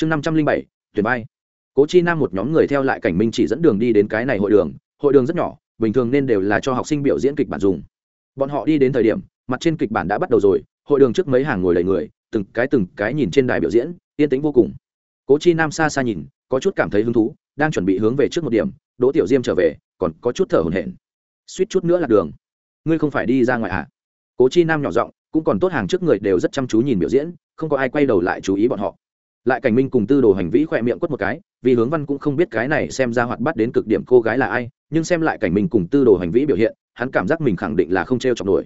chương năm trăm linh bảy, tuyển bay cố chi nam một nhóm người theo lại cảnh minh chỉ dẫn đường đi đến cái này hội đường hội đường rất nhỏ, bình thường nên đều là cho học sinh biểu diễn kịch bản dùng. Bọn họ đi đến thời điểm, mặt trên kịch bản đã bắt đầu rồi, hội đường trước mấy hàng ngồi đầy người, từng cái từng cái nhìn trên đài biểu diễn, yên tĩnh vô cùng. Cố chi nam xa xa nhìn, có chút cảm thấy hứng thú, đang chuẩn bị hướng về trước một điểm, đỗ tiểu diêm trở về, còn có chút thở hổn hển. Suýt chút nữa là đường. Ngươi không phải đi ra ngoài à? Cố chi nam nhỏ giọng, cũng còn tốt hàng trước người đều rất chăm chú nhìn biểu diễn, không có ai quay đầu lại chú ý bọn họ lại cảnh minh cùng tư đồ hành vĩ khỏe miệng quất một cái, vì hướng văn cũng không biết cái này xem ra hoạt bắt đến cực điểm cô gái là ai, nhưng xem lại cảnh minh cùng tư đồ hành vĩ biểu hiện, hắn cảm giác mình khẳng định là không t r e o chọc nổi.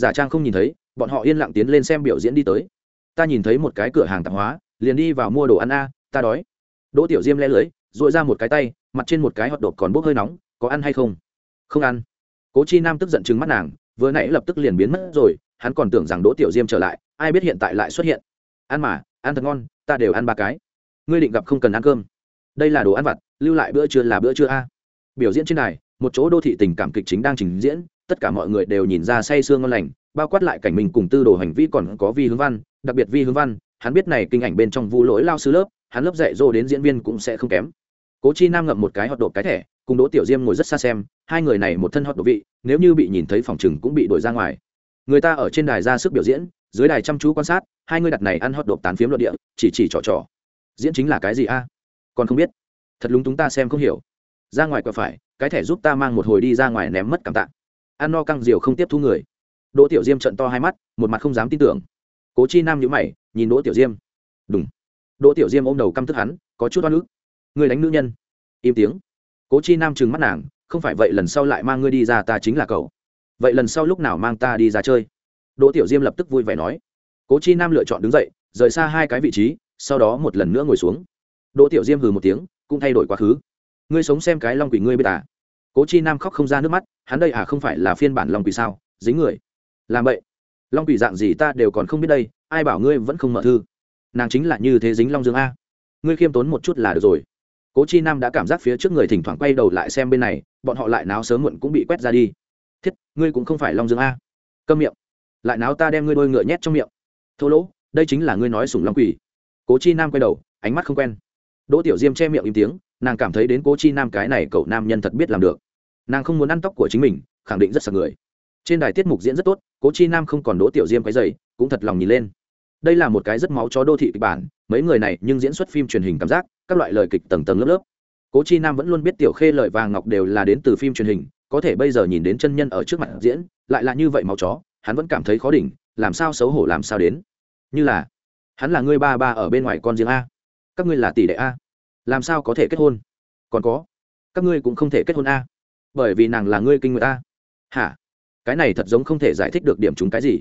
Giả trang không nhìn thấy, bọn họ yên lặng tiến lên xem biểu diễn đi tới. Ta nhìn thấy một cái cửa hàng tạp hóa, liền đi vào mua đồ ăn a, ta đói. Đỗ tiểu diêm le lưới dội ra một cái tay, mặt trên một cái hot đột còn bốc hơi nóng, có ăn hay không? Không ăn. Cố chi nam tức giận chừng mắt nàng, vừa nãy lập tức liền biến mất rồi, hắn còn tưởng rằng đỗ tiểu diêm trở lại, ai biết hiện tại lại xuất hiện ăn mà, ăn thật ngon, ta đều ăn ba cái. Ngươi định gặp không cần ăn cơm. Đây là đồ ăn vặt, lưu lại bữa trưa là bữa trưa a. Biểu diễn trên này một chỗ đô thị tình cảm kịch chính đang trình diễn, tất cả mọi người đều nhìn ra say sương ngon lành, bao quát lại cảnh mình cùng tư đồ hành vi còn có vi hướng văn, đặc biệt vi hướng văn, hắn biết này kinh ảnh bên trong vu lỗi lao sư lớp, hắn lớp dạy dỗ đến diễn viên cũng sẽ không kém. Cố chi nam ngậm một cái hot độ cái thẻ, cùng đỗ tiểu diêm ngồi rất xa xem, hai người này một thân hot độ vị, nếu như bị nhìn thấy phòng chừng cũng bị đuổi ra ngoài. Người ta ở trên đài ra sức biểu diễn dưới đài chăm chú quan sát, hai người đặt này ăn hót đột tán phiếm luận địa, chỉ chỉ trò trò. Diễn chính là cái gì a? Còn không biết. Thật lúng chúng ta xem không hiểu. Ra ngoài quả phải, cái thẻ giúp ta mang một hồi đi ra ngoài ném mất cảm tạ. Ăn no căng diều không tiếp thu người. Đỗ tiểu diêm trận to hai mắt, một mặt không dám tin tưởng. Cố chi nam nhữ mày, nhìn đỗ tiểu diêm. Đúng đỗ tiểu diêm ôm đầu căm tức hắn, có chút oan ức. Người đánh nữ nhân. Im tiếng. Cố chi nam trừng mắt nàng, không phải vậy lần sau lại mang ngươi đi ra ta chính là cậu. Vậy lần sau lúc nào mang ta đi ra chơi? Đỗ tiểu diêm lập tức vui vẻ nói, cố chi nam lựa chọn đứng dậy, rời xa hai cái vị trí, sau đó một lần nữa ngồi xuống. Đỗ tiểu diêm hừ một tiếng, cũng thay đổi quá khứ. Ngươi sống xem cái long quỷ ngươi biết à? Cố chi nam khóc không ra nước mắt, hắn đây à không phải là phiên bản long quỷ sao? Dính người. Làm vậy, long quỷ dạng gì ta đều còn không biết đây, ai bảo ngươi vẫn không mở thư? Nàng chính là như thế dính long dương a. Ngươi khiêm tốn một chút là được rồi. Cố chi nam đã cảm giác phía trước người thỉnh thoảng quay đầu lại xem bên này, bọn họ lại náo sớm muộn cũng bị quét ra đi. Thiết, ngươi cũng không phải long dương a. Câm miệng lại náo ta đem ngươi đôi ngựa nhét trong miệng. Thô lỗ, đây chính là ngươi nói sủng long quỷ. Cố chi nam quay đầu, ánh mắt không quen. Đỗ tiểu diêm che miệng im tiếng, nàng cảm thấy đến cố chi nam cái này cậu nam nhân thật biết làm được. Nàng không muốn ăn tóc của chính mình, khẳng định rất sợ người. Trên đài tiết mục diễn rất tốt, cố chi nam không còn đỗ tiểu diêm cái dày cũng thật lòng nhìn lên. Đây là một cái rất máu chó đô thị kịch bản, mấy người này nhưng diễn xuất phim truyền hình cảm giác, các loại lời kịch tầng tầng lớp lớp. Cố chi nam vẫn luôn biết tiểu khê, lợi vàng ngọc đều là đến từ phim truyền hình, có thể bây giờ nhìn đến chân nhân ở trước mặt diễn, lại là như vậy máu chó hắn vẫn cảm thấy khó đỉnh, làm sao xấu hổ làm sao đến? Như là, hắn là ngươi ba ba ở bên ngoài con riêng a. Các ngươi là tỷ đệ a. Làm sao có thể kết hôn? Còn có, các ngươi cũng không thể kết hôn a. Bởi vì nàng là ngươi kinh người ta hả? Cái này thật giống không thể giải thích được điểm chúng cái gì.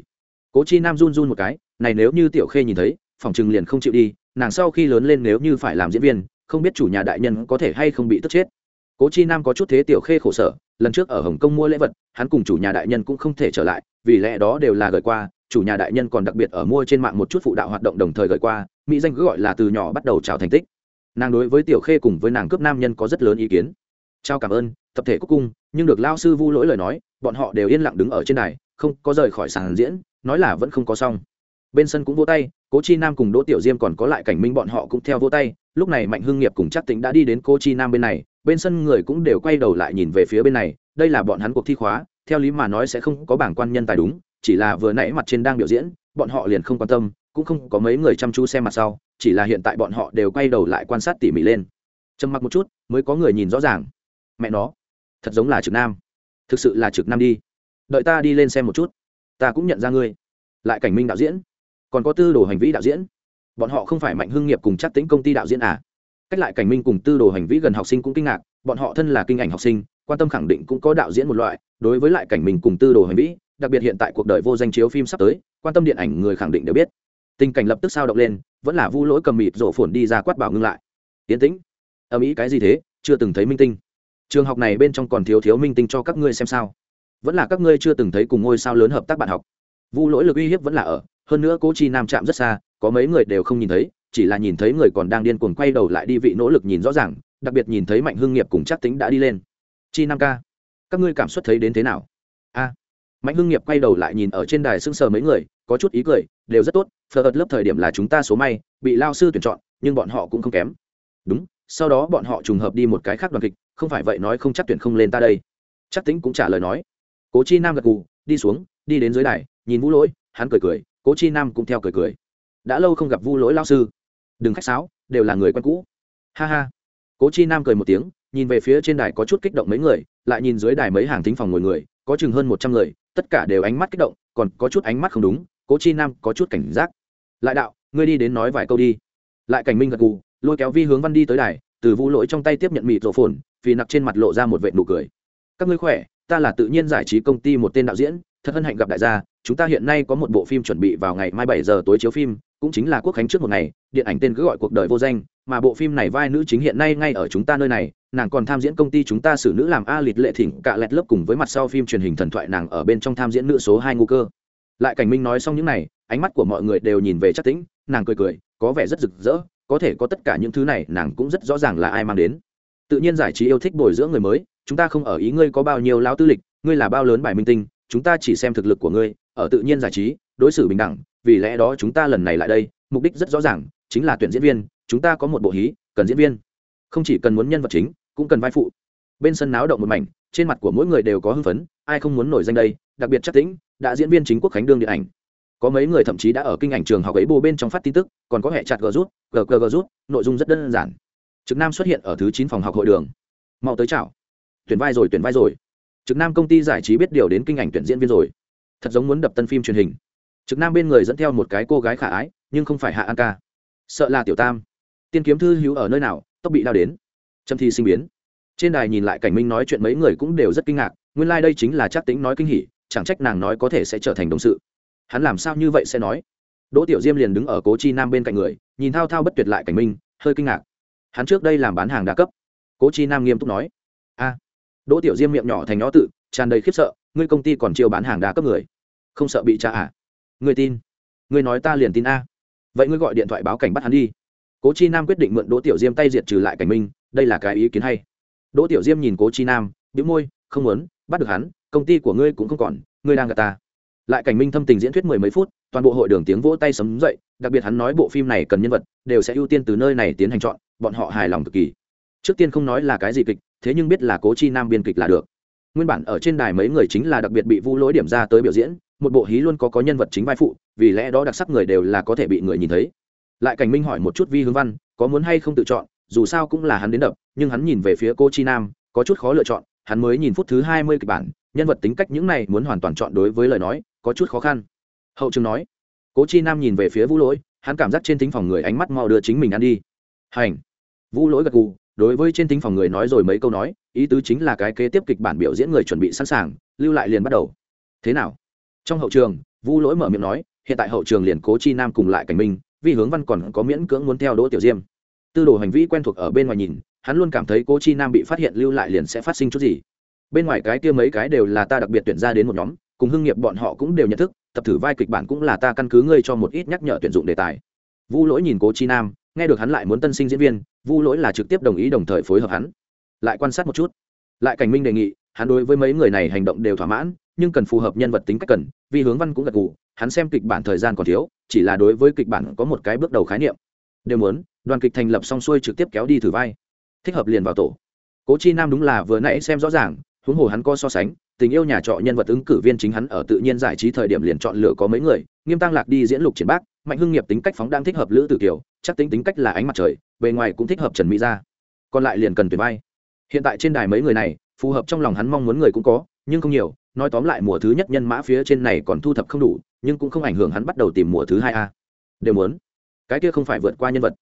Cố chi nam run run một cái, này nếu như tiểu khê nhìn thấy, phòng chừng liền không chịu đi, nàng sau khi lớn lên nếu như phải làm diễn viên, không biết chủ nhà đại nhân có thể hay không bị tức chết cố chi nam có chút thế tiểu khê khổ sở, lần trước ở hồng kông mua lễ vật, hắn cùng chủ nhà đại nhân cũng không thể trở lại, vì lẽ đó đều là gửi qua, chủ nhà đại nhân còn đặc biệt ở mua trên mạng một chút phụ đạo hoạt động đồng thời gửi qua, mỹ danh cứ gọi là từ nhỏ bắt đầu trào thành tích. Nàng đối với tiểu khê cùng với nàng cướp nam nhân có rất lớn ý kiến. Trao cảm ơn, tập thể cúc cung, nhưng được lao sư vu lỗi lời nói, bọn họ đều yên lặng đứng ở trên đài, không có rời khỏi sàn diễn, nói là vẫn không có xong. Bên sân cũng vô tay, cố chi nam cùng đỗ tiểu diêm còn có lại cảnh minh bọn họ cũng theo vô tay, lúc này mạnh hưng nghiệp cùng chắc tính đã đi đến cô chi nam bên này bên sân người cũng đều quay đầu lại nhìn về phía bên này, đây là bọn hắn cuộc thi khóa, theo lý mà nói sẽ không có bảng quan nhân tài đúng, chỉ là vừa nãy mặt trên đang biểu diễn, bọn họ liền không quan tâm, cũng không có mấy người chăm chú xem mặt sau, chỉ là hiện tại bọn họ đều quay đầu lại quan sát tỉ mỉ lên. Trầm mặc một chút, mới có người nhìn rõ ràng. Mẹ nó, thật giống là trực nam. Thực sự là trực nam đi. Đợi ta đi lên xem một chút. Ta cũng nhận ra ngươi. Lại cảnh minh đạo diễn. Còn có tư đồ hành vi đạo diễn. Bọn họ không phải mạnh hưng nghiệp cùng chắc tính công ty đạo diễn à? Cách lại cảnh minh cùng tư đồ hành vi gần học sinh cũng kinh ngạc, bọn họ thân là kinh ảnh học sinh, quan tâm khẳng định cũng có đạo diễn một loại, đối với lại cảnh minh cùng tư đồ hành vi đặc biệt hiện tại cuộc đời vô danh chiếu phim sắp tới, quan tâm điện ảnh người khẳng định đều biết. Tình cảnh lập tức sao động lên, vẫn là vu lỗi cầm mịt rổ phồn đi ra quát bảo ngưng lại. Tiến tĩnh, âm ý cái gì thế? Chưa từng thấy minh tinh. Trường học này bên trong còn thiếu thiếu minh tinh cho các ngươi xem sao. Vẫn là các ngươi chưa từng thấy cùng ngôi sao lớn hợp tác bạn học. Vu lỗi lực uy hiếp vẫn là ở, hơn nữa cố chi nam chạm rất xa, có mấy người đều không nhìn thấy chỉ là nhìn thấy người còn đang điên cuồng quay đầu lại đi vị nỗ lực nhìn rõ ràng, đặc biệt nhìn thấy mạnh hưng nghiệp cùng chắc tính đã đi lên. Chi nam ca, các ngươi cảm xúc thấy đến thế nào? A. À, mạnh hưng nghiệp quay đầu lại nhìn ở trên đài sưng sờ mấy người, có chút ý cười, đều rất tốt, phờ ợt lớp thời điểm là chúng ta số may, bị lao sư tuyển chọn, nhưng bọn họ cũng không kém. Đúng, sau đó bọn họ trùng hợp đi một cái khác đoàn kịch, không phải vậy nói không chắc tuyển không lên ta đây. Chắc tính cũng trả lời nói. Cố chi nam gật gù, đi xuống, đi đến dưới đài, nhìn vũ lỗi, hắn cười cười, cố chi nam cũng theo cười cười. Đã lâu không gặp vu lỗi lao sư đừng khách sáo, đều là người quen cũ. Ha ha. Cố chi nam cười một tiếng, nhìn về phía trên đài có chút kích động mấy người, lại nhìn dưới đài mấy hàng thính phòng ngồi người, có chừng hơn một trăm người, tất cả đều ánh mắt kích động, còn có chút ánh mắt không đúng, cố chi nam có chút cảnh giác. Lại đạo, ngươi đi đến nói vài câu đi. Lại cảnh minh gật gù, lôi kéo vi hướng văn đi tới đài, từ vũ lỗi trong tay tiếp nhận mịt rổ phồn vì nặc trên mặt lộ ra một vệ nụ cười. Các ngươi khỏe, ta là tự nhiên giải trí công ty một tên đạo diễn, thật hân hạnh gặp đại gia, chúng ta hiện nay có một bộ phim chuẩn bị vào ngày mai bảy giờ tối chiếu phim cũng chính là quốc khánh trước một ngày, điện ảnh tên cứ gọi cuộc đời vô danh, mà bộ phim này vai nữ chính hiện nay ngay ở chúng ta nơi này, nàng còn tham diễn công ty chúng ta xử nữ làm a lịt lệ thỉnh, cạ lẹt lớp cùng với mặt sau phim truyền hình thần thoại nàng ở bên trong tham diễn nữ số hai ngu cơ. Lại cảnh minh nói xong những này, ánh mắt của mọi người đều nhìn về chắc tĩnh, nàng cười cười, có vẻ rất rực rỡ, có thể có tất cả những thứ này nàng cũng rất rõ ràng là ai mang đến. Tự nhiên giải trí yêu thích bồi dưỡng người mới, chúng ta không ở ý ngươi có bao nhiêu lao tư lịch, ngươi là bao lớn bài minh tinh, chúng ta chỉ xem thực lực của ngươi, ở tự nhiên giải trí đối xử bình đẳng, vì lẽ đó chúng ta lần này lại đây, mục đích rất rõ ràng, chính là tuyển diễn viên, chúng ta có một bộ hí, cần diễn viên. Không chỉ cần muốn nhân vật chính, cũng cần vai phụ. Bên sân náo động một mảnh, trên mặt của mỗi người đều có hưng phấn, ai không muốn nổi danh đây, đặc biệt chắc tĩnh, đã diễn viên chính quốc khánh đương điện ảnh. Có mấy người thậm chí đã ở kinh ảnh trường học ấy bồ bên trong phát tin tức, còn có hệ chặt gờ rút gg rút, nội dung rất đơn giản. Trực nam xuất hiện ở thứ chín phòng học hội đường. Mau tới chào. Tuyển vai rồi, tuyển vai rồi. Trực nam công ty giải trí biết điều đến kinh ảnh tuyển diễn viên rồi. Thật giống muốn đập tân phim truyền hình trực nam bên người dẫn theo một cái cô gái khả ái, nhưng không phải hạ an ca. Sợ là tiểu tam. Tiên kiếm thư hữu ở nơi nào Tóc bị đau đến. Trâm thi sinh biến. Trên đài nhìn lại cảnh minh nói chuyện mấy người cũng đều rất kinh ngạc, nguyên lai、like、đây chính là chắc tính nói kinh hỉ, chẳng trách nàng nói có thể sẽ trở thành đồng sự. Hắn làm sao như vậy sẽ nói? Đỗ tiểu diêm liền đứng ở cố chi nam bên cạnh người, nhìn thao thao bất tuyệt lại cảnh minh, hơi kinh ngạc. Hắn trước đây làm bán hàng đa cấp. Cố chi nam nghiêm túc nói. A. Đỗ tiểu diêm miệng nhỏ thành nó tự, tràn đầy khiếp sợ, ngươi công ty còn chiêu bán hàng đa cấp người. Không sợ bị trả à? Ngươi tin. Ngươi nói ta liền tin a. Vậy ngươi gọi điện thoại báo cảnh bắt hắn đi. Cố chi nam quyết định mượn đỗ tiểu diêm tay diệt trừ lại cảnh minh đây là cái ý kiến hay. Đỗ tiểu diêm nhìn cố chi nam, bĩu môi, không muốn, bắt được hắn, công ty của ngươi cũng không còn, ngươi đang gạt ta. Lại cảnh minh thâm tình diễn thuyết mười mấy phút, toàn bộ hội đường tiếng vỗ tay sấm dậy, đặc biệt hắn nói bộ phim này cần nhân vật, đều sẽ ưu tiên từ nơi này tiến hành chọn, bọn họ hài lòng cực kỳ. Trước tiên không nói là cái gì kịch, thế nhưng biết là cố chi nam biên kịch là được. Nguyên bản ở trên đài mấy người chính là đặc biệt bị vu lỗi điểm ra tới biểu diễn một bộ hí luôn có có nhân vật chính vai phụ, vì lẽ đó đặc sắc người đều là có thể bị người nhìn thấy. Lại cảnh minh hỏi một chút vi hướng văn, có muốn hay không tự chọn, dù sao cũng là hắn đến đập, nhưng hắn nhìn về phía cô chi nam, có chút khó lựa chọn, hắn mới nhìn phút thứ hai mươi kịch bản, nhân vật tính cách những này muốn hoàn toàn chọn đối với lời nói, có chút khó khăn. Hậu trường nói cố chi nam nhìn về phía vũ lỗi, hắn cảm giác trên tính phòng người ánh mắt mau đưa chính mình ăn đi. Hành. Vũ lỗi gật gù, đối với trên tính phòng người nói rồi mấy câu nói, ý tứ chính là cái kế tiếp kịch bản biểu diễn người chuẩn bị sẵn sàng, lưu lại liền bắt đầu. Thế nào? Trong hậu trường vũ lỗi mở miệng nói, hiện tại hậu trường liền cố chi nam cùng lại cảnh minh, vì hướng văn còn có miễn cưỡng muốn theo đỗ tiểu diêm. Tư đồ hành vi quen thuộc ở bên ngoài nhìn, hắn luôn cảm thấy cố chi nam bị phát hiện lưu lại liền sẽ phát sinh chút gì. Bên ngoài cái kia mấy cái đều là ta đặc biệt tuyển ra đến một nhóm, cùng hưng nghiệp bọn họ cũng đều nhận thức, tập thử vai kịch bản cũng là ta căn cứ ngươi cho một ít nhắc nhở tuyển dụng đề tài. Vu lỗi nhìn cố chi nam, nghe được hắn lại muốn tân sinh diễn viên, vu lỗi là trực tiếp đồng ý đồng thời phối hợp hắn. Lại quan sát một chút. Lại cảnh minh đề nghị, hắn đối với mấy người này hành động đều thỏa mãn nhưng cần phù hợp nhân vật tính cách cần, vì hướng văn cũng gật gù, hắn xem kịch bản thời gian còn thiếu, chỉ là đối với kịch bản có một cái bước đầu khái niệm. Đều muốn, đoàn kịch thành lập xong xuôi trực tiếp kéo đi thử vai. Thích hợp liền vào tổ. Cố chi nam đúng là vừa nãy xem rõ ràng, huống hồ hắn có so sánh, tình yêu nhà trọ nhân vật ứng cử viên chính hắn ở tự nhiên giải trí thời điểm liền chọn lựa có mấy người, nghiêm tăng lạc đi diễn lục triển bác, mạnh hưng nghiệp tính cách phóng đang thích hợp lữ tử kiều, chắc tính tính cách là ánh mặt trời, bề ngoài cũng thích hợp trần mỹ gia. Còn lại liền cần tuyển vai. Hiện tại trên đài mấy người này, phù hợp trong lòng hắn mong muốn người cũng có nhưng không nhiều, nói tóm lại mùa thứ nhất nhân mã phía trên này còn thu thập không đủ, nhưng cũng không ảnh hưởng hắn bắt đầu tìm mùa thứ hai a. Đều muốn. Cái kia không phải vượt qua nhân vật.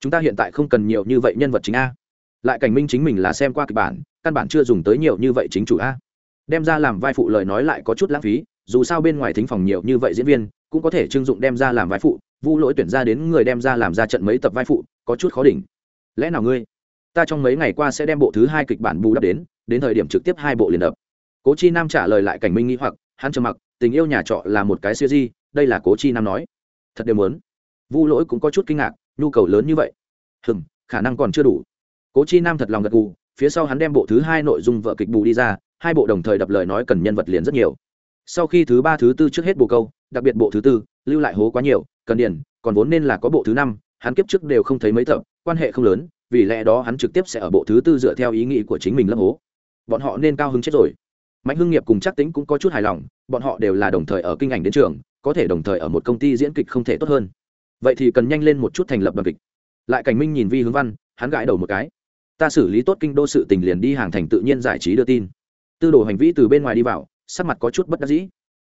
Chúng ta hiện tại không cần nhiều như vậy nhân vật chính a. Lại cảnh minh chính mình là xem qua kịch bản, căn bản chưa dùng tới nhiều như vậy chính chủ a. Đem ra làm vai phụ lời nói lại có chút lãng phí, dù sao bên ngoài thính phòng nhiều như vậy diễn viên, cũng có thể trưng dụng đem ra làm vai phụ, vu lỗi tuyển ra đến người đem ra làm ra trận mấy tập vai phụ, có chút khó đỉnh. Lẽ nào ngươi? Ta trong mấy ngày qua sẽ đem bộ thứ hai kịch bản bù đắp đến đến thời điểm trực tiếp hai bộ liền đập cố chi nam trả lời lại cảnh minh nghĩ hoặc, hắn trầm mặc, tình yêu nhà trọ là một cái siêu di, đây là cố chi nam nói. Thật đều muốn. Vu lỗi cũng có chút kinh ngạc, nhu cầu lớn như vậy. Hừm, khả năng còn chưa đủ. Cố chi nam thật lòng gật gù, phía sau hắn đem bộ thứ hai nội dung vợ kịch bù đi ra, hai bộ đồng thời đập lời nói cần nhân vật liền rất nhiều. Sau khi thứ ba, thứ tư trước hết bộ câu, đặc biệt bộ thứ tư, lưu lại hố quá nhiều, cần điền còn vốn nên là có bộ thứ năm, hắn kiếp trước đều không thấy mấy tập, quan hệ không lớn, vì lẽ đó hắn trực tiếp sẽ ở bộ thứ tư dựa theo ý nghĩ của chính mình lấp hố. Bọn họ nên cao hứng chết rồi mạnh hưng nghiệp cùng chắc tính cũng có chút hài lòng, bọn họ đều là đồng thời ở kinh ảnh đến trường, có thể đồng thời ở một công ty diễn kịch không thể tốt hơn. Vậy thì cần nhanh lên một chút thành lập đoàn kịch. Lại cảnh minh nhìn vi hướng văn, hắn gãi đầu một cái. Ta xử lý tốt kinh đô sự tình liền đi hàng thành tự nhiên giải trí đưa tin. Tư đồ hành vi từ bên ngoài đi vào, sắc mặt có chút bất đắc dĩ.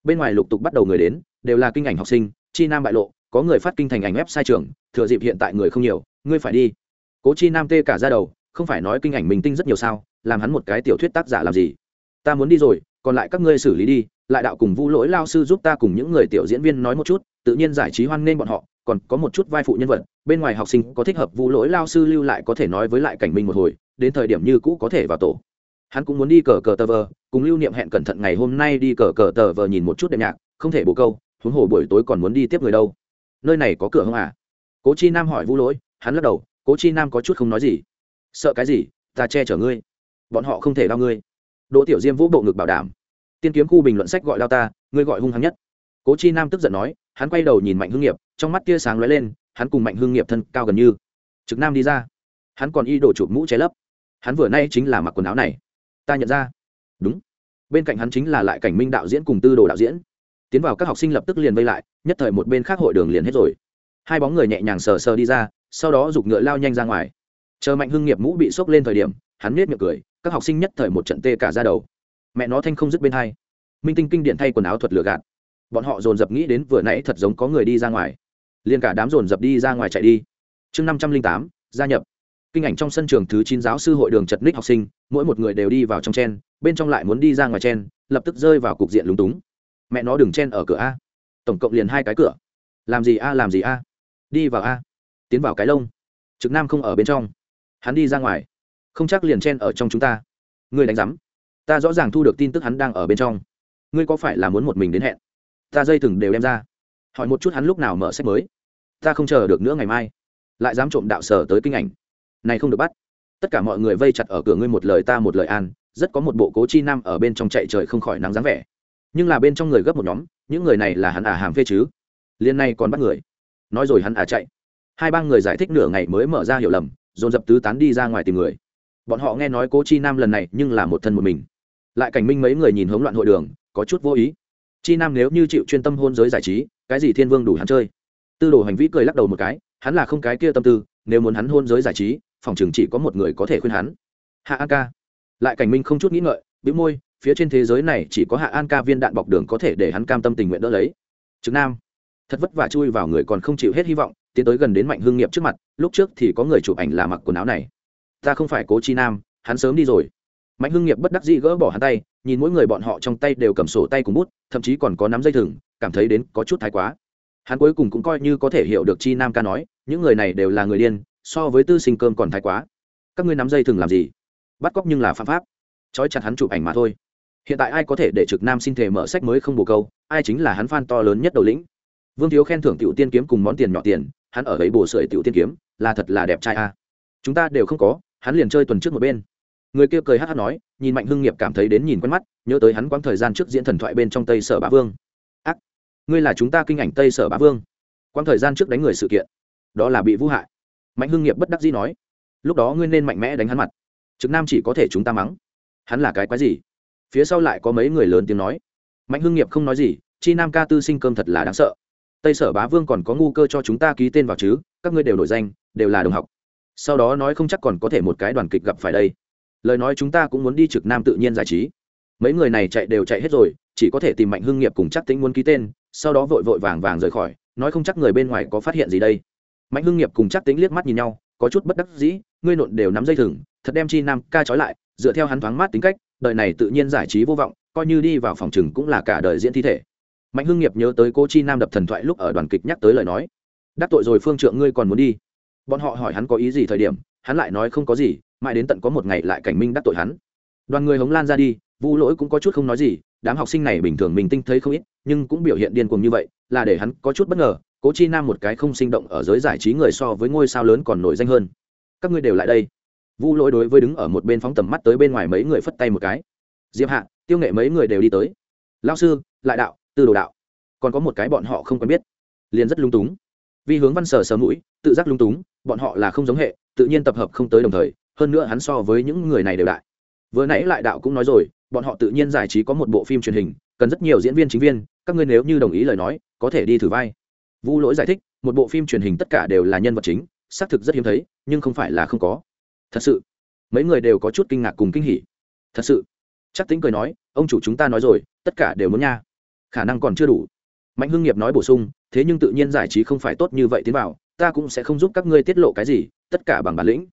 Bên ngoài lục tục bắt đầu người đến, đều là kinh ảnh học sinh, chi nam bại lộ, có người phát kinh thành ảnh web sai trường, thừa dịp hiện tại người không nhiều, ngươi phải đi. Cố chi nam tê cả ra đầu, không phải nói kinh ảnh mình tinh rất nhiều sao, làm hắn một cái tiểu thuyết tác giả làm gì? Ta muốn đi rồi, còn lại các ngươi xử lý đi, lại đạo cùng vu lỗi lao sư giúp ta cùng những người tiểu diễn viên nói một chút, tự nhiên giải trí hoan nghênh bọn họ, còn có một chút vai phụ nhân vật, bên ngoài học sinh có thích hợp vu lỗi lao sư lưu lại có thể nói với lại cảnh minh một hồi, đến thời điểm như cũ có thể vào tổ. Hắn cũng muốn đi cờ cờ tờ vờ, cùng lưu niệm hẹn cẩn thận ngày hôm nay đi cờ cờ tờ vờ nhìn một chút đệm nhạc, không thể bổ câu, huống hồ buổi tối còn muốn đi tiếp người đâu. Nơi này có cửa không à? Cố chi nam hỏi vu lỗi, hắn lắc đầu, cố chi nam có chút không nói gì. Sợ cái gì? Ta che chở ngươi. Bọn họ không thể đau ngươi đỗ tiểu diêm vũ bộ ngực bảo đảm. Tiên kiếm khu bình luận sách gọi lao ta, ngươi gọi hung hăng nhất. Cố chi nam tức giận nói, hắn quay đầu nhìn mạnh Hương nghiệp, trong mắt tia sáng lóe lên, hắn cùng mạnh Hương nghiệp thân cao gần như. Trực nam đi ra. Hắn còn y đồ chụp mũ che lấp. Hắn vừa nay chính là mặc quần áo này. Ta nhận ra. Đúng. Bên cạnh hắn chính là lại cảnh minh đạo diễn cùng tư đồ đạo diễn. Tiến vào các học sinh lập tức liền vây lại, nhất thời một bên khác hội đường liền hết rồi. Hai bóng người nhẹ nhàng sờ sờ đi ra, sau đó giục ngựa lao nhanh ra ngoài. Chờ mạnh hưng nghiệp mũ bị xốc lên thời điểm, hắn nết miệng cười các học sinh nhất thời một trận tê cả ra đầu. Mẹ nó thanh không dứt bên hai. Minh tinh kinh điện thay quần áo thuật lừa gạt. Bọn họ dồn dập nghĩ đến vừa nãy thật giống có người đi ra ngoài. Liền cả đám dồn dập đi ra ngoài chạy đi. Chương năm trăm linh tám, gia nhập. Kinh ảnh trong sân trường thứ chín giáo sư hội đường chật ních học sinh, mỗi một người đều đi vào trong chen, bên trong lại muốn đi ra ngoài chen, lập tức rơi vào cục diện lúng túng. Mẹ nó đừng chen ở cửa a. Tổng cộng liền hai cái cửa. Làm gì a, làm gì a. Đi vào a. Tiến vào cái lông. Trực nam không ở bên trong. Hắn đi ra ngoài không chắc liền chen ở trong chúng ta. Ngươi đánh giám. Ta rõ ràng thu được tin tức hắn đang ở bên trong. Ngươi có phải là muốn một mình đến hẹn? Ta dây thừng đều đem ra. Hỏi một chút hắn lúc nào mở sách mới. Ta không chờ được nữa ngày mai. Lại dám trộm đạo sở tới kinh ảnh. Này không được bắt. Tất cả mọi người vây chặt ở cửa ngươi một lời ta một lời an. Rất có một bộ cố chi nam ở bên trong chạy trời không khỏi nắng dáng vẻ. Nhưng là bên trong người gấp một nhóm. Những người này là hắn à hàm phê chứ. Liên này còn bắt người. Nói rồi hắn à chạy. Hai ba người giải thích nửa ngày mới mở ra hiểu lầm, dồn dập tứ tán đi ra ngoài tìm người bọn họ nghe nói cố chi nam lần này nhưng là một thân một mình. Lại cảnh minh mấy người nhìn hống loạn hội đường, có chút vô ý. Chi nam nếu như chịu chuyên tâm hôn giới giải trí, cái gì thiên vương đủ hắn chơi? Tư đồ hành vi cười lắc đầu một cái, hắn là không cái kia tâm tư, nếu muốn hắn hôn giới giải trí, phòng trường chỉ có một người có thể khuyên hắn. Hạ an ca. Lại cảnh minh không chút nghĩ ngợi bị môi, phía trên thế giới này chỉ có hạ an ca viên đạn bọc đường có thể để hắn cam tâm tình nguyện đỡ lấy. Trực nam. Thật vất vả chui vào người còn không chịu hết hy vọng, tiến tới gần đến mạnh hương nghiệp trước mặt, lúc trước thì có người chụp ảnh là mặc quần áo này ta không phải cố chi nam, hắn sớm đi rồi. Mạnh hưng nghiệp bất đắc dĩ gỡ bỏ hắn tay, nhìn mỗi người bọn họ trong tay đều cầm sổ tay cùng bút, thậm chí còn có nắm dây thừng, cảm thấy đến có chút thái quá. Hắn cuối cùng cũng coi như có thể hiểu được chi nam ca nói, những người này đều là người điên, so với tư sinh cơm còn thái quá. Các ngươi nắm dây thừng làm gì? Bắt cóc nhưng là phạm pháp. Trói chặt hắn chụp ảnh mà thôi. Hiện tại ai có thể để trực nam xin thể mở sách mới không bồ câu, ai chính là hắn fan to lớn nhất đầu lĩnh. Vương thiếu khen thưởng tiểu tiên kiếm cùng món tiền nhỏ tiền, hắn ở ấy bồ sưởi tiểu tiên kiếm, là thật là đẹp trai a chúng ta đều không có, hắn liền chơi tuần trước một bên. Người kia cười hát hát nói, nhìn mạnh hưng nghiệp cảm thấy đến nhìn quen mắt, nhớ tới hắn quãng thời gian trước diễn thần thoại bên trong tây sở bá vương. Ác, ngươi là chúng ta kinh ảnh tây sở bá vương. Quãng thời gian trước đánh người sự kiện, đó là bị vũ hại. Mạnh hưng nghiệp bất đắc dĩ nói, lúc đó ngươi nên mạnh mẽ đánh hắn mặt. Trực nam chỉ có thể chúng ta mắng. Hắn là cái quái gì? Phía sau lại có mấy người lớn tiếng nói. Mạnh hưng nghiệp không nói gì, chi nam ca tư sinh cơm thật là đáng sợ. Tây sở bá vương còn có ngu cơ cho chúng ta ký tên vào chứ, các ngươi đều nổi danh, đều là đồng học sau đó nói không chắc còn có thể một cái đoàn kịch gặp phải đây. Lời nói chúng ta cũng muốn đi trực nam tự nhiên giải trí. Mấy người này chạy đều chạy hết rồi, chỉ có thể tìm mạnh hưng nghiệp cùng chắc tính muốn ký tên, sau đó vội vội vàng vàng rời khỏi, nói không chắc người bên ngoài có phát hiện gì đây. Mạnh hưng nghiệp cùng chắc tính liếc mắt nhìn nhau, có chút bất đắc dĩ, ngươi nộn đều nắm dây thừng, thật đem chi nam ca trói lại, dựa theo hắn thoáng mát tính cách, đời này tự nhiên giải trí vô vọng, coi như đi vào phòng chừng cũng là cả đời diễn thi thể. Mạnh hưng nghiệp nhớ tới cô chi nam đập thần thoại lúc ở đoàn kịch nhắc tới lời nói. Đắc tội rồi phương trượng ngươi còn muốn đi bọn họ hỏi hắn có ý gì thời điểm, hắn lại nói không có gì, mãi đến tận có một ngày lại cảnh minh đắc tội hắn. Đoàn người hống lan ra đi, vu lỗi cũng có chút không nói gì, đám học sinh này bình thường mình tinh thấy không ít, nhưng cũng biểu hiện điên cuồng như vậy, là để hắn có chút bất ngờ, cố chi nam một cái không sinh động ở giới giải trí người so với ngôi sao lớn còn nổi danh hơn. Các ngươi đều lại đây. Vu lỗi đối với đứng ở một bên phóng tầm mắt tới bên ngoài mấy người phất tay một cái. Diệp hạ, tiêu nghệ mấy người đều đi tới. Lao sư, lại đạo, tư đồ đạo. Còn có một cái bọn họ không quen biết. Liền rất lung túng vì hướng văn sờ sờ mũi, tự giác lung túng, bọn họ là không giống hệ, tự nhiên tập hợp không tới đồng thời, hơn nữa hắn so với những người này đều đại. Vừa nãy lại đạo cũng nói rồi, bọn họ tự nhiên giải trí có một bộ phim truyền hình, cần rất nhiều diễn viên chính viên, các ngươi nếu như đồng ý lời nói, có thể đi thử vai. Vu lỗi giải thích, một bộ phim truyền hình tất cả đều là nhân vật chính, xác thực rất hiếm thấy, nhưng không phải là không có. Thật sự, mấy người đều có chút kinh ngạc cùng kinh hỉ. Thật sự, chắc tính cười nói, ông chủ chúng ta nói rồi, tất cả đều muốn nha. Khả năng còn chưa đủ mạnh hưng nghiệp nói bổ sung, thế nhưng tự nhiên giải trí không phải tốt như vậy tiến vào, ta cũng sẽ không giúp các ngươi tiết lộ cái gì, tất cả bằng bản lĩnh.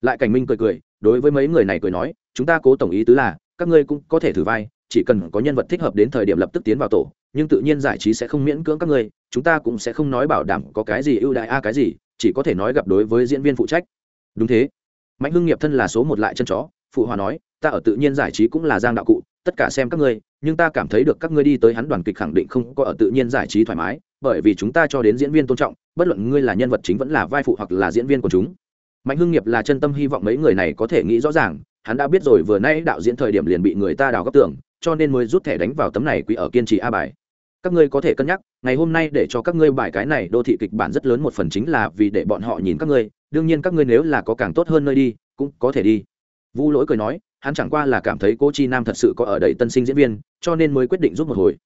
Lại cảnh minh cười cười, đối với mấy người này cười nói, chúng ta cố tổng ý tứ là, các ngươi cũng có thể thử vai, chỉ cần có nhân vật thích hợp đến thời điểm lập tức tiến vào tổ, nhưng tự nhiên giải trí sẽ không miễn cưỡng các ngươi, chúng ta cũng sẽ không nói bảo đảm có cái gì ưu đại a cái gì, chỉ có thể nói gặp đối với diễn viên phụ trách. Đúng thế. Mạnh hưng nghiệp thân là số một lại chân chó, phụ hòa nói, ta ở tự nhiên giải trí cũng là giang đạo cụ tất cả xem các ngươi, nhưng ta cảm thấy được các ngươi đi tới hắn đoàn kịch khẳng định không có ở tự nhiên giải trí thoải mái, bởi vì chúng ta cho đến diễn viên tôn trọng, bất luận ngươi là nhân vật chính vẫn là vai phụ hoặc là diễn viên của chúng. Mạnh hưng nghiệp là chân tâm hy vọng mấy người này có thể nghĩ rõ ràng, hắn đã biết rồi vừa nay đạo diễn thời điểm liền bị người ta đào góc tưởng cho nên mới rút thẻ đánh vào tấm này quỹ ở kiên trì a bài. Các ngươi có thể cân nhắc, ngày hôm nay để cho các ngươi bài cái này, đô thị kịch bản rất lớn một phần chính là vì để bọn họ nhìn các ngươi, đương nhiên các ngươi nếu là có càng tốt hơn nơi đi, cũng có thể đi. Vu lỗi cười nói hắn chẳng qua là cảm thấy cô chi nam thật sự có ở đầy tân sinh diễn viên, cho nên mới quyết định giúp một hồi.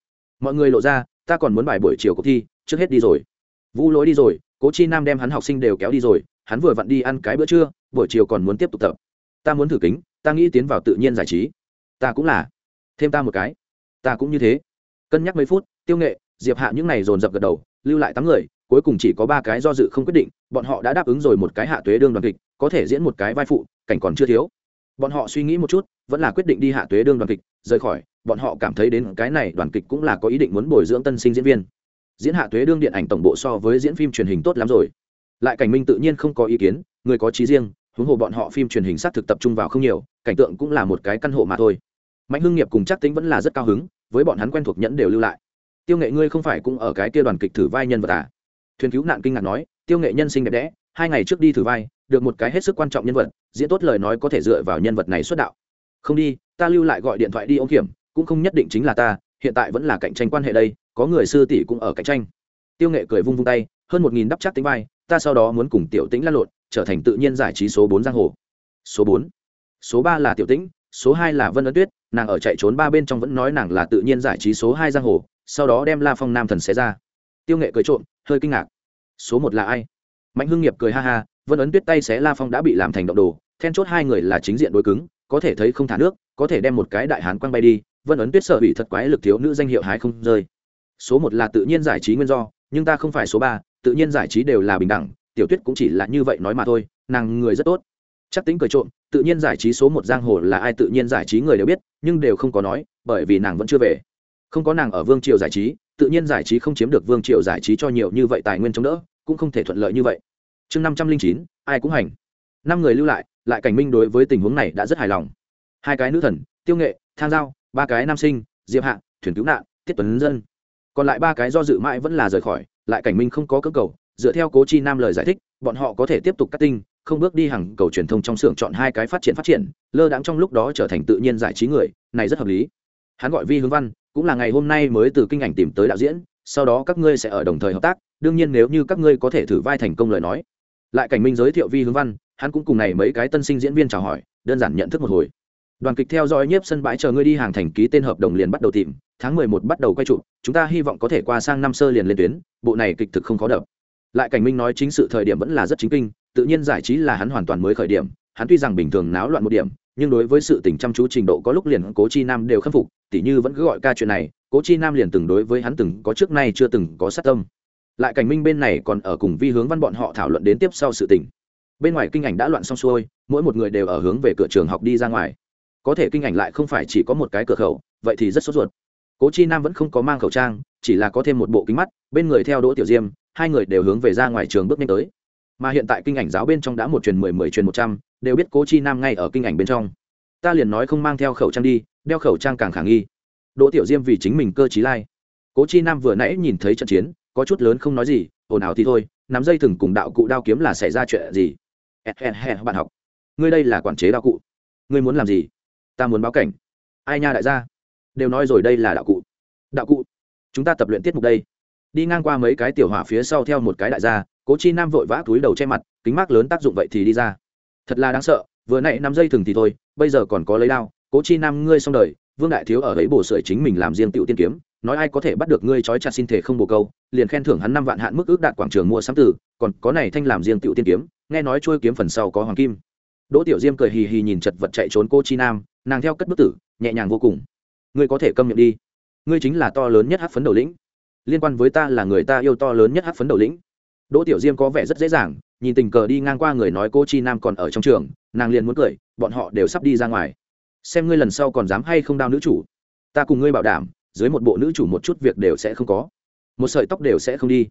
Mọi người lộ ra, ta còn muốn bài buổi chiều cuộc thi, trước hết đi rồi. Vũ lỗi đi rồi, cố chi nam đem hắn học sinh đều kéo đi rồi, hắn vừa vặn đi ăn cái bữa trưa, buổi chiều còn muốn tiếp tục tập. Ta muốn thử kính, ta nghĩ tiến vào tự nhiên giải trí. Ta cũng là. Thêm ta một cái. Ta cũng như thế. Cân nhắc mấy phút, tiêu nghệ, diệp hạ những n à y dồn dập gật đầu, lưu lại tám người, cuối cùng chỉ có ba cái do dự không quyết định, bọn họ đã đáp ứng rồi một cái hạ tuế đương đoàn kịch, có thể diễn một cái vai phụ, cảnh còn chưa thiếu bọn họ suy nghĩ một chút, vẫn là quyết định đi hạ tuế đương đoàn kịch, rời khỏi, bọn họ cảm thấy đến cái này đoàn kịch cũng là có ý định muốn bồi dưỡng tân sinh diễn viên. Diễn hạ tuế đương điện ảnh tổng bộ so với diễn phim truyền hình tốt lắm rồi. Lại cảnh minh tự nhiên không có ý kiến, người có trí riêng, huống hồ bọn họ phim truyền hình sát thực tập trung vào không nhiều, cảnh tượng cũng là một cái căn hộ mà thôi. Mạnh hưng nghiệp cùng chắc tính vẫn là rất cao hứng, với bọn hắn quen thuộc nhẫn đều lưu lại. Tiêu nghệ ngươi không phải cũng ở cái kia đoàn kịch thử vai nhân vật à? Thuyền cứu nạn kinh ngạc nói, tiêu nghệ nhân sinh đẹp đẽ, hai ngày trước đi thử vai được một cái hết sức quan trọng nhân vật, diễn tốt lời nói có thể dựa vào nhân vật này xuất đạo. Không đi, ta lưu lại gọi điện thoại đi ông kiểm, cũng không nhất định chính là ta, hiện tại vẫn là cạnh tranh quan hệ đây, có người sư tỷ cũng ở cạnh tranh. Tiêu nghệ cười vung vung tay, hơn một nghìn đắp chắc tính vai, ta sau đó muốn cùng tiểu tĩnh lăn lộn, trở thành tự nhiên giải trí số bốn giang hồ. Số bốn. Số ba là tiểu tĩnh, số hai là vân ấn tuyết, nàng ở chạy trốn ba bên trong vẫn nói nàng là tự nhiên giải trí số hai giang hồ, sau đó đem la phong nam thần xé ra. Tiêu nghệ cười trộm, hơi kinh ngạc. Số một là ai? Mạnh hưng nghiệp cười ha ha vân ấn tuyết tay xé la phong đã bị làm thành động đồ, then chốt hai người là chính diện đối cứng, có thể thấy không thả nước, có thể đem một cái đại hán quăng bay đi, vân ấn tuyết sợ bị thật quái lực thiếu nữ danh hiệu hái không rơi. Số một là tự nhiên giải trí nguyên do, nhưng ta không phải số ba, tự nhiên giải trí đều là bình đẳng, tiểu tuyết cũng chỉ là như vậy nói mà thôi, nàng người rất tốt. Chắc tính cười trộm, tự nhiên giải trí số một giang hồ là ai tự nhiên giải trí người đều biết, nhưng đều không có nói, bởi vì nàng vẫn chưa về. Không có nàng ở vương triều giải trí, tự nhiên giải trí không chiếm được vương triều giải trí cho nhiều như vậy tài nguyên chống đỡ, cũng không thể thuận lợi như vậy chương năm trăm linh chín, ai cũng hành. Năm người lưu lại lại cảnh minh đối với tình huống này đã rất hài lòng. Hai cái nữ thần, tiêu nghệ, thang giao, ba cái nam sinh, diệp hạ, thuyền cứu nạn, tiết tuấn dân. Còn lại ba cái do dự mãi vẫn là rời khỏi, lại cảnh minh không có cơ cầu, dựa theo cố chi nam lời giải thích, bọn họ có thể tiếp tục cắt tinh, không bước đi hàng cầu truyền thông trong xưởng chọn hai cái phát triển phát triển, lơ đãng trong lúc đó trở thành tự nhiên giải trí người, này rất hợp lý. Hắn gọi vi hướng văn, cũng là ngày hôm nay mới từ kinh ảnh tìm tới đạo diễn, sau đó các ngươi sẽ ở đồng thời hợp tác, đương nhiên nếu như các ngươi có thể thử vai thành công lời nói lại cảnh minh giới thiệu vi hướng văn, hắn cũng cùng này mấy cái tân sinh diễn viên chào hỏi, đơn giản nhận thức một hồi. Đoàn kịch theo dõi nhiếp sân bãi chờ ngươi đi hàng thành ký tên hợp đồng liền bắt đầu tìm, tháng mười một bắt đầu quay trụ, chúng ta hy vọng có thể qua sang năm sơ liền lên tuyến, bộ này kịch thực không khó đập. Lại cảnh minh nói chính sự thời điểm vẫn là rất chính kinh, tự nhiên giải trí là hắn hoàn toàn mới khởi điểm, hắn tuy rằng bình thường náo loạn một điểm, nhưng đối với sự tình chăm chú trình độ có lúc liền cố chi nam đều khâm phục, tỉ như vẫn cứ gọi ca chuyện này, cố chi nam liền từng đối với hắn từng có trước nay chưa từng có sát tâm lại cảnh minh bên này còn ở cùng vi hướng văn bọn họ thảo luận đến tiếp sau sự tình. Bên ngoài kinh ảnh đã loạn xong xuôi, mỗi một người đều ở hướng về cửa trường học đi ra ngoài. Có thể kinh ảnh lại không phải chỉ có một cái cửa khẩu, vậy thì rất sốt ruột. Cố chi nam vẫn không có mang khẩu trang, chỉ là có thêm một bộ kính mắt, bên người theo đỗ tiểu diêm, hai người đều hướng về ra ngoài trường bước nhanh tới. Mà hiện tại kinh ảnh giáo bên trong đã một truyền mười mười truyền một trăm, đều biết cố chi nam ngay ở kinh ảnh bên trong. Ta liền nói không mang theo khẩu trang đi, đeo khẩu trang càng khả nghi. Đỗ tiểu diêm vì chính mình cơ t lai. Cố chi nam vừa nãy nhìn thấy trận chiến có chút lớn không nói gì, ồn ào thì thôi, nắm dây thừng cùng đạo cụ đao kiếm là xảy ra chuyện gì? Bạn học. Ngươi đây là quản chế đạo cụ. Ngươi muốn làm gì? Ta muốn báo cảnh. Ai nha đại gia? Đều nói rồi đây là đạo cụ. Đạo cụ. Chúng ta tập luyện tiết mục đây. Đi ngang qua mấy cái tiểu hỏa phía sau theo một cái đại gia, cố chi nam vội vã túi đầu che mặt, kính mắc lớn tác dụng vậy thì đi ra. Thật là đáng sợ, vừa nãy nắm dây thừng thì thôi, bây giờ còn có lấy đao. Cố chi nam, ngươi xong đời, vương đại thiếu ở ấy bổ sưởi chính mình làm riêng tiểu tiên kiếm nói ai có thể bắt được ngươi trói chặt xin thể không bồ câu, liền khen thưởng hắn năm vạn hạn mức ước đạt quảng trường mua sắm tử, còn có này thanh làm riêng tiểu tiên kiếm, nghe nói trôi kiếm phần sau có hoàng kim. Đỗ tiểu diêm cười hì hì nhìn chật vật chạy trốn cô chi nam, nàng theo cất bức tử, nhẹ nhàng vô cùng. Ngươi có thể câm miệng đi. Ngươi chính là to lớn nhất hát phấn đầu lĩnh. Liên quan với ta là người ta yêu to lớn nhất hát phấn đầu lĩnh. Đỗ tiểu diêm có vẻ rất dễ dàng, nhìn tình cờ đi ngang qua người nói cô chi nam còn ở trong trường, nàng liền muốn cười, bọn họ đều sắp đi ra ngoài. Xem ngươi lần sau còn dám hay không đao nữ chủ. Ta cùng ngươi bảo đảm dưới một bộ nữ chủ một chút việc đều sẽ không có. Một sợi tóc đều sẽ không đi.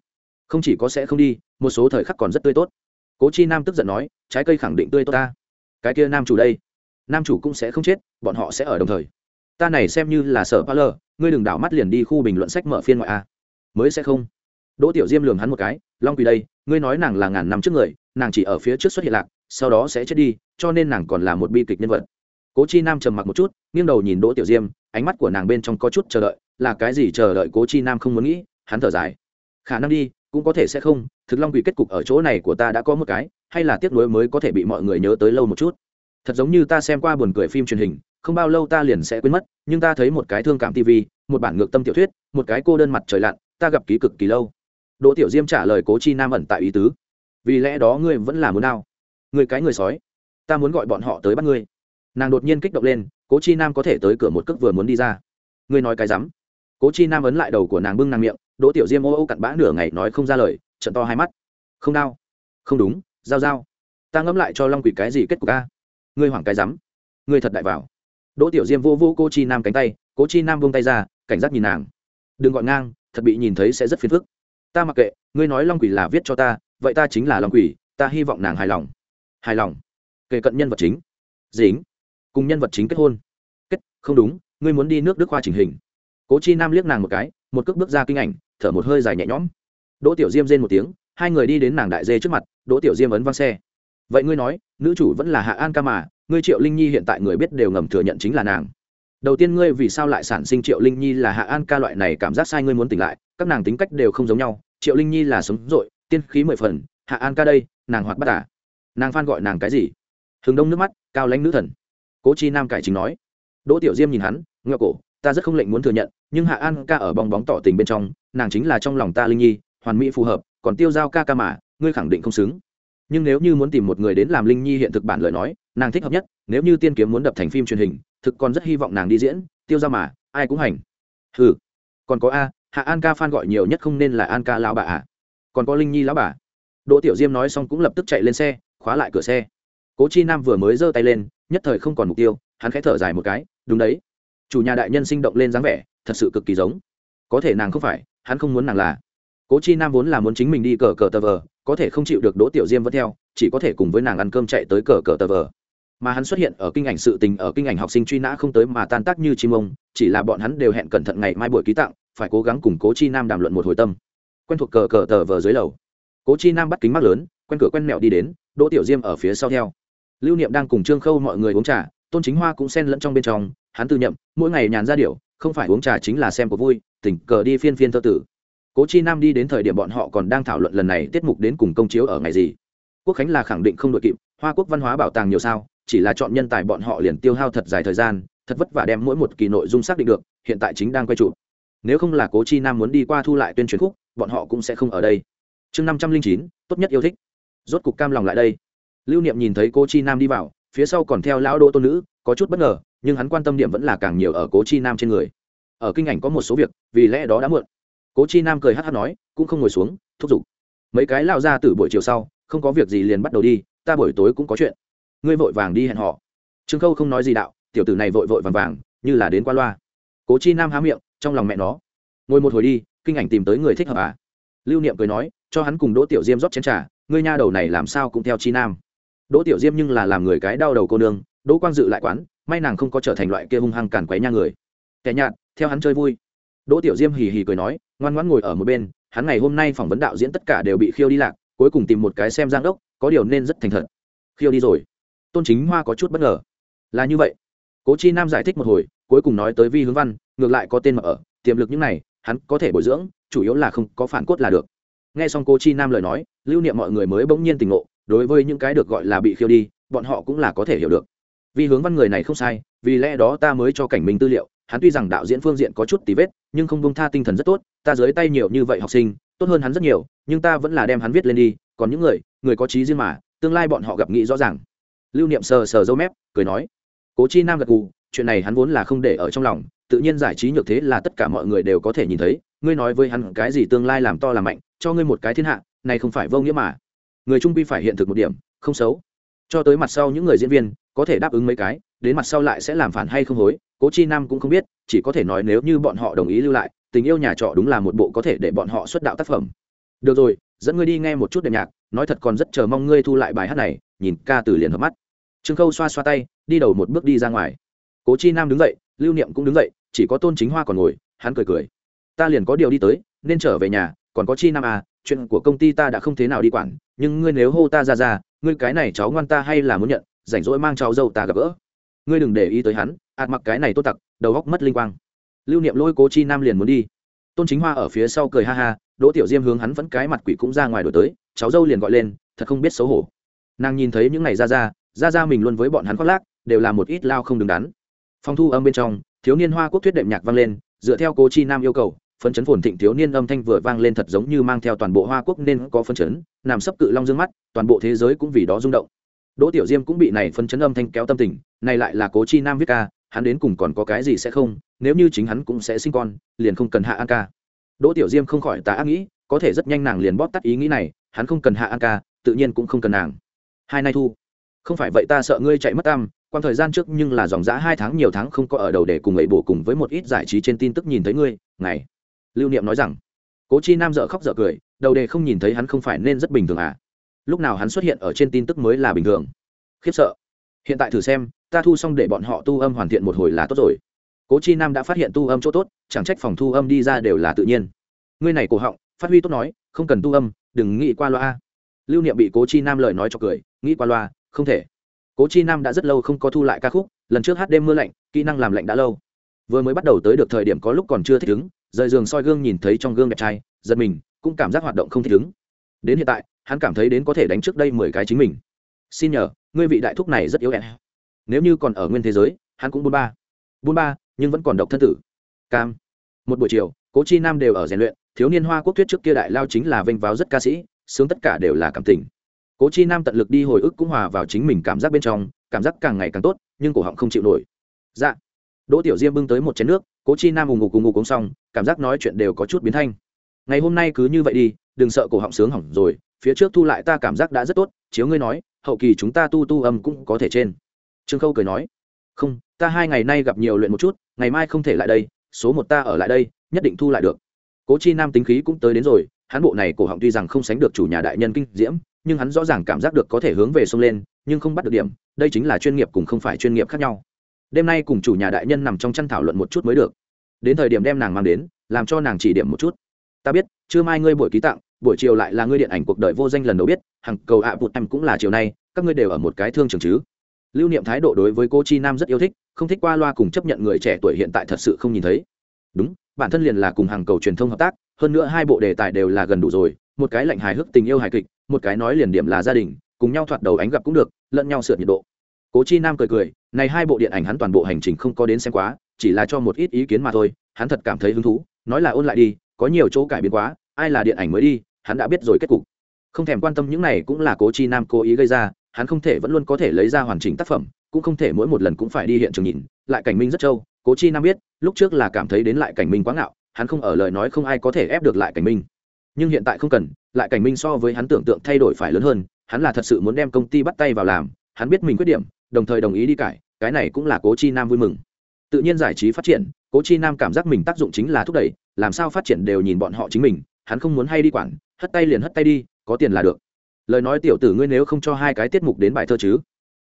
Không chỉ có sẽ không đi, một số thời khắc còn rất tươi tốt. Cố chi nam tức giận nói, trái cây khẳng định tươi tốt ta. Cái kia nam chủ đây, nam chủ cũng sẽ không chết, bọn họ sẽ ở đồng thời. Ta này xem như là sở pa lơ ngươi đừng đảo mắt liền đi khu bình luận sách mở phiên ngoại a. Mới sẽ không. Đỗ tiểu diêm lường hắn một cái, long quỳ đây, ngươi nói nàng là ngàn năm trước người, nàng chỉ ở phía trước xuất hiện lạc, sau đó sẽ chết đi, cho nên nàng còn là một bi kịch nhân vật. Cố chi nam trầm mặc một chút, nghiêng đầu nhìn đỗ tiểu diêm ánh mắt của nàng bên trong có chút chờ đợi, là cái gì chờ đợi cố chi nam không muốn nghĩ, hắn thở dài. Khả năng đi, cũng có thể sẽ không, thực long quỷ kết cục ở chỗ này của ta đã có một cái, hay là tiếc nuối mới có thể bị mọi người nhớ tới lâu một chút. Thật giống như ta xem qua buồn cười phim truyền hình, không bao lâu ta liền sẽ quên mất, nhưng ta thấy một cái thương cảm tv một bản ngược tâm tiểu thuyết, một cái cô đơn mặt trời lặn, ta gặp ký cực kỳ lâu. Đỗ tiểu diêm trả lời cố chi nam ẩn tại ý tứ. Vì lẽ đó ngươi vẫn là muốn nào người cái người sói. Ta muốn gọi bọn họ tới bắt ngươi nàng đột nhiên kích động lên, cố chi nam có thể tới cửa một cước vừa muốn đi ra. Ngươi nói cái rắm. Cố chi nam ấn lại đầu của nàng bưng nàng miệng, đỗ tiểu diêm ô ô cặn bã nửa ngày nói không ra lời trận to hai mắt. Không đau. Không đúng, giao giao. Ta ngẫm lại cho long quỷ cái gì kết cục a? Ngươi hoảng cái rắm. Ngươi thật đại vào. Đỗ tiểu diêm vô vô cô chi nam cánh tay, cố chi nam buông tay ra, cảnh giác nhìn nàng. Đừng gọi ngang, thật bị nhìn thấy sẽ rất phiền phức. Ta mặc kệ, ngươi nói long quỷ là viết cho ta, vậy ta chính là long quỷ, ta hy vọng nàng hài lòng. Hài lòng. Kể cận nhân vật chính. Dính cùng nhân vật chính kết hôn. Kết, không đúng, ngươi muốn đi nước đức khoa chỉnh hình. Cố chi nam liếc nàng một cái, một cước bước ra kinh ảnh, thở một hơi dài nhẹ nhõm. Đỗ tiểu diêm rên một tiếng, hai người đi đến nàng đại dê trước mặt, đỗ tiểu diêm ấn văng xe. Vậy ngươi nói, nữ chủ vẫn là hạ an ca mà, ngươi triệu linh nhi hiện tại người biết đều ngầm thừa nhận chính là nàng. Đầu tiên ngươi vì sao lại sản sinh triệu linh nhi là hạ an ca loại này cảm giác sai ngươi muốn tỉnh lại, các nàng tính cách đều không giống nhau, triệu linh nhi là sống dội tiên khí mười phần, hạ an ca đây, nàng hoạt bắt à? Nàng phan gọi nàng cái gì? Hừng đông nước mắt, cao lãnh nữ thần cố chi nam cải chính nói. Đỗ tiểu diêm nhìn hắn ngựa cổ, ta rất không lệnh muốn thừa nhận, nhưng hạ an ca ở bong bóng tỏ tình bên trong, nàng chính là trong lòng ta linh nhi, hoàn mỹ phù hợp, còn tiêu giao ca ca mà, ngươi khẳng định không xứng. Nhưng nếu như muốn tìm một người đến làm linh nhi hiện thực bản lời nói, nàng thích hợp nhất, nếu như tiên kiếm muốn đập thành phim truyền hình, thực còn rất hy vọng nàng đi diễn, tiêu ra mà, ai cũng hành. Ừ còn có a, hạ an ca phan gọi nhiều nhất không nên là an ca lão bà à. Còn có linh nhi lão bà. Đỗ tiểu diêm nói xong cũng lập tức chạy lên xe, khóa lại cửa xe cố chi nam vừa mới giơ tay lên, nhất thời không còn mục tiêu, hắn khẽ thở dài một cái, đúng đấy, chủ nhà đại nhân sinh động lên dáng vẻ, thật sự cực kỳ giống. Có thể nàng không phải, hắn không muốn nàng là. Cố chi nam vốn là muốn chính mình đi cờ cờ tờ vờ, có thể không chịu được đỗ tiểu diêm vẫn theo, chỉ có thể cùng với nàng ăn cơm chạy tới cờ cờ tờ vờ. Mà hắn xuất hiện ở kinh ảnh sự tình, ở kinh ảnh học sinh truy nã không tới mà tan tác như chim ông, chỉ là bọn hắn đều hẹn cẩn thận ngày mai buổi ký tặng, phải cố gắng cùng cố chi nam đàm luận một hồi tâm. Quen thuộc cờ cờ tờ vờ dưới lầu. Cố chi nam bắt kính mắt lớn, quen cửa quen mẹo đi đến, đỗ tiểu diêm ở phía sau theo lưu niệm đang cùng trương khâu mọi người uống trà, tôn chính hoa cũng xen lẫn trong bên trong, hắn tự nhậm, mỗi ngày nhàn ra điệu không phải uống trà chính là xem có vui, tình cờ đi phiên phiên thơ tử. Cố chi nam đi đến thời điểm bọn họ còn đang thảo luận lần này tiết mục đến cùng công chiếu ở ngày gì. Quốc khánh là khẳng định không đội kịp, hoa quốc văn hóa bảo tàng nhiều sao, chỉ là chọn nhân tài bọn họ liền tiêu hao thật dài thời gian, thật vất vả đem mỗi một kỳ nội dung xác định được, hiện tại chính đang quay trụ nếu không là cố chi nam muốn đi qua thu lại tuyên truyền khúc, bọn họ cũng sẽ không ở đây. Chương năm trăm linh chín, tốt nhất yêu thích. Rốt cục cam lòng lại đây lưu niệm nhìn thấy cô chi nam đi vào, phía sau còn theo lão đỗ tôn nữ, có chút bất ngờ, nhưng hắn quan tâm điểm vẫn là càng nhiều ở cố chi nam trên người. Ở kinh ảnh có một số việc, vì lẽ đó đã muộn. Cố chi nam cười hát hát nói, cũng không ngồi xuống, thúc giục. Mấy cái lao ra từ buổi chiều sau, không có việc gì liền bắt đầu đi, ta buổi tối cũng có chuyện. Ngươi vội vàng đi hẹn họ. Trương khâu không nói gì đạo, tiểu tử này vội vội vàng vàng, như là đến qua loa. Cố chi nam há miệng, trong lòng mẹ nó. Ngồi một hồi đi, kinh ảnh tìm tới người thích hợp à? Lưu niệm cười nói, cho hắn cùng đỗ tiểu diêm rót chén t r à ngươi nha đầu này làm sao cũng theo chi nam đỗ tiểu diêm nhưng là làm người cái đau đầu cô nương, đỗ quang dự lại quán, may nàng không có trở thành loại kia hung hăng càn quấy nha người. Kẻ nhạt, theo hắn chơi vui. Đỗ tiểu diêm hì hì cười nói, ngoan ngoãn ngồi ở một bên, hắn ngày hôm nay phỏng vấn đạo diễn tất cả đều bị khiêu đi lạc, cuối cùng tìm một cái xem giang đốc, có điều nên rất thành thật. Khiêu đi rồi. Tôn chính hoa có chút bất ngờ. Là như vậy. Cố chi nam giải thích một hồi, cuối cùng nói tới vi hướng văn, ngược lại có tên mà ở, tiềm lực những này, hắn có thể bồi dưỡng, chủ yếu là không có phản cốt là được. Nghe xong Cố chi nam lời nói, lưu niệm mọi người mới bỗng nhiên tình ngộ đối với những cái được gọi là bị khiêu đi, bọn họ cũng là có thể hiểu được. Vì hướng văn người này không sai, vì lẽ đó ta mới cho cảnh minh tư liệu, hắn tuy rằng đạo diễn phương diện có chút tí vết, nhưng không bông tha tinh thần rất tốt, ta dưới tay nhiều như vậy học sinh, tốt hơn hắn rất nhiều, nhưng ta vẫn là đem hắn viết lên đi, còn những người người có trí riêng mà, tương lai bọn họ gặp nghĩ rõ ràng. Lưu niệm sờ sờ dâu mép, cười nói, cố chi nam gật gù, chuyện này hắn vốn là không để ở trong lòng, tự nhiên giải trí nhược thế là tất cả mọi người đều có thể nhìn thấy, ngươi nói với hắn cái gì tương lai làm to làm mạnh, cho ngươi một cái thiên hạ, này không phải vô nghĩa mà người trung quy phải hiện thực một điểm, không xấu. Cho tới mặt sau những người diễn viên, có thể đáp ứng mấy cái, đến mặt sau lại sẽ làm phản hay không hối, cố chi nam cũng không biết, chỉ có thể nói nếu như bọn họ đồng ý lưu lại, tình yêu nhà trọ đúng là một bộ có thể để bọn họ xuất đạo tác phẩm. Được rồi, dẫn ngươi đi nghe một chút đệm nhạc, nói thật còn rất chờ mong ngươi thu lại bài hát này, nhìn ca từ liền hợp mắt. Trương khâu xoa xoa tay, đi đầu một bước đi ra ngoài. Cố chi nam đứng dậy, lưu niệm cũng đứng dậy, chỉ có tôn chính hoa còn ngồi, hắn cười cười. Ta liền có điều đi tới, nên trở về nhà, còn có chi nam à chuyện của công ty ta đã không thế nào đi quản nhưng ngươi nếu hô ta ra ra, ngươi cái này cháu ngoan ta hay là muốn nhận, rảnh rỗi mang cháu dâu ta gặp gỡ. Ngươi đừng để ý tới hắn, ạt mặc cái này tốt tặc, đầu góc mất linh quang. Lưu niệm lôi cố chi nam liền muốn đi. Tôn chính hoa ở phía sau cười ha ha, đỗ tiểu diêm hướng hắn vẫn cái mặt quỷ cũng ra ngoài đổi tới, cháu dâu liền gọi lên, thật không biết xấu hổ. Nàng nhìn thấy những ngày ra ra ra ra mình luôn với bọn hắn khoác lác, đều là một ít lao không đứng đắn. Phong thu âm bên trong, thiếu niên hoa quốc thuyết đệm nhạc vang lên, dựa theo cố chi nam yêu cầu phấn chấn phồn thịnh thiếu niên âm thanh vừa vang lên thật giống như mang theo toàn bộ hoa quốc nên có phấn chấn, nằm sấp cự long dương mắt, toàn bộ thế giới cũng vì đó rung động. Đỗ tiểu diêm cũng bị này phấn chấn âm thanh kéo tâm tình, này lại là cố chi nam viết ca, hắn đến cùng còn có cái gì sẽ không, nếu như chính hắn cũng sẽ sinh con, liền không cần hạ an ca. Đỗ tiểu diêm không khỏi tà ác nghĩ, có thể rất nhanh nàng liền bóp tắt ý nghĩ này, hắn không cần hạ an ca, tự nhiên cũng không cần nàng. Hai nay thu. Không phải vậy ta sợ ngươi chạy mất tam quan thời gian trước nhưng là dòng giã hai tháng nhiều tháng không có ở đầu để cùng ấy bổ cùng với một ít giải trí trên tin tức nhìn thấy ngươi, ngày lưu niệm nói rằng, cố chi nam dợ khóc dợ cười, đầu đề không nhìn thấy hắn không phải nên rất bình thường à? Lúc nào hắn xuất hiện ở trên tin tức mới là bình thường. Khiếp sợ. Hiện tại thử xem, ta thu xong để bọn họ tu âm hoàn thiện một hồi là tốt rồi. Cố chi nam đã phát hiện tu âm chỗ tốt, chẳng trách phòng thu âm đi ra đều là tự nhiên. Ngươi này cổ họng, phát huy tốt nói, không cần tu âm, đừng nghĩ qua loa lưu niệm bị cố chi nam lời nói cho cười, nghĩ qua loa, không thể. Cố chi nam đã rất lâu không có thu lại ca khúc, lần trước hát đêm mưa lạnh, kỹ năng làm lạnh đã lâu. Vừa mới bắt đầu tới được thời điểm có lúc còn chưa thích ứng rời giường soi gương nhìn thấy trong gương đẹp trai, giật mình, cũng cảm giác hoạt động không thích ứng. Đến hiện tại, hắn cảm thấy đến có thể đánh trước đây mười cái chính mình. Xin nhờ, ngươi vị đại thúc này rất yếu ẹ nếu như còn ở nguyên thế giới, hắn cũng bốn ba. Bốn ba, nhưng vẫn còn độc thân tử. Cam. Một buổi chiều, cố chi nam đều ở rèn luyện, thiếu niên hoa quốc thuyết trước kia đại lao chính là vênh váo rất ca sĩ, sướng tất cả đều là cảm tình. Cố chi nam tận lực đi hồi ức cũng hòa vào chính mình cảm giác bên trong, cảm giác càng ngày càng tốt, nhưng cổ họng không chịu nổi. Dạ. Đỗ tiểu diêm bưng tới một chén nước cố chi nam ù ngục cùng ngục uống xong, cảm giác nói chuyện đều có chút biến thanh. Ngày hôm nay cứ như vậy đi, đừng sợ cổ họng sướng hỏng rồi, phía trước thu lại ta cảm giác đã rất tốt, chiếu ngươi nói, hậu kỳ chúng ta tu tu âm cũng có thể trên. Trương khâu cười nói, không, ta hai ngày nay gặp nhiều luyện một chút, ngày mai không thể lại đây, số một ta ở lại đây, nhất định thu lại được. Cố chi nam tính khí cũng tới đến rồi, hắn bộ này cổ họng tuy rằng không sánh được chủ nhà đại nhân kinh diễm, nhưng hắn rõ ràng cảm giác được có thể hướng về sông lên, nhưng không bắt được điểm, đây chính là chuyên nghiệp cùng không phải chuyên nghiệp khác nhau đêm nay cùng chủ nhà đại nhân nằm trong chăn thảo luận một chút mới được. Đến thời điểm đem nàng mang đến, làm cho nàng chỉ điểm một chút. Ta biết chưa mai ngươi buổi ký tặng, buổi chiều lại là ngươi điện ảnh cuộc đời vô danh lần đầu biết, hằng cầu ạ à bụt em cũng là chiều nay, các ngươi đều ở một cái thương trường chứ. Lưu niệm thái độ đối với cô chi nam rất yêu thích, không thích qua loa cùng chấp nhận người trẻ tuổi hiện tại thật sự không nhìn thấy. Đúng, bản thân liền là cùng hàng cầu truyền thông hợp tác, hơn nữa hai bộ đề tài đều là gần đủ rồi, một cái lạnh hài hước tình yêu hài kịch, một cái nói liền điểm là gia đình, cùng nhau thoạt đầu ánh gặp cũng được, lẫn nhau sượt nhiệt độ. Cố chi nam cười cười này hai bộ điện ảnh hắn toàn bộ hành trình không có đến xem quá, chỉ là cho một ít ý kiến mà thôi, hắn thật cảm thấy hứng thú, nói là ôn lại đi, có nhiều chỗ cải biến quá, ai là điện ảnh mới đi, hắn đã biết rồi kết cục. Không thèm quan tâm những này cũng là cố chi nam cố ý gây ra, hắn không thể vẫn luôn có thể lấy ra hoàn chỉnh tác phẩm, cũng không thể mỗi một lần cũng phải đi hiện trường nhìn, lại cảnh minh rất trâu, cố chi nam biết, lúc trước là cảm thấy đến lại cảnh minh quá ngạo, hắn không ở lời nói không ai có thể ép được lại cảnh minh. Nhưng hiện tại không cần, lại cảnh minh so với hắn tưởng tượng thay đổi phải lớn hơn, hắn là thật sự muốn đem công ty bắt tay vào làm, hắn biết mình quyết điểm, đồng thời đồng ý đi cải cái này cũng là cố chi nam vui mừng. Tự nhiên giải trí phát triển, cố chi nam cảm giác mình tác dụng chính là thúc đẩy, làm sao phát triển đều nhìn bọn họ chính mình, hắn không muốn hay đi quản, hất tay liền hất tay đi, có tiền là được. Lời nói tiểu tử ngươi nếu không cho hai cái tiết mục đến bài thơ chứ?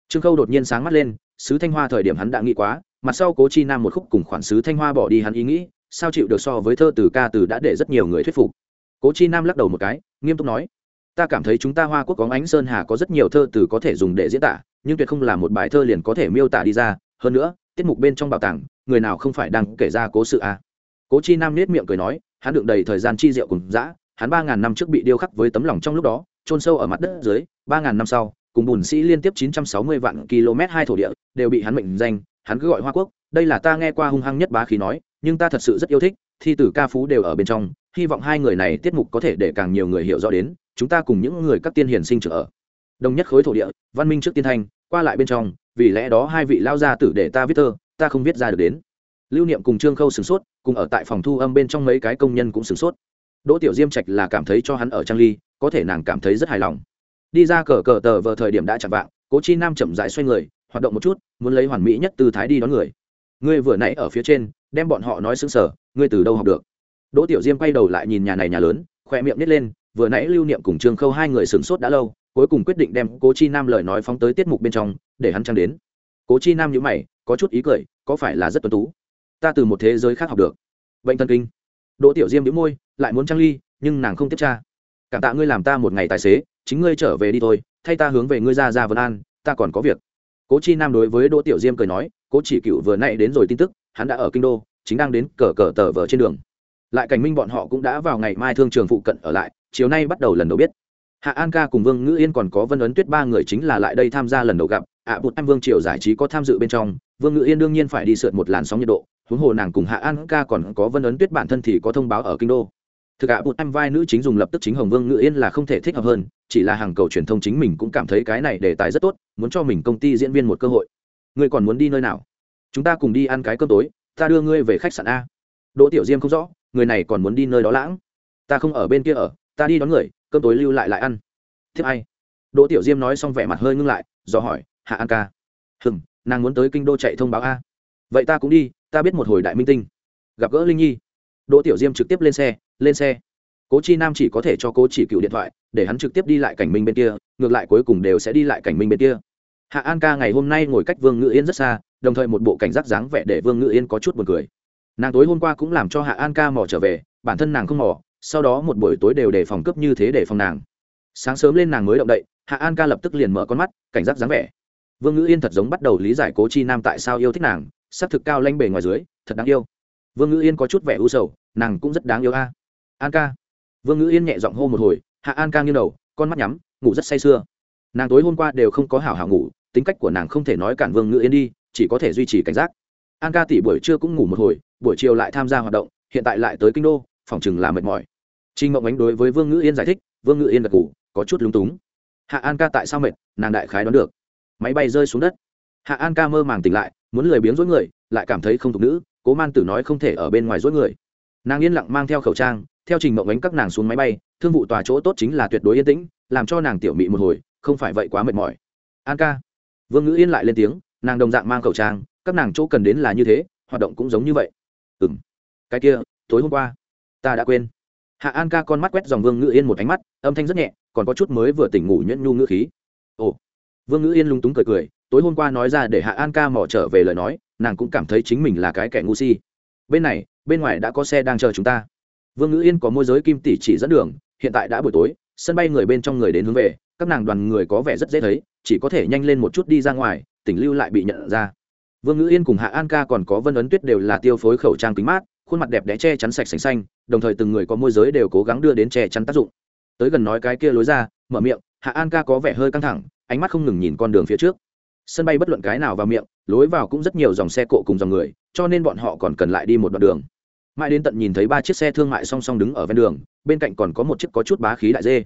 Trương khâu đột nhiên sáng mắt lên, sứ thanh hoa thời điểm hắn đã nghĩ quá, mặt sau cố chi nam một khúc cùng khoản sứ thanh hoa bỏ đi hắn ý nghĩ, sao chịu được so với thơ từ ca từ đã để rất nhiều người thuyết phục. Cố chi nam lắc đầu một cái, nghiêm túc nói, ta cảm thấy chúng ta hoa quốc có ánh sơn hà có rất nhiều thơ từ có thể dùng để diễn tả nhưng tuyệt không là một bài thơ liền có thể miêu tả đi ra. Hơn nữa, tiết mục bên trong bảo tàng, người nào không phải đang kể ra cố sự à. cố chi nam nết miệng cười nói, hắn đựng đầy thời gian chi diệu cùng dã, hắn ba ngàn năm trước bị điêu khắc với tấm lòng trong lúc đó trôn sâu ở mặt đất dưới, ba ngàn năm sau, cùng bùn sĩ liên tiếp chín trăm sáu mươi vạn km hai thổ địa, đều bị hắn mệnh danh, hắn cứ gọi hoa quốc. Đây là ta nghe qua hung hăng nhất bá khí nói, nhưng ta thật sự rất yêu thích, thi tử ca phú đều ở bên trong, hy vọng hai người này tiết mục có thể để càng nhiều người hiểu rõ đến, chúng ta cùng những người các tiên hiền sinh trưởng ở đồng nhất khối thổ địa, văn minh trước tiên thanh qua lại bên trong, vì lẽ đó hai vị lao gia tử để ta viết thơ, ta không viết ra được đến. Lưu niệm cùng trương khâu sửng sốt, cùng ở tại phòng thu âm bên trong mấy cái công nhân cũng sửng sốt. Đỗ tiểu diêm trạch là cảm thấy cho hắn ở trang ly, có thể nàng cảm thấy rất hài lòng. Đi ra cờ cờ tờ vờ thời điểm đã chạm vạng, cố chi nam chậm rãi xoay người, hoạt động một chút, muốn lấy hoàn mỹ nhất từ thái đi đón người. Ngươi vừa nãy ở phía trên, đem bọn họ nói xứng sở ngươi từ đâu học được? Đỗ tiểu diêm quay đầu lại nhìn nhà này nhà lớn, khoe miệng nít lên, vừa nãy lưu niệm cùng trương khâu hai người sửng sốt đã lâu cuối cùng quyết định đem cố chi nam lời nói phóng tới tiết mục bên trong, để hắn trang đến. Cố chi nam nhữ mày, có chút ý cười, có phải là rất tuân tú? Ta từ một thế giới khác học được. Bệnh thần kinh. Đỗ tiểu diêm nhữ môi, lại muốn trang ly, nhưng nàng không tiếp tra. Cảm tạ ngươi làm ta một ngày tài xế, chính ngươi trở về đi thôi, thay ta hướng về ngươi ra ra vân an, ta còn có việc. Cố chi nam đối với đỗ tiểu diêm cười nói, cố chỉ cựu vừa nãy đến rồi tin tức, hắn đã ở kinh đô, chính đang đến cờ cờ tờ vờ trên đường. Lại cảnh minh bọn họ cũng đã vào ngày mai thương trường phụ cận ở lại, chiều nay bắt đầu lần đầu biết hạ an ca cùng vương ngữ yên còn có vân ấn tuyết ba người chính là lại đây tham gia lần đầu gặp. Ạ à, bụt em vương triều giải trí có tham dự bên trong. Vương ngữ yên đương nhiên phải đi sượt một làn sóng nhiệt độ. Huống hồ nàng cùng hạ an ca còn có vân ấn tuyết bản thân thì có thông báo ở kinh đô. Thực ạ bụt em vai nữ chính dùng lập tức chính hồng vương ngữ yên là không thể thích hợp hơn. Chỉ là hàng cầu truyền thông chính mình cũng cảm thấy cái này đề tài rất tốt muốn cho mình công ty diễn viên một cơ hội. Ngươi còn muốn đi nơi nào? Chúng ta cùng đi ăn cái cơm tối ta đưa ngươi về khách sạn a. Đỗ tiểu diêm không rõ người này còn muốn đi nơi đó lãng. Ta không ở bên kia ở ta đi đón người cơm tối lưu lại lại ăn. Thiếp ai? Đỗ tiểu diêm nói xong vẻ mặt hơi ngưng lại, do hỏi, hạ an ca. Hừm, nàng muốn tới kinh đô chạy thông báo a. Vậy ta cũng đi, ta biết một hồi đại minh tinh. Gặp gỡ linh nhi. Đỗ tiểu diêm trực tiếp lên xe lên xe. Cố chi nam chỉ có thể cho cố chỉ cựu điện thoại, để hắn trực tiếp đi lại cảnh minh bên kia, ngược lại cuối cùng đều sẽ đi lại cảnh minh bên kia. Hạ an ca ngày hôm nay ngồi cách vương ngự yên rất xa, đồng thời một bộ cảnh giác dáng vẻ để vương ngự yên có chút b u ồ n cười. Nàng tối hôm qua cũng làm cho hạ an ca mò trở về, bản thân nàng không mò sau đó một buổi tối đều để phòng cướp như thế để phòng nàng. Sáng sớm lên nàng mới động đậy, hạ an ca lập tức liền mở con mắt, cảnh giác dáng vẻ. Vương ngữ yên thật giống bắt đầu lý giải cố chi nam tại sao yêu thích nàng s ắ c thực cao lanh bề ngoài dưới, thật đáng yêu. Vương ngữ yên có chút vẻ u sầu, nàng cũng rất đáng yêu a. An ca. Vương ngữ yên nhẹ giọng hô một hồi, hạ an ca nghiêng đầu, con mắt nhắm, ngủ rất say sưa. Nàng tối hôm qua đều không có hảo hảo ngủ, tính cách của nàng không thể nói cản vương ngữ yên đi, chỉ có thể duy trì cảnh giác. An ca tỷ buổi trưa cũng ngủ một hồi, buổi chiều lại tham gia hoạt động, hiện tại lại tới kinh đô, phòng chừng là mệt mỏi trinh mộng ánh đối với vương ngữ yên giải thích, vương ngữ yên gật ngủ có chút lúng túng. Hạ an ca tại sao mệt, nàng đại khái đoán được. Máy bay rơi xuống đất. Hạ an ca mơ màng tỉnh lại, muốn lười biếng dối người, lại cảm thấy không thục nữ, cố man tử nói không thể ở bên ngoài dối người. Nàng yên lặng mang theo khẩu trang, theo trình mộng ánh các nàng xuống máy bay, thương vụ tòa chỗ tốt chính là tuyệt đối yên tĩnh, làm cho nàng tiểu mị một hồi, không phải vậy quá mệt mỏi. An ca. Vương ngữ yên lại lên tiếng, nàng đồng dạng mang khẩu trang, các nàng chỗ cần đến là như thế, hoạt động cũng giống như vậy. Ừ m cái kia, tối hôm qua, ta đã quên hạ an ca con mắt quét dòng vương ngữ yên một ánh mắt, âm thanh rất nhẹ, còn có chút mới vừa tỉnh ngủ nhuyễn nhu ngữ khí. Ồ. Vương ngữ yên lung túng cười cười, tối hôm qua nói ra để hạ an ca mỏ trở về lời nói, nàng cũng cảm thấy chính mình là cái kẻ ngu si. Bên này, bên ngoài đã có xe đang chờ chúng ta. Vương ngữ yên có môi giới kim tỷ chỉ dẫn đường, hiện tại đã buổi tối, sân bay người bên trong người đến hướng về, các nàng đoàn người có vẻ rất dễ thấy, chỉ có thể nhanh lên một chút đi ra ngoài, tỉnh lưu lại bị nhận ra. Vương ngữ yên cùng hạ an ca còn có vân ấn tuyết đều là tiêu phối khẩu trang kính mát khuôn mặt đẹp đẽ che chắn sạch sành xanh, đồng thời từng người có môi giới đều cố gắng đưa đến che chắn tác dụng. Tới gần nói cái kia lối ra, mở miệng, hạ an ca có vẻ hơi căng thẳng, ánh mắt không ngừng nhìn con đường phía trước. Sân bay bất luận cái nào vào miệng, lối vào cũng rất nhiều dòng xe cộ cùng dòng người, cho nên bọn họ còn cần lại đi một đoạn đường. Mãi đến tận nhìn thấy ba chiếc xe thương mại song song đứng ở ven đường, bên cạnh còn có một chiếc có chút bá khí đại dê.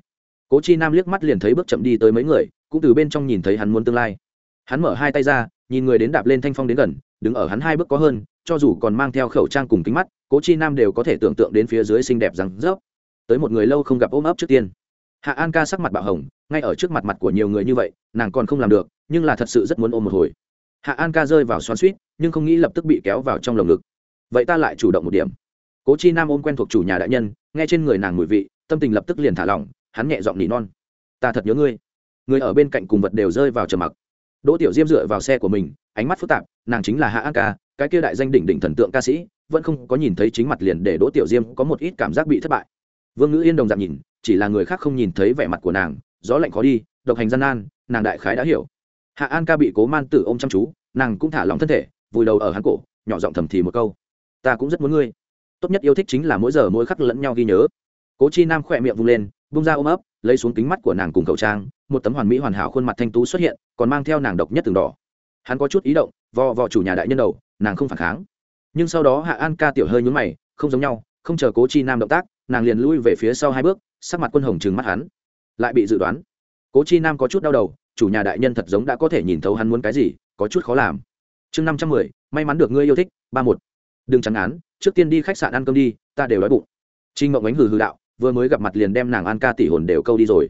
Cố chi nam liếc mắt liền thấy bước chậm đi tới mấy người, cũng từ bên trong nhìn thấy hắn muốn tương lai. Hắn mở hai tay ra, nhìn người đến đạp lên thanh phong đến gần, đứng ở hắn hai bước có hơn cho dù còn mang theo khẩu trang cùng kính mắt, cố chi nam đều có thể tưởng tượng đến phía dưới xinh đẹp rằng rớp. Tới một người lâu không gặp ôm ấp trước tiên. Hạ an ca sắc mặt bạo hồng, ngay ở trước mặt mặt của nhiều người như vậy, nàng còn không làm được, nhưng là thật sự rất muốn ôm một hồi. Hạ an ca rơi vào xoắn suýt, nhưng không nghĩ lập tức bị kéo vào trong lồng ngực. Vậy ta lại chủ động một điểm. Cố chi nam ôm quen thuộc chủ nhà đại nhân, nghe trên người nàng mùi vị, tâm tình lập tức liền thả lỏng, hắn nhẹ giọng nỉ non. Ta thật nhớ ngươi. Người ở bên cạnh cùng vật đều rơi vào trầm mặc. Đỗ tiểu diêm dựa vào xe của mình, ánh mắt phức tạp, nàng chính là hạ an ca cái kia đại danh đỉnh đỉnh thần tượng ca sĩ vẫn không có nhìn thấy chính mặt liền để đỗ tiểu diêm có một ít cảm giác bị thất bại. Vương ngữ yên đồng dạng nhìn, chỉ là người khác không nhìn thấy vẻ mặt của nàng, gió lạnh khó đi, độc hành gian nan, nàng đại khái đã hiểu. Hạ an ca bị cố man tử ôm chăm chú, nàng cũng thả lòng thân thể, vùi đầu ở hắn cổ, nhỏ giọng thầm thì một câu. Ta cũng rất muốn ngươi. Tốt nhất yêu thích chính là mỗi giờ mỗi khắc lẫn nhau ghi nhớ. Cố chi nam khỏe miệng vung lên, bung ra ôm ấp, lấy xuống kính mắt của nàng cùng khẩu trang, một tấm hoàn mỹ hoàn hảo khuôn mặt thanh tú xuất hiện, còn mang theo nàng độc nhất từng đỏ. Hắn có chút ý động vò vò chủ nhà đại nhân đầu nàng không phản kháng. Nhưng sau đó hạ an ca tiểu hơi nhún mày, không giống nhau, không chờ cố chi nam động tác, nàng liền lui về phía sau hai bước, sắc mặt quân hồng trừng mắt hắn. Lại bị dự đoán. Cố chi nam có chút đau đầu, chủ nhà đại nhân thật giống đã có thể nhìn thấu hắn muốn cái gì, có chút khó làm. Chương năm trăm mười, may mắn được ngươi yêu thích, ba một. Đừng chẳng án, trước tiên đi khách sạn ăn cơm đi, ta đều đói bụng. Trinh mộng ánh hừ hừ đạo, vừa mới gặp mặt liền đem nàng an ca tỷ hồn đều câu đi rồi.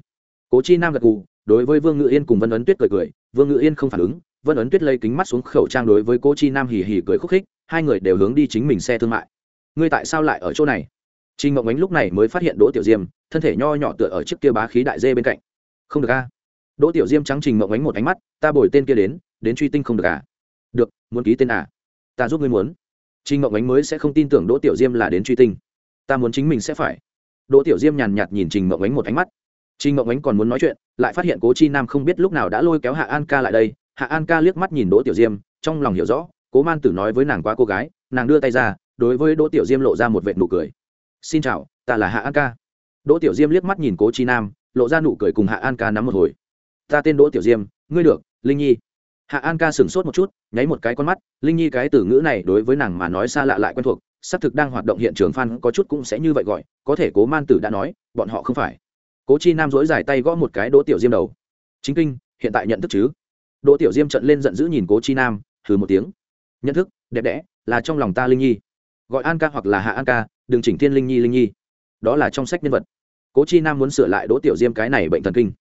Cố chi nam gật gù, đối với vương ngự yên cùng vân ấn tuyết cười cười, vương ngự yên không phản ứng vân ấn tuyết lây kính mắt xuống khẩu trang đối với cô chi nam hì hì cười khúc khích, hai người đều hướng đi chính mình xe thương mại. Ngươi tại sao lại ở chỗ này? Trinh mộng ánh lúc này mới phát hiện đỗ tiểu diêm, thân thể nho nhỏ tựa ở chiếc kia bá khí đại dê bên cạnh. Không được a. Đỗ tiểu diêm trắng trình mộng ánh một ánh mắt, ta bồi tên kia đến đến truy tinh không được à? Được, muốn ký tên à? Ta giúp ngươi muốn. Trình mộng ánh mới sẽ không tin tưởng đỗ tiểu diêm là đến truy tinh. Ta muốn chính mình sẽ phải. Đỗ tiểu diêm nhàn nhạt nhìn trình mộng ánh một ánh mắt. Trình mộng ánh còn muốn nói chuyện, lại phát hiện cố chi nam không biết lúc nào đã lôi kéo hạ an ca lại đây hạ an ca liếc mắt nhìn đỗ tiểu diêm, trong lòng hiểu rõ, cố man tử nói với nàng qua cô gái, nàng đưa tay ra, đối với đỗ tiểu diêm lộ ra một vệt nụ cười. Xin chào, ta là hạ an ca. Đỗ tiểu diêm liếc mắt nhìn cố chi nam, lộ ra nụ cười cùng hạ an ca nắm một hồi. Ta tên đỗ tiểu diêm, ngươi được, linh nhi. Hạ an ca sửng sốt một chút, nháy một cái con mắt, linh nhi cái từ ngữ này đối với nàng mà nói xa lạ lại quen thuộc, xác thực đang hoạt động hiện trường phan có chút cũng sẽ như vậy gọi, có thể cố man tử đã nói, bọn họ không phải. Cố chi nam dối dài tay gõ một cái đỗ tiểu diêm đầu. Chính kinh, hiện tại nhận thức chứ? Đỗ tiểu diêm trận lên giận dữ nhìn cố chi nam, hừ một tiếng. Nhận thức, đẹp đẽ, là trong lòng ta linh nhi. Gọi an ca hoặc là hạ an ca, đừng chỉnh thiên linh nhi linh nhi. Đó là trong sách nhân vật. Cố chi nam muốn sửa lại đỗ tiểu diêm cái này bệnh thần kinh.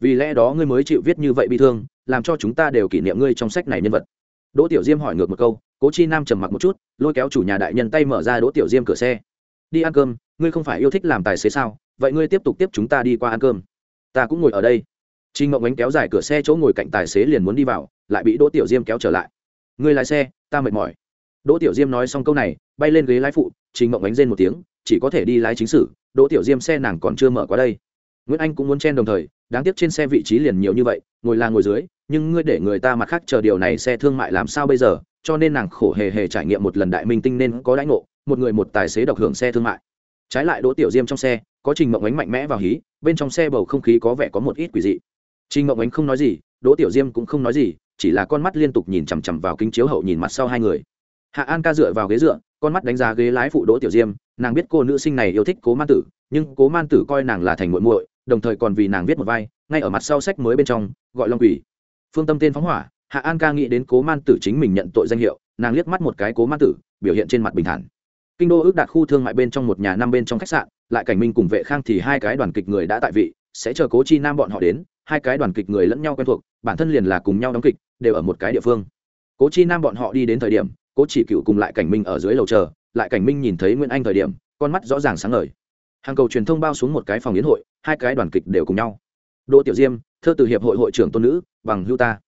Vì lẽ đó ngươi mới chịu viết như vậy bị thương, làm cho chúng ta đều kỷ niệm ngươi trong sách này nhân vật. Đỗ tiểu diêm hỏi ngược một câu, cố chi nam trầm mặc một chút, lôi kéo chủ nhà đại nhân tay mở ra đỗ tiểu diêm cửa xe. Đi ăn cơm, ngươi không phải yêu thích làm tài xế sao? Vậy ngươi tiếp tục tiếp chúng ta đi qua ăn cơm. Ta cũng ngồi ở đây trinh mộng ánh kéo dài cửa xe chỗ ngồi cạnh tài xế liền muốn đi vào, lại bị đỗ tiểu diêm kéo trở lại. Ngươi lái xe, ta mệt mỏi. Đỗ tiểu diêm nói xong câu này, bay lên ghế lái phụ, trình mộng ánh rên một tiếng, chỉ có thể đi lái chính sử đỗ tiểu diêm xe nàng còn chưa mở qua đây. Nguyễn anh cũng muốn chen đồng thời, đáng tiếc trên xe vị trí liền nhiều như vậy, ngồi là ngồi dưới, nhưng ngươi để người ta mặt khác chờ điều này xe thương mại làm sao bây giờ, cho nên nàng khổ hề hề trải nghiệm một lần đại minh tinh nên có đãi ngộ, một người một tài xế độc hưởng xe thương mại. Trái lại đỗ tiểu diêm trong xe, có trình mộng ánh mạnh mẽ vào hí, bên trong xe bầu không khí có vẻ có một ít quỷ dị trình mộng ánh không nói gì, đỗ tiểu diêm cũng không nói gì, chỉ là con mắt liên tục nhìn chằm chằm vào kính chiếu hậu nhìn mặt sau hai người. Hạ an ca dựa vào ghế dựa, con mắt đánh giá ghế lái phụ đỗ tiểu diêm, nàng biết cô nữ sinh này yêu thích cố man tử, nhưng cố man tử coi nàng là thành muội muội, đồng thời còn vì nàng viết một vai, ngay ở mặt sau sách mới bên trong, gọi long quỷ. Phương tâm tên phóng hỏa, hạ an ca nghĩ đến cố man tử chính mình nhận tội danh hiệu, nàng liếc mắt một cái cố man tử, biểu hiện trên mặt bình thản. Kinh đô ước đạt khu thương mại bên trong một nhà năm bên trong khách sạn, lại cảnh minh cùng vệ khang thì hai cái đoàn kịch người đã tại vị, sẽ chờ cố chi nam bọn họ đến hai cái đoàn kịch người lẫn nhau quen thuộc, bản thân liền là cùng nhau đóng kịch, đều ở một cái địa phương. Cố chi nam bọn họ đi đến thời điểm, cố chỉ cựu cùng lại cảnh minh ở dưới lầu chờ, lại cảnh minh nhìn thấy nguyễn anh thời điểm, con mắt rõ ràng sáng ngời. Hàng cầu truyền thông bao xuống một cái phòng yến hội, hai cái đoàn kịch đều cùng nhau. Đỗ tiểu diêm, thơ từ hiệp hội hội trưởng tôn nữ, bằng hưu ta.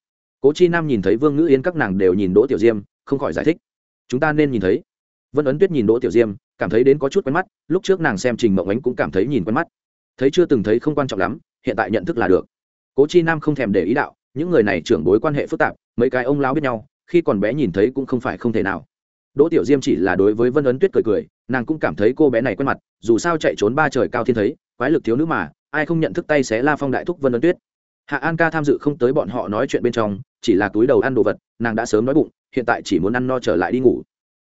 Cố chi nam nhìn thấy vương ngữ yến các nàng đều nhìn đỗ tiểu diêm, không khỏi giải thích. Chúng ta nên nhìn thấy. Vân ấn tuyết nhìn đỗ tiểu diêm, cảm thấy đến có chút quen mắt, lúc trước nàng xem trình mộng ánh cũng cảm thấy nhìn quen mắt. Thấy chưa từng thấy không quan trọng lắm, hiện tại nhận thức là được cố chi nam không thèm để ý đạo, những người này trưởng bối quan hệ phức tạp, mấy cái ông lão biết nhau, khi còn bé nhìn thấy cũng không phải không thể nào. Đỗ tiểu diêm chỉ là đối với vân ấn tuyết cười cười, nàng cũng cảm thấy cô bé này quen mặt, dù sao chạy trốn ba trời cao thiên thấy, quái lực thiếu nữ mà, ai không nhận thức tay sẽ la phong đại thúc vân ấn tuyết. Hạ an ca tham dự không tới bọn họ nói chuyện bên trong, chỉ là túi đầu ăn đồ vật, nàng đã sớm nói bụng, hiện tại chỉ muốn ăn no trở lại đi ngủ.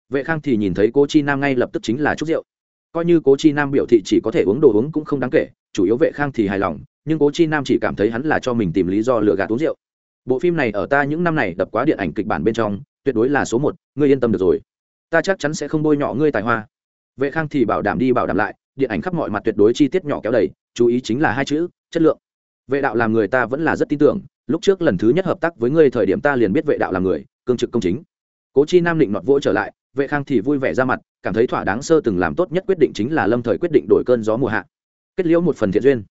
Vệ khang thì nhìn thấy cô chi nam ngay lập tức chính là chút rượu. Coi như cố chi nam biểu thị chỉ có thể uống đồ uống cũng không đáng kể, chủ yếu vệ khang thì hài lòng nhưng cố chi nam chỉ cảm thấy hắn là cho mình tìm lý do lựa gạt uống rượu. Bộ phim này ở ta những năm này đập quá điện ảnh kịch bản bên trong, tuyệt đối là số một, ngươi yên tâm được rồi. Ta chắc chắn sẽ không bôi nhọ ngươi tài hoa. Vệ khang thì bảo đảm đi bảo đảm lại, điện ảnh khắp mọi mặt tuyệt đối chi tiết nhỏ kéo đầy, chú ý chính là hai chữ, chất lượng. Vệ đạo làm người ta vẫn là rất tin tưởng, lúc trước lần thứ nhất hợp tác với ngươi thời điểm ta liền biết vệ đạo làm người, cương trực công chính. Cố chi nam định nọt vỗ trở lại, vệ khang thì vui vẻ ra mặt, cảm thấy thỏa đáng sơ từng làm tốt nhất quyết định chính là lâm thời quyết định đổi cơn gió mùa hạ. Kết liễu một phần thiện duyên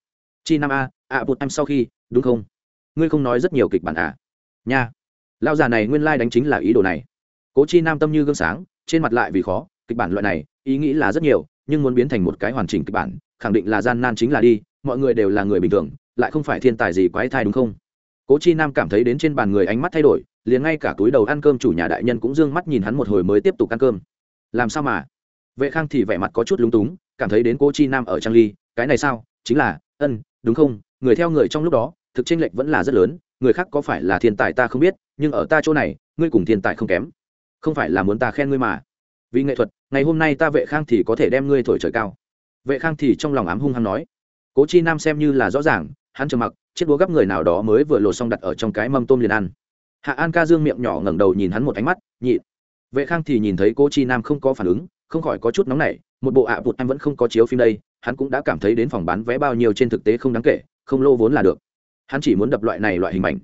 chi nam a, ạ bụt em sau khi, đúng không? Ngươi không nói rất nhiều kịch bản à? Nha. Lao già này nguyên lai、like、đánh chính là ý đồ này. Cố chi nam tâm như gương sáng, trên mặt lại vì khó, kịch bản loại này, ý nghĩ là rất nhiều, nhưng muốn biến thành một cái hoàn chỉnh kịch bản, khẳng định là gian nan chính là đi, mọi người đều là người bình thường, lại không phải thiên tài gì quái thai đúng không? Cố chi nam cảm thấy đến trên bàn người ánh mắt thay đổi, liền ngay cả túi đầu ăn cơm chủ nhà đại nhân cũng d ư ơ n g mắt nhìn hắn một hồi mới tiếp tục ăn cơm. Làm sao mà? Vệ khang thì vẻ mặt có chút lúng túng, cảm thấy đến cố chi nam ở trang ly, cái này sao? Chính là, ân đúng không? Người theo người trong lúc đó, thực tranh lệch vẫn là rất lớn, người khác có phải là thiên tài ta không biết, nhưng ở ta chỗ này, ngươi cùng thiên tài không kém. Không phải là muốn ta khen ngươi mà. Vì nghệ thuật, ngày hôm nay ta vệ khang thì có thể đem ngươi thổi trời cao. Vệ khang thì trong lòng ám hung hăng nói. Cố chi nam xem như là rõ ràng, hắn trầm mặc, chiếc búa gắp người nào đó mới vừa lột xong đặt ở trong cái mâm tôm liền ăn. Hạ an ca dương miệng nhỏ ngẩng đầu nhìn hắn một ánh mắt, nhị. Vệ khang thì nhìn thấy cố chi nam không có phản ứng, không khỏi có chút nóng nảy, một bộ ạ à bụt em vẫn không có chiếu phim đây hắn cũng đã cảm thấy đến phòng bán vé bao nhiêu trên thực tế không đáng kể, không lô vốn là được. Hắn chỉ muốn đập loại này loại hình ảnh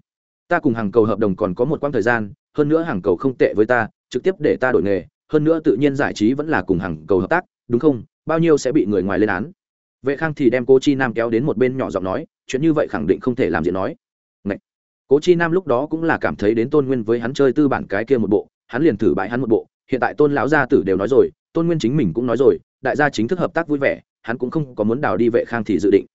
ta cùng hàng cầu hợp đồng còn có một quãng thời gian, hơn nữa hàng cầu không tệ với ta, trực tiếp để ta đổi nghề, hơn nữa tự nhiên giải trí vẫn là cùng hàng cầu hợp tác, đúng không? Bao nhiêu sẽ bị người ngoài lên án. Vệ khang thì đem cô chi nam kéo đến một bên nhỏ giọng nói, chuyện như vậy khẳng định không thể làm diện nói. Ngậy! cố chi nam lúc đó cũng là cảm thấy đến tôn nguyên với hắn chơi tư bản cái kia một bộ, hắn liền thử bại hắn một bộ, hiện tại tôn lão gia tử đều nói rồi, tôn nguyên chính mình cũng nói rồi, đại gia chính thức hợp tác vui vẻ hắn cũng không có muốn đào đi vệ khang thì dự định.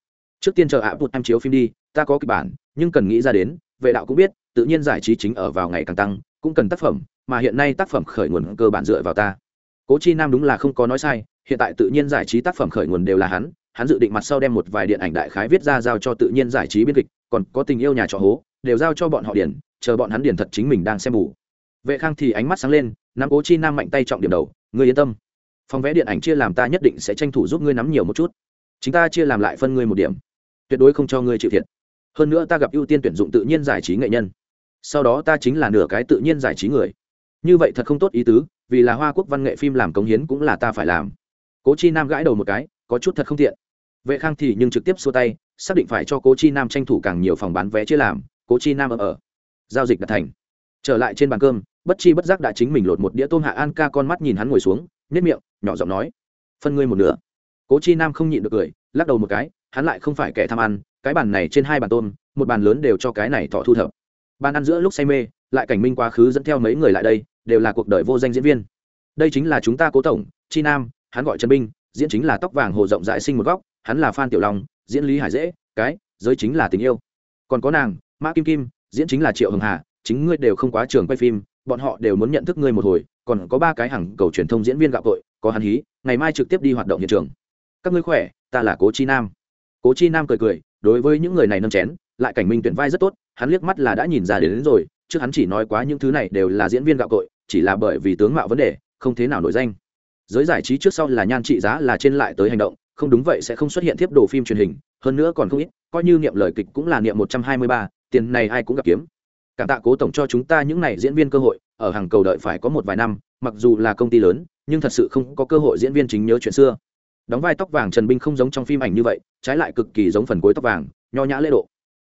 Trước tiên chờ ạ bụt em chiếu phim đi, ta có kịch bản, nhưng cần nghĩ ra đến, vệ đạo cũng biết, tự nhiên giải trí chính ở vào ngày càng tăng, cũng cần tác phẩm, mà hiện nay tác phẩm khởi nguồn cơ bản dựa vào ta. Cố chi nam đúng là không có nói sai, hiện tại tự nhiên giải trí tác phẩm khởi nguồn đều là hắn hắn dự định mặt sau đem một vài điện ảnh đại khái viết ra giao cho tự nhiên giải trí biên kịch, còn có tình yêu nhà trọ hố, đều giao cho bọn họ điển chờ bọn hắn điển thật chính mình đang xem bù. Vệ khang thì ánh mắt sáng lên, nắm cố chi nam mạnh tay trọng điểm đầu, ngươi yên tâm phòng vé điện ảnh chia làm ta nhất định sẽ tranh thủ giúp ngươi nắm nhiều một chút. Chính ta chia làm lại phân ngươi một điểm. Tuyệt đối không cho ngươi chịu thiệt. Hơn nữa ta gặp ưu tiên tuyển dụng tự nhiên giải trí nghệ nhân. Sau đó ta chính là nửa cái tự nhiên giải trí người. Như vậy thật không tốt ý tứ, vì là hoa quốc văn nghệ phim làm cống hiến cũng là ta phải làm. Cố chi nam gãi đầu một cái, có chút thật không tiện. Vệ khang thì nhưng trực tiếp xua tay, xác định phải cho cố chi nam tranh thủ càng nhiều phòng bán vé chia làm, cố chi nam ở ở. Giao dịch đã thành. Trở lại trên bàn cơm, bất chi bất giác đã chính mình lột một đĩa tôm hạ an ca con mắt nhìn hắn ngồi xuống nhất miệng, nhỏ giọng nói, phân ngươi một nửa. Cố chi nam không nhịn được cười, lắc đầu một cái, hắn lại không phải kẻ tham ăn, cái bàn này trên hai bàn tôm, một bàn lớn đều cho cái này thọ thu thập. Bàn ăn giữa lúc say mê, lại cảnh minh quá khứ dẫn theo mấy người lại đây, đều là cuộc đời vô danh diễn viên. Đây chính là chúng ta cố tổng, chi nam, hắn gọi trần binh, diễn chính là tóc vàng hồ rộng dại sinh một góc, hắn là phan tiểu long, diễn lý hải dễ, cái, giới chính là tình yêu. Còn có nàng, mã kim kim, diễn chính là triệu hồng hà, chính ngươi đều không quá trường quay phim bọn họ đều muốn nhận thức ngươi một hồi còn có ba cái hàng cầu truyền thông diễn viên gạo tội có hắn hí ngày mai trực tiếp đi hoạt động hiện trường. Các ngươi khỏe ta là cố chi nam. Cố chi nam cười cười đối với những người này nâng chén lại cảnh minh tuyển vai rất tốt hắn liếc mắt là đã nhìn ra đến, đến rồi trước hắn chỉ nói quá những thứ này đều là diễn viên gạo cội chỉ là bởi vì tướng mạo vấn đề không thế nào nổi danh. Giới giải trí trước sau là nhan trị giá là trên lại tới hành động không đúng vậy sẽ không xuất hiện tiếp đồ phim truyền hình hơn nữa còn không ít coi như niệm lời kịch cũng là niệm một trăm hai mươi ba tiền này ai cũng gặp kiếm cảm tạ cố tổng cho chúng ta những này diễn viên cơ hội, ở hàng cầu đợi phải có một vài năm, mặc dù là công ty lớn, nhưng thật sự không có cơ hội diễn viên chính nhớ chuyện xưa. Đóng vai tóc vàng trần binh không giống trong phim ảnh như vậy, trái lại cực kỳ giống phần cuối tóc vàng, nho nhã lễ độ.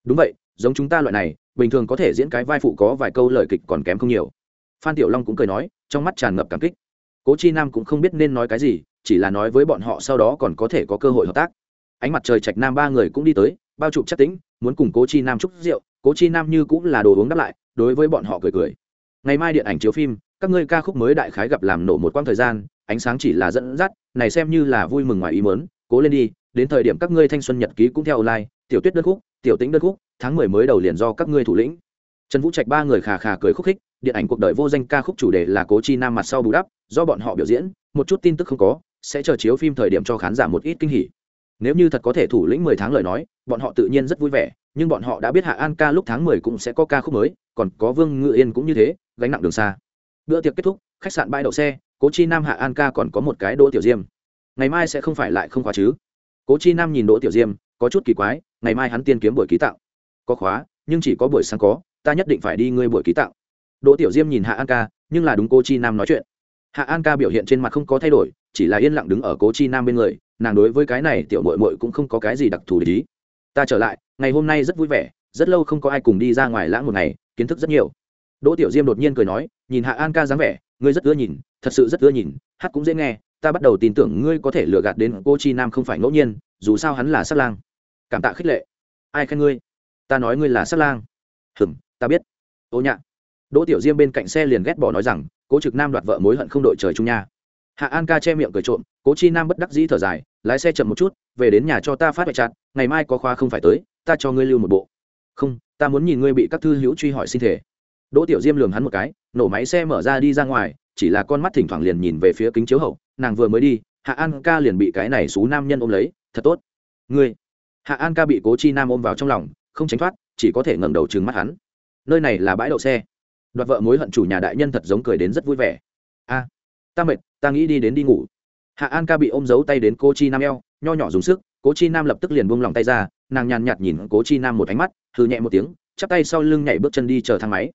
Đúng vậy, giống chúng ta loại này, bình thường có thể diễn cái vai phụ có vài câu lời kịch còn kém không nhiều. Phan tiểu long cũng cười nói, trong mắt tràn ngập cảm kích. Cố chi nam cũng không biết nên nói cái gì, chỉ là nói với bọn họ sau đó còn có thể có cơ hội hợp tác. Ánh mặt trời trạch nam ba người cũng đi tới, bao chụp chắc tính muốn cùng cố chi nam chúc rượu cố chi nam như cũng là đồ uống đáp lại, đối với bọn họ cười cười. Ngày mai điện ảnh chiếu phim, các ngươi ca khúc mới đại khái gặp làm nổ một quãng thời gian, ánh sáng chỉ là dẫn dắt, này xem như là vui mừng ngoài ý mớn cố lên đi, đến thời điểm các ngươi thanh xuân nhật ký cũng theo online, tiểu tuyết đơn khúc, tiểu tĩnh đơn khúc, tháng mười mới đầu liền do các ngươi thủ lĩnh. Trần vũ trạch ba người khà khà cười khúc khích, điện ảnh cuộc đời vô danh ca khúc chủ đề là cố chi nam mặt sau bù đắp, do bọn họ biểu diễn, một chút tin tức không có, sẽ chờ chiếu phim thời điểm cho khán giả một ít kinh hỉ. Nếu như thật có thể thủ lĩnh mười tháng lời nói, bọn họ tự nhiên rất vui vẻ nhưng bọn họ đã biết hạ an ca lúc tháng mười cũng sẽ có ca khúc mới, còn có vương ngự yên cũng như thế, gánh nặng đường xa. Bữa tiệc kết thúc, khách sạn bãi đậu xe, cố chi nam, hạ an ca còn có một cái đỗ tiểu diêm. Ngày mai sẽ không phải lại không khóa chứ? Cố chi nam nhìn đỗ tiểu diêm, có chút kỳ quái, ngày mai hắn tiên kiếm buổi ký tạo. Có khóa, nhưng chỉ có buổi sáng có, ta nhất định phải đi ngươi buổi ký tạo. Đỗ tiểu diêm nhìn hạ an ca, nhưng là đúng cố chi nam nói chuyện. Hạ an ca biểu hiện trên mặt không có thay đổi, chỉ là yên lặng đứng ở cố chi nam bên người, nàng đối với cái này tiểu mội mội cũng không có cái gì đặc thù để ý. Ta trở lại ngày hôm nay rất vui vẻ, rất lâu không có ai cùng đi ra ngoài lãng một ngày, kiến thức rất nhiều. Đỗ tiểu diêm đột nhiên cười nói, nhìn hạ an ca dáng vẻ, ngươi rất ưa nhìn, thật sự rất ưa nhìn, hát cũng dễ nghe, ta bắt đầu tin tưởng ngươi có thể lừa gạt đến cô chi nam không phải ngẫu nhiên, dù sao hắn là sát lang. Cảm tạ khích lệ. Ai khen ngươi? Ta nói ngươi là sát lang. Hừm, ta biết. Ô nhạ. Đỗ tiểu diêm bên cạnh xe liền ghét bỏ nói rằng, cố trực nam đoạt vợ mối hận không đội trời chung nha. Hạ an ca che miệng cười trộm, cố chi nam bất đắc dĩ thở dài, lái xe chậm một chút về đến nhà cho ta phát bài chặt, ngày mai có khoa không phải tới, ta cho ngươi lưu một bộ. Không, ta muốn nhìn ngươi bị các thư hữu truy hỏi sinh thể. Đỗ tiểu diêm lường hắn một cái, nổ máy xe mở ra đi ra ngoài, chỉ là con mắt thỉnh thoảng liền nhìn về phía kính chiếu hậu, nàng vừa mới đi, hạ an ca liền bị cái này xú nam nhân ôm lấy, thật tốt. Ngươi? Hạ an ca bị cố chi nam ôm vào trong lòng, không tránh thoát, chỉ có thể ngẩng đầu trừng mắt hắn. Nơi này là bãi đậu xe. Đoạt vợ mối hận chủ nhà đại nhân thật giống cười đến rất vui vẻ. A, ta mệt, ta nghĩ đi đến đi ngủ hạ an ca bị ôm giấu tay đến cô chi nam eo, nho nhỏ dùng sức, cố chi nam lập tức liền buông lòng tay ra, nàng nhàn nhạt nhìn cố chi nam một ánh mắt hư nhẹ một tiếng, chắp tay sau lưng nhảy bước chân đi chờ thang máy.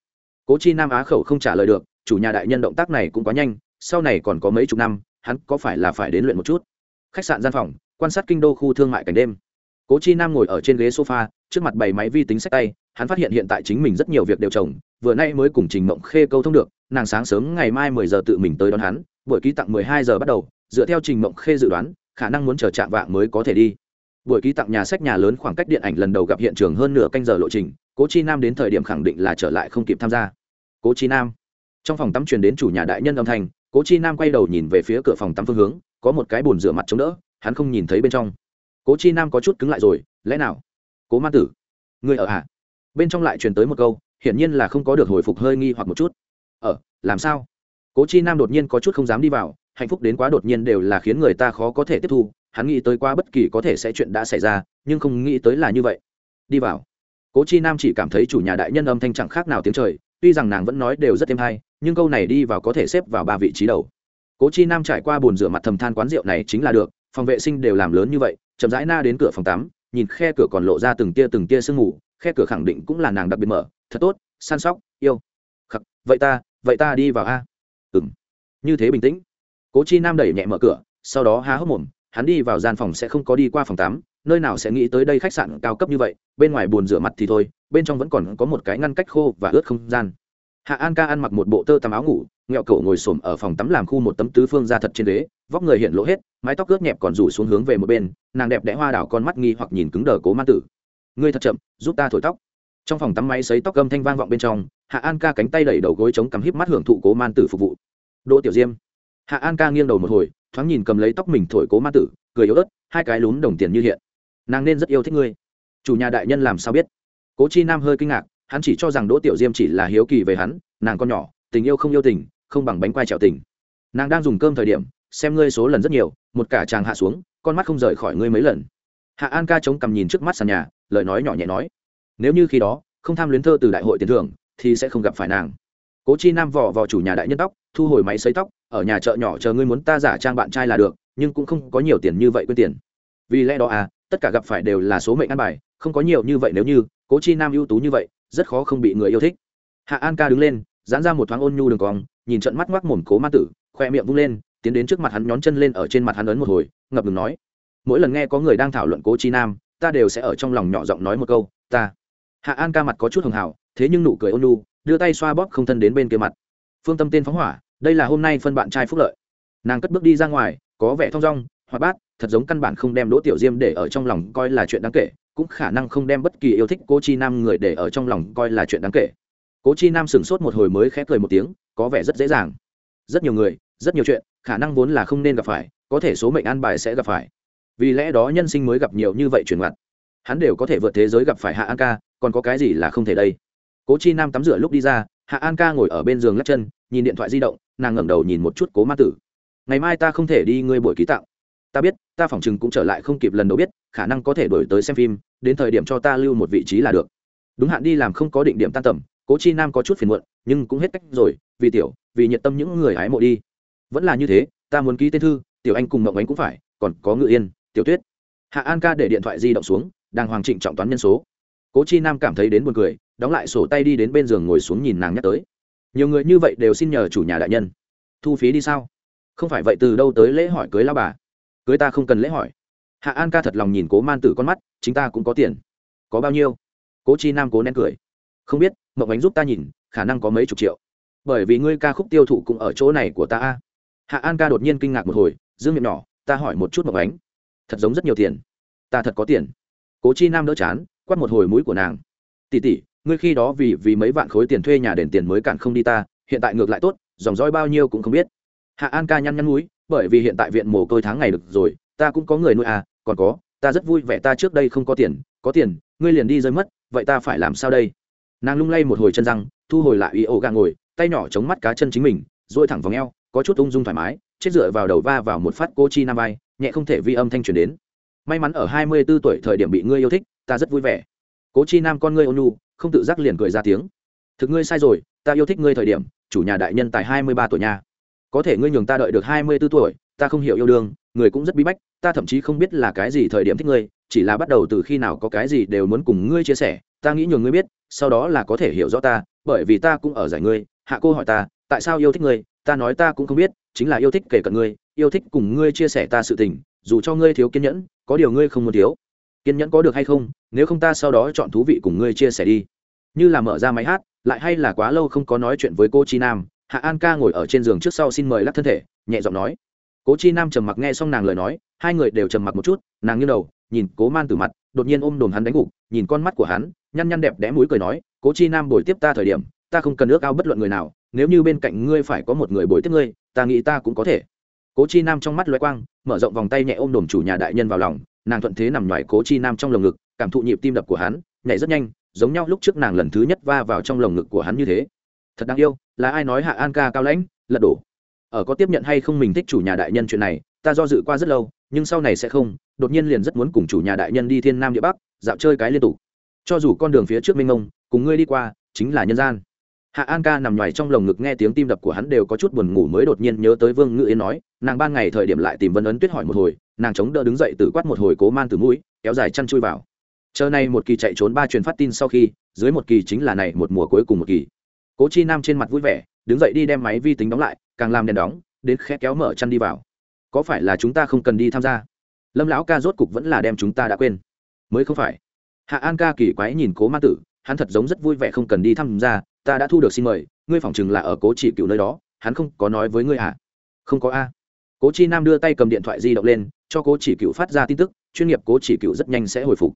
Cố chi nam á khẩu không trả lời được, chủ nhà đại nhân động tác này cũng quá nhanh, sau này còn có mấy chục năm, hắn có phải là phải đến luyện một chút? Khách sạn gian phòng, quan sát kinh đô khu thương mại cảnh đêm. Cố chi nam ngồi ở trên ghế sofa, trước mặt bày máy vi tính sách tay, hắn phát hiện hiện tại chính mình rất nhiều việc đều chồng, vừa nay mới cùng trình mộng khê câu thông được, nàng sáng sớm ngày mai mười giờ tự mình tới đón hắn, buổi ký tặng mười hai giờ bắt đầu dựa theo trình mộng khê dự đoán, khả năng muốn chờ chạm vạng mới có thể đi. Buổi ký tặng nhà sách nhà lớn khoảng cách điện ảnh lần đầu gặp hiện trường hơn nửa canh giờ lộ trình, cố chi nam đến thời điểm khẳng định là trở lại không kịp tham gia. Cố chi nam. Trong phòng tắm truyền đến chủ nhà đại nhân âm thanh, cố chi nam quay đầu nhìn về phía cửa phòng tắm phương hướng, có một cái bồn rửa mặt chống đỡ, hắn không nhìn thấy bên trong. Cố chi nam có chút cứng lại rồi, lẽ nào? Cố ma tử. Người ở à? Bên trong lại truyền tới một câu, hiển nhiên là không có được hồi phục hơi nghi hoặc một chút. Ở, làm sao? Cố chi nam đột nhiên có chút không dám đi vào hạnh phúc đến quá đột nhiên đều là khiến người ta khó có thể tiếp thu. Hắn nghĩ tới quá bất kỳ có thể sẽ chuyện đã xảy ra, nhưng không nghĩ tới là như vậy. Đi vào. Cố chi nam chỉ cảm thấy chủ nhà đại nhân âm thanh chẳng khác nào tiếng trời, tuy rằng nàng vẫn nói đều rất êm hay, nhưng câu này đi vào có thể xếp vào ba vị trí đầu. Cố chi nam trải qua bồn rửa mặt thầm than quán rượu này chính là được, phòng vệ sinh đều làm lớn như vậy, chậm rãi na đến cửa phòng tắm, nhìn khe cửa còn lộ ra từng tia từng tia sương mù, khe cửa khẳng định cũng là nàng đặc biệt mở, thật tốt, săn sóc, yêu. Khắc, vậy ta vậy ta đi vào a. Ừ m như thế bình tĩnh cố chi nam đẩy nhẹ mở cửa, sau đó há hốc mồm, hắn đi vào gian phòng sẽ không có đi qua phòng tắm, nơi nào sẽ nghĩ tới đây khách sạn cao cấp như vậy, bên ngoài bồn rửa mặt thì thôi, bên trong vẫn còn có một cái ngăn cách khô và ướt không gian. Hạ an ca ăn mặc một bộ tơ tằm áo ngủ, nghẹo cậu ngồi xổm ở phòng tắm làm khu một tấm tứ phương ra thật trên đế vóc người hiện lỗ hết, mái tóc ướt nhẹp còn rủ xuống hướng về một bên, nàng đẹp đẽ hoa đảo con mắt nghi hoặc nhìn cứng đờ cố man tử. Ngươi thật chậm, giúp ta thổi tóc. Trong phòng tắm máy xấy tóc gâm thanh vang vọng bên trong, hạ an ca cánh tay đẩy đầu gối chống cắm híp mắt hưởng thụ cố man tử phục vụ. Đỗ tiểu diêm hạ an ca nghiêng đầu một hồi, thoáng nhìn cầm lấy tóc mình thổi cố ma tử, cười yếu ớt, hai cái lún đồng tiền như hiện. Nàng nên rất yêu thích ngươi. Chủ nhà đại nhân làm sao biết? Cố chi nam hơi kinh ngạc, hắn chỉ cho rằng đỗ tiểu diêm chỉ là hiếu kỳ về hắn, nàng con nhỏ, tình yêu không yêu tình, không bằng bánh quai trèo tình. Nàng đang dùng cơm thời điểm, xem ngươi số lần rất nhiều, một cả chàng hạ xuống, con mắt không rời khỏi ngươi mấy lần. Hạ an ca chống cằm nhìn trước mắt sàn nhà, lời nói nhỏ nhẹ nói. Nếu như khi đó, không tham luyến thơ từ đại hội tiền thưởng, thì sẽ không gặp phải nàng. Cố chi nam vò vò chủ nhà đại nhân tóc, thu hồi máy xấy tóc ở nhà chợ nhỏ chờ ngươi muốn ta giả trang bạn trai là được, nhưng cũng không có nhiều tiền như vậy quên tiền. Vì lẽ đó à tất cả gặp phải đều là số mệnh ăn bài, không có nhiều như vậy nếu như, cố chi nam ưu tú như vậy, rất khó không bị người yêu thích. Hạ an ca đứng lên dán ra một thoáng ôn nhu đường cong, nhìn trận mắt ngoác mồm cố ma tử, khoe miệng vung lên, tiến đến trước mặt hắn nhón chân lên ở trên mặt hắn ấn một hồi, ngập ngừng nói. Mỗi lần nghe có người đang thảo luận cố chi nam, ta đều sẽ ở trong lòng nhỏ giọng nói một câu, ta. Hạ an ca mặt có chút hường hảo, thế nhưng nụ cười ôn nhu, đưa tay xoa bóp không thân đến bên kia mặt. Phương tâm tên phóng hỏa đây là hôm nay phân bạn trai phúc lợi. Nàng cất bước đi ra ngoài, có vẻ thong dong, hoạt bát, thật giống căn bản không đem đỗ tiểu diêm để ở trong lòng coi là chuyện đáng kể, cũng khả năng không đem bất kỳ yêu thích cô chi nam người để ở trong lòng coi là chuyện đáng kể. Cố chi nam sửng sốt một hồi mới khẽ cười một tiếng, có vẻ rất dễ dàng. Rất nhiều người, rất nhiều chuyện, khả năng vốn là không nên gặp phải, có thể số mệnh an bài sẽ gặp phải. Vì lẽ đó nhân sinh mới gặp nhiều như vậy chuyển mặt hắn đều có thể vượt thế giới gặp phải hạ an ca, còn có cái gì là không thể đây? Cố chi nam tắm rửa lúc đi ra hạ an ca ngồi ở bên giường lắc chân, nhìn điện thoại di động, nàng ngẩng đầu nhìn một chút cố ma tử. Ngày mai ta không thể đi ngươi buổi ký tặng. Ta biết, ta phỏng chừng cũng trở lại không kịp lần đầu biết, khả năng có thể đổi tới xem phim, đến thời điểm cho ta lưu một vị trí là được. Đúng hạn đi làm không có định điểm tan tầm, cố chi nam có chút phiền muộn, nhưng cũng hết cách rồi, vì tiểu, vì nhiệt tâm những người hái mộ đi. Vẫn là như thế, ta muốn ký tên thư, tiểu anh cùng mộng ánh cũng phải, còn có ngự yên, tiểu tuyết. Hạ an ca để điện thoại di động xuống đang hoàng trịnh trọng toán nhân số. Cố chi nam cảm thấy đến buồn cười đóng lại sổ tay đi đến bên giường ngồi xuống nhìn nàng nhắc tới. Nhiều người như vậy đều xin nhờ chủ nhà đại nhân. Thu phí đi sao? Không phải vậy, từ đâu tới lễ hỏi cưới lao bà? Cưới ta không cần lễ hỏi. Hạ an ca thật lòng nhìn cố man tử con mắt, chính ta cũng có tiền. Có bao nhiêu? Cố chi nam cố nén cười. Không biết, mộng ánh giúp ta nhìn, khả năng có mấy chục triệu. Bởi vì ngươi ca khúc tiêu thụ cũng ở chỗ này của ta hạ an ca đột nhiên kinh ngạc một hồi, dương miệng nhỏ, ta hỏi một chút mộng ánh. Thật giống rất nhiều tiền. Ta thật có tiền. Cố chi nam đỡ chán quắt một hồi mũi của nàng. Tỉ tỉ ngươi khi đó vì vì mấy vạn khối tiền thuê nhà đền tiền mới cản không đi ta, hiện tại ngược lại tốt, dòng dõi bao nhiêu cũng không biết. Hạ an ca nhăn nhăn núi, bởi vì hiện tại viện mồ côi tháng ngày được rồi, ta cũng có người nuôi à còn có, ta rất vui vẻ ta trước đây không có tiền có tiền, ngươi liền đi rơi mất, vậy ta phải làm sao đây? Nàng lung lay một hồi chân răng, thu hồi lại ý ổ gà ngồi, tay nhỏ chống mắt cá chân chính mình dội thẳng vào ngheo có chút ung dung thoải mái, chết dựa vào đầu va vào một phát cô chi nam vai, nhẹ không thể vi âm thanh truyền đến. May mắn ở hai mươi b ố tuổi thời điểm bị ngươi yêu thích, ta rất vui vẻ. Cố chi nam con ngươi ônu không tự giác liền cười ra tiếng. Thực ngươi sai rồi, ta yêu thích ngươi thời điểm, chủ nhà đại nhân tài hai mươi ba tuổi nha. Có thể ngươi nhường ta đợi được hai mươi b ố tuổi, ta không hiểu yêu đương, người cũng rất bí bách, ta thậm chí không biết là cái gì thời điểm thích ngươi, chỉ là bắt đầu từ khi nào có cái gì đều muốn cùng ngươi chia sẻ, ta nghĩ nhường ngươi biết, sau đó là có thể hiểu rõ ta, bởi vì ta cũng ở giải ngươi, hạ cô hỏi ta, tại sao yêu thích ngươi, ta nói ta cũng không biết, chính là yêu thích kể cận ngươi, yêu thích cùng ngươi chia sẻ ta sự tình, dù cho ngươi thiếu kiên nhẫn, có điều ngươi không muốn thiếu kiên nhẫn có được hay không, nếu không ta sau đó chọn thú vị cùng ngươi chia sẻ đi. Như là mở ra máy hát, lại hay là quá lâu không có nói chuyện với cô chi nam, hạ an ca ngồi ở trên giường trước sau xin mời lắc thân thể, nhẹ giọng nói. Cố chi nam trầm mặc nghe xong nàng lời nói, hai người đều trầm mặc một chút, nàng như đầu, nhìn cố man từ mặt, đột nhiên ôm đồm hắn đánh gục, nhìn con mắt của hắn, nhăn nhăn đẹp đẽ mũi cười nói, cố chi nam bồi tiếp ta thời điểm, ta không cần ước ao bất luận người nào, nếu như bên cạnh ngươi phải có một người bồi tiếp ngươi, ta nghĩ ta cũng có thể. Cố chi nam trong mắt loay quang, mở rộng vòng tay nhẹ ôm đồm chủ nhà đại nhân vào lòng nàng thuận thế nằm ngoài cố chi nam trong lồng ngực, cảm thụ nhịp tim đập của hắn, nhảy rất nhanh, giống nhau lúc trước nàng lần thứ nhất va vào trong lồng ngực của hắn như thế. Thật đáng yêu, là ai nói hạ an ca cao lãnh, lật đổ? Ở có tiếp nhận hay không mình thích chủ nhà đại nhân chuyện này, ta do dự qua rất lâu, nhưng sau này sẽ không, đột nhiên liền rất muốn cùng chủ nhà đại nhân đi thiên nam địa bắc, dạo chơi cái liên tục. Cho dù con đường phía trước minh ông cùng ngươi đi qua, chính là nhân gian hạ an ca nằm ngoài trong lồng ngực nghe tiếng tim đập của hắn đều có chút buồn ngủ mới đột nhiên nhớ tới vương ngự yên nói, nàng ban ngày thời điểm lại tìm vân ấn tuyết hỏi một hồi, nàng chống đỡ đứng dậy từ quát một hồi cố man từ mũi, kéo dài chăn chui vào. Chờ này một kỳ chạy trốn ba truyền phát tin sau khi, dưới một kỳ chính là này một mùa cuối cùng một kỳ. Cố chi nam trên mặt vui vẻ, đứng dậy đi đem máy vi tính đóng lại, càng làm đèn đóng, đến khẽ kéo mở chăn đi vào. Có phải là chúng ta không cần đi tham gia? Lâm lão ca rốt cục vẫn là đem chúng ta đã quên. Mới không phải. Hạ an ca kỳ quái nhìn cố ma tử hắn thật giống rất vui vẻ không cần đi tham gia ta đã thu được xin mời, ngươi phỏng chừng là ở cố chỉ cựu nơi đó, hắn không có nói với ngươi à? Không có a. Cố chi nam đưa tay cầm điện thoại di động lên, cho cố chỉ cựu phát ra tin tức, chuyên nghiệp cố chỉ cựu rất nhanh sẽ hồi phục.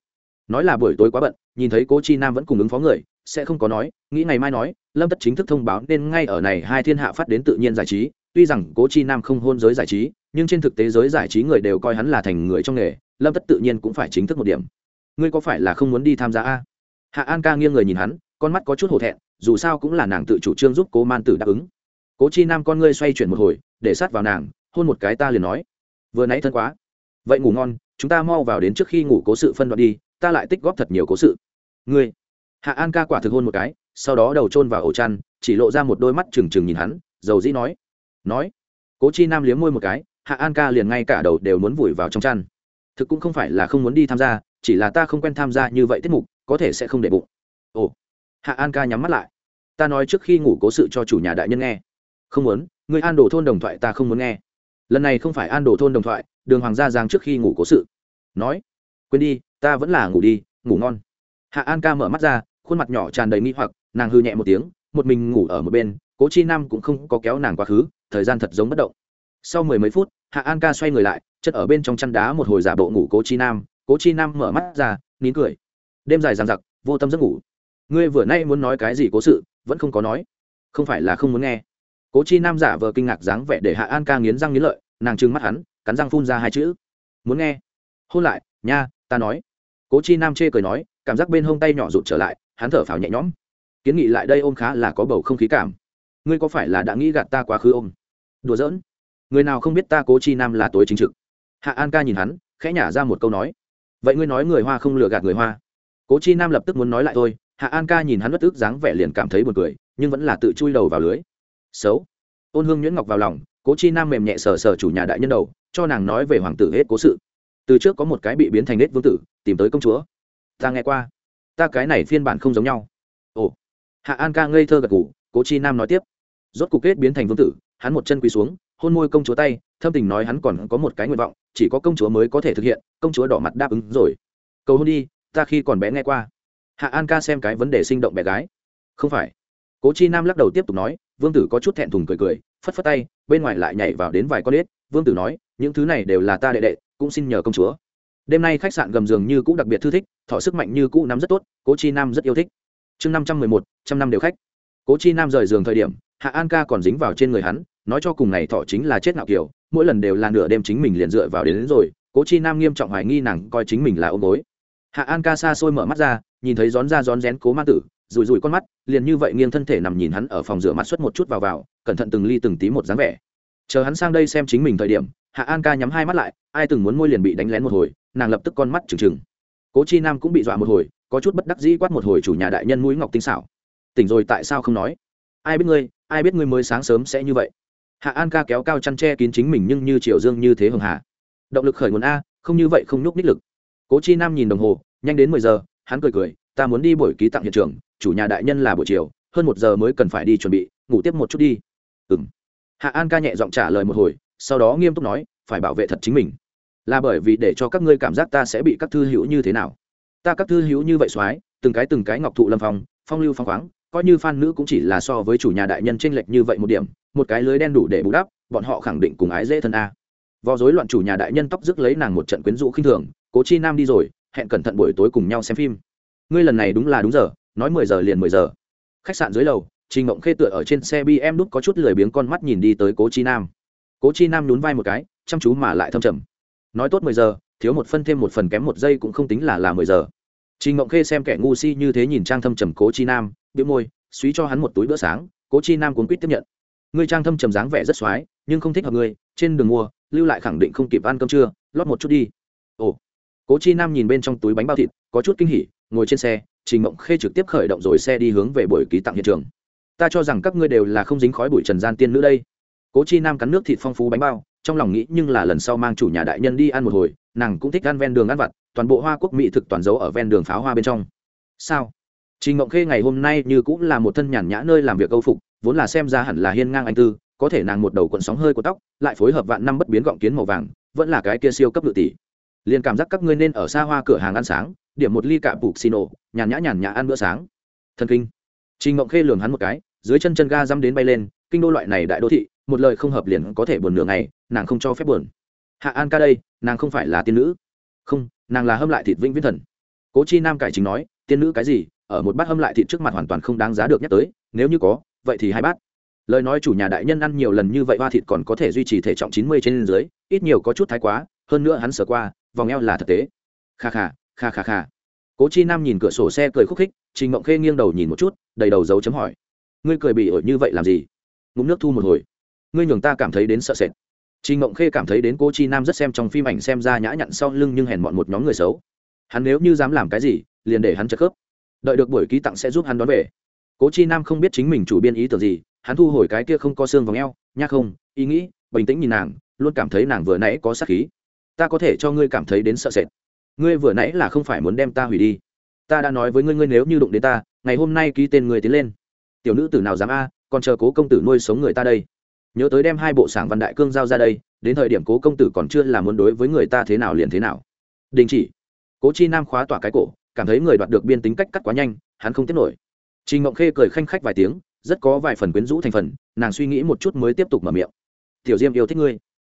Nói là buổi tối quá bận, nhìn thấy cố chi nam vẫn cùng ứng phó người, sẽ không có nói, nghĩ ngày mai nói, lâm tất chính thức thông báo nên ngay ở này hai thiên hạ phát đến tự nhiên giải trí, tuy rằng cố chi nam không hôn giới giải trí, nhưng trên thực tế giới giải trí người đều coi hắn là thành người trong nghề, lâm tất tự nhiên cũng phải chính thức một điểm. Ngươi có phải là không muốn đi tham gia a? Hạ an ca nghiêng người nhìn hắn, con mắt có chút hổ thẹn, dù sao cũng là nàng tự chủ trương giúp cố man tử đáp ứng. Cố chi nam con ngươi xoay chuyển một hồi, để sát vào nàng, hôn một cái ta liền nói. Vừa nãy thân quá. Vậy ngủ ngon, chúng ta mau vào đến trước khi ngủ cố sự phân đoạn đi, ta lại tích góp thật nhiều cố sự. Ngươi. Hạ an ca quả thực hôn một cái, sau đó đầu chôn vào ổ chăn, chỉ lộ ra một đôi mắt trừng trừng nhìn hắn, dầu dĩ nói. Nói. Cố chi nam liếm môi một cái, hạ an ca liền ngay cả đầu đều muốn vùi vào trong chăn. Thực cũng không phải là không muốn đi tham gia, chỉ là ta không quen tham gia như vậy tiết mục có thể sẽ không để bụng. Ồ, hạ an ca nhắm mắt lại. Ta nói trước khi ngủ cố sự cho chủ nhà đại nhân nghe. Không muốn, người an đồ thôn đồng thoại ta không muốn nghe. Lần này không phải an đồ thôn đồng thoại, đường hoàng gia giang trước khi ngủ cố sự. Nói, quên đi, ta vẫn là ngủ đi, ngủ ngon. Hạ an ca mở mắt ra, khuôn mặt nhỏ tràn đầy nghi hoặc, nàng hư nhẹ một tiếng, một mình ngủ ở một bên, cố chi nam cũng không có kéo nàng quá khứ, thời gian thật giống bất động. Sau mười mấy phút, hạ an ca xoay người lại chất ở bên trong chăn đá một hồi giả bộ ngủ cố chi nam, cố chi nam mở mắt ra, nín cười đêm dài dằng dặc, vô tâm giấc ngủ. Ngươi vừa nay muốn nói cái gì cố sự, vẫn không có nói. Không phải là không muốn nghe. Cố chi nam giả vờ kinh ngạc dáng vẻ để hạ an ca nghiến răng nghiến lợi, nàng trừng mắt hắn, cắn răng phun ra hai chữ. Muốn nghe? Hôn lại, nha, ta nói. Cố chi nam chê cười nói, cảm giác bên hông tay nhỏ rụt trở lại, hắn thở phào nhẹ nhõm. Kiến nghị lại đây ôm khá là có bầu không khí cảm. Ngươi có phải là đã nghĩ gạt ta quá khứ ôm? Đùa giỡn. Người nào không biết ta cố chi nam là tối chính trực? Hạ an ca nhìn hắn, khẽ nhả ra một câu nói. Vậy ngươi nói người hoa không lừa gạt người hoa? Cố chi nam lập tức muốn nói lại thôi, hạ an ca nhìn hắn bất tức dáng vẻ liền cảm thấy buồn cười, nhưng vẫn là tự chui đầu vào lưới. Xấu. Ôn hương nhuyễn ngọc vào lòng, cố chi nam mềm nhẹ sờ sờ chủ nhà đại nhân đầu, cho nàng nói về hoàng tử hết cố sự. Từ trước có một cái bị biến thành hết vương tử, tìm tới công chúa. Ta nghe qua. Ta cái này phiên bản không giống nhau. Ồ. Hạ an ca ngây thơ gật ngủ cố chi nam nói tiếp. Rốt cục kết biến thành vương tử, hắn một chân quỳ xuống, hôn môi công chúa tay, thâm tình nói hắn còn có một cái nguyện vọng, chỉ có công chúa mới có thể thực hiện, công chúa đỏ mặt đáp ứng rồi. Cầu hôn đi ta khi còn bé nghe qua. Hạ an ca xem cái vấn đề sinh động bé gái. Không phải. Cố chi nam lắc đầu tiếp tục nói vương tử có chút thẹn thùng cười cười phất phất tay bên ngoài lại nhảy vào đến vài con ếch. Vương tử nói những thứ này đều là ta đệ đệ cũng xin nhờ công chúa. Đêm nay khách sạn gầm giường như cũ đặc biệt thư thích thọ sức mạnh như cũ nắm rất tốt cố chi nam rất yêu thích. Chương năm trăm mười một trăm năm đều khách. Cố chi nam rời giường thời điểm hạ an ca còn dính vào trên người hắn nói cho cùng này thọ chính là chết nạo kiểu mỗi lần đều là nửa đêm chính mình liền dựa vào đến, đến rồi cố chi nam nghiêm trọng hoài nghi nàng coi chính mình là ôm gối hạ an ca xa xôi mở mắt ra, nhìn thấy rón ra rón rén cố ma tử rùi rùi con mắt, liền như vậy nghiêng thân thể nằm nhìn hắn ở phòng rửa mặt suốt một chút vào vào, cẩn thận từng ly từng tí một dáng vẻ. Chờ hắn sang đây xem chính mình thời điểm, hạ an ca nhắm hai mắt lại, ai từng muốn môi liền bị đánh lén một hồi, nàng lập tức con mắt trừng trừng. Cố chi nam cũng bị dọa một hồi, có chút bất đắc dĩ quát một hồi chủ nhà đại nhân mũi ngọc tinh xảo. Tỉnh rồi tại sao không nói? Ai biết ngươi, ai biết ngươi mới sáng sớm sẽ như vậy? Hạ an ca kéo cao chăn tre kín chính mình nhưng như triều dương như thế hường hà. Động lực khởi nguồn a, không như vậy không nhúc ních lực cố chi nam nhìn đồng hồ, nhanh đến mười giờ, hắn cười cười, ta muốn đi buổi ký tặng hiện trường, chủ nhà đại nhân là buổi chiều, hơn một giờ mới cần phải đi chuẩn bị, ngủ tiếp một chút đi. Ừ m hạ an ca nhẹ giọng trả lời một hồi, sau đó nghiêm túc nói, phải bảo vệ thật chính mình. Là bởi vì để cho các ngươi cảm giác ta sẽ bị các thư hữu như thế nào. Ta các thư hữu như vậy soái, từng cái từng cái ngọc thụ lâm phong phong lưu phong khoáng, coi như phan nữ cũng chỉ là so với chủ nhà đại nhân tranh lệch như vậy một điểm, một cái lưới đen đủ để bù đắp, bọn họ khẳng định cùng ái dễ thân a. Vò dối loạn chủ nhà đại nhân tóc rước lấy nàng một trận quyến rũ khinh thường cố chi nam đi rồi, hẹn cẩn thận buổi tối cùng nhau xem phim. Ngươi lần này đúng là đúng giờ, nói mười giờ liền mười giờ. Khách sạn dưới lầu, trình mộng khê tựa ở trên xe bm đút có chút lười biếng con mắt nhìn đi tới cố chi nam. Cố chi nam nhún vai một cái, chăm chú mà lại thâm trầm. Nói tốt mười giờ, thiếu một phân thêm một phần kém một giây cũng không tính là là mười giờ. Trình mộng khê xem kẻ ngu si như thế nhìn trang thâm trầm cố chi nam biếu môi suý cho hắn một túi bữa sáng, cố chi nam cuốn quýt tiếp nhận. Ngươi trang thâm trầm dáng vẻ rất x nhưng không thích hợp ngươi, trên đường mua, lưu lại khẳng định không kịp ăn cơm trưa, lót một chút đi. Ồ cố chi nam nhìn bên trong túi bánh bao thịt, có chút kinh hỉ, ngồi trên xe, trình mộng khê trực tiếp khởi động rồi xe đi hướng về buổi ký tặng hiện trường. Ta cho rằng các ngươi đều là không dính khói bụi trần gian tiên nữ đây. Cố chi nam cắn nước thịt phong phú bánh bao, trong lòng nghĩ nhưng là lần sau mang chủ nhà đại nhân đi ăn một hồi, nàng cũng thích ăn ven đường ăn vặt, toàn bộ hoa quốc mỹ thực toàn dấu ở ven đường pháo hoa bên trong. Sao? Trình mộng khê ngày hôm nay như cũng là một thân nhàn nhã nơi làm việc câu phục, vốn là xem ra hẳn là hiên ngang anh tư, có thể nàng một đầu cuộn sóng hơi của tóc, lại phối hợp vạn năm bất biến gọng kiến màu vàng, vẫn là cái kia siêu cấp lự tỷ liền cảm giác các ngươi nên ở xa hoa cửa hàng ăn sáng, điểm một ly cạ bục xì nổ, nhàn nhã nhàn nhã ăn bữa sáng. Thần kinh. Trình ngộng khê lường hắn một cái, dưới chân chân ga dăm đến bay lên, kinh đô loại này đại đô thị, một lời không hợp liền có thể buồn nửa ngày, nàng không cho phép buồn. Hạ an ca đây, nàng không phải là tiên nữ. Không, nàng là hâm lại thịt vĩnh viễn thần. Cố chi nam cải chính nói, tiên nữ cái gì, ở một bát hâm lại thịt trước mặt hoàn toàn không đáng giá được nhắc tới, nếu như có, vậy thì hai bát. Lời nói chủ nhà đại nhân ăn nhiều lần như vậy hoa thịt còn có thể duy trì thể trọng chín mươi trên dưới, ít nhiều có chút thái quá, hơn nữa hắn sờ qua vòng eo là thực tế. Kha kha kha kha kha. Cố chi nam nhìn cửa sổ xe cười khúc khích, trình mộng khê nghiêng đầu nhìn một chút, đầy đầu dấu chấm hỏi. Ngươi cười bị ổi như vậy làm gì? Ngụm nước thu một hồi. Ngươi nhường ta cảm thấy đến sợ sệt. Trình mộng khê cảm thấy đến cố chi nam rất xem trong phim ảnh xem ra nhã nhặn sau lưng nhưng hèn mọn một nhóm người xấu. Hắn nếu như dám làm cái gì, liền để hắn chất khớp. Đợi được buổi ký tặng sẽ giúp hắn đón về. Cố chi nam không biết chính mình chủ biên ý tưởng gì, hắn thu hồi cái kia không có xương vòng eo nha không, ý nghĩ, bình tĩnh nhìn nàng, luôn cảm thấy nàng vừa nãy có sát khí ta có thể cho ngươi cảm thấy đến sợ sệt. Ngươi vừa nãy là không phải muốn đem ta hủy đi. Ta đã nói với ngươi ngươi nếu như đụng đến ta, ngày hôm nay ký tên người tiến lên. Tiểu nữ tử nào dám a, còn chờ cố công tử nuôi sống người ta đây. Nhớ tới đem hai bộ sảng văn đại cương giao ra đây, đến thời điểm cố công tử còn chưa là muốn đối với người ta thế nào liền thế nào. Đình chỉ. Cố chi nam khóa tỏa cái cổ, cảm thấy người đoạt được biên tính cách cắt quá nhanh, hắn không tiếp nổi. Trình ngộng khê cười khanh khách vài tiếng, rất có vài phần quyến rũ thành phần, nàng suy nghĩ một chút mới tiếp tục mở miệng. Tiểu diêm yêu thích ngươi.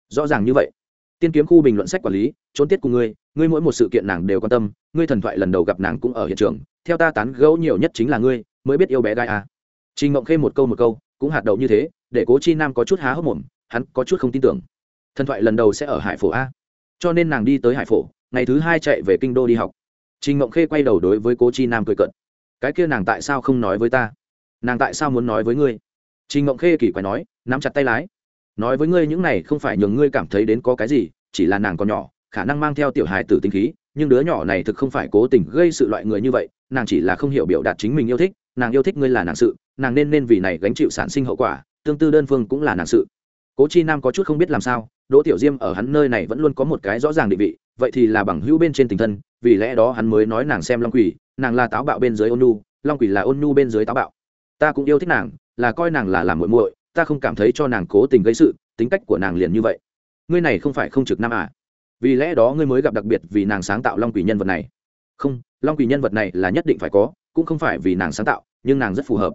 Rõ ràng như vậy tiên kiếm khu bình luận sách quản lý, trốn tiết cùng ngươi ngươi mỗi một sự kiện nàng đều quan tâm, ngươi thần thoại lần đầu gặp nàng cũng ở hiện trường, theo ta tán gẫu nhiều nhất chính là ngươi, mới biết yêu bé gai à. trình ngộng khê một câu một câu, cũng hạt đậu như thế, để cố chi nam có chút há hốc mồm, hắn có chút không tin tưởng. Thần thoại lần đầu sẽ ở hải phổ a. Cho nên nàng đi tới hải phổ, ngày thứ hai chạy về kinh đô đi học. Trình ngộng khê quay đầu đối với cố chi nam cười cận cái kia nàng tại sao không nói với ta? Nàng tại sao muốn nói với ngươi? Trình ngộng khê kỳ quái nói, nắm chặt tay lái nói với ngươi những này không phải nhường ngươi cảm thấy đến có cái gì, chỉ là nàng còn nhỏ, khả năng mang theo tiểu hài tử tinh khí, nhưng đứa nhỏ này thực không phải cố tình gây sự loại người như vậy, nàng chỉ là không hiểu biểu đạt chính mình yêu thích, nàng yêu thích ngươi là nàng sự, nàng nên nên vì này gánh chịu sản sinh hậu quả, tương tư đơn phương cũng là nàng sự. Cố chi nam có chút không biết làm sao, đỗ tiểu diêm ở hắn nơi này vẫn luôn có một cái rõ ràng định vị, vậy thì là bằng hữu bên trên tình thân, vì lẽ đó hắn mới nói nàng xem long quỷ, nàng là táo bạo bên dưới ôn nu, long quỷ là ôn nu bên dưới táo bạo. Ta cũng yêu thích nàng, là coi nàng là làm muội muội ta không cảm thấy cho nàng cố tình gây sự, tính cách của nàng liền như vậy. Ngươi này không phải không trực nam à? Vì lẽ đó ngươi mới gặp đặc biệt vì nàng sáng tạo long quỷ nhân vật này. Không, long quỷ nhân vật này là nhất định phải có, cũng không phải vì nàng sáng tạo, nhưng nàng rất phù hợp.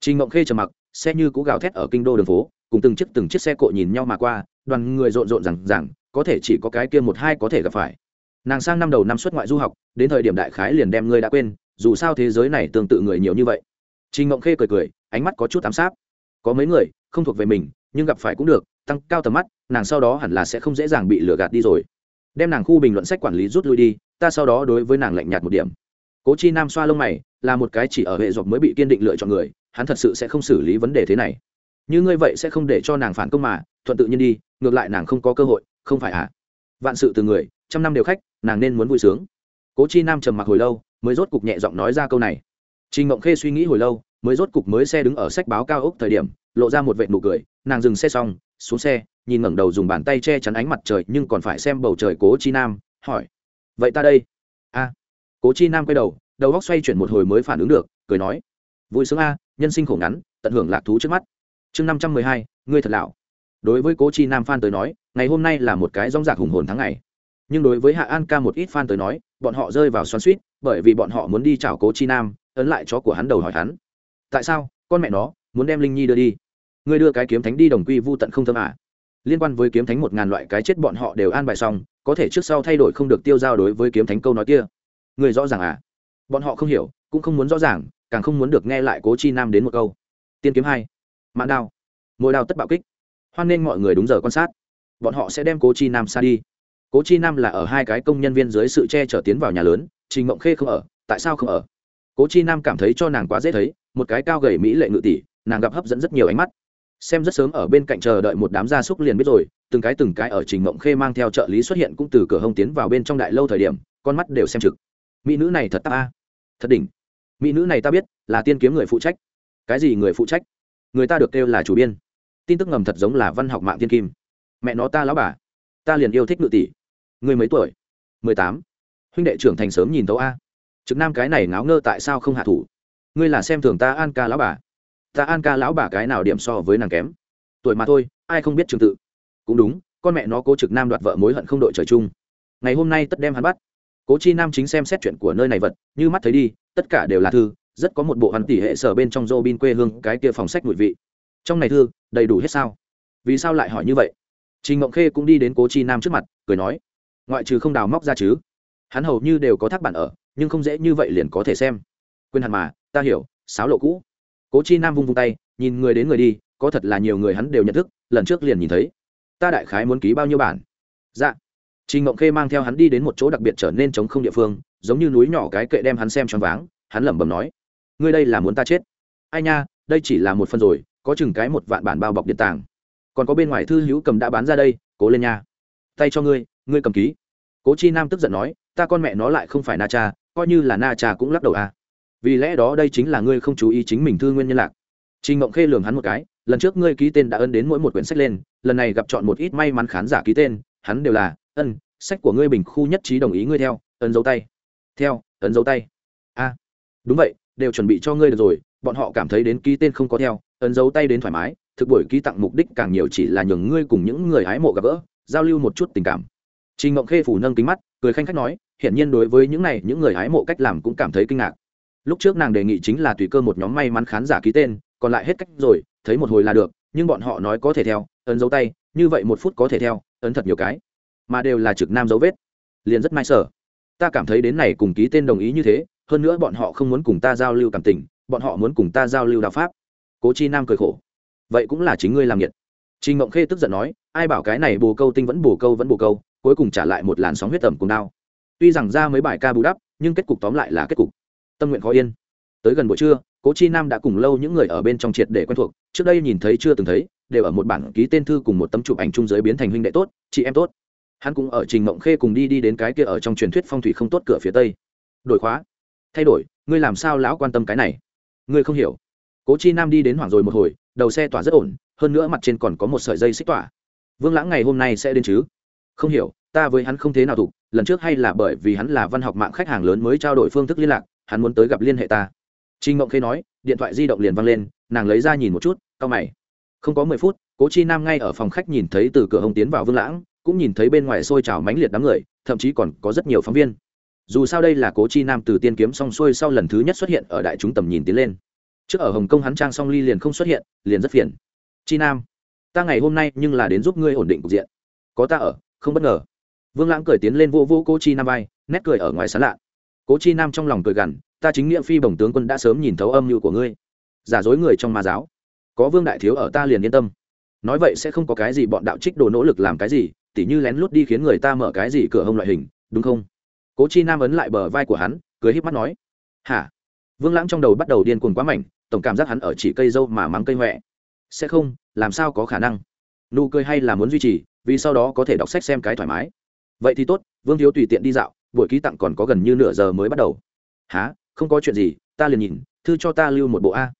Trình mộng khê trầm mặc, xe như cũ gào thét ở kinh đô đường phố, cùng từng chiếc từng chiếc xe cộ nhìn nhau mà qua, đoàn người rộn rộn rằng rằng có thể chỉ có cái kia một hai có thể gặp phải. Nàng sang năm đầu năm xuất ngoại du học, đến thời điểm đại khái liền đem ngươi đã quên, dù sao thế giới này tương tự người nhiều như vậy. Trình mộng khê cười cười, ánh mắt có chút ám sát có mấy người, không thuộc về mình, nhưng gặp phải cũng được, tăng cao tầm mắt, nàng sau đó hẳn là sẽ không dễ dàng bị lừa gạt đi rồi. Đem nàng khu bình luận sách quản lý rút lui đi, ta sau đó đối với nàng lạnh nhạt một điểm. Cố chi nam xoa lông mày, là một cái chỉ ở hệ dọc mới bị kiên định lựa chọn người, hắn thật sự sẽ không xử lý vấn đề thế này. Như ngươi vậy sẽ không để cho nàng phản công mà, thuận tự nhiên đi, ngược lại nàng không có cơ hội, không phải à vạn sự từ người, trăm năm đều khách, nàng nên muốn vui sướng. Cố chi nam trầm mặc hồi lâu, mới rốt cục nhẹ giọng nói ra câu này. Trình mộng khê suy nghĩ hồi lâu mới rốt cục mới xe đứng ở sách báo cao ốc thời điểm, lộ ra một vệ nụ cười, nàng dừng xe xong, xuống xe, nhìn ngẩng đầu dùng bàn tay che chắn ánh mặt trời nhưng còn phải xem bầu trời cố chi nam, hỏi, vậy ta đây? A. Cố chi nam quay đầu đầu góc xoay chuyển một hồi mới phản ứng được, cười nói, vui sướng a, nhân sinh khổ ngắn, tận hưởng lạc thú trước mắt. Chương năm trăm mười hai, ngươi thật lão. Đối với cố chi nam phan tới nói, ngày hôm nay là một cái rong rạc hùng hồn tháng ngày. Nhưng đối với hạ an ca một ít fan tới nói, bọn họ rơi vào xoắn suýt bởi vì bọn họ muốn đi chào cố chi nam, ấn lại chó của hắn đầu hỏi hắn tại sao? Con mẹ nó, muốn đem linh nhi đưa đi. Ngươi đưa cái kiếm thánh đi đồng quy vu tận không thơm à? Liên quan với kiếm thánh một ngàn loại cái chết bọn họ đều an bài xong, có thể trước sau thay đổi không được tiêu giao đối với kiếm thánh câu nói kia. Người rõ ràng à? Bọn họ không hiểu, cũng không muốn rõ ràng, càng không muốn được nghe lại cố chi nam đến một câu. Tiên kiếm hai, mãn đao. Mỗi đao tất bạo kích. Hoan nên mọi người đúng giờ quan sát. Bọn họ sẽ đem cố chi nam xa đi. Cố chi nam là ở hai cái công nhân viên dưới sự che chở tiến vào nhà lớn, trình mộng khê không ở, tại sao không ở? Cố chi nam cảm thấy cho nàng quá dễ thấy một cái cao gầy mỹ lệ ngự tỷ, nàng gặp hấp dẫn rất nhiều ánh mắt. Xem rất sớm ở bên cạnh chờ đợi một đám gia súc liền biết rồi, từng cái từng cái ở trình mộng khê mang theo trợ lý xuất hiện cũng từ cửa hông tiến vào bên trong đại lâu thời điểm, con mắt đều xem trực. Mỹ nữ này thật ta, thật đỉnh. Mỹ nữ này ta biết, là tiên kiếm người phụ trách. Cái gì người phụ trách? Người ta được kêu là chủ biên. Tin tức ngầm thật giống là văn học mạng tiên kim. Mẹ nó ta lão bà, ta liền yêu thích ngự tỷ. Người mấy tuổi? Mười tám. Huynh đệ trưởng thành sớm nhìn tấu a. Trực nam cái này ngáo ngơ tại sao không hạ thủ? Ngươi là xem thường ta an ca lão bà. Ta an ca lão bà cái nào điểm so với nàng kém? Tuổi mà thôi, ai không biết trường tự. Cũng đúng, con mẹ nó cố trực nam đoạt vợ mối hận không đội trời chung. Ngày hôm nay tất đem hắn bắt. Cố chi nam chính xem xét chuyện của nơi này vật, như mắt thấy đi, tất cả đều là thư, rất có một bộ hắn tỷ hệ sở bên trong dô bin quê hương, cái kia phòng sách ngụy vị. Trong này thư, đầy đủ hết sao? Vì sao lại hỏi như vậy? Trình ngộng khê cũng đi đến cố chi nam trước mặt, cười nói, ngoại trừ không đào móc ra chứ. Hắn hầu như đều có thác bản ở, nhưng không dễ như vậy liền có thể xem. Quên hẳn mà ta hiểu, sáo lộ cũ. Cố chi nam vung vung tay, nhìn người đến người đi, có thật là nhiều người hắn đều nhận thức, lần trước liền nhìn thấy. Ta đại khái muốn ký bao nhiêu bản? Dạ. Trình ngộng khê mang theo hắn đi đến một chỗ đặc biệt trở nên trống không địa phương, giống như núi nhỏ cái kệ đem hắn xem choáng váng, hắn lẩm bẩm nói, ngươi đây là muốn ta chết? Ai nha, đây chỉ là một phần rồi, có chừng cái một vạn bản bao bọc điện tàng. Còn có bên ngoài thư hữu cầm đã bán ra đây, cố lên nha. Tay cho ngươi ngươi cầm ký. Cố chi nam tức giận nói, ta con mẹ nó lại không phải na cha, coi như là na cha cũng lắc đầu à vì lẽ đó đây chính là ngươi không chú ý chính mình thư nguyên nhân lạc. Trình ngộng khê lường hắn một cái, lần trước ngươi ký tên đã ân đến mỗi một quyển sách lên, lần này gặp chọn một ít may mắn khán giả ký tên, hắn đều là, ân, sách của ngươi bình khu nhất trí đồng ý ngươi theo, ấn dấu tay. Theo, ấn dấu tay. A, đúng vậy, đều chuẩn bị cho ngươi được rồi, bọn họ cảm thấy đến ký tên không có theo, ấn dấu tay đến thoải mái, thực buổi ký tặng mục đích càng nhiều chỉ là nhường ngươi cùng những người hái mộ gặp gỡ, giao lưu một chút tình cảm. Trình ngộng khê phủ nâng kính mắt, cười khanh khách nói, hiển nhiên đối với những này, những người hái mộ cách làm cũng cảm thấy kinh ngạc lúc trước nàng đề nghị chính là tùy cơ một nhóm may mắn khán giả ký tên, còn lại hết cách rồi, thấy một hồi là được, nhưng bọn họ nói có thể theo, ấn dấu tay, như vậy một phút có thể theo, ấn thật nhiều cái. Mà đều là trực nam dấu vết. Liền rất may sở. Ta cảm thấy đến này cùng ký tên đồng ý như thế, hơn nữa bọn họ không muốn cùng ta giao lưu cảm tình, bọn họ muốn cùng ta giao lưu đạo pháp. Cố chi nam cười khổ. Vậy cũng là chính ngươi làm nhiệt trình mộng khê tức giận nói, ai bảo cái này bồ câu tinh vẫn bồ câu vẫn bồ câu, cuối cùng trả lại một làn sóng huyết tẩm cùng đao tuy rằng ra mấy bài ca bù đắp, nhưng kết cục tóm lại là kết cục tâm nguyện khó yên. Tới gần buổi trưa, cố chi nam đã cùng lâu những người ở bên trong triệt để quen thuộc, trước đây nhìn thấy chưa từng thấy, đều ở một bản ký tên thư cùng một tấm chụp ảnh chung giới biến thành huynh đệ tốt, chị em tốt. Hắn cũng ở trình mộng khê cùng đi đi đến cái kia ở trong truyền thuyết phong thủy không tốt cửa phía tây. Đổi khóa. Thay đổi, ngươi làm sao lão quan tâm cái này? Ngươi không hiểu. Cố chi nam đi đến hoảng rồi một hồi, đầu xe tỏa rất ổn, hơn nữa mặt trên còn có một sợi dây xích tỏa. Vương lãng ngày hôm nay sẽ đến chứ? Không hiểu, ta với hắn không thế nào thục lần trước hay là bởi vì hắn là văn học mạng khách hàng lớn mới trao đổi phương thức liên lạc hắn muốn tới gặp liên hệ ta. Trinh mộng khê nói, điện thoại di động liền văng lên, nàng lấy ra nhìn một chút, cau mày. Không có mười phút, cố chi nam ngay ở phòng khách nhìn thấy từ cửa hồng tiến vào vương lãng, cũng nhìn thấy bên ngoài xôi trào mánh liệt đám người, thậm chí còn có rất nhiều phóng viên. Dù sao đây là cố chi nam từ tiên kiếm xong xuôi sau lần thứ nhất xuất hiện ở đại chúng tầm nhìn tiến lên. Trước ở hồng kông hắn trang song ly liền không xuất hiện, liền rất phiền. Chi nam, ta ngày hôm nay nhưng là đến giúp ngươi ổn định cục diện. Có ta ở, không bất ngờ. Vương lãng cười tiến lên vô vô cố chi nam vai, nét cười ở ngoài sán lạ cố chi nam trong lòng cười gằn, ta chính nghĩa phi bổng tướng quân đã sớm nhìn thấu âm mưu của ngươi, giả dối người trong ma giáo. Có vương đại thiếu ở ta liền yên tâm. Nói vậy sẽ không có cái gì bọn đạo trích đồ nỗ lực làm cái gì, tỉ như lén lút đi khiến người ta mở cái gì cửa hông loại hình, đúng không? Cố chi nam ấn lại bờ vai của hắn, cười híp mắt nói, hả? Vương lãng trong đầu bắt đầu điên cuồng quá mảnh, tổng cảm giác hắn ở chỉ cây dâu mà mắng cây huệ sẽ không, làm sao có khả năng? Nụ cười hay là muốn duy trì, vì sau đó có thể đọc sách xem cái thoải mái. Vậy thì tốt, vương thiếu tùy tiện đi dạo buổi ký tặng còn có gần như nửa giờ mới bắt đầu. Há không có chuyện gì, ta liền nhìn, thư cho ta lưu một bộ a.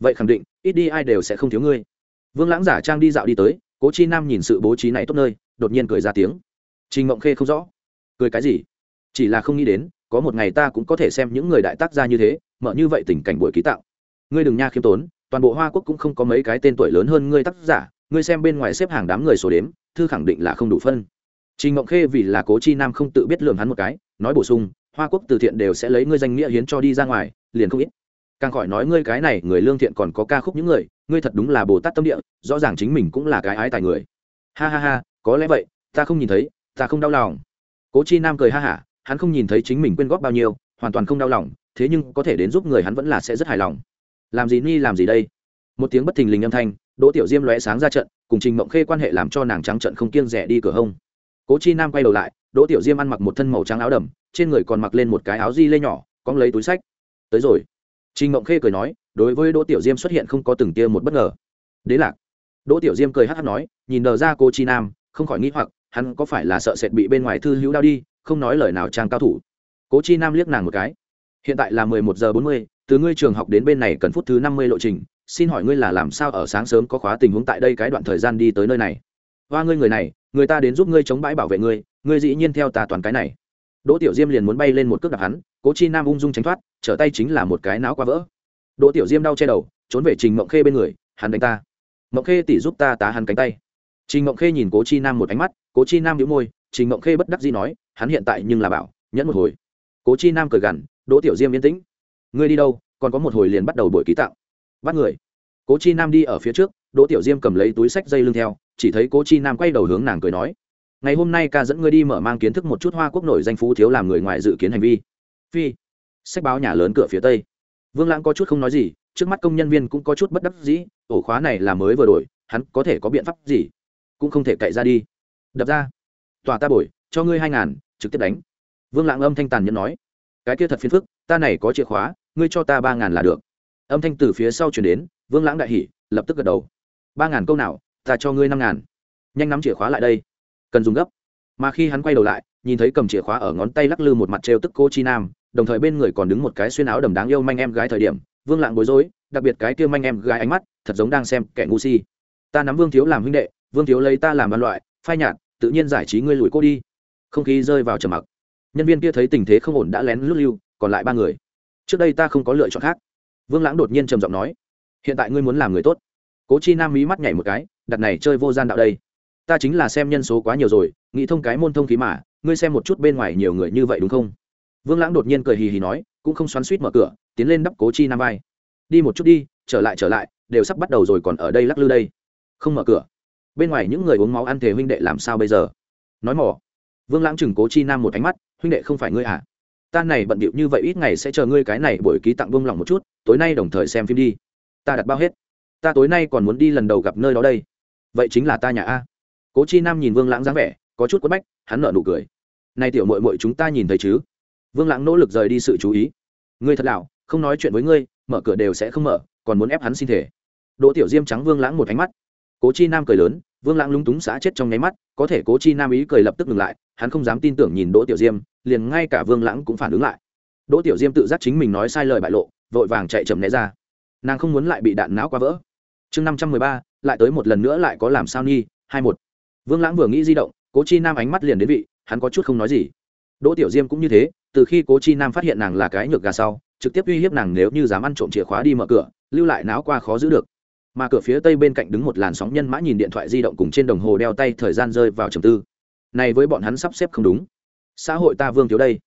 Vậy khẳng định, ít đi ai đều sẽ không thiếu ngươi. Vương lãng giả trang đi dạo đi tới, cố chi nam nhìn sự bố trí này tốt nơi, đột nhiên cười ra tiếng. Trình mộng khê không rõ. Cười cái gì? Chỉ là không nghĩ đến, có một ngày ta cũng có thể xem những người đại tác gia như thế, mở như vậy tình cảnh buổi ký tạo ngươi đừng nha khiêm tốn, toàn bộ hoa quốc cũng không có mấy cái tên tuổi lớn hơn ngươi tác giả, ngươi xem bên ngoài xếp hàng đám người số đếm, thư khẳng định là không đủ phân trình mộng khê vì là cố chi nam không tự biết lượng hắn một cái, nói bổ sung, hoa quốc từ thiện đều sẽ lấy ngươi danh nghĩa hiến cho đi ra ngoài, liền không ít. Càng khỏi nói ngươi cái này, người lương thiện còn có ca khúc những người, ngươi thật đúng là bồ tát tâm địa, rõ ràng chính mình cũng là cái ái tài người. Ha ha ha, có lẽ vậy, ta không nhìn thấy, ta không đau lòng. Cố chi nam cười ha hả, hắn không nhìn thấy chính mình quyên góp bao nhiêu, hoàn toàn không đau lòng, thế nhưng có thể đến giúp người hắn vẫn là sẽ rất hài lòng. Làm gì ni, làm gì đây? Một tiếng bất thình lình âm thanh, đỗ tiểu diêm lóe sáng ra trận, cùng trình mộng khê quan hệ làm cho nàng trắng trận không kiêng rẻ đi cửa hông cố chi nam quay đầu lại, đỗ tiểu diêm ăn mặc một thân màu trắng áo đầm, trên người còn mặc lên một cái áo di lê nhỏ cóng lấy túi sách. Tới rồi. Trình mộng khê cười nói, đối với đỗ tiểu diêm xuất hiện không có từng tia một bất ngờ. Đế lạc. Đỗ tiểu diêm cười hát hát nói, nhìn đờ ra cô chi nam, không khỏi nghĩ hoặc, hắn có phải là sợ sệt bị bên ngoài thư hữu đao đi, không nói lời nào trang cao thủ. Cố chi nam liếc nàng một cái. Hiện tại là mười một giờ bốn mươi, từ ngươi trường học đến bên này cần phút thứ năm mươi lộ trình, xin hỏi ngươi là làm sao ở sáng sớm có khóa tình huống tại đây cái đoạn thời gian đi tới nơi này? Hoa ngươi người này người ta đến giúp ngươi chống bãi bảo vệ ngươi ngươi dĩ nhiên theo tà toàn cái này. Đỗ tiểu diêm liền muốn bay lên một cước đạp hắn, cố chi nam ung dung tránh thoát, trở tay chính là một cái não qua vỡ. Đỗ tiểu diêm đau che đầu, trốn về trình mộng khê bên người, hắn đánh ta. Mộng khê tỉ giúp ta tá hắn cánh tay. Trình mộng khê nhìn cố chi nam một ánh mắt, cố chi nam nhíu môi, trình mộng khê bất đắc dĩ nói, hắn hiện tại nhưng là bảo, nhẫn một hồi. Cố chi nam cười gằn, đỗ tiểu diêm yên tĩnh. Ngươi đi đâu, còn có một hồi liền bắt đầu buổi ký tạo bắt người. Cố chi nam đi ở phía trước, đỗ tiểu diêm cầm lấy túi sách dây lưng theo chỉ thấy cố chi nam quay đầu hướng nàng cười nói, ngày hôm nay ca dẫn ngươi đi mở mang kiến thức một chút hoa quốc nổi danh phú thiếu làm người ngoài dự kiến hành vi. Phi, sách báo nhà lớn cửa phía tây. Vương lãng có chút không nói gì, trước mắt công nhân viên cũng có chút bất đắc dĩ, ổ khóa này là mới vừa đổi, hắn có thể có biện pháp gì? Cũng không thể cậy ra đi. Đập ra. Tòa ta bồi, cho ngươi hai ngàn, trực tiếp đánh. Vương lãng âm thanh tàn nhẫn nói, cái kia thật phiền phức, ta này có chìa khóa, ngươi cho ta ba ngàn là được. Âm thanh từ phía sau chuyển đến, vương lãng đại hỉ, lập tức gật đầu. Ba ngàn câu nào ta cho ngươi năm ngàn. Nhanh nắm chìa khóa lại đây. Cần dùng gấp. Mà khi hắn quay đầu lại, nhìn thấy cầm chìa khóa ở ngón tay lắc lư một mặt trêu tức cô chi nam, đồng thời bên người còn đứng một cái xuyên áo đầm đáng yêu manh em gái thời điểm, vương lạng bối rối, đặc biệt cái kia manh em gái ánh mắt, thật giống đang xem kẻ ngu si. Ta nắm vương thiếu làm huynh đệ, vương thiếu lấy ta làm văn loại, phai nhạt, tự nhiên giải trí ngươi lùi cô đi. Không khí rơi vào trầm mặc. Nhân viên kia thấy tình thế không ổn đã lén lút lưu, còn lại ba người. Trước đây ta không có lựa chọn khác. Vương lãng đột nhiên trầm giọng nói, hiện tại ngươi muốn làm người tốt cố chi nam mí mắt nhảy một cái, đặt này chơi vô gian đạo đây. Ta chính là xem nhân số quá nhiều rồi, nghĩ thông cái môn thông khí mà, ngươi xem một chút bên ngoài nhiều người như vậy đúng không? Vương lãng đột nhiên cười hì hì nói, cũng không xoắn suýt mở cửa, tiến lên đắp cố chi nam vai. Đi một chút đi, trở lại trở lại, đều sắp bắt đầu rồi còn ở đây lắc lư đây. Không mở cửa. Bên ngoài những người uống máu ăn thề huynh đệ làm sao bây giờ? Nói mỏ. Vương lãng chừng cố chi nam một ánh mắt, huynh đệ không phải ngươi à? Ta này bận bịu như vậy ít ngày sẽ chờ ngươi cái này buổi ký tặng vương lòng một chút, tối nay đồng thời xem phim đi. Ta đặt bao hết ta tối nay còn muốn đi lần đầu gặp nơi đó đây. Vậy chính là ta nhà a. Cố chi nam nhìn vương lãng dáng vẻ, có chút quất bách, hắn nợ nụ cười. Nay tiểu mội mội chúng ta nhìn thấy chứ? Vương lãng nỗ lực rời đi sự chú ý. Ngươi thật lào không nói chuyện với ngươi, mở cửa đều sẽ không mở, còn muốn ép hắn xin thể đỗ tiểu diêm trắng vương lãng một ánh mắt. Cố chi nam cười lớn, vương lãng lúng túng xã chết trong nháy mắt, có thể cố chi nam ý cười lập tức ngừng lại, hắn không dám tin tưởng nhìn đỗ tiểu diêm, liền ngay cả vương lãng cũng phản ứng lại. Đỗ tiểu diêm tự giác chính mình nói sai lời bại lộ, vội vàng chạy chậm né ra. Nàng không muốn lại bị đạn não qua vỡ chương năm trăm mười ba, lại tới một lần nữa lại có làm sao nhi, hai một. Vương lãng vừa nghĩ di động, cố chi nam ánh mắt liền đến vị, hắn có chút không nói gì. Đỗ tiểu diêm cũng như thế, từ khi cố chi nam phát hiện nàng là cái nhược gà sau, trực tiếp uy hiếp nàng nếu như dám ăn trộm chìa khóa đi mở cửa, lưu lại náo qua khó giữ được. Mà cửa phía tây bên cạnh đứng một làn sóng nhân mã nhìn điện thoại di động cùng trên đồng hồ đeo tay thời gian rơi vào trầm tư. Này với bọn hắn sắp xếp không đúng. Xã hội ta vương thiếu đây.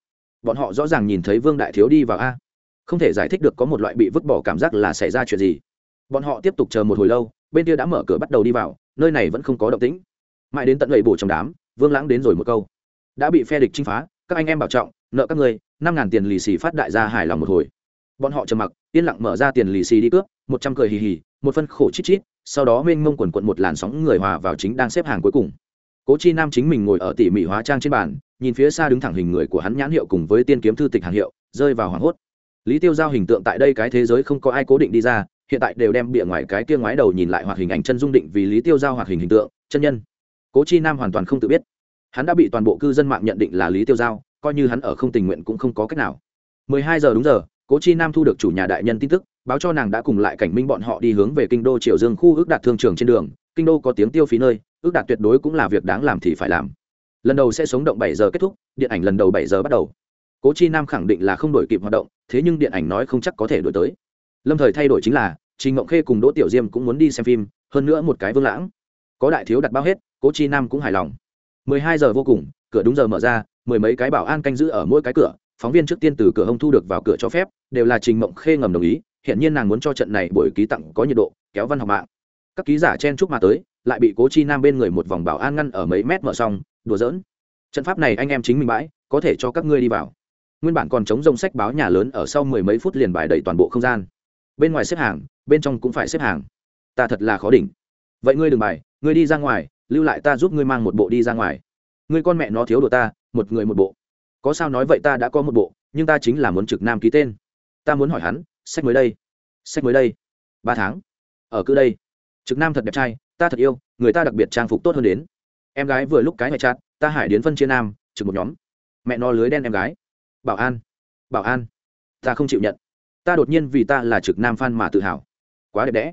Bọn họ rõ ràng nhìn thấy vương đại thiếu đi vào a. Không thể giải thích được có một loại bị vứt bỏ cảm giác là xảy ra chuyện gì bọn họ tiếp tục chờ một hồi lâu, bên kia đã mở cửa bắt đầu đi vào, nơi này vẫn không có động tĩnh. Mãi đến tận lầy bổ trong đám, vương lãng đến rồi một câu. Đã bị phe địch chinh phá, các anh em bảo trọng, nợ các người, năm ngàn tiền lì xì phát đại gia hài lòng một hồi. Bọn họ trầm mặc, yên lặng mở ra tiền lì xì đi cướp, một trăm cười hì hì, một phân khổ chít chít, sau đó mênh mông quần quận một làn sóng người hòa vào chính đang xếp hàng cuối cùng. Cố chi nam chính mình ngồi ở tỉ mỉ hóa trang trên bàn, nhìn phía xa đứng thẳng hình người của hắn nhãn hiệu cùng với tiên kiếm thư tịch hàng hiệu, rơi vào hoảng hốt. Lý tiêu giao hình tượng tại đây cái thế giới không có ai cố định đi ra hiện tại đều đem bịa ngoài cái kia ngoái đầu nhìn lại hoạt hình ảnh chân dung định vì lý tiêu giao hoạt hình hình tượng, chân nhân. Cố chi nam hoàn toàn không tự biết. Hắn đã bị toàn bộ cư dân mạng nhận định là lý tiêu giao, coi như hắn ở không tình nguyện cũng không có cách nào. 12 giờ đúng giờ, cố chi nam thu được chủ nhà đại nhân tin tức, báo cho nàng đã cùng lại cảnh minh bọn họ đi hướng về kinh đô triều dương khu ước đạt thương trường trên đường. Kinh đô có tiếng tiêu phí nơi, ước đạt tuyệt đối cũng là việc đáng làm thì phải làm. Lần đầu sẽ sống động 7 giờ kết thúc, điện ảnh lần đầu 7 giờ bắt đầu. Cố chi nam khẳng định là không đổi kịp hoạt động, thế nhưng điện ảnh nói không chắc có thể đổi tới lâm thời thay đổi chính là, trình ngộng khê cùng đỗ tiểu diêm cũng muốn đi xem phim, hơn nữa một cái vương lãng. Có đại thiếu đặt bao hết, cố chi nam cũng hài lòng. 12 giờ vô cùng, cửa đúng giờ mở ra, mười mấy cái bảo an canh giữ ở mỗi cái cửa, phóng viên trước tiên từ cửa hông thu được vào cửa cho phép, đều là trình mộng khê ngầm đồng ý hiện nhiên nàng muốn cho trận này buổi ký tặng có nhiệt độ, kéo văn học mạng. Các ký giả chen chúc mà tới, lại bị cố chi nam bên người một vòng bảo an ngăn ở mấy mét mở xong, đùa giỡn. Trận pháp này anh em chính mình bãi, có thể cho các ngươi đi vào. Nguyên bản còn chống rông sách báo nhà lớn ở sau mười mấy phút liền bài đầy toàn bộ không gian bên ngoài xếp hàng, bên trong cũng phải xếp hàng. Ta thật là khó đỉnh. Vậy ngươi đừng bài, ngươi đi ra ngoài, lưu lại ta giúp ngươi mang một bộ đi ra ngoài. Ngươi con mẹ nó thiếu đồ ta, một người một bộ. Có sao nói vậy ta đã có một bộ, nhưng ta chính là muốn trực nam ký tên. Ta muốn hỏi hắn, sách mới đây, sách mới đây, ba tháng, ở cứ đây. Trực nam thật đẹp trai, ta thật yêu, người ta đặc biệt trang phục tốt hơn đến. Em gái vừa lúc cái ngoại chát ta hải đến phân chia nam, trực một nhóm. Mẹ nó lưới đen em gái. Bảo an bảo an, ta không chịu nhận ta đột nhiên vì ta là trực nam f mà tự hào. Quá đẹp đẽ.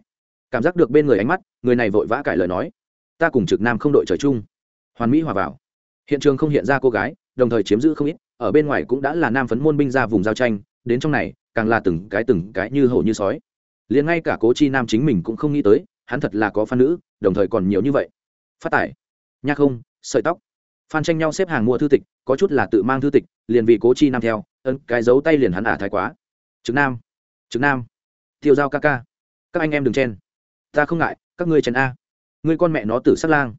Cảm giác được bên người ánh mắt, người này vội vã cải lời nói. Ta cùng trực nam không đội trời chung. Hoàn mỹ hòa vào. Hiện trường không hiện ra cô gái, đồng thời chiếm giữ không ít, ở bên ngoài cũng đã là nam phấn môn binh ra vùng giao tranh, đến trong này, càng là từng cái từng cái như hổ như sói. Liền ngay cả cố chi nam chính mình cũng không nghĩ tới, hắn thật là có phan nữ, đồng thời còn nhiều như vậy. Phát tải nhạc không, sợi tóc. Phan tranh nhau xếp hàng mua thư tịch, có chút là tự mang thư tịch, liền vì cố chi nam theo ân cái dấu tay liền hắn ả thái quá trực nam trực nam. Tiêu giao ca ca, các anh em đừng chen. Ta không ngại, các ngươi chen a. Ngươi con mẹ nó tử sát lang.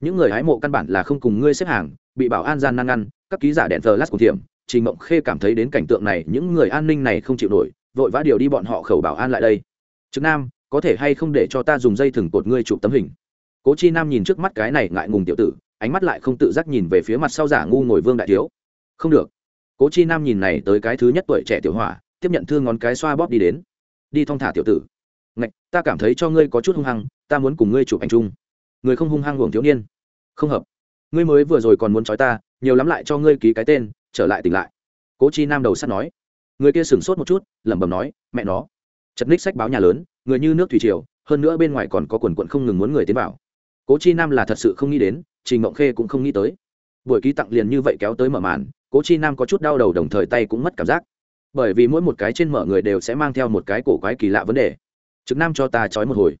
Những người hái mộ căn bản là không cùng ngươi xếp hàng, bị bảo an gian nan ngăn, các ký giả đèn thờ lát cùng thiểm. Trình mộng khê cảm thấy đến cảnh tượng này, những người an ninh này không chịu nổi, vội vã điều đi bọn họ khẩu bảo an lại đây. Trực nam, có thể hay không để cho ta dùng dây thừng cột ngươi chụp tấm hình? Cố chi nam nhìn trước mắt cái này ngại ngùng tiểu tử, ánh mắt lại không tự giác nhìn về phía mặt sau giả ngu ngồi vương đại thiếu. Không được. Cố chi nam nhìn này tới cái thứ nhất tuổi trẻ tiểu hỏa tiếp nhận thương ngón cái xoa bóp đi đến. Đi thong thả tiểu tử. Ngạch, ta cảm thấy cho ngươi có chút hung hăng, ta muốn cùng ngươi chụp ảnh chung. Người không hung hăng hưởng thiếu niên. Không hợp. Ngươi mới vừa rồi còn muốn trói ta, nhiều lắm lại cho ngươi ký cái tên, trở lại tỉnh lại. Cố chi nam đầu sắt nói. Người kia sửng sốt một chút, lẩm bẩm nói, mẹ nó. Chật ních sách báo nhà lớn, người như nước thủy triều, hơn nữa bên ngoài còn có quần quận không ngừng muốn người tiến vào. Cố chi nam là thật sự không nghĩ đến, trình mộng khê cũng không nghĩ tới. Buổi ký tặng liền như vậy kéo tới mở màn, cố chi nam có chút đau đầu đồng thời tay cũng mất cảm giác bởi vì mỗi một cái trên mở người đều sẽ mang theo một cái cổ quái kỳ lạ vấn đề. Trực nam cho ta trói một hồi.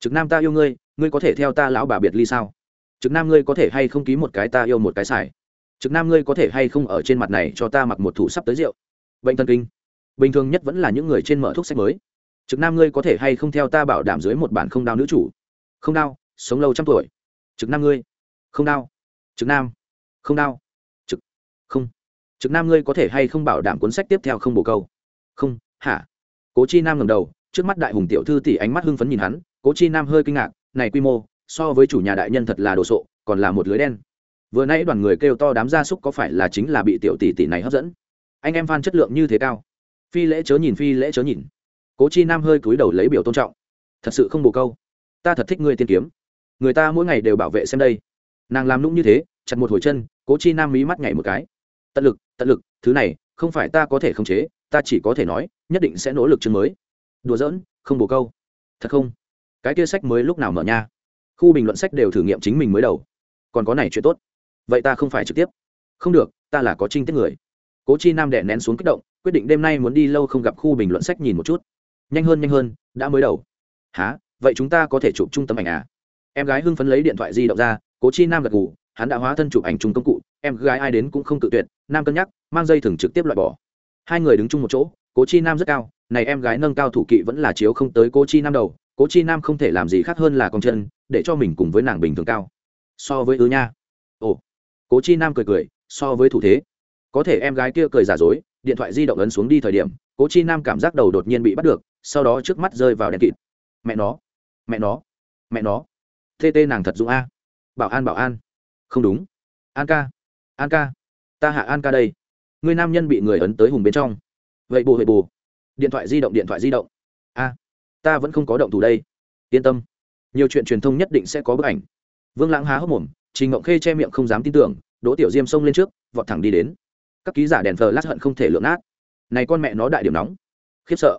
Trực nam ta yêu ngươi ngươi có thể theo ta lão bà biệt ly sao? Trực nam ngươi có thể hay không ký một cái ta yêu một cái xài? Trực nam ngươi có thể hay không ở trên mặt này cho ta mặc một thủ sắp tới rượu? Bệnh thần kinh. Bình thường nhất vẫn là những người trên mở thuốc sách mới. Trực nam ngươi có thể hay không theo ta bảo đảm dưới một bản không đau nữ chủ? Không đau, sống lâu trăm tuổi. Trực nam ngươi. Không đau. Trực nam. Không đau. Trực. Không trực nam ngươi có thể hay không bảo đảm cuốn sách tiếp theo không bổ câu? Không, hả? Cố chi nam ngầm đầu, trước mắt đại hùng tiểu thư tỷ ánh mắt hưng phấn nhìn hắn, cố chi nam hơi kinh ngạc, này quy mô, so với chủ nhà đại nhân thật là đồ sộ, còn là một lưới đen. Vừa nãy đoàn người kêu to đám gia súc có phải là chính là bị tiểu tỷ tỷ này hấp dẫn? Anh em phan chất lượng như thế cao. Phi lễ chớ nhìn, phi lễ chớ nhìn. Cố chi nam hơi cúi đầu lấy biểu tôn trọng. Thật sự không bồ câu. Ta thật thích ngươi tiên kiếm. Người ta mỗi ngày đều bảo vệ xem đây. Nàng làm nũng như thế, chặt một hồi chân, cố chi nam mí mắt nhảy một cái tận lực tận lực, thứ này, không phải ta có thể khống chế, ta chỉ có thể nói, nhất định sẽ nỗ lực chương mới. Đùa giỡn, không bồ câu. Thật không? Cái kia sách mới lúc nào mở nha? Khu bình luận sách đều thử nghiệm chính mình mới đầu. Còn có này chuyện tốt. Vậy ta không phải trực tiếp. Không được, ta là có trinh tiết người. Cố chi nam đẻ nén xuống kích động, quyết định đêm nay muốn đi lâu không gặp khu bình luận sách nhìn một chút. Nhanh hơn nhanh hơn, đã mới đầu. Há vậy chúng ta có thể chụp trung tâm ảnh à? Em gái hưng phấn lấy điện thoại di động ra, cố chi nam gật gù hắn đã hóa thân chụp ảnh chung công cụ, em gái ai đến cũng không tự tuyệt, nam cân nhắc, mang dây thừng trực tiếp loại bỏ. Hai người đứng chung một chỗ, cố chi nam rất cao, này em gái nâng cao thủ kỵ vẫn là chiếu không tới cố chi nam đầu, cố chi nam không thể làm gì khác hơn là con chân, để cho mình cùng với nàng bình thường cao. So với ư nha. Ồ. Cố chi nam cười cười, so với thủ thế. Có thể em gái kia cười giả dối, điện thoại di động ấn xuống đi thời điểm, cố chi nam cảm giác đầu đột nhiên bị bắt được, sau đó trước mắt rơi vào đèn kịt. Mẹ nó. Mẹ nó. Mẹ nó. Tt tê nàng thật dũng a. Bảo an bảo an không đúng. An ca. An ca. Ta hạ an ca đây. Người nam nhân bị người ấn tới hùng bên trong. Vậy bù vậy bù. Điện thoại di động, điện thoại di động. A, ta vẫn không có động thủ đây. Yên tâm. Nhiều chuyện truyền thông nhất định sẽ có bức ảnh. Vương lãng há hốc mồm, trình ngộng khê che miệng không dám tin tưởng, đỗ tiểu diêm xông lên trước, vọt thẳng đi đến. Các ký giả đèn thờ lát hận không thể lượng nát. Này con mẹ nó đại điểm nóng. Khiếp sợ.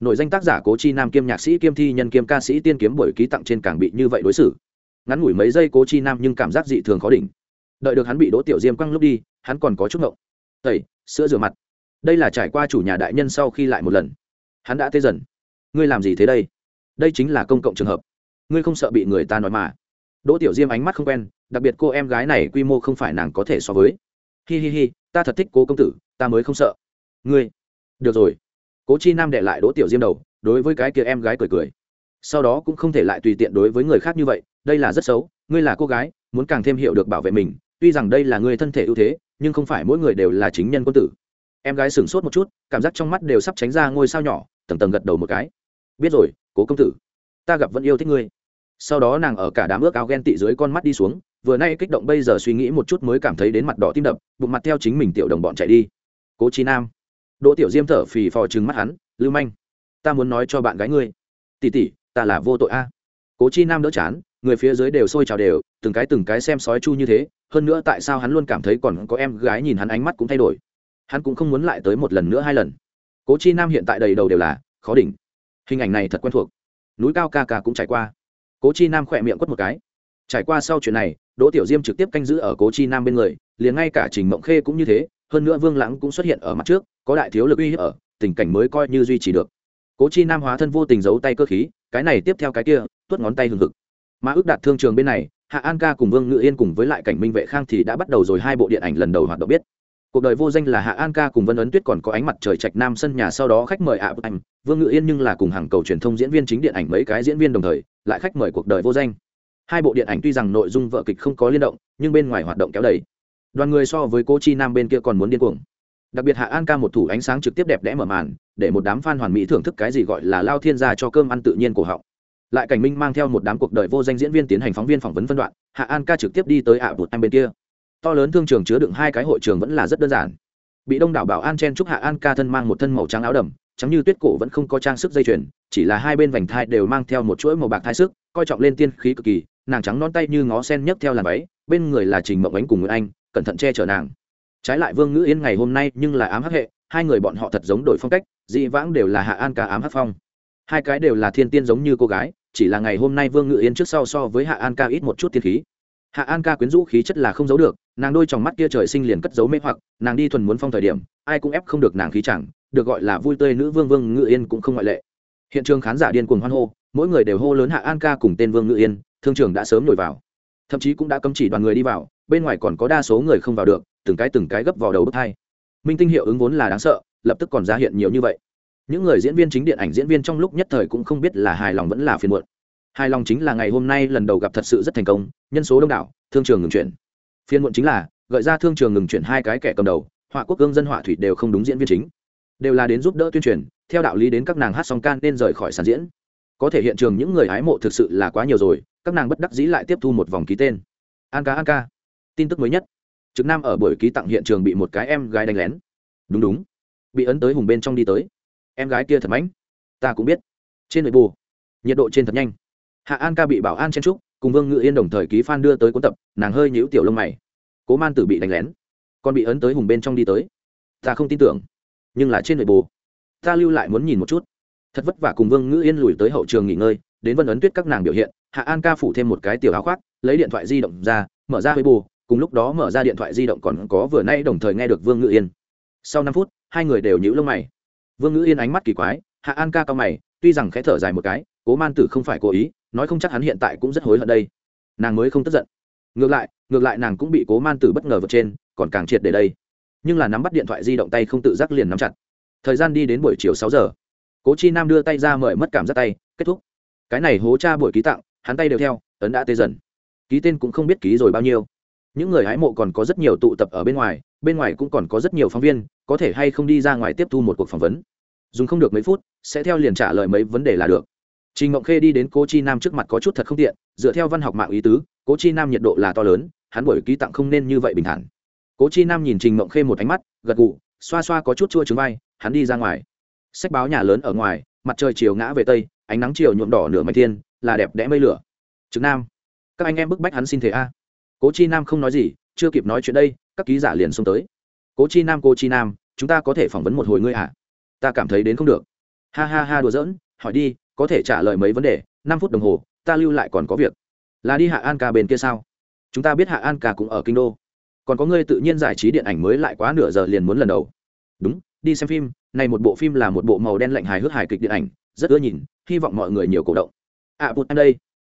Nổi danh tác giả cố chi nam kiêm nhạc sĩ, kiêm thi nhân, kiêm ca sĩ, tiên kiếm buổi ký tặng trên càng bị như vậy đối xử ngắn ngủi mấy giây cố chi nam nhưng cảm giác dị thường khó đỉnh. Đợi được hắn bị đỗ tiểu diêm quăng lúc đi, hắn còn có chút ngộng. Tẩy, sữa rửa mặt. Đây là trải qua chủ nhà đại nhân sau khi lại một lần. Hắn đã tê dần. Ngươi làm gì thế đây? Đây chính là công cộng trường hợp. Ngươi không sợ bị người ta nói mà. Đỗ tiểu diêm ánh mắt không quen, đặc biệt cô em gái này quy mô không phải nàng có thể so với. Hi hi hi, ta thật thích cố công tử, ta mới không sợ. Ngươi. Được rồi. Cố chi nam đệ lại đỗ tiểu diêm đầu, đối với cái kia em gái cười cười. Sau đó cũng không thể lại tùy tiện đối với người khác như vậy đây là rất xấu, ngươi là cô gái, muốn càng thêm hiểu được bảo vệ mình, tuy rằng đây là ngươi thân thể ưu thế, nhưng không phải mỗi người đều là chính nhân quân tử. Em gái sửng sốt một chút, cảm giác trong mắt đều sắp tránh ra ngôi sao nhỏ, tầng tầng gật đầu một cái. Biết rồi, cố công tử, ta gặp vẫn yêu thích ngươi. Sau đó nàng ở cả đám ước áo ghen tị dưới con mắt đi xuống, vừa nay kích động bây giờ suy nghĩ một chút mới cảm thấy đến mặt đỏ tim đập, bụng mặt theo chính mình tiểu đồng bọn chạy đi. Cố trí nam, đỗ tiểu diêm thở phì phò trừng mắt hắn, lưu manh, ta muốn nói cho bạn gái ngươi. Tỉ tỉ ta là vô tội a. Cố chi nam đỡ chán người phía dưới đều sôi trào đều, từng cái từng cái xem sói chu như thế, hơn nữa tại sao hắn luôn cảm thấy còn có em gái nhìn hắn ánh mắt cũng thay đổi. Hắn cũng không muốn lại tới một lần nữa hai lần. Cố chi nam hiện tại đầy đầu đều là khó đỉnh. Hình ảnh này thật quen thuộc. Núi cao ca ca cũng trải qua. Cố chi nam khỏe miệng quất một cái. Trải qua sau chuyện này, đỗ tiểu diêm trực tiếp canh giữ ở cố chi nam bên người, liền ngay cả trình mộng khê cũng như thế, hơn nữa vương lãng cũng xuất hiện ở mặt trước, có đại thiếu lực uy hiếp ở, tình cảnh mới coi như duy trì được. Cố chi nam hóa thân vô tình giấu tay cơ khí, cái này tiếp theo cái kia, tuốt ngón tay hừng hực mà ước đạt thương trường bên này, hạ an ca cùng vương ngự yên cùng với lại cảnh minh vệ khang thì đã bắt đầu rồi hai bộ điện ảnh lần đầu hoạt động biết. Cuộc đời vô danh là hạ an ca cùng vân ấn tuyết còn có ánh mặt trời trạch nam sân nhà sau đó khách mời ạ bức ảnh vương ngự yên nhưng là cùng hàng cầu truyền thông diễn viên chính điện ảnh mấy cái diễn viên đồng thời, lại khách mời cuộc đời vô danh. Hai bộ điện ảnh tuy rằng nội dung vợ kịch không có liên động, nhưng bên ngoài hoạt động kéo đầy. Đoàn người so với cô chi nam bên kia còn muốn điên cuồng. Đặc biệt hạ an ca một thủ ánh sáng trực tiếp đẹp đẽ mở màn, để một đám fan hoàn mỹ thưởng thức cái gì gọi là lao thiên gia cho cơm ăn tự nhiên của họ lại cảnh minh mang theo một đám cuộc đời vô danh diễn viên tiến hành phóng viên phỏng vấn phân đoạn, hạ an ca trực tiếp đi tới ạ bụt anh bên kia. To lớn thương trường chứa đựng hai cái hội trường vẫn là rất đơn giản. Bị đông đảo bảo an chen chúc hạ an ca thân mang một thân màu trắng áo đầm, trắng như tuyết cổ vẫn không có trang sức dây chuyền, chỉ là hai bên vành thai đều mang theo một chuỗi màu bạc thai sức, coi trọng lên tiên khí cực kỳ, nàng trắng non tay như ngó sen nhấc theo làn váy, bên người là trình mộng ánh cùng nguyễn anh, cẩn thận che chở nàng. Trái lại vương ngữ yên ngày hôm nay nhưng là ám hắc hệ, hai người bọn họ thật giống đổi phong cách, dị vãng đều là hạ an ca ám hắc phong. Hai cái đều là thiên tiên giống như cô gái chỉ là ngày hôm nay vương ngự yên trước sau so với hạ an ca ít một chút tiên khí. Hạ an ca quyến rũ khí chất là không giấu được, nàng đôi tròng mắt kia trời sinh liền cất giấu mê hoặc, nàng đi thuần muốn phong thời điểm, ai cũng ép không được nàng khí chẳng, được gọi là vui tươi nữ vương vương ngự yên cũng không ngoại lệ. Hiện trường khán giả điên cuồng hoan hô, mỗi người đều hô lớn hạ an ca cùng tên vương ngự yên, thương trường đã sớm nổi vào. Thậm chí cũng đã cấm chỉ đoàn người đi vào, bên ngoài còn có đa số người không vào được, từng cái từng cái gấp vào đầu bước hai. Minh tinh hiệu ứng vốn là đáng sợ, lập tức còn ra hiện nhiều như vậy những người diễn viên chính điện ảnh diễn viên trong lúc nhất thời cũng không biết là hài lòng vẫn là phiền muộn. Hài lòng chính là ngày hôm nay lần đầu gặp thật sự rất thành công, nhân số đông đảo, thương trường ngừng chuyển. Phiền muộn chính là, gợi ra thương trường ngừng chuyển hai cái kẻ cầm đầu, họa quốc cương dân họa thủy đều không đúng diễn viên chính. Đều là đến giúp đỡ tuyên truyền, theo đạo lý đến các nàng hát song can nên rời khỏi sàn diễn. Có thể hiện trường những người hái mộ thực sự là quá nhiều rồi, các nàng bất đắc dĩ lại tiếp thu một vòng ký tên. An ca an ca. Tin tức mới nhất. Trực nam ở buổi ký tặng hiện trường bị một cái em gái đánh lén. Đúng đúng. Bị ấn tới hùng bên trong đi tới em gái kia thật mãnh. Ta cũng biết. Trên nội bù nhiệt độ trên thật nhanh. Hạ an ca bị bảo an chen trúc cùng vương ngự yên đồng thời ký phan đưa tới cuốn tập, nàng hơi nhíu tiểu lông mày. Cố man tử bị đánh lén, còn bị ấn tới hùng bên trong đi tới. Ta không tin tưởng, nhưng là trên nội bù ta lưu lại muốn nhìn một chút. Thật vất vả cùng vương ngữ yên lùi tới hậu trường nghỉ ngơi, đến vân ấn tuyết các nàng biểu hiện, hạ an ca phủ thêm một cái tiểu áo khoác, lấy điện thoại di động ra, mở ra hơi bù cùng lúc đó mở ra điện thoại di động còn có vừa nay đồng thời nghe được vương ngự yên. Sau năm phút, hai người đều nhíu lông mày vương ngữ yên ánh mắt kỳ quái, hạ an ca cao mày, tuy rằng khẽ thở dài một cái, cố man tử không phải cố ý, nói không chắc hắn hiện tại cũng rất hối hận đây. Nàng mới không tức giận. Ngược lại ngược lại nàng cũng bị cố man tử bất ngờ vượt trên, còn càng triệt để đây. Nhưng là nắm bắt điện thoại di động tay không tự giác liền nắm chặt. Thời gian đi đến buổi chiều sáu giờ. Cố chi nam đưa tay ra mời mất cảm giác tay, kết thúc. Cái này hố cha buổi ký tặng, hắn tay đều theo, ấn đã tê dần. Ký tên cũng không biết ký rồi bao nhiêu. Những người hái mộ còn có rất nhiều tụ tập ở bên ngoài bên ngoài cũng còn có rất nhiều phóng viên, có thể hay không đi ra ngoài tiếp thu một cuộc phỏng vấn. Dùng không được mấy phút, sẽ theo liền trả lời mấy vấn đề là được. Trình ngộng khê đi đến cố chi nam trước mặt có chút thật không tiện, dựa theo văn học mạng ý tứ, cố chi nam nhiệt độ là to lớn, hắn buổi ký tặng không nên như vậy bình thản. Cố chi nam nhìn trình ngộng khê một ánh mắt, gật gù, xoa xoa có chút chua trứng vai, hắn đi ra ngoài. Sách báo nhà lớn ở ngoài, mặt trời chiều ngã về tây, ánh nắng chiều nhuộm đỏ nửa mạch thiên, là đẹp đẽ mây lửa. Trực nam, các anh em bức bách hắn xin thế a. Cố chi nam không nói gì, chưa kịp nói chuyện đây các ký giả liền xông tới. Cố chi nam cô chi nam, chúng ta có thể phỏng vấn một hồi ngươi à? Ta cảm thấy đến không được. Ha ha ha, đùa giỡn, hỏi đi, có thể trả lời mấy vấn đề? Năm phút đồng hồ, ta lưu lại còn có việc. Là đi hạ an ca bên kia sao? Chúng ta biết hạ an ca cũng ở kinh đô. Còn có ngươi tự nhiên giải trí điện ảnh mới lại quá nửa giờ liền muốn lần đầu. Đúng, đi xem phim, này một bộ phim là một bộ màu đen lạnh hài hước hài kịch điện ảnh, rất ưa nhìn, hy vọng mọi người nhiều cổ động. À bụt anh đây,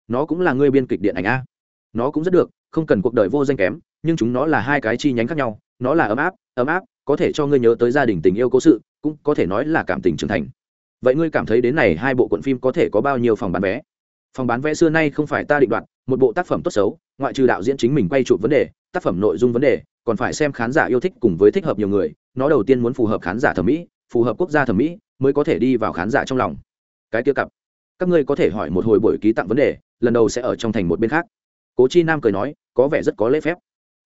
nó cũng là ngươi biên kịch điện ảnh a nó cũng rất được không cần cuộc đời vô danh kém, nhưng chúng nó là hai cái chi nhánh khác nhau, nó là ấm áp ấm áp, có thể cho ngươi nhớ tới gia đình tình yêu cố sự, cũng có thể nói là cảm tình trưởng thành. Vậy ngươi cảm thấy đến này hai bộ cuộn phim có thể có bao nhiêu phòng bán vé? Phòng bán vé xưa nay không phải ta định đoạt, một bộ tác phẩm tốt xấu, ngoại trừ đạo diễn chính mình quay chụp vấn đề, tác phẩm nội dung vấn đề, còn phải xem khán giả yêu thích cùng với thích hợp nhiều người, nó đầu tiên muốn phù hợp khán giả thẩm mỹ, phù hợp quốc gia thẩm mỹ, mới có thể đi vào khán giả trong lòng. Cái kia cặp, các ngươi có thể hỏi một hồi buổi ký tặng vấn đề, lần đầu sẽ ở trong thành một bên khác cố chi nam cười nói, có vẻ rất có lễ phép.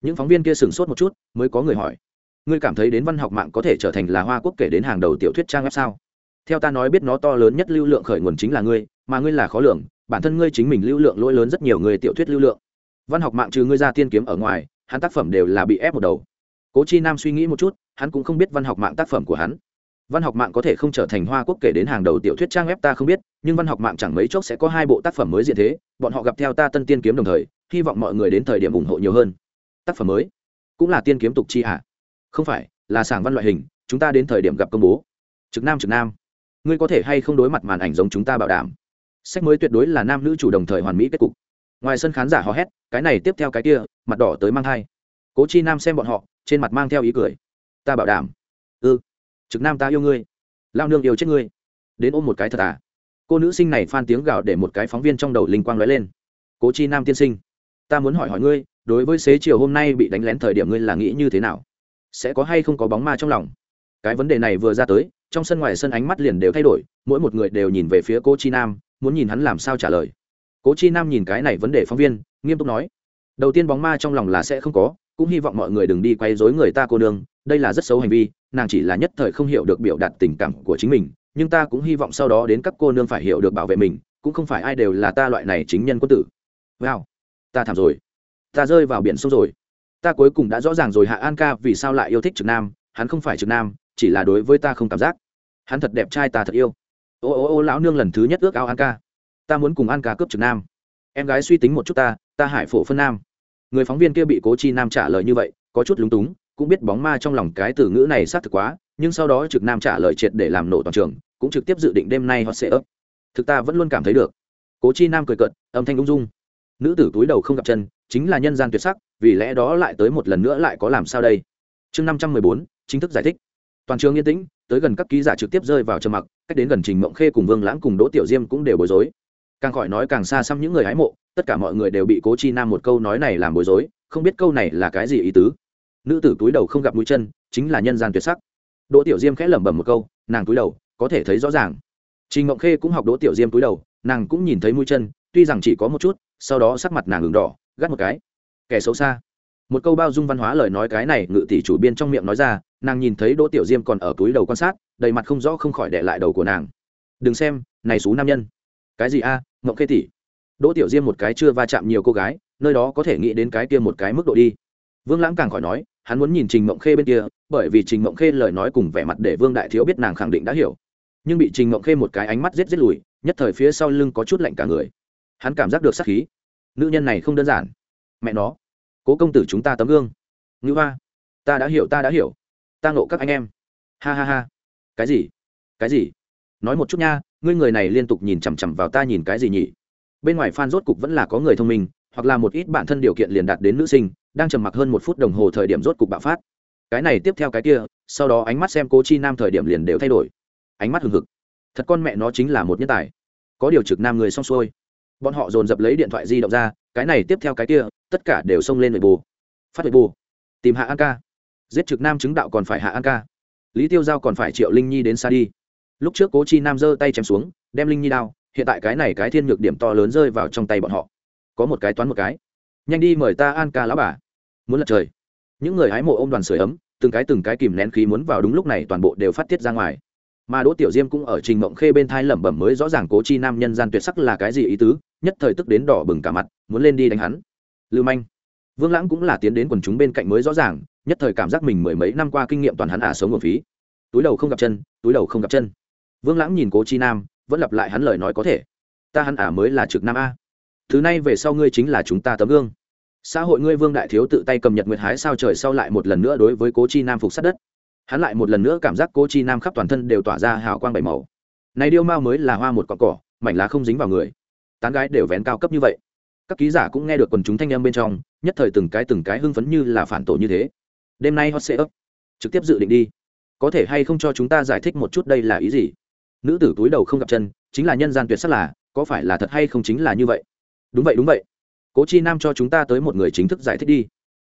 Những phóng viên kia sửng sốt một chút, mới có người hỏi, ngươi cảm thấy đến văn học mạng có thể trở thành là hoa quốc kể đến hàng đầu tiểu thuyết trang web sao? Theo ta nói biết nó to lớn nhất lưu lượng khởi nguồn chính là ngươi, mà ngươi là khó lường, bản thân ngươi chính mình lưu lượng lỗi lớn rất nhiều người tiểu thuyết lưu lượng. Văn học mạng trừ ngươi ra tiên kiếm ở ngoài, hắn tác phẩm đều là bị ép một đầu. Cố chi nam suy nghĩ một chút, hắn cũng không biết văn học mạng tác phẩm của hắn. Văn học mạng có thể không trở thành hoa quốc kể đến hàng đầu tiểu thuyết trang web ta không biết, nhưng văn học mạng chẳng mấy chốc sẽ có hai bộ tác phẩm mới diện thế, bọn họ gặp theo ta tân tiên kiếm đồng thời hy vọng mọi người đến thời điểm ủng hộ nhiều hơn. Tác phẩm mới. Cũng là tiên kiếm tục chi hạ à? không phải, là sảng văn loại hình, chúng ta đến thời điểm gặp công bố. Trực nam trực nam. Ngươi có thể hay không đối mặt màn ảnh giống chúng ta bảo đảm? Sách mới tuyệt đối là nam nữ chủ đồng thời hoàn mỹ kết cục. Ngoài sân khán giả hò hét, cái này tiếp theo cái kia, mặt đỏ tới mang thai. Cố chi nam xem bọn họ, trên mặt mang theo ý cười. Ta bảo đảm. Ư trực nam ta yêu ngươi. Lao nương yêu chết ngươi. Đến ôm một cái thật à. Cô nữ sinh này phan tiếng gào để một cái phóng viên trong đầu linh quang lóe lên. Cố chi nam tiên sinh ta muốn hỏi hỏi ngươi, đối với xế chiều hôm nay bị đánh lén thời điểm ngươi là nghĩ như thế nào? Sẽ có hay không có bóng ma trong lòng? Cái vấn đề này vừa ra tới, trong sân ngoài sân ánh mắt liền đều thay đổi, mỗi một người đều nhìn về phía cô chi nam, muốn nhìn hắn làm sao trả lời. Cố chi nam nhìn cái này vấn đề phóng viên, nghiêm túc nói, đầu tiên bóng ma trong lòng là sẽ không có, cũng hy vọng mọi người đừng đi quay dối người ta cô nương, đây là rất xấu hành vi, nàng chỉ là nhất thời không hiểu được biểu đạt tình cảm của chính mình, nhưng ta cũng hy vọng sau đó đến các cô nương phải hiểu được bảo vệ mình, cũng không phải ai đều là ta loại này chính nhân quân tử. Wow ta thảm rồi. Ta rơi vào biển sông rồi. Ta cuối cùng đã rõ ràng rồi, hạ an ca vì sao lại yêu thích trực nam? Hắn không phải trực nam, chỉ là đối với ta không cảm giác. Hắn thật đẹp trai, ta thật yêu. Ô ô ô, lão nương lần thứ nhất ước ao an ca. Ta muốn cùng an ca cướp trực nam. Em gái suy tính một chút ta ta hải phổ phân nam. Người phóng viên kia bị cố chi nam trả lời như vậy, có chút lúng túng, cũng biết bóng ma trong lòng cái từ ngữ này xác thực quá, nhưng sau đó trực nam trả lời triệt để làm nổ toàn trường, cũng trực tiếp dự định đêm nay họ sẽ ấp thực ta vẫn luôn cảm thấy được. Cố chi nam cười cợt, âm thanh ung dung nữ tử túi đầu không gặp chân, chính là nhân gian tuyệt sắc, vì lẽ đó lại tới một lần nữa lại có làm sao đây? Chương năm trăm mười bốn, chính thức giải thích. Toàn trường yên tĩnh, tới gần các ký giả trực tiếp rơi vào trầm mặc, cách đến gần trình mộng khê cùng vương lãng cùng đỗ tiểu diêm cũng đều bối rối. Càng khỏi nói càng xa xăm những người hái mộ, tất cả mọi người đều bị cố chi nam một câu nói này làm bối rối, không biết câu này là cái gì ý tứ. Nữ tử túi đầu không gặp mũi chân, chính là nhân gian tuyệt sắc. Đỗ tiểu diêm khẽ lẩm bẩm một câu, nàng túi đầu, có thể thấy rõ ràng. Trình mộng khê cũng học đỗ tiểu diêm túi đầu, nàng cũng nhìn thấy mũi chân, tuy rằng chỉ có một chút sau đó sắc mặt nàng ngừng đỏ gắt một cái. Kẻ xấu xa. Một câu bao dung văn hóa lời nói cái này ngự tỷ chủ biên trong miệng nói ra nàng nhìn thấy đỗ tiểu diêm còn ở túi đầu quan sát đầy mặt không rõ không khỏi đệ lại đầu của nàng. Đừng xem này xú nam nhân. Cái gì a à, mộng khê tỷ? Đỗ tiểu diêm một cái chưa va chạm nhiều cô gái nơi đó có thể nghĩ đến cái kia một cái mức độ đi. Vương lãng càng khỏi nói hắn muốn nhìn trình mộng khê bên kia bởi vì trình mộng khê lời nói cùng vẻ mặt để vương đại thiếu biết nàng khẳng định đã hiểu. Nhưng bị trình mộng khê một cái ánh mắt rết rết lùi nhất thời phía sau lưng có chút lạnh cả người hắn cảm giác được sắc khí. Nữ nhân này không đơn giản. Mẹ nó. Cố công tử chúng ta tấm gương. Ngữ hoa, ta đã hiểu, ta đã hiểu. Ta ngộ các anh em. Ha ha ha. Cái gì? Cái gì? Nói một chút nha, ngươi người này liên tục nhìn chằm chằm vào ta nhìn cái gì nhỉ? Bên ngoài phan rốt cục vẫn là có người thông minh, hoặc là một ít bản thân điều kiện liền đạt đến nữ sinh, đang trầm mặc hơn một phút đồng hồ thời điểm rốt cục bạo phát. Cái này tiếp theo cái kia, sau đó ánh mắt xem cố chi nam thời điểm liền đều thay đổi. Ánh mắt hừng hực. Thật con mẹ nó chính là một nhân tài. Có điều trực nam người xong xuôi bọn họ dồn dập lấy điện thoại di động ra, cái này tiếp theo cái kia, tất cả đều xông lên nội bù phát nội bù tìm hạ an ca. Giết trực nam chứng đạo còn phải hạ an ca. Lý tiêu giao còn phải triệu linh nhi đến xa đi. Lúc trước cố chi nam giơ tay chém xuống, đem linh nhi đao, hiện tại cái này cái thiên nhược điểm to lớn rơi vào trong tay bọn họ. Có một cái toán một cái. Nhanh đi mời ta an ca lão bà. Muốn lật trời. Những người hái mộ ô m đoàn sửa ấm, từng cái từng cái kìm nén khí muốn vào đúng lúc này toàn bộ đều phát tiết ra ngoài mà đỗ tiểu diêm cũng ở trình mộng khê bên thai lẩm bẩm mới rõ ràng cố chi nam nhân gian tuyệt sắc là cái gì ý tứ, nhất thời tức đến đỏ bừng cả mặt, muốn lên đi đánh hắn. Lưu manh. Vương lãng cũng là tiến đến quần chúng bên cạnh mới rõ ràng, nhất thời cảm giác mình mười mấy năm qua kinh nghiệm toàn hắn ả sống ở phí. Túi đầu không gặp chân, túi đầu không gặp chân. Vương lãng nhìn cố chi nam, vẫn lặp lại hắn lời nói có thể. Ta hắn ả mới là trực nam a. Thứ này về sau ngươi chính là chúng ta tấm gương. Xã hội ngươi vương đại thiếu tự tay cầm nhật nguyệt hái sao trời sau lại một lần nữa đối với cố chi nam phục sát đất hắn lại một lần nữa cảm giác cô chi nam khắp toàn thân đều tỏa ra hào quang bảy màu. Này điêu mao mới là hoa một cọn cỏ, mảnh lá không dính vào người. Tán gái đều vén cao cấp như vậy. Các ký giả cũng nghe được quần chúng thanh em bên trong, nhất thời từng cái từng cái hưng phấn như là phản tổ như thế. Đêm nay hot sẽ ấp trực tiếp dự định đi. Có thể hay không cho chúng ta giải thích một chút đây là ý gì? Nữ tử túi đầu không gặp chân, chính là nhân gian tuyệt sắc là, có phải là thật hay không chính là như vậy? Đúng vậy đúng vậy. Cố chi nam cho chúng ta tới một người chính thức giải thích đi.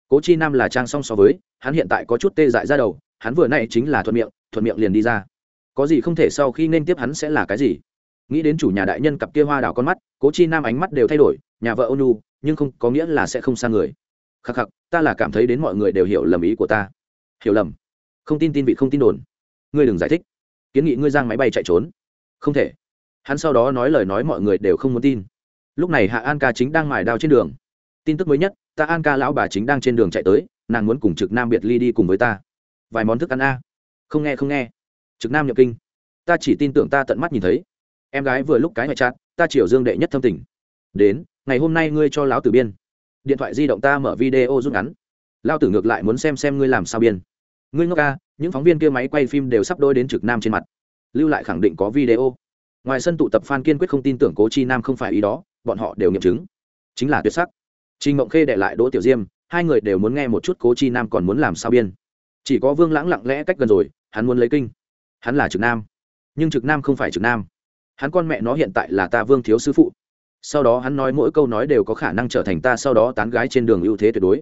Cố chi nam là trang song so với, hắn hiện tại có chút tê dại ra đầu hắn vừa nãy chính là thuận miệng thuận miệng liền đi ra. Có gì không thể sau khi nên tiếp hắn sẽ là cái gì? Nghĩ đến chủ nhà đại nhân cặp kia hoa đảo con mắt, cố chi nam ánh mắt đều thay đổi, nhà vợ ônu nhưng không có nghĩa là sẽ không xa người. Khắc khắc, ta là cảm thấy đến mọi người đều hiểu lầm ý của ta. Hiểu lầm? Không tin tin vị không tin đồn. Ngươi đừng giải thích. Kiến nghị ngươi giang máy bay chạy trốn. Không thể. Hắn sau đó nói lời nói mọi người đều không muốn tin. Lúc này hạ an ca chính đang mài đao trên đường. Tin tức mới nhất, ta an ca lão bà chính đang trên đường chạy tới, nàng muốn cùng trực nam biệt ly đi cùng với ta vài món thức ăn a. Không nghe không nghe. Trực nam nhập kinh. Ta chỉ tin tưởng ta tận mắt nhìn thấy. Em gái vừa lúc cái ngoại trạng, ta chiều dương đệ nhất thâm tình. Đến, ngày hôm nay ngươi cho lão tử biên. Điện thoại di động ta mở video rút ngắn. Lao tử ngược lại muốn xem xem ngươi làm sao biên. Ngươi ngốc ca những phóng viên kia máy quay phim đều sắp đôi đến trực nam trên mặt. Lưu lại khẳng định có video. Ngoài sân tụ tập f kiên quyết không tin tưởng cố chi nam không phải ý đó, bọn họ đều nghiệm chứng. Chính là tuyệt sắc. Trình mộng khê đệ lại đỗ tiểu diêm, hai người đều muốn nghe một chút cố chi nam còn muốn làm sao biên chỉ có vương lãng lặng lẽ cách gần rồi, hắn muốn lấy kinh. Hắn là trực nam. Nhưng trực nam không phải trực nam. Hắn con mẹ nó hiện tại là ta vương thiếu sư phụ. Sau đó hắn nói mỗi câu nói đều có khả năng trở thành ta, sau đó tán gái trên đường ưu thế tuyệt đối.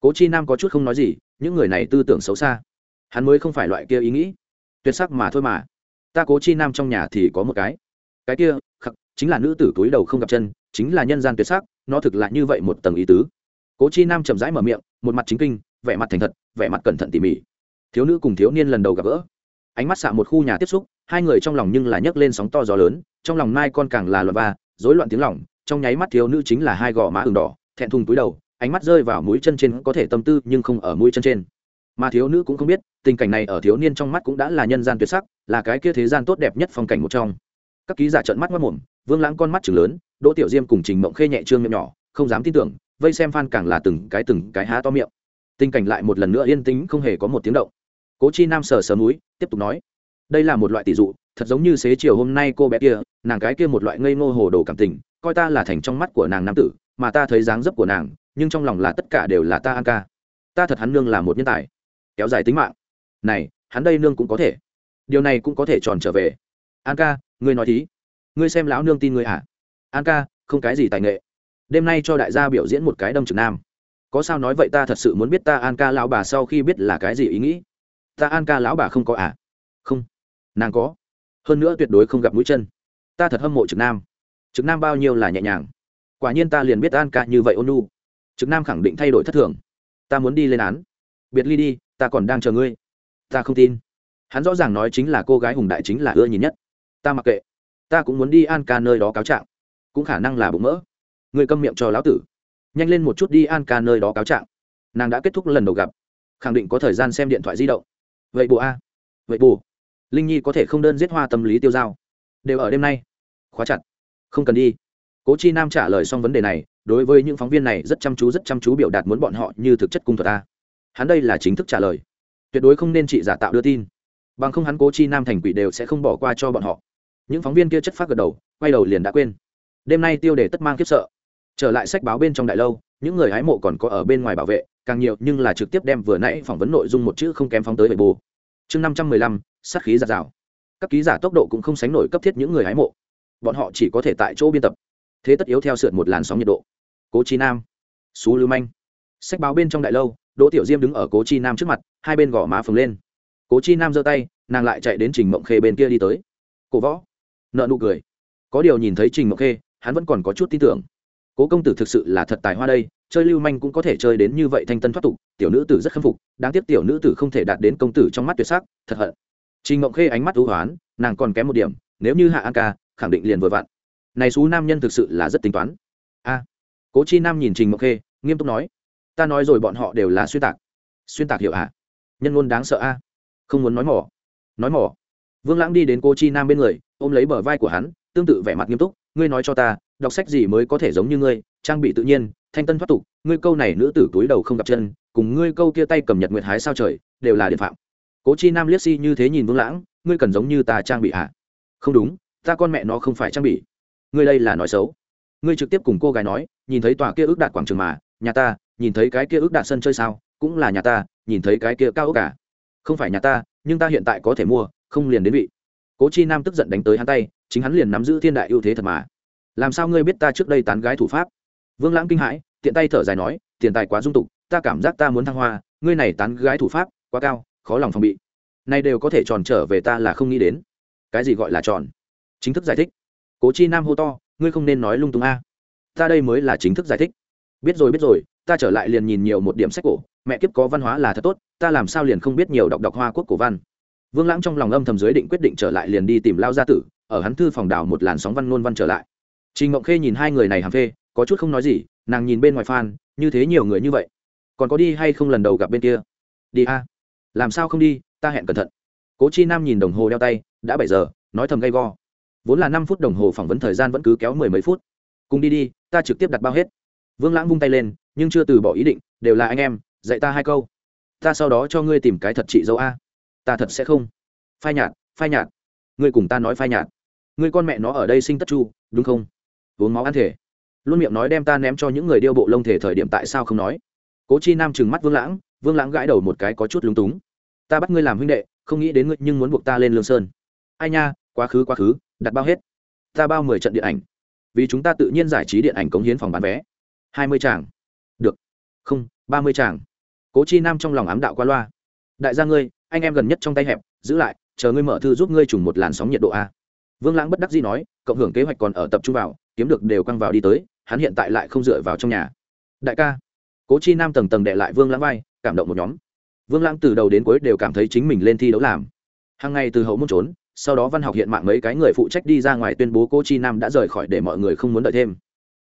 Cố chi nam có chút không nói gì, những người này tư tưởng xấu xa. Hắn mới không phải loại kia ý nghĩ. Tuyệt sắc mà thôi mà. Ta cố chi nam trong nhà thì có một cái. Cái kia, khắc, chính là nữ tử túi đầu không gặp chân, chính là nhân gian tuyệt sắc, nó thực lại như vậy một tầng ý tứ. Cố chi nam chậm rãi mở miệng, một mặt chính kinh vẻ mặt thành thật, vẻ mặt cẩn thận tỉ mỉ. Thiếu nữ cùng thiếu niên lần đầu gặp gỡ. Ánh mắt xạ một khu nhà tiếp xúc, hai người trong lòng nhưng là nhấc lên sóng to gió lớn, trong lòng mai con càng là loạn ba rối loạn tiếng lòng, trong nháy mắt thiếu nữ chính là hai gò má ửng đỏ, thẹn thùng túi đầu, ánh mắt rơi vào mũi chân trên có thể tâm tư nhưng không ở mũi chân trên. Mà thiếu nữ cũng không biết, tình cảnh này ở thiếu niên trong mắt cũng đã là nhân gian tuyệt sắc, là cái kia thế gian tốt đẹp nhất phong cảnh một trong. Các ký giả trợn mắt mất mồm vương lãng con mắt chừng lớn, đỗ tiểu diêm cùng trình mộng khê nhẹ trương miệng nhỏ, không dám tin tưởng, vây xem fan càng là từng cái từng cái há to miệng tình cảnh lại một lần nữa yên tĩnh không hề có một tiếng động. Cố chi nam sờ sờ núi tiếp tục nói, đây là một loại tỷ dụ, thật giống như xế chiều hôm nay cô bé kia, nàng cái kia một loại ngây ngô hồ đồ cảm tình, coi ta là thành trong mắt của nàng nam tử, mà ta thấy dáng dấp của nàng, nhưng trong lòng là tất cả đều là ta an ca. Ta thật hắn nương là một nhân tài. Kéo dài tính mạng. Này, hắn đây nương cũng có thể. Điều này cũng có thể tròn trở về. An ca, ngươi nói thí. Ngươi xem lão nương tin ngươi à? An ca, không cái gì tài nghệ. Đêm nay cho đại gia biểu diễn một cái đâm trực nam có sao nói vậy ta thật sự muốn biết ta an ca lão bà sau khi biết là cái gì ý nghĩ? Ta an ca lão bà không có à? Không. Nàng có. Hơn nữa tuyệt đối không gặp mũi chân. Ta thật hâm mộ trực nam. Trực nam bao nhiêu là nhẹ nhàng. Quả nhiên ta liền biết an ca như vậy ôn nu trực nam khẳng định thay đổi thất thường. Ta muốn đi lên án. Biệt ly đi, ta còn đang chờ ngươi. Ta không tin. Hắn rõ ràng nói chính là cô gái hùng đại chính là ưa nhìn nhất. Ta mặc kệ. Ta cũng muốn đi an ca nơi đó cáo trạng. Cũng khả năng là bụng mỡ. Ngươi câm miệng cho lão tử nhanh lên một chút đi an ca nơi đó cáo trạng. Nàng đã kết thúc lần đầu gặp. Khẳng định có thời gian xem điện thoại di động. Vậy bù a. Vậy bù. Linh nhi có thể không đơn giết hoa tâm lý tiêu dao. Đều ở đêm nay. Khóa chặt. Không cần đi. Cố chi nam trả lời xong vấn đề này, đối với những phóng viên này rất chăm chú, rất chăm chú biểu đạt muốn bọn họ như thực chất cung thuật ta hắn đây là chính thức trả lời. Tuyệt đối không nên chị giả tạo đưa tin. Bằng không hắn cố chi nam thành quỷ đều sẽ không bỏ qua cho bọn họ. Những phóng viên kia chất phát gật đầu, quay đầu liền đã quên. Đêm nay tiêu đề tất mang kiếp sợ trở lại sách báo bên trong đại lâu, những người hái mộ còn có ở bên ngoài bảo vệ, càng nhiều nhưng là trực tiếp đem vừa nãy phỏng vấn nội dung một chữ không kém phóng tới bệ bồ chương năm trăm mười lăm, sát khí giạt rào. Các ký giả tốc độ cũng không sánh nổi cấp thiết những người hái mộ. Bọn họ chỉ có thể tại chỗ biên tập. Thế tất yếu theo sượt một làn sóng nhiệt độ. Cố chi nam xú lưu manh. Sách báo bên trong đại lâu, đỗ tiểu diêm đứng ở cố chi nam trước mặt, hai bên gò má phồng lên. Cố chi nam giơ tay, nàng lại chạy đến trình mộng khê bên kia đi tới. Cổ võ. Nợ nụ cười. Có điều nhìn thấy trình mộng khê, hắn vẫn còn có chút tin tưởng cố công tử thực sự là thật tài hoa đây, chơi lưu manh cũng có thể chơi đến như vậy thanh tân thoát tục, tiểu nữ tử rất khâm phục, đáng tiếc tiểu nữ tử không thể đạt đến công tử trong mắt tuyệt sắc, thật hận. Trình ngộng khê ánh mắt ưu hoán, nàng còn kém một điểm, nếu như hạ an ca, khẳng định liền vừa vặn. Này xú nam nhân thực sự là rất tính toán. A. Cố chi nam nhìn trình ngộng khê, nghiêm túc nói, ta nói rồi bọn họ đều là xuyên tạc. Xuyên tạc hiểu ạ à? nhân luôn đáng sợ a. Không muốn nói mỏ. Nói mỏ? Vương lãng đi đến cô chi nam bên người, ôm lấy bờ vai của hắn, tương tự vẻ mặt nghiêm túc, ngươi nói cho ta đọc sách gì mới có thể giống như ngươi, trang bị tự nhiên, thanh tân thoát tục, ngươi câu này nữ tử túi đầu không gặp chân, cùng ngươi câu kia tay cầm nhật nguyệt hái sao trời, đều là điện phạm. Cố chi nam liếc si như thế nhìn vương lãng, ngươi cần giống như ta trang bị ạ à? không đúng, ta con mẹ nó không phải trang bị. Ngươi đây là nói xấu. Ngươi trực tiếp cùng cô gái nói, nhìn thấy tòa kia ước đạt quảng trường mà, nhà ta, nhìn thấy cái kia ước đạt sân chơi sao, cũng là nhà ta, nhìn thấy cái kia cao ước cả à? không phải nhà ta, nhưng ta hiện tại có thể mua, không liền đến vị. Cố chi nam tức giận đánh tới hắn tay, chính hắn liền nắm giữ thiên đại ưu thế thật mà làm sao ngươi biết ta trước đây tán gái thủ pháp? Vương lãng kinh hãi, tiện tay thở dài nói, tiền tài quá dung tục, ta cảm giác ta muốn thăng hoa, ngươi này tán gái thủ pháp, quá cao, khó lòng phòng bị. Nay đều có thể tròn trở về ta là không nghĩ đến. Cái gì gọi là tròn? Chính thức giải thích. Cố chi nam hô to, ngươi không nên nói lung tung a. Ta đây mới là chính thức giải thích. Biết rồi biết rồi, ta trở lại liền nhìn nhiều một điểm sách cổ, mẹ kiếp có văn hóa là thật tốt, ta làm sao liền không biết nhiều đọc đọc hoa quốc cổ văn. Vương lãng trong lòng âm thầm dưới định quyết định trở lại liền đi tìm lao gia tử, ở hắn thư phòng đào một làn sóng văn ngôn văn trở lại trình ngộng khê nhìn hai người này hàm phê, có chút không nói gì, nàng nhìn bên ngoài phan như thế nhiều người như vậy. Còn có đi hay không lần đầu gặp bên kia? Đi a. Làm sao không đi, ta hẹn cẩn thận. Cố chi nam nhìn đồng hồ đeo tay, đã bảy giờ, nói thầm gay go. Vốn là năm phút đồng hồ phỏng vấn thời gian vẫn cứ kéo mười mấy phút. Cùng đi đi, ta trực tiếp đặt bao hết. Vương lãng vung tay lên, nhưng chưa từ bỏ ý định, đều là anh em, dạy ta hai câu. Ta sau đó cho ngươi tìm cái thật chị dâu a. Ta thật sẽ không. Phai nhạt phai nhạt. Ngươi cùng ta nói phai nhạt. Ngươi con mẹ nó ở đây sinh tất chu, đúng không? Uống máu ăn thể. Luôn miệng nói đem ta ném cho những người điêu bộ lông thể thời điểm tại sao không nói. Cố chi nam trừng mắt vương lãng vương lãng gãi đầu một cái có chút lúng túng. Ta bắt ngươi làm huynh đệ, không nghĩ đến ngươi nhưng muốn buộc ta lên lương sơn. Ai nha, quá khứ quá khứ, đặt bao hết. Ta bao mười trận điện ảnh. Vì chúng ta tự nhiên giải trí điện ảnh cống hiến phòng bán vé. Hai mươi tràng. Được. Không, ba mươi tràng. Cố chi nam trong lòng ám đạo qua loa. Đại gia ngươi, anh em gần nhất trong tay hẹp, giữ lại, chờ ngươi mở thư giúp ngươi trùng một làn sóng nhiệt độ a. Vương lãng bất đắc dĩ nói, cộng hưởng kế hoạch còn ở tập trung vào kiếm được đều căng vào đi tới, hắn hiện tại lại không dựa vào trong nhà. Đại ca, cố chi nam tầng tầng đệ lại vương lãng vai, cảm động một nhóm. Vương lãng từ đầu đến cuối đều cảm thấy chính mình lên thi đấu làm. Hàng ngày từ hậu muốn trốn, sau đó văn học hiện mạng mấy cái người phụ trách đi ra ngoài tuyên bố cô chi nam đã rời khỏi để mọi người không muốn đợi thêm.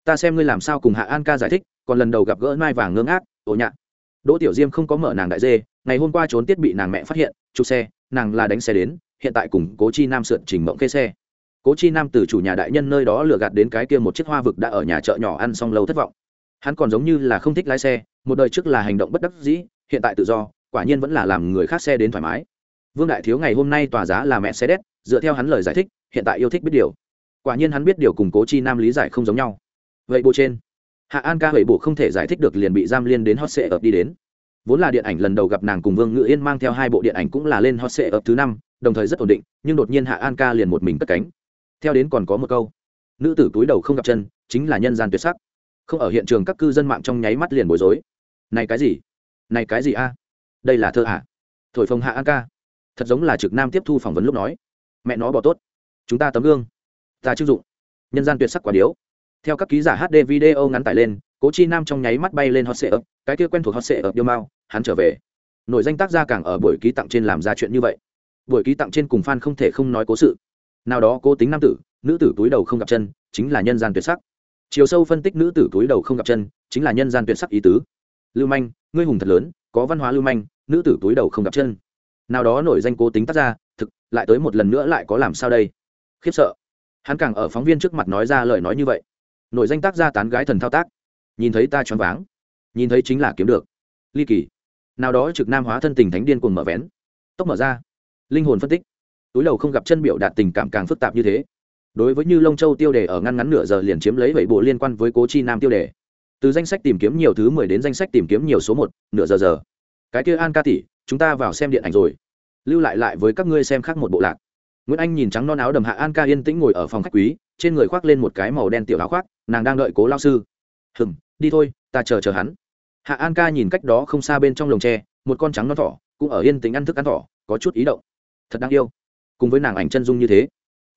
Ta xem ngươi làm sao cùng hạ an ca giải thích, còn lần đầu gặp gỡ mai vàng ngơ ác, ổ nhạc đỗ tiểu diêm không có mở nàng đại dê, ngày hôm qua trốn tiết bị nàng mẹ phát hiện, chụp xe, nàng là đánh xe đến, hiện tại cùng cố chi nam sượn trình mộng kê xe cố chi nam từ chủ nhà đại nhân nơi đó lừa gạt đến cái kia một chiếc hoa vực đã ở nhà chợ nhỏ ăn xong lâu thất vọng. Hắn còn giống như là không thích lái xe, một đời trước là hành động bất đắc dĩ, hiện tại tự do, quả nhiên vẫn là làm người khác xe đến thoải mái. Vương đại thiếu ngày hôm nay tòa giá là mẹ xe đét, dựa theo hắn lời giải thích, hiện tại yêu thích biết điều. Quả nhiên hắn biết điều cùng cố chi nam lý giải không giống nhau. Vậy bộ trên. Hạ an ca hủy bộ không thể giải thích được liền bị giam liên đến hot sệ ập đi đến. Vốn là điện ảnh lần đầu gặp nàng cùng vương ngự yên mang theo hai bộ điện ảnh cũng là lên hot sệ ập thứ năm, đồng thời rất ổn định, nhưng đột nhiên hạ an ca liền một mình cất cánh theo đến còn có một câu, nữ tử túi đầu không gặp chân, chính là nhân gian tuyệt sắc. Không ở hiện trường các cư dân mạng trong nháy mắt liền bối rối. Này cái gì? Này cái gì a? Đây là thơ hạ thổi phồng hạ an ca. Thật giống là trực nam tiếp thu phỏng vấn lúc nói. Mẹ nó bỏ tốt. Chúng ta tấm gương. Ta chưng dụng. Nhân gian tuyệt sắc quả điếu. Theo các ký giả hd video ngắn tải lên, cố chi nam trong nháy mắt bay lên hot sệ ấp cái kia quen thuộc hot sệ ấp điêu mao, hắn trở về. Nội danh tác gia càng ở buổi ký tặng trên làm ra chuyện như vậy. Buổi ký tặng trên cùng fan không thể không nói cố sự nào đó cố tính nam tử, nữ tử túi đầu không gặp chân, chính là nhân gian tuyệt sắc. Chiều sâu phân tích nữ tử túi đầu không gặp chân, chính là nhân gian tuyệt sắc ý tứ. Lưu manh, ngươi hùng thật lớn, có văn hóa lưu manh, nữ tử túi đầu không gặp chân. Nào đó nổi danh cố tính tác ra thực, lại tới một lần nữa lại có làm sao đây? Khiếp sợ. Hắn càng ở phóng viên trước mặt nói ra lời nói như vậy. Nổi danh tác gia tán gái thần thao tác. Nhìn thấy ta choáng váng. Nhìn thấy chính là kiếm được. Ly kỳ. Nào đó trực nam hóa thân tình thánh điên cuồng mở vén. Tốc mở ra. Linh hồn phân tích túi đầu không gặp chân biểu đạt tình cảm càng phức tạp như thế. Đối với như lông châu tiêu đề ở ngăn ngắn nửa giờ liền chiếm lấy bảy bộ liên quan với cố chi nam tiêu đề. Từ danh sách tìm kiếm nhiều thứ mười đến danh sách tìm kiếm nhiều số một, nửa giờ giờ. Cái kia an ca tỷ, chúng ta vào xem điện ảnh rồi. Lưu lại lại với các ngươi xem khác một bộ lạc. Nguyễn anh nhìn trắng non áo đầm hạ an ca yên tĩnh ngồi ở phòng khách quý, trên người khoác lên một cái màu đen tiểu áo khoác, nàng đang đợi cố lao sư. Hừng đi thôi, ta chờ chờ hắn. Hạ an ca nhìn cách đó không xa bên trong lồng tre, một con trắng non thỏ, cũng ở yên tĩnh ăn thức ăn thỏ, có chút ý động. Thật đáng yêu cùng với nàng ảnh chân dung như thế.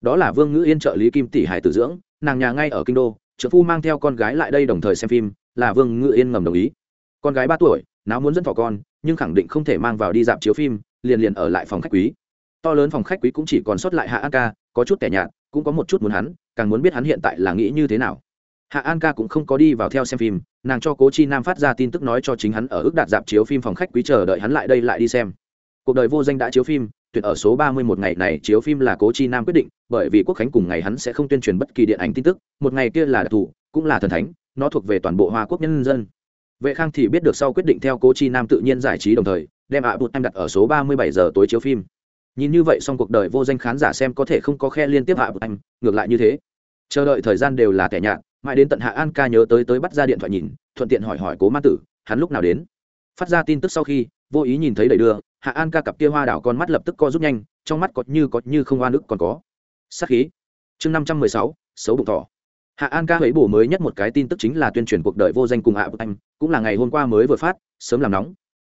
Đó là vương ngữ yên trợ lý kim tỷ hải tử dưỡng, nàng nhà ngay ở kinh đô trợ phu mang theo con gái lại đây đồng thời xem phim, là vương ngữ yên ngầm đồng ý. Con gái ba tuổi nào muốn dẫn thỏ con, nhưng khẳng định không thể mang vào đi dạp chiếu phim, liền liền ở lại phòng khách quý. To lớn phòng khách quý cũng chỉ còn sót lại hạ an ca, có chút tẻ nhạt, cũng có một chút muốn hắn, càng muốn biết hắn hiện tại là nghĩ như thế nào. Hạ an ca cũng không có đi vào theo xem phim, nàng cho cố chi nam phát ra tin tức nói cho chính hắn ở ước đạt dạp chiếu phim phòng khách quý chờ đợi hắn lại đây lại đi xem. Cuộc đời vô danh đã chiếu phim Tuyệt ở số ba mươi một ngày này chiếu phim là cố chi nam quyết định, bởi vì quốc khánh cùng ngày hắn sẽ không tuyên truyền bất kỳ điện ảnh tin tức, một ngày kia là đặc thù, cũng là thần thánh, nó thuộc về toàn bộ hoa quốc nhân dân. Vệ khang thì biết được sau quyết định theo cố chi nam tự nhiên giải trí đồng thời, đem ạ bụt em đặt ở số ba mươi bảy giờ tối chiếu phim. Nhìn như vậy xong cuộc đời vô danh khán giả xem có thể không có khe liên tiếp hạ bụt em, ngược lại như thế. Chờ đợi thời gian đều là tẻ nhạt, mãi đến tận hạ an ca nhớ tới tới bắt ra điện thoại nhìn, thuận tiện hỏi hỏi cố ma tử, hắn lúc nào đến? Phát ra tin tức sau khi, vô ý nhìn thấy đầy đưa hạ an ca cặp kia hoa đảo con mắt lập tức co rút nhanh, trong mắt có như có như không hoa nước còn có. Sắc khí. Chương năm trăm mười sáu, xấu bụng thỏ. Hạ an ca ấy bổ mới nhất một cái tin tức chính là tuyên truyền cuộc đời vô danh cùng hạ bức anh, cũng là ngày hôm qua mới vừa phát, sớm làm nóng.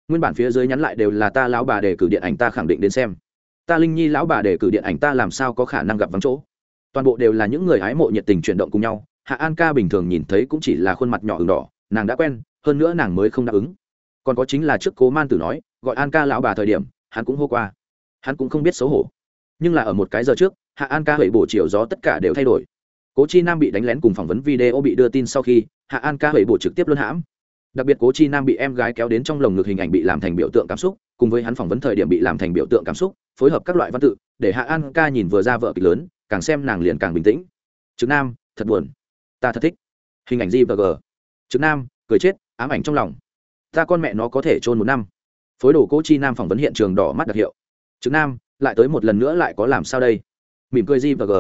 Nguyên bản phía dưới nhắn lại đều là ta lão bà để cử điện ảnh ta khẳng định đến xem. Ta linh nhi lão bà để cử điện ảnh ta làm sao có khả năng gặp vắng chỗ. Toàn bộ đều là những người hái mộ nhiệt tình chuyển động cùng nhau. Hạ an ca bình thường nhìn thấy cũng chỉ là khuôn mặt nhỏ ửng đỏ, nàng đã quen, hơn nữa nàng mới không đáp ứng còn có chính là trước cố man tử nói, gọi an ca lão bà thời điểm, hắn cũng hô qua. Hắn cũng không biết xấu hổ. Nhưng là ở một cái giờ trước, hạ an ca hủy bổ chiều gió tất cả đều thay đổi. Cố chi nam bị đánh lén cùng phỏng vấn video bị đưa tin sau khi, hạ an ca hủy bổ trực tiếp luân hãm. Đặc biệt cố chi nam bị em gái kéo đến trong lồng ngực hình ảnh bị làm thành biểu tượng cảm xúc, cùng với hắn phỏng vấn thời điểm bị làm thành biểu tượng cảm xúc, phối hợp các loại văn tự, để hạ an ca nhìn vừa ra vợ kịch lớn, càng xem nàng liền càng bình tĩnh. Trực nam, thật buồn. Ta thật thích. Hình ảnh gì và g. Trực nam, cười chết, ám ảnh trong lòng ta con mẹ nó có thể trôn một năm. Phối đồ cố chi nam phỏng vấn hiện trường đỏ mắt đặc hiệu. Trực nam, lại tới một lần nữa lại có làm sao đây? Mỉm cười gì và g.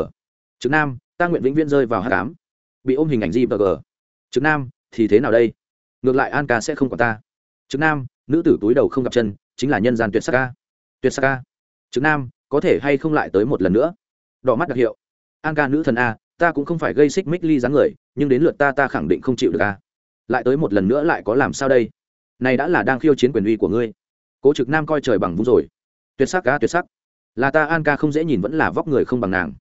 Trực nam, ta nguyện vĩnh viễn rơi vào hát cám bị ôm hình ảnh gì và g. Trực nam, thì thế nào đây? Ngược lại an ca sẽ không có ta. Trực nam, nữ tử túi đầu không gặp chân, chính là nhân gian tuyệt sắc ca. Tuyệt sắc ca. Trực nam, có thể hay không lại tới một lần nữa? Đỏ mắt đặc hiệu. An ca nữ thần a, ta cũng không phải gây xích mích ly dáng người, nhưng đến lượt ta ta khẳng định không chịu được a. Lại tới một lần nữa lại có làm sao đây? Này đã là đang khiêu chiến quyền uy của ngươi. Cố trực nam coi trời bằng vung rồi. Tuyệt sắc ca tuyệt sắc. Là ta an ca không dễ nhìn vẫn là vóc người không bằng nàng.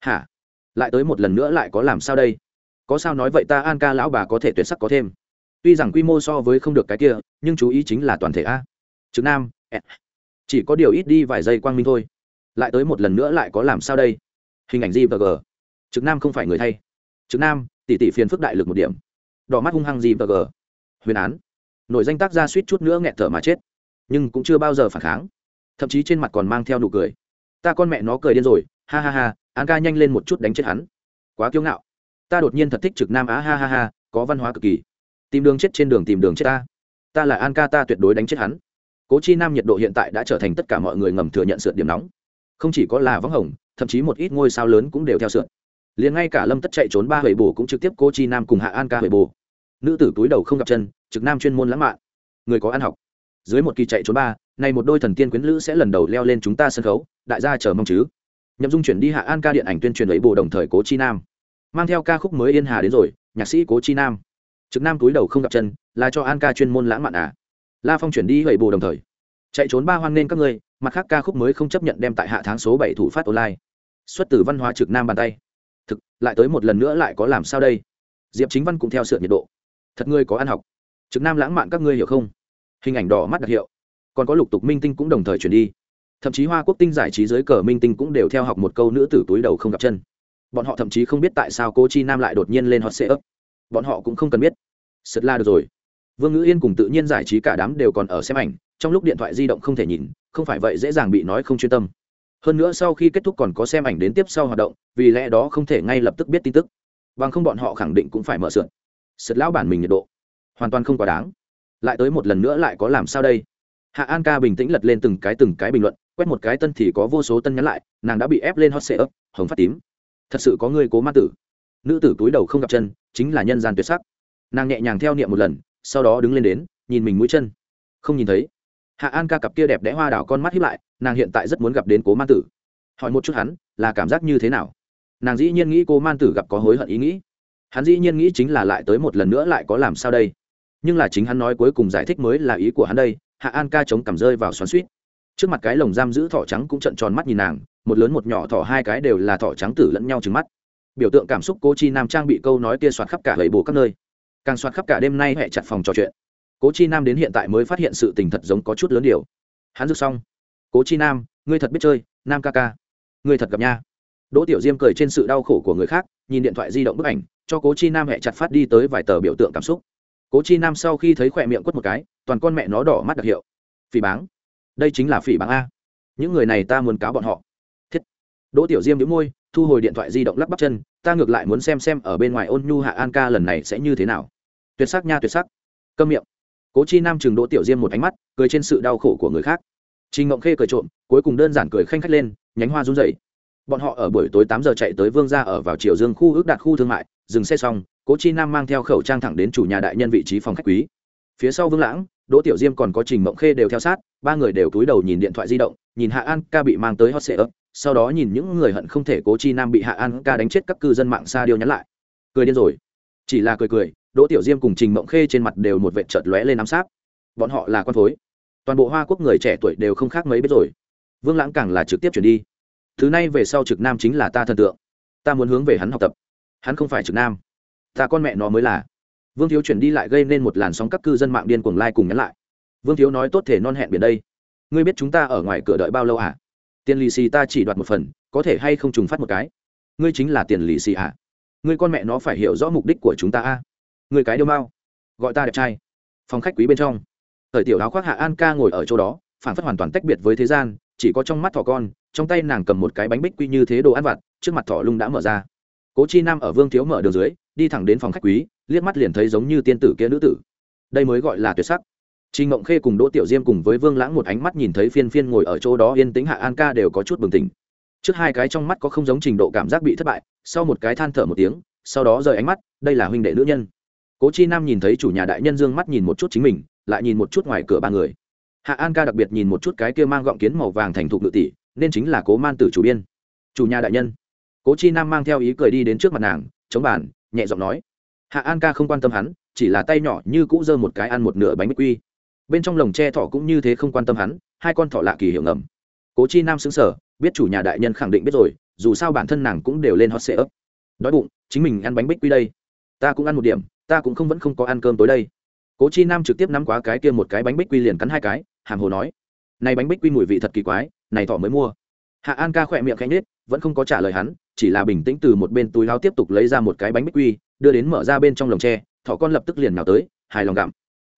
Hả? Lại tới một lần nữa lại có làm sao đây? Có sao nói vậy ta an ca lão bà có thể tuyệt sắc có thêm. Tuy rằng quy mô so với không được cái kia, nhưng chú ý chính là toàn thể a trực nam chỉ có điều ít đi vài giây quang minh thôi. Lại tới một lần nữa lại có làm sao đây? Hình ảnh g và g. Trực nam không phải người thay. Trực nam tỷ tỷ phiền phức đại lực một điểm. Đỏ mắt hung hăng g và g. Huyền án nội danh tác ra suýt chút nữa nghẹt thở mà chết. Nhưng cũng chưa bao giờ phản kháng. Thậm chí trên mặt còn mang theo nụ cười. Ta con mẹ nó cười điên rồi, ha ha ha, an ca nhanh lên một chút đánh chết hắn. Quá kiêu ngạo. Ta đột nhiên thật thích trực nam á, ha ha ha, có văn hóa cực kỳ. Tìm đường chết trên đường tìm đường chết ta. Ta là an ca, ta tuyệt đối đánh chết hắn. Cố chi nam nhiệt độ hiện tại đã trở thành tất cả mọi người ngầm thừa nhận sượt điểm nóng. Không chỉ có là vắng hồng, thậm chí một ít ngôi sao lớn cũng đều theo sượt. Liền ngay cả lâm tất chạy trốn ba huệ bồ cũng trực tiếp cố chi nam cùng hạ an ca huệ bồ. Nữ tử túi đầu không gặp chân trực nam chuyên môn lãng mạn. Người có ăn học. Dưới một kỳ chạy trốn ba này một đôi thần tiên quyến lữ sẽ lần đầu leo lên chúng ta sân khấu, đại gia chờ mong chứ. Nhậm dung chuyển đi hạ an ca điện ảnh tuyên truyền ấy bồ đồng thời cố chi nam. Mang theo ca khúc mới yên hà đến rồi, nhạc sĩ cố chi nam. Trực nam túi đầu không gặp chân, là cho an ca chuyên môn lãng mạn à? La phong chuyển đi hầy bồ đồng thời. Chạy trốn ba hoan nên các ngươi, mặt khác ca khúc mới không chấp nhận đem tại hạ tháng số bảy thủ phát online. Xuất từ văn hóa trực nam bàn tay. Thực, lại tới một lần nữa lại có làm sao đây? Diệp chính văn cũng theo sự nhiệt độ. Thật ngươi có ăn học trực nam lãng mạn các ngươi hiểu không? Hình ảnh đỏ mắt đặc hiệu. Còn có lục tục minh tinh cũng đồng thời chuyển đi. Thậm chí hoa quốc tinh giải trí dưới cờ minh tinh cũng đều theo học một câu nữ tử túi đầu không gặp chân. Bọn họ thậm chí không biết tại sao cô chi nam lại đột nhiên lên hot sệ ấp bọn họ cũng không cần biết. Sật la được rồi. Vương ngữ yên cùng tự nhiên giải trí cả đám đều còn ở xem ảnh, trong lúc điện thoại di động không thể nhìn, không phải vậy dễ dàng bị nói không chuyên tâm. Hơn nữa sau khi kết thúc còn có xem ảnh đến tiếp sau hoạt động, vì lẽ đó không thể ngay lập tức biết tin tức. Bằng không bọn họ khẳng định cũng phải mở sượn sật lão bản mình nhiệt độ hoàn toàn không quá đáng. Lại tới một lần nữa lại có làm sao đây? Hạ an ca bình tĩnh lật lên từng cái từng cái bình luận, quét một cái tân thì có vô số tân nhắn lại, nàng đã bị ép lên hot sệ ấp hồng phát tím. Thật sự có người cố ma tử. Nữ tử túi đầu không gặp chân, chính là nhân gian tuyệt sắc. Nàng nhẹ nhàng theo niệm một lần, sau đó đứng lên đến, nhìn mình mũi chân. Không nhìn thấy. Hạ an ca cặp kia đẹp đẽ hoa đảo con mắt hiếp lại, nàng hiện tại rất muốn gặp đến cố man tử. Hỏi một chút hắn, là cảm giác như thế nào? Nàng dĩ nhiên nghĩ cô man tử gặp có hối hận ý nghĩ. Hắn dĩ nhiên nghĩ chính là lại tới một lần nữa lại có làm sao đây? Nhưng là chính hắn nói cuối cùng giải thích mới là ý của hắn đây, hạ an ca chống cằm rơi vào xoắn suýt trước mặt cái lồng giam giữ thỏ trắng cũng trận tròn mắt nhìn nàng, một lớn một nhỏ thỏ hai cái đều là thỏ trắng tử lẫn nhau trứng mắt. Biểu tượng cảm xúc cô chi nam trang bị câu nói kia soạt khắp cả lầy bồ các nơi. Càng soạt khắp cả đêm nay hẹ chặt phòng trò chuyện. Cố chi nam đến hiện tại mới phát hiện sự tình thật giống có chút lớn điều. Hắn rước xong. Cố chi nam, ngươi thật biết chơi, nam ca ca. Ngươi thật gặp nha. Đỗ tiểu diêm cười trên sự đau khổ của người khác, nhìn điện thoại di động bức ảnh, cho cố chi nam hẹ chặt phát đi tới vài tờ biểu tượng cảm xúc cố chi nam sau khi thấy khỏe miệng quất một cái, toàn con mẹ nó đỏ mắt đặc hiệu. Phỉ báng. Đây chính là phỉ báng a. Những người này ta muốn cáo bọn họ. Thiết. Đỗ tiểu diêm đứng môi, thu hồi điện thoại di động lắp bắp chân, ta ngược lại muốn xem xem ở bên ngoài ôn nhu hạ an ca lần này sẽ như thế nào. Tuyệt sắc nha, tuyệt sắc. Câm miệng. Cố chi nam chừng đỗ tiểu diêm một ánh mắt, cười trên sự đau khổ của người khác. Trình ngộng khê cười trộm, cuối cùng đơn giản cười khanh khách lên, nhánh hoa run dậy bọn họ ở buổi tối tám giờ chạy tới vương gia ở vào triều dương khu ước đạt khu thương mại dừng xe xong, cố chi nam mang theo khẩu trang thẳng đến chủ nhà đại nhân vị trí phòng khách quý. Phía sau vương lãng, đỗ tiểu diêm còn có trình mộng khê đều theo sát, ba người đều cúi đầu nhìn điện thoại di động, nhìn hạ an ca bị mang tới hot sệ ấp sau đó nhìn những người hận không thể cố chi nam bị hạ an ca đánh chết các cư dân mạng xa điêu nhắn lại. Cười điên rồi. Chỉ là cười cười, đỗ tiểu diêm cùng trình mộng khê trên mặt đều một vệ trợt lóe lên ám sát. Bọn họ là con phối toàn bộ hoa quốc người trẻ tuổi đều không khác mấy biết rồi. Vương lãng càng là trực tiếp chuyển đi. Thứ này về sau trực nam chính là ta thần tượng. Ta muốn hướng về hắn học tập hắn không phải trực nam. Ta con mẹ nó mới là. Vương thiếu chuyển đi lại gây nên một làn sóng các cư dân mạng điên cuồng lai、like、cùng nhắn lại. Vương thiếu nói tốt thể non hẹn biển đây. Ngươi biết chúng ta ở ngoài cửa đợi bao lâu à? Tiền lì xì ta chỉ đoạt một phần, có thể hay không trùng phát một cái? Ngươi chính là tiền lì xì à? Ngươi con mẹ nó phải hiểu rõ mục đích của chúng ta a à? ngươi cái điêu mau. Gọi ta đẹp trai. Phòng khách quý bên trong. Thời tiểu áo khoác hạ an ca ngồi ở chỗ đó phản phất hoàn toàn tách biệt với thế gian, chỉ có trong mắt thỏ con, trong tay nàng cầm một cái bánh bích quy như thế đồ ăn vặt, trước mặt thỏ lung đã mở ra cố chi nam ở vương thiếu mở đường dưới đi thẳng đến phòng khách quý liếc mắt liền thấy giống như tiên tử kia nữ tử đây mới gọi là tuyệt sắc Trình Ngộng Khê cùng Đỗ Tiểu Diêm cùng với Vương Lãng một ánh mắt nhìn thấy Phiên Phiên ngồi ở chỗ đó yên tĩnh Hạ An Ca đều có chút bừng tỉnh. Trước hai cái trong mắt có không giống trình độ cảm giác bị thất bại, sau một cái than thở một tiếng, sau đó rời ánh mắt, đây là huynh đệ nữ nhân. Cố Chi Nam nhìn thấy chủ nhà đại nhân dương mắt nhìn một chút chính mình, lại nhìn một chút ngoài cửa ba người. Hạ An Ca đặc biệt nhìn một chút cái kia mang gọng kiến màu vàng thành thục nữ tỷ, nên chính là Cố Man tử chủ biên. Chủ nhà đại nhân. Cố Chi Nam mang theo ý cười đi đến trước mặt nàng, chống bàn, nhẹ giọng nói. Hạ An Ca không quan tâm hắn, chỉ là tay nhỏ như cũ giơ một cái ăn một nửa bánh bích quy. Bên trong lồng tre thỏ cũng như thế không quan tâm hắn hai con thỏ lạ kỳ hiểu ngầm. Cố chi nam xứng sở biết chủ nhà đại nhân khẳng định biết rồi dù sao bản thân nàng cũng đều lên hot sệ ấp đói bụng chính mình ăn bánh bích quy đây. Ta cũng ăn một điểm ta cũng không vẫn không có ăn cơm tối đây. Cố chi nam trực tiếp nắm quá cái kia một cái bánh bích quy liền cắn hai cái hàm hồ nói. Này bánh bích quy mùi vị thật kỳ quái này thỏ mới mua. Hạ an ca khỏe miệng khanh nết vẫn không có trả lời hắn chỉ là bình tĩnh từ một bên túi áo tiếp tục lấy ra một cái bánh bích quy, đưa đến mở ra bên trong lồng tre, thỏ con lập tức liền nào tới, hài lòng gặm.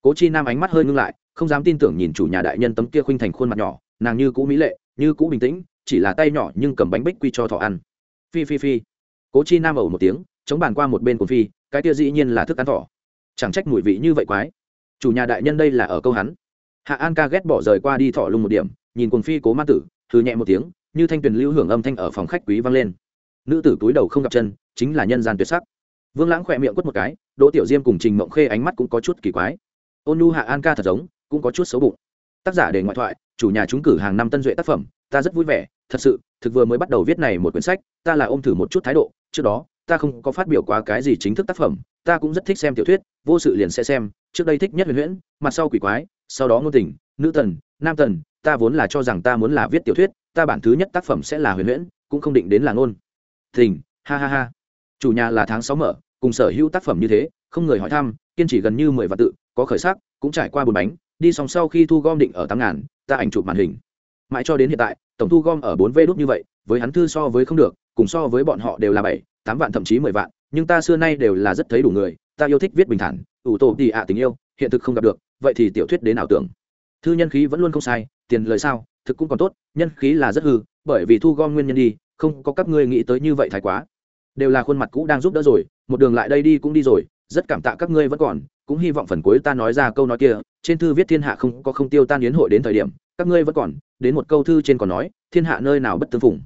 Cố chi nam ánh mắt hơi ngưng lại, không dám tin tưởng nhìn chủ nhà đại nhân tấm kia khuynh thành khuôn mặt nhỏ, nàng như cũ mỹ lệ, như cũ bình tĩnh, chỉ là tay nhỏ nhưng cầm bánh bích quy cho thỏ ăn. Phi phi phi. Cố chi nam ẩu một tiếng, chống bàn qua một bên của phi, cái kia dĩ nhiên là thức ăn thỏ. Chẳng trách mùi vị như vậy quái. Chủ nhà đại nhân đây là ở câu hắn. Hạ an ca ghét bỏ rời qua đi thỏ lung một điểm, nhìn cuồng phi cố ma tử thư nhẹ một tiếng, như thanh tuyền lưu hưởng âm thanh ở phòng khách quý vang lên nữ tử túi đầu không gặp chân, chính là nhân gian tuyệt sắc. Vương lãng khỏe miệng quất một cái, đỗ tiểu diêm cùng trình mộng khê ánh mắt cũng có chút kỳ quái. Ôn nhu hạ an ca thật giống, cũng có chút xấu bụng. Tác giả để ngoại thoại, chủ nhà chúng cử hàng năm tân duệ tác phẩm, ta rất vui vẻ, thật sự, thực vừa mới bắt đầu viết này một quyển sách, ta là ôm thử một chút thái độ, trước đó, ta không có phát biểu quá cái gì chính thức tác phẩm, ta cũng rất thích xem tiểu thuyết, vô sự liền sẽ xem, trước đây thích nhất huyền huyễn, mặt sau quỷ quái, sau đó ngôn tình, nữ tần, nam tần, ta vốn là cho rằng ta muốn là viết tiểu thuyết, ta bản thứ nhất tác phẩm sẽ là huyền huyễn, cũng không định đến là ngôn tình ha ha ha. Chủ nhà là tháng sáu mở, cùng sở hữu tác phẩm như thế, không người hỏi thăm, kiên trì gần như mười vạn tự, có khởi sắc, cũng trải qua bùn bánh, đi xong sau khi thu gom định ở tám ngàn, ta ảnh chụp màn hình. Mãi cho đến hiện tại, tổng thu gom ở bốn vê đốt như vậy, với hắn thư so với không được, cùng so với bọn họ đều là bảy, tám vạn thậm chí mười vạn, nhưng ta xưa nay đều là rất thấy đủ người, ta yêu thích viết bình thản, ủ tổ thì ạ tình yêu, hiện thực không gặp được, vậy thì tiểu thuyết đến ảo tưởng. Thư nhân khí vẫn luôn không sai, tiền lời sao, thực cũng còn tốt, nhân khí là rất hư, bởi vì thu gom nguyên nhân đi không có các ngươi nghĩ tới như vậy thái quá. Đều là khuôn mặt cũ đang giúp đỡ rồi, một đường lại đây đi cũng đi rồi, rất cảm tạ các ngươi vẫn còn, cũng hy vọng phần cuối ta nói ra câu nói kia, trên thư viết thiên hạ không có không tiêu tan yến hội đến thời điểm, các ngươi vẫn còn, đến một câu thư trên còn nói, thiên hạ nơi nào bất tương phùng.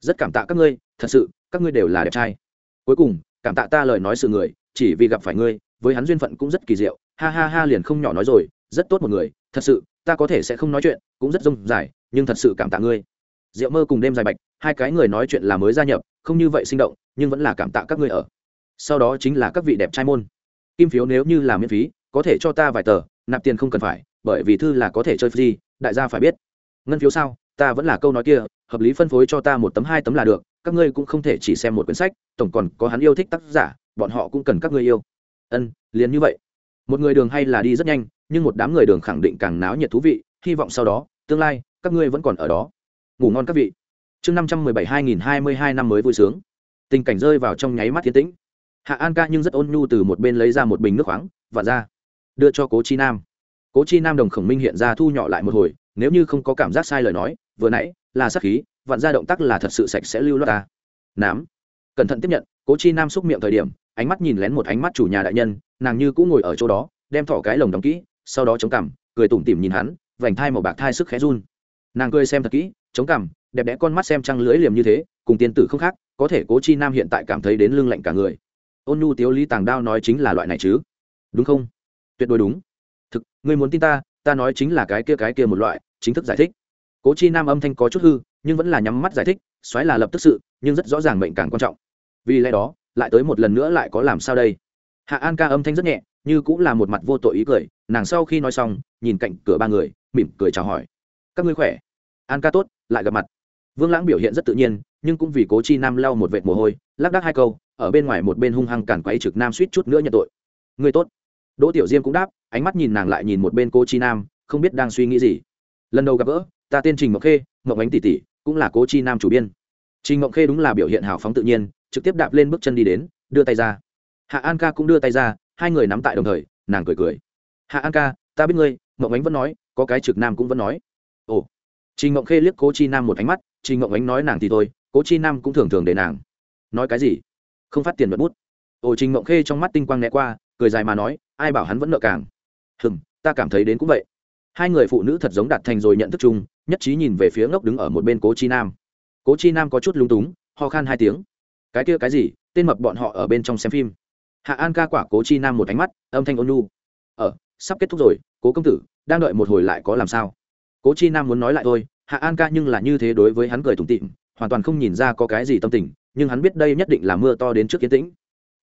Rất cảm tạ các ngươi, thật sự, các ngươi đều là đẹp trai. Cuối cùng, cảm tạ ta lời nói sự người, chỉ vì gặp phải ngươi, với hắn duyên phận cũng rất kỳ diệu, ha ha ha liền không nhỏ nói rồi, rất tốt một người, thật sự, ta có thể sẽ không nói chuyện, cũng rất rông dài, nhưng thật sự cảm tạ ngươi rượu mơ cùng đêm dài bạch, hai cái người nói chuyện là mới gia nhập, không như vậy sinh động, nhưng vẫn là cảm tạ các ngươi ở. Sau đó chính là các vị đẹp trai môn. Kim phiếu nếu như là miễn phí, có thể cho ta vài tờ, nạp tiền không cần phải, bởi vì thư là có thể chơi free, đại gia phải biết. Ngân phiếu sao? Ta vẫn là câu nói kia, hợp lý phân phối cho ta một tấm, hai tấm là được, các ngươi cũng không thể chỉ xem một quyển sách, tổng còn có hắn yêu thích tác giả, bọn họ cũng cần các ngươi yêu. Ân, liền như vậy. Một người đường hay là đi rất nhanh, nhưng một đám người đường khẳng định càng náo nhiệt thú vị, hy vọng sau đó, tương lai, các ngươi vẫn còn ở đó ngủ ngon các vị. Chương năm trăm mười bảy hai nghìn hai mươi hai năm mới vui sướng. Tình cảnh rơi vào trong nháy mắt thiên tĩnh. Hạ an ca nhưng rất ôn nhu từ một bên lấy ra một bình nước khoáng và ra, đưa cho cố chi nam. Cố chi nam đồng khổng minh hiện ra thu nhỏ lại một hồi, nếu như không có cảm giác sai lời nói, vừa nãy là sắc khí, vặn ra động tác là thật sự sạch sẽ lưu loát ta. Nám. Cẩn thận tiếp nhận, cố chi nam xúc miệng thời điểm, ánh mắt nhìn lén một ánh mắt chủ nhà đại nhân, nàng như cũng ngồi ở chỗ đó, đem thỏ cái lồng đóng kỹ, sau đó chống cằm, cười tủm tỉm nhìn hắn, vành thai màu bạc thai sức khẽ run. Nàng cười xem thật kỹ chống cằm, đẹp đẽ con mắt xem trăng lưỡi liềm như thế, cùng tiên tử không khác, có thể cố chi nam hiện tại cảm thấy đến lưng lạnh cả người. Ôn nhu tiếu lý tàng đao nói chính là loại này chứ? Đúng không? Tuyệt đối đúng. Thực, ngươi muốn tin ta ta nói chính là cái kia cái kia một loại, chính thức giải thích. Cố chi nam âm thanh có chút hư, nhưng vẫn là nhắm mắt giải thích, xoáy là lập tức sự, nhưng rất rõ ràng mệnh càng quan trọng. Vì lẽ đó, lại tới một lần nữa lại có làm sao đây? Hạ an ca âm thanh rất nhẹ, như cũng là một mặt vô tội ý cười, nàng sau khi nói xong, nhìn cạnh cửa ba người, mỉm cười chào hỏi. Các ngươi khỏe? An ca tốt lại gặp mặt. Vương lãng biểu hiện rất tự nhiên, nhưng cũng vì cố chi nam lau một vệt mồ hôi, lác đác hai câu, ở bên ngoài một bên hung hăng cản quấy trực nam suýt chút nữa nhận tội. Người tốt. Đỗ tiểu diêm cũng đáp, ánh mắt nhìn nàng lại nhìn một bên cố chi nam, không biết đang suy nghĩ gì. Lần đầu gặp gỡ, ta tên trình mộng khê ngọc ánh tỷ tỷ, cũng là cố chi nam chủ biên. Trình ngọc khê đúng là biểu hiện hào phóng tự nhiên, trực tiếp đạp lên bước chân đi đến, đưa tay ra. Hạ an ca cũng đưa tay ra, hai người nắm tại đồng thời, nàng cười cười. Hạ an ca, ta biết ngươi ngọc ánh vẫn nói, có cái trực nam cũng vẫn nói. Ồ trình Ngộng khê liếc cố chi nam một ánh mắt trình Ngộng ánh nói nàng thì thôi cố chi nam cũng thường thường để nàng. Nói cái gì? Không phát tiền mật bút. Ôi trình Ngộng khê trong mắt tinh quang lén qua cười dài mà nói ai bảo hắn vẫn nợ càng. Hừm ta cảm thấy đến cũng vậy. Hai người phụ nữ thật giống đạt thành rồi nhận thức chung nhất trí nhìn về phía ngốc đứng ở một bên cố chi nam. Cố chi nam có chút lúng túng ho khan hai tiếng. Cái kia cái gì? Tên mập bọn họ ở bên trong xem phim. Hạ an ca quả cố chi nam một ánh mắt âm thanh ôn nu ở ờ, sắp kết thúc rồi cố công tử đang đợi một hồi lại có làm sao? Cố chi nam muốn nói lại thôi, hạ an ca nhưng là như thế đối với hắn cười tủm tịm hoàn toàn không nhìn ra có cái gì tâm tình, nhưng hắn biết đây nhất định là mưa to đến trước kiến tĩnh.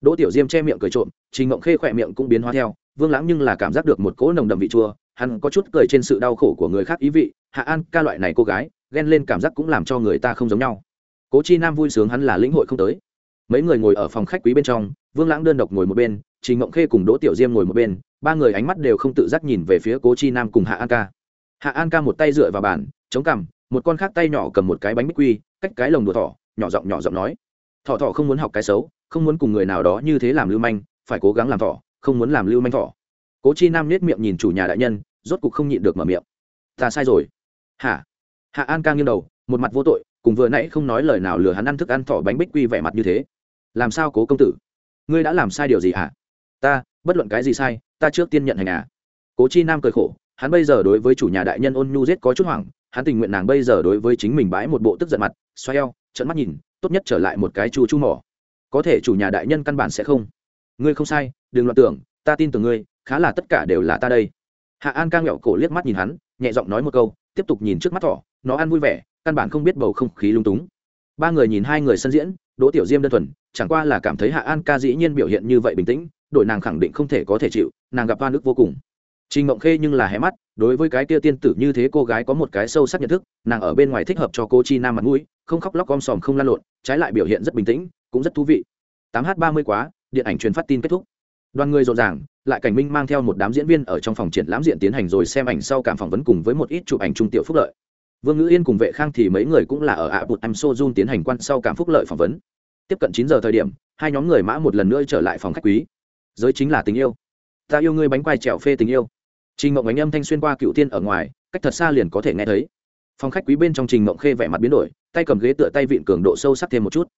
Đỗ tiểu diêm che miệng cười trộm, trình ngộng khê khỏe miệng cũng biến hóa theo, vương lãng nhưng là cảm giác được một cỗ nồng đậm vị chua, hắn có chút cười trên sự đau khổ của người khác ý vị, hạ an ca loại này cô gái, ghen lên cảm giác cũng làm cho người ta không giống nhau. Cố chi nam vui sướng hắn là lĩnh hội không tới. Mấy người ngồi ở phòng khách quý bên trong, vương lãng đơn độc ngồi một bên, trình ngộng khê cùng đỗ tiểu diêm ngồi một bên, ba người ánh mắt đều không tự giác nhìn về phía cố chi nam cùng hạ an ca hạ an ca một tay dựa vào bàn, chống cằm, một con khác tay nhỏ cầm một cái bánh bích quy, cách cái lồng đùa thỏ, nhỏ giọng nhỏ giọng nói. Thỏ thỏ không muốn học cái xấu, không muốn cùng người nào đó như thế làm lưu manh, phải cố gắng làm thỏ, không muốn làm lưu manh thỏ. Cố chi nam nết miệng nhìn chủ nhà đại nhân, rốt cục không nhịn được mở miệng. Ta sai rồi. Hả? Hạ an ca nghiêng đầu, một mặt vô tội, cùng vừa nãy không nói lời nào lừa hắn ăn thức ăn thỏ bánh bích quy vẻ mặt như thế. Làm sao cố công tử? Ngươi đã làm sai điều gì hả? Ta, bất luận cái gì sai, ta trước tiên nhận hành à? Cố chi nam cười khổ hắn bây giờ đối với chủ nhà đại nhân ôn nhu giết có chút hoảng, hắn tình nguyện nàng bây giờ đối với chính mình bãi một bộ tức giận mặt, xoay eo trận mắt nhìn, tốt nhất trở lại một cái chu chu mỏ. Có thể chủ nhà đại nhân căn bản sẽ không. Ngươi không sai, đừng loạn tưởng, ta tin tưởng ngươi, khá là tất cả đều là ta đây. Hạ an ca nghẹo cổ liếc mắt nhìn hắn, nhẹ giọng nói một câu, tiếp tục nhìn trước mắt thỏ, nó ăn vui vẻ, căn bản không biết bầu không khí lung túng. Ba người nhìn hai người sân diễn, đỗ tiểu diêm đơn thuần, chẳng qua là cảm thấy hạ an ca dĩ nhiên biểu hiện như vậy bình tĩnh đội nàng khẳng định không thể có thể chịu, nàng gặp oan ức vô cùng trình mộng khê nhưng là hé mắt, đối với cái tia tiên tử như thế cô gái có một cái sâu sắc nhận thức, nàng ở bên ngoài thích hợp cho cô chi nam mặt mũi, không khóc lóc om sòm không lan lộn, trái lại biểu hiện rất bình tĩnh, cũng rất thú vị. Tám h ba mươi quá, điện ảnh truyền phát tin kết thúc. Đoàn người rộn ràng, lại cảnh minh mang theo một đám diễn viên ở trong phòng triển lãm diện tiến hành rồi xem ảnh sau cảm phỏng vấn cùng với một ít chụp ảnh trung tiểu phúc lợi. Vương ngữ yên cùng vệ khang thì mấy người cũng là ở ạ bụt em so jun tiến hành quan sau cảm phúc lợi phỏng vấn. Tiếp cận chín giờ thời điểm, hai nhóm người mã một lần nữa trở lại phòng khách quý. Giới chính là tình yêu. Ta yêu ngươi bánh quai trèo phê tình yêu trình mộng ánh âm thanh xuyên qua cựu tiên ở ngoài, cách thật xa liền có thể nghe thấy. Phòng khách quý bên trong trình mộng khê vẻ mặt biến đổi, tay cầm ghế tựa tay vịn cường độ sâu sắc thêm một chút.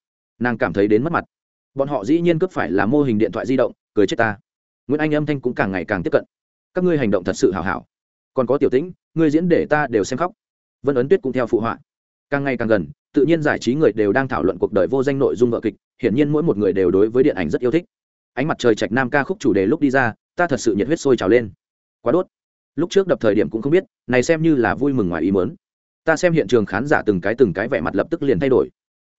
Nàng cảm thấy đến mất mặt. Bọn họ dĩ nhiên cướp phải là mô hình điện thoại di động, cười chết ta. Nguyễn anh âm thanh cũng càng ngày càng tiếp cận. Các ngươi hành động thật sự hảo hảo. Còn có tiểu tĩnh, ngươi diễn để ta đều xem khóc. Vân ấn tuyết cũng theo phụ họa. Càng ngày càng gần, tự nhiên giải trí người đều đang thảo luận cuộc đời vô danh nội dung vợ kịch, hiển nhiên mỗi một người đều đối với điện ảnh rất yêu thích. Ánh mặt trời trạch nam ca khúc chủ đề lúc đi ra, ta thật sự nhiệt huyết sôi trào lên quá đốt. Lúc trước đập thời điểm cũng không biết này xem như là vui mừng ngoài ý mớn ta xem hiện trường khán giả từng cái từng cái vẻ mặt lập tức liền thay đổi.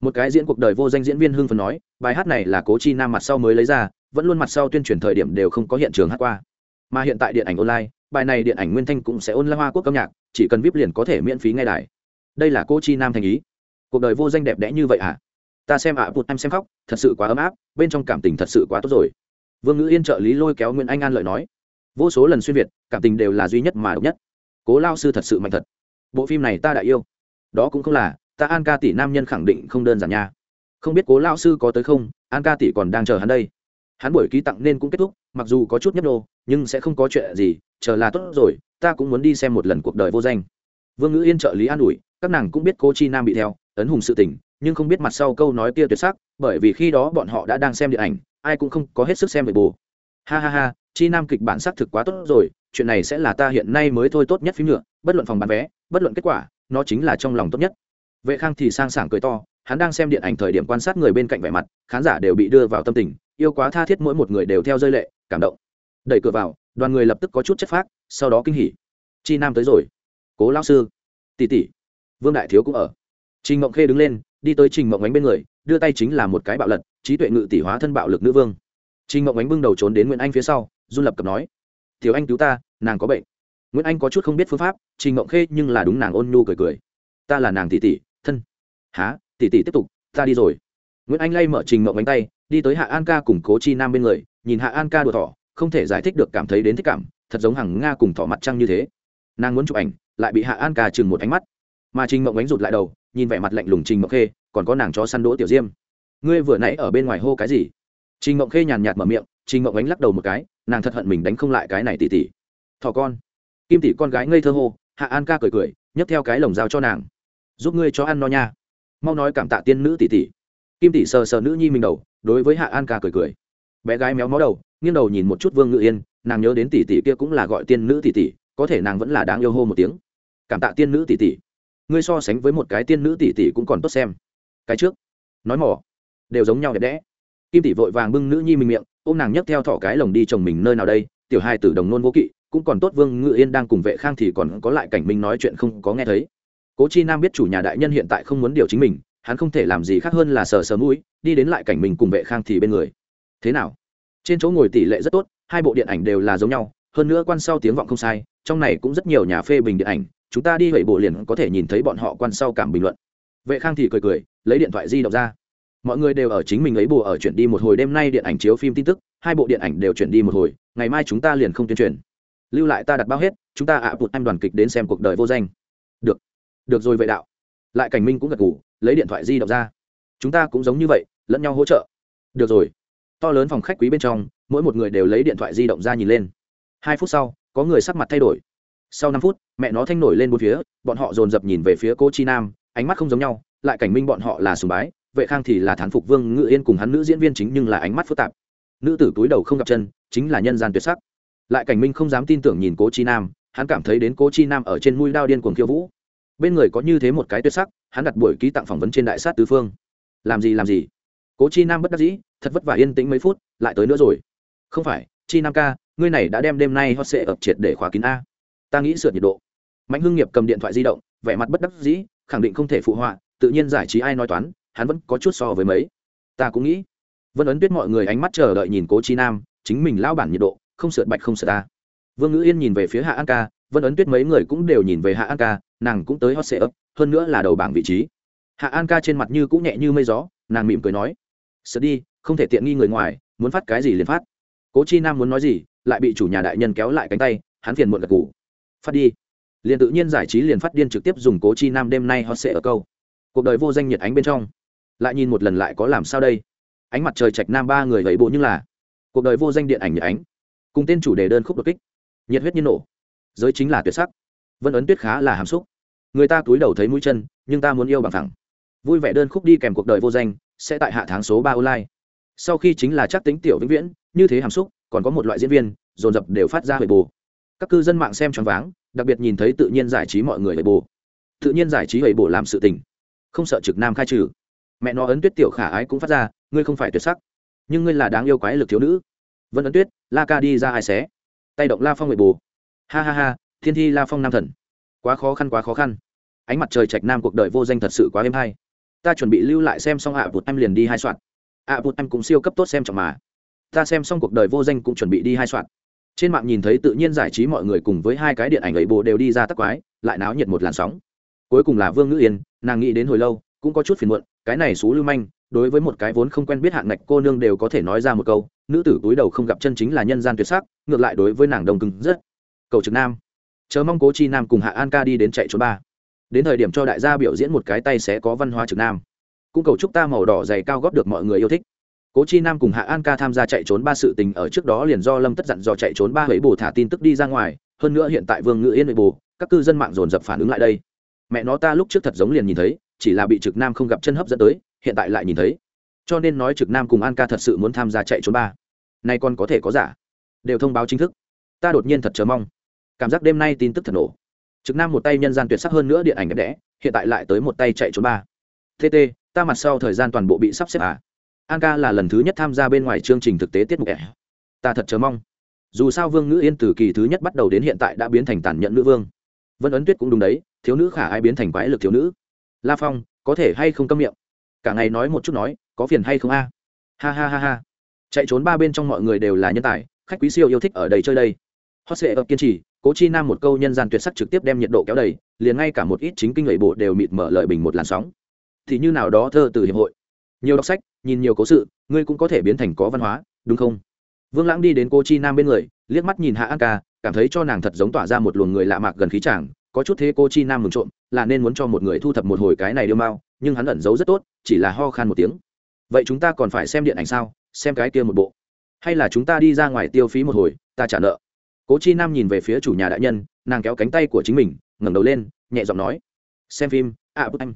Một cái diễn cuộc đời vô danh diễn viên hưng phần nói bài hát này là cố chi nam mặt sau mới lấy ra vẫn luôn mặt sau tuyên truyền thời điểm đều không có hiện trường hát qua. Mà hiện tại điện ảnh online bài này điện ảnh nguyên thanh cũng sẽ ôn la hoa quốc âm nhạc chỉ cần vip liền có thể miễn phí ngay đài. Đây là cô chi nam thành ý. Cuộc đời vô danh đẹp đẽ như vậy à ta xem ạ à, bụt em xem khóc thật sự quá ấm áp bên trong cảm tình thật sự quá tốt rồi. Vương ngữ yên trợ lý lôi kéo nguyễn anh an lợi nói vô số lần xuyên việt, cảm tình đều là duy nhất mà độc nhất. Cố lao sư thật sự mạnh thật. Bộ phim này ta đã yêu. Đó cũng không là, ta an ca tỷ nam nhân khẳng định không đơn giản nha. Không biết cố lao sư có tới không, an ca tỷ còn đang chờ hắn đây. Hắn buổi ký tặng nên cũng kết thúc, mặc dù có chút nhấp nô nhưng sẽ không có chuyện gì, chờ là tốt rồi, ta cũng muốn đi xem một lần cuộc đời vô danh. Vương ngữ yên trợ lý an ủi, các nàng cũng biết cô chi nam bị theo, ấn hùng sự tình, nhưng không biết mặt sau câu nói kia tuyệt sắc, bởi vì khi đó bọn họ đã đang xem điện ảnh, ai cũng không có hết sức xem về bù ha ha ha, chi nam kịch bản xác thực quá tốt rồi, chuyện này sẽ là ta hiện nay mới thôi tốt nhất phim nhựa, bất luận phòng bán vé, bất luận kết quả, nó chính là trong lòng tốt nhất. Vệ khang thì sang sảng cười to, hắn đang xem điện ảnh thời điểm quan sát người bên cạnh vẻ mặt, khán giả đều bị đưa vào tâm tình, yêu quá tha thiết mỗi một người đều theo rơi lệ, cảm động. Đẩy cửa vào, đoàn người lập tức có chút chất phác, sau đó kinh hỉ. Chi nam tới rồi. Cố lao sư. Tỷ tỷ. Vương đại thiếu cũng ở. Trình mộng khê đứng lên, đi tới trình mộng ánh bên người, đưa tay chính là một cái bạo lật, trí tuệ ngự tỷ hóa thân bạo lực nữ vương trình mộng ánh bưng đầu trốn đến nguyễn anh phía sau, run lập cập nói thiếu anh cứu ta, nàng có bệnh. Nguyễn anh có chút không biết phương pháp, trình mộng khê nhưng là đúng nàng ôn nhu cười cười. Ta là nàng tỷ tỷ, thân. Há tỷ tỷ tiếp tục, ta đi rồi. Nguyễn anh lay mở trình mộng ánh tay, đi tới hạ an ca cùng cố chi nam bên người, nhìn hạ an ca đùa thỏ, không thể giải thích được cảm thấy đến thích cảm, thật giống hàng nga cùng thỏ mặt trăng như thế. Nàng muốn chụp ảnh, lại bị hạ an ca chừng một ánh mắt. Mà trình mộng ánh rụt lại đầu, nhìn vẻ mặt lạnh lùng trình mộng khê, còn có nàng chó săn đỗ tiểu diêm. Ngươi vừa nãy ở bên ngoài hô cái gì? Trình mộng khê nhàn nhạt mở miệng, trình mộng ánh lắc đầu một cái, nàng thật hận mình đánh không lại cái này tỉ tỉ. Thỏ con. Kim tỷ con gái ngây thơ hô, hạ an ca cười cười, nhấc theo cái lồng dao cho nàng. Giúp ngươi cho ăn no nha. Mau nói cảm tạ tiên nữ tỷ tỷ kim tỷ sờ sờ nữ nhi mình đầu, đối với hạ an ca cười cười. Bé gái méo mó đầu, nghiêng đầu nhìn một chút vương ngự yên, nàng nhớ đến tỷ tỷ kia cũng là gọi tiên nữ tỷ tỷ có thể nàng vẫn là đáng yêu hô một tiếng. Cảm tạ tiên nữ tỷ tỷ ngươi so sánh với một cái tiên nữ tỷ tỷ cũng còn tốt xem. Cái trước, nói mỏ, đều giống nhau đẹp đẽ kim tỷ vội vàng bưng nữ nhi mình miệng, ôm nàng nhấc theo thỏ cái lồng đi chồng mình nơi nào đây, tiểu hai tử đồng nôn vô kỵ, cũng còn tốt vương ngự yên đang cùng vệ khang thì còn có lại cảnh minh nói chuyện không có nghe thấy. Cố chi nam biết chủ nhà đại nhân hiện tại không muốn điều chính mình, hắn không thể làm gì khác hơn là sờ sờ mũi, đi đến lại cảnh mình cùng vệ khang thì bên người. Thế nào? Trên chỗ ngồi tỷ lệ rất tốt, hai bộ điện ảnh đều là giống nhau, hơn nữa quan sau tiếng vọng không sai, trong này cũng rất nhiều nhà phê bình điện ảnh, chúng ta đi hủy bộ liền có thể nhìn thấy bọn họ quan sau cảm bình luận. Vệ khang thì cười cười, lấy điện thoại di động ra mọi người đều ở chính mình ấy bù ở chuyển đi một hồi đêm nay điện ảnh chiếu phim tin tức, hai bộ điện ảnh đều chuyển đi một hồi, ngày mai chúng ta liền không tuyên truyền. Lưu lại ta đặt bao hết, chúng ta ạ à bụt em đoàn kịch đến xem cuộc đời vô danh. Được. Được rồi vệ đạo. Lại cảnh minh cũng gật ngủ lấy điện thoại di động ra. Chúng ta cũng giống như vậy, lẫn nhau hỗ trợ. Được rồi. To lớn phòng khách quý bên trong, mỗi một người đều lấy điện thoại di động ra nhìn lên. Hai phút sau, có người sắc mặt thay đổi. Sau năm phút, mẹ nó thanh nổi lên bốn phía, bọn họ dồn dập nhìn về phía cô chi nam, ánh mắt không giống nhau, lại cảnh minh bọn họ là sùng bái vệ khang thì là thán phục vương ngự yên cùng hắn nữ diễn viên chính nhưng là ánh mắt phức tạp. Nữ tử túi đầu không gặp chân, chính là nhân gian tuyệt sắc. Lại cảnh minh không dám tin tưởng nhìn cố chi nam, hắn cảm thấy đến cố chi nam ở trên mũi đao điên cuồng khiêu vũ. Bên người có như thế một cái tuyệt sắc, hắn đặt buổi ký tặng phỏng vấn trên đại sát tứ phương. Làm gì làm gì? Cố chi nam bất đắc dĩ, thật vất vả yên tĩnh mấy phút, lại tới nữa rồi. Không phải, chi nam ca, ngươi này đã đem đêm nay hot sệ ập triệt để khóa kín a. Ta nghĩ sửa nhiệt độ. Mạnh hưng nghiệp cầm điện thoại di động, vẻ mặt bất đắc dĩ, khẳng định không thể phụ họa, tự nhiên giải trí ai nói toán hắn vẫn có chút so với mấy. Ta cũng nghĩ. Vân ấn tuyết mọi người ánh mắt chờ đợi nhìn cố chi nam, chính mình lao bản nhiệt độ, không sượt bạch không sượt ta. Vương ngữ yên nhìn về phía hạ an ca, vân ấn tuyết mấy người cũng đều nhìn về hạ an ca, nàng cũng tới hot sệ ấp, hơn nữa là đầu bảng vị trí. Hạ an ca trên mặt như cũng nhẹ như mây gió, nàng mỉm cười nói, sợ đi, không thể tiện nghi người ngoài, muốn phát cái gì liền phát. Cố chi nam muốn nói gì, lại bị chủ nhà đại nhân kéo lại cánh tay, hắn phiền muộn gật ngủ phát đi. Liền tự nhiên giải trí liền phát điên trực tiếp dùng cố chi nam đêm nay hot sệ ở câu. Cuộc đời vô danh nhiệt ánh bên trong lại nhìn một lần lại có làm sao đây? Ánh mặt trời trạch nam ba người gầy bộ nhưng là, cuộc đời vô danh điện ảnh nhiệt ánh. Cùng tên chủ đề đơn khúc đột kích, nhiệt huyết như nổ. Giới chính là tuyệt sắc. Vân ấn tuyết khá là hàm xúc. Người ta túi đầu thấy mũi chân, nhưng ta muốn yêu bằng thẳng. Vui vẻ đơn khúc đi kèm cuộc đời vô danh, sẽ tại hạ tháng số ba online. Sau khi chính là chắc tính tiểu vĩnh viễn, như thế hàm xúc, còn có một loại diễn viên, dồn dập đều phát ra hồi bù. Các cư dân mạng xem choáng váng, đặc biệt nhìn thấy tự nhiên giải trí mọi người hồi bù. Tự nhiên giải trí hồi bù làm sự tình. Không sợ trực nam khai trừ mẹ nó ấn tuyết tiểu khả ái cũng phát ra, ngươi không phải tuyệt sắc, nhưng ngươi là đáng yêu quái lực thiếu nữ. Vân ấn tuyết, la ca đi ra ai xé? Tay động la phong người bù. Ha ha ha, thiên thi la phong nam thần. Quá khó khăn, quá khó khăn. Ánh mặt trời trạch nam cuộc đời vô danh thật sự quá êm hay. Ta chuẩn bị lưu lại xem xong ạ à vụt em liền đi hai soạn. Ạ à vụt em cũng siêu cấp tốt xem trọng mà. Ta xem xong cuộc đời vô danh cũng chuẩn bị đi hai soạn. Trên mạng nhìn thấy tự nhiên giải trí mọi người cùng với hai cái điện ảnh ấy bộ đều đi ra tắc quái, lại náo nhiệt một làn sóng. Cuối cùng là vương ngữ yên, nàng nghĩ đến hồi lâu, cũng có chút phiền muộn cái này xú lưu manh, đối với một cái vốn không quen biết hạng ngạch cô nương đều có thể nói ra một câu, nữ tử túi đầu không gặp chân chính là nhân gian tuyệt sắc, ngược lại đối với nàng đông cứng rất. Cầu trực nam. Chờ mong cố chi nam cùng hạ an ca đi đến chạy trốn ba. Đến thời điểm cho đại gia biểu diễn một cái tay sẽ có văn hóa trực nam. Cũng cầu chúc ta màu đỏ dày cao góp được mọi người yêu thích. Cố chi nam cùng hạ an ca tham gia chạy trốn ba sự tình ở trước đó liền do lâm tất dặn do chạy trốn ba hủy bù thả tin tức đi ra ngoài, hơn nữa hiện tại vương ngự yên nội bồ các cư dân mạng dồn dập phản ứng lại đây. Mẹ nó ta lúc trước thật giống liền nhìn thấy chỉ là bị trực nam không gặp chân hấp dẫn tới, hiện tại lại nhìn thấy. Cho nên nói trực nam cùng an ca thật sự muốn tham gia chạy trốn ba. Nay còn có thể có giả. Đều thông báo chính thức. Ta đột nhiên thật chờ mong. Cảm giác đêm nay tin tức thật nổ. Trực nam một tay nhân gian tuyệt sắc hơn nữa điện ảnh đẹp đẽ, hiện tại lại tới một tay chạy trốn ba. Tt ta mặt sau thời gian toàn bộ bị sắp xếp à? An ca là lần thứ nhất tham gia bên ngoài chương trình thực tế tiết mục. Ẻ ta thật chờ mong. Dù sao vương ngữ yên từ kỳ thứ nhất bắt đầu đến hiện tại đã biến thành tàn nhẫn nữ vương. Vân ấn tuyết cũng đúng đấy, thiếu nữ khả ai biến thành quái lực thiếu nữ? La phong, có thể hay không câm miệng? Cả ngày nói một chút nói, có phiền hay không a? Ha ha ha ha. Chạy trốn ba bên trong mọi người đều là nhân tài, khách quý siêu yêu thích ở đây chơi đây. Hot sệ ập kiên trì, cố chi nam một câu nhân gian tuyệt sắc trực tiếp đem nhiệt độ kéo đầy, liền ngay cả một ít chính kinh lệ bộ đều mịt mở lợi bình một làn sóng. Thì như nào đó thơ từ hiệp hội. Nhiều đọc sách, nhìn nhiều cố sự, ngươi cũng có thể biến thành có văn hóa, đúng không? Vương lãng đi đến cô chi nam bên người, liếc mắt nhìn hạ an ca, cảm thấy cho nàng thật giống tỏa ra một luồng người lạ mạc gần khí chàng có chút thế cô chi nam mừng trộm, là nên muốn cho một người thu thập một hồi cái này điêu mau nhưng hắn ẩn giấu rất tốt, chỉ là ho khan một tiếng. Vậy chúng ta còn phải xem điện ảnh sao, xem cái kia một bộ. Hay là chúng ta đi ra ngoài tiêu phí một hồi, ta trả nợ. Cố chi nam nhìn về phía chủ nhà đại nhân, nàng kéo cánh tay của chính mình, ngẩng đầu lên, nhẹ giọng nói, xem phim à bức anh.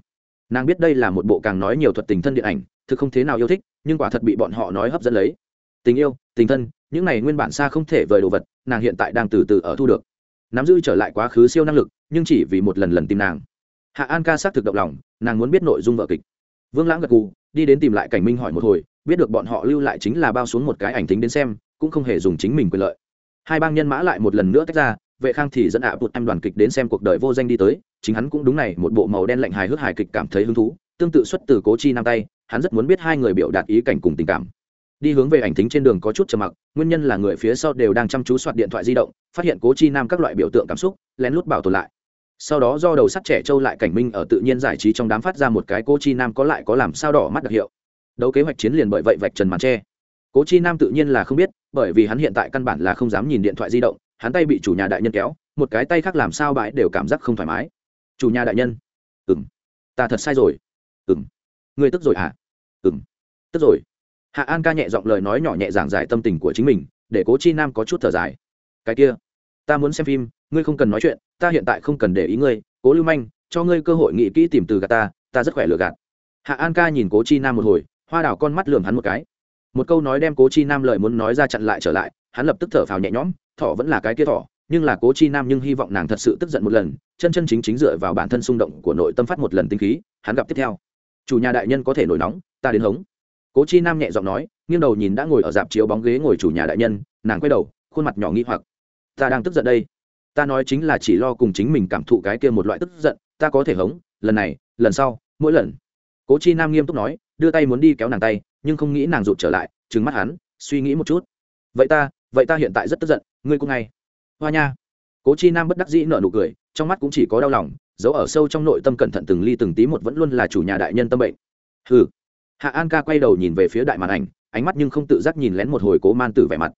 Nàng biết đây là một bộ càng nói nhiều thuật tình thân điện ảnh, thực không thế nào yêu thích, nhưng quả thật bị bọn họ nói hấp dẫn lấy. Tình yêu, tình thân, những này nguyên bản xa không thể vời đồ vật, nàng hiện tại đang từ từ ở thu được nắm giữ trở lại quá khứ siêu năng lực, nhưng chỉ vì một lần lần tìm nàng. Hạ an ca xác thực động lòng, nàng muốn biết nội dung vợ kịch. Vương lãng gật cù đi đến tìm lại cảnh minh hỏi một hồi, biết được bọn họ lưu lại chính là bao xuống một cái ảnh tính đến xem, cũng không hề dùng chính mình quyền lợi. Hai bang nhân mã lại một lần nữa tách ra, vệ khang thì dẫn ạ bụt em đoàn kịch đến xem cuộc đời vô danh đi tới, chính hắn cũng đúng này, một bộ màu đen lạnh hài hước hài kịch cảm thấy hứng thú, tương tự xuất từ cố chi nam tay, hắn rất muốn biết hai người biểu đạt ý cảnh cùng tình cảm đi hướng về ảnh tính trên đường có chút trầm mặc, nguyên nhân là người phía sau đều đang chăm chú soạt điện thoại di động, phát hiện cố chi nam các loại biểu tượng cảm xúc, lén lút bảo tồn lại. Sau đó do đầu sắt trẻ trâu lại cảnh minh ở tự nhiên giải trí trong đám phát ra một cái cố chi nam có lại có làm sao đỏ mắt đặc hiệu. Đấu kế hoạch chiến liền bởi vậy vạch trần màn tre cố chi nam tự nhiên là không biết, bởi vì hắn hiện tại căn bản là không dám nhìn điện thoại di động, hắn tay bị chủ nhà đại nhân kéo, một cái tay khác làm sao bãi đều cảm giác không thoải mái. Chủ nhà đại nhân. Ừ m ta thật sai rồi. Ừ m ngươi tức rồi hả? À? ừ m tức rồi hạ an ca nhẹ giọng lời nói nhỏ nhẹ giảng giải tâm tình của chính mình, để cố chi nam có chút thở dài. Cái kia, ta muốn xem phim, ngươi không cần nói chuyện, ta hiện tại không cần để ý ngươi, cố lưu manh, cho ngươi cơ hội nghĩ kỹ tìm từ gạt ta ta rất khỏe lừa gạt. Hạ an ca nhìn cố chi nam một hồi, hoa đào con mắt lườm hắn một cái. Một câu nói đem cố chi nam lời muốn nói ra chặn lại trở lại, hắn lập tức thở phào nhẹ nhõm, thỏ vẫn là cái kia thỏ, nhưng là cố chi nam nhưng hy vọng nàng thật sự tức giận một lần, chân chân chính chính dựa vào bản thân xung động của nội tâm phát một lần tinh khí, hắn gặp tiếp theo. Chủ nhà đại nhân có thể nổi nóng, ta đến hống cố chi nam nhẹ giọng nói, nghiêng đầu nhìn đã ngồi ở dạp chiếu bóng ghế ngồi chủ nhà đại nhân, nàng quay đầu, khuôn mặt nhỏ nghi hoặc. Ta đang tức giận đây. Ta nói chính là chỉ lo cùng chính mình cảm thụ cái kia một loại tức giận, ta có thể hống, lần này, lần sau, mỗi lần. Cố chi nam nghiêm túc nói, đưa tay muốn đi kéo nàng tay, nhưng không nghĩ nàng rụt trở lại, trừng mắt hắn, suy nghĩ một chút. Vậy ta vậy ta hiện tại rất tức giận, ngươi cũng ngay. Hoa nha. Cố chi nam bất đắc dĩ nợ nụ cười, trong mắt cũng chỉ có đau lòng, giấu ở sâu trong nội tâm cẩn thận từng ly từng tí một vẫn luôn là chủ nhà đại nhân tâm bệnh. Ừ hạ an ca quay đầu nhìn về phía đại màn ảnh, ánh mắt nhưng không tự giác nhìn lén một hồi cố man tử vẻ mặt.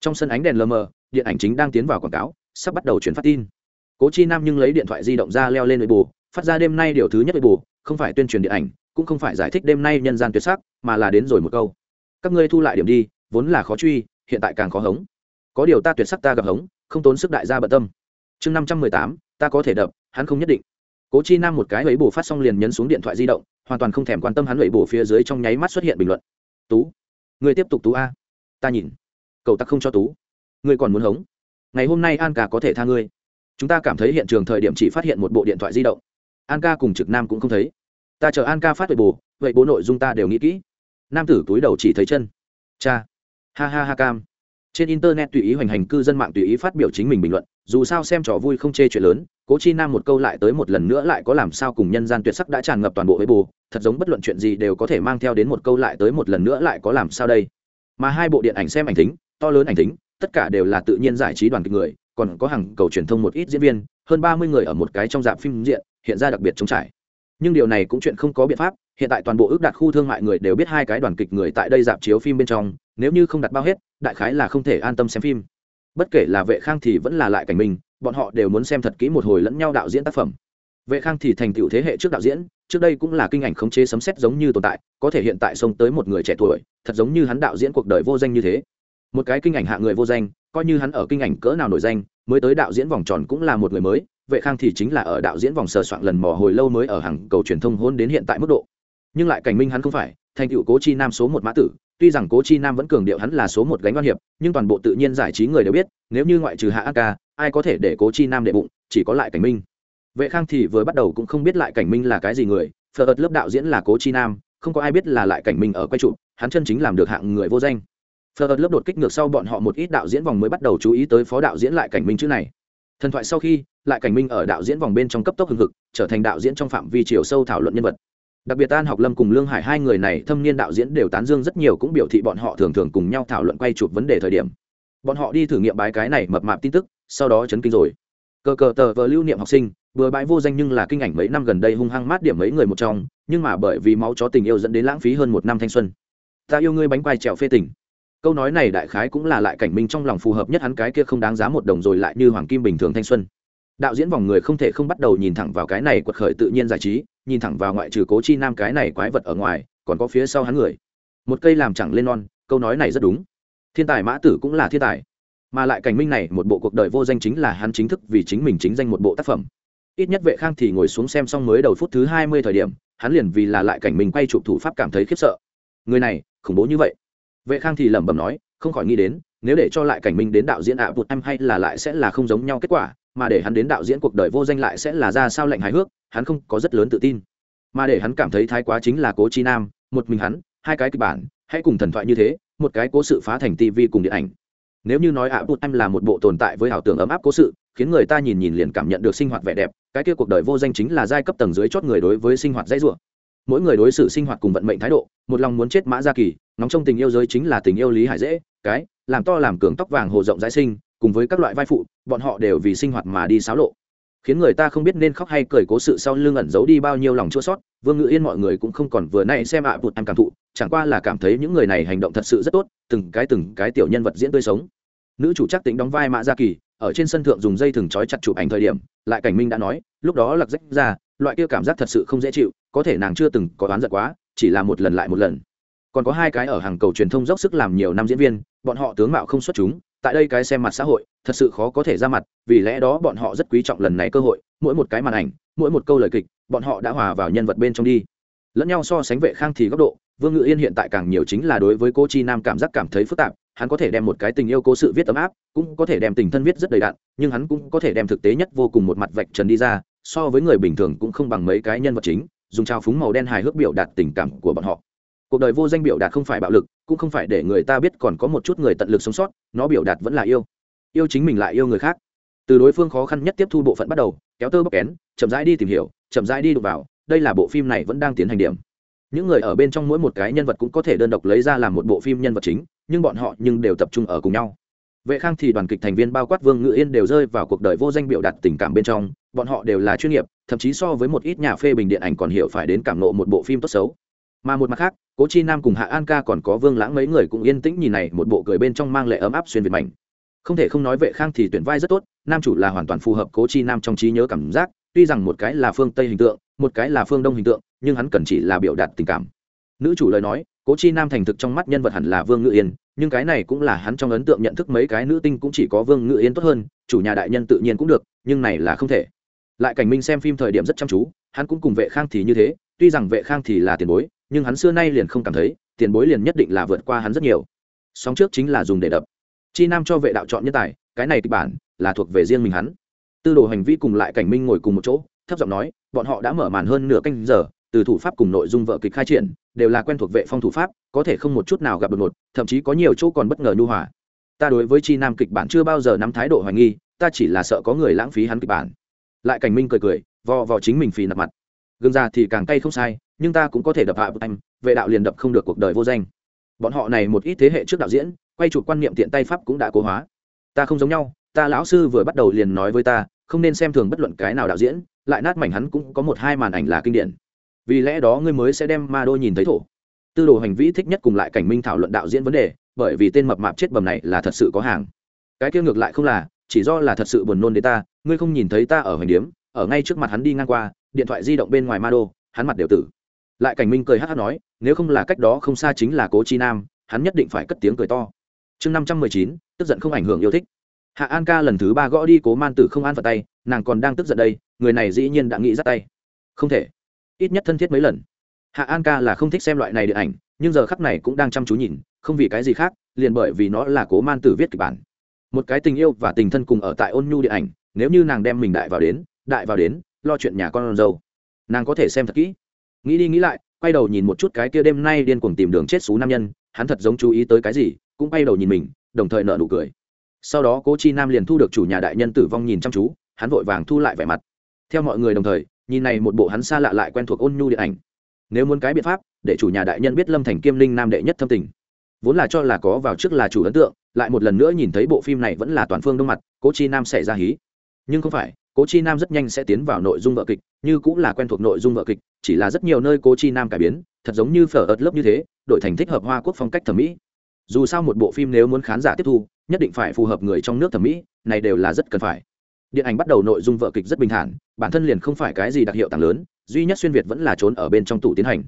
Trong sân ánh đèn lờ mờ, điện ảnh chính đang tiến vào quảng cáo, sắp bắt đầu chuyển phát tin. Cố chi nam nhưng lấy điện thoại di động ra leo lên nội bù phát ra đêm nay điều thứ nhất nội bù không phải tuyên truyền điện ảnh, cũng không phải giải thích đêm nay nhân gian tuyệt sắc, mà là đến rồi một câu. Các ngươi thu lại điểm đi, vốn là khó truy, hiện tại càng khó hống. Có điều ta tuyệt sắc ta gặp hống, không tốn sức đại gia bận tâm. Chương năm trăm mười tám, ta có thể đập, hắn không nhất định cố chi nam một cái ấy bổ phát xong liền nhấn xuống điện thoại di động, hoàn toàn không thèm quan tâm hắn ấy bổ phía dưới trong nháy mắt xuất hiện bình luận. Tú người tiếp tục tú a, ta nhìn, cậu ta không cho tú người còn muốn hống. Ngày hôm nay an ca có thể tha ngươi. Chúng ta cảm thấy hiện trường thời điểm chỉ phát hiện một bộ điện thoại di động. An ca cùng trực nam cũng không thấy. Ta chờ an ca phát vậy bù vậy bố nội dung ta đều nghĩ kỹ. Nam tử túi đầu chỉ thấy chân. Cha, ha ha ha cam. Trên internet tùy ý hoành hành cư dân mạng tùy ý phát biểu chính mình bình luận dù sao xem trò vui không chê chuyện lớn, cố chi nam một câu lại tới một lần nữa lại có làm sao cùng nhân gian tuyệt sắc đã tràn ngập toàn bộ với bù, thật giống bất luận chuyện gì đều có thể mang theo đến một câu lại tới một lần nữa lại có làm sao đây. Mà hai bộ điện ảnh xem ảnh tính, to lớn ảnh tính, tất cả đều là tự nhiên giải trí đoàn kịch người, còn có hàng cầu truyền thông một ít diễn viên, hơn ba mươi người ở một cái trong dạp phim diện, hiện ra đặc biệt trống trải. Nhưng điều này cũng chuyện không có biện pháp, hiện tại toàn bộ ước đạt khu thương mại người đều biết hai cái đoàn kịch người tại đây dạp chiếu phim bên trong, nếu như không đặt bao hết, đại khái là không thể an tâm xem phim bất kể là vệ khang thì vẫn là lại cảnh mình, bọn họ đều muốn xem thật kỹ một hồi lẫn nhau đạo diễn tác phẩm. Vệ khang thì thành tựu thế hệ trước đạo diễn, trước đây cũng là kinh ảnh khống chế sấm xét giống như tồn tại, có thể hiện tại xông tới một người trẻ tuổi, thật giống như hắn đạo diễn cuộc đời vô danh như thế. Một cái kinh ảnh hạ người vô danh, coi như hắn ở kinh ảnh cỡ nào nổi danh, mới tới đạo diễn vòng tròn cũng là một người mới, vệ khang thì chính là ở đạo diễn vòng sờ soạn lần mò hồi lâu mới ở hàng cầu truyền thông hôn đến hiện tại mức độ nhưng lại cảnh minh hắn không phải, thành tựu cố chi nam số một mã tử, tuy rằng cố chi nam vẫn cường điệu hắn là số một gánh văn hiệp, nhưng toàn bộ tự nhiên giải trí người đều biết, nếu như ngoại trừ hạ a ca, ai có thể để cố chi nam đệ bụng, chỉ có lại cảnh minh. Vệ khang thì vừa bắt đầu cũng không biết lại cảnh minh là cái gì người phở ợt lớp đạo diễn là cố chi nam, không có ai biết là lại cảnh minh ở quay trụ hắn chân chính làm được hạng người vô danh. Phở ợt lớp đột kích ngược sau bọn họ một ít đạo diễn vòng mới bắt đầu chú ý tới phó đạo diễn lại cảnh minh chữ này. Thần thoại sau khi, lại cảnh minh ở đạo diễn vòng bên trong cấp tốc hừng hực, trở thành đạo diễn trong phạm vi chiều sâu thảo luận nhân vật đặc biệt an học lâm cùng lương hải hai người này thâm niên đạo diễn đều tán dương rất nhiều cũng biểu thị bọn họ thường thường cùng nhau thảo luận quay chụp vấn đề thời điểm. Bọn họ đi thử nghiệm bái cái này mập mạp tin tức, sau đó chấn kinh rồi. Cờ cờ tờ vờ lưu niệm học sinh vừa bãi vô danh nhưng là kinh ảnh mấy năm gần đây hung hăng mát điểm mấy người một trong, nhưng mà bởi vì máu chó tình yêu dẫn đến lãng phí hơn một năm thanh xuân. Ta yêu ngươi bánh quai trèo phê tỉnh câu nói này đại khái cũng là lại cảnh minh trong lòng phù hợp nhất hắn cái kia không đáng giá một đồng rồi lại như hoàng kim bình thường thanh xuân đạo diễn vòng người không thể không bắt đầu nhìn thẳng vào cái này quật khởi tự nhiên giải trí, nhìn thẳng vào ngoại trừ cố chi nam cái này quái vật ở ngoài, còn có phía sau hắn người. Một cây làm chẳng lên non, câu nói này rất đúng. Thiên tài mã tử cũng là thiên tài. Mà lại cảnh minh này, một bộ cuộc đời vô danh chính là hắn chính thức vì chính mình chính danh một bộ tác phẩm. Ít nhất vệ khang thì ngồi xuống xem xong mới đầu phút thứ hai mươi thời điểm, hắn liền vì là lại cảnh minh quay chụp thủ pháp cảm thấy khiếp sợ. Người này, khủng bố như vậy. Vệ khang thì lẩm bẩm nói, không khỏi nghĩ đến, nếu để cho lại cảnh minh đến đạo diễn ạ à bụt em hay là lại sẽ là không giống nhau kết quả mà để hắn đến đạo diễn cuộc đời vô danh lại sẽ là ra sao lệnh hài hước, hắn không có rất lớn tự tin. Mà để hắn cảm thấy thái quá chính là cố chi nam, một mình hắn, hai cái kịch bản, hãy cùng thần thoại như thế, một cái cố sự phá thành tv cùng điện ảnh. Nếu như nói ạ bụt em là một bộ tồn tại với ảo tưởng ấm áp cố sự, khiến người ta nhìn nhìn liền cảm nhận được sinh hoạt vẻ đẹp, cái kia cuộc đời vô danh chính là giai cấp tầng dưới chót người đối với sinh hoạt dãy rủa. Mỗi người đối xử sinh hoạt cùng vận mệnh thái độ, một lòng muốn chết mã gia kỳ nóng trong tình yêu giới chính là tình yêu lý hải dễ, cái, làm to làm cường tóc vàng hồ rộng giải sinh cùng với các loại vai phụ, bọn họ đều vì sinh hoạt mà đi xáo lộ. Khiến người ta không biết nên khóc hay cười cố sự sau lưng ẩn giấu đi bao nhiêu lòng chua sót, vương ngự yên mọi người cũng không còn vừa nay xem ạ à bụt em cảm thụ, chẳng qua là cảm thấy những người này hành động thật sự rất tốt, từng cái từng cái tiểu nhân vật diễn tươi sống. Nữ chủ chắc tính đóng vai mã gia kỳ, ở trên sân thượng dùng dây thừng trói chặt chụp ảnh thời điểm, lại cảnh minh đã nói, lúc đó lặc rách ra, loại kia cảm giác thật sự không dễ chịu, có thể nàng chưa từng có đoán giận quá, chỉ là một lần lại một lần. Còn có hai cái ở hàng cầu truyền thông dốc sức làm nhiều năm diễn viên, bọn họ tướng mạo không xuất chúng tại đây cái xem mặt xã hội, thật sự khó có thể ra mặt, vì lẽ đó bọn họ rất quý trọng lần này cơ hội, mỗi một cái màn ảnh, mỗi một câu lời kịch, bọn họ đã hòa vào nhân vật bên trong đi. Lẫn nhau so sánh vệ khang thì góc độ, vương ngự yên hiện tại càng nhiều chính là đối với cô chi nam cảm giác cảm thấy phức tạp, hắn có thể đem một cái tình yêu cố sự viết ấm áp, cũng có thể đem tình thân viết rất đầy đặn, nhưng hắn cũng có thể đem thực tế nhất vô cùng một mặt vạch trần đi ra, so với người bình thường cũng không bằng mấy cái nhân vật chính, dùng trao phúng màu đen hài hước biểu đạt tình cảm của bọn họ cuộc đời vô danh biểu đạt không phải bạo lực, cũng không phải để người ta biết còn có một chút người tận lực sống sót, nó biểu đạt vẫn là yêu. Yêu chính mình lại yêu người khác. Từ đối phương khó khăn nhất tiếp thu bộ phận bắt đầu, kéo tơ bóc kén, chậm rãi đi tìm hiểu, chậm rãi đi đụng vào, đây là bộ phim này vẫn đang tiến hành điểm. Những người ở bên trong mỗi một cái nhân vật cũng có thể đơn độc lấy ra làm một bộ phim nhân vật chính, nhưng bọn họ nhưng đều tập trung ở cùng nhau. Vệ khang thì đoàn kịch thành viên bao quát vương ngự yên đều rơi vào cuộc đời vô danh biểu đạt tình cảm bên trong, bọn họ đều là chuyên nghiệp, thậm chí so với một ít nhà phê bình điện ảnh còn hiểu phải đến cảm nộ một bộ phim tốt xấu mà một mặt khác, cố chi nam cùng hạ an ca còn có vương lãng mấy người cũng yên tĩnh nhìn này, một bộ cười bên trong mang lệ ấm áp xuyên việt mảnh. Không thể không nói vệ khang thì tuyển vai rất tốt, nam chủ là hoàn toàn phù hợp cố chi nam trong trí nhớ cảm giác, tuy rằng một cái là phương tây hình tượng, một cái là phương đông hình tượng, nhưng hắn cần chỉ là biểu đạt tình cảm. Nữ chủ lời nói, cố chi nam thành thực trong mắt nhân vật hẳn là vương ngự yên, nhưng cái này cũng là hắn trong ấn tượng nhận thức mấy cái nữ tinh cũng chỉ có vương ngự yên tốt hơn, chủ nhà đại nhân tự nhiên cũng được, nhưng này là không thể. Lại cảnh minh xem phim thời điểm rất chăm chú, hắn cũng cùng vệ khang thì như thế, tuy rằng vệ khang thì là tiền bối nhưng hắn xưa nay liền không cảm thấy, tiền bối liền nhất định là vượt qua hắn rất nhiều. Sóng trước chính là dùng để đập. Chi nam cho vệ đạo chọn nhân tài, cái này kịch bản là thuộc về riêng mình hắn. Tư đồ hành vi cùng lại cảnh minh ngồi cùng một chỗ, thấp giọng nói, bọn họ đã mở màn hơn nửa canh giờ, từ thủ pháp cùng nội dung vợ kịch khai triển, đều là quen thuộc vệ phong thủ pháp, có thể không một chút nào gặp đột ngột, thậm chí có nhiều chỗ còn bất ngờ nhu hòa. Ta đối với chi nam kịch bản chưa bao giờ nắm thái độ hoài nghi, ta chỉ là sợ có người lãng phí hắn kịch bản. Lại cảnh minh cười cười, vò vò chính mình phì nạp mặt gương ra thì càng cay không sai, nhưng ta cũng có thể đập hạ anh, vệ đạo liền đập không được cuộc đời vô danh. Bọn họ này một ít thế hệ trước đạo diễn, quay chụp quan niệm tiện tay pháp cũng đã cố hóa. Ta không giống nhau, ta lão sư vừa bắt đầu liền nói với ta, không nên xem thường bất luận cái nào đạo diễn, lại nát mảnh hắn cũng có một hai màn ảnh là kinh điển. Vì lẽ đó ngươi mới sẽ đem ma đôi nhìn thấy thổ. Tư đồ hành vĩ thích nhất cùng lại cảnh minh thảo luận đạo diễn vấn đề, bởi vì tên mập mạp chết bầm này là thật sự có hàng. Cái kia ngược lại không là, chỉ do là thật sự buồn nôn đến ta, ngươi không nhìn thấy ta ở hoành điếm ở ngay trước mặt hắn đi ngang qua, điện thoại di động bên ngoài ma đô hắn mặt đều tử. Lại cảnh minh cười hát hát nói, nếu không là cách đó không xa chính là cố chi nam, hắn nhất định phải cất tiếng cười to. Chương năm trăm mười chín, tức giận không ảnh hưởng yêu thích. Hạ an ca lần thứ ba gõ đi cố man tử không an phật tay, nàng còn đang tức giận đây, người này dĩ nhiên đã nghĩ ra tay. Không thể. Ít nhất thân thiết mấy lần. Hạ an ca là không thích xem loại này điện ảnh, nhưng giờ khắc này cũng đang chăm chú nhìn, không vì cái gì khác, liền bởi vì nó là cố man tử viết kịch bản. Một cái tình yêu và tình thân cùng ở tại ôn nhu điện ảnh, nếu như nàng đem mình đại vào đến đại vào đến, lo chuyện nhà con dâu. Nàng có thể xem thật kỹ. Nghĩ đi nghĩ lại, quay đầu nhìn một chút cái kia đêm nay điên cuồng tìm đường chết xú nam nhân, hắn thật giống chú ý tới cái gì, cũng quay đầu nhìn mình, đồng thời nợ nụ cười. Sau đó cố chi nam liền thu được chủ nhà đại nhân tử vong nhìn chăm chú, hắn vội vàng thu lại vẻ mặt. Theo mọi người đồng thời, nhìn này một bộ hắn xa lạ lại quen thuộc ôn nhu điện ảnh. Nếu muốn cái biện pháp, để chủ nhà đại nhân biết lâm thành kiêm linh nam đệ nhất thâm tình. Vốn là cho là có vào trước là chủ ấn tượng, lại một lần nữa nhìn thấy bộ phim này vẫn là toàn phương đông mặt, cố chi nam sẽ ra hí. Nhưng không phải cố chi nam rất nhanh sẽ tiến vào nội dung vợ kịch, như cũng là quen thuộc nội dung vợ kịch, chỉ là rất nhiều nơi cố chi nam cải biến, thật giống như phở ớt lớp như thế, đổi thành thích hợp hoa quốc phong cách thẩm mỹ. Dù sao một bộ phim nếu muốn khán giả tiếp thu, nhất định phải phù hợp người trong nước thẩm mỹ, này đều là rất cần phải. Điện ảnh bắt đầu nội dung vợ kịch rất bình thản, bản thân liền không phải cái gì đặc hiệu tàng lớn, duy nhất xuyên việt vẫn là trốn ở bên trong tủ tiến hành.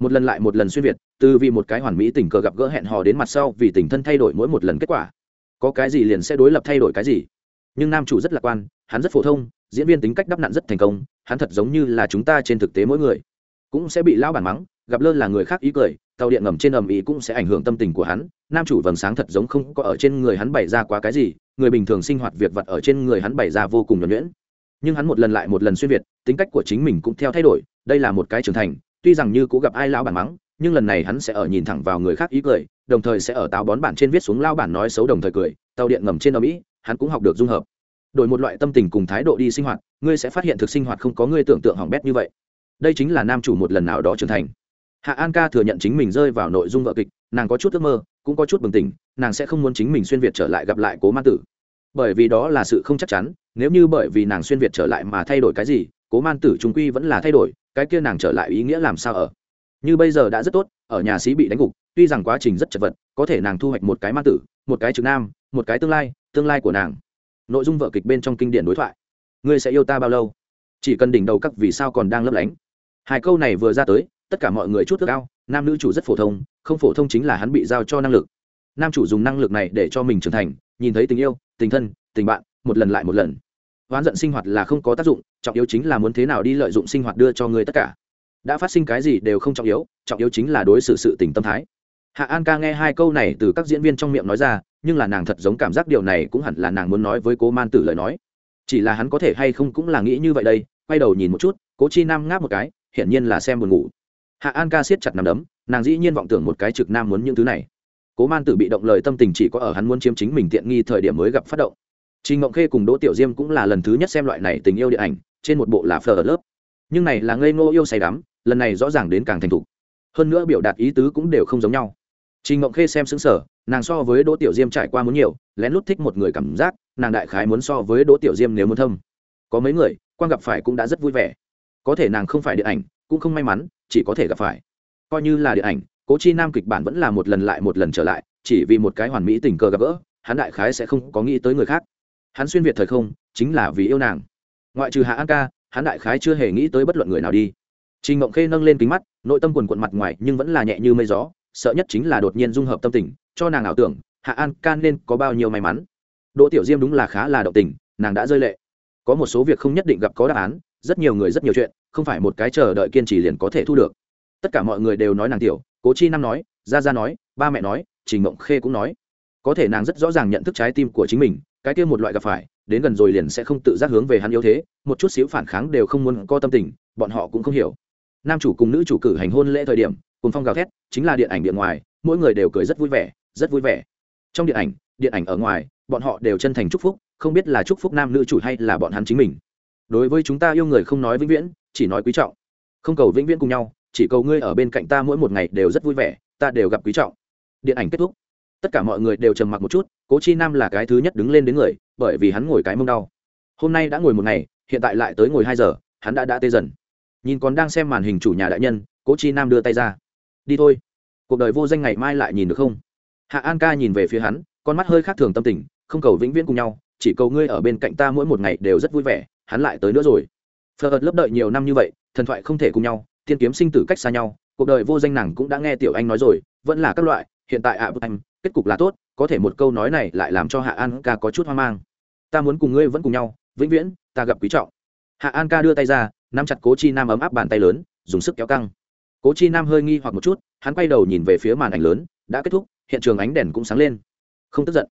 Một lần lại một lần xuyên việt, từ vì một cái hoàn mỹ tình cờ gặp gỡ hẹn hò đến mặt sau vì tình thân thay đổi mỗi một lần kết quả. Có cái gì liền sẽ đối lập thay đổi cái gì nhưng nam chủ rất lạc quan, hắn rất phổ thông, diễn viên tính cách đắp nặn rất thành công, hắn thật giống như là chúng ta trên thực tế mỗi người. Cũng sẽ bị lão bản mắng, gặp lơ là người khác ý cười, tàu điện ngầm trên ầm ĩ cũng sẽ ảnh hưởng tâm tình của hắn, nam chủ vầng sáng thật giống không có ở trên người hắn bày ra quá cái gì, người bình thường sinh hoạt việc vật ở trên người hắn bày ra vô cùng nhuẩn nhuyễn. Nhưng hắn một lần lại một lần xuyên việt, tính cách của chính mình cũng theo thay đổi, đây là một cái trưởng thành, tuy rằng như cố gặp ai lão bản mắng, nhưng lần này hắn sẽ ở nhìn thẳng vào người khác ý cười, đồng thời sẽ ở táo bón bản trên viết xuống lao bản nói xấu đồng thời cười, tàu điện ngầm trên ầm ĩ hắn cũng học được dung hợp. Đổi một loại tâm tình cùng thái độ đi sinh hoạt, ngươi sẽ phát hiện thực sinh hoạt không có ngươi tưởng tượng hỏng bét như vậy. Đây chính là nam chủ một lần nào đó trưởng thành. Hạ an ca thừa nhận chính mình rơi vào nội dung vợ kịch, nàng có chút ước mơ, cũng có chút bừng tỉnh, nàng sẽ không muốn chính mình xuyên việt trở lại gặp lại cố man tử. Bởi vì đó là sự không chắc chắn, nếu như bởi vì nàng xuyên việt trở lại mà thay đổi cái gì, cố man tử trung quy vẫn là thay đổi, cái kia nàng trở lại ý nghĩa làm sao ở? Như bây giờ đã rất tốt, ở nhà sĩ bị đánh gục, tuy rằng quá trình rất chật vật, có thể nàng thu hoạch một cái man tử, một cái trực nam một cái tương lai tương lai của nàng. Nội dung vợ kịch bên trong kinh điển đối thoại. Ngươi sẽ yêu ta bao lâu? Chỉ cần đỉnh đầu các vì sao còn đang lấp lánh. Hai câu này vừa ra tới, tất cả mọi người chút thức ao, nam nữ chủ rất phổ thông, không phổ thông chính là hắn bị giao cho năng lực. Nam chủ dùng năng lực này để cho mình trưởng thành, nhìn thấy tình yêu, tình thân, tình bạn, một lần lại một lần. Oán giận sinh hoạt là không có tác dụng, trọng yếu chính là muốn thế nào đi lợi dụng sinh hoạt đưa cho người tất cả. Đã phát sinh cái gì đều không trọng yếu trọng yếu chính là đối xử sự tình tâm thái. Hạ an ca nghe hai câu này từ các diễn viên trong miệng nói ra nhưng là nàng thật giống cảm giác điều này cũng hẳn là nàng muốn nói với cố man tử lời nói. Chỉ là hắn có thể hay không cũng là nghĩ như vậy đây, quay đầu nhìn một chút, cố chi nam ngáp một cái, hiển nhiên là xem buồn ngủ. Hạ an ca siết chặt nằm đấm, nàng dĩ nhiên vọng tưởng một cái trực nam muốn những thứ này. Cố man tử bị động lời tâm tình chỉ có ở hắn muốn chiếm chính mình tiện nghi thời điểm mới gặp phát động. Trình ngộng khê cùng đỗ tiểu diêm cũng là lần thứ nhất xem loại này tình yêu điện ảnh, trên một bộ là phờ ở lớp nhưng này là ngây ngô yêu say đắm, lần này rõ ràng đến càng thành thục. Hơn nữa biểu đạt ý tứ cũng đều không giống nhau. Trình ngộng khê xem xứng sở nàng so với đỗ tiểu diêm trải qua muốn nhiều, lén lút thích một người cảm giác, nàng đại khái muốn so với đỗ tiểu diêm nếu muốn thâm. Có mấy người quan gặp phải cũng đã rất vui vẻ. Có thể nàng không phải điện ảnh, cũng không may mắn, chỉ có thể gặp phải. Coi như là điện ảnh, cố chi nam kịch bản vẫn là một lần lại một lần trở lại, chỉ vì một cái hoàn mỹ tình cờ gặp gỡ, hắn đại khái sẽ không có nghĩ tới người khác. Hắn xuyên việt thời không, chính là vì yêu nàng. Ngoại trừ hạ an ca, hắn đại khái chưa hề nghĩ tới bất luận người nào đi. Trình ngộng khê nâng lên kính mắt, nội tâm quần quận mặt ngoài nhưng vẫn là nhẹ như mây gió, sợ nhất chính là đột nhiên dung hợp tâm tình cho nàng ảo tưởng, hạ an ca nên có bao nhiêu may mắn. Đỗ tiểu diêm đúng là khá là động tình, nàng đã rơi lệ. Có một số việc không nhất định gặp có đáp án, rất nhiều người rất nhiều chuyện, không phải một cái chờ đợi kiên trì liền có thể thu được. Tất cả mọi người đều nói nàng tiểu, cố chi năm nói ra ra nói, ba mẹ nói, trình mộng khê cũng nói. Có thể nàng rất rõ ràng nhận thức trái tim của chính mình, cái kia một loại gặp phải, đến gần rồi liền sẽ không tự giác hướng về hắn yếu thế, một chút xíu phản kháng đều không muốn có tâm tình, bọn họ cũng không hiểu. Nam chủ cùng nữ chủ cử hành hôn lễ thời điểm, cùng phong gào thét, chính là điện ảnh điện ngoài, mỗi người đều cười rất vui vẻ rất vui vẻ. Trong điện ảnh điện ảnh ở ngoài, bọn họ đều chân thành chúc phúc, không biết là chúc phúc nam nữ chủ hay là bọn hắn chính mình. Đối với chúng ta yêu người không nói vĩnh viễn, chỉ nói quý trọng. Không cầu vĩnh viễn cùng nhau, chỉ cầu ngươi ở bên cạnh ta mỗi một ngày đều rất vui vẻ, ta đều gặp quý trọng. Điện ảnh kết thúc. Tất cả mọi người đều trầm mặc một chút, cố chi nam là cái thứ nhất đứng lên đến người, bởi vì hắn ngồi cái mông đau. Hôm nay đã ngồi một ngày, hiện tại lại tới ngồi hai giờ, hắn đã đã tê dần. Nhìn còn đang xem màn hình chủ nhà đại nhân, cố chi nam đưa tay ra. Đi thôi. Cuộc đời vô danh ngày mai lại nhìn được không? Hạ an ca nhìn về phía hắn, con mắt hơi khác thường tâm tình, không cầu vĩnh viễn cùng nhau, chỉ cầu ngươi ở bên cạnh ta mỗi một ngày đều rất vui vẻ, hắn lại tới nữa rồi. Phờ ợt lớp đợi nhiều năm như vậy, thần thoại không thể cùng nhau, tiên kiếm sinh tử cách xa nhau, cuộc đời vô danh nàng cũng đã nghe tiểu anh nói rồi, vẫn là các loại, hiện tại ạ bức anh, kết cục là tốt, có thể một câu nói này lại làm cho hạ an ca có chút hoang mang. Ta muốn cùng ngươi vẫn cùng nhau, vĩnh viễn, ta gặp quý trọng. Hạ an ca đưa tay ra, nắm chặt cố chi nam ấm áp bàn tay lớn, dùng sức kéo căng. Cố chi nam hơi nghi hoặc một chút, hắn quay đầu nhìn về phía màn ảnh lớn, đã kết thúc hiện trường ánh đèn cũng sáng lên. Không tức giận.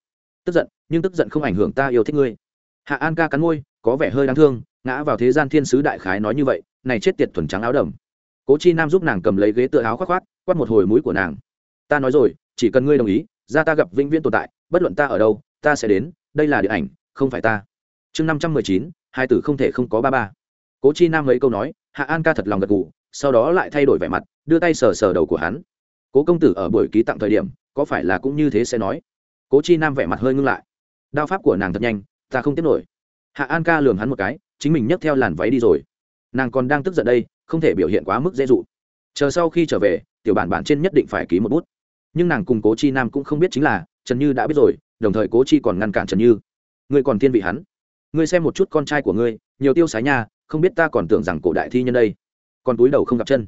Tức giận, nhưng tức giận không ảnh hưởng ta yêu thích ngươi. Hạ an ca cắn môi, có vẻ hơi đáng thương, ngã vào thế gian thiên sứ đại khái nói như vậy, này chết tiệt thuần trắng áo đầm. Cố chi nam giúp nàng cầm lấy ghế tựa áo khoác khoác quắt một hồi mũi của nàng. Ta nói rồi, chỉ cần ngươi đồng ý, ra ta gặp vĩnh viễn tồn tại, bất luận ta ở đâu, ta sẽ đến, đây là điện ảnh, không phải ta. Chương năm trăm mười chín, hai tử không thể không có ba ba. Cố chi nam mấy câu nói, hạ an ca thật lòng gật g ủ sau đó lại thay đổi vẻ mặt, đưa tay sờ sờ đầu của hắn. Cố công tử ở buổi ký tặng thời điểm có phải là cũng như thế sẽ nói? Cố chi nam vẻ mặt hơi ngưng lại. Đao pháp của nàng thật nhanh, ta không tiếp nổi. Hạ an ca lường hắn một cái, chính mình nhấc theo làn váy đi rồi. Nàng còn đang tức giận đây, không thể biểu hiện quá mức dễ dụ. Chờ sau khi trở về, tiểu bản bản trên nhất định phải ký một bút. Nhưng nàng cùng cố chi nam cũng không biết chính là, trần như đã biết rồi, đồng thời cố chi còn ngăn cản trần như. Ngươi còn thiên vị hắn. Ngươi xem một chút con trai của ngươi, nhiều tiêu sái nha, không biết ta còn tưởng rằng cổ đại thi nhân đây. Còn túi đầu không gặp chân.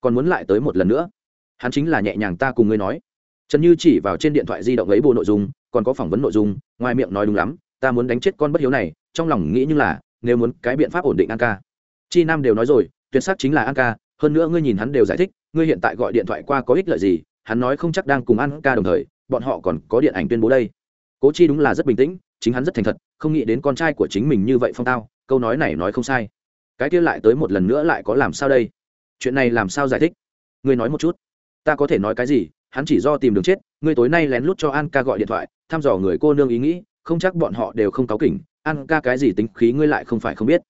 Còn muốn lại tới một lần nữa. Hắn chính là nhẹ nhàng ta cùng ngươi nói trần như chỉ vào trên điện thoại di động ấy bộ nội dung, còn có phỏng vấn nội dung, ngoài miệng nói đúng lắm, ta muốn đánh chết con bất hiếu này, trong lòng nghĩ như là, nếu muốn cái biện pháp ổn định an ca. Chi nam đều nói rồi, tuyệt sắc chính là an ca, hơn nữa ngươi nhìn hắn đều giải thích, ngươi hiện tại gọi điện thoại qua có ích lợi gì, hắn nói không chắc đang cùng an ca đồng thời, bọn họ còn có điện ảnh tuyên bố đây. Cố chi đúng là rất bình tĩnh, chính hắn rất thành thật, không nghĩ đến con trai của chính mình như vậy phong tao, câu nói này nói không sai. Cái kia lại tới một lần nữa lại có làm sao đây? Chuyện này làm sao giải thích? Ngươi nói một chút. Ta có thể nói cái gì hắn chỉ do tìm đường chết, ngươi tối nay lén lút cho an ca gọi điện thoại, thăm dò người cô nương ý nghĩ, không chắc bọn họ đều không cáo kỉnh, an ca cái gì tính khí ngươi lại không phải không biết.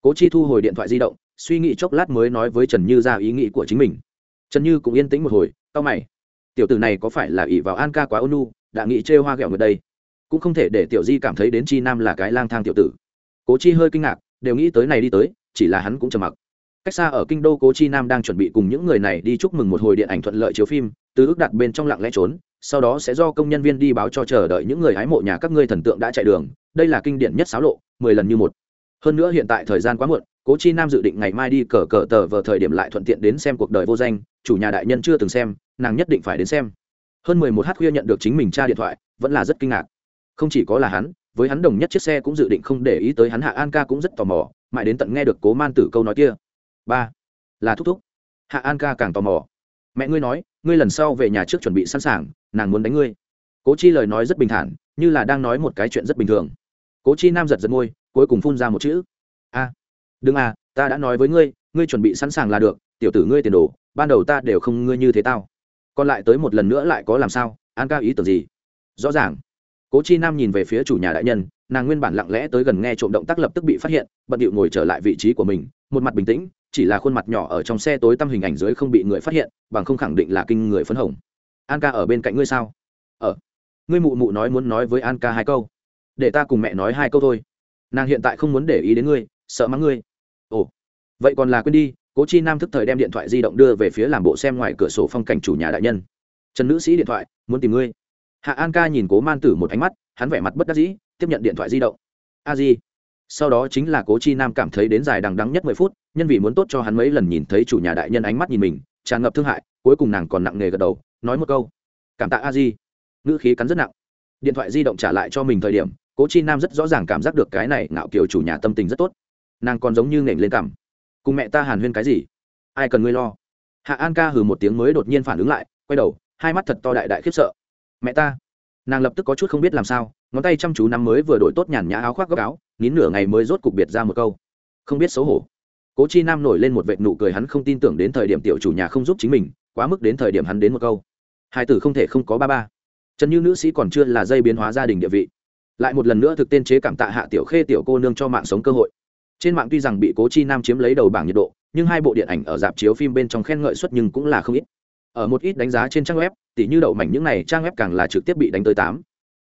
Cố chi thu hồi điện thoại di động, suy nghĩ chốc lát mới nói với trần như ra ý nghĩ của chính mình. Trần như cũng yên tĩnh một hồi tao mày. Tiểu tử này có phải là ỷ vào an ca quá ônu đã nghĩ chê hoa ghẹo ngược đây. Cũng không thể để tiểu di cảm thấy đến chi nam là cái lang thang tiểu tử. Cố chi hơi kinh ngạc, đều nghĩ tới này đi tới, chỉ là hắn cũng trầm mặc cách xa ở kinh đô cố chi nam đang chuẩn bị cùng những người này đi chúc mừng một hồi điện ảnh thuận lợi chiếu phim, từ ước đặt bên trong lặng lẽ trốn, sau đó sẽ do công nhân viên đi báo cho chờ đợi những người hái mộ nhà các ngươi thần tượng đã chạy đường. Đây là kinh điển nhất xáo lộ, mười lần như một. Hơn nữa hiện tại thời gian quá muộn, cố chi nam dự định ngày mai đi cờ cờ tờ vờ thời điểm lại thuận tiện đến xem cuộc đời vô danh, chủ nhà đại nhân chưa từng xem, nàng nhất định phải đến xem. Hơn mười một h khuya nhận được chính mình tra điện thoại, vẫn là rất kinh ngạc. Không chỉ có là hắn, với hắn đồng nhất chiếc xe cũng dự định không để ý tới hắn, hạ an ca cũng rất tò mò, mãi đến tận nghe được cố man tử câu nói kia ba là thúc thúc hạ an ca càng tò mò mẹ ngươi nói ngươi lần sau về nhà trước chuẩn bị sẵn sàng nàng muốn đánh ngươi cố chi lời nói rất bình thản như là đang nói một cái chuyện rất bình thường cố chi nam giật giật môi cuối cùng phun ra một chữ a đừng à ta đã nói với ngươi ngươi chuẩn bị sẵn sàng là được tiểu tử ngươi tiền đồ ban đầu ta đều không ngươi như thế tao còn lại tới một lần nữa lại có làm sao an ca ý tưởng gì rõ ràng cố chi nam nhìn về phía chủ nhà đại nhân nàng nguyên bản lặng lẽ tới gần nghe trộm động tác lập tức bị phát hiện bận điệu ngồi trở lại vị trí của mình một mặt bình tĩnh, chỉ là khuôn mặt nhỏ ở trong xe tối tăm hình ảnh dưới không bị người phát hiện, bằng không khẳng định là kinh người phấn hồng. An ca ở bên cạnh ngươi sao? Ở. Ngươi mụ mụ nói muốn nói với an ca hai câu. Để ta cùng mẹ nói hai câu thôi. Nàng hiện tại không muốn để ý đến ngươi, sợ mắng ngươi. Ồ. Vậy còn là quên đi, cố chi nam thức thời đem điện thoại di động đưa về phía làm bộ xem ngoài cửa sổ phong cảnh chủ nhà đại nhân. Trần nữ sĩ điện thoại, muốn tìm ngươi. Hạ an ca nhìn cố man tử một ánh mắt, hắn vẻ mặt bất đắc dĩ, tiếp nhận điện thoại di động. A di sau đó chính là cố chi nam cảm thấy đến dài đằng đắng nhất mười phút, nhân vì muốn tốt cho hắn mấy lần nhìn thấy chủ nhà đại nhân ánh mắt nhìn mình, tràn ngập thương hại, cuối cùng nàng còn nặng nề gật đầu, nói một câu. Cảm tạ a di, ngữ khí cắn rất nặng. Điện thoại di động trả lại cho mình thời điểm, cố chi nam rất rõ ràng cảm giác được cái này ngạo kiều chủ nhà tâm tình rất tốt. Nàng còn giống như nghển lên cảm cùng mẹ ta hàn huyên cái gì? Ai cần ngươi lo? Hạ an ca hừ một tiếng mới đột nhiên phản ứng lại, quay đầu, hai mắt thật to đại đại khiếp sợ. Mẹ ta nàng lập tức có chút không biết làm sao, ngón tay chăm chú năm mới vừa đổi tốt nhàn nhã áo khoác góc áo, nín nửa ngày mới rốt cục biệt ra một câu. Không biết xấu hổ. Cố chi nam nổi lên một vệt nụ cười hắn không tin tưởng đến thời điểm tiểu chủ nhà không giúp chính mình, quá mức đến thời điểm hắn đến một câu. Hai tử không thể không có ba ba. Trần như nữ sĩ còn chưa là dây biến hóa gia đình địa vị. Lại một lần nữa thực tên chế cảm tạ hạ tiểu khê tiểu cô nương cho mạng sống cơ hội. Trên mạng tuy rằng bị cố chi nam chiếm lấy đầu bảng nhiệt độ, nhưng hai bộ điện ảnh ở dạp chiếu phim bên trong khen ngợi suất nhưng cũng là không ít ở một ít đánh giá trên trang web tỷ như đậu mảnh những này, trang web càng là trực tiếp bị đánh tới tám,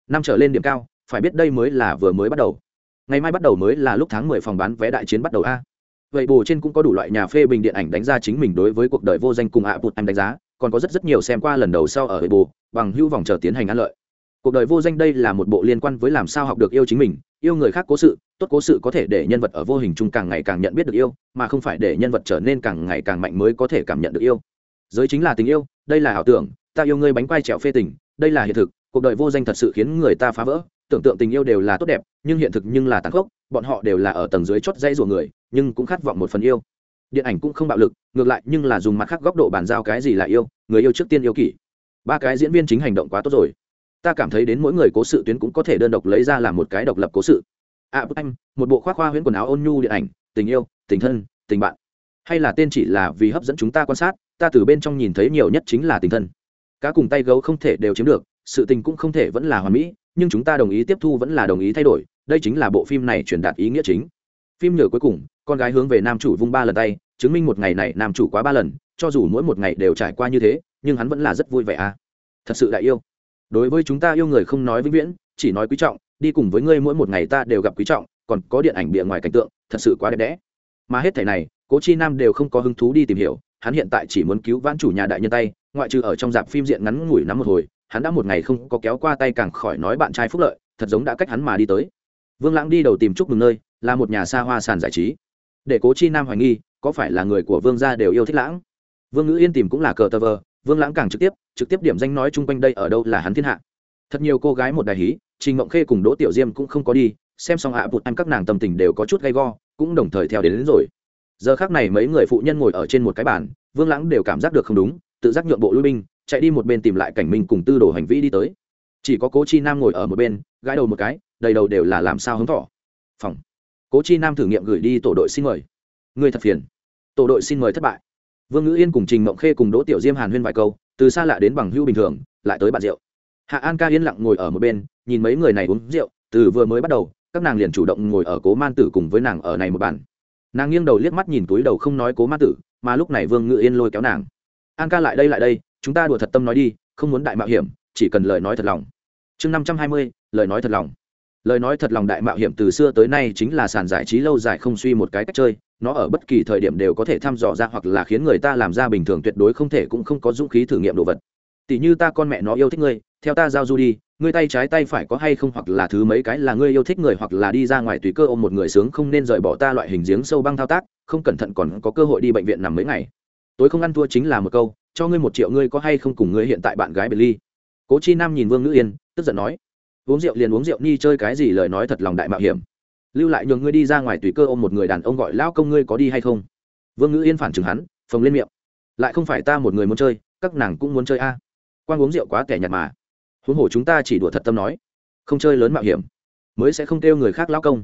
năm trở lên điểm cao, phải biết đây mới là vừa mới bắt đầu. Ngày mai bắt đầu mới là lúc tháng mười phòng bán vé đại chiến bắt đầu a. Vậy bù trên cũng có đủ loại nhà phê bình điện ảnh đánh giá chính mình đối với cuộc đời vô danh cùng ạ bụt anh đánh giá, còn có rất rất nhiều xem qua lần đầu sau ở hệ bù bằng hữu vòng chờ tiến hành ăn lợi. Cuộc đời vô danh đây là một bộ liên quan với làm sao học được yêu chính mình, yêu người khác cố sự, tốt cố sự có thể để nhân vật ở vô hình chung càng ngày càng nhận biết được yêu, mà không phải để nhân vật trở nên càng ngày càng mạnh mới có thể cảm nhận được yêu giới chính là tình yêu, đây là ảo tưởng, ta yêu ngươi bánh quai trèo phê tình, đây là hiện thực, cuộc đời vô danh thật sự khiến người ta phá vỡ, tưởng tượng tình yêu đều là tốt đẹp, nhưng hiện thực nhưng là tàn khốc, bọn họ đều là ở tầng dưới chót dây rùa người, nhưng cũng khát vọng một phần yêu. Điện ảnh cũng không bạo lực, ngược lại nhưng là dùng mặt khác góc độ bàn giao cái gì là yêu, người yêu trước tiên yêu kỷ. Ba cái diễn viên chính hành động quá tốt rồi. Ta cảm thấy đến mỗi người cố sự tuyến cũng có thể đơn độc lấy ra làm một cái độc lập cố sự. À bức anh, một bộ khoác khoa huyễn quần áo ôn nhu điện ảnh, tình yêu, tình thân, tình bạn hay là tên chỉ là vì hấp dẫn chúng ta quan sát, ta từ bên trong nhìn thấy nhiều nhất chính là tình thân. Cá cùng tay gấu không thể đều chiếm được, sự tình cũng không thể vẫn là hoàn mỹ, nhưng chúng ta đồng ý tiếp thu vẫn là đồng ý thay đổi, đây chính là bộ phim này truyền đạt ý nghĩa chính. Phim nhờ cuối cùng, con gái hướng về nam chủ vung ba lần tay, chứng minh một ngày này nam chủ quá ba lần, cho dù mỗi một ngày đều trải qua như thế, nhưng hắn vẫn là rất vui vẻ à. Thật sự đại yêu. Đối với chúng ta yêu người không nói vĩnh viễn, chỉ nói quý trọng, đi cùng với ngươi mỗi một ngày ta đều gặp quý trọng, còn có điện ảnh bìa ngoài cảnh tượng, thật sự quá đẹp đẽ. Mà hết thảy này cố chi nam đều không có hứng thú đi tìm hiểu hắn hiện tại chỉ muốn cứu vãn chủ nhà đại nhân tay ngoại trừ ở trong dạp phim diện ngắn ngủi nắm một hồi hắn đã một ngày không có kéo qua tay càng khỏi nói bạn trai phúc lợi thật giống đã cách hắn mà đi tới. Vương lãng đi đầu tìm chúc mừng nơi là một nhà xa hoa sàn giải trí. Để cố chi nam hoài nghi có phải là người của vương gia đều yêu thích lãng? Vương ngữ yên tìm cũng là cờ tờ vờ vương lãng càng trực tiếp trực tiếp điểm danh nói chung quanh đây ở đâu là hắn thiên hạ. Thật nhiều cô gái một đại hí trình mộng khê cùng đỗ tiểu diêm cũng không có đi xem xong ạ à bụt ăn các nàng tâm tình đều có chút gay go cũng đồng thời theo đến, đến rồi giờ khác này mấy người phụ nhân ngồi ở trên một cái bàn, vương lãng đều cảm giác được không đúng, tự giác nhượng bộ lui binh, chạy đi một bên tìm lại cảnh minh cùng tư đồ hành vi đi tới. Chỉ có cố chi nam ngồi ở một bên, gãi đầu một cái, đầy đầu đều là làm sao hứng thỏ phòng. Cố chi nam thử nghiệm gửi đi tổ đội xin mời. Người thật phiền. Tổ đội xin mời thất bại. Vương ngữ yên cùng trình mộng khê cùng đỗ tiểu diêm hàn huyên vài câu, từ xa lạ đến bằng hưu bình thường, lại tới bạn rượu. Hạ an ca yên lặng ngồi ở một bên, nhìn mấy người này uống rượu, từ vừa mới bắt đầu, các nàng liền chủ động ngồi ở cố man tử cùng với nàng ở này một bàn nàng nghiêng đầu liếc mắt nhìn túi đầu không nói cố ma tử, mà lúc này vương ngự yên lôi kéo nàng. An ca lại đây lại đây, chúng ta đùa thật tâm nói đi, không muốn đại mạo hiểm, chỉ cần lời nói thật lòng. Chương năm trăm hai mươi, lời nói thật lòng. Lời nói thật lòng đại mạo hiểm từ xưa tới nay chính là sàn giải trí lâu dài không suy một cái cách chơi, nó ở bất kỳ thời điểm đều có thể thăm dò ra hoặc là khiến người ta làm ra bình thường tuyệt đối không thể cũng không có dũng khí thử nghiệm đồ vật. Tỷ như ta con mẹ nó yêu thích ngươi, theo ta giao du đi ngươi tay trái tay phải có hay không hoặc là thứ mấy cái là ngươi yêu thích người hoặc là đi ra ngoài tùy cơ ôm một người sướng không nên rời bỏ ta loại hình giếng sâu băng thao tác, không cẩn thận còn có cơ hội đi bệnh viện nằm mấy ngày. Tối không ăn thua chính là một câu, cho ngươi một triệu ngươi có hay không cùng ngươi hiện tại bạn gái Billy? Ly cố chi nam nhìn vương ngữ yên, tức giận nói. Uống rượu liền uống rượu ni chơi cái gì lời nói thật lòng đại mạo hiểm. Lưu lại nhường ngươi đi ra ngoài tùy cơ ôm một người đàn ông gọi lão công ngươi có đi hay không? Vương ngữ yên phản chừng hắn, phồng lên miệng. Lại không phải ta một người muốn chơi, các nàng cũng muốn chơi a. À. quan uống rượu quá kẻ nhạt mà huống hồ chúng ta chỉ đùa thật tâm nói, không chơi lớn mạo hiểm, mới sẽ không kêu người khác lão công.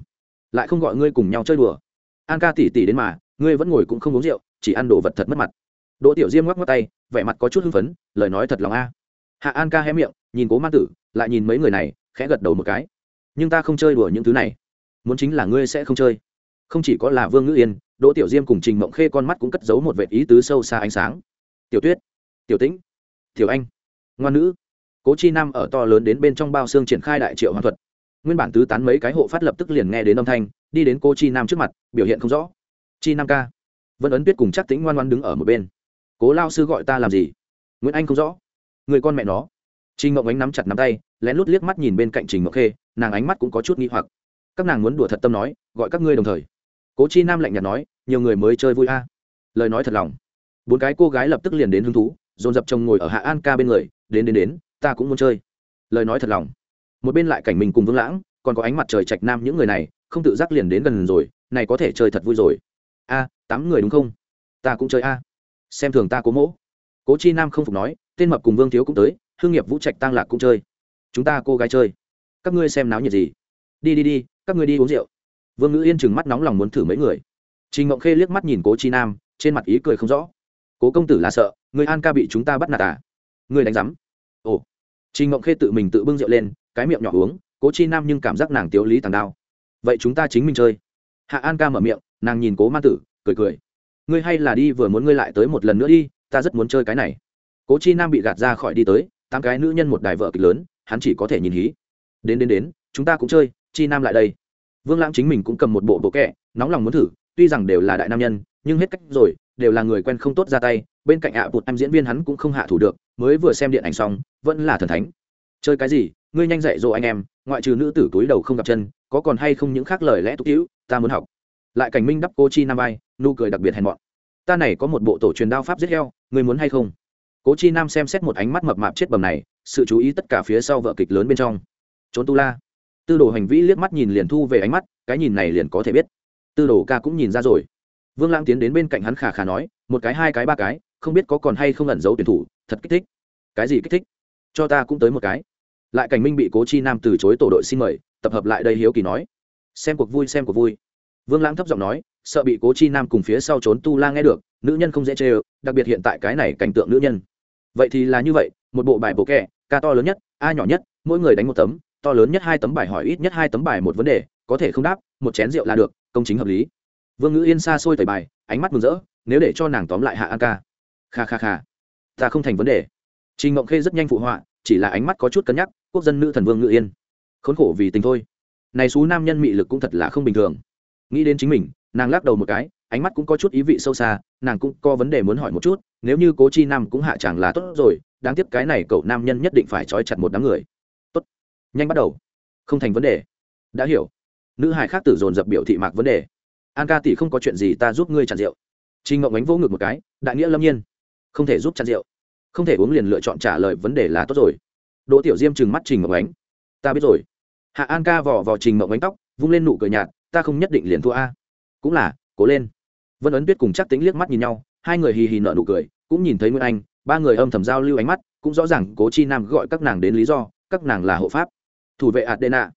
Lại không gọi ngươi cùng nhau chơi đùa. An ca tỉ tỉ đến mà, ngươi vẫn ngồi cũng không uống rượu, chỉ ăn đồ vật thật mất mặt. Đỗ tiểu diêm ngoắc ngoắc tay, vẻ mặt có chút hưng phấn, lời nói thật lòng a. Hạ an ca hé miệng, nhìn cố man tử, lại nhìn mấy người này, khẽ gật đầu một cái. Nhưng ta không chơi đùa những thứ này. Muốn chính là ngươi sẽ không chơi. Không chỉ có là vương ngữ yên, đỗ tiểu diêm cùng trình mộng khê con mắt cũng cất giấu một vệ ý tứ sâu xa ánh sáng. Tiểu tuyết, tiểu tĩnh, tiểu anh. Ngoan nữ cố chi nam ở to lớn đến bên trong bao xương triển khai đại triệu hoàn thuật. Nguyên bản tứ tán mấy cái hộ phát lập tức liền nghe đến âm thanh, đi đến cô chi nam trước mặt, biểu hiện không rõ. Chi nam ca. Vân ấn tuyết cùng chắc tính ngoan ngoan đứng ở một bên. Cố lao sư gọi ta làm gì? Nguyễn anh không rõ. Người con mẹ nó. Trình ngộng ánh nắm chặt nắm tay, lén lút liếc mắt nhìn bên cạnh trình ngọc khê, nàng ánh mắt cũng có chút nghi hoặc. Các nàng muốn đùa thật tâm nói, gọi các ngươi đồng thời. Cố chi nam lạnh nhạt nói, nhiều người mới chơi vui a. Lời nói thật lòng. Bốn cái cô gái lập tức liền đến hứng thú, dồn dập chồng ngồi ở hạ an ca bên người, đến đến đến ta cũng muốn chơi. Lời nói thật lòng. Một bên lại cảnh mình cùng vương lãng, còn có ánh mặt trời trạch nam những người này, không tự giác liền đến gần rồi, này có thể chơi thật vui rồi. A, tám người đúng không? Ta cũng chơi a. Xem thường ta cố mỗ. Cố chi nam không phục nói, tên mập cùng vương thiếu cũng tới, hương nghiệp vũ trạch tăng lạc cũng chơi. Chúng ta cô gái chơi. Các ngươi xem náo nhiệt gì? Đi đi đi, các ngươi đi uống rượu. Vương ngữ yên chừng mắt nóng lòng muốn thử mấy người. Trình ngộng khê liếc mắt nhìn cố chi nam, trên mặt ý cười không rõ. Cố công tử là sợ, người an ca bị chúng ta bắt nạt à? Người đánh giám ồ. Trình ngộng khê tự mình tự bưng rượu lên, cái miệng nhỏ uống, cố chi nam nhưng cảm giác nàng tiếu lý tàng đao. Vậy chúng ta chính mình chơi. Hạ an ca mở miệng, nàng nhìn cố man tử, cười cười. Ngươi hay là đi vừa muốn ngươi lại tới một lần nữa đi, ta rất muốn chơi cái này. Cố chi nam bị gạt ra khỏi đi tới, tám cái nữ nhân một đài vợ kịch lớn, hắn chỉ có thể nhìn hí. Đến đến đến, chúng ta cũng chơi, chi nam lại đây. Vương lãng chính mình cũng cầm một bộ bộ kẹ nóng lòng muốn thử, tuy rằng đều là đại nam nhân, nhưng hết cách rồi, đều là người quen không tốt ra tay, bên cạnh ạ à bụt em diễn viên hắn cũng không hạ thủ được mới vừa xem điện ảnh xong, vẫn là thần thánh. Chơi cái gì, ngươi nhanh dạy dỗ anh em, ngoại trừ nữ tử túi đầu không gặp chân, có còn hay không những khác lời lẽ tục hữu, ta muốn học. Lại cảnh minh đắp cô chi nam vai, nụ cười đặc biệt hèn mọn. Ta này có một bộ tổ truyền đao pháp giết heo, ngươi muốn hay không? Cố chi nam xem xét một ánh mắt mập mạp chết bầm này, sự chú ý tất cả phía sau vợ kịch lớn bên trong. Trốn tu la. Tư đồ hành vĩ liếc mắt nhìn liền thu về ánh mắt, cái nhìn này liền có thể biết. Tư đồ ca cũng nhìn ra rồi. Vương lãng tiến đến bên cạnh hắn khà khà nói, một cái, hai cái, ba cái, không biết có còn hay không ẩn giấu tuyển thủ thật kích thích. Cái gì kích thích? Cho ta cũng tới một cái. Lại cảnh minh bị cố chi nam từ chối tổ đội xin mời, tập hợp lại đây hiếu kỳ nói. Xem cuộc vui, xem cuộc vui. Vương lãng thấp giọng nói, sợ bị cố chi nam cùng phía sau trốn tu la nghe được, nữ nhân không dễ chê ơ, đặc biệt hiện tại cái này cảnh tượng nữ nhân. Vậy thì là như vậy, một bộ bài bộ kẹ ca to lớn nhất, a nhỏ nhất, mỗi người đánh một tấm, to lớn nhất hai tấm bài hỏi ít nhất hai tấm bài một vấn đề, có thể không đáp, một chén rượu là được, công chính hợp lý. Vương ngữ yên xa xôi tẩy bài, ánh mắt mừng rỡ, nếu để cho nàng tóm lại hạ an ca. Kha kha kha ta không thành vấn đề. Trình ngộng khê rất nhanh phụ họa, chỉ là ánh mắt có chút cân nhắc, quốc dân nữ thần vương ngự yên. Khốn khổ vì tình thôi. Này xú nam nhân mị lực cũng thật là không bình thường. Nghĩ đến chính mình, nàng lắc đầu một cái, ánh mắt cũng có chút ý vị sâu xa, nàng cũng có vấn đề muốn hỏi một chút, nếu như cố chi nam cũng hạ chẳng là tốt rồi, đáng tiếc cái này cậu nam nhân nhất định phải trói chặt một đám người. Tốt. Nhanh bắt đầu. Không thành vấn đề. Đã hiểu. Nữ hải khác tử dồn dập biểu thị mạc vấn đề. An ca tỷ không có chuyện gì ta giúp ngươi chặt rượu. Trình ngộng ánh vỗ ngực một cái, đại nghĩa lâm nhiên không thể giúp chặn rượu. Không thể uống liền lựa chọn trả lời vấn đề là tốt rồi. Đỗ tiểu diêm trừng mắt trình mộng ánh. Ta biết rồi. Hạ an ca vỏ vào trình mộng ánh tóc, vung lên nụ cười nhạt, ta không nhất định liền thua a. Cũng là, cố lên. Vân ấn tuyết cùng chắc tính liếc mắt nhìn nhau, hai người hì hì nợ nụ cười, cũng nhìn thấy nguyên anh, ba người âm thầm giao lưu ánh mắt, cũng rõ ràng cố chi nam gọi các nàng đến lý do, các nàng là hộ pháp. Thủ vệ adena.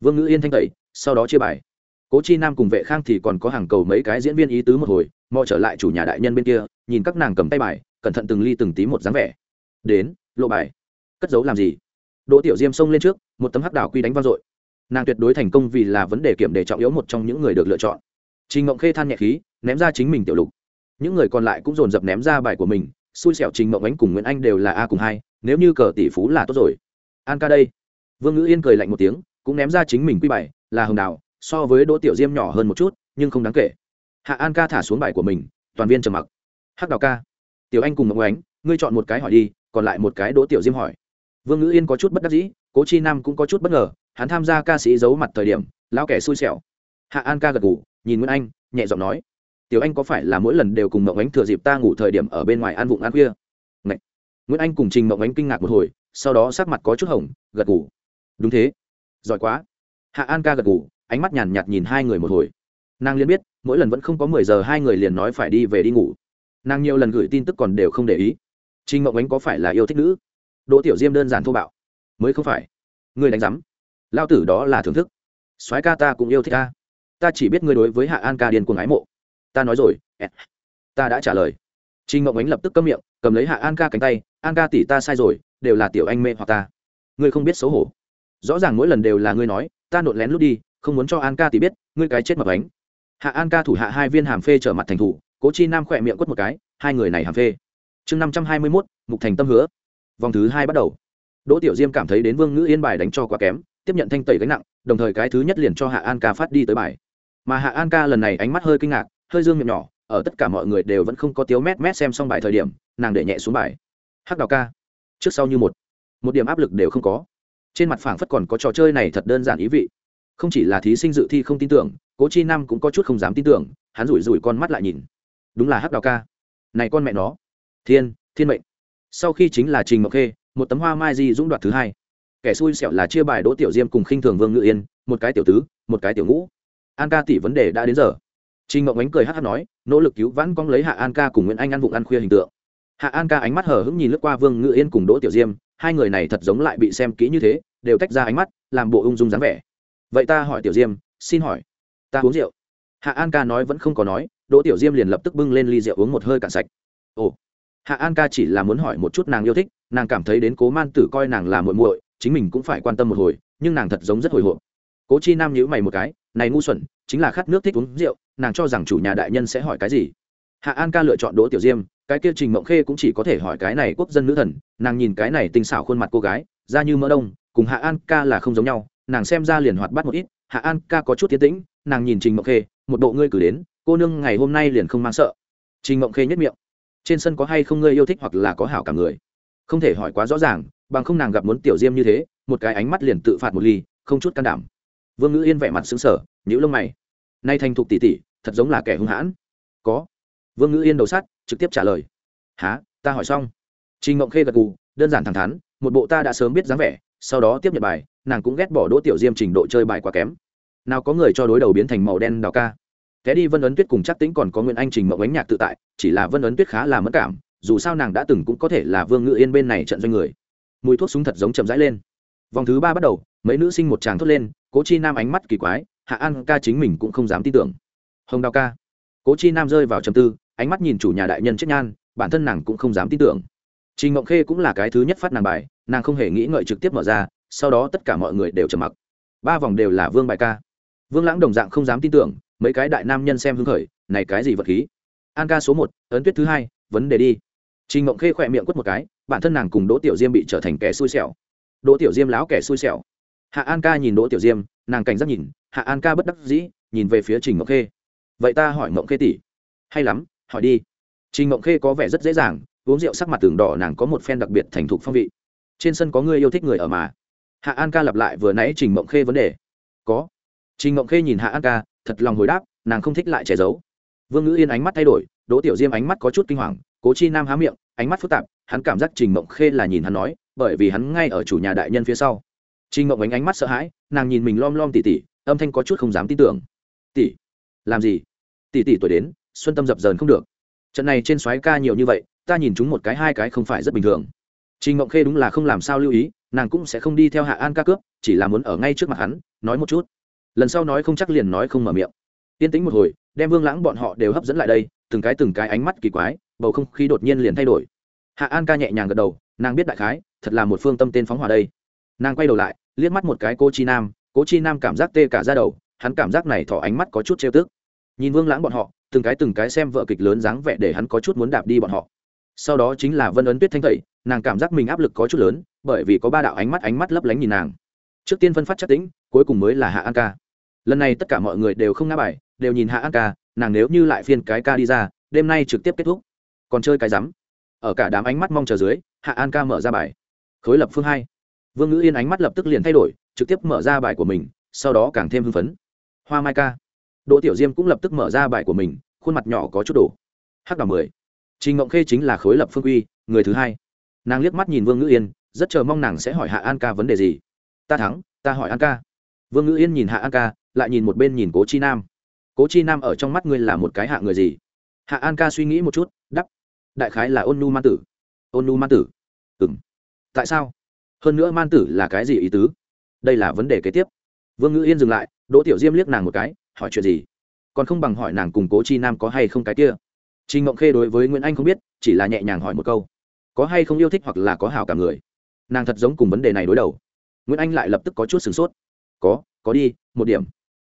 Vương ngữ yên thanh tẩy, sau đó chia bài. Cố chi nam cùng vệ khang thì còn có hàng cầu mấy cái diễn viên ý tứ một hồi mò trở lại chủ nhà đại nhân bên kia, nhìn các nàng cầm tay bài cẩn thận từng ly từng tí một dáng vẻ. Đến, lộ bài. Cất giấu làm gì? Đỗ tiểu diêm xông lên trước, một tấm hắc đảo quy đánh vang dội. Nàng tuyệt đối thành công vì là vấn đề kiểm đề trọng yếu một trong những người được lựa chọn. Trình ngộng khê than nhẹ khí, ném ra chính mình tiểu lục. Những người còn lại cũng dồn dập ném ra bài của mình, xui xẻo trình mộng ánh cùng nguyễn anh đều là a cùng hai, nếu như cờ tỷ phú là tốt rồi. An ca đây. Vương ngữ yên cười lạnh một tiếng, cũng ném ra chính mình quy bài, là hồng đào so với đỗ tiểu diêm nhỏ hơn một chút, nhưng không đáng kể. Hạ an ca thả xuống bài của mình, toàn viên trầm mặc. Hắc đào ca tiểu anh cùng mộng ánh ngươi chọn một cái hỏi đi còn lại một cái đỗ tiểu diêm hỏi. Vương ngữ yên có chút bất đắc dĩ cố chi nam cũng có chút bất ngờ hắn tham gia ca sĩ giấu mặt thời điểm lão kẻ xui xẻo. Hạ an ca gật ngủ nhìn nguyễn anh nhẹ giọng nói tiểu anh có phải là mỗi lần đều cùng mộng ánh thừa dịp ta ngủ thời điểm ở bên ngoài ăn vụng ăn khuya? Ngậy. nguyễn anh cùng trình mộng ánh kinh ngạc một hồi sau đó sắc mặt có chút hỏng, gật ngủ đúng thế. Giỏi quá. Hạ an ca gật ngủ ánh mắt nhàn nhạt nhìn hai người một hồi. Nàng liền biết mỗi lần vẫn không có mười giờ hai người liền nói phải đi về đi ngủ nàng nhiều lần gửi tin tức còn đều không để ý. Trình mộng ánh có phải là yêu thích nữ? Đỗ tiểu diêm đơn giản thô bạo. Mới không phải. Người đánh giám. Lao tử đó là thưởng thức. Soái ca ta cũng yêu thích ca ta chỉ biết ngươi đối với hạ an ca điên cuồng ái mộ. Ta nói rồi ta đã trả lời. Trinh Mộng ánh lập tức câm miệng, cầm lấy hạ an ca cánh tay. An ca tỷ ta sai rồi, đều là tiểu anh mê hoặc ta. Ngươi không biết xấu hổ. Rõ ràng mỗi lần đều là ngươi nói, ta nộn lén lút đi, không muốn cho an ca tỷ biết, ngươi cái chết mập ánh hạ an ca thủ hạ hai viên hàm phê trở mặt thành thủ cố chi nam khỏe miệng quất một cái, hai người này hàm phê. Chương năm trăm hai mươi mốt, mục thành tâm hứa. Vòng thứ hai bắt đầu. Đỗ tiểu diêm cảm thấy đến vương ngữ yên bài đánh cho quá kém, tiếp nhận thanh tẩy gánh nặng, đồng thời cái thứ nhất liền cho hạ an ca phát đi tới bài. Mà hạ an ca lần này ánh mắt hơi kinh ngạc, hơi dương miệng nhỏ, ở tất cả mọi người đều vẫn không có tiếu mét mét xem xong bài thời điểm, nàng để nhẹ xuống bài. Hắc đào ca, trước sau như một. Một điểm áp lực đều không có. Trên mặt phảng phất còn có trò chơi này thật đơn giản ý vị. Không chỉ là thí sinh dự thi không tin tưởng, cố chi nam cũng có chút không dám tin tưởng, hắn rủi rủi con mắt lại nhìn đúng là hắc đào ca này con mẹ nó thiên thiên mệnh sau khi chính là trình ngọc khê một tấm hoa mai di dũng đoạt thứ hai kẻ xui xẻo là chia bài đỗ tiểu diêm cùng khinh thường vương ngự yên một cái tiểu tứ một cái tiểu ngũ an ca tỷ vấn đề đã đến giờ Trình Ngọc Ánh cười hát hát nói, nỗ lực cứu vãn con lấy Hạ An ca cùng Nguyễn Anh ăn vụng ăn khuya hình tượng. Hạ An ca ánh mắt hờ hững nhìn lướt qua Vương Ngự Yên cùng Đỗ Tiểu Diêm, hai người này thật giống lại bị xem kỹ như thế, đều tách ra ánh mắt, làm bộ ung dung dáng vẻ. Vậy ta hỏi Tiểu Diêm, xin hỏi, ta uống rượu. Hạ An ca nói vẫn không có nói, Đỗ Tiểu Diêm liền lập tức bưng lên ly rượu uống một hơi cạn sạch. Ồ, Hạ An ca chỉ là muốn hỏi một chút nàng yêu thích, nàng cảm thấy đến Cố Man Tử coi nàng là muội muội, chính mình cũng phải quan tâm một hồi, nhưng nàng thật giống rất hồi hộp. Cố Chi Nam nhíu mày một cái, này ngu xuẩn, chính là khát nước thích uống rượu, nàng cho rằng chủ nhà đại nhân sẽ hỏi cái gì hạ an ca lựa chọn đỗ tiểu diêm cái kia trình mộng khê cũng chỉ có thể hỏi cái này quốc dân nữ thần nàng nhìn cái này tinh xảo khuôn mặt cô gái da như mỡ đông cùng hạ an ca là không giống nhau nàng xem ra liền hoạt bắt một ít hạ an ca có chút tiến tĩnh nàng nhìn trình mộng khê một bộ ngươi cử đến cô nương ngày hôm nay liền không mang sợ. Trình mộng khê nhất miệng. Trên sân có hay không ngươi yêu thích hoặc là có hảo cả người? Không thể hỏi quá rõ ràng, bằng không nàng gặp muốn tiểu diêm như thế, một cái ánh mắt liền tự phạt một ly, không chút can đảm. Vương ngữ yên vẻ mặt xứng sở nhữ lông mày. Nay thành thục tỷ tỷ, thật giống là kẻ hung hãn. Có. Vương ngữ yên đầu sát trực tiếp trả lời. Há ta hỏi xong. Trình Mộng khê gật gù, đơn giản thẳng thắn, một bộ ta đã sớm biết dáng vẻ, sau đó tiếp nhận bài, nàng cũng ghét bỏ đỗ tiểu diêm trình độ chơi bài quá kém. Nào có người cho đối đầu biến thành màu đen đào ca té đi vân ấn tuyết cùng chắc tính còn có nguyễn anh trình mộng ánh nhạc tự tại, chỉ là vân ấn tuyết khá là mất cảm, dù sao nàng đã từng cũng có thể là vương ngự yên bên này trận doanh người. Mùi thuốc súng thật giống chậm rãi lên. Vòng thứ ba bắt đầu, mấy nữ sinh một tràng thốt lên, cố chi nam ánh mắt kỳ quái, hạ an ca chính mình cũng không dám tin tưởng. Hồng đào ca. Cố chi nam rơi vào trầm tư, ánh mắt nhìn chủ nhà đại nhân chết nhan, bản thân nàng cũng không dám tin tưởng. Trình ngộng khê cũng là cái thứ nhất phát nàng bài, nàng không hề nghĩ ngợi trực tiếp mở ra, sau đó tất cả mọi người đều trầm mặc. Ba vòng đều là vương bài ca. Vương lãng đồng dạng không dám tin tưởng mấy cái đại nam nhân xem hứng khởi, này cái gì vật khí? An ca số một, ấn tuyết thứ hai, vấn đề đi. Trình ngộng khê khỏe miệng quất một cái, bản thân nàng cùng đỗ tiểu diêm bị trở thành kẻ xui xẻo. Đỗ tiểu diêm láo kẻ xui xẻo. Hạ an ca nhìn đỗ tiểu diêm, nàng cảnh giác nhìn, hạ an ca bất đắc dĩ, nhìn về phía trình ngộng khê. Vậy ta hỏi ngộng khê tỷ. Hay lắm, hỏi đi. Trình ngộng khê có vẻ rất dễ dàng, uống rượu sắc mặt tường đỏ nàng có một phen đặc biệt thành thục phong vị. Trên sân có người yêu thích người ở mà. Hạ an ca lặp lại vừa nãy trình mộng khê vấn đề. Có. Trình mộng khê nhìn hạ an ca thật lòng hồi đáp, nàng không thích lại che giấu. Vương ngữ yên ánh mắt thay đổi, đỗ tiểu diêm ánh mắt có chút kinh hoàng, cố chi nam há miệng, ánh mắt phức tạp, hắn cảm giác trình mộng khê là nhìn hắn nói, bởi vì hắn ngay ở chủ nhà đại nhân phía sau. Trình mộng ánh ánh mắt sợ hãi, nàng nhìn mình lom lom tỉ tỉ, âm thanh có chút không dám tin tưởng. Tỉ, làm gì? Tỉ tỉ tuổi đến, xuân tâm dập dờn không được. Trận này trên soái ca nhiều như vậy, ta nhìn chúng một cái hai cái không phải rất bình thường. Trình mộng khê đúng là không làm sao lưu ý, nàng cũng sẽ không đi theo hạ an ca cướp, chỉ là muốn ở ngay trước mặt hắn, nói một chút lần sau nói không chắc liền nói không mở miệng. Yên tĩnh một hồi, đem vương lãng bọn họ đều hấp dẫn lại đây, từng cái từng cái ánh mắt kỳ quái, bầu không khí đột nhiên liền thay đổi. Hạ an ca nhẹ nhàng gật đầu, nàng biết đại khái, thật là một phương tâm tên phóng hỏa đây. Nàng quay đầu lại, liếc mắt một cái cô chi nam cô chi nam cảm giác tê cả ra đầu, hắn cảm giác này thỏ ánh mắt có chút trêu tức. Nhìn vương lãng bọn họ, từng cái từng cái xem vợ kịch lớn dáng vẻ để hắn có chút muốn đạp đi bọn họ. Sau đó chính là vân ấn tuyết thanh tẩy, nàng cảm giác mình áp lực có chút lớn, bởi vì có ba đạo ánh mắt ánh mắt lấp lánh nhìn nàng. Trước tiên phân phát chắc tĩnh, cuối cùng mới là hạ an ca lần này tất cả mọi người đều không ngã bài, đều nhìn hạ an ca, nàng nếu như lại phiên cái ca đi ra, đêm nay trực tiếp kết thúc. Còn chơi cái rắm. Ở cả đám ánh mắt mong chờ dưới, hạ an ca mở ra bài. Khối lập phương hai. Vương ngữ yên ánh mắt lập tức liền thay đổi, trực tiếp mở ra bài của mình, sau đó càng thêm hưng phấn. Hoa mai ca. Đỗ tiểu diêm cũng lập tức mở ra bài của mình, khuôn mặt nhỏ có chút đổ. Hắc đào mười. Trình ngộng khê chính là khối lập phương quy, người thứ hai. Nàng liếc mắt nhìn vương ngữ yên, rất chờ mong nàng sẽ hỏi hạ an ca vấn đề gì. Ta thắng, ta hỏi an ca. Vương ngữ yên nhìn hạ an ca lại nhìn một bên nhìn cố chi nam. Cố chi nam ở trong mắt ngươi là một cái hạ người gì? Hạ an ca suy nghĩ một chút đắp đại khái là ôn nu man tử. Ôn nu man tử? Ừ m tại sao? Hơn nữa man tử là cái gì ý tứ? Đây là vấn đề kế tiếp. Vương ngữ yên dừng lại đỗ tiểu diêm liếc nàng một cái hỏi chuyện gì? Còn không bằng hỏi nàng cùng cố chi nam có hay không cái kia. Trình mộng Khê đối với Nguyễn Anh không biết, chỉ là nhẹ nhàng hỏi một câu, có hay không yêu thích hoặc là có hảo cảm người. Nàng thật giống cùng vấn đề này đối đầu. Nguyễn Anh lại lập tức có chút sửng sốt. Có, có đi, một điểm.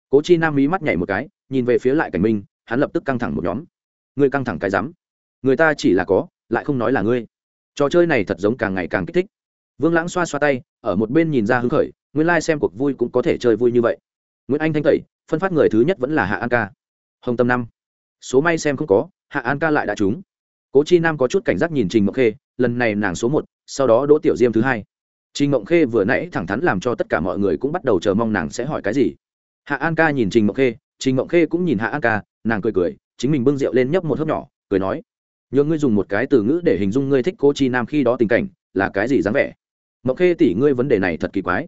Cố Chi Nam mí mắt nhảy một cái, nhìn về phía lại Cảnh Minh, hắn lập tức căng thẳng một nhóm. Ngươi căng thẳng cái rắm? Người ta chỉ là có, lại không nói là ngươi. Trò chơi này thật giống càng ngày càng kích thích. Vương Lãng xoa xoa tay, ở một bên nhìn ra hứng khởi, nguyên lai xem cuộc vui cũng có thể chơi vui như vậy. Nguyễn Anh thanh tẩy, phân phát người thứ nhất vẫn là Hạ An ca. Hồng Tâm năm. Số may xem không có, hạ an ca lại đã trúng cố chi nam có chút cảnh giác nhìn trình mộng khê lần này nàng số một sau đó đỗ tiểu diêm thứ hai trình mộng khê vừa nãy thẳng thắn làm cho tất cả mọi người cũng bắt đầu chờ mong nàng sẽ hỏi cái gì hạ an ca nhìn trình mộng khê, trình mộng khê cũng nhìn hạ an ca, nàng cười cười, chính mình bưng rượu lên nhấp một hớp nhỏ, cười nói, nhường ngươi dùng một cái từ ngữ để hình dung ngươi thích Cô chi nam khi đó tình cảnh, là cái gì dáng vẻ? Mộng khê tỷ ngươi vấn đề này thật kỳ quái.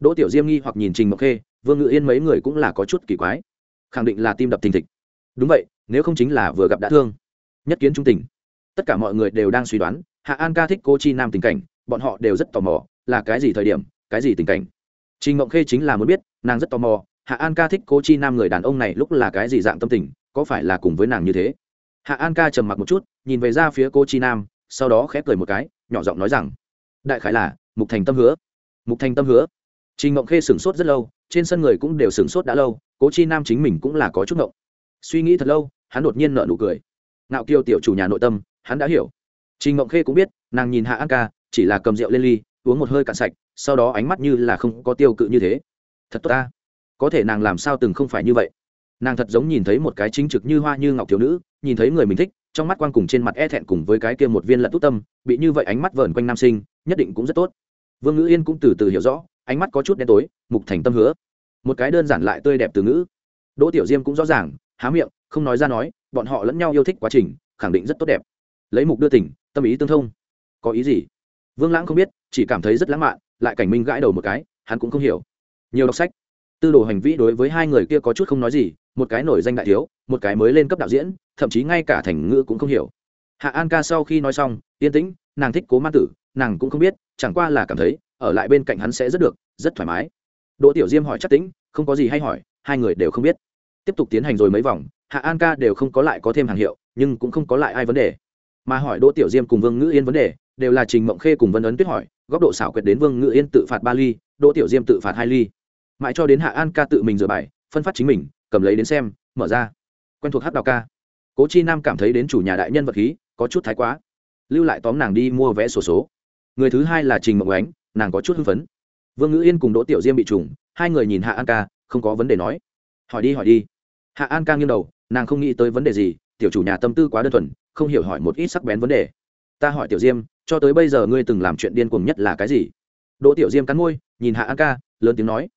Đỗ tiểu diêm nghi hoặc nhìn trình mộng khê, vương ngự yên mấy người cũng là có chút kỳ quái. Khẳng định là tim đập thình thịch. Đúng vậy, nếu không chính là vừa gặp đã thương. Nhất kiến trung tình. Tất cả mọi người đều đang suy đoán, hạ an ca thích cô chi nam tình cảnh, bọn họ đều rất tò mò, là cái gì thời điểm, cái gì tình cảnh. Trình Mộng khê chính là muốn biết, nàng rất tò mò hạ an ca thích cô chi nam người đàn ông này lúc là cái gì dạng tâm tình, có phải là cùng với nàng như thế? Hạ an ca trầm mặc một chút, nhìn về ra phía cô chi nam, sau đó khép cười một cái, nhỏ giọng nói rằng, đại khái là, mục thành tâm hứa. Mục thành tâm hứa. Trình ngộng khê sửng sốt rất lâu, trên sân người cũng đều sửng sốt đã lâu, cố chi nam chính mình cũng là có chút ngộng. Suy nghĩ thật lâu, hắn đột nhiên nợ nụ cười. Ngạo kiêu tiểu chủ nhà nội tâm, hắn đã hiểu. Trình ngộng khê cũng biết, nàng nhìn hạ an ca, chỉ là cầm rượu lên ly, uống một hơi cạn sạch, sau đó ánh mắt như là không có tiêu cự như thế. Thật tốt ta có thể nàng làm sao từng không phải như vậy. Nàng thật giống nhìn thấy một cái chính trực như hoa như ngọc thiếu nữ, nhìn thấy người mình thích, trong mắt quang cùng trên mặt e thẹn cùng với cái kia một viên lận tốt tâm, bị như vậy ánh mắt vờn quanh nam sinh, nhất định cũng rất tốt. Vương ngữ yên cũng từ từ hiểu rõ, ánh mắt có chút đen tối, mục thành tâm hứa. Một cái đơn giản lại tươi đẹp từ ngữ. Đỗ tiểu diêm cũng rõ ràng, há miệng, không nói ra nói, bọn họ lẫn nhau yêu thích quá trình, khẳng định rất tốt đẹp. Lấy mục đưa tỉnh tâm ý tương thông. Có ý gì? Vương lãng không biết, chỉ cảm thấy rất lãng mạn, lại cảnh minh gãi đầu một cái, hắn cũng không hiểu. Nhiều đọc sách tư đồ hành vi đối với hai người kia có chút không nói gì, một cái nổi danh đại thiếu, một cái mới lên cấp đạo diễn, thậm chí ngay cả thành ngữ cũng không hiểu. Hạ an ca sau khi nói xong, yên tĩnh, nàng thích cố ma tử, nàng cũng không biết, chẳng qua là cảm thấy, ở lại bên cạnh hắn sẽ rất được, rất thoải mái. Đỗ tiểu diêm hỏi chắc tĩnh không có gì hay hỏi, hai người đều không biết. Tiếp tục tiến hành rồi mấy vòng, hạ an ca đều không có lại có thêm hàng hiệu, nhưng cũng không có lại ai vấn đề. Mà hỏi đỗ tiểu diêm cùng vương ngữ yên vấn đề, đều là trình mộng khê cùng vân ấn tuyết hỏi, góc độ xảo quyệt đến vương ngữ yên tự phạt ba ly, đỗ tiểu diêm tự phạt hai ly mãi cho đến hạ an ca tự mình rửa bài phân phát chính mình cầm lấy đến xem mở ra. Quen thuộc hát đào ca. Cố chi nam cảm thấy đến chủ nhà đại nhân vật khí có chút thái quá. Lưu lại tóm nàng đi mua vé sổ số, số người thứ hai là trình mộng ánh nàng có chút hưng phấn. Vương ngữ yên cùng đỗ tiểu diêm bị trùng hai người nhìn hạ an ca không có vấn đề nói. Hỏi đi hỏi đi. Hạ an ca nghiêng đầu nàng không nghĩ tới vấn đề gì tiểu chủ nhà tâm tư quá đơn thuần không hiểu hỏi một ít sắc bén vấn đề. Ta hỏi tiểu diêm cho tới bây giờ ngươi từng làm chuyện điên cuồng nhất là cái gì? Đỗ tiểu diêm cắn môi nhìn hạ an ca lớn tiếng nói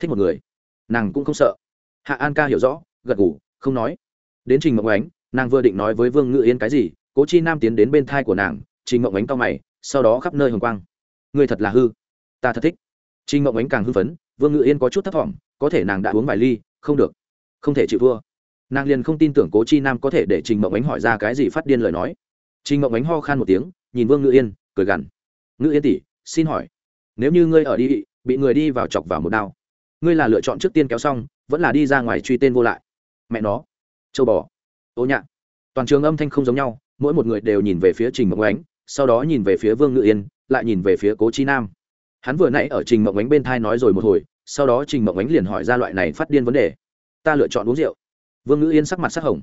thích một người. Nàng cũng không sợ. Hạ an ca hiểu rõ, gật ngủ không nói. Đến trình mộng ánh, nàng vừa định nói với vương ngự yên cái gì, cố chi nam tiến đến bên thai của nàng, trình mộng ánh to mày, sau đó khắp nơi hồng quang. Người thật là hư. Ta thật thích. Trình mộng ánh càng hư phấn, vương ngự yên có chút thất vọng có thể nàng đã uống vài ly, không được. Không thể chịu thua. Nàng liền không tin tưởng cố chi nam có thể để trình mộng ánh hỏi ra cái gì phát điên lời nói. Trình mộng ánh ho khan một tiếng, nhìn vương ngự yên, cười gằn. Ngự yên tỷ, xin hỏi, nếu như ngươi ở đi, bị người đi vào chọc vào một đao ngươi là lựa chọn trước tiên kéo xong, vẫn là đi ra ngoài truy tên vô lại. Mẹ nó. Châu bò. Ô nhạ. Toàn trường âm thanh không giống nhau, mỗi một người đều nhìn về phía trình mộng ánh, sau đó nhìn về phía vương ngự yên, lại nhìn về phía cố chi nam. Hắn vừa nãy ở trình mộng ánh bên thai nói rồi một hồi, sau đó trình mộng ánh liền hỏi ra loại này phát điên vấn đề. Ta lựa chọn uống rượu. Vương ngự yên sắc mặt sắc hồng.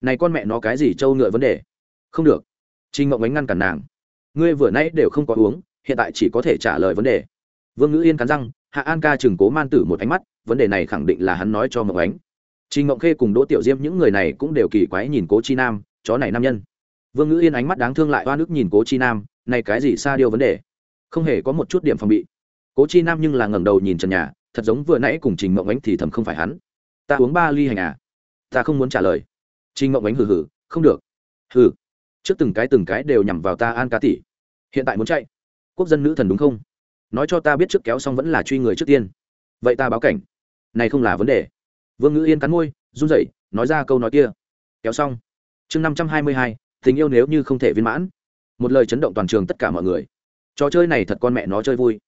Này con mẹ nó cái gì trâu ngựa vấn đề? Không được. Trình mộng ánh ngăn cản nàng. Ngươi vừa nãy đều không có uống, hiện tại chỉ có thể trả lời vấn đề. Vương ngự yên cắn răng hạ an ca chừng cố man tử một ánh mắt, vấn đề này khẳng định là hắn nói cho mộng ánh. Trình ngộng khê cùng đỗ tiểu diêm những người này cũng đều kỳ quái nhìn cố chi nam, chó này nam nhân. Vương ngữ yên ánh mắt đáng thương lại oan ức nhìn cố chi nam, này cái gì xa điều vấn đề? Không hề có một chút điểm phòng bị. Cố chi nam nhưng là ngẩng đầu nhìn trần nhà, thật giống vừa nãy cùng trình mộng ánh thì thầm không phải hắn. Ta uống ba ly hành à? Ta không muốn trả lời. Trình mộng ánh hừ hừ, không được. Hừ. Trước từng cái từng cái đều nhằm vào ta an ca tỷ. Hiện tại muốn chạy. Quốc dân nữ thần đúng không? Nói cho ta biết trước kéo xong vẫn là truy người trước tiên. Vậy ta báo cảnh. Này không là vấn đề. Vương ngữ yên cắn môi, run rẩy, nói ra câu nói kia. Kéo xong. Chương năm trăm hai mươi hai, tình yêu nếu như không thể viên mãn. Một lời chấn động toàn trường tất cả mọi người. Trò chơi này thật con mẹ nó chơi vui.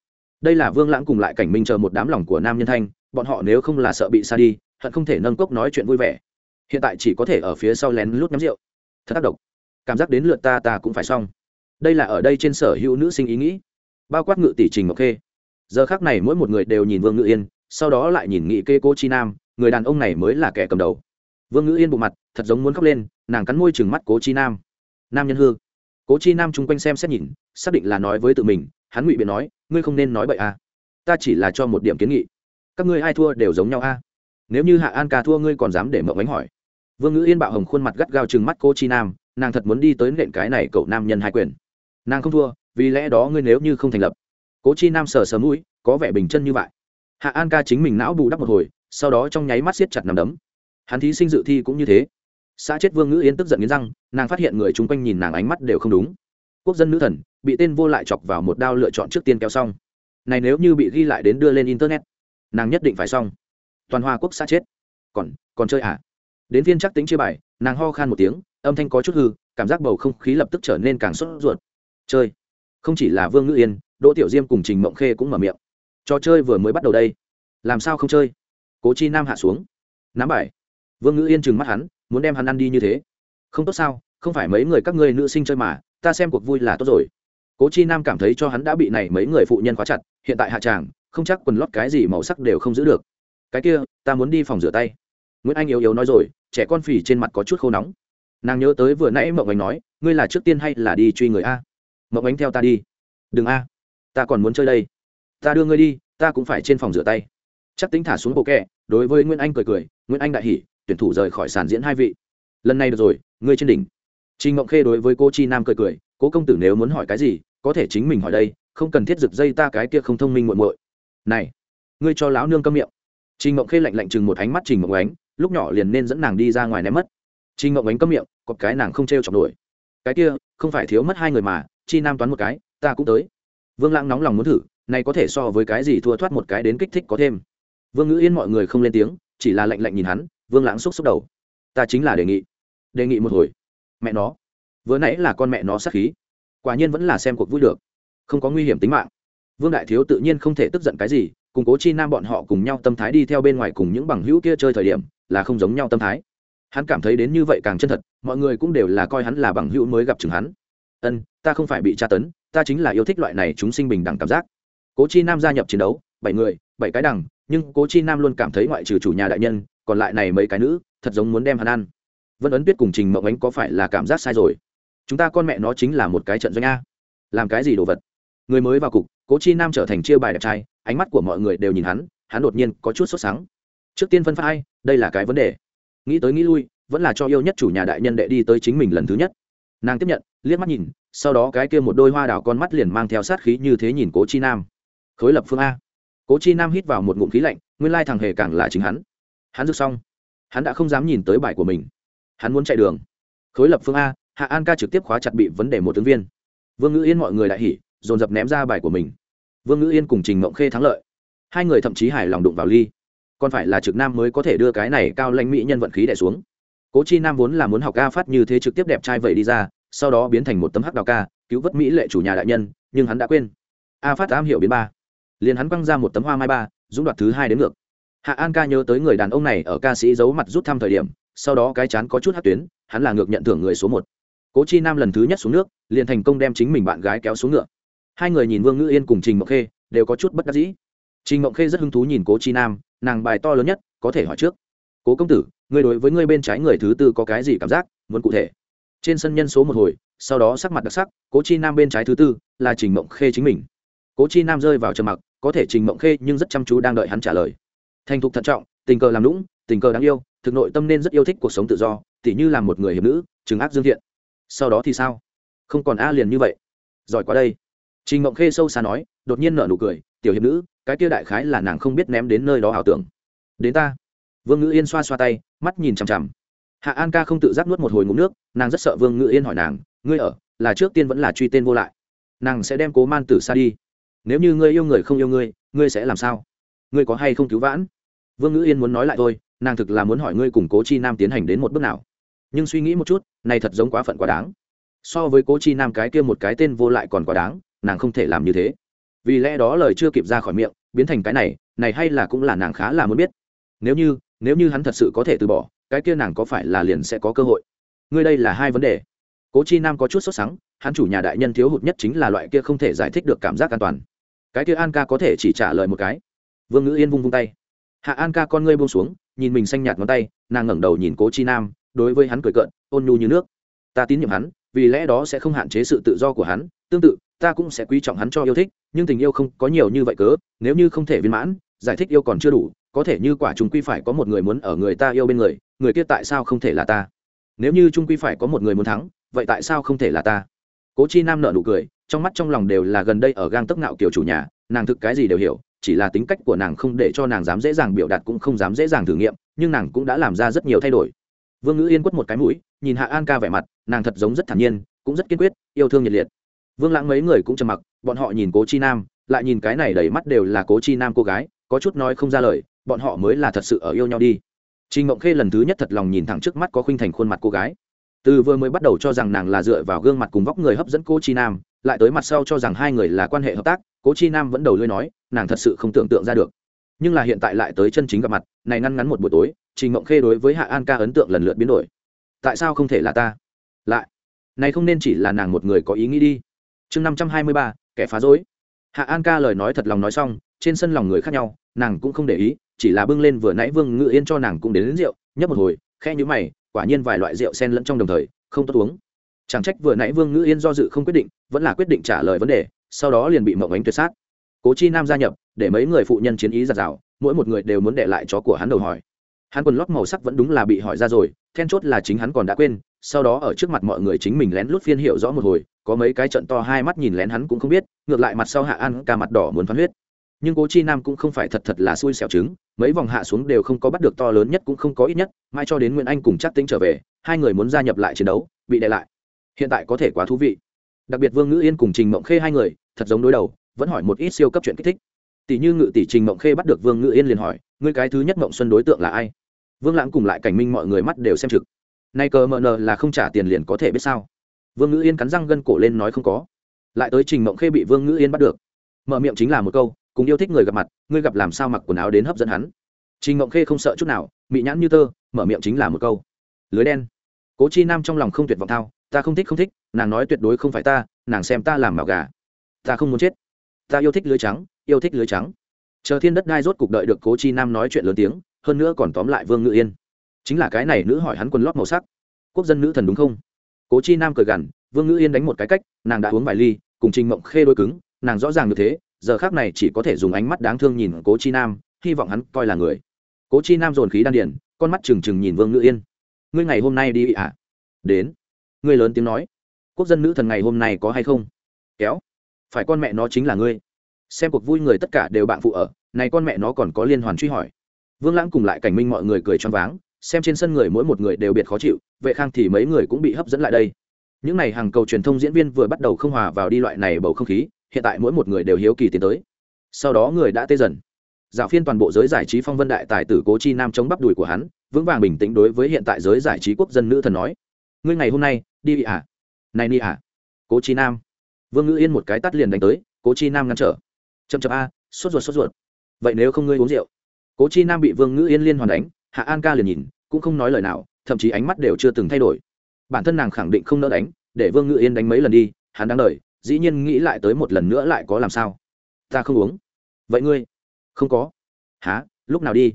Đây là vương lãng cùng lại cảnh minh chờ một đám lòng của nam nhân thanh, bọn họ nếu không là sợ bị xa đi, hận không thể nâng cốc nói chuyện vui vẻ. Hiện tại chỉ có thể ở phía sau lén lút nhắm rượu. Thật tác động cảm giác đến lượt ta ta cũng phải xong. Đây là ở đây trên sở hữu nữ sinh ý nghĩ bao quát ngự tỷ trình ngọc khê. Giờ khác này mỗi một người đều nhìn vương ngự yên, sau đó lại nhìn nghị kê cô chi nam, người đàn ông này mới là kẻ cầm đầu. Vương ngự yên bộ mặt, thật giống muốn khóc lên, nàng cắn môi chừng mắt cố chi nam. Nam nhân hư. Cố chi nam chung quanh xem xét nhìn, xác định là nói với tự mình, hắn ngụy biện nói, ngươi không nên nói bậy a à. ta chỉ là cho một điểm kiến nghị. Các ngươi ai thua đều giống nhau a à. nếu như hạ an ca thua ngươi còn dám để mở ánh hỏi. Vương ngữ yên bạo hồng khuôn mặt gắt gao chừng mắt cô chi nam, nàng thật muốn đi tới nện cái này cậu nam nhân hai quyền. Nàng không thua vì lẽ đó ngươi nếu như không thành lập, cố chi nam sờ sờ mũi, có vẻ bình chân như vậy. Hạ an ca chính mình não bù đắp một hồi, sau đó trong nháy mắt siết chặt nằm đấm. Hắn thí sinh dự thi cũng như thế. Xã chết vương ngữ yên tức giận nghiến răng, nàng phát hiện người chung quanh nhìn nàng ánh mắt đều không đúng. Quốc dân nữ thần, bị tên vô lại chọc vào một đao lựa chọn trước tiên kéo xong. Này nếu như bị ghi lại đến đưa lên internet, nàng nhất định phải xong. Toàn hoa quốc xã chết. Còn còn chơi à đến phiên chắc tính chia bài, nàng ho khan một tiếng, âm thanh có chút hư, cảm giác bầu không khí lập tức trở nên càng sốt ruột. Chơi không chỉ là vương ngữ yên, đỗ tiểu diêm cùng trình mộng khê cũng mở miệng. Trò chơi vừa mới bắt đầu đây. Làm sao không chơi? Cố chi nam hạ xuống. Nắm bài. Vương ngữ yên trừng mắt hắn, muốn đem hắn ăn đi như thế. Không tốt sao, không phải mấy người các ngươi nữ sinh chơi mà, ta xem cuộc vui là tốt rồi. Cố chi nam cảm thấy cho hắn đã bị này mấy người phụ nhân khóa chặt, hiện tại hạ tràng, không chắc quần lót cái gì màu sắc đều không giữ được. Cái kia, ta muốn đi phòng rửa tay. Nguyễn anh yếu yếu nói rồi, trẻ con phì trên mặt có chút khô nóng. Nàng nhớ tới vừa nãy mộng anh nói, ngươi là trước tiên hay là đi truy người a? Mộng ánh theo ta đi. Đừng a ta còn muốn chơi đây. Ta đưa ngươi đi ta cũng phải trên phòng rửa tay. Chắc tính thả xuống bộ kẹ đối với nguyễn anh cười cười nguyễn anh đại hỉ tuyển thủ rời khỏi sàn diễn hai vị. Lần này được rồi ngươi trên đỉnh. Trình Ngộng Khê đối với cô Chi Nam cười cười, "Cố công tử nếu muốn hỏi cái gì, có thể chính mình hỏi đây, không cần thiết giật dây ta cái kia không thông minh muộn muội." này ngươi cho lão nương câm miệng. Trình mộng khê lạnh lạnh chừng một ánh mắt trình mộng ánh lúc nhỏ liền nên dẫn nàng đi ra ngoài ném mất. Trình mộng ánh câm miệng có cái nàng không t r chọc nổi. Cái kia không phải thiếu mất hai người mà chi nam toán một cái, ta cũng tới. Vương lãng nóng lòng muốn thử, này có thể so với cái gì thua thoát một cái đến kích thích có thêm. Vương ngữ yên mọi người không lên tiếng, chỉ là lạnh lạnh nhìn hắn, vương lãng xúc xúc đầu. Ta chính là đề nghị. Đề nghị một hồi. Mẹ nó. Vừa nãy là con mẹ nó sát khí. Quả nhiên vẫn là xem cuộc vui được. Không có nguy hiểm tính mạng. Vương đại thiếu tự nhiên không thể tức giận cái gì, cùng cố chi nam bọn họ cùng nhau tâm thái đi theo bên ngoài cùng những bằng hữu kia chơi thời điểm, là không giống nhau tâm thái. Hắn cảm thấy đến như vậy càng chân thật, mọi người cũng đều là coi hắn là bằng hữu mới gặp chừng hắn ân, ta không phải bị tra tấn, ta chính là yêu thích loại này chúng sinh bình đẳng cảm giác. Cố chi nam gia nhập chiến đấu, bảy người, bảy cái đằng nhưng cố chi nam luôn cảm thấy ngoại trừ chủ nhà đại nhân, còn lại này mấy cái nữ, thật giống muốn đem hắn ăn. Vân ấn biết cùng trình mộng ánh có phải là cảm giác sai rồi. Chúng ta con mẹ nó chính là một cái trận doanh a. Làm cái gì đồ vật? Người mới vào cục, cố chi nam trở thành chia bài đẹp trai, ánh mắt của mọi người đều nhìn hắn hắn đột nhiên có chút sốt sáng. Trước tiên phân phát ai, đây là cái vấn đề. Nghĩ tới nghĩ lui, vẫn là cho yêu nhất chủ nhà đại nhân đệ đi tới chính mình lần thứ nhất. Nàng tiếp nhận liếc mắt nhìn, sau đó cái kia một đôi hoa đào con mắt liền mang theo sát khí như thế nhìn cố chi nam. Khối lập phương a. Cố chi nam hít vào một ngụm khí lạnh, nguyên lai thằng hề càng là chính hắn. Hắn rực xong. Hắn đã không dám nhìn tới bài của mình. Hắn muốn chạy đường. Khối lập phương a, hạ an ca trực tiếp khóa chặt bị vấn đề một tướng viên. Vương ngữ yên mọi người đại hỉ, dồn dập ném ra bài của mình. Vương ngữ yên cùng trình mộng khê thắng lợi. Hai người thậm chí hài lòng đụng vào ly. Còn phải là trực nam mới có thể đưa cái này cao lãnh mỹ nhân vận khí đẻ xuống. Cố chi nam vốn là muốn học ca phát như thế trực tiếp đẹp trai vậy đi ra sau đó biến thành một tấm hắc đào ca, cứu vớt mỹ lệ chủ nhà đại nhân, nhưng hắn đã quên. A phát am hiểu biến ba. Liền hắn quăng ra một tấm hoa mai ba, dũng đoạt thứ hai đến ngược. Hạ an ca nhớ tới người đàn ông này ở ca sĩ giấu mặt rút thăm thời điểm, sau đó cái chán có chút hát tuyến, hắn là ngược nhận thưởng người số một. Cố chi nam lần thứ nhất xuống nước, liền thành công đem chính mình bạn gái kéo xuống ngựa. Hai người nhìn vương ngữ yên cùng trình mộng khê, đều có chút bất đắc dĩ. Trình mộng khê rất hứng thú nhìn cố chi nam, nàng bài to lớn nhất, có thể hỏi trước. Cố công tử người đối với người bên trái người thứ tư có cái gì cảm giác, muốn cụ thể? Trên sân nhân số một hồi, sau đó sắc mặt đặc sắc, cố chi nam bên trái thứ tư là trình mộng khê chính mình. Cố chi nam rơi vào trầm mặc, có thể trình mộng khê nhưng rất chăm chú đang đợi hắn trả lời. Thành thục thận trọng, tình cờ làm lũng, tình cờ đáng yêu, thực nội tâm nên rất yêu thích cuộc sống tự do, tỉ như làm một người hiệp nữ chứng ác dương thiện. Sau đó thì sao? Không còn a liền như vậy. Giỏi quá đây. Trình mộng khê sâu xa nói, đột nhiên nở nụ cười, tiểu hiệp nữ, cái kia đại khái là nàng không biết ném đến nơi đó ảo tưởng. Đến ta. Vương ngữ yên xoa xoa tay, mắt nhìn chằm chằm hạ an ca không tự giác nuốt một hồi ngụm nước, nàng rất sợ vương ngự yên hỏi nàng, ngươi ở, là trước tiên vẫn là truy tên vô lại? Nàng sẽ đem cố man tử xa đi. Nếu như ngươi yêu người không yêu ngươi ngươi sẽ làm sao? Ngươi có hay không cứu vãn? Vương ngữ yên muốn nói lại thôi, nàng thực là muốn hỏi ngươi cùng cố chi nam tiến hành đến một bước nào. Nhưng suy nghĩ một chút, này thật giống quá phận quá đáng. So với cố chi nam cái kia một cái tên vô lại còn quá đáng, nàng không thể làm như thế. Vì lẽ đó lời chưa kịp ra khỏi miệng, biến thành cái này này hay là cũng là nàng khá là muốn biết. Nếu như nếu như hắn thật sự có thể từ bỏ cái kia nàng có phải là liền sẽ có cơ hội? Ngươi đây là hai vấn đề. Cố chi nam có chút sốt sắng, hắn chủ nhà đại nhân thiếu hụt nhất chính là loại kia không thể giải thích được cảm giác an toàn. Cái kia an ca có thể chỉ trả lời một cái. Vương ngữ yên vung vung tay. Hạ an ca con ngươi buông xuống, nhìn mình xanh nhạt ngón tay, nàng ngẩng đầu nhìn cố chi nam, đối với hắn cười cợt, ôn nhu như nước. Ta tín nhiệm hắn, vì lẽ đó sẽ không hạn chế sự tự do của hắn, tương tự, ta cũng sẽ quý trọng hắn cho yêu thích, nhưng tình yêu không có nhiều như vậy cớ, nếu như không thể viên mãn, giải thích yêu còn chưa đủ có thể như quả chúng quy phải có một người muốn ở người ta yêu bên người người kia tại sao không thể là ta? Nếu như trung quy phải có một người muốn thắng, vậy tại sao không thể là ta? Cố chi nam nợ nụ cười, trong mắt trong lòng đều là gần đây ở gang tấc nạo kiểu chủ nhà, nàng thực cái gì đều hiểu, chỉ là tính cách của nàng không để cho nàng dám dễ dàng biểu đạt cũng không dám dễ dàng thử nghiệm, nhưng nàng cũng đã làm ra rất nhiều thay đổi. Vương ngữ yên quất một cái mũi, nhìn hạ an ca vẻ mặt, nàng thật giống rất thản nhiên, cũng rất kiên quyết, yêu thương nhiệt liệt. Vương lãng mấy người cũng trầm mặc, bọn họ nhìn cố chi nam, lại nhìn cái này đầy mắt đều là cố chi nam cô gái, có chút nói không ra lời bọn họ mới là thật sự ở yêu nhau đi Trình Mộng Khê lần thứ nhất thật lòng nhìn thẳng trước mắt có khuynh thành khuôn mặt cô gái. Từ vừa mới bắt đầu cho rằng nàng là dựa vào gương mặt cùng vóc người hấp dẫn cô Chi Nam, lại tới mặt sau cho rằng hai người là quan hệ hợp tác, Cố Chi Nam vẫn đầu lưỡi nói, nàng thật sự không tưởng tượng ra được. Nhưng là hiện tại lại tới chân chính gặp mặt, này ngăn ngắn một buổi tối, Trình Mộng Khê đối với Hạ An Ca ấn tượng lần lượt biến đổi. Tại sao không thể là ta? Lại, này không nên chỉ là nàng một người có ý nghĩ đi. Chương năm trăm hai mươi ba, kẻ phá rối. Hạ An Ca lời nói thật lòng nói xong, trên sân lòng người khác nhau, nàng cũng không để ý, chỉ là bưng lên vừa nãy Vương Ngự Yên cho nàng cũng đến, đến rượu, nhấp một hồi, khe nhíu mày, quả nhiên vài loại rượu xen lẫn trong đồng thời, không tốt uống. Chẳng trách vừa nãy Vương Ngự Yên do dự không quyết định, vẫn là quyết định trả lời vấn đề, sau đó liền bị Mộng Ánh tuyệt sát. Cố Chi Nam gia nhập, để mấy người phụ nhân chiến ý giặt rào, mỗi một người đều muốn để lại chó của hắn đầu hỏi hắn quần lót màu sắc vẫn đúng là bị hỏi ra rồi then chốt là chính hắn còn đã quên sau đó ở trước mặt mọi người chính mình lén lút phiên hiệu rõ một hồi có mấy cái trận to hai mắt nhìn lén hắn cũng không biết ngược lại mặt sau hạ an ca mặt đỏ muốn phán huyết nhưng cố chi nam cũng không phải thật thật là xui xẻo trứng mấy vòng hạ xuống đều không có bắt được to lớn nhất cũng không có ít nhất, mai cho đến nguyễn anh cùng chắc tính trở về, hai người muốn gia nhập lại chiến đấu, bị đè lại. Hiện tại có thể quá thú vị. Đặc biệt vương ngữ yên cùng trình mộng khê hai người, thật giống đối đầu, vẫn hỏi một ít siêu cấp chuyện kích thích. Tỷ như ngự tỷ trình mộng khê bắt được vương ngữ yên liền hỏi, ngươi cái thứ nhất mộng xuân đối tượng là ai? Vương lãng cùng lại cảnh minh mọi người mắt đều xem trực. Nay cờ mờ nờ là không trả tiền liền có thể biết sao? Vương ngữ yên cắn răng gân cổ lên nói không có. Lại tới trình mộng khê bị vương ngữ yên bắt được. Mở miệng chính là một câu cùng yêu thích người gặp mặt, ngươi gặp làm sao mặc quần áo đến hấp dẫn hắn? Trình mộng khê không sợ chút nào, mị nhãn như tơ, mở miệng chính là một câu. Lưới đen. Cố chi nam trong lòng không tuyệt vọng thao, ta không thích không thích, nàng nói tuyệt đối không phải ta, nàng xem ta làm mạo gà. Ta không muốn chết. Ta yêu thích lưới trắng, yêu thích lưới trắng. Chờ thiên đất đai rốt cục đợi được cố chi nam nói chuyện lớn tiếng, hơn nữa còn tóm lại vương ngự yên. Chính là cái này nữ hỏi hắn quần lót màu sắc. Quốc dân nữ thần đúng không? Cố chi nam cười gằn, vương ngự yên đánh một cái cách, nàng đã uống vài ly, cùng trình mộng khê đôi cứng, nàng rõ ràng như thế giờ khác này chỉ có thể dùng ánh mắt đáng thương nhìn cố chi nam, hy vọng hắn coi là người. Cố chi nam dồn khí đan điền, con mắt trừng trừng nhìn vương ngữ yên. Ngươi ngày hôm nay đi ạ? À? đến. Ngươi lớn tiếng nói. Quốc dân nữ thần ngày hôm nay có hay không? Kéo. Phải con mẹ nó chính là ngươi. Xem cuộc vui người tất cả đều bạn phụ ở, này con mẹ nó còn có liên hoàn truy hỏi. Vương lãng cùng lại cảnh minh mọi người cười choáng váng, xem trên sân người mỗi một người đều biệt khó chịu, vệ khang thì mấy người cũng bị hấp dẫn lại đây. Những n à y hàng cầu truyền thông diễn viên vừa bắt đầu không hòa vào đi loại này bầu không khí hiện tại mỗi một người đều hiếu kỳ tiến tới. Sau đó người đã tê dần. Dạo phiên toàn bộ giới giải trí phong vân đại tài tử cố chi nam chống bắp đùi của hắn, vững vàng bình tĩnh đối với hiện tại giới giải trí quốc dân nữ thần nói, ngươi ngày hôm nay, đi à này đi à cố chi nam. Vương ngữ yên một cái tắt liền đánh tới, cố chi nam ngăn trở. Chậm chậm a, sốt ruột sốt ruột. Vậy nếu không ngươi uống rượu? Cố chi nam bị vương ngữ yên liên hoàn đánh, hạ an ca liền nhìn, cũng không nói lời nào, thậm chí ánh mắt đều chưa từng thay đổi. Bản thân nàng khẳng định không nỡ đánh, để vương ngữ yên đánh mấy lần đi, hắn đáng lời dĩ nhiên nghĩ lại tới một lần nữa lại có làm sao? Ta không uống. Vậy ngươi? Không có. Há lúc nào đi?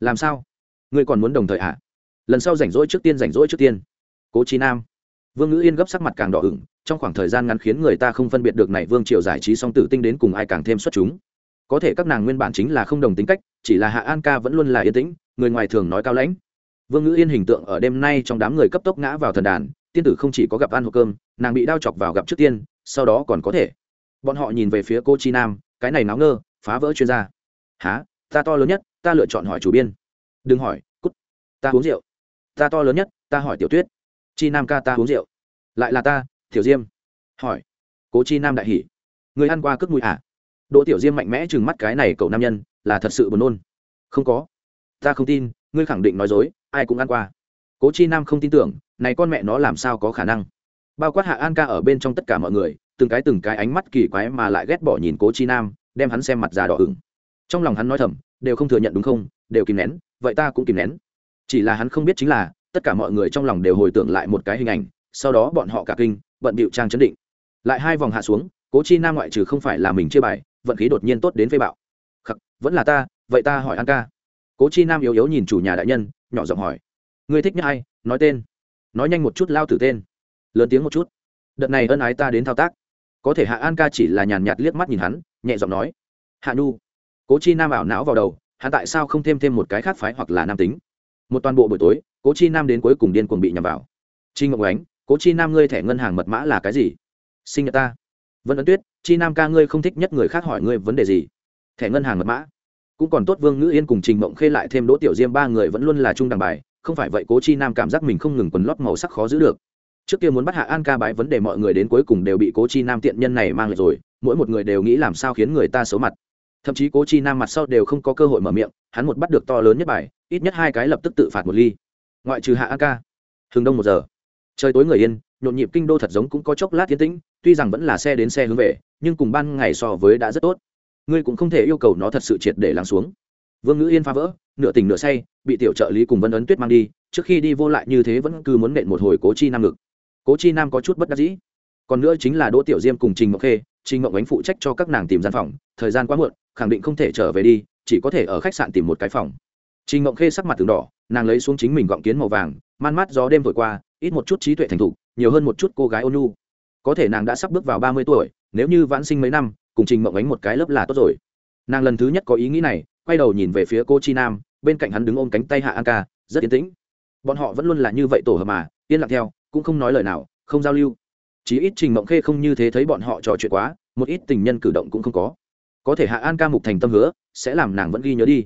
Làm sao? Ngươi còn muốn đồng thời ạ à? lần sau rảnh rỗi trước tiên, rảnh rỗi trước tiên. Cố trí nam. Vương ngữ yên gấp sắc mặt càng đỏ ửng, trong khoảng thời gian ngắn khiến người ta không phân biệt được này vương triều giải trí song tử tinh đến cùng ai càng thêm xuất chúng. Có thể các nàng nguyên bản chính là không đồng tính cách, chỉ là hạ an ca vẫn luôn là yên tĩnh, người ngoài thường nói cao lãnh. Vương ngữ yên hình tượng ở đêm nay trong đám người cấp tốc ngã vào thần đàn, tiên tử không chỉ có gặp ăn hộp cơm, nàng bị đao chọc vào gặp trước tiên sau đó còn có thể. Bọn họ nhìn về phía cô chi nam, cái này náo ngơ, phá vỡ chuyên gia. Há ta to lớn nhất, ta lựa chọn hỏi chủ biên. Đừng hỏi, cút. Ta uống rượu. Ta to lớn nhất, ta hỏi tiểu tuyết. Chi nam ca ta uống rượu. Lại là ta, tiểu diêm. Hỏi. Cố chi nam đại hỉ. Người ăn qua cước mùi à? Đỗ tiểu diêm mạnh mẽ chừng mắt cái này cậu nam nhân, là thật sự buồn nôn. Không có. Ta không tin, ngươi khẳng định nói dối, ai cũng ăn qua. Cố chi nam không tin tưởng, này con mẹ nó làm sao có khả năng? Bao quát hạ an ca ở bên trong tất cả mọi người, từng cái từng cái ánh mắt kỳ quái mà lại ghét bỏ nhìn cố chi nam, đem hắn xem mặt già đỏ ửng. Trong lòng hắn nói thầm, đều không thừa nhận đúng không? Đều kìm nén, vậy ta cũng kìm nén. Chỉ là hắn không biết chính là, tất cả mọi người trong lòng đều hồi tưởng lại một cái hình ảnh, sau đó bọn họ cả kinh, bận bịu trang chấn định. Lại hai vòng hạ xuống, cố chi nam ngoại trừ không phải là mình chia bài, vận khí đột nhiên tốt đến phê bạo. Khắc, vẫn là ta, vậy ta hỏi an ca. Cố chi nam yếu yếu nhìn chủ nhà đại nhân, nhỏ giọng hỏi người thích nhất ai? Nói tên. Nói nhanh một chút lao tử tên lớn tiếng một chút. Đợt này ân ái ta đến thao tác. Có thể hạ an ca chỉ là nhàn nhạt liếc mắt nhìn hắn, nhẹ giọng nói, hạ nhu. Cố chi nam ảo não vào đầu hạ tại sao không thêm thêm một cái khác phái hoặc là nam tính? Một toàn bộ buổi tối, cố chi nam đến cuối cùng điên cuồng bị nhằm vào. Chi ngọc ánh, cố chi nam ngươi thẻ ngân hàng mật mã là cái gì? Sinh nhật ta. Vân ấn tuyết, chi nam ca ngươi không thích nhất người khác hỏi ngươi vấn đề gì? Thẻ ngân hàng mật mã. Cũng còn tốt vương ngữ yên cùng trình mộng khê lại thêm đỗ tiểu diêm ba người vẫn luôn là chung đằng bài, không phải vậy cố chi nam cảm giác mình không ngừng quần lót màu sắc khó giữ được trước kia muốn bắt hạ an ca bái vấn đề mọi người đến cuối cùng đều bị cố chi nam tiện nhân này mang lại rồi, mỗi một người đều nghĩ làm sao khiến người ta xấu mặt. Thậm chí cố chi nam mặt sau đều không có cơ hội mở miệng, hắn một bắt được to lớn nhất bài, ít nhất hai cái lập tức tự phạt một ly. Ngoại trừ hạ an ca thường đông một giờ. Trời tối người yên, nhộn nhịp kinh đô thật giống cũng có chốc lát tiến tĩnh, tuy rằng vẫn là xe đến xe hướng về, nhưng cùng ban ngày so với đã rất tốt. Ngươi cũng không thể yêu cầu nó thật sự triệt để lắng xuống. Vương ngữ yên phá vỡ, nửa tỉnh nửa say, bị tiểu trợ lý cùng vân ấn tuyết mang đi, trước khi đi vô lại như thế vẫn cứ muốn nện một hồi cố chi nam ngực cố chi nam có chút bất đắc dĩ. Còn nữa chính là đỗ tiểu diêm cùng trình ngọc khê, trình ngọc ánh phụ trách cho các nàng tìm gian phòng, thời gian quá muộn, khẳng định không thể trở về đi, chỉ có thể ở khách sạn tìm một cái phòng. Trình ngọc khê sắc mặt từng đỏ, nàng lấy xuống chính mình gọng kiến màu vàng, man mát gió đêm vội qua, ít một chút trí tuệ thành thục, nhiều hơn một chút cô gái ôn nhu. Có thể nàng đã sắp bước vào ba mươi tuổi, nếu như vãn sinh mấy năm, cùng trình mộng ánh một cái lớp là tốt rồi. Nàng lần thứ nhất có ý nghĩ này, quay đầu nhìn về phía cô chi nam, bên cạnh hắn đứng ôm cánh tay hạ an ca, rất yên tĩnh. Bọn họ vẫn luôn là như vậy tổ hợp mà, yên lặng theo cũng không nói lời nào không giao lưu. Chí ít trình mộng khê không như thế thấy bọn họ trò chuyện quá một ít tình nhân cử động cũng không có. Có thể hạ an ca mục thành tâm hứa sẽ làm nàng vẫn ghi nhớ đi.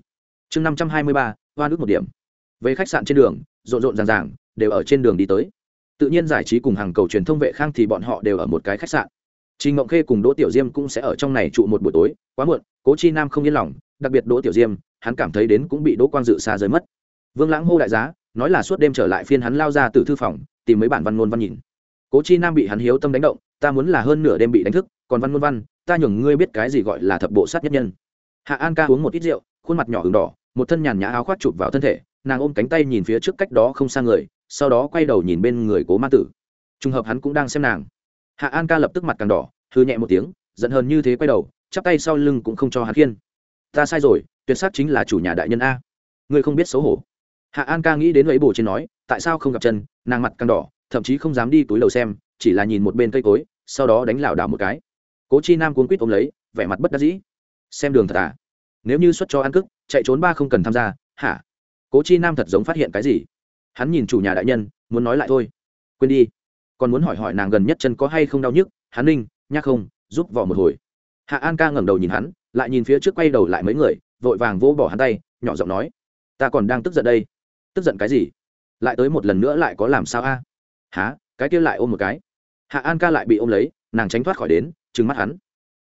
Chương năm trăm hai mươi ba hoa nước một điểm. Về khách sạn trên đường rộn rộn ràng ràng đều ở trên đường đi tới. Tự nhiên giải trí cùng hàng cầu truyền thông vệ khang thì bọn họ đều ở một cái khách sạn. Trình Ngộng Khê cùng Đỗ Tiểu Diêm cũng sẽ ở trong này trụ một buổi tối, quá muộn, Cố Chi Nam không yên lòng, đặc biệt Đỗ Tiểu Diêm, hắn cảm thấy đến cũng bị Đỗ Quang Dự xa rời mất. Vương Lãng hô đại giá, nói là suốt đêm trở lại phiên hắn lao ra từ thư phòng, tìm mấy bản văn ngôn văn nhìn. Cố Chi Nam bị hắn hiếu tâm đánh động, ta muốn là hơn nửa đêm bị đánh thức, còn văn ngôn văn, ta nhường ngươi biết cái gì gọi là thập bộ sát nhất nhân. Hạ An ca uống một ít rượu, khuôn mặt nhỏ ửng đỏ, một thân nhàn nhã áo khoác chụp vào thân thể, nàng ôm cánh tay nhìn phía trước cách đó không xa người, sau đó quay đầu nhìn bên người Cố Ma Tử. Trùng hợp hắn cũng đang xem nàng. Hạ An ca lập tức mặt càng đỏ, hư nhẹ một tiếng giận hơn như thế quay đầu chắp tay sau lưng cũng không cho hắn khiên ta sai rồi tuyệt sát chính là chủ nhà đại nhân a ngươi không biết xấu hổ hạ an ca nghĩ đến lấy bổ trên nói tại sao không gặp chân nàng mặt càng đỏ, thậm chí không dám đi túi đầu xem, chỉ là nhìn một bên cây cối, sau đó đánh lảo đảo một cái. Cố chi nam cuốn quýt ôm lấy, vẻ mặt bất đắc dĩ. Xem đường thật à? Nếu như xuất cho ăn cức, chạy trốn ba không cần tham gia, hả? Cố chi nam thật giống phát hiện cái gì? Hắn nhìn chủ nhà đại nhân, muốn nói lại thôi. Quên đi. Còn muốn hỏi hỏi nàng gần nhất chân có hay không đau nhức, hắn ninh, nhắc không, giúp vỏ một hồi. Hạ an ca ngẩng đầu nhìn hắn, lại nhìn phía trước quay đầu lại mấy người, vội vàng vỗ bỏ hắn tay, nhỏ giọng nói, ta còn đang tức giận đây. Tức giận cái gì? Lại tới một lần nữa lại có làm sao a? À? há cái kia lại ôm một cái. Hạ an ca lại bị ôm lấy, nàng tránh thoát khỏi đến, trừng mắt hắn.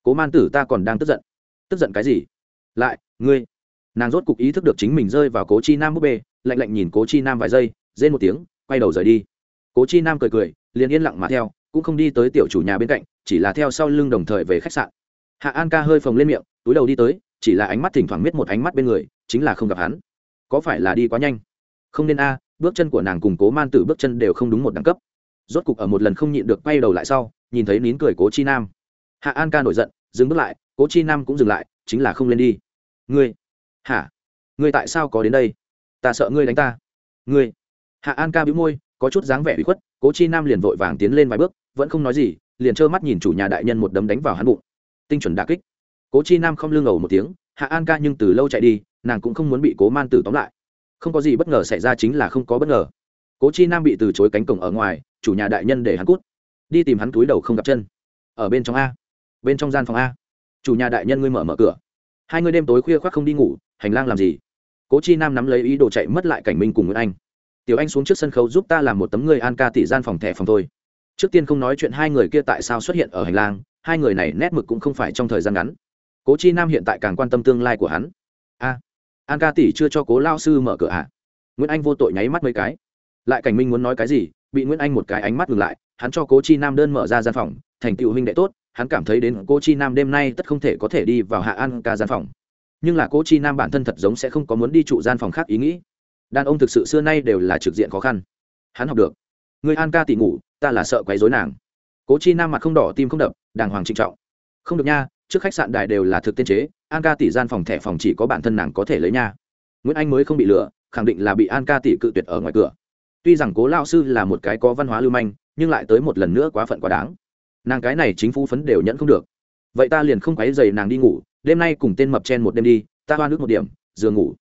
Cố man tử ta còn đang tức giận. Tức giận cái gì? Lại, ngươi. Nàng rốt cục ý thức được chính mình rơi vào cố chi nam búp bê, lạnh lạnh nhìn cố chi nam vài giây, rên một tiếng, quay đầu rời đi. Cố chi nam cười cười, liền yên lặng mà theo, cũng không đi tới tiểu chủ nhà bên cạnh, chỉ là theo sau lưng đồng thời về khách sạn. Hạ an ca hơi phồng lên miệng, túi đầu đi tới, chỉ là ánh mắt thỉnh thoảng miết một ánh mắt bên người, chính là không gặp hắn. Có phải là đi quá nhanh? Không nên a bước chân của nàng cùng cố man tử bước chân đều không đúng một đẳng cấp. Rốt cục ở một lần không nhịn được quay đầu lại sau, nhìn thấy nín cười cố chi nam. Hạ an ca nổi giận, dừng bước lại, cố chi nam cũng dừng lại, chính là không lên đi. Ngươi, hả? Ngươi tại sao có đến đây? Ta sợ ngươi đánh ta. Ngươi. Hạ an ca bĩu môi, có chút dáng vẻ bị khuất, cố chi nam liền vội vàng tiến lên vài bước, vẫn không nói gì, liền trơ mắt nhìn chủ nhà đại nhân một đấm đánh vào hắn bụng. Tinh chuẩn đà kích. Cố chi nam không lương ẩu một tiếng, hạ an ca nhưng từ lâu chạy đi, nàng cũng không muốn bị cố man tử tóm lại không có gì bất ngờ xảy ra chính là không có bất ngờ. Cố chi nam bị từ chối cánh cổng ở ngoài, chủ nhà đại nhân để hắn cút. Đi tìm hắn túi đầu không gặp chân. Ở bên trong a. Bên trong gian phòng a. Chủ nhà đại nhân ngươi mở mở cửa. Hai người đêm tối khuya khoác không đi ngủ, hành lang làm gì? Cố chi nam nắm lấy ý đồ chạy mất lại cảnh minh cùng nguyễn anh. Tiểu anh xuống trước sân khấu giúp ta làm một tấm người an ca tỷ gian phòng thẻ phòng thôi. Trước tiên không nói chuyện hai người kia tại sao xuất hiện ở hành lang, hai người này nét mực cũng không phải trong thời gian ngắn. Cố chi nam hiện tại càng quan tâm tương lai của hắn. A an ca tỷ chưa cho cố lao sư mở cửa ạ à? nguyễn anh vô tội nháy mắt mấy cái. Lại cảnh minh muốn nói cái gì, bị nguyễn anh một cái ánh mắt ngừng lại, hắn cho cố chi nam đơn mở ra gian phòng, thành tựu huynh đệ tốt, hắn cảm thấy đến cố chi nam đêm nay tất không thể có thể đi vào hạ an ca gian phòng. Nhưng là cố chi nam bản thân thật giống sẽ không có muốn đi trụ gian phòng khác ý nghĩ. Đàn ông thực sự xưa nay đều là trực diện khó khăn. Hắn học được. Người an ca tỷ ngủ, ta là sợ quấy rối nàng. Cố chi nam mặt không đỏ, tim không đập, đàng hoàng trịnh trọng. Không được nha trước khách sạn đài đều là thực tiên chế, an ca tỷ gian phòng thẻ phòng chỉ có bản thân nàng có thể lấy nha. Nguyễn anh mới không bị lừa, khẳng định là bị an ca tỷ cự tuyệt ở ngoài cửa. Tuy rằng cố lao sư là một cái có văn hóa lưu manh, nhưng lại tới một lần nữa quá phận quá đáng. Nàng cái này chính phủ phấn đều nhẫn không được. Vậy ta liền không quấy dày nàng đi ngủ, đêm nay cùng tên mập chen một đêm đi, ta hoa nước một điểm giường ngủ.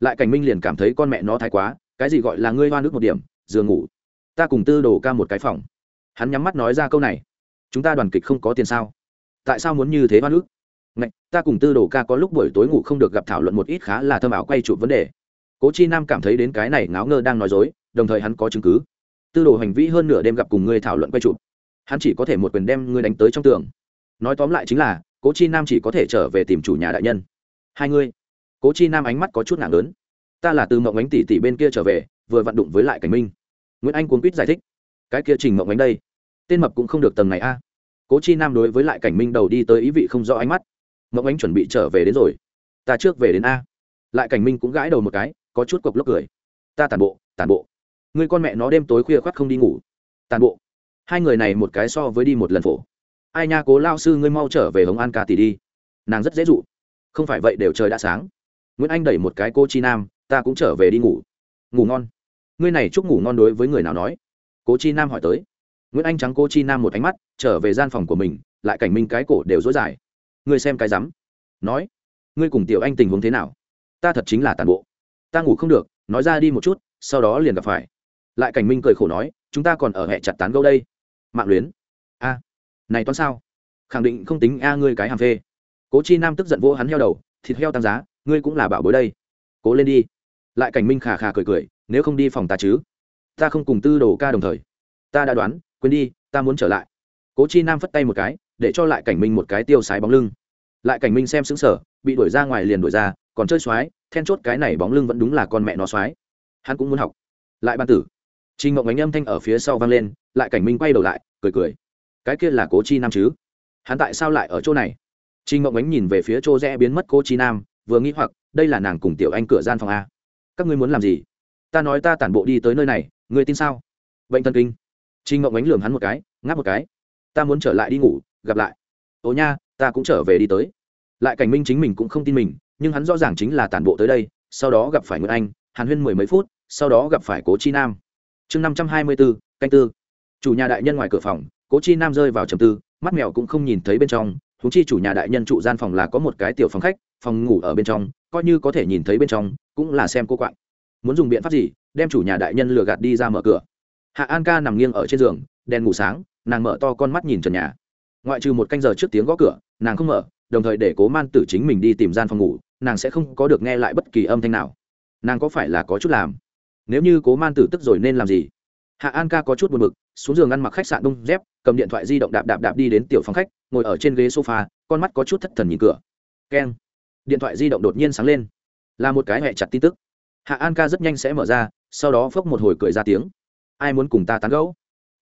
Lại cảnh minh liền cảm thấy con mẹ nó thái quá, cái gì gọi là ngươi hoa nước một điểm giường ngủ. Ta cùng tư đồ ca một cái phòng. Hắn nhắm mắt nói ra câu này. Chúng ta đoàn kịch không có tiền sao? Tại sao muốn như thế oan ức? Ngạch, ta cùng tư đồ ca có lúc buổi tối ngủ không được gặp thảo luận một ít khá là thơm ảo quay chụp vấn đề. Cố chi nam cảm thấy đến cái này ngáo ngơ đang nói dối đồng thời hắn có chứng cứ. Tư đồ hành vi hơn nửa đêm gặp cùng ngươi thảo luận quay chụp. Hắn chỉ có thể một quyền đem ngươi đánh tới trong tường. Nói tóm lại chính là cố chi nam chỉ có thể trở về tìm chủ nhà đại nhân. Hai ngươi. Cố chi nam ánh mắt có chút nặng lớn. Ta là từ mộng ánh tỷ tỷ bên kia trở về vừa vặn đụng với lại cảnh minh. Nguyễn anh cuốn quýt giải thích. Cái kia trình mộng ánh đây. Tên mập cũng không được tầng này a cố chi nam đối với lại cảnh minh đầu đi tới ý vị không rõ ánh mắt. Mộng ánh chuẩn bị trở về đến rồi. Ta trước về đến a. Lại cảnh minh cũng gãi đầu một cái, có chút cộc lốc cười. Ta tàn bộ tàn bộ. Người con mẹ nó đêm tối khuya khoác không đi ngủ. Tàn bộ. Hai người này một cái so với đi một lần phổ. Ai nha cố lao sư ngươi mau trở về hồng an ca tỷ đi. Nàng rất dễ dụ. Không phải vậy đều trời đã sáng. Nguyễn anh đẩy một cái cô chi nam, ta cũng trở về đi ngủ. Ngủ ngon. Ngươi này chúc ngủ ngon đối với người nào nói? Cố chi nam hỏi tới nguyễn anh trắng cô chi nam một ánh mắt trở về gian phòng của mình lại cảnh minh cái cổ đều dối dài ngươi xem cái rắm nói ngươi cùng tiểu anh tình huống thế nào ta thật chính là tàn bộ ta ngủ không được nói ra đi một chút sau đó liền gặp phải lại cảnh minh cười khổ nói chúng ta còn ở hẹ chặt tán gâu đây mạng luyến a à, này toán sao khẳng định không tính a ngươi cái hàm phê cố chi nam tức giận vỗ hắn heo đầu thịt heo tăng giá ngươi cũng là bảo bối đây cố lên đi lại cảnh minh khà khà cười cười nếu không đi phòng ta chứ ta không cùng tư đồ ca đồng thời ta đã đoán, quên đi, ta muốn trở lại. Cố chi nam phất tay một cái, để cho lại cảnh minh một cái tiêu sái bóng lưng. Lại cảnh minh xem xứng sở bị đuổi ra ngoài liền đuổi ra, còn chơi xoái, then chốt cái này bóng lưng vẫn đúng là con mẹ nó xoái. Hắn cũng muốn học. Lại ban tử. Trình mộng ánh âm thanh ở phía sau vang lên, lại cảnh minh quay đầu lại, cười cười. Cái kia là cố chi nam chứ? Hắn tại sao lại ở chỗ này? Trình mộng ánh nhìn về phía chỗ rẽ biến mất cố chi nam, vừa nghĩ hoặc, đây là nàng cùng tiểu anh cửa gian phòng a. Các ngươi muốn làm gì? Ta nói ta tản bộ đi tới nơi này, ngươi tin sao? Bệnh thần kinh trinh mộng ánh lường hắn một cái, ngáp một cái. Ta muốn trở lại đi ngủ, gặp lại. Ồ nha, ta cũng trở về đi tới. Lại cảnh minh chính mình cũng không tin mình, nhưng hắn rõ ràng chính là tản bộ tới đây, sau đó gặp phải nguyễn anh, hàn huyên mười mấy phút, sau đó gặp phải cố chi nam. Chương năm trăm hai mươi bốn, canh tư. Chủ nhà đại nhân ngoài cửa phòng, cố chi nam rơi vào trầm tư, mắt mèo cũng không nhìn thấy bên trong húng chi chủ nhà đại nhân trụ gian phòng là có một cái tiểu phòng khách, phòng ngủ ở bên trong, coi như có thể nhìn thấy bên trong, cũng là xem cô quạng. Muốn dùng biện pháp gì, đem chủ nhà đại nhân lừa gạt đi ra mở cửa hạ an ca nằm nghiêng ở trên giường, đèn ngủ sáng, nàng mở to con mắt nhìn trần nhà. Ngoại trừ một canh giờ trước tiếng gõ cửa, nàng không mở, đồng thời để cố man tử chính mình đi tìm gian phòng ngủ, nàng sẽ không có được nghe lại bất kỳ âm thanh nào. Nàng có phải là có chút làm? Nếu như cố man tử tức rồi nên làm gì? Hạ an ca có chút buồn b ự c xuống giường ăn mặc khách sạn đông dép, cầm điện thoại di động đạp đạp đạp đi đến tiểu phòng khách, ngồi ở trên ghế sofa, con mắt có chút thất thần nhìn cửa. Keng. Điện thoại di động đột nhiên sáng lên. Là một cái hẹ chặt tin tức. Hạ an ca rất nhanh sẽ mở ra, sau đó phốc một hồi cười ra tiếng ai muốn cùng ta tán gẫu?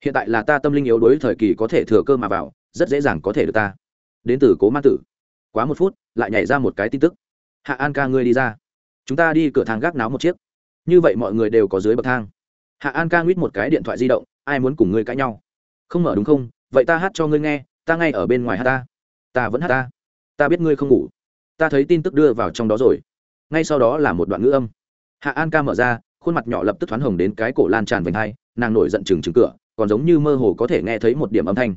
Hiện tại là ta tâm linh yếu đuối thời kỳ có thể thừa cơ mà vào, rất dễ dàng có thể được ta. Đến từ cố ma tử. Quá một phút, lại nhảy ra một cái tin tức. Hạ an ca ngươi đi ra. Chúng ta đi cửa thang gác náo một chiếc. Như vậy mọi người đều có dưới bậc thang. Hạ an ca nguyết một cái điện thoại di động, ai muốn cùng ngươi cãi nhau? Không mở đúng không? Vậy ta hát cho ngươi nghe, ta ngay ở bên ngoài hát ta. Ta vẫn hát ta. Ta biết ngươi không ngủ. Ta thấy tin tức đưa vào trong đó rồi. Ngay sau đó là một đoạn ngữ âm. Hạ an ca mở ra, khuôn mặt nhỏ lập tức thoáng hồng đến cái cổ lan tràn vành hai nàng nổi giận chừng chừng cửa, còn giống như mơ hồ có thể nghe thấy một điểm âm thanh.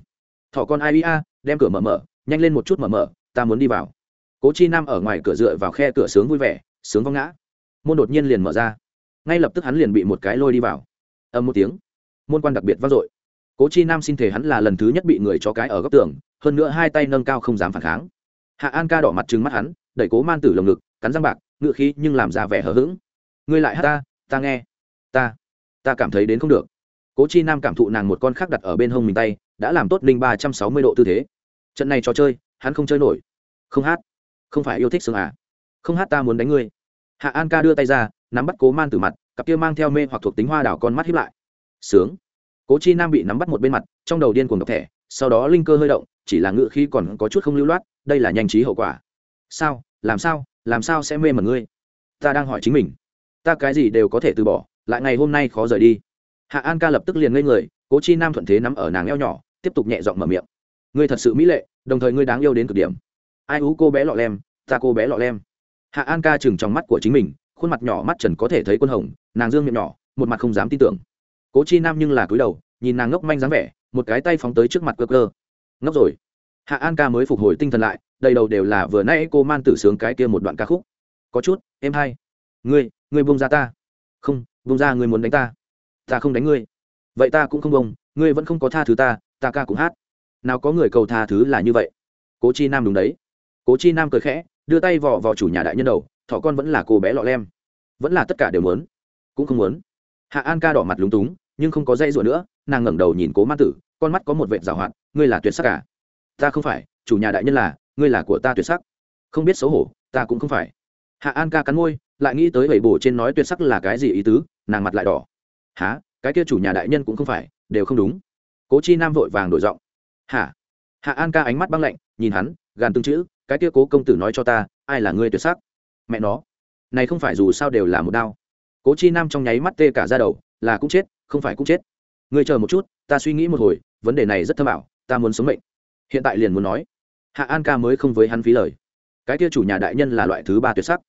Thỏ con ai ia đem cửa mở mở, nhanh lên một chút mở mở, ta muốn đi vào. Cố chi nam ở ngoài cửa dựa vào khe cửa sướng vui vẻ, sướng vong ngã. Môn đột nhiên liền mở ra. Ngay lập tức hắn liền bị một cái lôi đi vào. Âm một tiếng, môn quan đặc biệt vang dội. Cố chi nam xin thể hắn là lần thứ nhất bị người cho cái ở góc tường, hơn nữa hai tay nâng cao không dám phản kháng. Hạ an ca đỏ mặt trừng mắt hắn, đẩy cố man tử lồng ngực, cắn răng bạc, ngựa khí nhưng làm ra vẻ hờ hững. Ngươi lại hát ta ta nghe, ta ta cảm thấy đến không được. Cố chi nam cảm thụ nàng một con khác đặt ở bên hông mình tay, đã làm tốt ninh ba trăm sáu mươi độ tư thế. Trận này trò chơi, hắn không chơi nổi. Không hát. Không phải yêu thích sương à? Không hát ta muốn đánh ngươi. Hạ an ca đưa tay ra, nắm bắt cố man từ mặt, cặp kia mang theo mê hoặc thuộc tính hoa đảo con mắt hiếp lại. Sướng. Cố chi nam bị nắm bắt một bên mặt, trong đầu điên cuồng độc thẻ, sau đó linh cơ hơi động, chỉ là ngự khi còn có chút không lưu loát, đây là nhanh trí hậu quả. Sao? Làm sao? Làm sao sẽ mê mẩn ngươi? Ta đang hỏi chính mình. Ta cái gì đều có thể từ bỏ lại ngày hôm nay khó rời đi. Hạ an ca lập tức liền ngây người, cố chi nam thuận thế nắm ở nàng eo nhỏ, tiếp tục nhẹ giọng mở miệng. Ngươi thật sự mỹ lệ, đồng thời ngươi đáng yêu đến cực điểm. Ai ú cô bé lọ lem, ta cô bé lọ lem. Hạ an ca chừng trong mắt của chính mình, khuôn mặt nhỏ mắt trần có thể thấy quân hồng, nàng dương miệng nhỏ, một mặt không dám tin tưởng. Cố chi nam nhưng là cúi đầu, nhìn nàng ngốc manh dáng vẻ, một cái tay phóng tới trước mặt cơ cơ. Ngốc rồi. Hạ an ca mới phục hồi tinh thần lại, đầy đầu đều là vừa nay cô man tử sướng cái kia một đoạn ca khúc. Có chút em hay. Ngươi ngươi buông ra ta không bông ra, ngươi muốn đánh ta. Ta không đánh ngươi. Vậy ta cũng không bông ngươi vẫn không có tha thứ ta ta ca cũng hát. Nào có người cầu tha thứ là như vậy. Cố chi nam đúng đấy. Cố chi nam cười khẽ, đưa tay vò vào chủ nhà đại nhân đầu, thọ con vẫn là cô bé lọ lem. Vẫn là tất cả đều muốn. Cũng không muốn. Hạ an ca đỏ mặt lúng túng, nhưng không có dây rủa nữa, nàng ngẩng đầu nhìn cố man tử, con mắt có một vệt rào hoạt, ngươi là tuyệt sắc cả à? ta không phải, chủ nhà đại nhân là, ngươi là của ta tuyệt sắc. Không biết xấu hổ, ta cũng không phải. Hạ an ca cắn môi lại nghĩ tới bảy bổ trên nói tuyệt sắc là cái gì ý tứ, nàng mặt lại đỏ. Há cái kia chủ nhà đại nhân cũng không phải, đều không đúng. Cố chi nam vội vàng đổi giọng. Hả? Hạ an ca ánh mắt băng lạnh, nhìn hắn, gàn tương chữ, cái kia cố công tử nói cho ta, ai là ngươi tuyệt sắc? Mẹ nó. Này không phải dù sao đều là một đau cố chi nam trong nháy mắt tê cả ra đầu, là cũng chết, không phải cũng chết. Ngươi chờ một chút, ta suy nghĩ một hồi, vấn đề này rất thâm ảo, ta muốn sống mệnh. Hiện tại liền muốn nói. Hạ an ca mới không với hắn phí lời. Cái kia chủ nhà đại nhân là loại thứ ba tuyệt sắc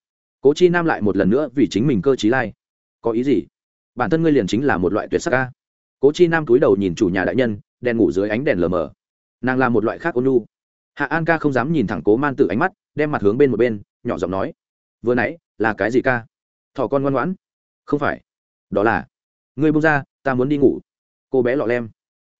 cố chi nam lại một lần nữa vì chính mình cơ t lai. Có ý gì? Bản thân ngươi liền chính là một loại tuyệt sắc ca cố chi nam túi đầu nhìn chủ nhà đại nhân, đèn ngủ dưới ánh đèn lờ mờ. Nàng là một loại khác ôn lu hạ an ca không dám nhìn thẳng cố man tử ánh mắt, đem mặt hướng bên một bên, nhỏ giọng nói. Vừa nãy, là cái gì ca? Thỏ con ngoan ngoãn. Không phải. Đó là, ngươi bông ra, ta muốn đi ngủ. Cô bé lọ lem.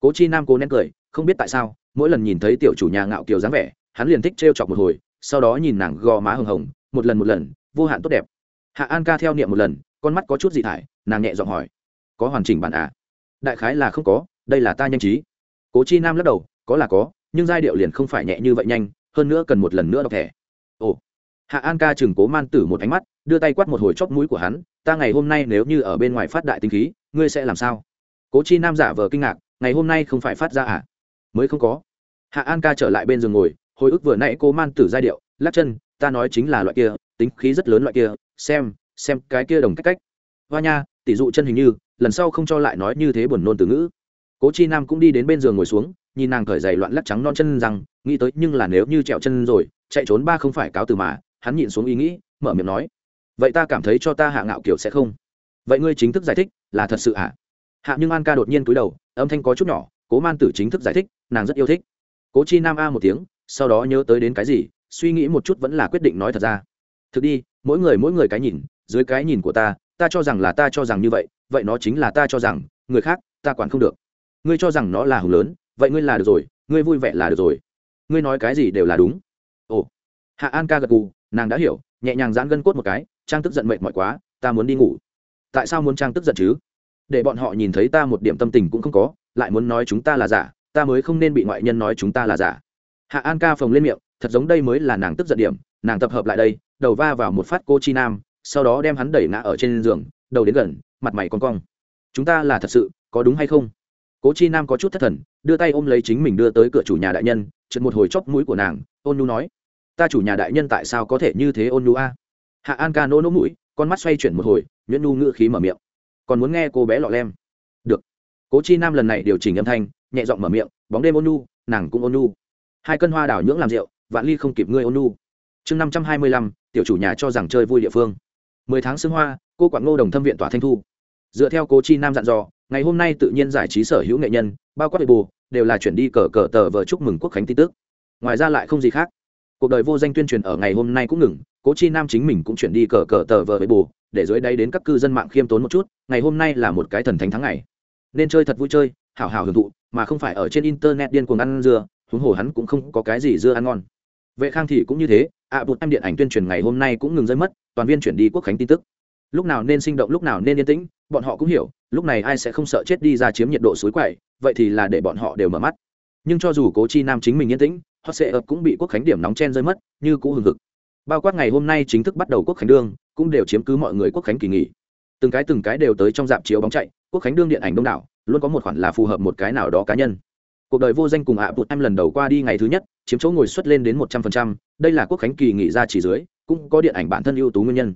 Cố chi nam cố nén cười, không biết tại sao, mỗi lần nhìn thấy tiểu chủ nhà ngạo kiều dáng vẻ, hắn liền thích trêu chọc một hồi, sau đó nhìn nàng gò má hồng hồng, một lần một lần vô hạn tốt đẹp. Hạ an ca theo niệm một lần, con mắt có chút dị thải, nàng nhẹ giọng hỏi, có hoàn chỉnh bản à? Đại khái là không có, đây là ta nhanh trí. Cố chi nam lắc đầu, có là có, nhưng giai điệu liền không phải nhẹ như vậy nhanh, hơn nữa cần một lần nữa đọc thẻ. Ồ. Hạ an ca chừng cố man tử một ánh mắt, đưa tay quát một hồi chóp mũi của hắn, ta ngày hôm nay nếu như ở bên ngoài phát đại tinh khí, ngươi sẽ làm sao? Cố chi nam giả vờ kinh ngạc, ngày hôm nay không phải phát ra à? Mới không có. Hạ an ca trở lại bên giường ngồi, hồi ức vừa nãy cố man tử giai điệu lắc chân, ta nói chính là loại kia tính khí rất lớn loại kia, xem xem cái kia đồng cách cách. Hoa nha, tỷ dụ chân hình như, lần sau không cho lại nói như thế buồn nôn từ ngữ. Cố chi nam cũng đi đến bên giường ngồi xuống, nhìn nàng cởi giày loạn lắc trắng non chân rằng nghĩ tới nhưng là nếu như trẹo chân rồi, chạy trốn ba không phải cáo từ mà, hắn nhìn xuống ý nghĩ, mở miệng nói. Vậy ta cảm thấy cho ta hạ ngạo kiểu sẽ không? Vậy ngươi chính thức giải thích, là thật sự ạ hạ nhưng an ca đột nhiên cúi đầu, âm thanh có chút nhỏ, cố man tử chính thức giải thích, nàng rất yêu thích. Cố chi nam a một tiếng, sau đó nhớ tới đến cái gì, suy nghĩ một chút vẫn là quyết định nói thật ra thực đi, mỗi người mỗi người cái nhìn, dưới cái nhìn của ta ta cho rằng là ta cho rằng như vậy vậy nó chính là ta cho rằng, người khác, ta quản không được. Ngươi cho rằng nó là hùng lớn, vậy ngươi là được rồi, ngươi vui vẻ là được rồi. Ngươi nói cái gì đều là đúng. Ồ, hạ an ca gật gù, nàng đã hiểu, nhẹ nhàng giãn gân cốt một cái, trang tức giận mệt mỏi quá, ta muốn đi ngủ. Tại sao muốn trang tức giận chứ? Để bọn họ nhìn thấy ta một điểm tâm tình cũng không có, lại muốn nói chúng ta là giả, ta mới không nên bị ngoại nhân nói chúng ta là giả. Hạ an ca phồng lên miệng, thật giống đây mới là nàng tức giận điểm, nàng tập hợp lại đây đầu va vào một phát cô chi nam, sau đó đem hắn đẩy ngã ở trên giường, đầu đến gần, mặt mày con cong. Chúng ta là thật sự, có đúng hay không? Cố chi nam có chút thất thần, đưa tay ôm lấy chính mình đưa tới cửa chủ nhà đại nhân trượt một hồi chóp mũi của nàng, ôn nu nói, ta chủ nhà đại nhân tại sao có thể như thế ôn nu a? Hạ an ca nỗ nỗ mũi, con mắt xoay chuyển một hồi, nhuyễn nu ngữ khí mở miệng, còn muốn nghe cô bé lọ lem? Được. Cố chi nam lần này điều chỉnh âm thanh, nhẹ giọng mở miệng, bóng đêm ôn nu nàng cũng ôn nu hai cân hoa đảo nhưỡng làm rượu, vạn ly không kịp ngươi ôn nu chương năm trăm hai mươi lăm tiểu chủ nhà cho rằng chơi vui địa phương. Mười tháng xương hoa, cô quản ngô đồng thâm viện tỏa thanh thu. Dựa theo cố chi nam dặn dò, ngày hôm nay tự nhiên giải trí sở hữu nghệ nhân, bao quát bù đều là chuyển đi cờ cờ tờ vờ chúc mừng quốc khánh tin tức. Ngoài ra lại không gì khác. Cuộc đời vô danh tuyên truyền ở ngày hôm nay cũng ngừng, cố chi nam chính mình cũng chuyển đi cờ cờ tờ vờ với bù để dưới đây đến các cư dân mạng khiêm tốn một chút, ngày hôm nay là một cái thần thánh tháng ngày. Nên chơi thật vui chơi, hảo hảo hưởng thụ, mà không phải ở trên internet điên cuồng ăn dưa, huống hồ hắn cũng không có cái gì dưa ăn ngon. Vệ khang thì cũng như thế ạ à, bụt em điện ảnh tuyên truyền ngày hôm nay cũng ngừng rơi mất toàn viên chuyển đi quốc khánh tin tức. Lúc nào nên sinh động lúc nào nên yên tĩnh bọn họ cũng hiểu lúc này ai sẽ không sợ chết đi ra chiếm nhiệt độ suối quậy vậy thì là để bọn họ đều mở mắt. Nhưng cho dù cố chi nam chính mình yên tĩnh họ sẽ ập cũng bị quốc khánh điểm nóng chen rơi mất như cũ hừng hực. Bao quát ngày hôm nay chính thức bắt đầu quốc khánh đương cũng đều chiếm cứ mọi người quốc khánh kỳ nghỉ. Từng cái từng cái đều tới trong dạp chiếu bóng chạy quốc khánh đương điện ảnh đông đảo luôn có một khoản là phù hợp một cái nào đó cá nhân cuộc đời vô danh cùng ạ bụt em lần đầu qua đi ngày thứ nhất, chiếm chỗ ngồi xuất lên đến một trăm phần trăm, đây là quốc khánh kỳ nghỉ ra chỉ dưới, cũng có điện ảnh bản thân ưu tú nguyên nhân.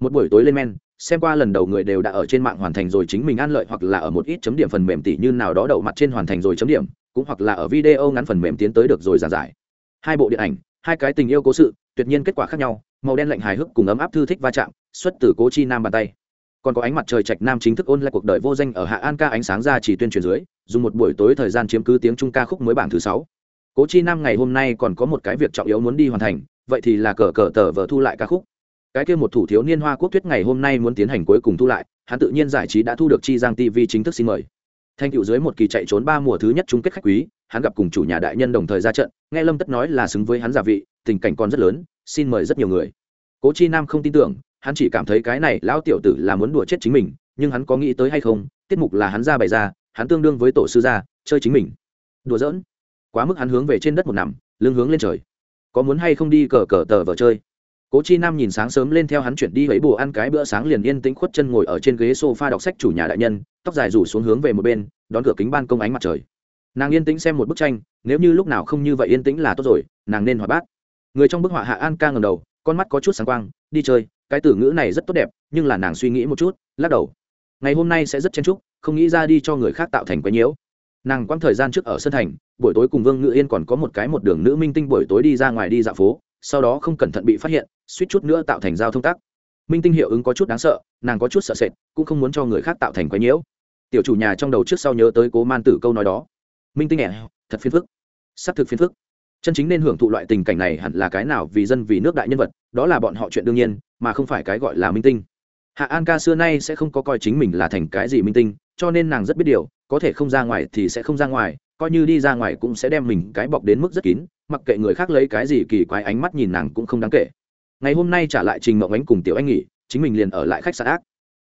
Một buổi tối lên men, xem qua lần đầu người đều đã ở trên mạng hoàn thành rồi chính mình an lợi hoặc là ở một ít chấm điểm phần mềm tỷ như nào đó đậu mặt trên hoàn thành rồi chấm điểm, cũng hoặc là ở video ngắn phần mềm tiến tới được rồi giàn giải. Hai bộ điện ảnh, hai cái tình yêu cố sự, tuyệt nhiên kết quả khác nhau, màu đen lạnh hài hước cùng ấm áp thư thích va chạm, xuất từ cố chi nam bàn tay. Còn có ánh mặt trời trạch nam chính thức ôn lại cuộc đời vô danh ở hạ an ca ánh sáng ra chỉ tuyên truyền dưới dùng một buổi tối thời gian chiếm cứ tiếng trung ca khúc mới bảng thứ sáu. Cố chi nam ngày hôm nay còn có một cái việc trọng yếu muốn đi hoàn thành, vậy thì là cờ cờ tờ vợ thu lại ca khúc. Cái kia một thủ thiếu niên hoa quốc tuyết ngày hôm nay muốn tiến hành cuối cùng thu lại, hắn tự nhiên giải trí đã thu được chi giang tv chính thức xin mời. Thanh cựu dưới một kỳ chạy trốn ba mùa thứ nhất chung kết khách quý, hắn gặp cùng chủ nhà đại nhân đồng thời ra trận, nghe lâm tất nói là xứng với hắn giả vị, tình cảnh còn rất lớn, xin mời rất nhiều người. Cố chi nam không tin tưởng, hắn chỉ cảm thấy cái này lão tiểu tử là muốn đùa chết chính mình, nhưng hắn có nghĩ tới hay không, tiết mục là hắn ra bày ra hắn tương đương với tổ sư gia, chơi chính mình. Đùa giỡn. Quá mức hắn hướng về trên đất một nằm, lưng hướng lên trời. Có muốn hay không đi cờ cờ tờ vợ chơi? Cố chi nam nhìn sáng sớm lên theo hắn chuyển đi lấy bùa ăn cái bữa sáng liền yên tĩnh khuất chân ngồi ở trên ghế s o f a đọc sách chủ nhà đại nhân, tóc dài rủ xuống hướng về một bên, đón cửa kính ban công ánh mặt trời. Nàng yên tĩnh xem một bức tranh, nếu như lúc nào không như vậy yên tĩnh là tốt rồi, nàng nên hỏi bát. Người trong bức họa hạ an ca ngầm đầu, con mắt có chút sáng quang, đi chơi, cái từ ngữ này rất tốt đẹp, nhưng là nàng suy nghĩ một chút, lắc đầu. Ngày hôm nay sẽ rất chen chúc không nghĩ ra đi cho người khác tạo thành quái nhiễu. Nàng quãng thời gian trước ở sân thành, buổi tối cùng vương ngự yên còn có một cái một đường nữ minh tinh buổi tối đi ra ngoài đi dạo phố, sau đó không cẩn thận bị phát hiện, suýt chút nữa tạo thành giao thông tác minh tinh hiệu ứng có chút đáng sợ, nàng có chút sợ sệt, cũng không muốn cho người khác tạo thành quái nhiễu. Tiểu chủ nhà trong đầu trước sau nhớ tới cố man tử câu nói đó. Minh tinh nhẹ thật phiền phức. Xác thực phiền phức. Chân chính nên hưởng thụ loại tình cảnh này hẳn là cái nào vì dân vì nước đại nhân vật, đó là bọn họ chuyện đương nhiên, mà không phải cái gọi là minh tinh hạ an ca xưa nay sẽ không có coi chính mình là thành cái gì minh tinh, cho nên nàng rất biết điều, có thể không ra ngoài thì sẽ không ra ngoài, coi như đi ra ngoài cũng sẽ đem mình cái bọc đến mức rất kín, mặc kệ người khác lấy cái gì kỳ quái ánh mắt nhìn nàng cũng không đáng kể. Ngày hôm nay trả lại trình mộng ánh cùng tiểu anh nghỉ, chính mình liền ở lại khách sạn ác.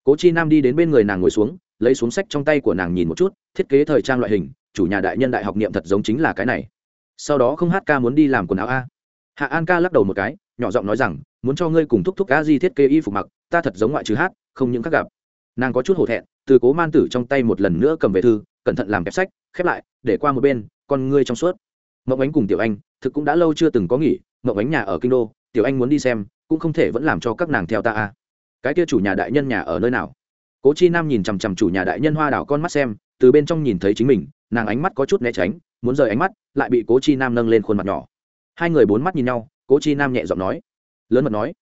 Cố chi nam đi đến bên người nàng ngồi xuống, lấy xuống sách trong tay của nàng nhìn một chút, thiết kế thời trang loại hình, chủ nhà đại nhân đại học niệm thật giống chính là cái này. Sau đó không hát ca muốn đi làm quần áo a. Hạ an ca lắc đầu một cái, nhỏ giọng nói rằng, muốn cho ngươi cùng thúc thúc a di thiết kế y phục mặc ta thật giống ngoại trừ hát, không những các gặp. Nàng có chút hổ thẹn, từ cố man tử trong tay một lần nữa cầm về thư, cẩn thận làm kẹp sách, khép lại, để qua một bên, con ngươi trong suốt. Mộng ánh cùng tiểu anh, thực cũng đã lâu chưa từng có nghỉ, mộng ánh nhà ở kinh đô, tiểu anh muốn đi xem, cũng không thể vẫn làm cho các nàng theo ta à? cái kia chủ nhà đại nhân nhà ở nơi nào? Cố chi nam nhìn chằm chằm chủ nhà đại nhân hoa đảo con mắt xem, từ bên trong nhìn thấy chính mình, nàng ánh mắt có chút né tránh, muốn rời ánh mắt, lại bị cố chi nam nâng lên khuôn mặt nhỏ. Hai người bốn mắt nhìn nhau, cố chi nam nhẹ giọng nói, lớn mật nói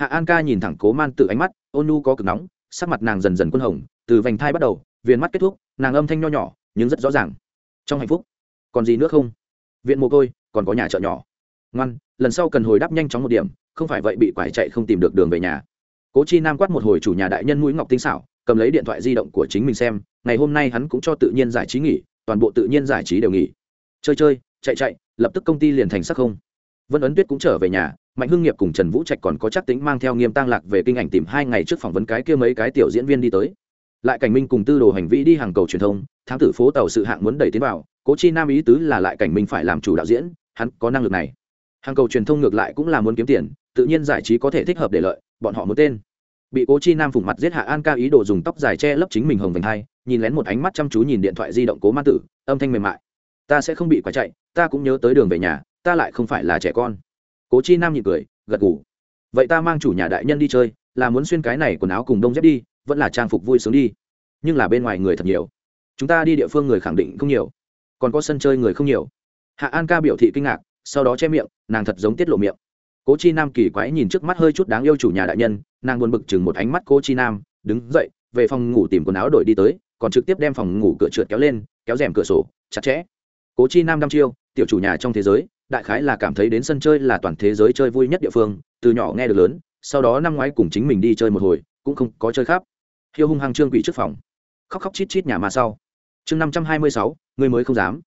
hạ an ca nhìn thẳng cố man tự ánh mắt, ôn nu có cực nóng, sắc mặt nàng dần dần quân hồng, từ vành thai bắt đầu, viền mắt kết thúc, nàng âm thanh nho nhỏ, nhưng rất rõ ràng. Trong hạnh phúc, còn gì nữa không? Viện mồ côi, còn có nhà chợ nhỏ. Ngoan, lần sau cần hồi đáp nhanh chóng một điểm, không phải vậy bị quải chạy không tìm được đường về nhà. Cố chi nam quát một hồi chủ nhà đại nhân mũi ngọc tinh xảo, cầm lấy điện thoại di động của chính mình xem, ngày hôm nay hắn cũng cho tự nhiên giải trí nghỉ, toàn bộ tự nhiên giải trí đều nghỉ. Chơi chơi, chạy chạy, lập tức công ty liền thành sắc không. Vân ấn tuyết cũng trở về nhà mạnh hưng nghiệp cùng trần vũ trạch còn có chắc tính mang theo nghiêm tăng lạc về kinh ảnh tìm hai ngày trước phỏng vấn cái kia mấy cái tiểu diễn viên đi tới. Lại cảnh minh cùng tư đồ hành vi đi hàng cầu truyền thông, thám tử phố tàu sự hạng muốn đẩy tiến vào, cố chi nam ý tứ là lại cảnh minh phải làm chủ đạo diễn, hắn có năng lực này. Hàng cầu truyền thông ngược lại cũng là muốn kiếm tiền, tự nhiên giải trí có thể thích hợp để lợi, bọn họ muốn tên. Bị cố chi nam phủng mặt giết hạ an ca ý đồ dùng tóc dài che lấp chính mình hồng vành hai, nhìn lén một ánh mắt chăm chú nhìn điện thoại di động cố ma tử, âm thanh mềm mại. Ta sẽ không bị quả chạy, ta cũng nhớ tới đường về nhà, ta lại không phải là trẻ con cố chi nam nhịn cười, gật ngủ vậy ta mang chủ nhà đại nhân đi chơi, là muốn xuyên cái này quần áo cùng đông dép đi, vẫn là trang phục vui sướng đi. Nhưng là bên ngoài người thật nhiều. Chúng ta đi địa phương người khẳng định không nhiều. Còn có sân chơi người không nhiều. Hạ an ca biểu thị kinh ngạc, sau đó che miệng, nàng thật giống tiết lộ miệng. Cố chi nam kỳ quái nhìn trước mắt hơi chút đáng yêu chủ nhà đại nhân, nàng buồn bực chừng một ánh mắt cố chi nam, đứng dậy, về phòng ngủ tìm quần áo đổi đi tới, còn trực tiếp đem phòng ngủ cửa trượt kéo lên, kéo rèm cửa sổ, chặt chẽ. Cố chi nam đăm chiêu, tiểu chủ nhà trong thế giới đại khái là cảm thấy đến sân chơi là toàn thế giới chơi vui nhất địa phương, từ nhỏ nghe được lớn, sau đó năm ngoái cùng chính mình đi chơi một hồi, cũng không có chơi khác. Hiêu hung hăng trương quỷ trước phòng. Khóc khóc chít chít nhà mà sau. Chương năm trăm hai mươi sáu, người mới không dám.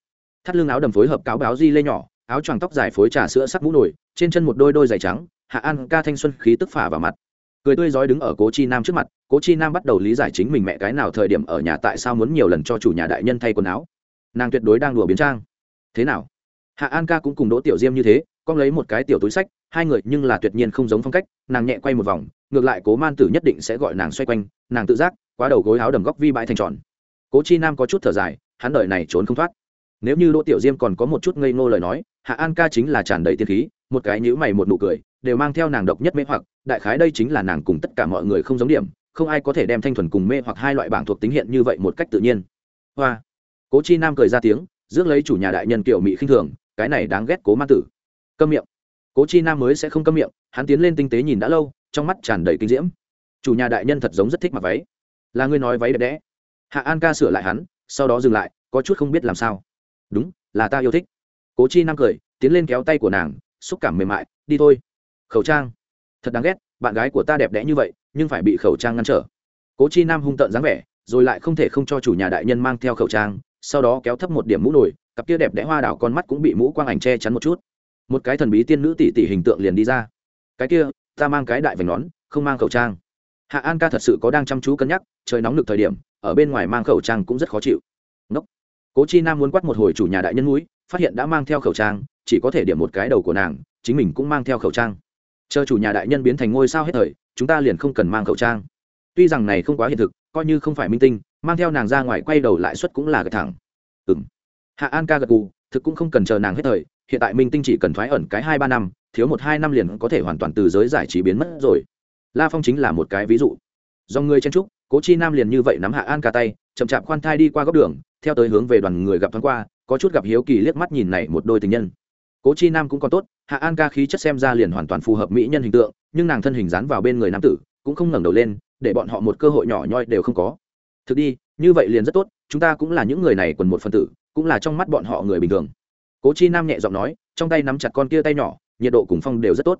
Thắt lưng áo đầm phối hợp cáo báo di lê nhỏ, áo choàng tóc dài phối trà sữa sắc mũ nổi, trên chân một đôi đôi giày trắng, hạ an ca thanh xuân khí tức phả vào mặt. Cười tươi rói đứng ở cố chi nam trước mặt, cố chi nam bắt đầu lý giải chính mình mẹ cái nào thời điểm ở nhà tại sao muốn nhiều lần cho chủ nhà đại nhân thay quần áo. Nàng tuyệt đối đang đùa biến trang. Thế nào? Hạ an ca cũng cùng đỗ tiểu diêm như thế, con lấy một cái tiểu túi sách, hai người nhưng là tuyệt nhiên không giống phong cách, nàng nhẹ quay một vòng, ngược lại cố man tử nhất định sẽ gọi nàng xoay quanh, nàng tự giác, quá đầu gối áo đầm góc vi bãi thành tròn. Cố chi nam có chút thở dài, hắn đời này trốn không thoát. Nếu như đỗ tiểu diêm còn có một chút ngây ngô lời nói, hạ an ca chính là tràn đầy tiên khí, một cái nhữ mày một nụ cười, đều mang theo nàng độc nhất mê hoặc, đại khái đây chính là nàng cùng tất cả mọi người không giống điểm, không ai có thể đem thanh thuần cùng mê hoặc hai loại bảng thuộc tính hiện như vậy một cách tự nhiên. Hoa. Cố chi nam cười ra tiếng, rước lấy chủ nhà đại nhân kiểu mỹ khinh thường cái này đáng ghét cố ma tử. Câm miệng. Cố chi nam mới sẽ không câm miệng, hắn tiến lên tinh tế nhìn đã lâu, trong mắt tràn đầy kinh diễm. Chủ nhà đại nhân thật giống rất thích mặc váy. Là ngươi nói váy đẹp đẽ. Hạ an ca sửa lại hắn, sau đó dừng lại, có chút không biết làm sao. Đúng, là ta yêu thích. Cố chi nam cười, tiến lên kéo tay của nàng, xúc cảm mềm mại, đi thôi. Khẩu trang. Thật đáng ghét, bạn gái của ta đẹp đẽ như vậy, nhưng phải bị khẩu trang ngăn trở. Cố chi nam hung tợn dáng vẻ, rồi lại không thể không cho chủ nhà đại nhân mang theo khẩu trang sau đó kéo thấp một điểm mũ nổi cặp kia đẹp đẽ hoa đảo con mắt cũng bị mũ quang ảnh che chắn một chút. Một cái thần bí tiên nữ tỷ tỷ hình tượng liền đi ra. Cái kia, ta mang cái đại vành nón, không mang khẩu trang. Hạ an ca thật sự có đang chăm chú cân nhắc, trời nóng được thời điểm, ở bên ngoài mang khẩu trang cũng rất khó chịu. Ngốc. cố chi nam muốn quát một hồi chủ nhà đại nhân núi, phát hiện đã mang theo khẩu trang, chỉ có thể điểm một cái đầu của nàng, chính mình cũng mang theo khẩu trang. Chờ chủ nhà đại nhân biến thành ngôi sao hết thời, chúng ta liền không cần mang khẩu trang. Tuy rằng này không quá hiện thực, coi như không phải minh tinh mang theo nàng ra ngoài quay đầu lại suất cũng là gật thẳng. Ừ m hạ an ca gật gù, thực cũng không cần chờ nàng hết thời, hiện tại minh tinh chỉ cần thoái ẩn cái hai ba năm, thiếu một hai năm liền có thể hoàn toàn từ giới giải trí biến mất rồi. La phong chính là một cái ví dụ. Do người chen trúc cố chi nam liền như vậy nắm hạ an ca tay, chậm chạp khoan thai đi qua góc đường, theo tới hướng về đoàn người gặp thoáng qua, có chút gặp hiếu kỳ liếc mắt nhìn này một đôi tình nhân. Cố chi nam cũng còn tốt, hạ an ca khí chất xem ra liền hoàn toàn phù hợp mỹ nhân hình tượng, nhưng nàng thân hình dán vào bên người nam tử, cũng không ngẩng đầu lên, để bọn họ một cơ hội nhỏ nhoi đều không có thực đi, như vậy liền rất tốt, chúng ta cũng là những người này quần một phần tử, cũng là trong mắt bọn họ người bình thường. Cố chi nam nhẹ giọng nói, trong tay nắm chặt con kia tay nhỏ, nhiệt độ cùng phong đều rất tốt.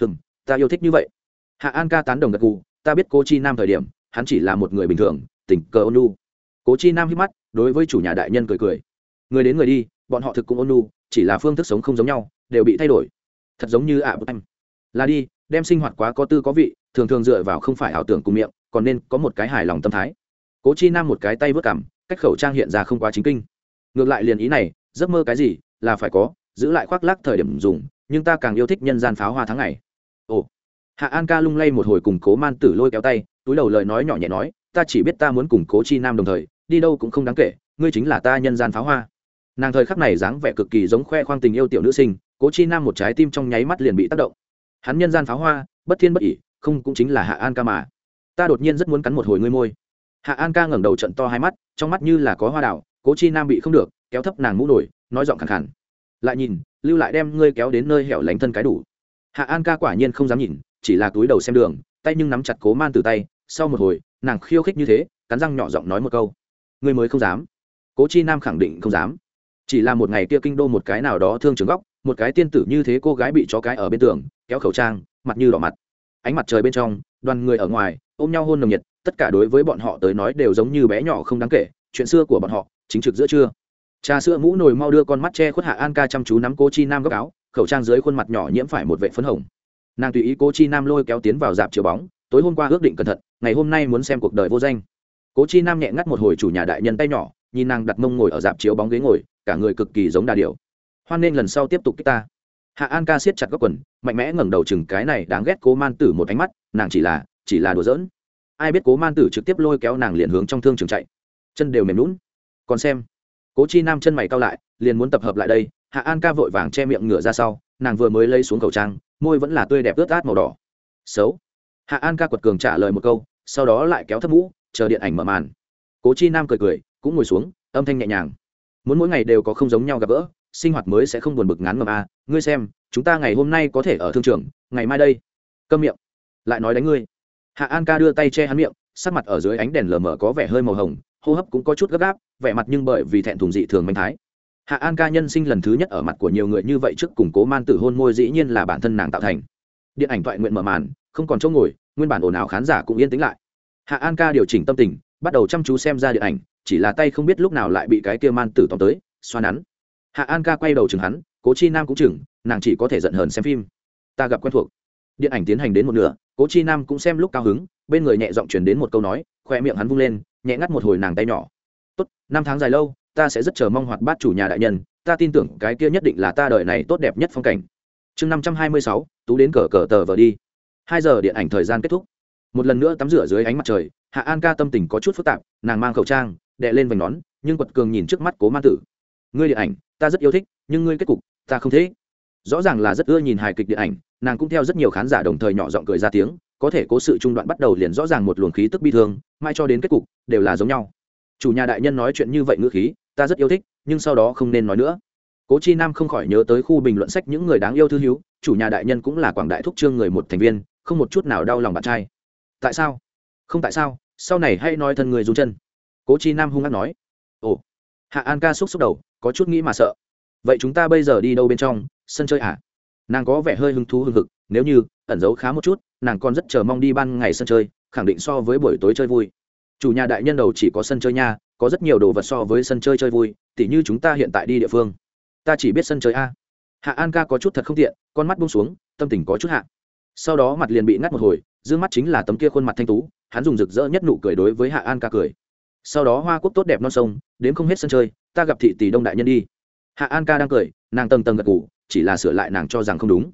Hừm, ta yêu thích như vậy. Hạ an ca tán đồng gật gù, ta biết cố chi nam thời điểm, hắn chỉ là một người bình thường, tình cờ ôn nu cố chi nam hít mắt, đối với chủ nhà đại nhân cười cười. Người đến người đi, bọn họ thực cũng ôn nu chỉ là phương thức sống không giống nhau, đều bị thay đổi. Thật giống như ạ bức anh là đi, đem sinh hoạt quá có tư có vị, thường thường dựa vào không phải ảo tưởng cùng miệng, còn nên có một cái hài lòng tâm thái cố chi nam một cái tay vớt cảm, cách khẩu trang hiện ra không quá chính kinh. Ngược lại liền ý này, giấc mơ cái gì, là phải có, giữ lại khoác lác thời điểm dùng, nhưng ta càng yêu thích nhân gian pháo hoa tháng ngày. Ồ. Hạ an ca lung lay một hồi cùng cố man tử lôi kéo tay, túi đầu lời nói nhỏ nhẹ nói, ta chỉ biết ta muốn cùng cố chi nam đồng thời, đi đâu cũng không đáng kể, ngươi chính là ta nhân gian pháo hoa. Nàng thời khắc này dáng vẻ cực kỳ giống khoe khoang tình yêu tiểu nữ sinh, cố chi nam một trái tim trong nháy mắt liền bị tác động. Hắn nhân gian pháo hoa, bất thiên bất ỉ, không cũng chính là hạ an ca mà. Ta đột nhiên rất muốn cắn một hồi ngươi môi hạ an ca ngẩng đầu trận to hai mắt, trong mắt như là có hoa đảo cố chi nam bị không được, kéo thấp nàng mũ nổi, nói giọng khẳng khẳng lại nhìn, lưu lại đem ngươi kéo đến nơi hẻo lánh thân cái đủ. Hạ an ca quả nhiên không dám nhìn, chỉ là túi đầu xem đường, tay nhưng nắm chặt cố man từ tay, sau một hồi, nàng khiêu khích như thế, cắn răng nhỏ giọng nói một câu. Ngươi mới không dám. Cố chi nam khẳng định không dám. Chỉ là một ngày kia kinh đô một cái nào đó thương trường góc, một cái tiên tử như thế cô gái bị chó cái ở bên tường, kéo khẩu trang, mặt như đỏ mặt. Ánh mặt trời bên trong, đoàn người ở ngoài, ôm nhau hôn nồng nhiệt tất cả đối với bọn họ tới nói đều giống như bé nhỏ không đáng kể, chuyện xưa của bọn họ chính trực giữa trưa. Trà sữa mũ nồi mau đưa con mắt che khuất hạ an ca chăm chú nắm cô chi nam góc áo, khẩu trang dưới khuôn mặt nhỏ nhiễm phải một vệ phấn hồng. Nàng tùy ý cô chi nam lôi kéo tiến vào dạp chiều bóng, tối hôm qua ước định cẩn thận, ngày hôm nay muốn xem cuộc đời vô danh. Cố chi nam nhẹ ngắt một hồi chủ nhà đại nhân tay nhỏ, nhìn nàng đặt mông ngồi ở dạp chiếu bóng ghế ngồi, cả người cực kỳ giống đà điểu. Hoan nên lần sau tiếp tục kích ta. Hạ an ca siết chặt góc quần, mạnh mẽ ngẩng đầu chừng cái này đáng ghét cố man tử một ánh mắt, nàng chỉ là chỉ là đùa giỡn ai biết cố man tử trực tiếp lôi kéo nàng liền hướng trong thương trường chạy. Chân đều mềm lún còn xem, cố chi nam chân mày cao lại, liền muốn tập hợp lại đây, hạ an ca vội vàng che miệng ngửa ra sau, nàng vừa mới lấy xuống khẩu trang, môi vẫn là tươi đẹp ướt át màu đỏ. Xấu. Hạ an ca quật cường trả lời một câu, sau đó lại kéo thấp mũ, chờ điện ảnh mở màn. Cố chi nam cười cười, cũng ngồi xuống, âm thanh nhẹ nhàng. Muốn mỗi ngày đều có không giống nhau gặp gỡ, sinh hoạt mới sẽ không buồn bực ngắn ngầm a à. ngươi xem, chúng ta ngày hôm nay có thể ở thương trường, ngày mai đây. Câm miệng. Lại nói đánh ngươi hạ an ca đưa tay che hắn miệng, sắc mặt ở dưới ánh đèn lờ mờ có vẻ hơi màu hồng, hô hấp cũng có chút gấp gáp, vẻ mặt nhưng bởi vì thẹn thùng dị thường manh thái. Hạ an ca nhân sinh lần thứ nhất ở mặt của nhiều người như vậy trước củng cố man tử hôn môi dĩ nhiên là bản thân nàng tạo thành. Điện ảnh thoại nguyện mở màn, không còn chỗ ngồi, nguyên bản ồn ào khán giả cũng yên tĩnh lại. Hạ an ca điều chỉnh tâm tình, bắt đầu chăm chú xem ra điện ảnh, chỉ là tay không biết lúc nào lại bị cái kia man tử tóm tới, xoa nắn. Hạ an ca quay đầu chừng hắn, cố chi nam cũng chừng, nàng chỉ có thể giận hờn xem phim. Ta gặp quen thuộc. Điện ảnh tiến hành đến một nửa cố chi nam cũng xem lúc cao hứng, bên người nhẹ giọng chuyển đến một câu nói khoe miệng hắn vung lên, nhẹ ngắt một hồi nàng tay nhỏ. Tốt, năm tháng dài lâu, ta sẽ rất chờ mong hoạt bát chủ nhà đại nhân, ta tin tưởng cái kia nhất định là ta đời này tốt đẹp nhất phong cảnh. Chương năm trăm hai mươi sáu, tú đến cờ cờ tờ vờ đi. Hai giờ điện ảnh thời gian kết thúc. Một lần nữa tắm rửa dưới ánh mặt trời, hạ an ca tâm tình có chút phức tạp, nàng mang khẩu trang đệ lên vành nón, nhưng quật cường nhìn trước mắt cố ma tử. Ngươi điện ảnh, ta rất yêu thích, nhưng ngươi kết cục, ta không thế rõ ràng là rất ưa nhìn hài kịch điện ảnh, nàng cũng theo rất nhiều khán giả đồng thời nhỏ giọng cười ra tiếng, có thể cố sự trung đoạn bắt đầu liền rõ ràng một luồng khí tức bi thương mai cho đến kết cục, đều là giống nhau. Chủ nhà đại nhân nói chuyện như vậy ngữ khí, ta rất yêu thích, nhưng sau đó không nên nói nữa. Cố chi nam không khỏi nhớ tới khu bình luận sách những người đáng yêu thư hiếu chủ nhà đại nhân cũng là quảng đại thúc trương người một thành viên, không một chút nào đau lòng bạn trai. Tại sao? Không tại sao, sau này hãy nói thân người run chân. Cố chi nam hung hát nói. Ồ, hạ an ca xúc xúc đầu, có chút nghĩ mà sợ. Vậy chúng ta bây giờ đi đâu bên trong sân chơi à? Nàng có vẻ hơi hứng thú hưng hực, nếu như, ẩn giấu khá một chút, nàng còn rất chờ mong đi ban ngày sân chơi, khẳng định so với buổi tối chơi vui. Chủ nhà đại nhân đầu chỉ có sân chơi nha, có rất nhiều đồ vật so với sân chơi chơi vui, tỉ như chúng ta hiện tại đi địa phương. Ta chỉ biết sân chơi a. Hạ an ca có chút thật không tiện, con mắt bung xuống, tâm tình có chút hạ. Sau đó mặt liền bị ngắt một hồi d ư ơ n g mắt chính là tấm kia khuôn mặt thanh tú, hắn dùng rực rỡ nhất nụ cười đối với hạ an ca cười. Sau đó hoa quốc tốt đẹp non sông, đến không hết sân chơi, ta gặp thị tỷ đông đại nhân đi. Hạ an ca đang cười, nàng tầng tầng gật g ủ chỉ là sửa lại nàng cho rằng không đúng.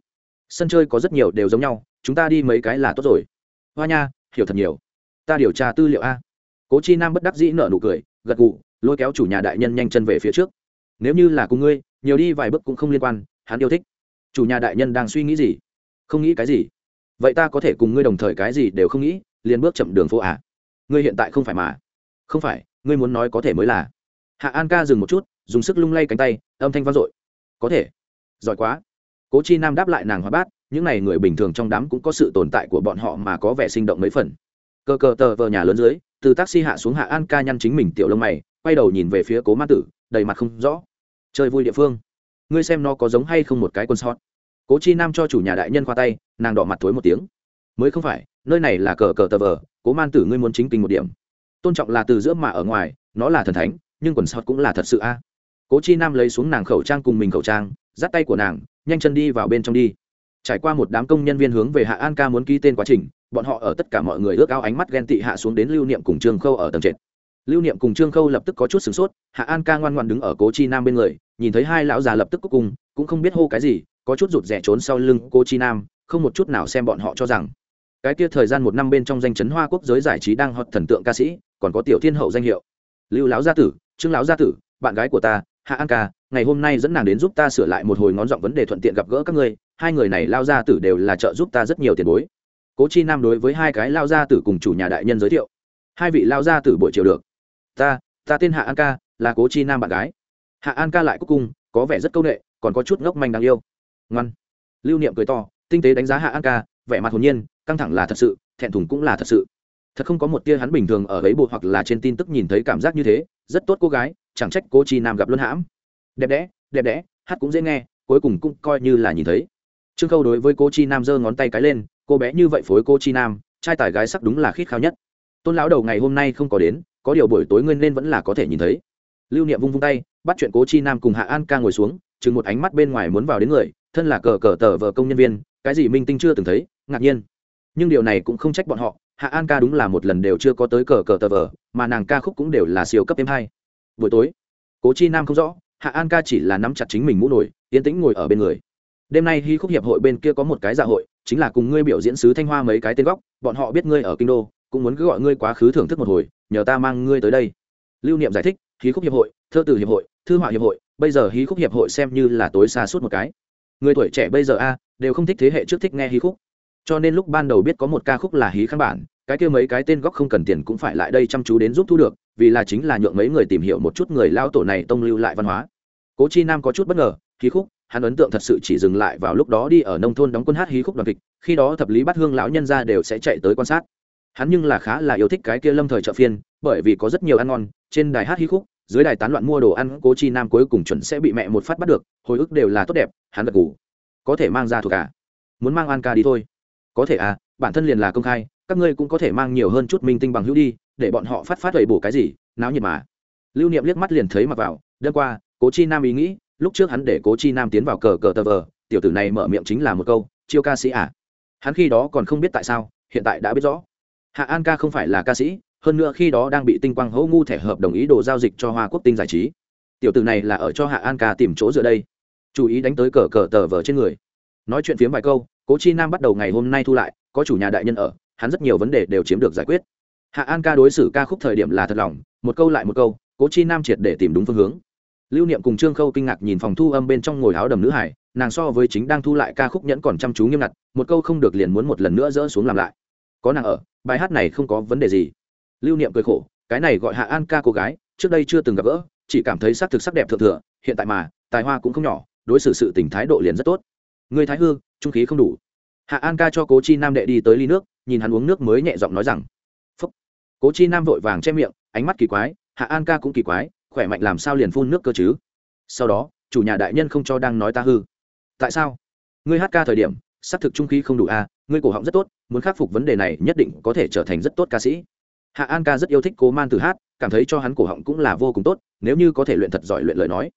Sân chơi có rất nhiều đều giống nhau, chúng ta đi mấy cái là tốt rồi. Hoa nha, hiểu thật nhiều. Ta điều tra tư liệu a. Cố chi nam bất đắc dĩ nở nụ cười, gật gù, lôi kéo chủ nhà đại nhân nhanh chân về phía trước. Nếu như là cùng ngươi, nhiều đi vài bước cũng không liên quan, hắn yêu thích. Chủ nhà đại nhân đang suy nghĩ gì? Không nghĩ cái gì. Vậy ta có thể cùng ngươi đồng thời cái gì đều không nghĩ, liền bước chậm đường phố à ngươi hiện tại không phải mà. Không phải, ngươi muốn nói có thể mới là. Hạ an ca dừng một chút, dùng sức lung lay cánh tay, âm thanh vang dội. Có thể giỏi quá. Cố chi nam đáp lại nàng hoa bát, những n à y người bình thường trong đám cũng có sự tồn tại của bọn họ mà có vẻ sinh động mấy phần. Cờ cờ tờ vờ nhà lớn dưới, từ taxi hạ xuống hạ an ca nhăn chính mình tiểu lông mày, quay đầu nhìn về phía cố ma tử, đầy mặt không rõ. Chơi vui địa phương. Ngươi xem nó có giống hay không một cái quân sót cố chi nam cho chủ nhà đại nhân khoa tay, nàng đỏ mặt thối một tiếng. Mới không phải, nơi này là cờ cờ tờ vờ, cố man tử ngươi muốn chính tình một điểm. Tôn trọng là từ giữa mà ở ngoài, nó là thần thánh, nhưng quần sót cũng là thật sự a. Cố chi nam lấy xuống nàng khẩu trang cùng mình khẩu trang dắt tay của nàng, nhanh chân đi vào bên trong đi. Trải qua một đám công nhân viên hướng về hạ an ca muốn ký tên quá trình, bọn họ ở tất cả mọi người ước ao ánh mắt ghen tị hạ xuống đến lưu niệm cùng trương khâu ở tầng trệt. Lưu niệm cùng trương khâu lập tức có chút sửng sốt, hạ an ca ngoan ngoan đứng ở cố chi nam bên người, nhìn thấy hai lão già lập tức cúc cùng cũng không biết hô cái gì, có chút rụt rẻ trốn sau lưng cố chi nam, không một chút nào xem bọn họ cho rằng. Cái kia thời gian một năm bên trong danh chấn hoa quốc giới giải trí đang hot thần tượng ca sĩ, còn có tiểu thiên hậu danh hiệu. Lưu lão gia tử, trương lão gia tử, bạn gái của ta, hạ an ca ngày hôm nay dẫn nàng đến giúp ta sửa lại một hồi ngón giọng vấn đề thuận tiện gặp gỡ các ngươi, hai người này lao gia tử đều là trợ giúp ta rất nhiều tiền bối. Cố chi nam đối với hai cái lao gia tử cùng chủ nhà đại nhân giới thiệu. Hai vị lao gia tử buổi chiều được. Ta ta tên hạ an ca, là cố chi nam bạn gái. Hạ an ca lại cuối cùng, có vẻ rất c â u n ệ còn có chút ngốc manh đáng yêu. Ngoan. Lưu niệm cười to, tinh tế đánh giá hạ an ca, vẻ mặt hồn nhiên, căng thẳng là thật sự, thẹn thùng cũng là thật sự. Thật không có một tia hắn bình thường ở ấy bộ hoặc là trên tin tức nhìn thấy cảm giác như thế, rất tốt cô gái, chẳng trách cố chi nam gặp luân hãm đẹp đẽ đẹp đẽ, hát cũng dễ nghe, cuối cùng cũng coi như là nhìn thấy. Trương khâu đối với cô chi nam giơ ngón tay cái lên, cô bé như vậy phối cô chi nam, trai tài gái sắc đúng là khít khao nhất. Tôn lão đầu ngày hôm nay không có đến, có điều buổi tối nguyên nên vẫn là có thể nhìn thấy. Lưu niệm vung vung tay, bắt chuyện cố chi nam cùng hạ an ca ngồi xuống, chừng một ánh mắt bên ngoài muốn vào đến người, thân là cờ cờ tờ vợ công nhân viên, cái gì minh tinh chưa từng thấy, ngạc nhiên. Nhưng điều này cũng không trách bọn họ, hạ an ca đúng là một lần đều chưa có tới cờ cờ tờ vờ, mà nàng ca khúc cũng đều là siêu cấp thêm hai. Buổi tối, cố chi nam không rõ hạ an ca chỉ là nắm chặt chính mình mũ nổi yên tĩnh ngồi ở bên người. Đêm nay hy khúc hiệp hội bên kia có một cái dạ hội, chính là cùng ngươi biểu diễn sứ thanh hoa mấy cái tên góc, bọn họ biết ngươi ở kinh đô, cũng muốn cứ gọi ngươi quá khứ thưởng thức một hồi, nhờ ta mang ngươi tới đây. Lưu niệm giải thích hí khúc hiệp hội, thơ từ hiệp hội, thư họa hiệp hội, bây giờ hí khúc hiệp hội xem như là tối xa suốt một cái. Người tuổi trẻ bây giờ a, đều không thích thế hệ trước thích nghe hí khúc. Cho nên lúc ban đầu biết có một ca khúc là hí khăn bản, cái kia mấy cái tên góc không cần tiền cũng phải lại đây chăm chú đến giúp thu được vì là chính là nhượng mấy người tìm hiểu một chút người lao tổ này tông lưu lại văn hóa. Cố chi nam có chút bất ngờ, hí khúc, hắn ấn tượng thật sự chỉ dừng lại vào lúc đó đi ở nông thôn đóng quân hát hí khúc đoàn kịch, khi đó thập lý bắt hương lão nhân ra đều sẽ chạy tới quan sát. Hắn nhưng là khá là yêu thích cái kia lâm thời chợ phiên, bởi vì có rất nhiều ăn ngon, trên đài hát hí khúc, dưới đài tán loạn mua đồ ăn, cố chi nam cuối cùng chuẩn sẽ bị mẹ một phát bắt được, hồi ức đều là tốt đẹp, hắn gật ngủ có thể mang ra thuộc cả muốn mang an ca đi thôi. Có thể à bản thân liền là công khai, các ngươi cũng có thể mang nhiều hơn chút minh tinh bằng hữu đi để bọn họ phát phát đầy bổ cái gì, náo nhiệt mà. Lưu niệm liếc mắt liền thấy mặc vào, đêm qua, cố chi nam ý nghĩ, lúc trước hắn để cố chi nam tiến vào cờ cờ tờ vờ, tiểu tử này mở miệng chính là một câu, chiêu ca sĩ à? Hắn khi đó còn không biết tại sao, hiện tại đã biết rõ. Hạ an ca không phải là ca sĩ, hơn nữa khi đó đang bị tinh quang hỗ ngu thẻ hợp đồng ý đồ giao dịch cho hoa quốc tinh giải trí. Tiểu tử này là ở cho hạ an ca tìm chỗ dựa đây. Chú ý đánh tới cờ cờ tờ vờ trên người. Nói chuyện phiếm vài câu, cố chi nam bắt đầu ngày hôm nay thu lại, có chủ nhà đại nhân ở, hắn rất nhiều vấn đề đều chiếm được giải quyết hạ an ca đối xử ca khúc thời điểm là thật lòng, một câu lại một câu, cố chi nam triệt để tìm đúng phương hướng. Lưu niệm cùng trương khâu kinh ngạc nhìn phòng thu âm bên trong ngồi áo đầm nữ hải, nàng so với chính đang thu lại ca khúc nhẫn còn chăm chú nghiêm ngặt, một câu không được liền muốn một lần nữa dỡ xuống làm lại. Có nàng ở, bài hát này không có vấn đề gì. Lưu niệm cười khổ, cái này gọi hạ an ca cô gái, trước đây chưa từng gặp gỡ, chỉ cảm thấy sắc thực sắc đẹp thượng thừa, hiện tại mà, tài hoa cũng không nhỏ, đối xử sự tình thái độ liền rất tốt. Người thái hư, trung khí không đủ. Hạ an ca cho cố chi nam đệ đi tới ly nước, nhìn hắn uống nước mới nhẹ giọng nói rằng cố chi nam vội vàng che miệng ánh mắt kỳ quái hạ an ca cũng kỳ quái khỏe mạnh làm sao liền phun nước cơ chứ? Sau đó chủ nhà đại nhân không cho đang nói ta hư. Tại sao? Ngươi hát ca thời điểm xác thực trung khí không đủ a à, ngươi cổ họng rất tốt muốn khắc phục vấn đề này nhất định có thể trở thành rất tốt ca sĩ. Hạ an ca rất yêu thích cố man từ hát cảm thấy cho hắn cổ họng cũng là vô cùng tốt nếu như có thể luyện thật giỏi luyện lời nói.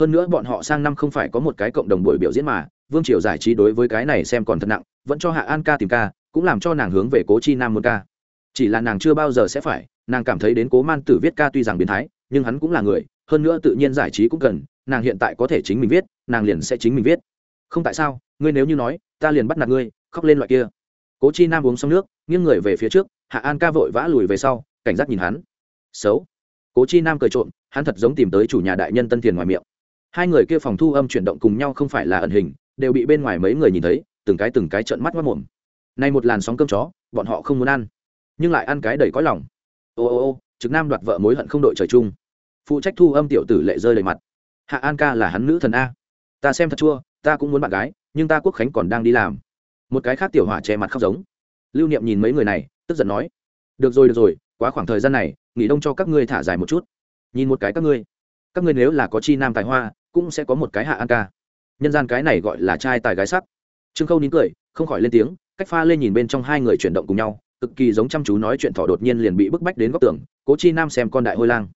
Hơn nữa bọn họ sang năm không phải có một cái cộng đồng buổi biểu diễn mà vương triều giải trí đối với cái này xem còn thật nặng vẫn cho hạ an ca tìm ca cũng làm cho nàng hướng về cố chi nam muốn ca chỉ là nàng chưa bao giờ sẽ phải, nàng cảm thấy đến cố man tử viết ca tuy rằng biến thái, nhưng hắn cũng là người, hơn nữa tự nhiên giải trí cũng cần, nàng hiện tại có thể chính mình viết, nàng liền sẽ chính mình viết. Không tại sao, ngươi nếu như nói, ta liền bắt nạt ngươi, khóc lên loại kia. Cố chi nam uống xong nước, nghiêng người về phía trước, hạ an ca vội vã lùi về sau, cảnh giác nhìn hắn. Xấu. Cố chi nam cười trộm, hắn thật giống tìm tới chủ nhà đại nhân tân thiền ngoài miệng. Hai người kia phòng thu âm chuyển động cùng nhau không phải là ẩn hình, đều bị bên ngoài mấy người nhìn thấy, từng cái từng cái trợn mắt mất mồm. Nay một làn sóng cơm chó, bọn họ không muốn ăn nhưng lại ăn cái đầy cõi lòng. Ô ô ô, trực nam đoạt vợ mối hận không đội trời chung. Phụ trách thu âm tiểu tử lệ rơi đầy mặt. Hạ an ca là hắn nữ thần a. Ta xem thật chua, ta cũng muốn bạn gái, nhưng ta quốc khánh còn đang đi làm. Một cái khác tiểu hỏa che mặt khóc giống. Lưu niệm nhìn mấy người này, tức giận nói, được rồi được rồi, quá khoảng thời gian này, nghỉ đông cho các ngươi thả dài một chút. Nhìn một cái các ngươi. Các ngươi nếu là có chi nam tài hoa, cũng sẽ có một cái hạ an ca. Nhân gian cái này gọi là trai tài gái sắc. Trương khâu nín cười, không khỏi lên tiếng, cách pha lên nhìn bên trong hai người chuyển động cùng nhau cực kỳ giống chăm chú nói chuyện thỏ đột nhiên liền bị bức bách đến góc tường, cố chi nam xem con đại hôi lang.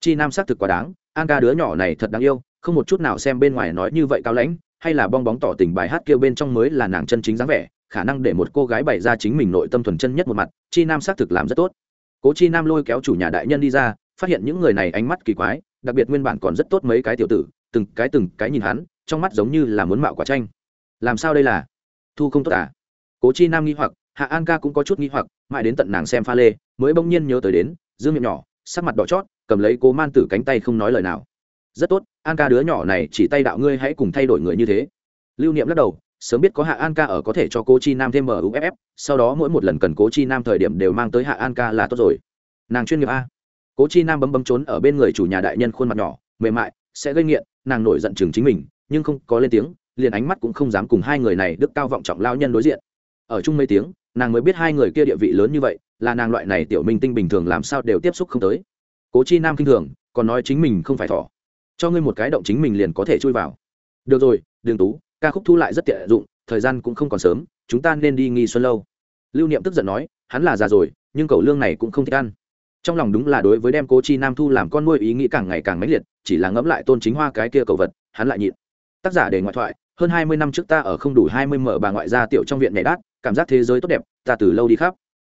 Chi nam xác thực quá đáng, an ca đứa nhỏ này thật đáng yêu, không một chút nào xem bên ngoài nói như vậy cao lãnh, hay là bong bóng tỏ tình bài hát kêu bên trong mới là nàng chân chính dáng vẻ, khả năng để một cô gái bày ra chính mình nội tâm thuần chân nhất một mặt, chi nam xác thực làm rất tốt. Cố chi nam lôi kéo chủ nhà đại nhân đi ra, phát hiện những người này ánh mắt kỳ quái, đặc biệt nguyên bản còn rất tốt mấy cái tiểu tử, từng cái từng cái nhìn hắn, trong mắt giống như là muốn mạo quả tranh làm sao đây là? Thu không tốt à? Cố chi nam nghi hoặc hạ an ca cũng có chút nghi hoặc, mãi đến tận nàng xem pha lê, mới bỗng nhiên nhớ tới đến, dương miệng nhỏ, sắc mặt đỏ chót, cầm lấy cố man tử cánh tay không nói lời nào. Rất tốt, an ca đứa nhỏ này chỉ tay đạo ngươi hãy cùng thay đổi người như thế. Lưu niệm lắc đầu, sớm biết có hạ an ca ở có thể cho cô chi nam thêm muff sau đó mỗi một lần cần cố chi nam thời điểm đều mang tới hạ an ca là tốt rồi. Nàng chuyên nghiệp a. Cố chi nam bấm bấm trốn ở bên người chủ nhà đại nhân khuôn mặt nhỏ, mềm mại, sẽ gây nghiện, nàng nổi giận chừng chính mình, nhưng không có lên tiếng, liền ánh mắt cũng không dám cùng hai người này đức cao vọng trọng lao nhân đối diện. Ở chung mấy tiếng nàng mới biết hai người kia địa vị lớn như vậy, là nàng loại này tiểu minh tinh bình thường làm sao đều tiếp xúc không tới. Cố chi nam kinh thường, còn nói chính mình không phải thỏ. Cho ngươi một cái động chính mình liền có thể chui vào. Được rồi đường tú, ca khúc thu lại rất tiện dụng, thời gian cũng không còn sớm, chúng ta nên đi nghi xuân lâu. Lưu niệm tức giận nói, hắn là già rồi, nhưng cầu lương này cũng không thích ăn. Trong lòng đúng là đối với đem cố chi nam thu làm con nuôi ý nghĩ càng ngày càng mãnh liệt, chỉ là ngẫm lại tôn chính hoa cái kia cầu vật, hắn lại nhịn. Tác giả để ngoại thoại, hơn hai mươi năm trước ta ở không đủ hai mươi mở bà ngoại gia tiểu trong viện nhảy đát cảm giác thế giới tốt đẹp ta từ lâu đi khắp.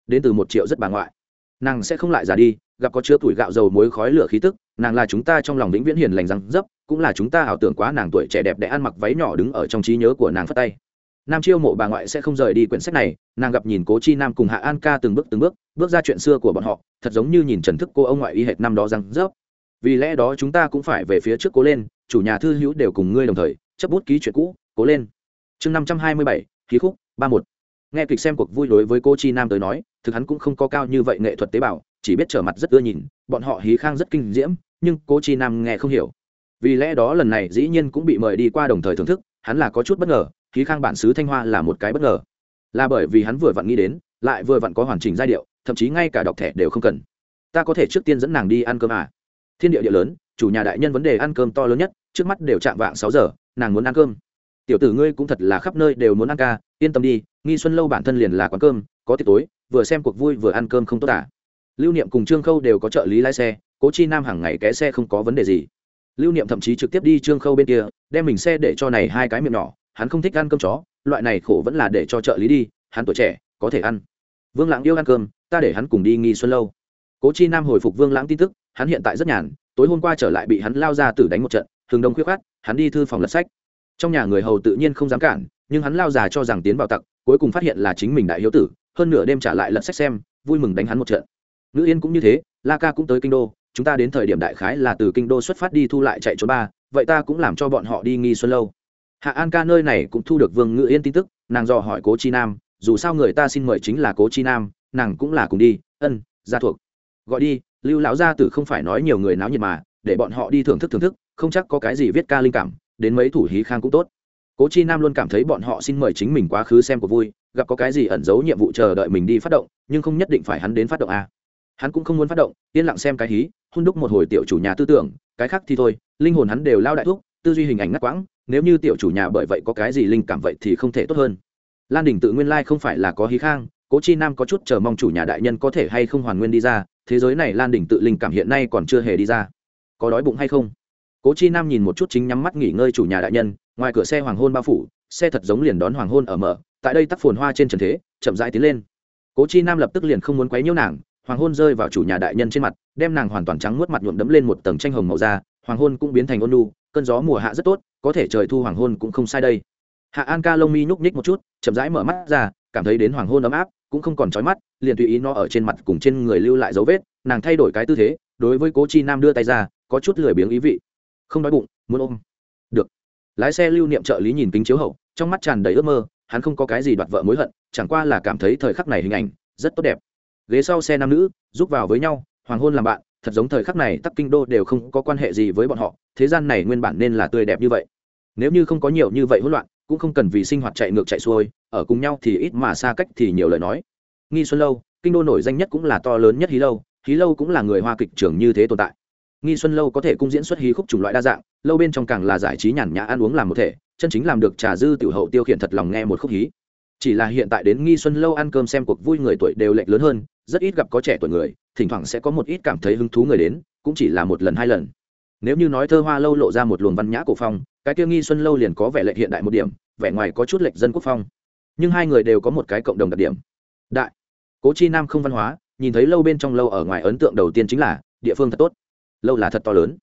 Đến từ một triệu rất bà ngoại. Nàng sẽ không lại già đi gặp có chứa tuổi gạo dầu muối khói lửa khí tức nàng là chúng ta trong lòng vĩnh viễn hiền lành răng dấp cũng là chúng ta ảo tưởng quá nàng tuổi trẻ đẹp để ăn mặc váy nhỏ đứng ở trong trí nhớ của nàng phất tay. Nam chiêu mộ bà ngoại sẽ không rời đi quyển sách này nàng gặp nhìn cố chi nam cùng hạ an ca từng bước từng bước bước ra chuyện xưa của bọn họ thật giống như nhìn trần thức cô ông ngoại y hệt năm đó răng dấp, vì lẽ đó chúng ta cũng phải về phía trước cố lên chủ nhà thư hữu đều cùng ngươi đồng thời chấp bút ký chuyện cũ cố lên. Chương năm trăm hai mươi bảy ký khúc ba một nghe kịch xem cuộc vui đối với cô chi nam tới nói, thực hắn cũng không có cao như vậy nghệ thuật tế bào, chỉ biết trở mặt rất ưa nhìn, bọn họ hí khang rất kinh diễm, nhưng cô chi nam nghe không hiểu. Vì lẽ đó lần này dĩ nhiên cũng bị mời đi qua đồng thời thưởng thức, hắn là có chút bất ngờ, hí khang bản xứ thanh hoa là một cái bất ngờ. Là bởi vì hắn vừa vặn nghĩ đến, lại vừa vặn có hoàn chỉnh giai điệu, thậm chí ngay cả đọc thẻ đều không cần. Ta có thể trước tiên dẫn nàng đi ăn cơm à? Thiên địa địa lớn, chủ nhà đại nhân vấn đề ăn cơm to lớn nhất, trước mắt đều chạm vạng sáu giờ, nàng muốn ăn cơm tiểu tử ngươi cũng thật là khắp nơi đều muốn ăn ca, yên tâm đi, nghi xuân lâu bản thân liền là quán cơm, có tiệc tối, vừa xem cuộc vui vừa ăn cơm không tốt à. lưu niệm cùng trương khâu đều có trợ lý lái xe, cố chi nam hàng ngày ké xe không có vấn đề gì. Lưu niệm thậm chí trực tiếp đi trương khâu bên kia, đem mình xe để cho này hai cái miệng nhỏ, hắn không thích ăn cơm chó, loại này khổ vẫn là để cho trợ lý đi, hắn tuổi trẻ, có thể ăn. Vương lãng yêu ăn cơm, ta để hắn cùng đi nghi xuân lâu. Cố chi nam hồi phục vương lãng tin tức, hắn hiện tại rất nhàn, tối hôm qua trở lại bị hắn lao ra tử đánh một trận thường đông khuyết khát hắn đi thư phòng lật sách trong nhà người hầu tự nhiên không dám cản, nhưng hắn lao già cho rằng tiến vào tặc, cuối cùng phát hiện là chính mình đại hiếu tử, hơn nửa đêm trả lại lật sách xem, vui mừng đánh hắn một trận. Ngữ yên cũng như thế, la ca cũng tới kinh đô, chúng ta đến thời điểm đại khái là từ kinh đô xuất phát đi thu lại chạy trốn ba, vậy ta cũng làm cho bọn họ đi nghi xuân lâu. Hạ an ca nơi này cũng thu được vương ngữ yên tin tức, nàng dò hỏi cố chi nam, dù sao người ta xin mời chính là cố chi nam, nàng cũng là cùng đi, ân, gia thuộc. Gọi đi, lưu lão gia tử không phải nói nhiều người náo nhiệt mà, để bọn họ đi thưởng thức thưởng thức, không chắc có cái gì viết ca linh cảm đến mấy thủ hí khang cũng tốt. Cố chi nam luôn cảm thấy bọn họ xin mời chính mình quá khứ xem của vui, gặp có cái gì ẩn giấu nhiệm vụ chờ đợi mình đi phát động, nhưng không nhất định phải hắn đến phát động a. Hắn cũng không muốn phát động, yên lặng xem cái hí hôn đúc một hồi tiểu chủ nhà tư tưởng, cái khác thì thôi, linh hồn hắn đều lao đại thuốc tư duy hình ảnh ngắt quãng, nếu như tiểu chủ nhà bởi vậy có cái gì linh cảm vậy thì không thể tốt hơn. Lan đình tự nguyên lai không phải là có hí khang, cố chi nam có chút chờ mong chủ nhà đại nhân có thể hay không hoàn nguyên đi ra, thế giới này lan đình tự linh cảm hiện nay còn chưa hề đi ra. Có đói bụng hay không? Cố chi nam nhìn một chút chính nhắm mắt nghỉ ngơi chủ nhà đại nhân, ngoài cửa xe hoàng hôn bao phủ, xe thật giống liền đón hoàng hôn ở mở, tại đây tắc phồn hoa trên trần thế, chậm rãi tiến lên. Cố chi nam lập tức liền không muốn quấy nhiễu nàng, hoàng hôn rơi vào chủ nhà đại nhân trên mặt, đem nàng hoàn toàn trắng nuốt mặt nhuộm đấm lên một tầng tranh hồng màu da, hoàng hôn cũng biến thành ôn lu cơn gió mùa hạ rất tốt, có thể trời thu hoàng hôn cũng không sai đây. Hạ an ca lông mi nhúc nhích một chút, chậm rãi mở mắt ra, cảm thấy đến hoàng hôn ấm áp, cũng không còn trói mắt, liền tùy ý nó ở trên mặt cùng trên người lưu lại dấu vết, nàng thay đổi cái tư thế, đối với cố chi nam đưa tay ra, có chút lười biếng ý vị không đói bụng, muốn ôm. Được. Lái xe lưu niệm trợ lý nhìn kính chiếu hậu, trong mắt tràn đầy ước mơ, hắn không có cái gì đoạt vợ mối hận, chẳng qua là cảm thấy thời khắc này hình ảnh rất tốt đẹp. Ghế sau xe nam nữ, giúp vào với nhau, hoàng hôn làm bạn, thật giống thời khắc này tắc kinh đô đều không có quan hệ gì với bọn họ, thế gian này nguyên bản nên là tươi đẹp như vậy. Nếu như không có nhiều như vậy hỗn loạn, cũng không cần vì sinh hoạt chạy ngược chạy xuôi, ở cùng nhau thì ít mà xa cách thì nhiều lời nói. Nghi xuân lâu, kinh đô nổi danh nhất cũng là to lớn nhất hí lâu hí lâu cũng là người hoa kịch trường như thế tồn tại nghi xuân lâu có thể cung diễn xuất hí khúc chủng loại đa dạng, lâu bên trong càng là giải trí nhàn nhã ăn uống làm một thể, chân chính làm được trà dư tiểu hậu tiêu khiển thật lòng nghe một khúc hí. Chỉ là hiện tại đến nghi xuân lâu ăn cơm xem cuộc vui người tuổi đều lệch lớn hơn, rất ít gặp có trẻ tuổi người, thỉnh thoảng sẽ có một ít cảm thấy hứng thú người đến, cũng chỉ là một lần hai lần. Nếu như nói thơ hoa lâu lộ ra một luồng văn nhã cổ phong, cái kia nghi xuân lâu liền có vẻ lệch hiện đại một điểm, vẻ ngoài có chút lệch dân quốc phong. Nhưng hai người đều có một cái cộng đồng đặc điểm. Đại, cố chi nam không văn hóa, nhìn thấy lâu bên trong lâu ở ngoài ấn tượng đầu tiên chính là, địa phương thật tốt lâu là thật to lớn.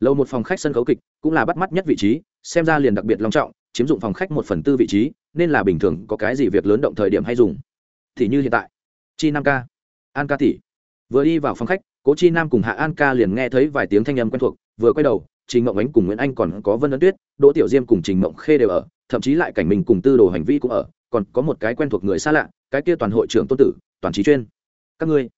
Lâu một phòng khách sân khấu kịch cũng là bắt mắt nhất vị trí, xem ra liền đặc biệt long trọng, chiếm dụng phòng khách một phần tư vị trí, nên là bình thường, có cái gì việc lớn động thời điểm hay dùng. Thì như hiện tại, chi nam ca, an ca tỷ. Vừa đi vào phòng khách, cố chi nam cùng hạ an ca liền nghe thấy vài tiếng thanh âm quen thuộc, vừa quay đầu, trình mộng ánh cùng nguyễn anh còn có vân ấn tuyết, đỗ tiểu diêm cùng trình mộng khê đều ở, thậm chí lại cảnh mình cùng tư đồ hành vi cũng ở, còn có một cái quen thuộc người xa lạ, cái kia toàn hội trưởng tôn tử, toàn trí chuyên. Các ngươi.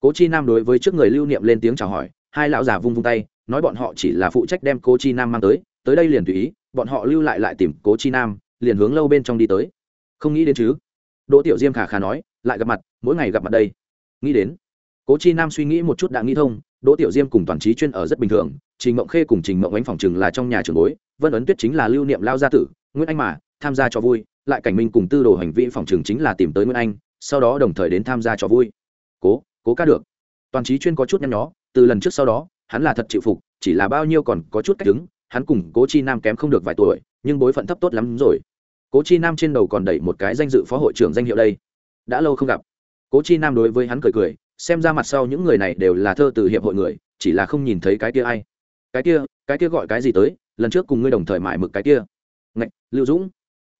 Cố chi nam đối với trước người lưu niệm lên tiếng chào hỏi hai lão già vung vung tay, nói bọn họ chỉ là phụ trách đem cố chi nam mang tới tới đây liền tùy ý, bọn họ lưu lại lại tìm cố chi nam, liền hướng lâu bên trong đi tới. Không nghĩ đến chứ? Đỗ tiểu diêm khả khả nói, lại gặp mặt, mỗi ngày gặp mặt đây. Nghĩ đến, cố chi nam suy nghĩ một chút đã nghĩ thông, đỗ tiểu diêm cùng toàn trí chuyên ở rất bình thường, trình mộng khê cùng trình mộng ánh phòng chừng là trong nhà trường bối, vân ấn tuyết chính là lưu niệm lao gia tử, nguyễn anh mà, tham gia cho vui, lại cảnh minh cùng tư đồ hành vi phòng trường chính là tìm tới nguyễn anh, sau đó đồng thời đến tham gia cho vui. Cố cố ca được. Toàn trí chuyên có chút nhăn nhó từ lần trước sau đó, hắn là thật chịu phục, chỉ là bao nhiêu còn có chút cách đứng, hắn cùng cố chi nam kém không được vài tuổi, nhưng bối phận thấp tốt lắm rồi. Cố chi nam trên đầu còn đẩy một cái danh dự phó hội trưởng danh hiệu đây. Đã lâu không gặp. Cố chi nam đối với hắn cười cười, xem ra mặt sau những người này đều là thơ từ hiệp hội người, chỉ là không nhìn thấy cái kia ai. Cái kia cái kia gọi cái gì tới, lần trước cùng ngươi đồng thời mải mực cái kia. Ngạch, lưu dũng.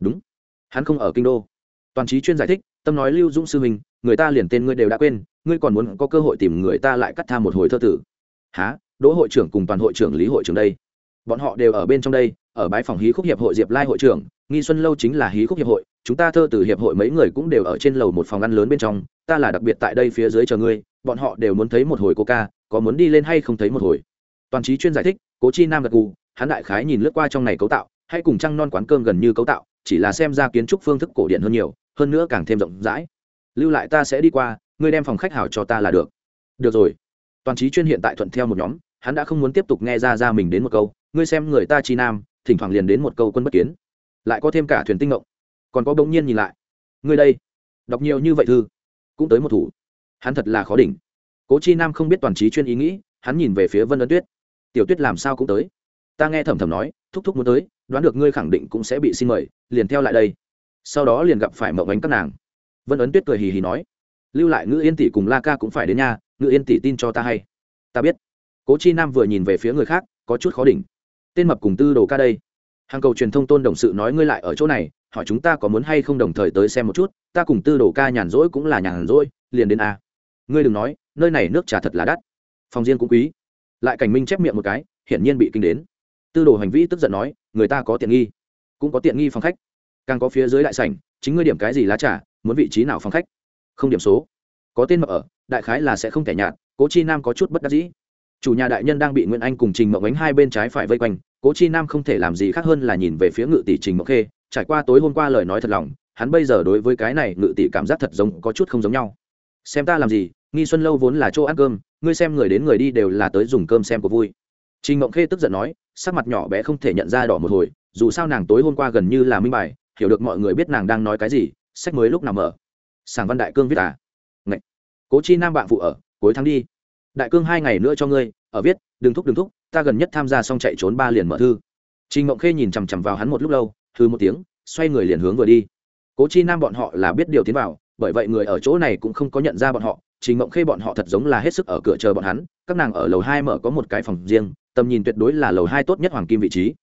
Đúng. Hắn không ở kinh đô. Toàn trí chuyên giải thích, tâm nói lưu dũng sư huynh người ta liền tên ngươi đều đã quên, ngươi còn muốn có cơ hội tìm người ta lại cắt tham một hồi thơ tử. Há đỗ hội trưởng cùng toàn hội trưởng lý hội trưởng đây. Bọn họ đều ở bên trong đây, ở bãi phòng hí khúc hiệp hội diệp lai hội trưởng, nghi xuân lâu chính là hí khúc hiệp hội, chúng ta thơ từ hiệp hội mấy người cũng đều ở trên lầu một phòng ăn lớn bên trong, ta là đặc biệt tại đây phía dưới chờ ngươi, bọn họ đều muốn thấy một hồi cô ca, có muốn đi lên hay không thấy một hồi. Toàn trí chuyên giải thích, cố chi nam gật gù, hắn đại khái nhìn lướt qua trong này cấu tạo, hay cùng trăng non quán cơm gần như cấu tạo, chỉ là xem ra kiến trúc phương thức cổ điển hơn nhiều, hơn nữa càng thêm rộng rãi lưu lại ta sẽ đi qua, ngươi đem phòng khách hảo cho ta là được. Được rồi. Toàn trí chuyên hiện tại thuận theo một nhóm, hắn đã không muốn tiếp tục nghe ra ra mình đến một câu, ngươi xem người ta chi nam, thỉnh thoảng liền đến một câu quân bất kiến, lại có thêm cả thuyền tinh ngộng. Còn có bỗng nhiên nhìn lại, ngươi đây, đọc nhiều như vậy thư, cũng tới một thủ. Hắn thật là khó đỉnh. Cố chi nam không biết toàn trí chuyên ý nghĩ, hắn nhìn về phía vân ấn tuyết. Tiểu tuyết làm sao cũng tới? Ta nghe thầm thầm nói, thúc thúc muốn tới, đoán được ngươi khẳng định cũng sẽ bị xin mời, liền theo lại đây. Sau đó liền gặp phải mậu ánh các nàng vân ấn tuyết cười hì hì nói lưu lại ngữ yên tỷ cùng la ca cũng phải đến nhà ngữ yên tỷ tin cho ta hay ta biết cố chi nam vừa nhìn về phía người khác có chút khó đỉnh tên mập cùng tư đồ ca đây hàng cầu truyền thông tôn đồng sự nói ngươi lại ở chỗ này hỏi chúng ta có muốn hay không đồng thời tới xem một chút ta cùng tư đồ ca nhàn rỗi cũng là nhàn rỗi liền đến a ngươi đừng nói nơi này nước trà thật là đắt phòng riêng cũng quý lại cảnh minh chép miệng một cái hiển nhiên bị kinh đến tư đồ hành vi tức giận nói người ta có tiện nghi cũng có tiện nghi phòng khách càng có phía dưới đại sảnh chính ngươi điểm cái gì lá trà muốn vị trí nào phòng khách? Không điểm số. Có tên mập ở, đại khái là sẽ không kẻ nhạt, cố chi nam có chút bất đắc dĩ. Chủ nhà đại nhân đang bị nguyễn anh cùng trình mộng ánh hai bên trái phải vây quanh, cố chi nam không thể làm gì khác hơn là nhìn về phía ngự tỷ trình mộng khê. Trải qua tối hôm qua lời nói thật lòng, hắn bây giờ đối với cái này ngự tỷ cảm giác thật giống có chút không giống nhau. Xem ta làm gì, nghi xuân lâu vốn là chỗ ăn cơm, ngươi xem người đến người đi đều là tới dùng cơm xem của vui. Trình mộng khê tức giận nói, sắc mặt nhỏ bé không thể nhận ra đỏ một hồi, dù sao nàng tối hôm qua gần như là minh bài, hiểu được mọi người biết nàng đang nói cái gì sách mới lúc nào mở? Sảng văn đại cương viết à? Ngậy. cố chi nam bạn phụ ở, cuối tháng đi. Đại cương hai ngày nữa cho ngươi, ở viết, đừng thúc đừng thúc, ta gần nhất tham gia xong chạy trốn ba liền mở thư. Trình mộng khê nhìn chằm chằm vào hắn một lúc lâu thư một tiếng, xoay người liền hướng vừa đi. Cố chi nam bọn họ là biết điều tiến vào, bởi vậy người ở chỗ này cũng không có nhận ra bọn họ. Trình mộng khê bọn họ thật giống là hết sức ở cửa chờ bọn hắn, các nàng ở lầu hai mở có một cái phòng riêng, tầm nhìn tuyệt đối là lầu hai tốt nhất hoàng kim vị trí.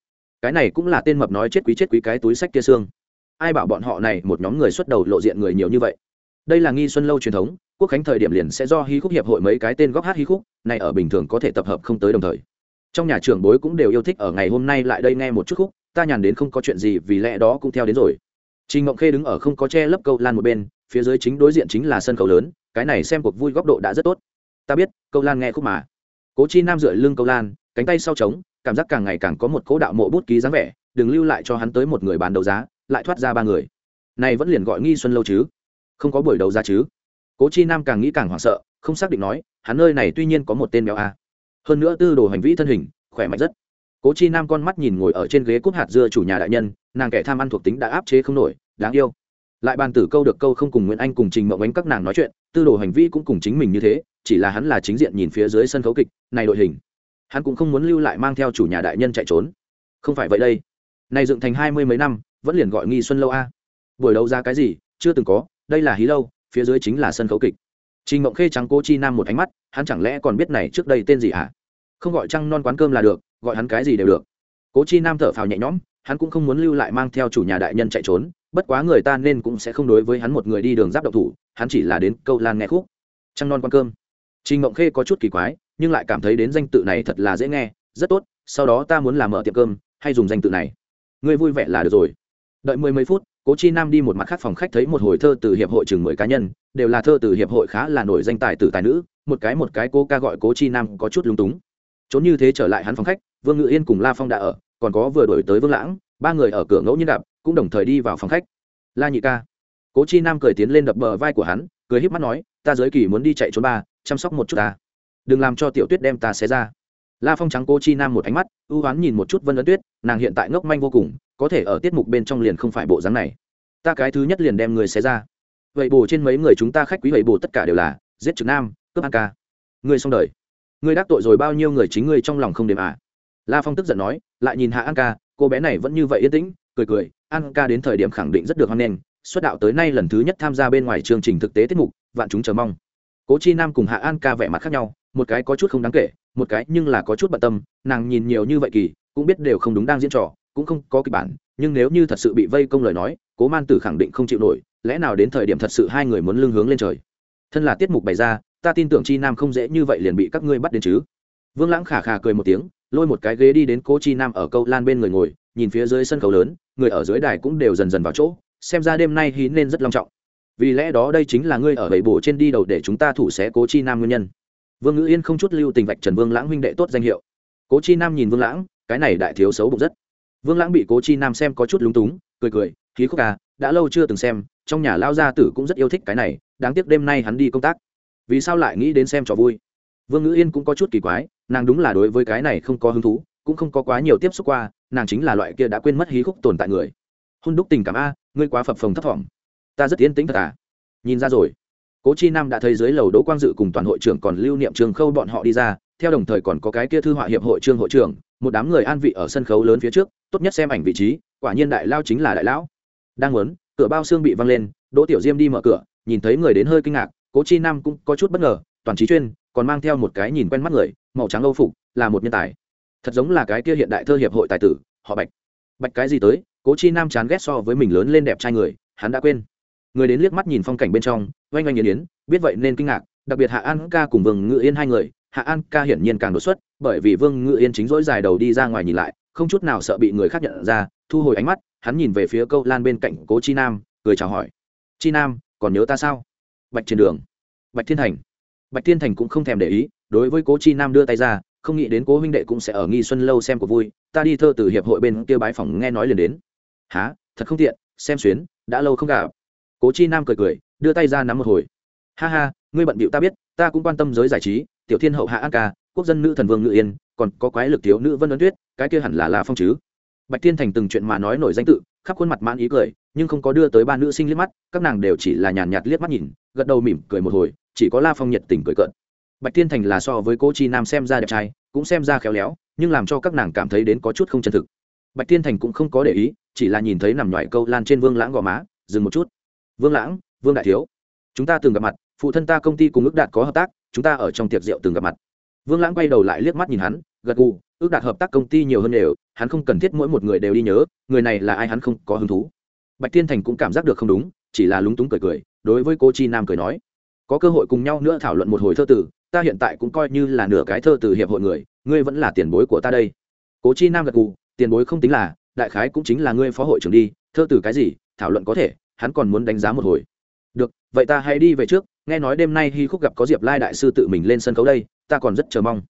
Cái này cũng là tên mập nói chết quý chết quý cái túi sách kia xương ai bảo bọn họ này một nhóm người xuất đầu lộ diện người nhiều như vậy? Đây là nghi xuân lâu truyền thống, quốc khánh thời điểm liền sẽ do hí khúc hiệp hội mấy cái tên góp hát hí khúc, này ở bình thường có thể tập hợp không tới đồng thời. Trong nhà trưởng bối cũng đều yêu thích ở ngày hôm nay lại đây nghe một chút khúc, ta nhàn đến không có chuyện gì vì lẽ đó cũng theo đến rồi. Trình ngộng khê đứng ở không có che lấp câu lan một bên, phía dưới chính đối diện chính là sân khấu lớn, cái này xem cuộc vui góc độ đã rất tốt. Ta biết, câu lan nghe khúc mà. Cố chi nam dựa lưng câu lan, cánh tay sau trống, cảm giác càng ngày càng có một cố đạo mộ bút ký dáng vẻ, đừng lưu lại cho hắn tới một người bán đấu giá lại thoát ra ba người. Này vẫn liền gọi nghi xuân lâu chứ? Không có buổi đầu ra chứ? Cố chi nam càng nghĩ càng hoảng sợ, không xác định nói, hắn nơi này tuy nhiên có một tên béo a. Hơn nữa tư đồ hành vi thân hình, khỏe mạnh rất. Cố chi nam con mắt nhìn ngồi ở trên ghế cút hạt dưa chủ nhà đại nhân, nàng kẻ tham ăn thuộc tính đã áp chế không nổi, đáng yêu. Lại bàn tử câu được câu không cùng nguyễn anh cùng trình mộng ánh các nàng nói chuyện, tư đồ hành vi cũng cùng chính mình như thế, chỉ là hắn là chính diện nhìn phía dưới sân khấu kịch, này đội hình. Hắn cũng không muốn lưu lại mang theo chủ nhà đại nhân chạy trốn. Không phải vậy đây. Này dựng thành hai mươi mấy năm vẫn liền gọi nghi xuân lâu a. Buổi đấu ra cái gì, chưa từng có, đây là hí lâu, phía dưới chính là sân khấu kịch. Trình mộng khê trắng cô chi nam một ánh mắt, hắn chẳng lẽ còn biết này trước đây tên gì hả không gọi trăng non quán cơm là được, gọi hắn cái gì đều được. Cố chi nam thở phào nhẹ nhõm, hắn cũng không muốn lưu lại mang theo chủ nhà đại nhân chạy trốn, bất quá người ta nên cũng sẽ không đối với hắn một người đi đường giáp độc thủ, hắn chỉ là đến câu lan nghe khúc. Trăng non quán cơm. Trình mộng khê có chút kỳ quái, nhưng lại cảm thấy đến danh tự này thật là dễ nghe, rất tốt, sau đó ta muốn làm mở tiệm cơm, hay dùng danh tự này. Ngươi vui vẻ là được rồi đợi mười mấy phút, cố chi nam đi một mặt khác phòng khách thấy một hồi thơ từ hiệp hội chừng mười cá nhân, đều là thơ từ hiệp hội khá là nổi danh tài tử tài nữ, một cái một cái cô ca gọi cố chi nam có chút lúng túng. Trốn như thế trở lại hắn phòng khách, vương ngự yên cùng la phong đã ở, còn có vừa đổi tới vương lãng, ba người ở cửa ngẫu nhiên gặp, cũng đồng thời đi vào phòng khách. La nhị ca. Cố chi nam cười tiến lên đập bờ vai của hắn, cười híp mắt nói, ta giới kỳ muốn đi chạy trốn ba, chăm sóc một chút ta. Đừng làm cho tiểu tuyết đem ta xé ra. La phong trắng cô chi nam một ánh mắt, ưu oán nhìn một chút vân ấn tuyết nàng hiện tại ngốc manh vô cùng, có thể ở tiết mục bên trong liền không phải bộ dáng này. Ta cái thứ nhất liền đem người xé ra. Vậy Bồ trên mấy người chúng ta khách quý vậy Bồ tất cả đều là, giết trực nam, cướp an ca. Ngươi xong đời. Ngươi đắc tội rồi bao nhiêu người chính ngươi trong lòng không đềm à? La phong tức giận nói, lại nhìn hạ an ca, cô bé này vẫn như vậy yên tĩnh, cười cười, an ca đến thời điểm khẳng định rất được hoan nghênh, xuất đạo tới nay lần thứ nhất tham gia bên ngoài chương trình thực tế tiết mục, vạn chúng chờ mong. Cố chi nam cùng hạ an ca vẻ mặt khác nhau, một cái có chút không đáng kể, một cái nhưng là có chút bận tâm, nàng nhìn nhiều như vậy kỳ cũng biết đều không đúng đang diễn trò, cũng không có kịch bản, nhưng nếu như thật sự bị vây công lời nói, cố man tử khẳng định không chịu nổi, lẽ nào đến thời điểm thật sự hai người muốn lưng hướng lên trời? Thân là tiết mục bày ra, ta tin tưởng chi nam không dễ như vậy liền bị các ngươi bắt đến chứ. Vương lãng khả khả cười một tiếng, lôi một cái ghế đi đến cố chi nam ở câu lan bên người ngồi, nhìn phía dưới sân khấu lớn, người ở dưới đài cũng đều dần dần vào chỗ, xem ra đêm nay hí nên rất long trọng. Vì lẽ đó đây chính là ngươi ở bảy bổ trên đi đầu để chúng ta thủ xé cố chi nam nguyên nhân. Vương ngữ yên không chút lưu tình vạch trần vương lãng huynh đệ tốt danh hiệu. Cố chi nam nhìn vương lãng cái này đại thiếu xấu bụng rất. Vương lãng bị cố chi nam xem có chút lúng túng, cười cười, khí khúc à đã lâu chưa từng xem, trong nhà lao gia tử cũng rất yêu thích cái này, đáng tiếc đêm nay hắn đi công tác. Vì sao lại nghĩ đến xem trò vui? Vương ngữ yên cũng có chút kỳ quái, nàng đúng là đối với cái này không có hứng thú, cũng không có quá nhiều tiếp xúc qua, nàng chính là loại kia đã quên mất hí khúc tồn tại người. Hôn đúc tình cảm a, ngươi quá phập phồng thấp thỏm. Ta rất yên tĩnh thật à. Nhìn ra rồi. Cố chi nam đã thấy dưới lầu đỗ quang dự cùng toàn hội trưởng còn lưu niệm trường khâu bọn họ đi ra, theo đồng thời còn có cái kia thư họa hiệp hội trương hội trưởng một đám người an vị ở sân khấu lớn phía trước, tốt nhất xem ảnh vị trí, quả nhiên đại lao chính là đại lão. Đang muốn, cửa bao xương bị văng lên, đỗ tiểu diêm đi mở cửa, nhìn thấy người đến hơi kinh ngạc, cố chi nam cũng có chút bất ngờ, toàn trí chuyên, còn mang theo một cái nhìn quen mắt người, màu trắng âu phục, là một nhân tài. Thật giống là cái kia hiện đại thơ hiệp hội tài tử, họ bạch. Bạch cái gì tới, cố chi nam chán ghét so với mình lớn lên đẹp trai người, hắn đã quên. Người đến liếc mắt nhìn phong cảnh bên trong, oanh oanh yến yến biết vậy nên kinh ngạc, đặc biệt hạ an ca cùng vương ngự yên hai người, hạ an ca hiển nhiên càng đột xuất bởi vì vương ngự yên chính dỗi dài đầu đi ra ngoài nhìn lại, không chút nào sợ bị người khác nhận ra, thu hồi ánh mắt, hắn nhìn về phía câu lan bên cạnh cố chi nam, cười chào hỏi. Chi nam, còn nhớ ta sao? Bạch trên đường. Bạch thiên thành. Bạch thiên thành cũng không thèm để ý, đối với cố chi nam đưa tay ra, không nghĩ đến cố huynh đệ cũng sẽ ở nghi xuân lâu xem của vui, ta đi thơ từ hiệp hội bên kia bái phòng nghe nói liền đến. Há thật không tiện, xem xuyến, đã lâu không gặp. Cố chi nam cười cười, đưa tay ra nắm một hồi. Ha ha, ngươi bận bịu ta biết, ta cũng quan tâm giới giải trí, tiểu thiên hậu hạ an ca quốc dân nữ thần vương ngự yên, còn có quái lực thiếu nữ vân ấn tuyết, cái kia hẳn là la phong chứ. Bạch thiên thành từng chuyện mà nói nổi danh tự, khắp khuôn mặt mãn ý cười, nhưng không có đưa tới ba nữ sinh liếc mắt, các nàng đều chỉ là nhàn nhạt liếc mắt nhìn, gật đầu mỉm cười một hồi, chỉ có la phong nhiệt tình cười cợt. Bạch thiên thành là so với cô chi nam xem ra đẹp trai, cũng xem ra khéo léo, nhưng làm cho các nàng cảm thấy đến có chút không chân thực. Bạch thiên thành cũng không có để ý, chỉ là nhìn thấy nằm ngoài câu lan trên vương lãng gò má, dừng một chút. Vương lãng, vương đại thiếu, chúng ta từng gặp mặt, phụ thân ta công ty cùng ước đạt có hợp tác, chúng ta ở trong tiệc rượu từng gặp mặt vương lãng quay đầu lại liếc mắt nhìn hắn, gật gù, ước đạt hợp tác công ty nhiều hơn đều, hắn không cần thiết mỗi một người đều đi nhớ, người này là ai hắn không có hứng thú. Bạch thiên thành cũng cảm giác được không đúng, chỉ là lúng túng cười cười, đối với cô chi nam cười nói, có cơ hội cùng nhau nữa thảo luận một hồi thơ tử, ta hiện tại cũng coi như là nửa cái thơ từ hiệp hội người, ngươi vẫn là tiền bối của ta đây. Cố chi nam gật gù, tiền bối không tính là, đại khái cũng chính là ngươi phó hội trưởng đi, thơ từ cái gì, thảo luận có thể, hắn còn muốn đánh giá một hồi. Được, vậy ta hãy đi về trước, nghe nói đêm nay hy khúc gặp có diệp lai đại sư tự mình lên sân khấu đây ta còn rất chờ mong.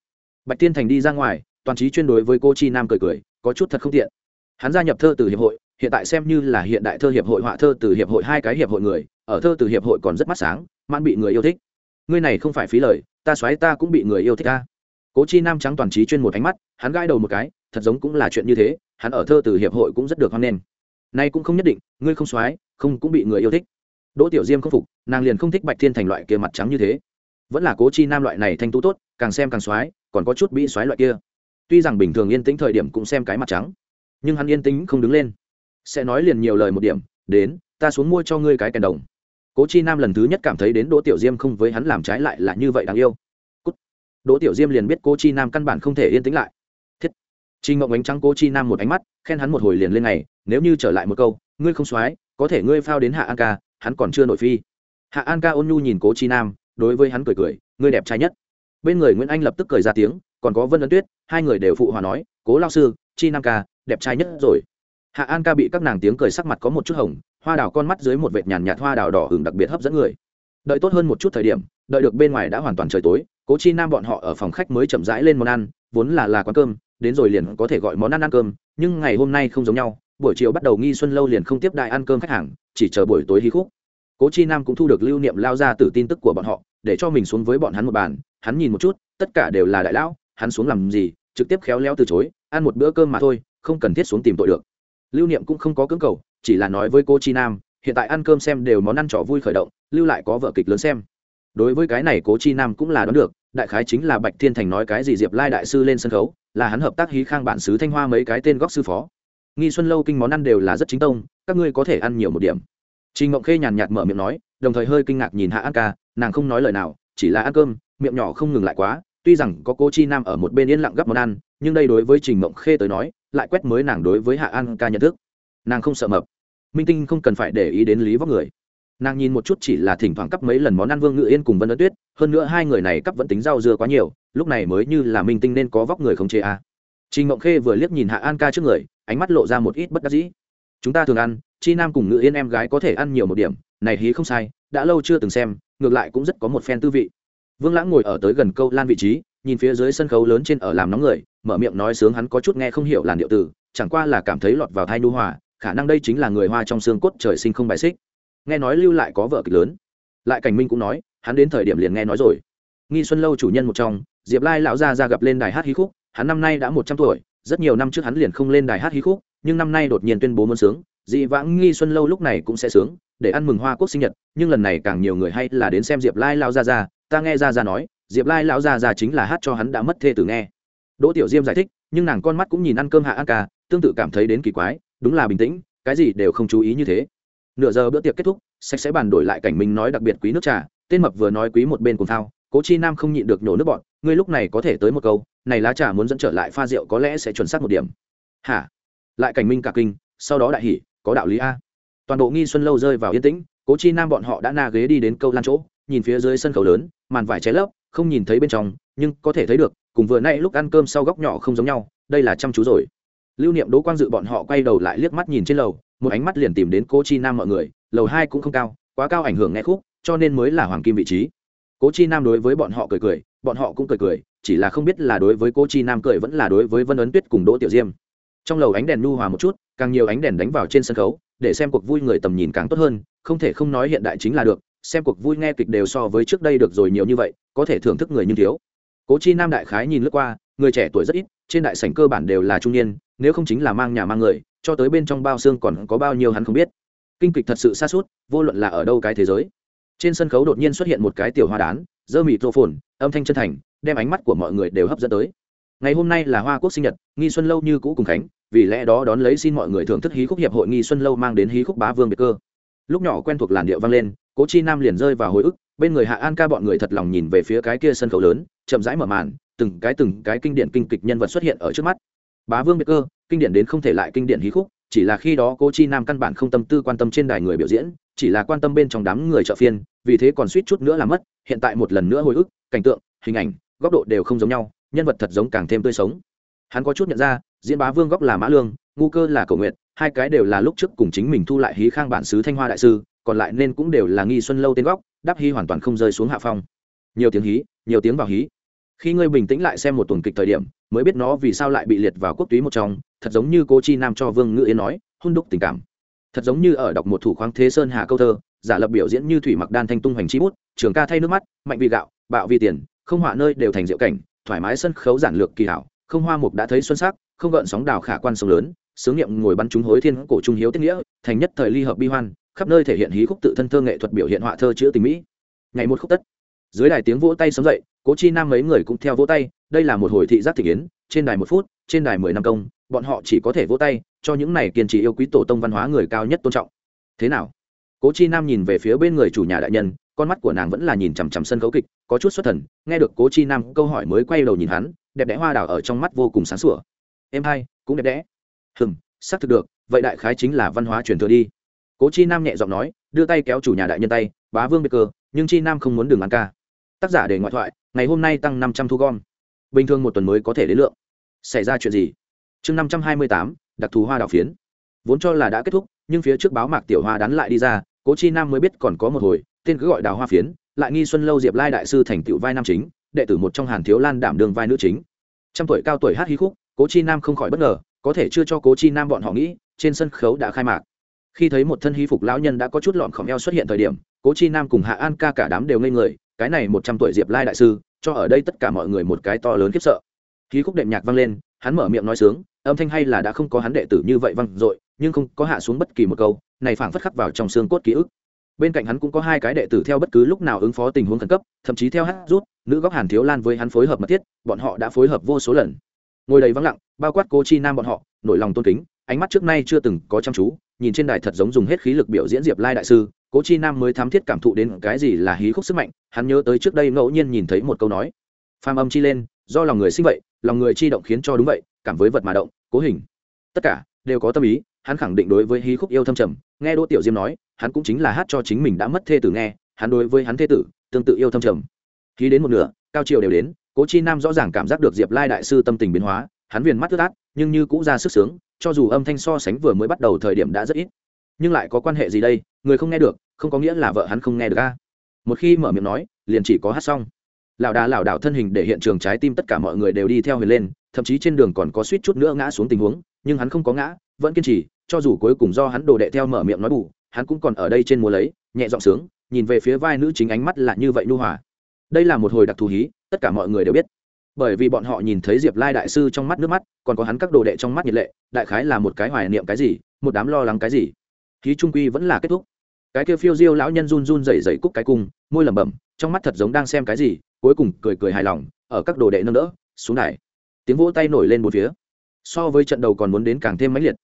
Bạch tiên thành đi ra ngoài, toàn trí chuyên đối với cô chi nam cười cười, có chút thật không tiện. Hắn gia nhập thơ từ hiệp hội, hiện tại xem như là hiện đại thơ hiệp hội họa thơ từ hiệp hội hai cái hiệp hội người, ở thơ từ hiệp hội còn rất mắt sáng man bị người yêu thích. Ngươi này không phải phí lời, ta xoáy ta cũng bị người yêu thích ta. Cố chi nam trắng toàn trí chuyên một ánh mắt, hắn gãi đầu một cái, thật giống cũng là chuyện như thế, hắn ở thơ từ hiệp hội cũng rất được hoan nghênh. Nay cũng không nhất định, ngươi không xoáy, không cũng bị người yêu thích. Đỗ tiểu diêm không phục, nàng liền không thích bạch thiên thành loại kia mặt trắng như thế. Vẫn là cố chi nam loại này thanh tú tốt càng xem càng xoái, còn có chút bị xoái loại kia. Tuy rằng bình thường yên tĩnh thời điểm cũng xem cái mặt trắng, nhưng hắn yên tĩnh không đứng lên. Sẽ nói liền nhiều lời một điểm, đến, ta xuống mua cho ngươi cái kèn đồng. Cố chi nam lần thứ nhất cảm thấy đến đỗ tiểu diêm không với hắn làm trái lại là như vậy đáng yêu. Cút. đỗ tiểu diêm liền biết cố chi nam căn bản không thể yên tĩnh lại. Thiết. Chi ngộng ánh trắng cố chi nam một ánh mắt, khen hắn một hồi liền lên này. nếu như trở lại một câu, ngươi không soái có thể ngươi phao đến hạ an ca, hắn còn chưa nội phi. Hạ an ca ôn nhu nhìn cố chi nam, đối với hắn cười cười, ngươi đẹp trai nhất bên người nguyễn anh lập tức cười ra tiếng còn có vân ấn tuyết hai người đều phụ hòa nói cố lao sư chi nam ca đẹp trai nhất rồi hạ an ca bị các nàng tiếng cười sắc mặt có một chút hồng hoa đào con mắt dưới một vệt nhàn nhạt hoa đào đỏ hừng đặc biệt hấp dẫn người đợi tốt hơn một chút thời điểm đợi được bên ngoài đã hoàn toàn trời tối cố chi nam bọn họ ở phòng khách mới chậm rãi lên món ăn vốn là là quán cơm đến rồi liền có thể gọi món ăn ăn cơm nhưng ngày hôm nay không giống nhau buổi chiều bắt đầu nghi xuân lâu liền không tiếp đại ăn cơm khách hàng chỉ chờ buổi tối hí khúc cố chi nam cũng thu được lưu niệm lao ra từ tin tức của bọn họ, để cho mình xuống với bọn hắn một bàn, hắn nhìn một chút, tất cả đều là đại lão, hắn xuống làm gì, trực tiếp khéo léo từ chối, ăn một bữa cơm mà thôi, không cần thiết xuống tìm tội được. Lưu niệm cũng không có cưỡng cầu, chỉ là nói với cô chi nam, hiện tại ăn cơm xem đều món ăn trò vui khởi động, lưu lại có vợ kịch lớn xem. Đối với cái này cố chi nam cũng là đoán được, đại khái chính là bạch thiên thành nói cái gì diệp lai đại sư lên sân khấu, là hắn hợp tác hí khang bản xứ thanh hoa mấy cái tên góc sư phó. Nghi xuân lâu kinh món ăn đều là rất chính tông, các ngươi có thể ăn nhiều một điểm trình ngộng khê nhàn nhạt mở miệng nói, đồng thời hơi kinh ngạc nhìn hạ an ca, nàng không nói lời nào, chỉ là ăn cơm, miệng nhỏ không ngừng lại quá, tuy rằng có cô chi nam ở một bên yên lặng gấp món ăn, nhưng đây đối với trình Ngộng khê tới nói, lại quét mới nàng đối với hạ an ca nhận thức. Nàng không sợ mập. Minh tinh không cần phải để ý đến lý vóc người. Nàng nhìn một chút chỉ là thỉnh thoảng cấp mấy lần món ăn vương ngự yên cùng vân ấn tuyết, hơn nữa hai người này cấp vẫn tính rau dưa quá nhiều, lúc này mới như là minh tinh nên có vóc người không chê a à. trình Ngộng khê vừa liếc nhìn hạ an ca trước người, ánh mắt lộ ra một ít bất đắc dĩ. Chúng ta thường ăn chi nam cùng ngự yên em gái có thể ăn nhiều một điểm, này hí không sai, đã lâu chưa từng xem, ngược lại cũng rất có một phen tư vị. Vương lãng ngồi ở tới gần câu lan vị trí, nhìn phía dưới sân khấu lớn trên ở làm nóng người, mở miệng nói sướng hắn có chút nghe không hiểu làn điệu từ, chẳng qua là cảm thấy lọt vào thai nu hòa, khả năng đây chính là người hoa trong xương cốt trời sinh không bài xích. Nghe nói lưu lại có vợ kịch lớn. Lại cảnh minh cũng nói, hắn đến thời điểm liền nghe nói rồi. Nghi xuân lâu chủ nhân một trong, diệp lai lão gia ra gặp lên đài hát hí khúc, hắn năm nay đã một trăm tuổi, rất nhiều năm trước hắn liền không lên đài hát hí khúc, nhưng năm nay đột nhiên tuyên bố muốn sướng dị vãng nghi xuân lâu lúc này cũng sẽ sướng, để ăn mừng hoa quốc sinh nhật, nhưng lần này càng nhiều người hay là đến xem diệp lai lao ra ra ta nghe ra ra nói, diệp lai lão ra ra chính là hát cho hắn đã mất thê tử nghe. Đỗ tiểu diêm giải thích, nhưng nàng con mắt cũng nhìn ăn cơm hạ ăn ca, tương tự cảm thấy đến kỳ quái, đúng là bình tĩnh, cái gì đều không chú ý như thế. Nửa giờ bữa tiệc kết thúc, sạch sẽ bàn đổi lại cảnh minh nói đặc biệt quý nước trà, tên mập vừa nói quý một bên cùng thao, cố chi nam không nhịn được nhổ nước bọn, ngươi lúc này có thể tới một câu, này lá trà muốn dẫn trở lại pha rượu có lẽ sẽ chuẩn xác một điểm. Hả? Lại cảnh minh cả kinh, sau đó đại hỉ có đạo lý a. Toàn bộ nghi xuân lâu rơi vào yên tĩnh, cố chi nam bọn họ đã na ghế đi đến câu lan chỗ, nhìn phía dưới sân khấu lớn, màn vải cháy lấp, không nhìn thấy bên trong, nhưng có thể thấy được, cùng vừa nay lúc ăn cơm sau góc nhỏ không giống nhau, đây là chăm chú rồi. Lưu niệm, đỗ quang dự bọn họ quay đầu lại liếc mắt nhìn trên lầu, một ánh mắt liền tìm đến cố chi nam mọi người, lầu hai cũng không cao, quá cao ảnh hưởng nghe khúc, cho nên mới là hoàng kim vị trí. Cố chi nam đối với bọn họ cười cười, bọn họ cũng cười cười, chỉ là không biết là đối với cố chi nam cười vẫn là đối với vân ấn tuyết cùng đỗ tiểu diêm trong lầu ánh đèn nu hòa một chút, càng nhiều ánh đèn đánh vào trên sân khấu, để xem cuộc vui người tầm nhìn càng tốt hơn, không thể không nói hiện đại chính là được, xem cuộc vui nghe kịch đều so với trước đây được rồi nhiều như vậy, có thể thưởng thức người như thiếu. Cố chi nam đại khái nhìn lướt qua, người trẻ tuổi rất ít, trên đại sảnh cơ bản đều là trung niên, nếu không chính là mang nhà mang người, cho tới bên trong bao xương còn có bao nhiêu hắn không biết. Kinh kịch thật sự xa suốt vô luận là ở đâu cái thế giới. Trên sân khấu đột nhiên xuất hiện một cái tiểu hoa đán dơ mịt rô phồn âm thanh chân thành, đem ánh mắt của mọi người đều hấp dẫn tới ngày hôm nay là hoa quốc sinh nhật, nghi xuân lâu như cũ cùng khánh, vì lẽ đó đón lấy xin mọi người thưởng thức hí khúc hiệp hội nghi xuân lâu mang đến hí khúc bá vương biệt cơ. Lúc nhỏ quen thuộc làn điệu vang lên, cố chi nam liền rơi vào hồi ức, bên người hạ an ca bọn người thật lòng nhìn về phía cái kia sân khấu lớn, chậm rãi mở màn, từng cái từng cái kinh điển kinh kịch nhân vật xuất hiện ở trước mắt. Bá vương biệt cơ, kinh điển đến không thể lại kinh điển hí khúc, chỉ là khi đó cố chi nam căn bản không tâm tư quan tâm trên đài người biểu diễn, chỉ là quan tâm bên trong đám người trợ phiên, vì thế còn suýt chút nữa là mất, hiện tại một lần nữa hồi ức, cảnh tượng, hình ảnh, góc độ đều không giống nhau nhân vật thật giống càng thêm tươi sống. Hắn có chút nhận ra, diễn bá vương góc là mã lương, ngu cơ là cầu nguyện hai cái đều là lúc trước cùng chính mình thu lại hí khang bản xứ thanh hoa đại sư, còn lại nên cũng đều là nghi xuân lâu tên góc đáp hí hoàn toàn không rơi xuống hạ phong. Nhiều tiếng hí, nhiều tiếng vào hí. Khi ngươi bình tĩnh lại xem một tuần kịch thời điểm, mới biết nó vì sao lại bị liệt vào quốc túy một trong, thật giống như cô chi nam cho vương ngự yên nói, hôn đúc tình cảm. Thật giống như ở đọc một thủ khoáng thế sơn hạ câu thơ, giả lập biểu diễn như thủy mặc đan thanh tung hoành chi bút, trường ca thay nước mắt, mạnh vì gạo, bạo vì tiền, không họa nơi đều thành diệu cảnh thoải mái sân khấu giản lược kỳ hảo, không hoa mục đã thấy xuân sắc, không gợn sóng đào khả quan sông lớn, sướng nghiệm ngồi bắn chúng hối thiên cổ trung hiếu tiết nghĩa, thành nhất thời ly hợp bi hoan, khắp nơi thể hiện hí khúc tự thân thơ nghệ thuật biểu hiện họa thơ chữ tình mỹ. Ngày một khúc tất. Dưới đài tiếng vỗ tay sớm dậy, cố chi nam mấy người cũng theo vỗ tay, đây là một hồi thị giác thị kiến, trên đài một phút, trên đài mười năm công, bọn họ chỉ có thể vỗ tay, cho những này kiên trì yêu quý tổ tông văn hóa người cao nhất tôn trọng. Thế nào? Cố chi nam nhìn về phía bên người chủ nhà đại nhân con mắt của nàng vẫn là nhìn chằm chằm sân khấu kịch, có chút xuất thần, nghe được cố chi nam câu hỏi mới quay đầu nhìn hắn, đẹp đẽ hoa đào ở trong mắt vô cùng sáng sủa. Em hai, cũng đẹp đẽ. Hừm, xác thực được, vậy đại khái chính là văn hóa truyền thừa đi. Cố chi nam nhẹ giọng nói, đưa tay kéo chủ nhà đại nhân tay, bá vương bê cơ, nhưng chi nam không muốn đường ăn ca. Tác giả để ngoại thoại, ngày hôm nay tăng năm trăm thu gom. Bình thường một tuần mới có thể đến lượng. Xảy ra chuyện gì? Chương năm trăm hai mươi tám, đặc thù hoa đào phiến. Vốn cho là đã kết thúc, nhưng phía trước báo mạc tiểu hoa đắn lại đi ra, cố chi nam mới biết còn có một hồi tên cứ gọi đào hoa phiến, lại nghi xuân lâu diệp lai đại sư thành tựu vai nam chính, đệ tử một trong hàn thiếu lan đảm đường vai nữ chính. Trăm tuổi cao tuổi hát hí khúc, cố chi nam không khỏi bất ngờ, có thể chưa cho cố chi nam bọn họ nghĩ, trên sân khấu đã khai mạc. Khi thấy một thân hí phục lão nhân đã có chút lọn khỏm eo xuất hiện thời điểm, cố chi nam cùng hạ an ca cả đám đều ngây người, cái này một trăm tuổi diệp lai đại sư, cho ở đây tất cả mọi người một cái to lớn khiếp sợ. Hí khúc đệm nhạc vang lên, hắn mở miệng nói sướng, âm thanh hay là đã không có hắn đệ tử như vậy vang dội, nhưng không có hạ xuống bất kỳ một câu, này phảng phất khắc vào trong xương cốt ký ức bên cạnh hắn cũng có hai cái đệ tử theo bất cứ lúc nào ứng phó tình huống khẩn cấp, thậm chí theo hát rút, nữ góc hàn thiếu lan với hắn phối hợp mật thiết, bọn họ đã phối hợp vô số lần. Ngồi đầy vắng lặng, bao quát cố chi nam bọn họ, nổi lòng tôn kính, ánh mắt trước nay chưa từng có chăm chú, nhìn trên đài thật giống dùng hết khí lực biểu diễn diệp lai đại sư, cố chi nam mới thám thiết cảm thụ đến cái gì là hí khúc sức mạnh, hắn nhớ tới trước đây ngẫu nhiên nhìn thấy một câu nói, phàm âm chi lên, do lòng người sinh vậy, lòng người chi động khiến cho đúng vậy, cảm với vật mà động, cố hình. Tất cả đều có tâm ý, hắn khẳng định đối với hí khúc yêu thâm trầm, nghe đỗ tiểu diêm nói hắn cũng chính là hát cho chính mình đã mất thê tử nghe, hắn đối với hắn thê tử, tương tự yêu thâm trầm. Khi đến một nửa, cao triều đều đến, cố chi nam rõ ràng cảm giác được diệp lai đại sư tâm tình biến hóa, hắn viền mắt ướt át nhưng như cũng ra sức sướng, cho dù âm thanh so sánh vừa mới bắt đầu thời điểm đã rất ít. Nhưng lại có quan hệ gì đây, người không nghe được, không có nghĩa là vợ hắn không nghe được a. Một khi mở miệng nói, liền chỉ có hát xong. Lảo đà lảo đảo thân hình để hiện trường trái tim tất cả mọi người đều đi theo huyền lên, thậm chí trên đường còn có suýt chút nữa ngã xuống tình huống, nhưng hắn không có ngã, vẫn kiên trì, cho dù cuối cùng do hắn đồ đệ theo mở miệng nói bù hắn cũng còn ở đây trên mùa lấy, nhẹ giọng sướng, nhìn về phía vai nữ chính ánh mắt là như vậy nhu hòa. Đây là một hồi đặc thù hí, tất cả mọi người đều biết. Bởi vì bọn họ nhìn thấy diệp lai đại sư trong mắt nước mắt, còn có hắn các đồ đệ trong mắt nhiệt lệ, đại khái là một cái hoài niệm cái gì, một đám lo lắng cái gì. Hí trung quy vẫn là kết thúc. Cái kia phiêu diêu lão nhân run run rẩy rẩy cúc cái cung, môi lẩm bẩm, trong mắt thật giống đang xem cái gì, cuối cùng cười cười hài lòng, ở các đồ đệ nâng đỡ, xuống đài. Tiếng vỗ tay nổi lên một phía. So với trận đầu còn muốn đến càng thêm mãnh liệt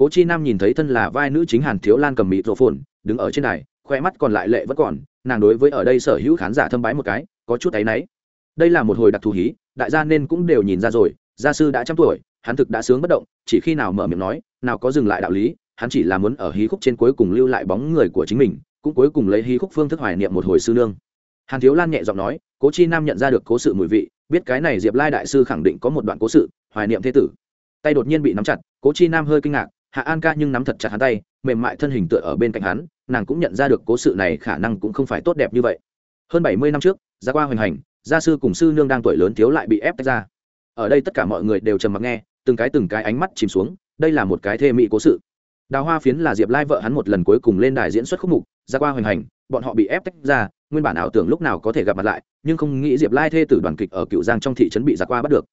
cố chi nam nhìn thấy thân là vai nữ chính hàn thiếu lan cầm mịt rổ phồn đứng ở trên đài khoe mắt còn lại lệ vẫn còn, nàng đối với ở đây sở hữu khán giả thâm bái một cái, có chút áy náy. Đây là một hồi đặc thù hí, đại gia nên cũng đều nhìn ra rồi, gia sư đã trăm tuổi, hắn thực đã sướng bất động, chỉ khi nào mở miệng nói, nào có dừng lại đạo lý, hắn chỉ là muốn ở hí khúc trên cuối cùng lưu lại bóng người của chính mình, cũng cuối cùng lấy hí khúc phương thức hoài niệm một hồi sư nương. Hàn thiếu lan nhẹ giọng nói, cố chi nam nhận ra được cố sự mùi vị, biết cái này diệp lai đại sư khẳng định có một đoạn cố sự, hoài niệm thế tử. Tay đột nhiên bị nắm chặt, cố chi nam hơi kinh ngạc hạ an ca nhưng nắm thật chặt hắn tay, mềm mại thân hình tựa ở bên cạnh hắn, nàng cũng nhận ra được cố sự này khả năng cũng không phải tốt đẹp như vậy. Hơn bảy mươi năm trước, gia qua hoành hành, gia sư cùng sư nương đang tuổi lớn thiếu lại bị ép tách ra. Ở đây tất cả mọi người đều trầm mặc nghe, từng cái từng cái ánh mắt chìm xuống, đây là một cái thê mỹ cố sự. Đào hoa phiến là diệp lai vợ hắn một lần cuối cùng lên đài diễn xuất khúc mục, gia qua hoành hành, bọn họ bị ép tách ra, nguyên bản ảo tưởng lúc nào có thể gặp mặt lại, nhưng không nghĩ diệp lai thê tử đoàn kịch ở cựu giang trong thị trấn bị gia qua bắt được.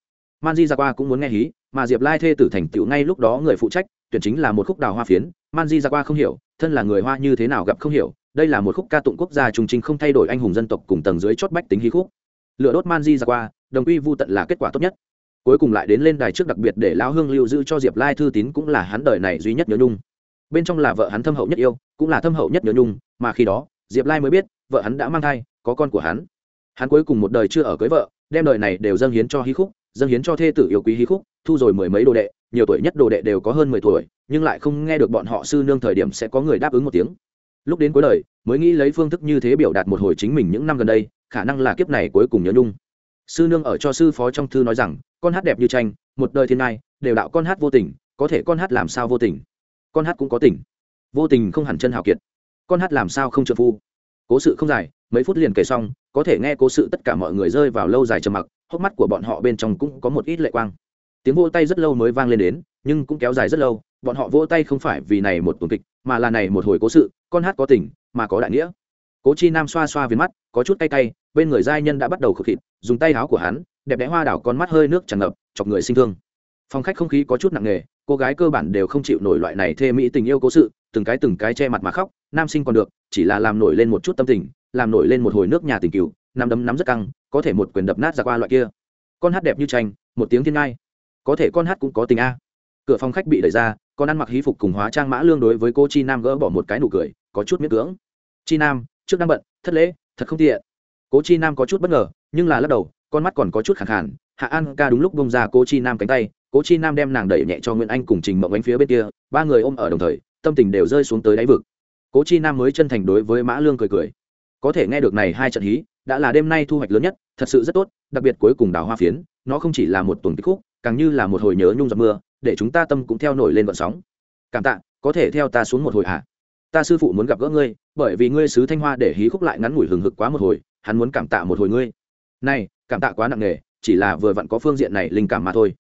Man di gia qua cũng muốn nghe hí, mà diệp lai thê tử thành tựu ngay lúc đó người phụ trách tuyển chính là một khúc đào hoa phiến, man di ra qua không hiểu, thân là người hoa như thế nào gặp không hiểu, đây là một khúc ca tụng quốc gia trung trinh không thay đổi anh hùng dân tộc cùng tầng dưới chót bách tính hí khúc. Lựa đốt man di ra qua, đồng quy vu tận là kết quả tốt nhất. Cuối cùng lại đến lên đài trước đặc biệt để lão hương lưu giữ cho diệp lai thư tín cũng là hắn đời này duy nhất nhớ nhung. Bên trong là vợ hắn thâm hậu nhất yêu, cũng là thâm hậu nhất nhớ nhung, mà khi đó, diệp lai mới biết, vợ hắn đã mang thai, có con của hắn. Hắn cuối cùng một đời chưa ở cưới vợ, đem đời này đều dâng hiến cho hí khúc, dâng hiến cho thê tử yêu quý hí khúc thu rồi mười mấy đồ đệ, nhiều tuổi nhất đồ đệ đều có hơn mười tuổi, nhưng lại không nghe được bọn họ sư nương thời điểm sẽ có người đáp ứng một tiếng. Lúc đến cuối đời, mới nghĩ lấy phương thức như thế biểu đạt một hồi chính mình những năm gần đây, khả năng là kiếp này cuối cùng nhớ nhung. Sư nương ở cho sư phó trong thư nói rằng, con hát đẹp như tranh, một đời thiên nai đều đạo con hát vô tình, có thể con hát làm sao vô tình? Con hát cũng có tình. Vô tình không hẳn chân hào kiệt. Con hát làm sao không trợ phu? Cố sự không dài, mấy phút liền kể xong, có thể nghe cố sự tất cả mọi người rơi vào lâu dài trầm mặc, hốc mắt của bọn họ bên trong cũng có một ít lệ quang tiếng vỗ tay rất lâu mới vang lên đến, nhưng cũng kéo dài rất lâu, bọn họ vỗ tay không phải vì này một tuần kịch, mà là này một hồi cố sự, con hát có tình, mà có đại nghĩa. Cố chi nam xoa xoa viên mắt, có chút cay cay, bên người giai nhân đã bắt đầu khực thịt dùng tay áo của hắn, đẹp đẽ hoa đảo con mắt hơi nước tràn ngập, chọc người sinh thương. Phòng khách không khí có chút nặng nề, cô gái cơ bản đều không chịu nổi loại này thê mỹ tình yêu cố sự, từng cái từng cái che mặt mà khóc, nam sinh còn được, chỉ là làm nổi lên một chút tâm tình, làm nổi lên một hồi nước nhà tình cừu, nắm đấm nắm rất căng, có thể một quyền đập nát ra qua loại kia. Con hát đẹp như tranh, một tiếng thiên ngai có thể con hát cũng có tình a. Cửa phòng khách bị đẩy ra con ăn mặc hí phục cùng hóa trang mã lương đối với cô chi nam gỡ bỏ một cái nụ cười, có chút miết cưỡng. Chi nam, trước đang bận, thất lễ, thật không tiện. Cố chi nam có chút bất ngờ, nhưng là lắc đầu, con mắt còn có chút khẳng khản hạ an ca đúng lúc bông ra cố chi nam cánh tay cố chi nam đem nàng đẩy nhẹ cho nguyễn anh cùng trình mộng ánh phía bên kia, ba người ôm ở đồng thời, tâm tình đều rơi xuống tới đáy vực. Cố chi nam mới chân thành đối với mã lương cười cười. Có thể nghe được này hai trận hí, đã là đêm nay thu hoạch lớn nhất, thật sự rất tốt, đặc biệt cuối cùng đào hoa phiến, nó không chỉ là một tuần kích khúc càng như là một hồi nhớ nhung giọt mưa, để chúng ta tâm cũng theo nổi lên vận sóng. Cảm tạ, có thể theo ta xuống một hồi à ta sư phụ muốn gặp gỡ ngươi, bởi vì ngươi sứ thanh hoa để hí khúc lại ngắn ngủi hừng hực quá một hồi, hắn muốn cảm tạ một hồi ngươi. Này, cảm tạ quá nặng nề, chỉ là vừa vặn có phương diện này linh cảm mà thôi.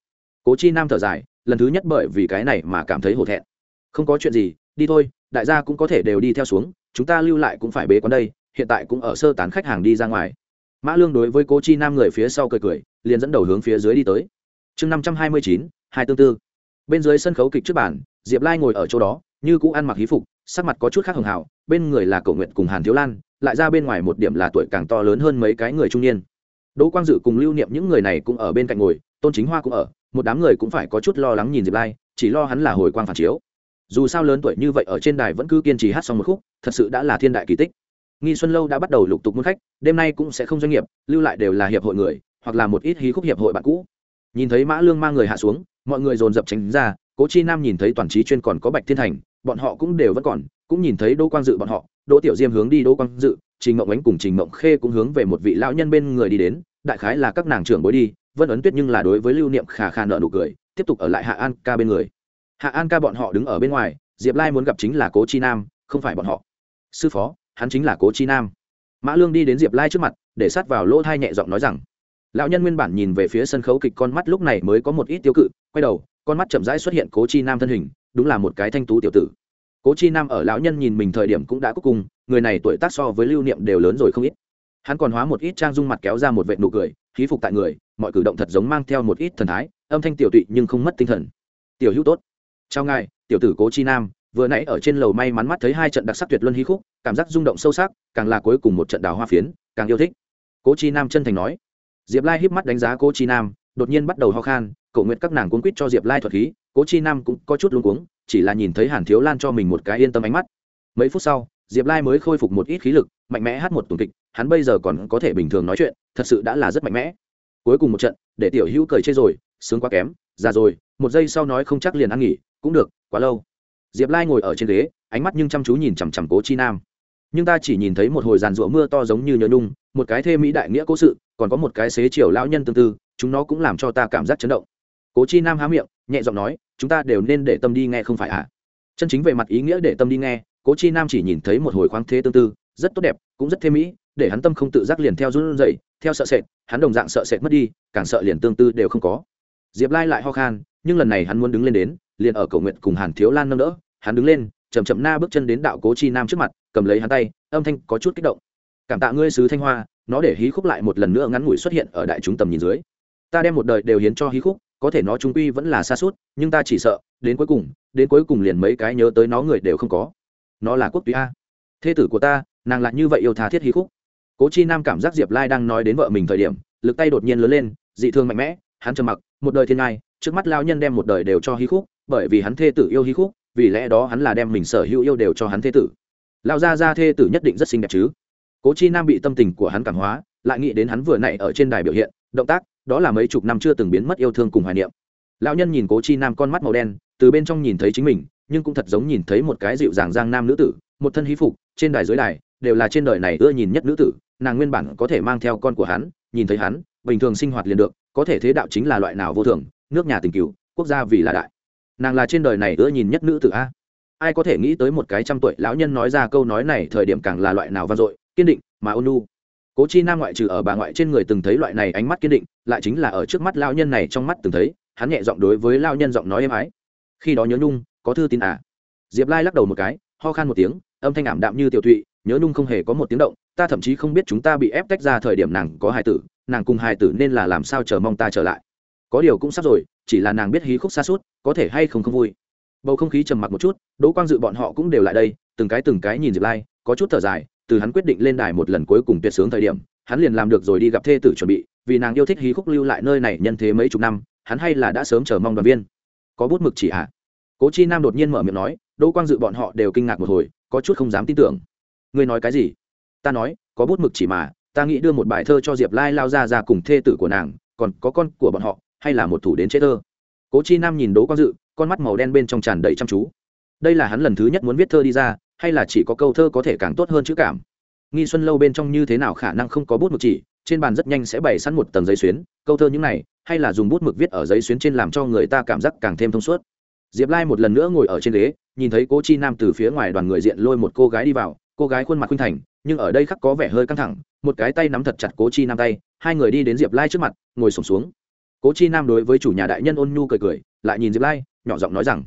Cố chi nam thở dài, lần thứ nhất bởi vì cái này mà cảm thấy hổ thẹn. Không có chuyện gì, đi thôi, đại gia cũng có thể đều đi theo xuống, chúng ta lưu lại cũng phải bế quán đây, hiện tại cũng ở sơ tán khách hàng đi ra ngoài. Mã lương đối với cố chi nam người phía sau cười cười, liền dẫn đầu hướng phía dưới đi tới chương năm trăm hai mươi chín, hai tương tư. Bên dưới sân khấu kịch trước bản diệp lai ngồi ở chỗ đó, như cũ ăn mặc hí phục, sắc mặt có chút khác hường hảo, bên người là cầu nguyện cùng hàn thiếu lan, lại ra bên ngoài một điểm là tuổi càng to lớn hơn mấy cái người trung niên. Đỗ quang dự cùng lưu niệm những người này cũng ở bên cạnh ngồi, tôn chính hoa cũng ở, một đám người cũng phải có chút lo lắng nhìn diệp lai, chỉ lo hắn là hồi quang phản chiếu. Dù sao lớn tuổi như vậy ở trên đài vẫn cứ kiên trì hát xong một khúc, thật sự đã là thiên đại kỳ tích. Nghi xuân lâu đã bắt đầu lục tục muốn khách, đêm nay cũng sẽ không doanh nghiệp, lưu lại đều là hiệp hội người, hoặc là một ít hí khúc hiệp hội bạn cũ nhìn thấy mã lương mang người hạ xuống, mọi người dồn dập tránh ra, cố chi nam nhìn thấy toàn trí chuyên còn có bạch thiên thành, bọn họ cũng đều vẫn còn, cũng nhìn thấy đỗ quang dự bọn họ, đỗ tiểu diêm hướng đi đỗ quang dự, trình mộng ánh cùng trình mộng khê cũng hướng về một vị lão nhân bên người đi đến, đại khái là các nàng trưởng bối đi, vân ấn tuyết nhưng là đối với lưu niệm khà khà nợ nụ cười, tiếp tục ở lại hạ an ca bên người. Hạ an ca bọn họ đứng ở bên ngoài, diệp lai muốn gặp chính là cố chi nam, không phải bọn họ. Sư phó, hắn chính là cố chi nam. Mã lương đi đến diệp lai trước mặt, để sát vào lỗ thai nhẹ giọng nói rằng lão nhân nguyên bản nhìn về phía sân khấu kịch con mắt lúc này mới có một ít tiêu cự, quay đầu, con mắt chậm rãi xuất hiện cố chi nam thân hình, đúng là một cái thanh tú tiểu tử. Cố chi nam ở lão nhân nhìn mình thời điểm cũng đã cuối cùng, người này tuổi tác so với lưu niệm đều lớn rồi không ít. Hắn còn hóa một ít trang dung mặt kéo ra một vệ nụ cười, khí phục tại người, mọi cử động thật giống mang theo một ít thần thái, âm thanh tiểu tụy nhưng không mất tinh thần. Tiểu hữu tốt. Chào ngài, tiểu tử cố chi nam. Vừa nãy ở trên lầu may mắn mắt thấy hai trận đặc sắc tuyệt luân hí khúc, cảm giác rung động sâu sắc, càng là cuối cùng một trận đào hoa phiến, càng yêu thích. Cố chi nam chân thành nói diệp lai híp mắt đánh giá cố chi nam, đột nhiên bắt đầu ho khan cậu nguyện các nàng cuốn quýt cho diệp lai thuật khí. Cố chi nam cũng có chút luống cuống, chỉ là nhìn thấy hàn thiếu lan cho mình một cái yên tâm ánh mắt. Mấy phút sau, diệp lai mới khôi phục một ít khí lực, mạnh mẽ hát một tuần kịch, hắn bây giờ còn có thể bình thường nói chuyện, thật sự đã là rất mạnh mẽ. Cuối cùng một trận, để tiểu hữu cười chê rồi, sướng quá kém, già rồi, một giây sau nói không chắc liền ăn nghỉ, cũng được, quá lâu. Diệp lai ngồi ở trên ghế, ánh mắt nhưng chăm chú nhìn chằm chằm cố chi nam. Nhưng ta chỉ nhìn thấy một hồi giàn rụa mưa to giống như nhớ nhung một cái thê mỹ đại nghĩa cố sự, còn có một cái xế chiều lão nhân tương tư, chúng nó cũng làm cho ta cảm giác chấn động. Cố chi nam há miệng, nhẹ giọng nói, chúng ta đều nên để tâm đi nghe không phải à chân chính về mặt ý nghĩa để tâm đi nghe, cố chi nam chỉ nhìn thấy một hồi khoáng thế tương tư, rất tốt đẹp, cũng rất thê mỹ, để hắn tâm không tự giác liền theo run rẩy, theo sợ sệt, hắn đồng dạng sợ sệt mất đi, càng sợ liền tương tư đều không có. Diệp lai lại ho khan, nhưng lần này hắn muốn đứng lên đến, liền ở cầu nguyện cùng hàn thiếu lan nâng đỡ, hắn đứng lên chầm chậm na bước chân đến đạo cố chi nam trước mặt, cầm lấy hắn tay, âm thanh có chút kích động cảm tạ ngươi sứ thanh hoa, nó để hí khúc lại một lần nữa ngắn ngủi xuất hiện ở đại chúng tầm nhìn dưới. Ta đem một đời đều hiến cho hí khúc, có thể nó trung quy vẫn là xa suốt, nhưng ta chỉ sợ, đến cuối cùng, đến cuối cùng liền mấy cái nhớ tới nó người đều không có. Nó là quốc túy a. Thê tử của ta, nàng lại như vậy yêu tha thiết hí khúc. Cố chi nam cảm giác diệp lai đang nói đến vợ mình thời điểm, lực tay đột nhiên lớn lên, dị thương mạnh mẽ, hắn trầm mặc, một đời thiên ngai, trước mắt lao nhân đem một đời đều cho hí khúc, bởi vì hắn thê tử yêu hí khúc, vì lẽ đó hắn là đem mình sở hữu yêu đều cho hắn thê tử. Lao ra ra thê tử nhất định rất xinh đẹp chứ? Cố chi nam bị tâm tình của hắn cảm hóa, lại nghĩ đến hắn vừa nãy ở trên đài biểu hiện, động tác, đó là mấy chục năm chưa từng biến mất yêu thương cùng hoài niệm. Lão nhân nhìn cố chi nam con mắt màu đen, từ bên trong nhìn thấy chính mình, nhưng cũng thật giống nhìn thấy một cái dịu dàng giang nam nữ tử, một thân hí phục, trên đài dưới đài, đều là trên đời này ưa nhìn nhất nữ tử, nàng nguyên bản có thể mang theo con của hắn, nhìn thấy hắn, bình thường sinh hoạt liền được, có thể thế đạo chính là loại nào vô thường, nước nhà tình cựu quốc gia vì là đại. Nàng là trên đời này ưa nhìn nhất nữ tử a. Ai có thể nghĩ tới một cái trăm tuổi lão nhân nói ra câu nói này thời điểm càng là loại nào vang dội kiên định mà ôn cố chi nam ngoại trừ ở bà ngoại trên người từng thấy loại này ánh mắt kiên định, lại chính là ở trước mắt lao nhân này trong mắt từng thấy, hắn nhẹ giọng đối với lao nhân giọng nói êm ái. Khi đó nhớ nhung, có thư tin à? Diệp lai lắc đầu một cái, ho khan một tiếng, âm thanh ảm đạm như tiểu thụy, nhớ nhung không hề có một tiếng động, ta thậm chí không biết chúng ta bị ép tách ra thời điểm nàng có hài tử, nàng cùng hài tử nên là làm sao chờ mong ta trở lại. Có điều cũng sắp rồi, chỉ là nàng biết hí khúc xa suốt, có thể hay không không vui. Bầu không khí trầm mặc một chút, đỗ quang dự bọn họ cũng đều lại đây, từng cái từng cái nhìn diệp lai, có chút thở dài từ hắn quyết định lên đài một lần cuối cùng tuyệt sướng thời điểm, hắn liền làm được rồi đi gặp thê tử chuẩn bị, vì nàng yêu thích hí khúc lưu lại nơi này nhân thế mấy chục năm, hắn hay là đã sớm chờ mong đoàn viên. Có bút mực chỉ ạ? À? cố chi nam đột nhiên mở miệng nói, đỗ quang dự bọn họ đều kinh ngạc một hồi, có chút không dám tin tưởng. Ngươi nói cái gì? Ta nói, có bút mực chỉ mà, ta nghĩ đưa một bài thơ cho diệp lai lao ra ra cùng thê tử của nàng, còn có con của bọn họ, hay là một thủ đến chế thơ? Cố chi nam nhìn đỗ quang dự, con mắt màu đen bên trong tràn đầy chăm chú. Đây là hắn lần thứ nhất muốn viết thơ đi ra hay là chỉ có câu thơ có thể càng tốt hơn chữ cảm? Nghi xuân lâu bên trong như thế nào khả năng không có bút mực chỉ, trên bàn rất nhanh sẽ bày sẵn một tầng giấy xuyến, câu thơ những này, hay là dùng bút mực viết ở giấy xuyến trên làm cho người ta cảm giác càng thêm thông suốt. Diệp lai một lần nữa ngồi ở trên ghế, nhìn thấy cố chi nam từ phía ngoài đoàn người diện lôi một cô gái đi vào, cô gái khuôn mặt khuynh thành, nhưng ở đây khắc có vẻ hơi căng thẳng, một cái tay nắm thật chặt cố chi nam tay, hai người đi đến diệp lai trước mặt, ngồi sổm xuống. Cố chi nam đối với chủ nhà đại nhân ôn nhu cười cười, lại nhìn diệp lai, nhỏ giọng nói rằng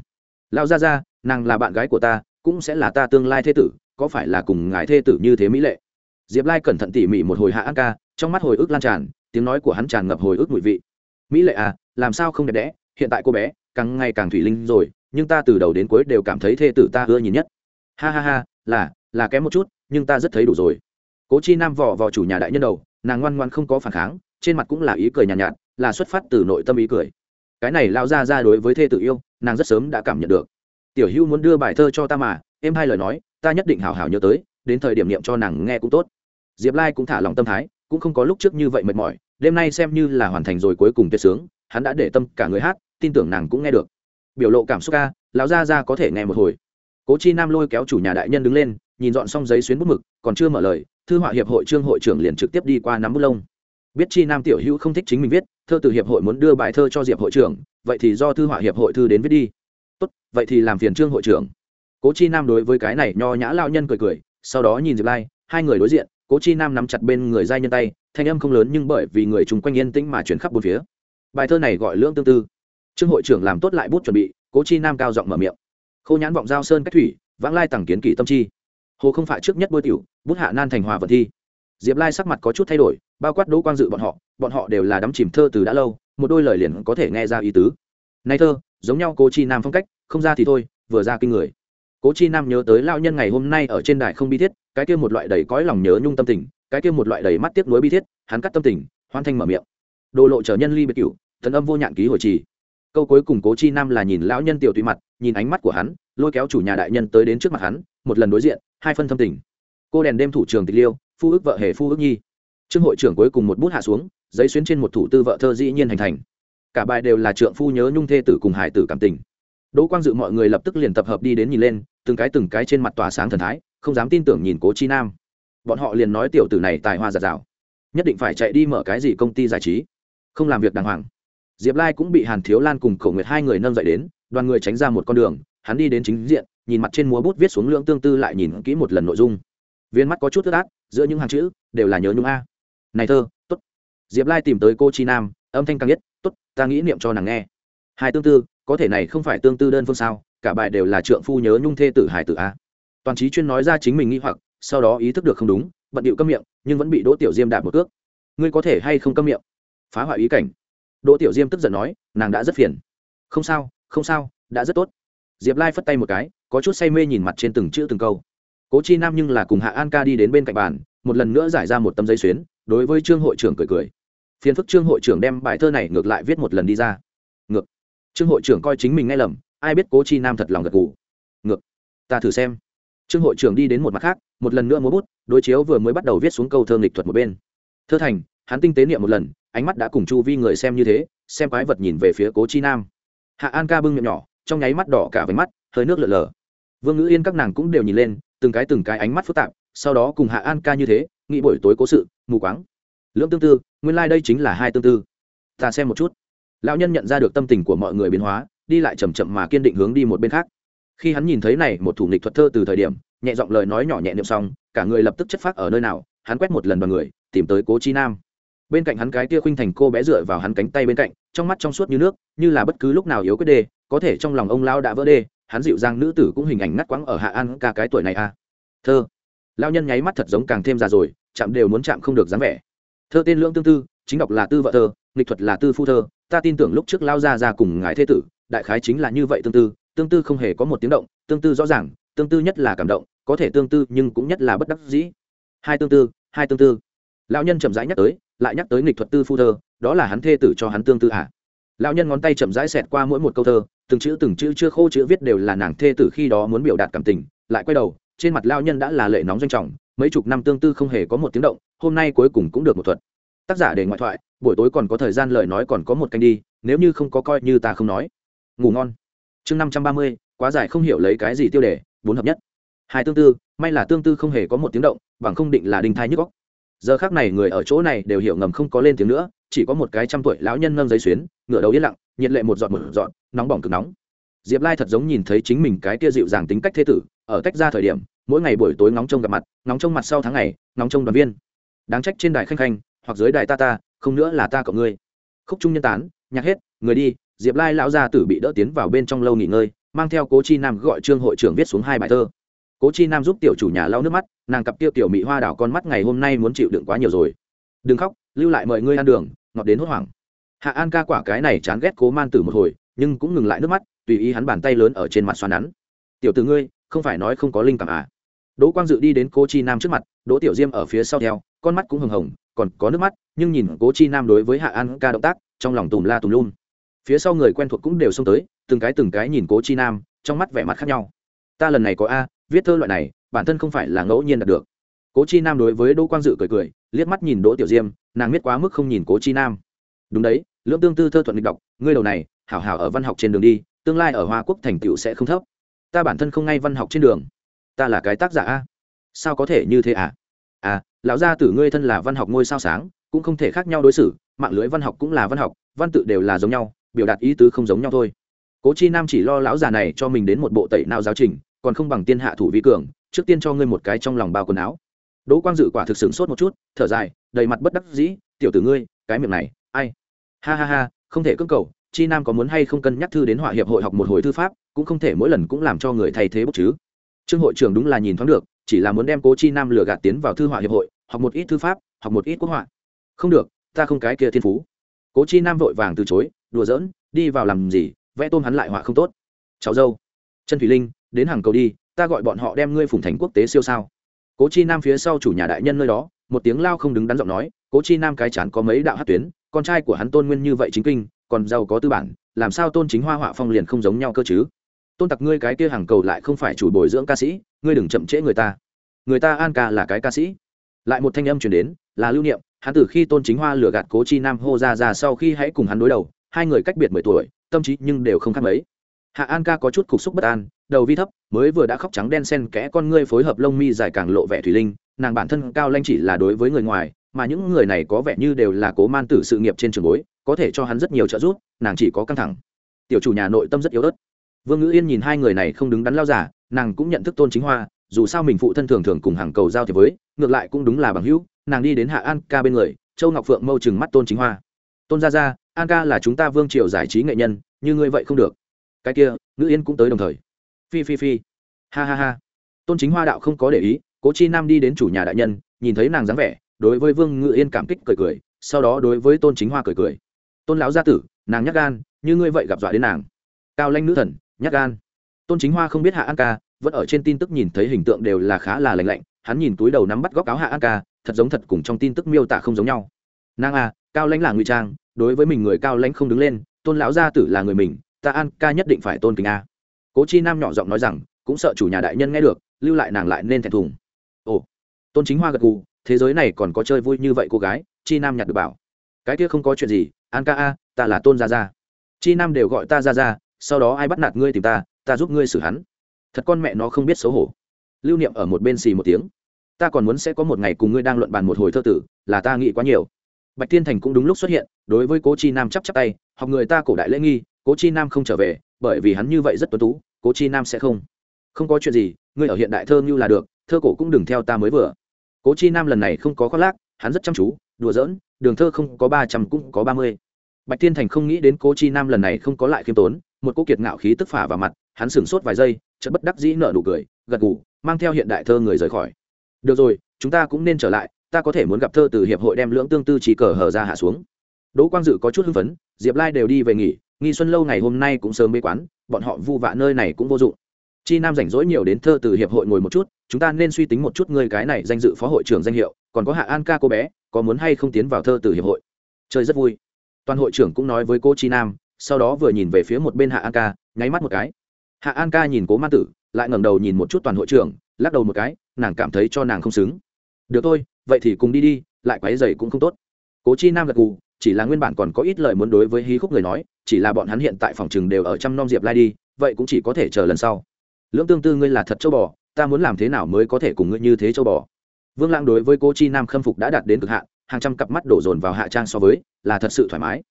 lao ra ra nàng là bạn gái của ta cũng sẽ là ta tương lai thê tử có phải là cùng ngài thê tử như thế mỹ lệ? Diệp lai cẩn thận tỉ mỉ một hồi hạ an ca trong mắt hồi ức lan tràn tiếng nói của hắn tràn ngập hồi ức mùi vị. Mỹ lệ à làm sao không đẹp đẽ? Hiện tại cô bé càng ngày càng thủy linh rồi nhưng ta từ đầu đến cuối đều cảm thấy thê tử ta ưa nhìn nhất. Ha ha ha là là kém một chút nhưng ta rất thấy đủ rồi. Cố chi nam vò vò chủ nhà đại nhân đầu nàng ngoan ngoan không có phản kháng trên mặt cũng là ý cười nhàn nhạt, nhạt là xuất phát từ nội tâm ý cười. Cái này lao ra ra đối với thê tử yêu nàng rất sớm đã cảm nhận được tiểu hữu muốn đưa bài thơ cho ta mà, em hai lời nói, ta nhất định hào hào nhớ tới, đến thời điểm niệm cho nàng nghe cũng tốt. Diệp lai cũng thả lòng tâm thái, cũng không có lúc trước như vậy mệt mỏi, đêm nay xem như là hoàn thành rồi cuối cùng tuyệt sướng, hắn đã để tâm cả người hát, tin tưởng nàng cũng nghe được. Biểu lộ cảm xúc ca, lão gia ra có thể nghe một hồi. Cố chi nam lôi kéo chủ nhà đại nhân đứng lên, nhìn dọn xong giấy xuyến bút mực, còn chưa mở lời, thư họa hiệp hội trương hội trưởng liền trực tiếp đi qua nắm bút lông. Biết chi nam tiểu hữu không thích chính mình viết, thơ từ hiệp hội muốn đưa bài thơ cho diệp hội trưởng, vậy thì do thư họa hiệp hội thư đến viết đi tốt, vậy thì làm phiền trương hội trưởng. Cố chi nam đối với cái này nho nhã lao nhân cười cười, sau đó nhìn diệp lai, hai người đối diện, cố chi nam nắm chặt bên người giai nhân tay, thanh âm không lớn nhưng bởi vì người chung quanh yên tĩnh mà chuyển khắp bốn phía. Bài thơ này gọi lưỡng tương tư. Trương hội trưởng làm tốt lại bút chuẩn bị, cố chi nam cao giọng mở miệng. Khâu nhãn vọng giao sơn cách thủy, vãng lai tằng kiến kỷ tâm chi. Hồ không phải trước nhất bôi tiểu, bút hạ nan thành hòa vận thi. Diệp lai sắc mặt có chút thay đổi, bao quát đỗ quang dự bọn họ bọn họ đều là đắm chìm thơ từ đã lâu, một đôi lời liền có thể nghe ra ý tứ nay thơ, giống nhau cố chi nam phong cách, không ra thì thôi, vừa ra kinh người. Cố chi nam nhớ tới lao nhân ngày hôm nay ở trên đài không bi thiết, cái kia một loại đầy cõi lòng nhớ nhung tâm tình, cái kia một loại đầy mắt tiếc nuối bi thiết, hắn cắt tâm tình, hoan thanh mở miệng. Đồ lộ trở nhân ly biệt cửu, thần âm vô nhạn ký hồi trì. Câu cuối cùng cố chi nam là nhìn lão nhân tiểu tùy mặt, nhìn ánh mắt của hắn, lôi kéo chủ nhà đại nhân tới đến trước mặt hắn, một lần đối diện, hai phân thâm tình. Cô đèn đêm thủ trường tịch liêu, phu ước vợ hề phu ước nhi. Trương hội trưởng cuối cùng một bút hạ xuống, giấy xuyến trên một thủ tư vợ thơ dĩ nhiên hành thành cả bài đều là trượng phu nhớ nhung thê tử cùng hải tử cảm tình. Đỗ quang dự mọi người lập tức liền tập hợp đi đến nhìn lên, từng cái từng cái trên mặt tỏa sáng thần thái, không dám tin tưởng nhìn cố chi nam. Bọn họ liền nói tiểu tử này tài hoa giạt rào, nhất định phải chạy đi mở cái gì công ty giải trí, không làm việc đàng hoàng. Diệp lai cũng bị hàn thiếu lan cùng khẩu nguyệt hai người nâng dậy đến, đoàn người tránh ra một con đường, hắn đi đến chính diện, nhìn mặt trên múa bút viết xuống lượng tương tư lại nhìn kỹ một lần nội dung. Viên mắt có chút tức át, giữa những hàng chữ đều là nhớ nhung a. Này thơ t ố t diệp lai tìm tới cô chi nam, âm thanh càng nhất t ố t ta nghĩ niệm cho nàng nghe. Hai tương tư, có thể này không phải tương tư đơn phương sao, cả bài đều là trượng phu nhớ nhung thê tử hải tử a. Toàn trí chuyên nói ra chính mình nghĩ hoặc, sau đó ý thức được không đúng, bận điệu câm miệng, nhưng vẫn bị đỗ tiểu diêm đạp một cước. Ngươi có thể hay không câm miệng? Phá hoại ý cảnh. Đỗ tiểu diêm tức giận nói, nàng đã rất phiền. Không sao không sao, đã rất tốt. Diệp lai phất tay một cái, có chút say mê nhìn mặt trên từng chữ từng câu. Cố chi nam nhưng là cùng hạ an ca đi đến bên cạnh bàn, một lần nữa giải ra một tấm giấy xuyến, đối với trương hội trưởng cười cười phiền phức trương hội trưởng đem bài thơ này ngược lại viết một lần đi ra. Ngược. Trương hội trưởng coi chính mình nghe lầm, ai biết cố chi nam thật lòng gật gù. Ngược. Ta thử xem. Trương hội trưởng đi đến một mặt khác, một lần nữa múa bút, đối chiếu vừa mới bắt đầu viết xuống câu thơ nghịch thuật một bên. Thơ thành, hắn tinh tế niệm một lần, ánh mắt đã cùng chu vi người xem như thế, xem quái vật nhìn về phía cố chi nam. Hạ an ca bưng miệng nhỏ, trong nháy mắt đỏ cả váy mắt, hơi nước lợn lờ. Vương ngữ yên các nàng cũng đều nhìn lên, từng cái từng cái ánh mắt phức tạp, sau đó cùng hạ an ca như thế nghĩ buổi tối cố sự, mù quáng lưỡng tương tư, nguyên lai、like、đây chính là hai tương tư. Ta xem một chút. Lão nhân nhận ra được tâm tình của mọi người biến hóa, đi lại chầm chậm mà kiên định hướng đi một bên khác. Khi hắn nhìn thấy này một thủ nghịch thuật thơ từ thời điểm, nhẹ giọng lời nói nhỏ nhẹ niệm xong, cả người lập tức chất phát ở nơi nào, hắn quét một lần vào người, tìm tới cố chi nam. Bên cạnh hắn cái tia khuynh thành cô bé dựa vào hắn cánh tay bên cạnh, trong mắt trong suốt như nước, như là bất cứ lúc nào yếu quyết đê có thể trong lòng ông lao đã vỡ đê, hắn dịu dàng nữ tử cũng hình ảnh ngắt quãng ở hạ an ca cái tuổi này à. Thơ. Lao nhân nháy mắt thật giống càng thêm già rồi, chạm đều muốn chạm không được dáng vẻ thơ tên lưỡng tương tư, chính đọc là tư vợ thơ, nghịch thuật là tư phu thơ. Ta tin tưởng lúc trước lao ra ra cùng ngài thế tử, đại khái chính là như vậy tương tư. Tương tư không hề có một tiếng động, tương tư rõ ràng, tương tư nhất là cảm động, có thể tương tư nhưng cũng nhất là bất đắc dĩ. Hai tương tư, hai tương tư. Lão nhân chậm rãi nhắc tới, lại nhắc tới nghịch thuật tư phu thơ, đó là hắn thê tử cho hắn tương tư à. lão nhân ngón tay chậm rãi xẹt qua mỗi một câu thơ, từng chữ từng chữ chưa khô chữ viết đều là nàng thê tử khi đó muốn biểu đạt cảm tình, lại quay đầu, trên mặt lão nhân đã là lệ nóng doanh trọng mấy chục năm tương tư không hề có một tiếng động, hôm nay cuối cùng cũng được một thuật. Tác giả để ngoại thoại, buổi tối còn có thời gian lời nói còn có một canh đi, nếu như không có coi như ta không nói. Ngủ ngon. Chương năm trăm ba mươi, quá dài không hiểu lấy cái gì tiêu đề, bốn hợp nhất. Hai tương tư, may là tương tư không hề có một tiếng động, bằng không định là đinh thai nhức góc giờ khác này người ở chỗ này đều hiểu ngầm không có lên tiếng nữa, chỉ có một cái trăm tuổi lão nhân nâng giấy xuyến ngửa đầu yên lặng, nhiệt lệ một giọt một giọt, nóng bỏng cực nóng diệp lai thật giống nhìn thấy chính mình cái kia dịu dàng tính cách thế tử, ở tách ra thời điểm, mỗi ngày buổi tối ngóng trông gặp mặt, ngóng trông mặt sau tháng ngày, ngóng trông đoàn viên. Đáng trách trên đài khanh khanh, hoặc dưới đài ta ta, không nữa là ta cậu ngươi. Khúc trung nhân tán, nhạc hết, người đi, diệp lai lão gia tử bị đỡ tiến vào bên trong lâu nghỉ ngơi, mang theo cố chi nam gọi trương hội trưởng viết xuống hai bài thơ. Cố chi nam giúp tiểu chủ nhà lau nước mắt, nàng cặp tiêu tiểu mỹ hoa đảo con mắt ngày hôm nay muốn chịu đựng quá nhiều rồi. Đừng khóc, lưu lại mời ngươi ăn đường, ngọt đến hốt hoảng. Hạ an ca quả cái này chán ghét cố man tử một hồi, nhưng cũng ngừng lại nước mắt tùy ý hắn bàn tay lớn ở trên mặt xoắn nắn. Tiểu từ ngươi, không phải nói không có linh cảm à? Đỗ quang dự đi đến cố chi nam trước mặt, đỗ tiểu diêm ở phía sau theo, con mắt cũng hừng hồng, còn có nước mắt, nhưng nhìn cố chi nam đối với hạ an ca động tác, trong lòng tùm la tùm luôn phía sau người quen thuộc cũng đều xông tới, từng cái từng cái nhìn cố chi nam, trong mắt vẻ mặt khác nhau. Ta lần này có a, viết thơ loại này, bản thân không phải là ngẫu nhiên đạt được. Cố chi nam đối với đỗ quang dự cười cười, liếc mắt nhìn đỗ tiểu diêm, nàng biết quá mức không nhìn cố chi nam. Đúng đấy, lưỡng tương tư thơ thuận lịch đọc, ngươi đầu này, hảo hảo ở văn học trên đường đi tương lai ở hoa quốc thành tựu sẽ không thấp. Ta bản thân không ngay văn học trên đường. Ta là cái tác giả a. Sao có thể như thế à? À lão gia tử ngươi thân là văn học ngôi sao sáng, cũng không thể khác nhau đối xử, mạng lưới văn học cũng là văn học, văn tự đều là giống nhau, biểu đạt ý tứ không giống nhau thôi. Cố chi nam chỉ lo lão già này cho mình đến một bộ tẩy nào giáo trình, còn không bằng tiên hạ thủ vi cường, trước tiên cho ngươi một cái trong lòng bao quần áo. Đỗ quang dự quả thực sửng sốt một chút, thở dài, đầy mặt bất đắc dĩ, tiểu tử ngươi, cái miệng này, ai? Ha ha ha, không thể cưỡng cầu chi nam có muốn hay không cân nhắc thư đến họa hiệp hội học một hồi thư pháp, cũng không thể mỗi lần cũng làm cho người thay thế bốc chứ. Trương hội trưởng đúng là nhìn thoáng được, chỉ là muốn đem cố chi nam lừa gạt tiến vào thư họa hiệp hội, học một ít thư pháp, học một ít quốc họa. Không được, ta không cái kia thiên phú. Cố chi nam vội vàng từ chối, đùa giỡn, đi vào làm gì, vẽ tôm hắn lại họa không tốt. Cháu dâu, trần thủy linh, đến hàng cầu đi, ta gọi bọn họ đem ngươi phủng thành quốc tế siêu sao. Cố chi nam phía sau chủ nhà đại nhân nơi đó, một tiếng lao không đứng đắn giọng nói, cố chi nam cái chán có mấy đạo hát tuyến, con trai của hắn tôn nguyên như vậy chính kinh còn giàu có tư bản, làm sao tôn chính hoa họa phong liền không giống nhau cơ chứ? Tôn tặc ngươi cái kia hàng cầu lại không phải chủ bồi dưỡng ca sĩ, ngươi đừng chậm trễ người ta. Người ta an ca là cái ca sĩ. Lại một thanh âm chuyển đến, là lưu niệm, hắn từ khi tôn chính hoa lừa gạt cố chi nam hô ra ra sau khi hãy cùng hắn đối đầu, hai người cách biệt mười tuổi, tâm trí nhưng đều không khác mấy. Hạ an ca có chút cục xúc bất an, đầu vi thấp, mới vừa đã khóc trắng đen sen kẽ con ngươi phối hợp lông mi dài càng lộ vẻ thủy linh, nàng bản thân cao lanh chỉ là đối với người ngoài mà những người này có vẻ như đều là cố man tử sự nghiệp trên trường bối, có thể cho hắn rất nhiều trợ giúp, nàng chỉ có căng thẳng. Tiểu chủ nhà nội tâm rất yếu ớt. Vương ngữ yên nhìn hai người này không đứng đắn lao giả, nàng cũng nhận thức tôn chính hoa, dù sao mình phụ thân thường thường cùng hàng cầu giao thế với, ngược lại cũng đúng là bằng hữu, nàng đi đến hạ an ca bên người, châu ngọc phượng mâu chừng mắt tôn chính hoa. Tôn gia gia, an ca là chúng ta vương triều giải trí nghệ nhân, như ngươi vậy không được. Cái kia, ngữ yên cũng tới đồng thời. Phi phi phi. Ha ha ha. Tôn chính hoa đạo không có để ý, cố chi nam đi đến chủ nhà đại nhân, nhìn thấy nàng dáng vẻ đối với vương ngự yên cảm kích cười cười, sau đó đối với tôn chính hoa cười cười. Tôn lão gia tử, nàng nhắc gan, như ngươi vậy gặp dọa đến nàng. Cao lanh nữ thần, nhắc gan. Tôn chính hoa không biết hạ an ca, vẫn ở trên tin tức nhìn thấy hình tượng đều là khá là lành lạnh, hắn nhìn túi đầu nắm bắt góc áo hạ an ca, thật giống thật cùng trong tin tức miêu tả không giống nhau. Nàng a cao lãnh là ngụy trang, đối với mình người cao lãnh không đứng lên, tôn lão gia tử là người mình, ta an ca nhất định phải tôn kính a. Cố chi nam nhỏ giọng nói rằng, cũng sợ chủ nhà đại nhân nghe được, lưu lại nàng lại nên thẹn thùng. Ồ, tôn chính hoa gật gù thế giới này còn có chơi vui như vậy cô gái, chi nam nhặt được bảo. Cái kia không có chuyện gì, an ca a, ta là tôn gia gia. Chi nam đều gọi ta ra ra sau đó ai bắt nạt ngươi tìm ta ta giúp ngươi xử hắn. Thật con mẹ nó không biết xấu hổ. Lưu niệm ở một bên xì một tiếng. Ta còn muốn sẽ có một ngày cùng ngươi đang luận bàn một hồi thơ tử, là ta nghĩ quá nhiều. Bạch tiên thành cũng đúng lúc xuất hiện, đối với cố chi nam chắp chắp tay, học người ta cổ đại lễ nghi, cố chi nam không trở về, bởi vì hắn như vậy rất tuấn tú, cố chi nam sẽ không. Không có chuyện gì, ngươi ở hiện đại thơ như là được, thơ cổ cũng đừng theo ta mới vừa cố chi nam lần này không có khoác lác, hắn rất chăm chú, đùa giỡn, đường thơ không có ba trăm cũng có ba mươi. Bạch Thiên thành không nghĩ đến cố chi nam lần này không có lại khiêm tốn, một cô kiệt ngạo khí tức phả vào mặt, hắn sửng sốt vài giây, chợt bất đắc dĩ nở nụ cười, gật gù, mang theo hiện đại thơ người rời khỏi. Được rồi, chúng ta cũng nên trở lại, ta có thể muốn gặp thơ từ hiệp hội đem lưỡng tương tư chỉ cờ hở ra hạ xuống. Đỗ quang dự có chút hưng phấn, diệp lai đều đi về nghỉ, nghi xuân lâu ngày hôm nay cũng sớm bế quán, bọn họ vu vạ nơi này cũng vô dụng chi nam rảnh rỗi nhiều đến thơ từ hiệp hội ngồi một chút, chúng ta nên suy tính một chút người cái này danh dự phó hội trưởng danh hiệu, còn có hạ an ca cô bé, có muốn hay không tiến vào thơ từ hiệp hội? Chơi rất vui. Toàn hội trưởng cũng nói với cô chi nam, sau đó vừa nhìn về phía một bên hạ an ca, nháy mắt một cái. Hạ an ca nhìn cố ma tử, lại ngẩng đầu nhìn một chút toàn hội trưởng, lắc đầu một cái, nàng cảm thấy cho nàng không xứng. Được thôi, vậy thì cùng đi đi, lại quáy dày cũng không tốt. Cố chi nam gật gù, chỉ là nguyên bản còn có ít lời muốn đối với hí khúc người nói, chỉ là bọn hắn hiện tại phòng chừng đều ở trăm nom diệp lai đi, vậy cũng chỉ có thể chờ lần sau lưỡng tương tư ngươi là thật châu bò, ta muốn làm thế nào mới có thể cùng ngươi như thế châu bò? Vương lãng đối với cô chi nam khâm phục đã đạt đến cực hạn, hàng trăm cặp mắt đổ dồn vào hạ trang so với, là thật sự thoải mái.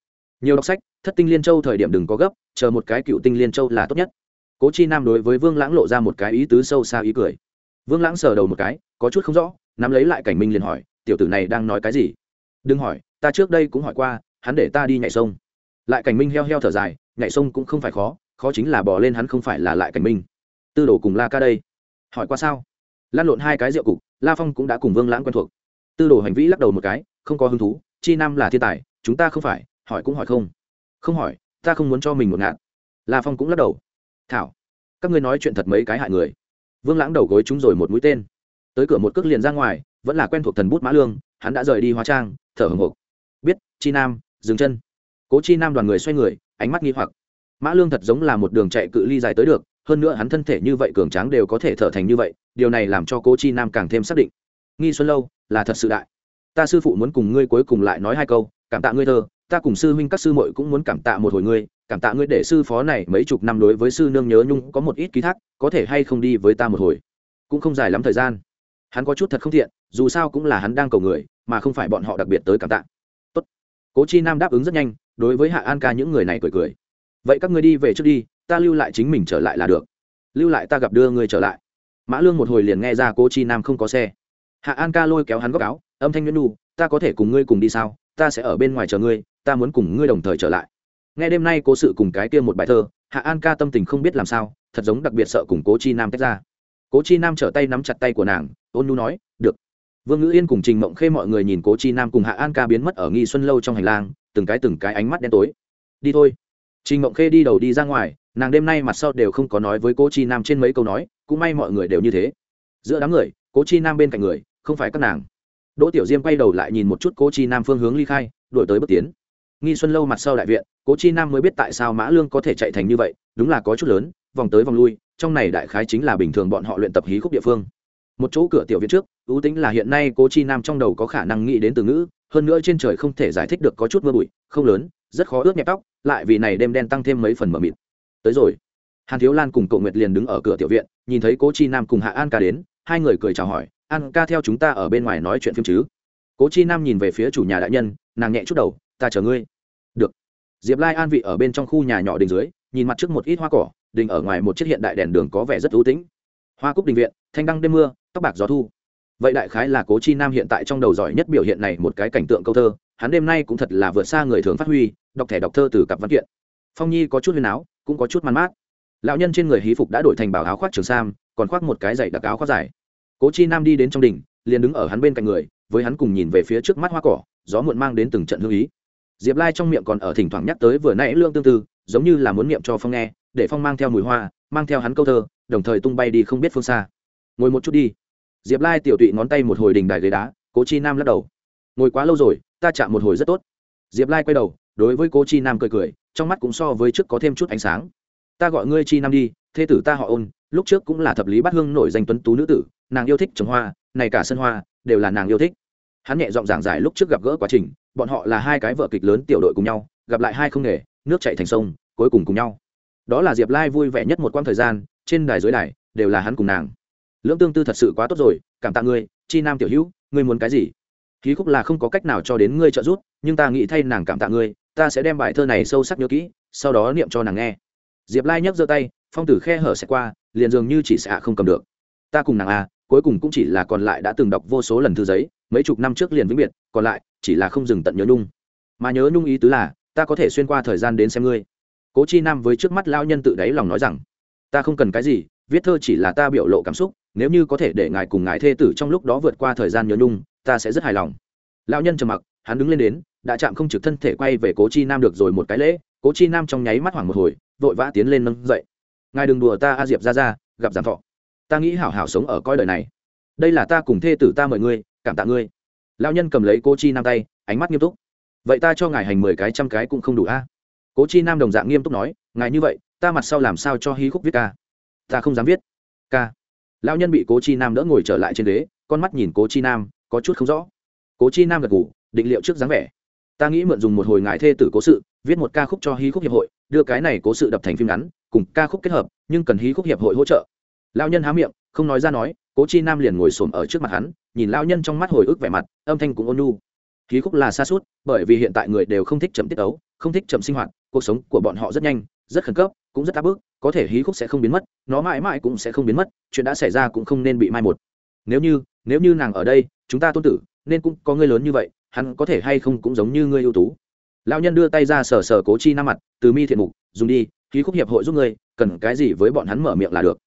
Nhiều đọc sách, thất tinh liên châu thời điểm đừng có gấp, chờ một cái cựu tinh liên châu là tốt nhất. Cố chi nam đối với vương lãng lộ ra một cái ý tứ sâu xa ý cười. Vương lãng sờ đầu một cái, có chút không rõ, nắm lấy lại cảnh minh liền hỏi, tiểu tử này đang nói cái gì? Đừng hỏi, ta trước đây cũng hỏi qua, hắn để ta đi nhảy sông. Lại cảnh minh heo heo thở dài, nhảy sông cũng không phải khó khó chính là bỏ lên hắn không phải là lại cảnh minh tư đồ cùng la ca đây. Hỏi qua sao? Lan lộn hai cái rượu cục, la phong cũng đã cùng vương lãng quen thuộc. Tư đồ hành vĩ lắc đầu một cái, không có hứng thú, chi nam là thiên tài, chúng ta không phải, hỏi cũng hỏi không. Không hỏi, ta không muốn cho mình một ngạn la phong cũng lắc đầu. Thảo, các ngươi nói chuyện thật mấy cái hại người. Vương lãng đầu gối chúng rồi một mũi tên. Tới cửa một cước liền ra ngoài, vẫn là quen thuộc thần bút mã lương, hắn đã rời đi hóa trang, thở hồng hộc. Biết, chi nam, dừng chân. Cố chi nam đoàn người xoay người, ánh mắt nghi hoặc. Mã lương thật giống là một đường chạy cự ly dài tới được hơn nữa hắn thân thể như vậy cường tráng đều có thể thở thành như vậy, điều này làm cho cố chi nam càng thêm xác định. Nghi xuân lâu, là thật sự đại. Ta sư phụ muốn cùng ngươi cuối cùng lại nói hai câu, cảm tạ ngươi thơ, ta cùng sư huynh các sư muội cũng muốn cảm tạ một hồi ngươi, cảm tạ ngươi để sư phó này mấy chục năm đối với sư nương nhớ nhung có một ít ký thác, có thể hay không đi với ta một hồi. Cũng không dài lắm thời gian. Hắn có chút thật không thiện dù sao cũng là hắn đang cầu người, mà không phải bọn họ đặc biệt tới cảm tạ. Tốt. cố chi nam đáp ứng rất nhanh, đối với hạ an ca những người này cười cười. Vậy các ngươi đi về trước đi ta lưu lại chính mình trở lại là được. Lưu lại ta gặp đưa ngươi trở lại. Mã lương một hồi liền nghe ra cố chi nam không có xe. Hạ an ca lôi kéo hắn góc áo, âm thanh nhẫn đu ta có thể cùng ngươi cùng đi sao? Ta sẽ ở bên ngoài chờ ngươi, ta muốn cùng ngươi đồng thời trở lại. Nghe đêm nay cố sự cùng cái kia một bài thơ, hạ an ca tâm tình không biết làm sao, thật giống đặc biệt sợ cùng cố chi nam tách ra. Cố chi nam trở tay nắm chặt tay của nàng, ôn nhu nói, được. Vương ngữ yên cùng trình mộng khê mọi người nhìn cố chi nam cùng hạ an ca biến mất ở nghi xuân lâu trong hành lang, từng cái từng cái ánh mắt đen tối. Đi thôi. Trình mộng khê đi đầu đi ra ngoài nàng đêm nay mặt sau đều không có nói với cố chi nam trên mấy câu nói, cũng may mọi người đều như thế. Giữa đám người, cố chi nam bên cạnh người, không phải các nàng. Đỗ tiểu diêm quay đầu lại nhìn một chút cố chi nam phương hướng ly khai đổi tới bước tiến. Nghi xuân lâu mặt sau đại viện, cố chi nam mới biết tại sao mã lương có thể chạy thành như vậy, đúng là có chút lớn, vòng tới vòng lui, trong này đại khái chính là bình thường bọn họ luyện tập hí khúc địa phương. Một chỗ cửa tiểu viện trước, ưu tính là hiện nay cố chi nam trong đầu có khả năng nghĩ đến từ ngữ, hơn nữa trên trời không thể giải thích được có chút mưa bụi, không lớn, rất khó ướt nhẹp tóc, lại vì này đêm đen tăng thêm mấy phần mờ mịt tới rồi. Hàn thiếu lan cùng cậu nguyệt liền đứng ở cửa tiểu viện, nhìn thấy cố chi nam cùng hạ an ca đến, hai người cười chào hỏi, an ca theo chúng ta ở bên ngoài nói chuyện phim chứ? Cố chi nam nhìn về phía chủ nhà đại nhân, nàng nhẹ chút đầu, ta chờ ngươi. Được. Diệp lai an vị ở bên trong khu nhà nhỏ đình dưới, nhìn mặt trước một ít hoa cỏ, đình ở ngoài một chiếc hiện đại đèn đường có vẻ rất ưu tĩnh. Hoa cúc đình viện, thanh đăng đêm mưa, tóc bạc gió thu. Vậy đại khái là cố chi nam hiện tại trong đầu giỏi nhất biểu hiện này một cái cảnh tượng câu thơ, hắn đêm nay cũng thật là vượt xa người thường phát huy, đọc thẻ đọc thơ từ cặp văn kiện. Phong nhi có chút huyền áo cũng có chút man mát. Lão nhân trên người hí phục đã đổi thành bảo áo khoác trường sam, còn khoác một cái giày đặc áo khoác dài. Cố chi nam đi đến trong đình liền đứng ở hắn bên cạnh người, với hắn cùng nhìn về phía trước mắt hoa cỏ, gió muộn mang đến từng trận hương ý. Diệp lai trong miệng còn ở thỉnh thoảng nhắc tới vừa nãy lương tương tư, giống như là muốn niệm cho phong nghe, để phong mang theo mùi hoa, mang theo hắn câu thơ, đồng thời tung bay đi không biết phương xa. Ngồi một chút đi. Diệp lai tiểu tụy ngón tay một hồi đình đài ghế đá, cố chi nam lắc đầu. Ngồi quá lâu rồi, ta chạm một hồi rất tốt. Diệp lai quay đầu, đối với cố chi nam cười cười trong mắt cũng so với trước có thêm chút ánh sáng. Ta gọi ngươi chi nam đi, thê tử ta họ ôn, lúc trước cũng là thập lý bát hương nổi danh tuấn tú nữ tử, nàng yêu thích trồng hoa, này cả sân hoa đều là nàng yêu thích. Hắn nhẹ giọng giảng giải lúc trước gặp gỡ quá trình, bọn họ là hai cái vợ kịch lớn tiểu đội cùng nhau, gặp lại hai không nghề, nước chạy thành sông, cuối cùng cùng nhau. Đó là diệp lai vui vẻ nhất một quãng thời gian, trên đài dưới đài đều là hắn cùng nàng. Lưỡng tương tư thật sự quá tốt rồi, cảm tạ ngươi, chi nam tiểu hữu, ngươi muốn cái gì? Khí khúc là không có cách nào cho đến ngươi trợ giúp, nhưng ta nghĩ thay nàng cảm tạ ngươi ta sẽ đem bài thơ này sâu sắc nhớ kỹ sau đó niệm cho nàng nghe. Diệp lai nhấc giơ tay phong tử khe hở sẽ qua liền dường như chỉ sẽ không cầm được. Ta cùng nàng a à, cuối cùng cũng chỉ là còn lại đã từng đọc vô số lần thư giấy mấy chục năm trước liền vĩnh biệt còn lại chỉ là không dừng tận nhớ nhung. Mà nhớ nhung ý tứ là ta có thể xuyên qua thời gian đến xem ngươi. Cố chi nam với trước mắt lao nhân tự đáy lòng nói rằng ta không cần cái gì viết thơ chỉ là ta biểu lộ cảm xúc nếu như có thể để ngài cùng ngài thê tử trong lúc đó vượt qua thời gian nhớ nhung ta sẽ rất hài lòng. Lao nhân trầm mặc hắn đứng lên đến đã chạm không trực thân thể quay về cố chi nam được rồi một cái lễ, cố chi nam trong nháy mắt hoảng một hồi, vội vã tiến lên nâng dậy. Ngài đừng đùa ta, a diệp ra ra, gặp giảm thọ. Ta nghĩ hảo hảo sống ở coi đời này. Đây là ta cùng thê tử ta mời ngươi, cảm tạ ngươi. Lao nhân cầm lấy cô chi nam tay, ánh mắt nghiêm túc. Vậy ta cho ngài hành mười cái trăm cái cũng không đủ a. Cố chi nam đồng dạng nghiêm túc nói, ngài như vậy, ta mặt sau làm sao cho hí khúc viết ca? Ta không dám viết. Ca. Lão nhân bị cố chi nam đỡ ngồi trở lại trên ghế, con mắt nhìn cố chi nam, có chút không rõ. Cố chi nam gật ngủ định liệu trước dáng vẻ ta nghĩ mượn dùng một hồi ngài thê tử cố sự, viết một ca khúc cho hí khúc hiệp hội, đưa cái này cố sự đập thành phim ngắn, cùng ca khúc kết hợp, nhưng cần hí khúc hiệp hội hỗ trợ. Lão nhân há miệng, không nói ra nói, cố chi nam liền ngồi xổm ở trước mặt hắn, nhìn lão nhân trong mắt hồi ức vẻ mặt, âm thanh cũng ôn nhu. Hí khúc là xa suốt, bởi vì hiện tại người đều không thích chậm tiết ấu không thích chậm sinh hoạt, cuộc sống của bọn họ rất nhanh, rất khẩn cấp, cũng rất áp bức, có thể hí khúc sẽ không biến mất, nó mãi mãi cũng sẽ không biến mất, chuyện đã xảy ra cũng không nên bị mai một. Nếu như nếu như nàng ở đây, chúng ta tôn tử, nên cũng có ngươi lớn như vậy hắn có thể hay không cũng giống như ngươi ưu tú. Lão nhân đưa tay ra sờ sờ cố chi nam mặt, từ mi thiện mục, dùng đi khí khúc hiệp hội giúp ngươi, cần cái gì với bọn hắn mở miệng là được.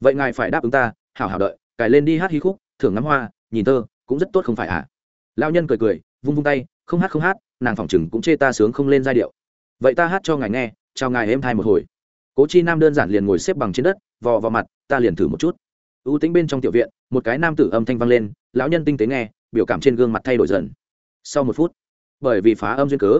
Vậy ngài phải đáp ứng ta, hảo hảo đợi, cài lên đi hát hí khúc, thưởng ngắm hoa, nhìn tơ cũng rất tốt không phải à lão nhân cười cười, vung vung tay, không hát không hát, nàng phỏng chừng cũng chê ta sướng không lên giai điệu. Vậy ta hát cho ngài nghe, chào ngài êm thai một hồi. Cố chi nam đơn giản liền ngồi xếp bằng trên đất, vò vào mặt, ta liền thử một chút. Ưu tính bên trong tiểu viện, một cái nam tử âm thanh vang lên, lão nhân tinh tế nghe, biểu cảm trên gương mặt thay đổi dần sau một phút, bởi vì phá âm duyên cớ,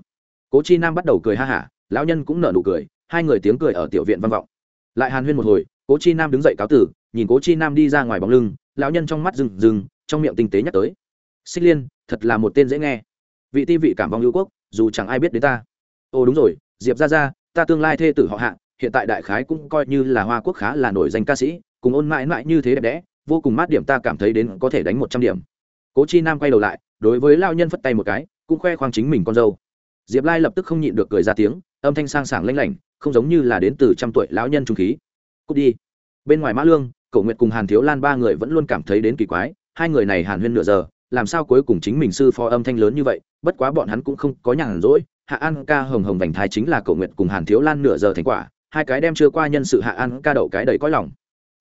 cố chi nam bắt đầu cười ha hả, lão nhân cũng nở nụ cười, hai người tiếng cười ở tiểu viện văn vọng. Lại hàn huyên một hồi, cố chi nam đứng dậy cáo tử, nhìn cố chi nam đi ra ngoài bóng lưng, lão nhân trong mắt rừng rừng, trong miệng tinh tế nhắc tới. Xích liên, thật là một tên dễ nghe. Vị ti vị cảm vong lưu quốc, dù chẳng ai biết đến ta. Ồ, đúng rồi, diệp ra ra ta tương lai thê tử họ hạ, hiện tại đại khái cũng coi như là hoa quốc khá là nổi danh ca sĩ, cùng ôn mãi mãi như thế đẹp đẽ, vô cùng mát điểm ta cảm thấy đến có thể đánh một trăm điểm. Cố chi nam quay đầu lại đối với lao nhân phất tay một cái, cũng khoe khoang chính mình con dâu. Diệp lai lập tức không nhịn được cười ra tiếng, âm thanh sang sảng lanh lảnh, không giống như là đến từ trăm tuổi lão nhân trung khí. Cút đi. Bên ngoài mã lương cậu nguyệt cùng hàn thiếu lan ba người vẫn luôn cảm thấy đến kỳ quái, hai người này hàn huyên nửa giờ, làm sao cuối cùng chính mình sư phó âm thanh lớn như vậy, bất quá bọn hắn cũng không có nhàn rỗi. Hạ an ca hồng hồng vành thai chính là cậu nguyệt cùng hàn thiếu lan nửa giờ thành quả, hai cái đem chưa qua nhân sự hạ an ca đậu cái đầy cõi lòng.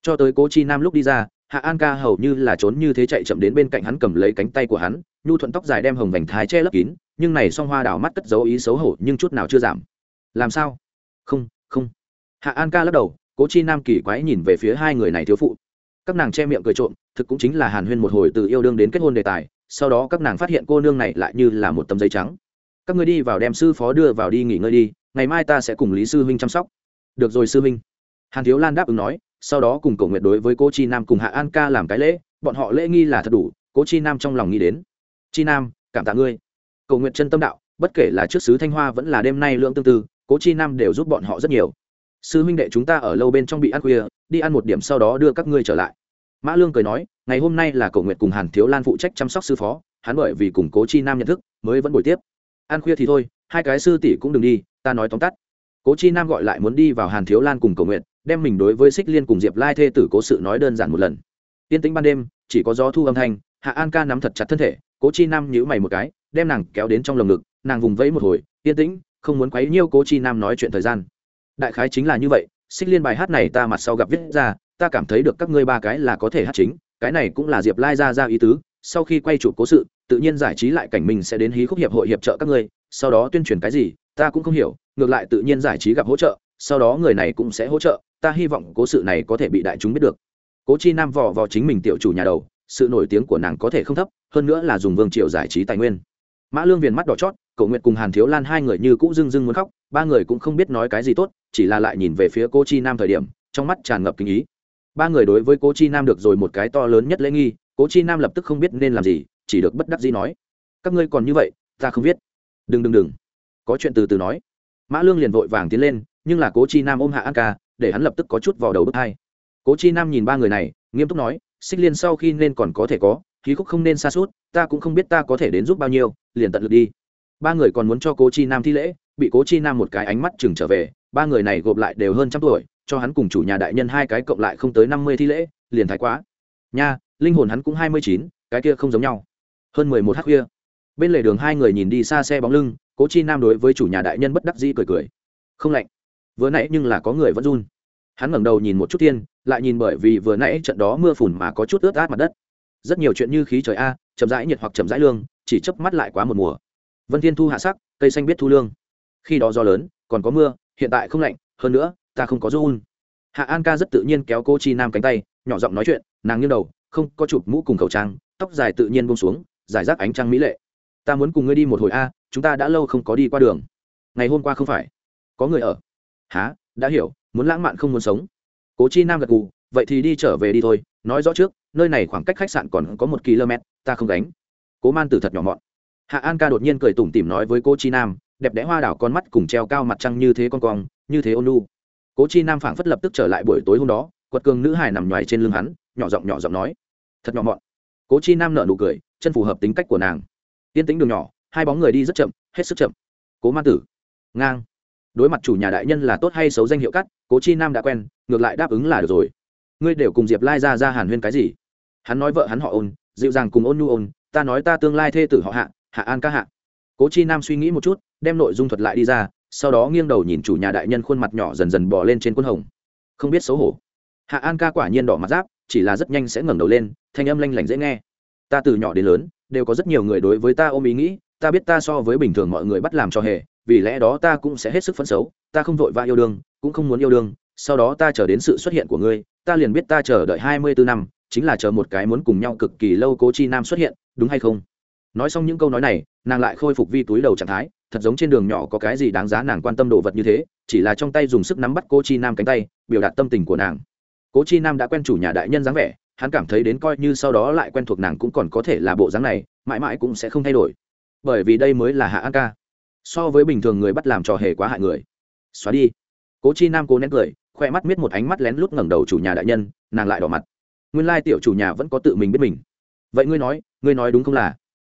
Cho tới cố chi nam lúc đi ra hạ an ca hầu như là trốn như thế chạy chậm đến bên cạnh hắn cầm lấy cánh tay của hắn, nhu thuận tóc dài đem hồng vành thái che lấp kín, nhưng này song hoa đào mắt cất dấu ý xấu hổ nhưng chút nào chưa giảm. Làm sao? Không không. Hạ an ca lắc đầu, cố chi nam kỳ quái nhìn về phía hai người này thiếu phụ. Các nàng che miệng cười trộm, thực cũng chính là hàn huyên một hồi từ yêu đương đến kết hôn đề tài, sau đó các nàng phát hiện cô nương này lại như là một tấm giấy trắng. Các ngươi đi vào đem sư phó đưa vào đi nghỉ ngơi đi, ngày mai ta sẽ cùng lý sư huynh chăm sóc. Được rồi sư huynh. Hàn thiếu lan đáp ứng nói sau đó cùng cầu nguyện đối với cô chi nam cùng hạ an ca làm cái lễ, bọn họ lễ nghi là thật đủ, cố chi nam trong lòng nghĩ đến. Chi nam, cảm tạ ngươi. Cầu nguyện chân tâm đạo, bất kể là trước sứ thanh hoa vẫn là đêm nay lượng tương tư, cố chi nam đều giúp bọn họ rất nhiều. Sư huynh đệ chúng ta ở lâu bên trong bị ăn khuya, đi ăn một điểm sau đó đưa các ngươi trở lại. Mã lương cười nói, ngày hôm nay là cầu nguyện cùng hàn thiếu lan phụ trách chăm sóc sư phó, hắn bởi vì cùng cố chi nam nhận thức, mới vẫn buổi tiếp. Ăn khuya thì thôi, hai cái sư tỷ cũng đừng đi, ta nói tóm tắt. Cố chi nam gọi lại muốn đi vào hàn thiếu lan cùng cầu nguyện đem mình đối với xích liên cùng diệp lai thê tử cố sự nói đơn giản một lần. Yên tĩnh ban đêm, chỉ có gió thu âm thanh, hạ an ca nắm thật chặt thân thể, cố chi nam nhíu mày một cái, đem nàng kéo đến trong lồng ngực, nàng vùng vẫy một hồi yên tĩnh, không muốn quấy nhiêu cố chi nam nói chuyện thời gian. Đại khái chính là như vậy, xích liên bài hát này ta mặt sau gặp viết ra, ta cảm thấy được các ngươi ba cái là có thể hát chính, cái này cũng là diệp lai ra ra ý tứ, sau khi quay chụp cố sự, tự nhiên giải trí lại cảnh mình sẽ đến hí khúc hiệp hội hiệp trợ các ngươi, sau đó tuyên truyền cái gì, ta cũng không hiểu, ngược lại tự nhiên giải trí gặp hỗ trợ, sau đó người này cũng sẽ hỗ trợ ta hy vọng cố sự này có thể bị đại chúng biết được. Cố chi nam vò vò chính mình tiểu chủ nhà đầu, sự nổi tiếng của nàng có thể không thấp, hơn nữa là dùng vương triều giải trí tài nguyên. Mã lương viền mắt đỏ chót, cậu nguyệt cùng hàn thiếu lan hai người như cũ dưng dưng muốn khóc, ba người cũng không biết nói cái gì tốt, chỉ là lại nhìn về phía cô chi nam thời điểm, trong mắt tràn ngập kinh ý. Ba người đối với cô chi nam được rồi một cái to lớn nhất lễ nghi, cố chi nam lập tức không biết nên làm gì, chỉ được bất đắc dĩ nói, các ngươi còn như vậy, ta không biết. Đừng đừng đừng, có chuyện từ từ nói. Mã lương liền vội vàng tiến lên, nhưng là cố chi nam ôm hạ an ca để hắn lập tức có chút vào đầu bước hai cố chi nam nhìn ba người này, nghiêm túc nói, xích liên sau khi nên còn có thể có, khí khúc không nên xa suốt, ta cũng không biết ta có thể đến giúp bao nhiêu, liền tận lực đi. Ba người còn muốn cho cố chi nam thi lễ, bị cố chi nam một cái ánh mắt chừng trở về, ba người này gộp lại đều hơn trăm tuổi, cho hắn cùng chủ nhà đại nhân hai cái cộng lại không tới năm mươi thi lễ, liền thái quá. Nha, linh hồn hắn cũng hai mươi chín, cái kia không giống nhau. Hơn mười một h khuya. Bên lề đường hai người nhìn đi xa xe bóng lưng, cố chi nam đối với chủ nhà đại nhân bất đắc dĩ cười cười. Không lạnh. Vừa nãy nhưng là có người vẫn run hắn ngẩng đầu nhìn một chút tiên lại nhìn bởi vì vừa nãy trận đó mưa phùn mà có chút ướt át mặt đất. Rất nhiều chuyện như khí trời a, chậm rãi nhiệt hoặc chậm rãi lương, chỉ chớp mắt lại quá một mùa. Vân thiên thu hạ sắc, cây xanh biết thu lương. Khi đó gió lớn, còn có mưa, hiện tại không lạnh, hơn nữa, ta không có run hạ an ca rất tự nhiên kéo cô chi nam cánh tay, nhỏ giọng nói chuyện, nàng nghiêng đầu, không có chụp mũ cùng khẩu trang, tóc dài tự nhiên buông xuống giải rác ánh trăng mỹ lệ. Ta muốn cùng ngươi đi một hồi a, chúng ta đã lâu không có đi qua đường. Ngày hôm qua không phải. Có người ở. Há đã hiểu muốn lãng mạn không muốn sống. Cố chi nam gật gù, vậy thì đi trở về đi thôi, nói rõ trước, nơi này khoảng cách khách sạn còn có một km, ta không đánh cố man tử thật nhỏ mọn. Hạ an ca đột nhiên cười tủm tỉm nói với cô chi nam, đẹp đẽ hoa đảo con mắt cùng treo cao mặt trăng như thế con cong, như thế ôn lu cố chi nam phảng phất lập tức trở lại buổi tối hôm đó, quật cường nữ hài nằm nhoài trên lưng hắn, nhỏ giọng nhỏ giọng nói. Thật nhỏ mọn. Cố chi nam nở nụ cười, chân phù hợp tính cách của nàng. Tiên tính đường nhỏ, hai bóng người đi rất chậm, hết sức chậm. Cố man tử. Ngang đối mặt chủ nhà đại nhân là tốt hay xấu danh hiệu cắt, cố chi nam đã quen, ngược lại đáp ứng là được rồi. Ngươi đều cùng diệp lai ra ra hàn huyên cái gì? Hắn nói vợ hắn họ ôn, dịu dàng cùng ôn nhu ôn, ta nói ta tương lai thê tử họ hạ hạ an ca hạ. Cố chi nam suy nghĩ một chút, đem nội dung thuật lại đi ra, sau đó nghiêng đầu nhìn chủ nhà đại nhân khuôn mặt nhỏ dần dần bỏ lên trên quân hồng. Không biết xấu hổ. Hạ an ca quả nhiên đỏ mặt giáp, chỉ là rất nhanh sẽ ngẩng đầu lên, thanh âm lanh lảnh dễ nghe. Ta từ nhỏ đến lớn, đều có rất nhiều người đối với ta ôm ý nghĩ, ta biết ta so với bình thường mọi người bắt làm cho hề vì lẽ đó ta cũng sẽ hết sức phấn xấu, ta không vội vã yêu đương, cũng không muốn yêu đương, sau đó ta chờ đến sự xuất hiện của ngươi, ta liền biết ta chờ đợi hai mươi bốn năm, chính là chờ một cái muốn cùng nhau cực kỳ lâu cố chi nam xuất hiện, đúng hay không? Nói xong những câu nói này, nàng lại khôi phục vi túi đầu trạng thái, thật giống trên đường nhỏ có cái gì đáng giá nàng quan tâm đồ vật như thế, chỉ là trong tay dùng sức nắm bắt cô chi nam cánh tay, biểu đạt tâm tình của nàng. Cố chi nam đã quen chủ nhà đại nhân dáng vẻ, hắn cảm thấy đến coi như sau đó lại quen thuộc nàng cũng còn có thể là bộ dáng này, mãi mãi cũng sẽ không thay đổi. Bởi vì đây mới là hạ an ca so với bình thường người bắt làm trò hề quá hại người. Xóa đi. Cố chi nam cố nén cười khoe mắt miết một ánh mắt lén lút ngẩng đầu chủ nhà đại nhân, nàng lại đỏ mặt. Nguyên lai tiểu chủ nhà vẫn có tự mình biết mình. Vậy ngươi nói ngươi nói đúng không là?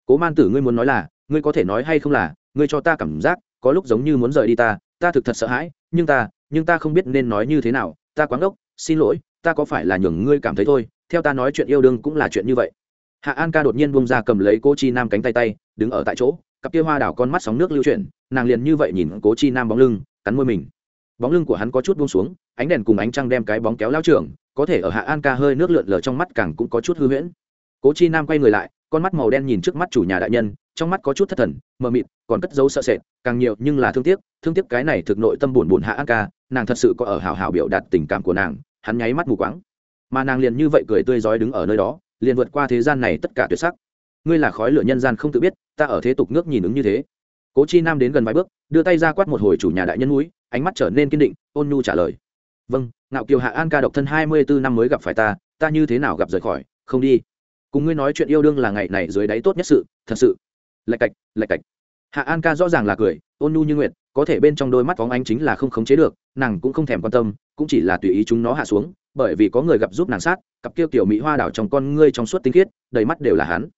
Cố man tử ngươi muốn nói là, ngươi có thể nói hay không là, ngươi cho ta cảm giác, có lúc giống như muốn rời đi ta ta thực thật sợ hãi, nhưng ta nhưng ta không biết nên nói như thế nào, ta quáng ốc xin lỗi, ta có phải là nhường ngươi cảm thấy thôi, theo ta nói chuyện yêu đương cũng là chuyện như vậy. Hạ an ca đột nhiên buông ra cầm lấy cô chi nam cánh tay tay, đứng ở tại chỗ cặp kia hoa đảo con mắt sóng nước lưu chuyển, nàng liền như vậy nhìn cố chi nam bóng lưng, cắn môi mình. Bóng lưng của hắn có chút buông xuống, ánh đèn cùng ánh trăng đem cái bóng kéo lao trưởng có thể ở hạ an ca hơi nước lượn lờ trong mắt càng cũng có chút hư huyễn. Cố chi nam quay người lại, con mắt màu đen nhìn trước mắt chủ nhà đại nhân, trong mắt có chút thất thần, mờ mịt, còn cất dấu sợ sệt, càng nhiều nhưng là thương tiếc thương tiếc cái này thực nội tâm buồn buồn hạ an ca, nàng thật sự có ở hào hào biểu đạt tình cảm của nàng, hắn nháy mắt mù quáng. Mà nàng liền như vậy cười tươi rói đứng ở nơi đó, liền vượt qua thế gian này tất cả tuyệt sắc ngươi là khói lửa nhân gian không tự biết, ta ở thế tục nước nhìn ứng như thế. Cố chi nam đến gần vài bước, đưa tay ra quát một hồi chủ nhà đại nhân núi, ánh mắt trở nên kiên định, ôn nhu trả lời. Vâng ngạo kiều hạ an ca độc thân hai mươi bốn năm mới gặp phải ta ta như thế nào gặp rời khỏi, không đi. Cùng ngươi nói chuyện yêu đương là ngày này dưới đáy tốt nhất sự, thật sự. Lạch cạch lạch cạch. Hạ an ca rõ ràng là cười, ôn nhu như nguyện có thể bên trong đôi mắt phóng ánh chính là không khống chế được, nàng cũng không thèm quan tâm, cũng chỉ là tùy ý chúng nó hạ xuống, bởi vì có người gặp giúp nàng sát, cặp kia kiểu mỹ hoa đảo trong con ngươi trong suốt tinh khiết, đầy mắt đều là hắn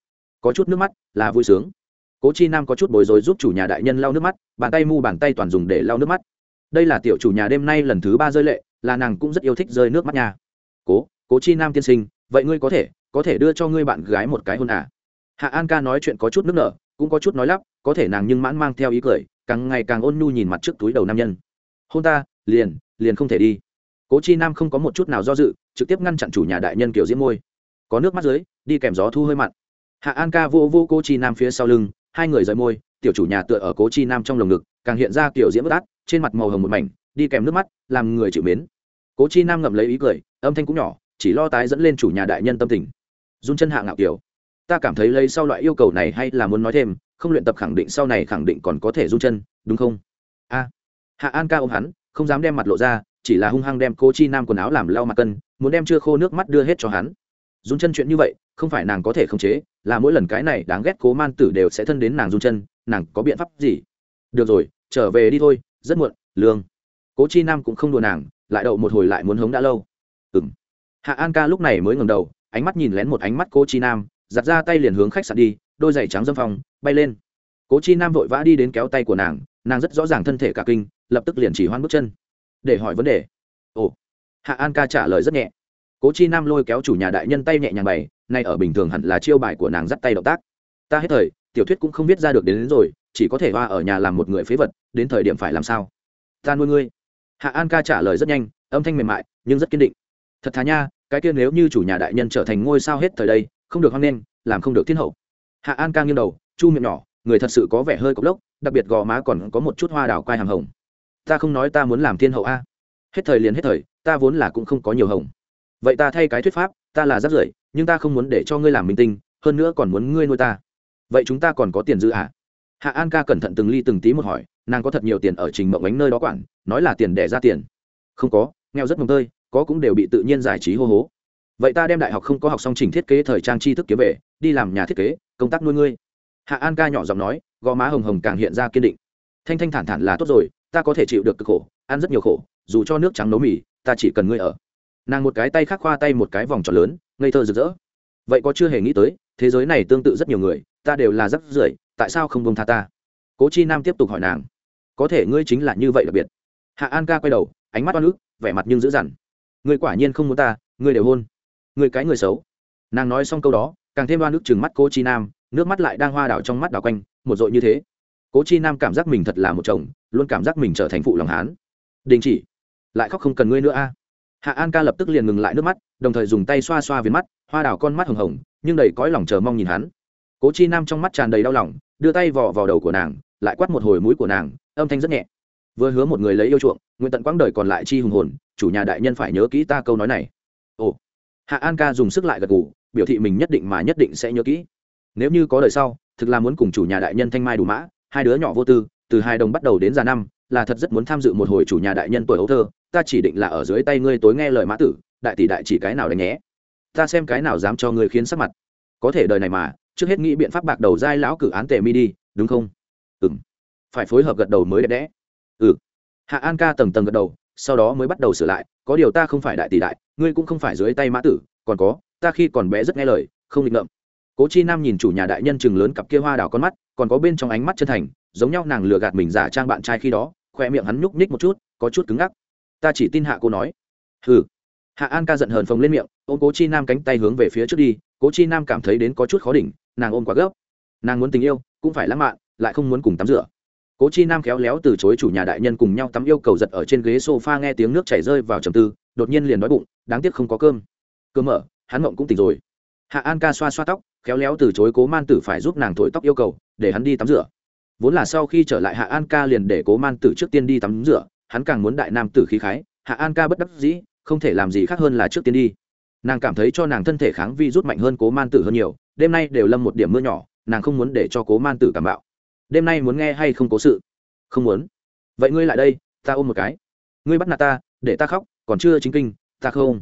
có chút nước mắt, là vui sướng. Cố chi nam có chút bối rối giúp chủ nhà đại nhân lau nước mắt, bàn tay mu bàn tay toàn dùng để lau nước mắt. Đây là tiểu chủ nhà đêm nay lần thứ ba rơi lệ, là nàng cũng rất yêu thích rơi nước mắt nha. Cố cố chi nam tiên sinh, vậy ngươi có thể có thể đưa cho ngươi bạn gái một cái hôn à? Hạ an ca nói chuyện có chút nước nở, cũng có chút nói lắp, có thể nàng nhưng mãn mang theo ý cười, càng ngày càng ôn nhu nhìn mặt trước túi đầu nam nhân. Hôn ta, liền liền không thể đi. Cố chi nam không có một chút nào do dự, trực tiếp ngăn chặn chủ nhà đại nhân kiểu diễm môi. Có nước mắt dưới, đi kèm gió thu hơi mặn hạ an ca vô vô cô chi nam phía sau lưng, hai người rời môi, tiểu chủ nhà tựa ở cố chi nam trong lồng ngực, càng hiện ra kiểu diễm bất át, trên mặt màu hồng một mảnh, đi kèm nước mắt, làm người chịu mến. Cố chi nam ngậm lấy ý cười, âm thanh cũng nhỏ, chỉ lo tái dẫn lên chủ nhà đại nhân tâm tình. Run chân hạ ngạo kiểu. Ta cảm thấy lấy sau loại yêu cầu này hay là muốn nói thêm, không luyện tập khẳng định sau này khẳng định còn có thể run chân, đúng không? A. Hạ an ca ôm hắn, không dám đem mặt lộ ra, chỉ là hung hăng đem cố chi nam quần áo làm lau mặt cân, muốn đem chưa khô nước mắt đưa hết cho hắn run chân chuyện như vậy, không phải nàng có thể khống chế, là mỗi lần cái này đáng ghét cố man tử đều sẽ thân đến nàng run chân, nàng có biện pháp gì? Được rồi, trở về đi thôi, rất muộn, lương. Cố chi nam cũng không đùa nàng, lại đậu một hồi lại muốn hống đã lâu. Ừng hạ an ca lúc này mới ngầm đầu, ánh mắt nhìn lén một ánh mắt cố chi nam, giặt ra tay liền hướng khách sạn đi, đôi giày trắng dâm phòng bay lên. Cố chi nam vội vã đi đến kéo tay của nàng nàng rất rõ ràng thân thể cả kinh, lập tức liền chỉ hoan bước chân. Để hỏi vấn đề. Ồ. Hạ an ca trả lời rất nhẹ cố chi nam lôi kéo chủ nhà đại nhân tay nhẹ nhàng bày nay ở bình thường hẳn là chiêu bài của nàng dắt tay động tác. Ta hết thời tiểu thuyết cũng không biết ra được đến, đến rồi chỉ có thể hoa ở nhà làm một người phế vật đến thời điểm phải làm sao? Ta nuôi ngươi. Hạ an ca trả lời rất nhanh âm thanh mềm mại nhưng rất kiên định. Thật thà nha cái kia nếu như chủ nhà đại nhân trở thành ngôi sao hết thời đây không được hoan nghênh làm không được thiên hậu. Hạ an ca nghiêng đầu chu miệng nhỏ người thật sự có vẻ hơi cộc lốc đặc biệt gò má còn có một chút hoa đào quai hàm hồng. Ta không nói ta muốn làm thiên hậu a. Hết thời liền hết thời ta vốn là cũng không có nhiều hồng vậy ta thay cái thuyết pháp, ta là rất rưởi nhưng ta không muốn để cho ngươi làm minh tinh, hơn nữa còn muốn ngươi nuôi ta. Vậy chúng ta còn có tiền dư à? hạ an ca cẩn thận từng ly từng tí một hỏi, nàng có thật nhiều tiền ở trình mộng ánh nơi đó quản, nói là tiền để ra tiền. Không có, nghèo rất mồng tơi, có cũng đều bị tự nhiên giải trí hô hố. Vậy ta đem đại học không có học xong trình thiết kế thời trang tri thức kiếm về, đi làm nhà thiết kế, công tác nuôi ngươi. Hạ an ca nhỏ giọng nói, gò má hồng hồng càng hiện ra kiên định. Thanh thanh thản thản là tốt rồi, ta có thể chịu được cực khổ, ăn rất nhiều khổ, dù cho nước trắng nấu mì, ta chỉ cần ngươi ở nàng một cái tay khắc khoa tay một cái vòng tròn lớn, ngây thơ rực rỡ. Vậy có chưa hề nghĩ tới, thế giới này tương tự rất nhiều người, ta đều là rắc rưởi, tại sao không bông tha ta? Cố chi nam tiếp tục hỏi nàng. Có thể ngươi chính là như vậy đặc biệt. Hạ an ca quay đầu, ánh mắt oan ức, vẻ mặt nhưng dữ dằn. Ngươi quả nhiên không muốn ta, ngươi đều hôn. Ngươi cái người xấu. Nàng nói xong câu đó, càng thêm oan ức chừng mắt cố chi nam, nước mắt lại đang hoa đảo trong mắt đảo quanh, một dội như thế. Cố chi nam cảm giác mình thật là một chồng, luôn cảm giác mình trở thành phụ lòng hán. Đình chỉ. Lại khóc không cần ngươi nữa a hạ an ca lập tức liền ngừng lại nước mắt, đồng thời dùng tay xoa xoa viền mắt, hoa đào con mắt hồng hồng, nhưng đầy cõi lòng chờ mong nhìn hắn. Cố chi nam trong mắt tràn đầy đau lòng, đưa tay vò vào đầu của nàng, lại quát một hồi mũi của nàng, âm thanh rất nhẹ. Vừa hứa một người lấy yêu chuộng, nguyện tận quãng đời còn lại chi hùng hồn, chủ nhà đại nhân phải nhớ kỹ ta câu nói này. Ồ. Hạ an ca dùng sức lại gật gù, biểu thị mình nhất định mà nhất định sẽ nhớ kỹ. Nếu như có đời sau, thực là muốn cùng chủ nhà đại nhân thanh mai đủ mã, hai đứa nhỏ vô tư, từ hai đồng bắt đầu đến già năm là thật rất muốn tham dự một hồi chủ nhà đại nhân tuổi hấu thơ, ta chỉ định là ở dưới tay ngươi tối nghe lời mã tử, đại tỷ đại chỉ cái nào đánh nhé. Ta xem cái nào dám cho ngươi khiến sắc mặt. Có thể đời này mà, trước hết nghĩ biện pháp bạc đầu dai lão cử án tề mi đi, đúng không? Ừ m phải phối hợp gật đầu mới đẹp đẽ. Ừ. Hạ an ca tầng tầng gật đầu, sau đó mới bắt đầu sửa lại, có điều ta không phải đại tỷ đại, ngươi cũng không phải dưới tay mã tử, còn có, ta khi còn bé rất nghe lời, không định ngậm cố chi nam nhìn chủ nhà đại nhân chừng lớn cặp kia hoa đào con mắt, còn có bên trong ánh mắt chân thành, giống nhau nàng lừa gạt mình giả trang bạn trai khi đó khoe miệng hắn nhúc nhích một chút, có chút cứng ngắc. Ta chỉ tin hạ cô nói. Hừ. Hạ an ca giận hờn phồng lên miệng, ôm cố chi nam cánh tay hướng về phía trước đi, cố chi nam cảm thấy đến có chút khó đỉnh, nàng ôm quá gấp. Nàng muốn tình yêu, cũng phải lãng mạn, lại không muốn cùng tắm rửa. Cố chi nam khéo léo từ chối chủ nhà đại nhân cùng nhau tắm yêu cầu giật ở trên ghế s o f a nghe tiếng nước chảy rơi vào trầm tư, đột nhiên liền đói bụng, đáng tiếc không có cơm. Cơm mở, hắn mộng cũng tỉnh rồi. Hạ an ca xoa xoa tóc, khéo léo từ chối cố man tử phải giúp nàng thổi tóc yêu cầu, để hắn đi tắm rửa vốn là sau khi trở lại hạ an ca liền để cố man tử trước tiên đi tắm rửa, hắn càng muốn đại nam tử khí khái, hạ an ca bất đắc dĩ, không thể làm gì khác hơn là trước tiên đi. Nàng cảm thấy cho nàng thân thể kháng vi rút mạnh hơn cố man tử hơn nhiều, đêm nay đều lâm một điểm mưa nhỏ, nàng không muốn để cho cố man tử cảm bạo. Đêm nay muốn nghe hay không cố sự? Không muốn. Vậy ngươi lại đây, ta ôm một cái. Ngươi bắt nạt ta, để ta khóc, còn chưa chính kinh, ta không.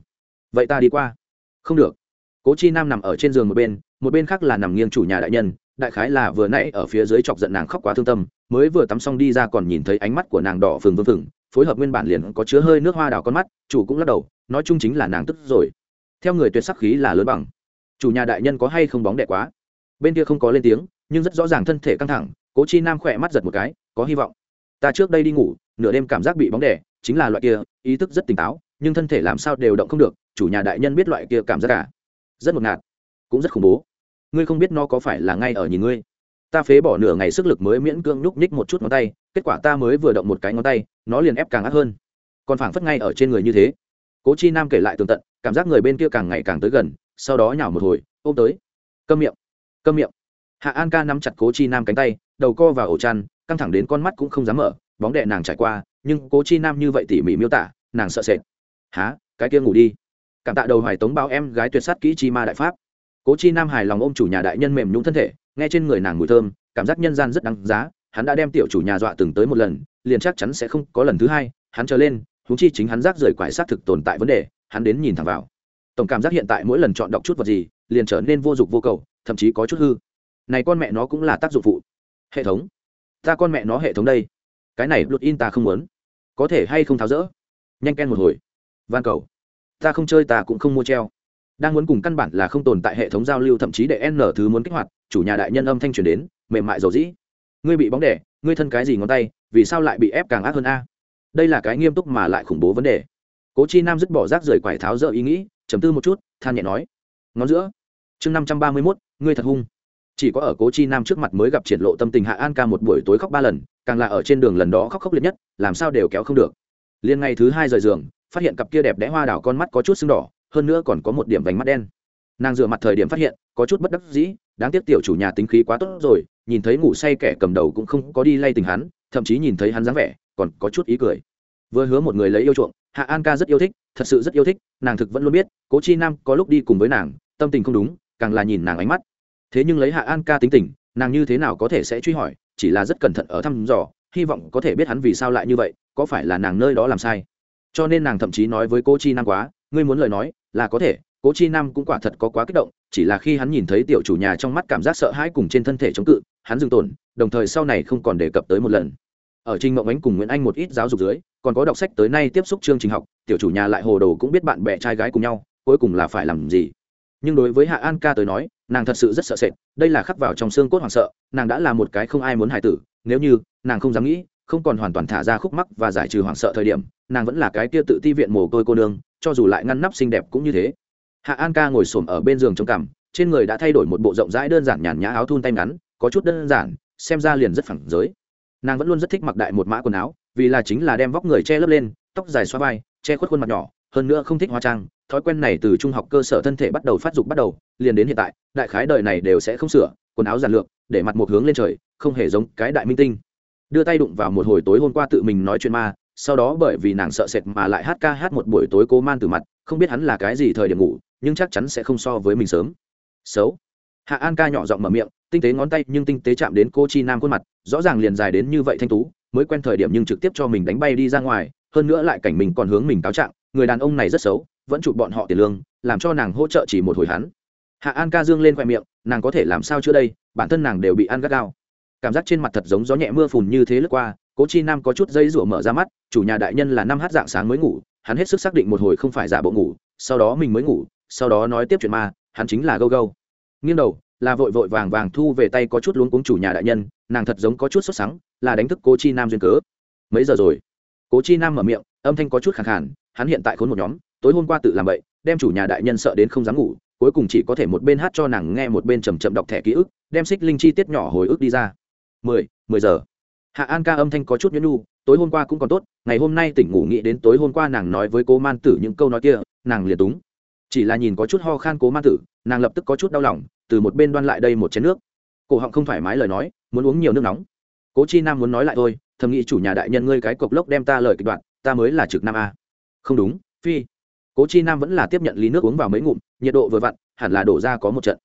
Vậy ta đi qua. Không được. Cố chi nam nằm ở trên giường một bên một bên khác là nằm nghiêng chủ nhà đại nhân đại khái là vừa nãy ở phía dưới chọc giận nàng khóc quá thương tâm, mới vừa tắm xong đi ra còn nhìn thấy ánh mắt của nàng đỏ phừng vương phừng, phối hợp nguyên bản liền có chứa hơi nước hoa đào con mắt, chủ cũng lắc đầu, nói chung chính là nàng tức rồi. Theo người tuyệt sắc khí là lớn bằng. Chủ nhà đại nhân có hay không bóng đẻ quá? Bên kia không có lên tiếng, nhưng rất rõ ràng thân thể căng thẳng, cố chi nam khỏe mắt giật một cái, có hy vọng. Ta trước đây đi ngủ, nửa đêm cảm giác bị bóng đẻ, chính là loại kia, ý thức rất tỉnh táo, nhưng thân thể làm sao đều động không được, chủ nhà đại nhân biết loại kia cảm giác cả. Rất ngột ngạt, cũng rất khủng bố ngươi không biết nó có phải là ngay ở nhìn ngươi. Ta phế bỏ nửa ngày sức lực mới miễn cưỡng nhúc nhích một chút ngón tay, kết quả ta mới vừa động một cái ngón tay, nó liền ép càng ác hơn. Còn phảng phất ngay ở trên người như thế. Cố chi nam kể lại tường tận, cảm giác người bên kia càng ngày càng tới gần, sau đó nhảo một hồi, ôm tới. Câm miệng câm miệng. Hạ an ca nắm chặt cố chi nam cánh tay, đầu co vào ổ chăn, căng thẳng đến con mắt cũng không dám mở, bóng đệ nàng trải qua, nhưng cố chi nam như vậy tỉ mỉ miêu tả, nàng sợ sệt. Há cái kia ngủ đi. Cảm tạ đầu hoài tống bao em gái tuyệt sát kỹ chi ma đại pháp cố chi nam hài lòng ôm chủ nhà đại nhân mềm nhũng thân thể, nghe trên người nàng mùi thơm, cảm giác nhân gian rất đáng giá, hắn đã đem tiểu chủ nhà dọa từng tới một lần, liền chắc chắn sẽ không có lần thứ hai, hắn trở lên húng chi chính hắn rác rời quải xác thực tồn tại vấn đề, hắn đến nhìn thẳng vào. Tổng cảm giác hiện tại mỗi lần chọn đọc chút vật gì, liền trở nên vô dụng vô cầu, thậm chí có chút hư. Này con mẹ nó cũng là tác dụng phụ. Hệ thống. Ta con mẹ nó hệ thống đây. Cái này luật in ta không muốn. Có thể hay không tháo rỡ? Nhanh ken một hồi. Van cầu. Ta không chơi ta cũng không mua treo đang muốn cùng căn bản là không tồn tại hệ thống giao lưu, thậm chí để n thứ muốn kích hoạt, chủ nhà đại nhân âm thanh truyền đến, mềm mại dầu dĩ. Ngươi bị bóng đẻ ngươi thân cái gì ngón tay, vì sao lại bị ép càng ác hơn a? Đây là cái nghiêm túc mà lại khủng bố vấn đề. Cố chi nam dứt bỏ rác rời quải tháo dỡ ý nghĩ chấm tư một chút, than nhẹ nói, ngón giữa, chương năm trăm ba mươi mốt, ngươi thật hung. Chỉ có ở cố chi nam trước mặt mới gặp triển lộ tâm tình hạ an ca một buổi tối khóc ba lần, càng là ở trên đường lần đó khóc khóc liệt nhất, làm sao đều kéo không được. Liên ngày thứ hai rời giường, phát hiện cặp kia đẹp đẽ hoa đảo con mắt có chút sưng đỏ hơn nữa còn có một điểm vành mắt đen. Nàng rửa mặt thời điểm phát hiện, có chút bất đắc dĩ, đáng tiếc tiểu chủ nhà tính khí quá tốt rồi, nhìn thấy ngủ say kẻ cầm đầu cũng không có đi lay tình hắn, thậm chí nhìn thấy hắn dáng vẻ, còn có chút ý cười. Vừa hứa một người lấy yêu chuộng, hạ an ca rất yêu thích, thật sự rất yêu thích, nàng thực vẫn luôn biết, cố chi nam có lúc đi cùng với nàng, tâm tình không đúng, càng là nhìn nàng ánh mắt. Thế nhưng lấy hạ an ca tính tình, nàng như thế nào có thể sẽ truy hỏi, chỉ là rất cẩn thận ở thăm dò, hy vọng có thể biết hắn vì sao lại như vậy, có phải là nàng nơi đó làm sai. Cho nên nàng thậm chí nói với cô chi nam quá, ngươi muốn lời nói là có thể, cố chi nam cũng quả thật có quá kích động, chỉ là khi hắn nhìn thấy tiểu chủ nhà trong mắt cảm giác sợ hãi cùng trên thân thể chống cự, hắn dừng tổn đồng thời sau này không còn đề cập tới một lần. Ở trình mộng ánh cùng nguyễn anh một ít giáo dục dưới, còn có đọc sách tới nay tiếp xúc chương trình học, tiểu chủ nhà lại hồ đồ cũng biết bạn bè trai gái cùng nhau, cuối cùng là phải làm gì? Nhưng đối với hạ an ca tới nói, nàng thật sự rất sợ sệt, đây là khắc vào trong xương cốt hoảng sợ, nàng đã là một cái không ai muốn hài tử, nếu như, nàng không dám nghĩ không còn hoàn toàn thả ra khúc mắc và giải trừ hoảng sợ thời điểm, nàng vẫn là cái kia tự ti viện mồ côi cô nương, cho dù lại ngăn nắp xinh đẹp cũng như thế. Hạ an ca ngồi xổm ở bên giường trông cằm, trên người đã thay đổi một bộ rộng rãi đơn giản nhàn nhã áo thun tay ngắn, có chút đơn giản, xem ra liền rất phẳng giới. Nàng vẫn luôn rất thích mặc đại một mã quần áo, vì là chính là đem vóc người che lấp lên, tóc dài xoa vai, che khuất khuôn mặt nhỏ, hơn nữa không thích hóa trang, thói quen này từ trung học cơ sở thân thể bắt đầu phát dục bắt đầu, liền đến hiện tại, đại khái đời này đều sẽ không sửa, quần áo giản lược, để mặt một hướng lên trời, không hề giống cái đại minh tinh đưa tay đụng vào một hồi tối hôm qua tự mình nói chuyện ma, sau đó bởi vì nàng sợ sệt mà lại hát ca hát một buổi tối cố man từ mặt, không biết hắn là cái gì thời điểm ngủ, nhưng chắc chắn sẽ không so với mình sớm. Xấu. Hạ an ca nhỏ giọng mở miệng, tinh tế ngón tay nhưng tinh tế chạm đến cô chi nam khuôn mặt, rõ ràng liền dài đến như vậy thanh tú, mới quen thời điểm nhưng trực tiếp cho mình đánh bay đi ra ngoài, hơn nữa lại cảnh mình còn hướng mình cáo trạng, người đàn ông này rất xấu, vẫn chụp bọn họ tiền lương, làm cho nàng hỗ trợ chỉ một hồi hắn. Hạ an ca dương lên khoe miệng, nàng có thể làm sao chưa đây, bản thân nàng đều bị ăn gắt gao cảm giác trên mặt thật giống gió nhẹ mưa phùn như thế lướt qua, cố chi nam có chút dây rủa mở ra mắt, chủ nhà đại nhân là năm h dạng sáng mới ngủ, hắn hết sức xác định một hồi không phải giả bộ ngủ, sau đó mình mới ngủ, sau đó nói tiếp chuyện ma, hắn chính là gâu gâu. Nghiêng đầu, là vội vội vàng vàng thu về tay có chút luống cuống chủ nhà đại nhân, nàng thật giống có chút sốt sắng, là đánh thức cố chi nam duyên cớ. Mấy giờ rồi? Cố chi nam mở miệng, âm thanh có chút khẳng khản hắn hiện tại khốn một nhóm, tối hôm qua tự làm vậy đem chủ nhà đại nhân sợ đến không dám ngủ, cuối cùng chỉ có thể một bên hát cho nàng nghe một bên chầm chậm đọc thẻ ký ức, đem xích linh chi tiết nhỏ hồi ức đi ra mười mười giờ. Hạ an ca âm thanh có chút nhẫn nhu tối hôm qua cũng còn tốt, ngày hôm nay tỉnh ngủ nghĩ đến tối hôm qua nàng nói với cố man tử những câu nói kia, nàng liền túng. Chỉ là nhìn có chút ho khan cố man tử, nàng lập tức có chút đau lòng, từ một bên đoan lại đây một chén nước. Cổ họng không thoải mái lời nói, muốn uống nhiều nước nóng. Cố chi nam muốn nói lại thôi, thầm nghĩ chủ nhà đại nhân ngươi cái cộc lốc đem ta lời kịch đoạn, ta mới là trực nam a. Không đúng, phi. Cố chi nam vẫn là tiếp nhận ly nước uống vào mấy ngụm, nhiệt độ vừa vặn, hẳn là đổ ra có một trận.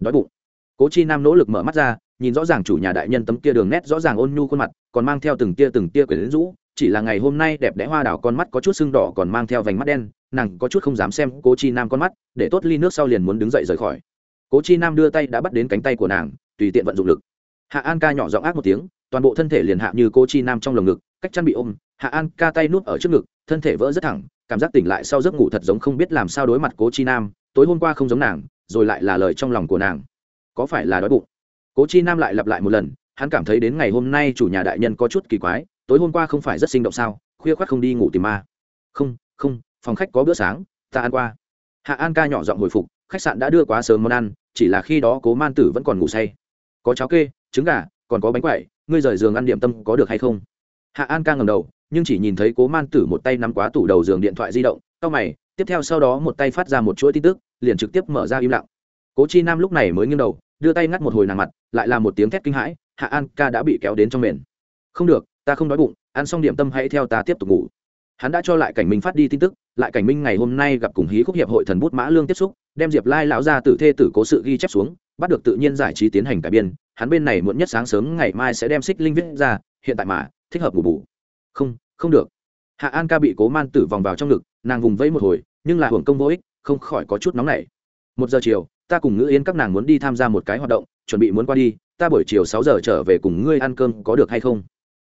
Đói bụng cố chi nam nỗ lực mở mắt ra, nhìn rõ ràng chủ nhà đại nhân tấm kia đường nét rõ ràng ôn nhu khuôn mặt, còn mang theo từng tia từng tia quyển rũ, chỉ là ngày hôm nay đẹp đẽ hoa đào con mắt có chút sưng đỏ còn mang theo vành mắt đen, nàng có chút không dám xem cố chi nam con mắt, để tốt ly nước sau liền muốn đứng dậy rời khỏi. Cố chi nam đưa tay đã bắt đến cánh tay của nàng, tùy tiện vận dụng lực. Hạ an ca nhỏ giọng ác một tiếng, toàn bộ thân thể liền hạ như cố chi nam trong lồng ngực, cách chăn bị ôm, hạ an ca tay núp ở trước ngực, thân thể vỡ rất thẳng, cảm giác tỉnh lại sau giấc ngủ thật giống không biết làm sao đối mặt cố chi nam, tối hôm qua không giống nàng, rồi lại là lời trong lòng của nàng có phải là đói bụng? Cố chi nam lại lặp lại một lần, hắn cảm thấy đến ngày hôm nay chủ nhà đại nhân có chút kỳ quái, tối hôm qua không phải rất sinh động sao, khuya khoác không đi ngủ tìm ma. Không không, phòng khách có bữa sáng, ta ăn qua. Hạ an ca nhỏ giọng hồi phục, khách sạn đã đưa quá sớm món ăn, chỉ là khi đó cố man tử vẫn còn ngủ say. Có cháo kê, trứng gà, còn có bánh quậy ngươi rời giường ăn điểm tâm có được hay không? Hạ an ca ngầm đầu, nhưng chỉ nhìn thấy cố man tử một tay nắm quá tủ đầu giường điện thoại di động tao mày, tiếp theo sau đó một tay phát ra một chuỗi tin tức, liền trực tiếp mở ra im lặng cố chi nam lúc này mới nghiêng đầu, đưa tay ngắt một hồi nàng mặt, lại là một tiếng thét kinh hãi, hạ an, ca đã bị kéo đến trong mền. Không được, ta không đói bụng, ăn xong điểm tâm hãy theo ta tiếp tục ngủ. Hắn đã cho lại cảnh minh phát đi tin tức, lại cảnh minh ngày hôm nay gặp cùng hí khúc hiệp hội thần bút mã lương tiếp xúc, đem diệp lai lão ra tử thê tử cố sự ghi chép xuống, bắt được tự nhiên giải trí tiến hành cải biên, hắn bên này muộn nhất sáng sớm ngày mai sẽ đem xích linh viết ra, hiện tại mà, thích hợp ngủ bù. Không không được. Hạ an ca bị cố man tử vòng vào trong ngực, nàng vùng vẫy một hồi, nhưng là hưởng công vô ích, không khỏi có chút nóng nảy. Một giờ chiều ta cùng ngữ yên các nàng muốn đi tham gia một cái hoạt động, chuẩn bị muốn qua đi, ta buổi chiều sáu giờ trở về cùng ngươi ăn cơm có được hay không?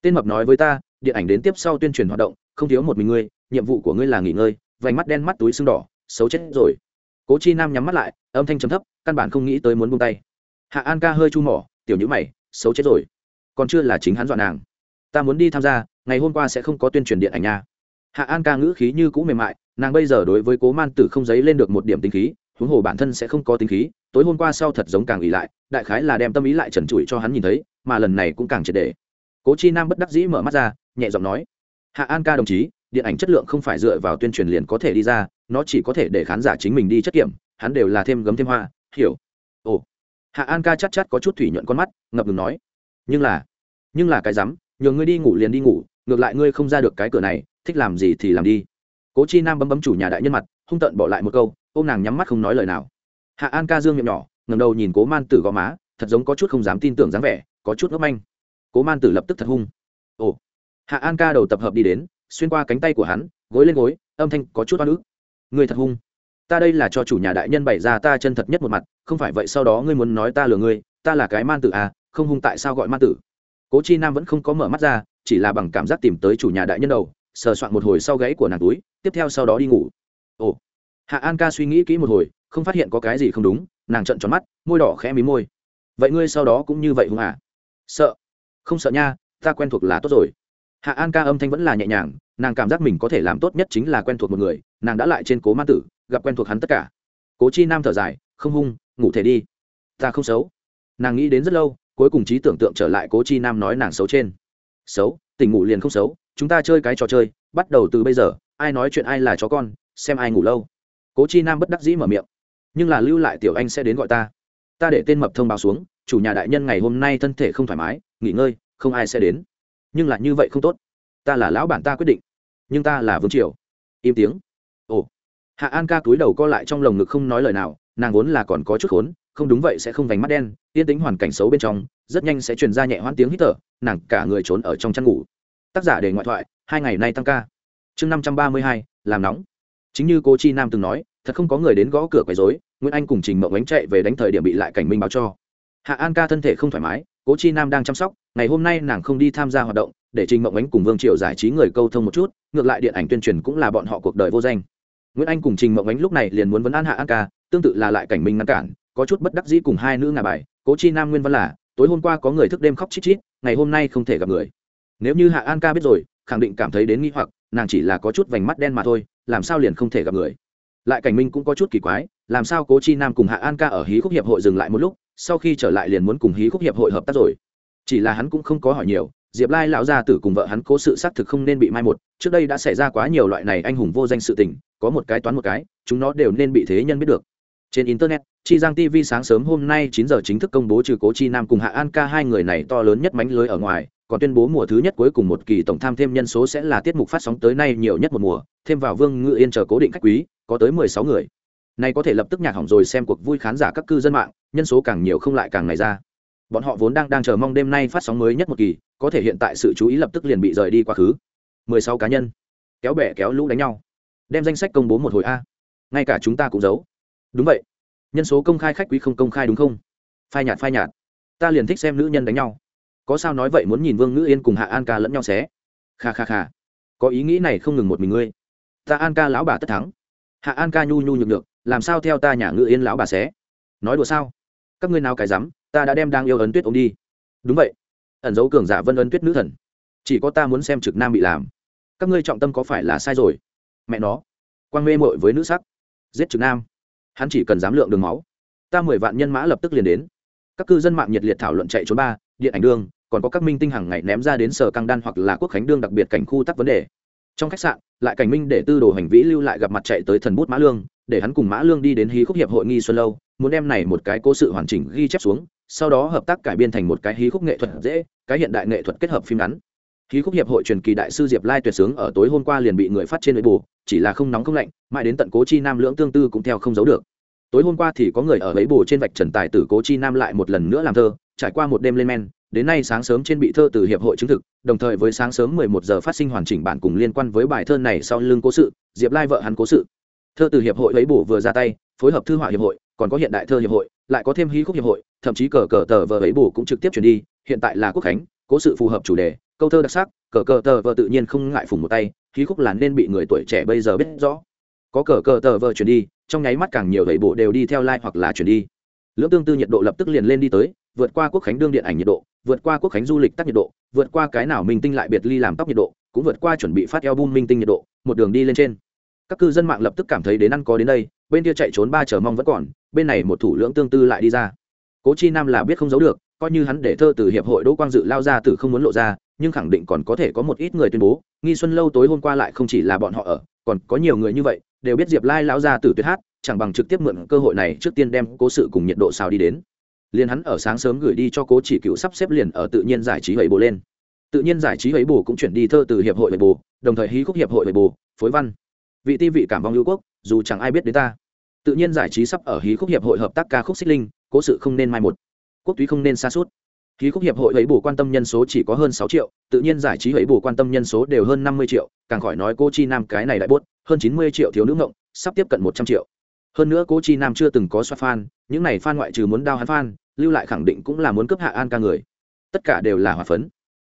Tên mập nói với ta, điện ảnh đến tiếp sau tuyên truyền hoạt động, không thiếu một mình ngươi, nhiệm vụ của ngươi là nghỉ ngơi, vành mắt đen mắt túi sưng đỏ, xấu chết rồi. Cố chi nam nhắm mắt lại, âm thanh trầm thấp, căn bản không nghĩ tới muốn buông tay. Hạ an ca hơi chu mỏ, tiểu nhữ mày, xấu chết rồi. Còn chưa là chính hắn dọn nàng. Ta muốn đi tham gia, ngày hôm qua sẽ không có tuyên truyền điện ảnh nha. Hạ an ca ngữ khí như cũ mềm mại, nàng bây giờ đối với cố man tử không giấy lên được một điểm tính khí huống hồ bản thân sẽ không có tính khí, tối hôm qua sau thật giống càng ỉ lại, đại khái là đem tâm ý lại trần trụi cho hắn nhìn thấy, mà lần này cũng càng triệt để. Cố chi nam bất đắc dĩ mở mắt ra, nhẹ giọng nói, hạ an ca đồng chí, điện ảnh chất lượng không phải dựa vào tuyên truyền liền có thể đi ra, nó chỉ có thể để khán giả chính mình đi chất kiểm, hắn đều là thêm gấm thêm hoa, hiểu. Ồ. Hạ an ca chắc chắc có chút thủy nhuận con mắt, ngập ngừng nói, nhưng là nhưng là cái rắm nhờ ngươi đi ngủ liền đi ngủ, ngược lại ngươi không ra được cái cửa này, thích làm gì thì làm đi. Cố chi nam bấm bấm chủ nhà đại nhân mặt, hung tợn bỏ lại một câu ô nàng nhắm mắt không nói lời nào. Hạ an ca dương miệng nhỏ ngầm đầu nhìn cố man tử gò má, thật giống có chút không dám tin tưởng dáng vẻ, có chút ngốc manh. Cố man tử lập tức thật hung. Ồ. Hạ an ca đầu tập hợp đi đến, xuyên qua cánh tay của hắn, gối lên gối, âm thanh có chút oan ức. Người thật hung. Ta đây là cho chủ nhà đại nhân bày ra ta chân thật nhất một mặt, không phải vậy sau đó ngươi muốn nói ta lừa ngươi, ta là cái man tử à không hung tại sao gọi man tử? Cố chi nam vẫn không có mở mắt ra, chỉ là bằng cảm giác tìm tới chủ nhà đại nhân đầu, sờ soạn một hồi sau gáy của nàng túi, tiếp theo sau đó đi ngủ. Ồ hạ an ca suy nghĩ kỹ một hồi, không phát hiện có cái gì không đúng, nàng trận tròn mắt, môi đỏ khẽ mí môi. Vậy ngươi sau đó cũng như vậy hung à? Sợ. Không sợ nha, ta quen thuộc là tốt rồi. Hạ an ca âm thanh vẫn là nhẹ nhàng, nàng cảm giác mình có thể làm tốt nhất chính là quen thuộc một người, nàng đã lại trên cố ma tử, gặp quen thuộc hắn tất cả. Cố chi nam thở dài, không hung, ngủ thể đi. Ta không xấu. Nàng nghĩ đến rất lâu, cuối cùng trí tưởng tượng trở lại cố chi nam nói nàng xấu trên. Xấu, tỉnh ngủ liền không xấu, chúng ta chơi cái trò chơi, bắt đầu từ bây giờ, ai nói chuyện ai là chó con, xem ai ngủ lâu cố chi nam bất đắc dĩ mở miệng. Nhưng là lưu lại tiểu anh sẽ đến gọi ta. Ta để tên mập thông báo xuống, chủ nhà đại nhân ngày hôm nay thân thể không thoải mái, nghỉ ngơi, không ai sẽ đến. Nhưng là như vậy không tốt. Ta là lão bản ta quyết định. Nhưng ta là vương triều. Im tiếng. Ồ. Hạ an ca túi đầu co lại trong lồng ngực không nói lời nào, nàng vốn là còn có chút khốn, không đúng vậy sẽ không vành mắt đen, yên tính hoàn cảnh xấu bên trong, rất nhanh sẽ truyền ra nhẹ hoãn tiếng hít thở, nàng cả người trốn ở trong chăn ngủ. Tác giả để ngoại thoại, hai ngày nay tăng ca. Chương năm trăm ba mươi hai, làm nóng chính như cô chi nam từng nói, thật không có người đến gõ cửa quấy rối, nguyễn anh cùng trình mộng ánh chạy về đánh thời điểm bị lại cảnh minh báo cho. Hạ an ca thân thể không thoải mái cố chi nam đang chăm sóc, ngày hôm nay nàng không đi tham gia hoạt động, để trình mộng ánh cùng vương triều giải trí người câu thông một chút, ngược lại điện ảnh tuyên truyền cũng là bọn họ cuộc đời vô danh. Nguyễn anh cùng trình mộng ánh lúc này liền muốn vấn an hạ an ca, tương tự là lại cảnh minh ngăn cản, có chút bất đắc dĩ cùng hai nữ ngà bài cố chi nam nguyên văn là, tối hôm qua có người thức đêm khóc chít chít, ngày hôm nay không thể gặp người. Nếu như hạ an ca biết rồi khẳng định cảm thấy đến nghi hoặc, nàng chỉ là có chút vành mắt đen mà thôi, làm sao liền không thể gặp người? Lại cảnh minh cũng có chút kỳ quái, làm sao cố chi nam cùng hạ an ca ở hí khúc hiệp hội dừng lại một lúc, sau khi trở lại liền muốn cùng hí khúc hiệp hội hợp tác rồi. Chỉ là hắn cũng không có hỏi nhiều, diệp lai lão gia tử cùng vợ hắn cố sự xác thực không nên bị mai một, trước đây đã xảy ra quá nhiều loại này anh hùng vô danh sự tình, có một cái toán một cái, chúng nó đều nên bị thế nhân biết được. Trên internet, chi giang tv sáng sớm hôm nay chín giờ chính thức công bố trừ cố chi nam cùng hạ an ca hai người này to lớn nhất mánh lưới ở ngoài còn tuyên bố mùa thứ nhất cuối cùng một kỳ tổng tham thêm nhân số sẽ là tiết mục phát sóng tới nay nhiều nhất một mùa, thêm vào vương ngự yên chờ cố định khách quý, có tới mười sáu người. Này có thể lập tức nhạc hỏng rồi xem cuộc vui khán giả các cư dân mạng, nhân số càng nhiều không lại càng ngày ra. Bọn họ vốn đang đang chờ mong đêm nay phát sóng mới nhất một kỳ, có thể hiện tại sự chú ý lập tức liền bị rời đi quá khứ. mười sáu cá nhân, kéo bẻ kéo lũ đánh nhau. Đem danh sách công bố một hồi a. Ngay cả chúng ta cũng giấu. Đúng vậy. Nhân số công khai khách quý không công khai đúng không? Phai nhạt phai nhạt. Ta liền thích xem nữ nhân đánh nhau có sao nói vậy muốn nhìn vương ngữ yên cùng hạ an ca lẫn nhau xé? Kha kha kha. Có ý nghĩ này không ngừng một mình ngươi. Ta an ca lão bà tất thắng. Hạ an ca nhu nhu nhược được làm sao theo ta nhà ngữ yên lão bà xé? Nói đùa sao? Các ngươi nào cái dám, ta đã đem đang yêu ấn tuyết ôm đi. Đúng vậy. Ẩn dấu cường giả vân ấn tuyết nữ thần. Chỉ có ta muốn xem trực nam bị làm. Các ngươi trọng tâm có phải là sai rồi? Mẹ nó. Quang mê mội với nữ sắc. Giết trực nam. Hắn chỉ cần dám lượng đường máu. Ta mười vạn nhân mã lập tức liền đến. Các cư dân mạng nhiệt liệt thảo luận chạy trốn ba, điện ảnh đương còn có các minh tinh hàng ngày ném ra đến sở căng đan hoặc là quốc khánh đương đặc biệt cảnh khu tắc vấn đề. Trong khách sạn, lại cảnh minh để tư đồ hành vĩ lưu lại gặp mặt chạy tới thần bút mã lương, để hắn cùng mã lương đi đến hí khúc hiệp hội nghi xuân lâu, muốn đem này một cái cố sự hoàn chỉnh ghi chép xuống, sau đó hợp tác cải biên thành một cái hí khúc nghệ thuật dễ, cái hiện đại nghệ thuật kết hợp phim ngắn. Hí khúc hiệp hội truyền kỳ đại sư diệp lai tuyệt sướng ở tối hôm qua liền bị người phát trên nội bù chỉ là không nóng không lạnh, mãi đến tận cố chi nam lưỡng tương tư cũng theo không giấu được. Tối hôm qua thì có người ở ấy bù trên vạch trần tài tử cố chi nam lại một lần nữa làm thơ, trải qua một đêm lên men đến nay sáng sớm trên bị thơ từ hiệp hội chứng thực, đồng thời với sáng sớm 11 giờ phát sinh hoàn chỉnh bản cùng liên quan với bài thơ này sau lưng cố sự, diệp lai vợ hắn cố sự. Thơ từ hiệp hội lấy bổ vừa ra tay, phối hợp thư họa hiệp hội, còn có hiện đại thơ hiệp hội, lại có thêm hí khúc hiệp hội, thậm chí cờ cờ tờ vợ ấy bổ cũng trực tiếp chuyển đi, hiện tại là quốc khánh, cố sự phù hợp chủ đề, câu thơ đặc sắc, cờ cờ tờ vợ tự nhiên không ngại phùng một tay, hí khúc là nên bị người tuổi trẻ bây giờ biết rõ. Có cờ cờ tờ vợ chuyển đi, trong nháy mắt càng nhiều lấy bộ đều đi theo like hoặc là chuyển đi. Lưỡng tương tư nhiệt độ lập tức liền lên đi tới, vượt qua quốc khánh đương điện ảnh nhiệt độ vượt qua quốc khánh du lịch tắc nhiệt độ, vượt qua cái nào minh tinh lại biệt ly làm tóc nhiệt độ, cũng vượt qua chuẩn bị phát album minh tinh nhiệt độ, một đường đi lên trên. Các cư dân mạng lập tức cảm thấy đến ăn có đến đây, bên kia chạy trốn ba chờ mong vẫn còn, bên này một thủ lưỡng tương tư lại đi ra. Cố chi nam là biết không giấu được, coi như hắn để thơ từ hiệp hội đỗ quang dự lao ra từ không muốn lộ ra, nhưng khẳng định còn có thể có một ít người tuyên bố, nghi xuân lâu tối hôm qua lại không chỉ là bọn họ ở, còn có nhiều người như vậy, đều biết diệp lai lão ra từ tuyệt hát, chẳng bằng trực tiếp mượn cơ hội này trước tiên đem cố sự cùng nhiệt độ sao đi đến liền hắn ở sáng sớm gửi đi cho cố chỉ cựu sắp xếp liền ở tự nhiên giải trí hầy bồ lên. Tự nhiên giải trí hầy bồ cũng chuyển đi thơ từ hiệp hội hầy bồ, đồng thời hí khúc hiệp hội hầy bồ, phối văn. Vị ti vị cảm vong lưu quốc, dù chẳng ai biết đến ta. Tự nhiên giải trí sắp ở hí khúc hiệp hội hợp tác ca khúc xích linh, cố sự không nên mai một. Quốc túy không nên xa suốt. Hí khúc hiệp hội ấy bù quan tâm nhân số chỉ có hơn sáu triệu, tự nhiên giải trí ấy bù quan tâm nhân số đều hơn năm mươi triệu, càng khỏi nói cô chi nam cái này đại bốt, hơn chín mươi triệu thiếu nữ ngộng, sắp tiếp cận một trăm triệu hơn nữa cố chi nam chưa từng có xoa fan những này fan ngoại trừ muốn đao hắn fan lưu lại khẳng định cũng là muốn cướp hạ an ca người. Tất cả đều là hòa phấn.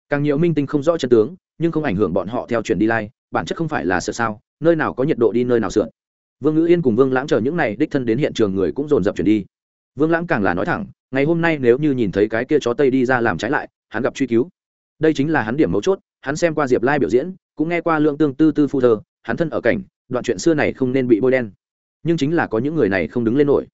Càng nhiều minh tinh không rõ chân tướng, nhưng không ảnh hưởng bọn họ theo chuyện đi lai, bản chất không phải là sợ sao, nơi nào có nhiệt độ đi, nơi nào sượn vương ngữ yên cùng vương lãng chờ những này đích thân đến hiện trường người cũng dồn dập chuyển đi. Vương lãng càng là nói thẳng, ngày hôm nay nếu như nhìn thấy cái kia chó tây đi ra làm trái lại, hắn gặp truy cứu. Đây chính là hắn điểm mấu chốt, hắn xem qua diệp lai biểu diễn, cũng nghe qua lượng tương tư tư phu thơ, hắn thân ở cảnh, đoạn chuyện xưa này không nên bị bôi đen nhưng chính là có những người này không đứng lên nổi.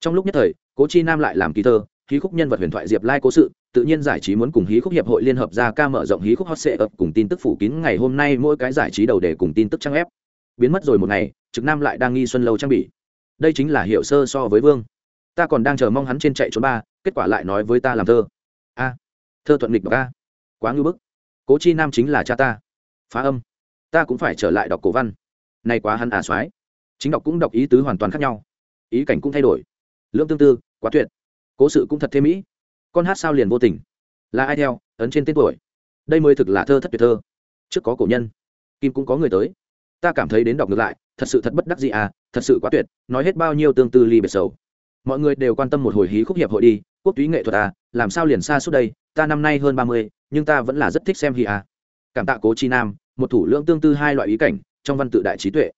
Trong lúc nhất thời, cố chi nam lại làm kỳ thơ, hí khúc nhân vật huyền thoại diệp lai cố sự, tự nhiên giải trí muốn cùng hí khúc hiệp hội liên hợp ra ca mở rộng hí khúc hot sệ ập cùng tin tức phủ kín ngày hôm nay mỗi cái giải trí đầu đề cùng tin tức trang ép biến mất rồi một ngày, trực nam lại đang nghi xuân lâu trang bị. Đây chính là hiệu sơ so với vương. Ta còn đang chờ mong hắn trên chạy trốn ba, kết quả lại nói với ta làm thơ. A, thơ thuận nghịch bậc a. Quá ngư bức. Cố chi nam chính là cha ta. Phá âm. Ta cũng phải trở lại đọc cổ văn. Nay quá hắn à soái chính đọc cũng đọc ý tứ hoàn toàn khác nhau. Ý cảnh cũng thay đổi. Lương tương tư, quá tuyệt. Cố sự cũng thật thêm mỹ. Con hát sao liền vô tình. Là ai theo? Ấn trên tên tuổi. Đây mới thực là thơ thất tuyệt thơ. Trước có cổ nhân. Kim cũng có người tới. Ta cảm thấy đến đọc ngược lại, thật sự thật bất đắc gì à thật sự quá tuyệt. Nói hết bao nhiêu tương tư ly biệt sầu. Mọi người đều quan tâm một hồi hí khúc hiệp hội đi. Quốc túy nghệ thuật à làm sao liền xa suốt đây? Ta năm nay hơn ba mươi, nhưng ta vẫn là rất thích xem hí à. Cảm tạ cố chi nam, một thủ lưỡng tương tư hai loại ý cảnh, trong văn tự đại trí tuệ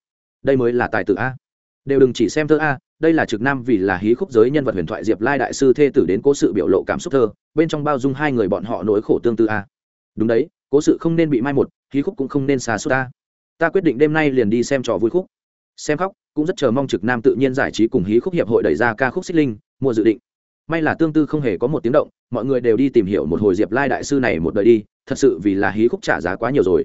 đây mới là tài tử a. Đều đừng chỉ xem thơ a, đây là trực nam vì là hí khúc giới nhân vật huyền thoại diệp lai đại sư thê tử đến cố sự biểu lộ cảm xúc thơ, bên trong bao dung hai người bọn họ nỗi khổ tương tư a. Đúng đấy, cố sự không nên bị mai một, hí khúc cũng không nên xa suốt ta. Ta quyết định đêm nay liền đi xem trò vui khúc. Xem khóc, cũng rất chờ mong trực nam tự nhiên giải trí cùng hí khúc hiệp hội đẩy ra ca khúc xích linh mua dự định. May là tương tư không hề có một tiếng động, mọi người đều đi tìm hiểu một hồi diệp lai đại sư này một đời đi, thật sự vì là hí khúc trả giá quá nhiều rồi.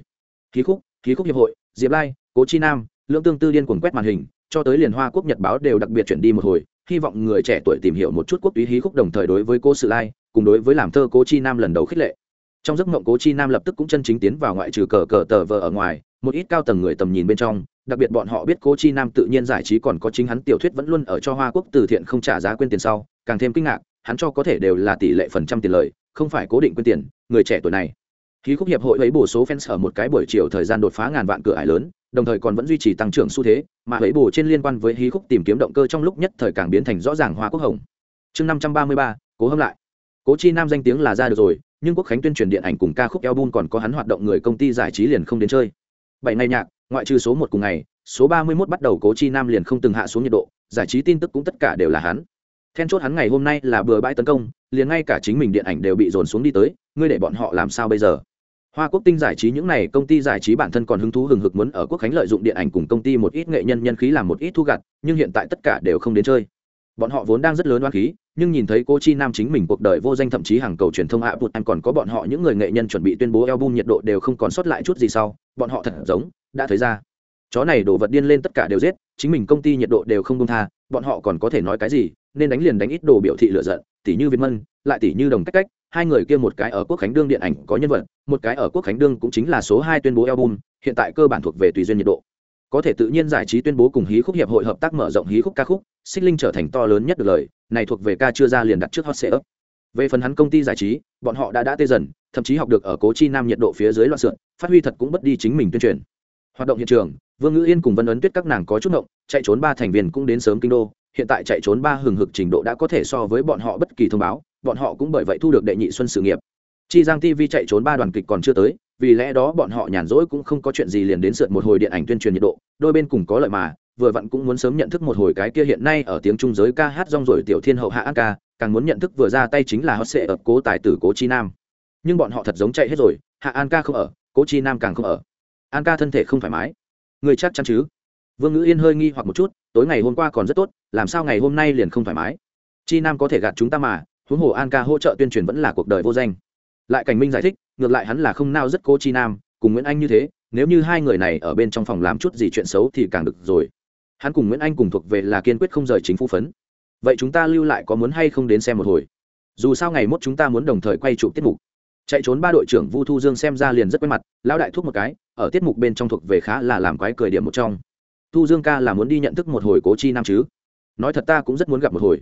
Hí khúc hí khúc hiệp hội, diệp lai, cố chi nam lưỡng tương tư điên cuồng quét màn hình, cho tới liền hoa quốc, nhật báo đều đặc biệt chuyển đi một hồi, hy vọng người trẻ tuổi tìm hiểu một chút quốc túy hí khúc đồng thời đối với cô sự lai, cùng đối với làm thơ cố chi nam lần đầu khích lệ. Trong giấc mộng cố chi nam lập tức cũng chân chính tiến vào ngoại trừ cờ cờ tờ vờ ở ngoài, một ít cao tầng người tầm nhìn bên trong, đặc biệt bọn họ biết cố chi nam tự nhiên giải trí còn có chính hắn tiểu thuyết vẫn luôn ở cho hoa quốc từ thiện không trả giá quên tiền sau, càng thêm kinh ngạc, hắn cho có thể đều là tỷ lệ phần trăm tiền lời, không phải cố định quên tiền, người trẻ tuổi này khí khúc hiệp hội lấy bổ số fans ở một cái buổi chiều thời gian đột phá ngàn vạn cửa ải lớn, đồng thời còn vẫn duy trì tăng trưởng xu thế, mà lấy bổ trên liên quan với hí khúc tìm kiếm động cơ trong lúc nhất thời càng biến thành rõ ràng hoa quốc hồng. Chương năm trăm ba mươi ba, cố hâm lại. Cố chi nam danh tiếng là ra được rồi, nhưng quốc khánh tuyên truyền điện ảnh cùng ca khúc album còn có hắn hoạt động người công ty giải trí liền không đến chơi. Bảy ngày nhạc, ngoại trừ số một cùng ngày, số ba mươi 31 bắt đầu cố chi nam liền không từng hạ xuống nhiệt độ, giải trí tin tức cũng tất cả đều là hắn. Then chốt hắn ngày hôm nay là bừa bãi tấn công, liền ngay cả chính mình điện ảnh đều bị dồn xuống đi tới, ngươi để bọn họ làm sao bây giờ? Hoa quốc tinh giải trí những n à y công ty giải trí bản thân còn hứng thú, hừng hực muốn ở quốc khánh lợi dụng điện ảnh cùng công ty một ít nghệ nhân nhân khí làm một ít thu gặt, nhưng hiện tại tất cả đều không đến chơi. Bọn họ vốn đang rất lớn oan khí, nhưng nhìn thấy cô chi nam chính mình cuộc đời vô danh thậm chí hàng cầu truyền thông hạ bụt anh còn có bọn họ những người nghệ nhân chuẩn bị tuyên bố album nhiệt độ đều không còn sót lại chút gì sau, bọn họ thật giống, đã thấy ra. Chó này đổ vật điên lên tất cả đều giết, chính mình công ty nhiệt độ đều không công tha, bọn họ còn có thể nói cái gì, nên đánh liền đánh ít đồ biểu thị lựa giận tỷ như việt mân, lại tỷ như đồng cách cách hai người kia một cái ở quốc khánh đương điện ảnh có nhân vật, một cái ở quốc khánh đương cũng chính là số hai tuyên bố album, hiện tại cơ bản thuộc về tùy duyên nhiệt độ. Có thể tự nhiên giải trí tuyên bố cùng hí khúc hiệp hội hợp tác mở rộng hí khúc ca khúc, xích linh trở thành to lớn nhất được lời, này thuộc về ca chưa ra liền đặt trước hot sale về phần hắn công ty giải trí, bọn họ đã đã tê dần, thậm chí học được ở cố chi nam nhiệt độ phía dưới loạn sượn, phát huy thật cũng bất đi chính mình tuyên truyền. Hoạt động hiện trường, vương ngữ yên cùng vân ấn tuyết các nàng có chút động chạy trốn ba thành viên cũng đến sớm kinh đô, hiện tại chạy trốn ba hừng hực trình độ đã có thể so với bọn họ bất kỳ thông báo bọn họ cũng bởi vậy thu được đệ nhị xuân sự nghiệp. Chi giang tv chạy trốn ba đoàn kịch còn chưa tới, vì lẽ đó bọn họ nhàn rỗi cũng không có chuyện gì liền đến sượt một hồi điện ảnh tuyên truyền nhiệt độ, đôi bên cùng có lợi mà, vừa vặn cũng muốn sớm nhận thức một hồi cái kia hiện nay ở tiếng trung giới ca hát rong rồi tiểu thiên hậu hạ an ca, càng muốn nhận thức vừa ra tay chính là hot sệ ở cố tài tử cố chi nam. Nhưng bọn họ thật giống chạy hết rồi, hạ an ca không ở, cố chi nam càng không ở. An ca thân thể không thoải mái. Người chắc chắn chứ? Vương ngữ yên hơi nghi hoặc một chút, tối ngày hôm qua còn rất tốt, làm sao ngày hôm nay liền không thoải mái? Chi nam có thể gạt chúng ta mà huống hồ an ca hỗ trợ tuyên truyền vẫn là cuộc đời vô danh. Lại cảnh minh giải thích, ngược lại hắn là không nao rất cố chi nam, cùng nguyễn anh như thế, nếu như hai người này ở bên trong phòng làm chút gì chuyện xấu thì càng được rồi. Hắn cùng nguyễn anh cùng thuộc về là kiên quyết không rời chính phủ phấn. Vậy chúng ta lưu lại có muốn hay không đến xem một hồi? Dù sao ngày mốt chúng ta muốn đồng thời quay trụ tiết mục. Chạy trốn ba đội trưởng vu thu dương xem ra liền rất quen mặt, lão đại thuốc một cái, ở tiết mục bên trong thuộc về khá là làm quái cười điểm một trong. Thu dương ca là muốn đi nhận thức một hồi cố chi nam chứ? Nói thật ta cũng rất muốn gặp một hồi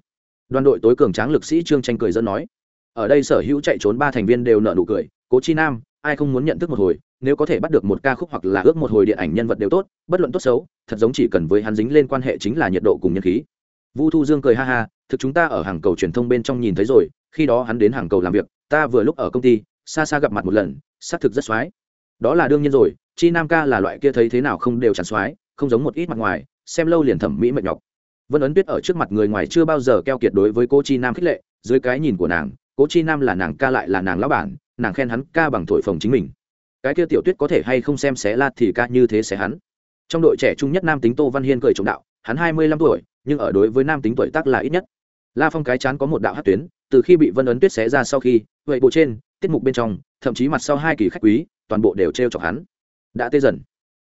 đoàn đội tối cường tráng lực sĩ trương tranh cười dẫn nói, ở đây sở hữu chạy trốn ba thành viên đều nợ nụ cười, cố chi nam, ai không muốn nhận thức một hồi, nếu có thể bắt được một ca khúc hoặc là ước một hồi điện ảnh nhân vật đều tốt, bất luận tốt xấu, thật giống chỉ cần với hắn dính lên quan hệ chính là nhiệt độ cùng nhân khí. Vu thu dương cười ha ha, thực chúng ta ở hàng cầu truyền thông bên trong nhìn thấy rồi, khi đó hắn đến hàng cầu làm việc, ta vừa lúc ở công ty, xa xa gặp mặt một lần, xác thực rất xoái. Đó là đương nhiên rồi, chi nam ca là loại kia thấy thế nào không đều chán xoái, không giống một ít mặt ngoài, xem lâu liền thẩm mỹ mệt nhọc vân ấn tuyết ở trước mặt người ngoài chưa bao giờ keo kiệt đối với cô chi nam khích lệ, dưới cái nhìn của nàng cô chi nam là nàng ca lại là nàng lão bản, nàng khen hắn ca bằng thổi phồng chính mình. Cái kia tiểu tuyết có thể hay không xem xé la thì ca như thế xé hắn. Trong đội trẻ trung nhất nam tính tô văn hiên cười trọng đạo, hắn hai mươi lăm tuổi, nhưng ở đối với nam tính tuổi tác là ít nhất. La phong cái chán có một đạo hát tuyến, từ khi bị vân ấn tuyết xé ra sau khi vậy bộ trên, tiết mục bên trong, thậm chí mặt sau hai kỳ khách quý, toàn bộ đều t r e o chọc hắn. Đã tê dần.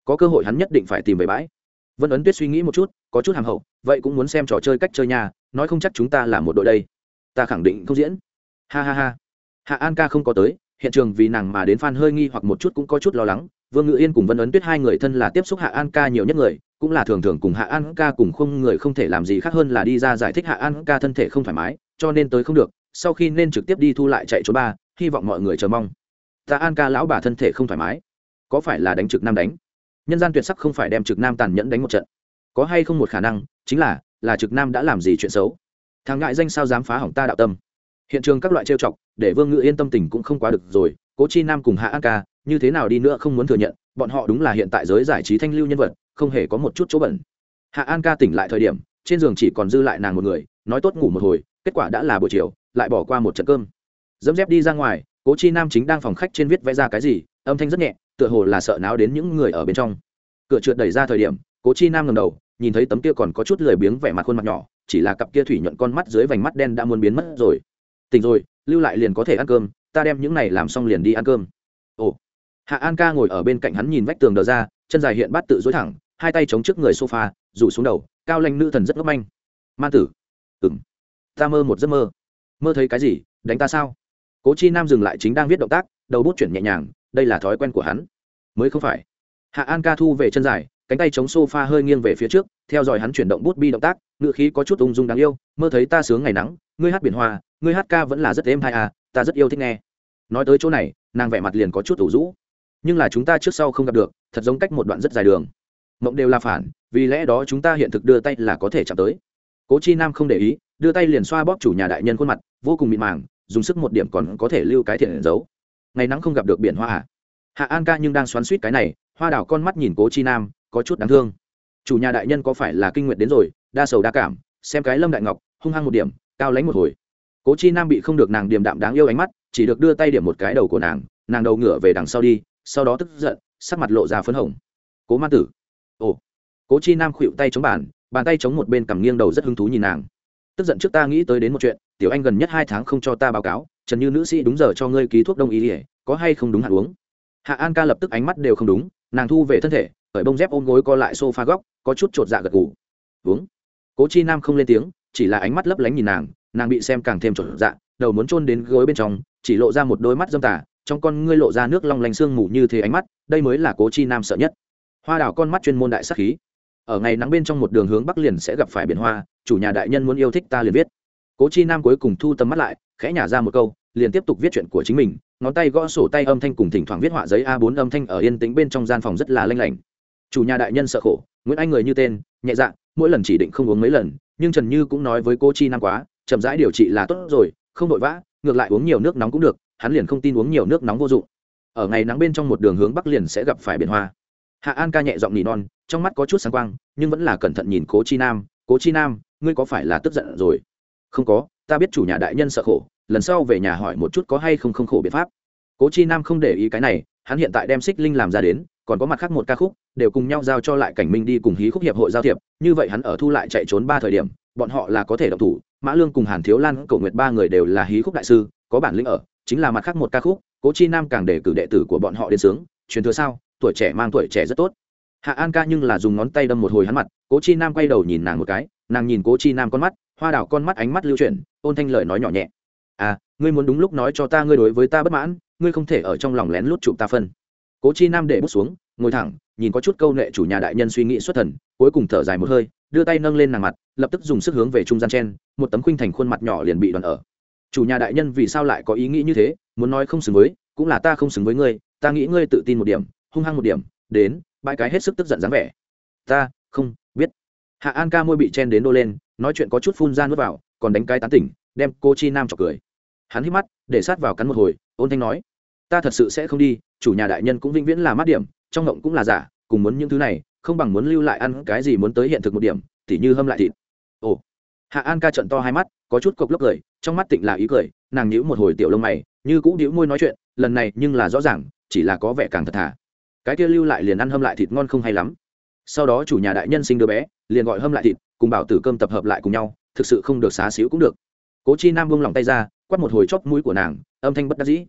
Có cơ hội hắn nhất định phải tìm về bãi vân ấn tuyết suy nghĩ một chút, có chút hàm hậu, vậy cũng muốn xem trò chơi cách chơi nhà nói không chắc chúng ta là một đội đây. Ta khẳng định không diễn. Ha ha ha. Hạ an ca không có tới, hiện trường vì nàng mà đến f hơi nghi hoặc một chút cũng có chút lo lắng. Vương ngự yên cùng vân ấn tuyết hai người thân là tiếp xúc hạ an ca nhiều nhất người, cũng là thường thường cùng hạ an ca cùng không người không thể làm gì khác hơn là đi ra giải thích hạ an ca thân thể không thoải mái, cho nên tới không được, sau khi nên trực tiếp đi thu lại chạy trốn ba, hy vọng mọi người chờ mong. Ta an ca lão bà thân thể không thoải mái. Có phải là đánh trực nam đánh? Nhân gian tuyệt sắc không phải đem trực nam tàn nhẫn đánh một trận. Có hay không một khả năng, chính là là trực nam đã làm gì chuyện xấu? Thằng ngại danh sao dám phá hỏng ta đạo tâm? Hiện trường các loại trêu chọc, để vương ngự yên tâm tình cũng không quá được rồi, cố chi nam cùng hạ an ca, như thế nào đi nữa không muốn thừa nhận, bọn họ đúng là hiện tại giới giải trí thanh lưu nhân vật, không hề có một chút chỗ bẩn. Hạ an ca tỉnh lại thời điểm, trên giường chỉ còn dư lại nàng một người, nói tốt ngủ một hồi, kết quả đã là buổi chiều, lại bỏ qua một trận cơm. Dẫm dép đi ra ngoài, cố chi nam chính đang phòng khách trên viết vẽ ra cái gì, âm thanh rất nhẹ tựa hồ là sợ náo đến những người ở bên trong. Cửa trượt đẩy ra thời điểm, cố chi nam ngầm đầu, nhìn thấy tấm kia còn có chút lười biếng vẻ mặt khuôn mặt nhỏ, chỉ là cặp kia thủy nhuận con mắt dưới vành mắt đen đã muốn biến mất rồi. Tỉnh rồi, lưu lại liền có thể ăn cơm, ta đem những này làm xong liền đi ăn cơm. Ồ. Hạ an ca ngồi ở bên cạnh hắn nhìn vách tường đờ ra, chân dài hiện bắt tự dối thẳng, hai tay chống trước người sofa, rủ xuống đầu, cao lanh nữ thần rất ngốc manh. Man tử. Ừng ta mơ một giấc mơ. Mơ thấy cái gì? Đánh ta sao? Cố chi nam dừng lại chính đang viết động tác, đầu bút chuyển nhẹ nhàng, đây là thói quen của hắn mới không phải. Hạ an ca thu về chân dài, cánh tay chống sofa hơi nghiêng về phía trước, theo dõi hắn chuyển động bút bi động tác ngự khí có chút ung dung đáng yêu, mơ thấy ta sướng ngày nắng, ngươi hát biển hoa, ngươi hát ca vẫn là rất êm hai à ta rất yêu thích nghe. Nói tới chỗ này, nàng vẻ mặt liền có chút ủ rũ. Nhưng là chúng ta trước sau không gặp được, thật giống cách một đoạn rất dài đường. Mộng đều là phản, vì lẽ đó chúng ta hiện thực đưa tay là có thể chạm tới. Cố chi nam không để ý, đưa tay liền xoa bóp chủ nhà đại nhân khuôn mặt, vô cùng mịn màng, dùng sức một điểm còn có thể lưu cái thiện giấu. Ngày nắng không gặp được biển hoa à? Hạ an ca nhưng đang xoắn suýt cái này, hoa đảo con mắt nhìn cố chi nam, có chút đáng thương. Chủ nhà đại nhân có phải là kinh nguyện đến rồi, đa sầu đa cảm, xem cái lâm đại ngọc, hung hăng một điểm, cao lánh một hồi. Cố chi nam bị không được nàng điềm đạm đáng yêu ánh mắt, chỉ được đưa tay điểm một cái đầu của nàng nàng đầu ngửa về đằng sau đi, sau đó tức giận, sắc mặt lộ ra phấn hồng. Cố ma tử. Ồ. Cố chi nam khuỵu tay chống bàn bàn tay chống một bên cằm nghiêng đầu rất hứng thú nhìn nàng. Tức giận trước ta nghĩ tới đến một chuyện, tiểu anh gần nhất hai tháng không cho ta báo cáo, trần như nữ sĩ đúng giờ cho ngươi ký thuốc đông y ỉa có hay không đúng hạn uống? Hạ an ca lập tức ánh mắt đều không đúng, nàng thu về thân thể khởi bông dép ôm gối co lại s o f a góc, có chút chột dạ gật gù. Uống. Cố chi nam không lên tiếng, chỉ là ánh mắt lấp lánh nhìn nàng nàng bị xem càng thêm chột dạ đầu muốn trôn đến gối bên trong, chỉ lộ ra một đôi mắt dâm tả trong con ngươi lộ ra nước long lanh sương mù như thế ánh mắt, đây mới là cố chi nam sợ nhất. Hoa đảo con mắt chuyên môn đại sắc khí. Ở ngày nắng bên trong một đường hướng bắc liền sẽ gặp phải biển hoa, chủ nhà đại nhân muốn yêu thích ta liền viết. Cố chi nam cuối cùng thu tầm mắt lại, khẽ nhả ra một câu, liền tiếp tục viết chuyện của chính mình ngón tay gõ sổ tay âm thanh cùng thỉnh thoảng viết họa giấy a 4 âm thanh ở yên tĩnh bên trong gian phòng rất là lanh lảnh. Chủ nhà đại nhân sợ khổ, nguyễn anh người như tên, nhẹ dạ mỗi lần chỉ định không uống mấy lần, nhưng trần như cũng nói với cô chi nam quá, chậm rãi điều trị là tốt rồi, không vội vã, ngược lại uống nhiều nước nóng cũng được, hắn liền không tin uống nhiều nước nóng vô dụng. Ở ngày nắng bên trong một đường hướng bắc liền sẽ gặp phải biển hoa. Hạ an ca nhẹ giọng nỉ non, trong mắt có chút sáng quang, nhưng vẫn là cẩn thận nhìn cố chi nam cố chi nam, ngươi có phải là tức giận rồi? Không có, ta biết chủ nhà đại nhân sợ khổ lần sau về nhà hỏi một chút có hay không không khổ biện pháp. Cố chi nam không để ý cái này, hắn hiện tại đem xích linh làm ra đến, còn có mặt khác một ca khúc, đều cùng nhau giao cho lại cảnh minh đi cùng hí khúc hiệp hội giao thiệp, như vậy hắn ở thu lại chạy trốn ba thời điểm, bọn họ là có thể độc thủ, mã lương cùng hàn thiếu lan cầu nguyệt ba người đều là hí khúc đại sư, có bản lĩnh ở, chính là mặt khác một ca khúc, cố chi nam càng để cử đệ tử của bọn họ đến sướng, truyền thừa sao, tuổi trẻ mang tuổi trẻ rất tốt. Hạ an ca nhưng là dùng ngón tay đâm một hồi hắn mặt, cố chi nam quay đầu nhìn nàng một cái, nàng nhìn cố chi nam con mắt, hoa đào con mắt ánh mắt lưu chuyển, ôn thanh lời nói nhỏ nhẹ à ngươi muốn đúng lúc nói cho ta ngươi đối với ta bất mãn, ngươi không thể ở trong lòng lén lút chụp ta phân. Cố chi nam để bút xuống, ngồi thẳng, nhìn có chút câu nệ chủ nhà đại nhân suy nghĩ xuất thần, cuối cùng thở dài một hơi, đưa tay nâng lên nàng mặt, lập tức dùng sức hướng về trung gian chen, một tấm khuynh thành khuôn mặt nhỏ liền bị đoàn ở. Chủ nhà đại nhân vì sao lại có ý nghĩ như thế, muốn nói không xứng với, cũng là ta không xứng với ngươi, ta nghĩ ngươi tự tin một điểm, hung hăng một điểm, đến, bãi cái hết sức tức giận dáng vẻ. Ta, không, biết. Hạ an ca môi bị chen đến đô lên, nói chuyện có chút phun ra nuốt vào, còn đánh cái tán tỉnh đem cô chi nam chọc cười. Hắn hít mắt, để sát vào cắn một hồi, ôn thanh nói, ta thật sự sẽ không đi, chủ nhà đại nhân cũng vĩnh viễn là mát điểm, trong ngộng cũng là giả, cùng muốn những thứ này, không bằng muốn lưu lại ăn cái gì muốn tới hiện thực một điểm, tỉ như hâm lại thịt. Ồ. Hạ an ca trận to hai mắt, có chút cộc lốc cười, trong mắt tịnh là ý cười, nàng nhíu một hồi tiểu lông mày, như cũng đĩu môi nói chuyện, lần này nhưng là rõ ràng, chỉ là có vẻ càng thật thà. Cái kia lưu lại liền ăn hâm lại thịt ngon không hay lắm. Sau đó chủ nhà đại nhân sinh đứa bé, liền gọi hâm lại thịt, cùng bảo tử cơm tập hợp lại cùng nhau, thực sự không được xá xíu cũng được cố chi nam buông lỏng tay ra quắt một hồi chóp mũi của nàng, âm thanh bất đắc dĩ.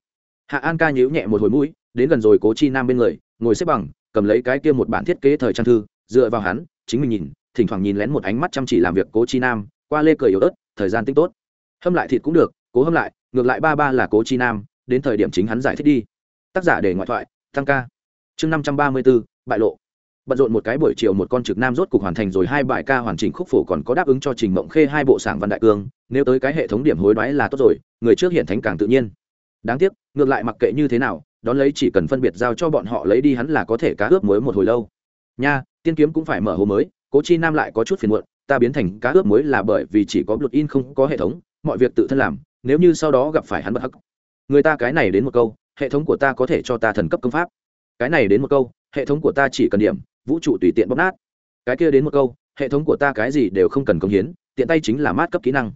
Hạ an ca nhíu nhẹ một hồi mũi, đến gần rồi cố chi nam bên người, ngồi xếp bằng, cầm lấy cái kia một bản thiết kế thời trang thư, dựa vào hắn, chính mình nhìn, thỉnh thoảng nhìn lén một ánh mắt chăm chỉ làm việc cố chi nam, qua lê cười yếu ớt, thời gian tinh tốt. Hâm lại thịt cũng được, cố hâm lại, ngược lại ba ba là cố chi nam, đến thời điểm chính hắn giải thích đi. Tác giả để ngoại thoại, tăng ca. Chương năm trăm ba mươi bốn, bại lộ bận rộn một cái buổi chiều một con trực nam rốt cục hoàn thành rồi hai bài ca hoàn chỉnh khúc phổ còn có đáp ứng cho trình mộng khê hai bộ sảng văn đại cương, nếu tới cái hệ thống điểm hối đoái là tốt rồi, người trước hiện thánh càng tự nhiên. Đáng tiếc, ngược lại mặc kệ như thế nào, đón lấy chỉ cần phân biệt giao cho bọn họ lấy đi hắn là có thể cá ướp muối một hồi lâu. Nha, tiên kiếm cũng phải mở hồ mới, cố chi nam lại có chút phiền muộn, ta biến thành cá ướp muối là bởi vì chỉ có luật in không có hệ thống, mọi việc tự thân làm, nếu như sau đó gặp phải hắn bất hắc. Người ta cái này đến một câu, hệ thống của ta có thể cho ta thần cấp công pháp. Cái này đến một câu, hệ thống của ta chỉ cần điểm vũ trụ tùy tiện bóp nát. Cái kia đến một câu, hệ thống của ta cái gì đều không cần công hiến, tiện tay chính là mát cấp kỹ năng.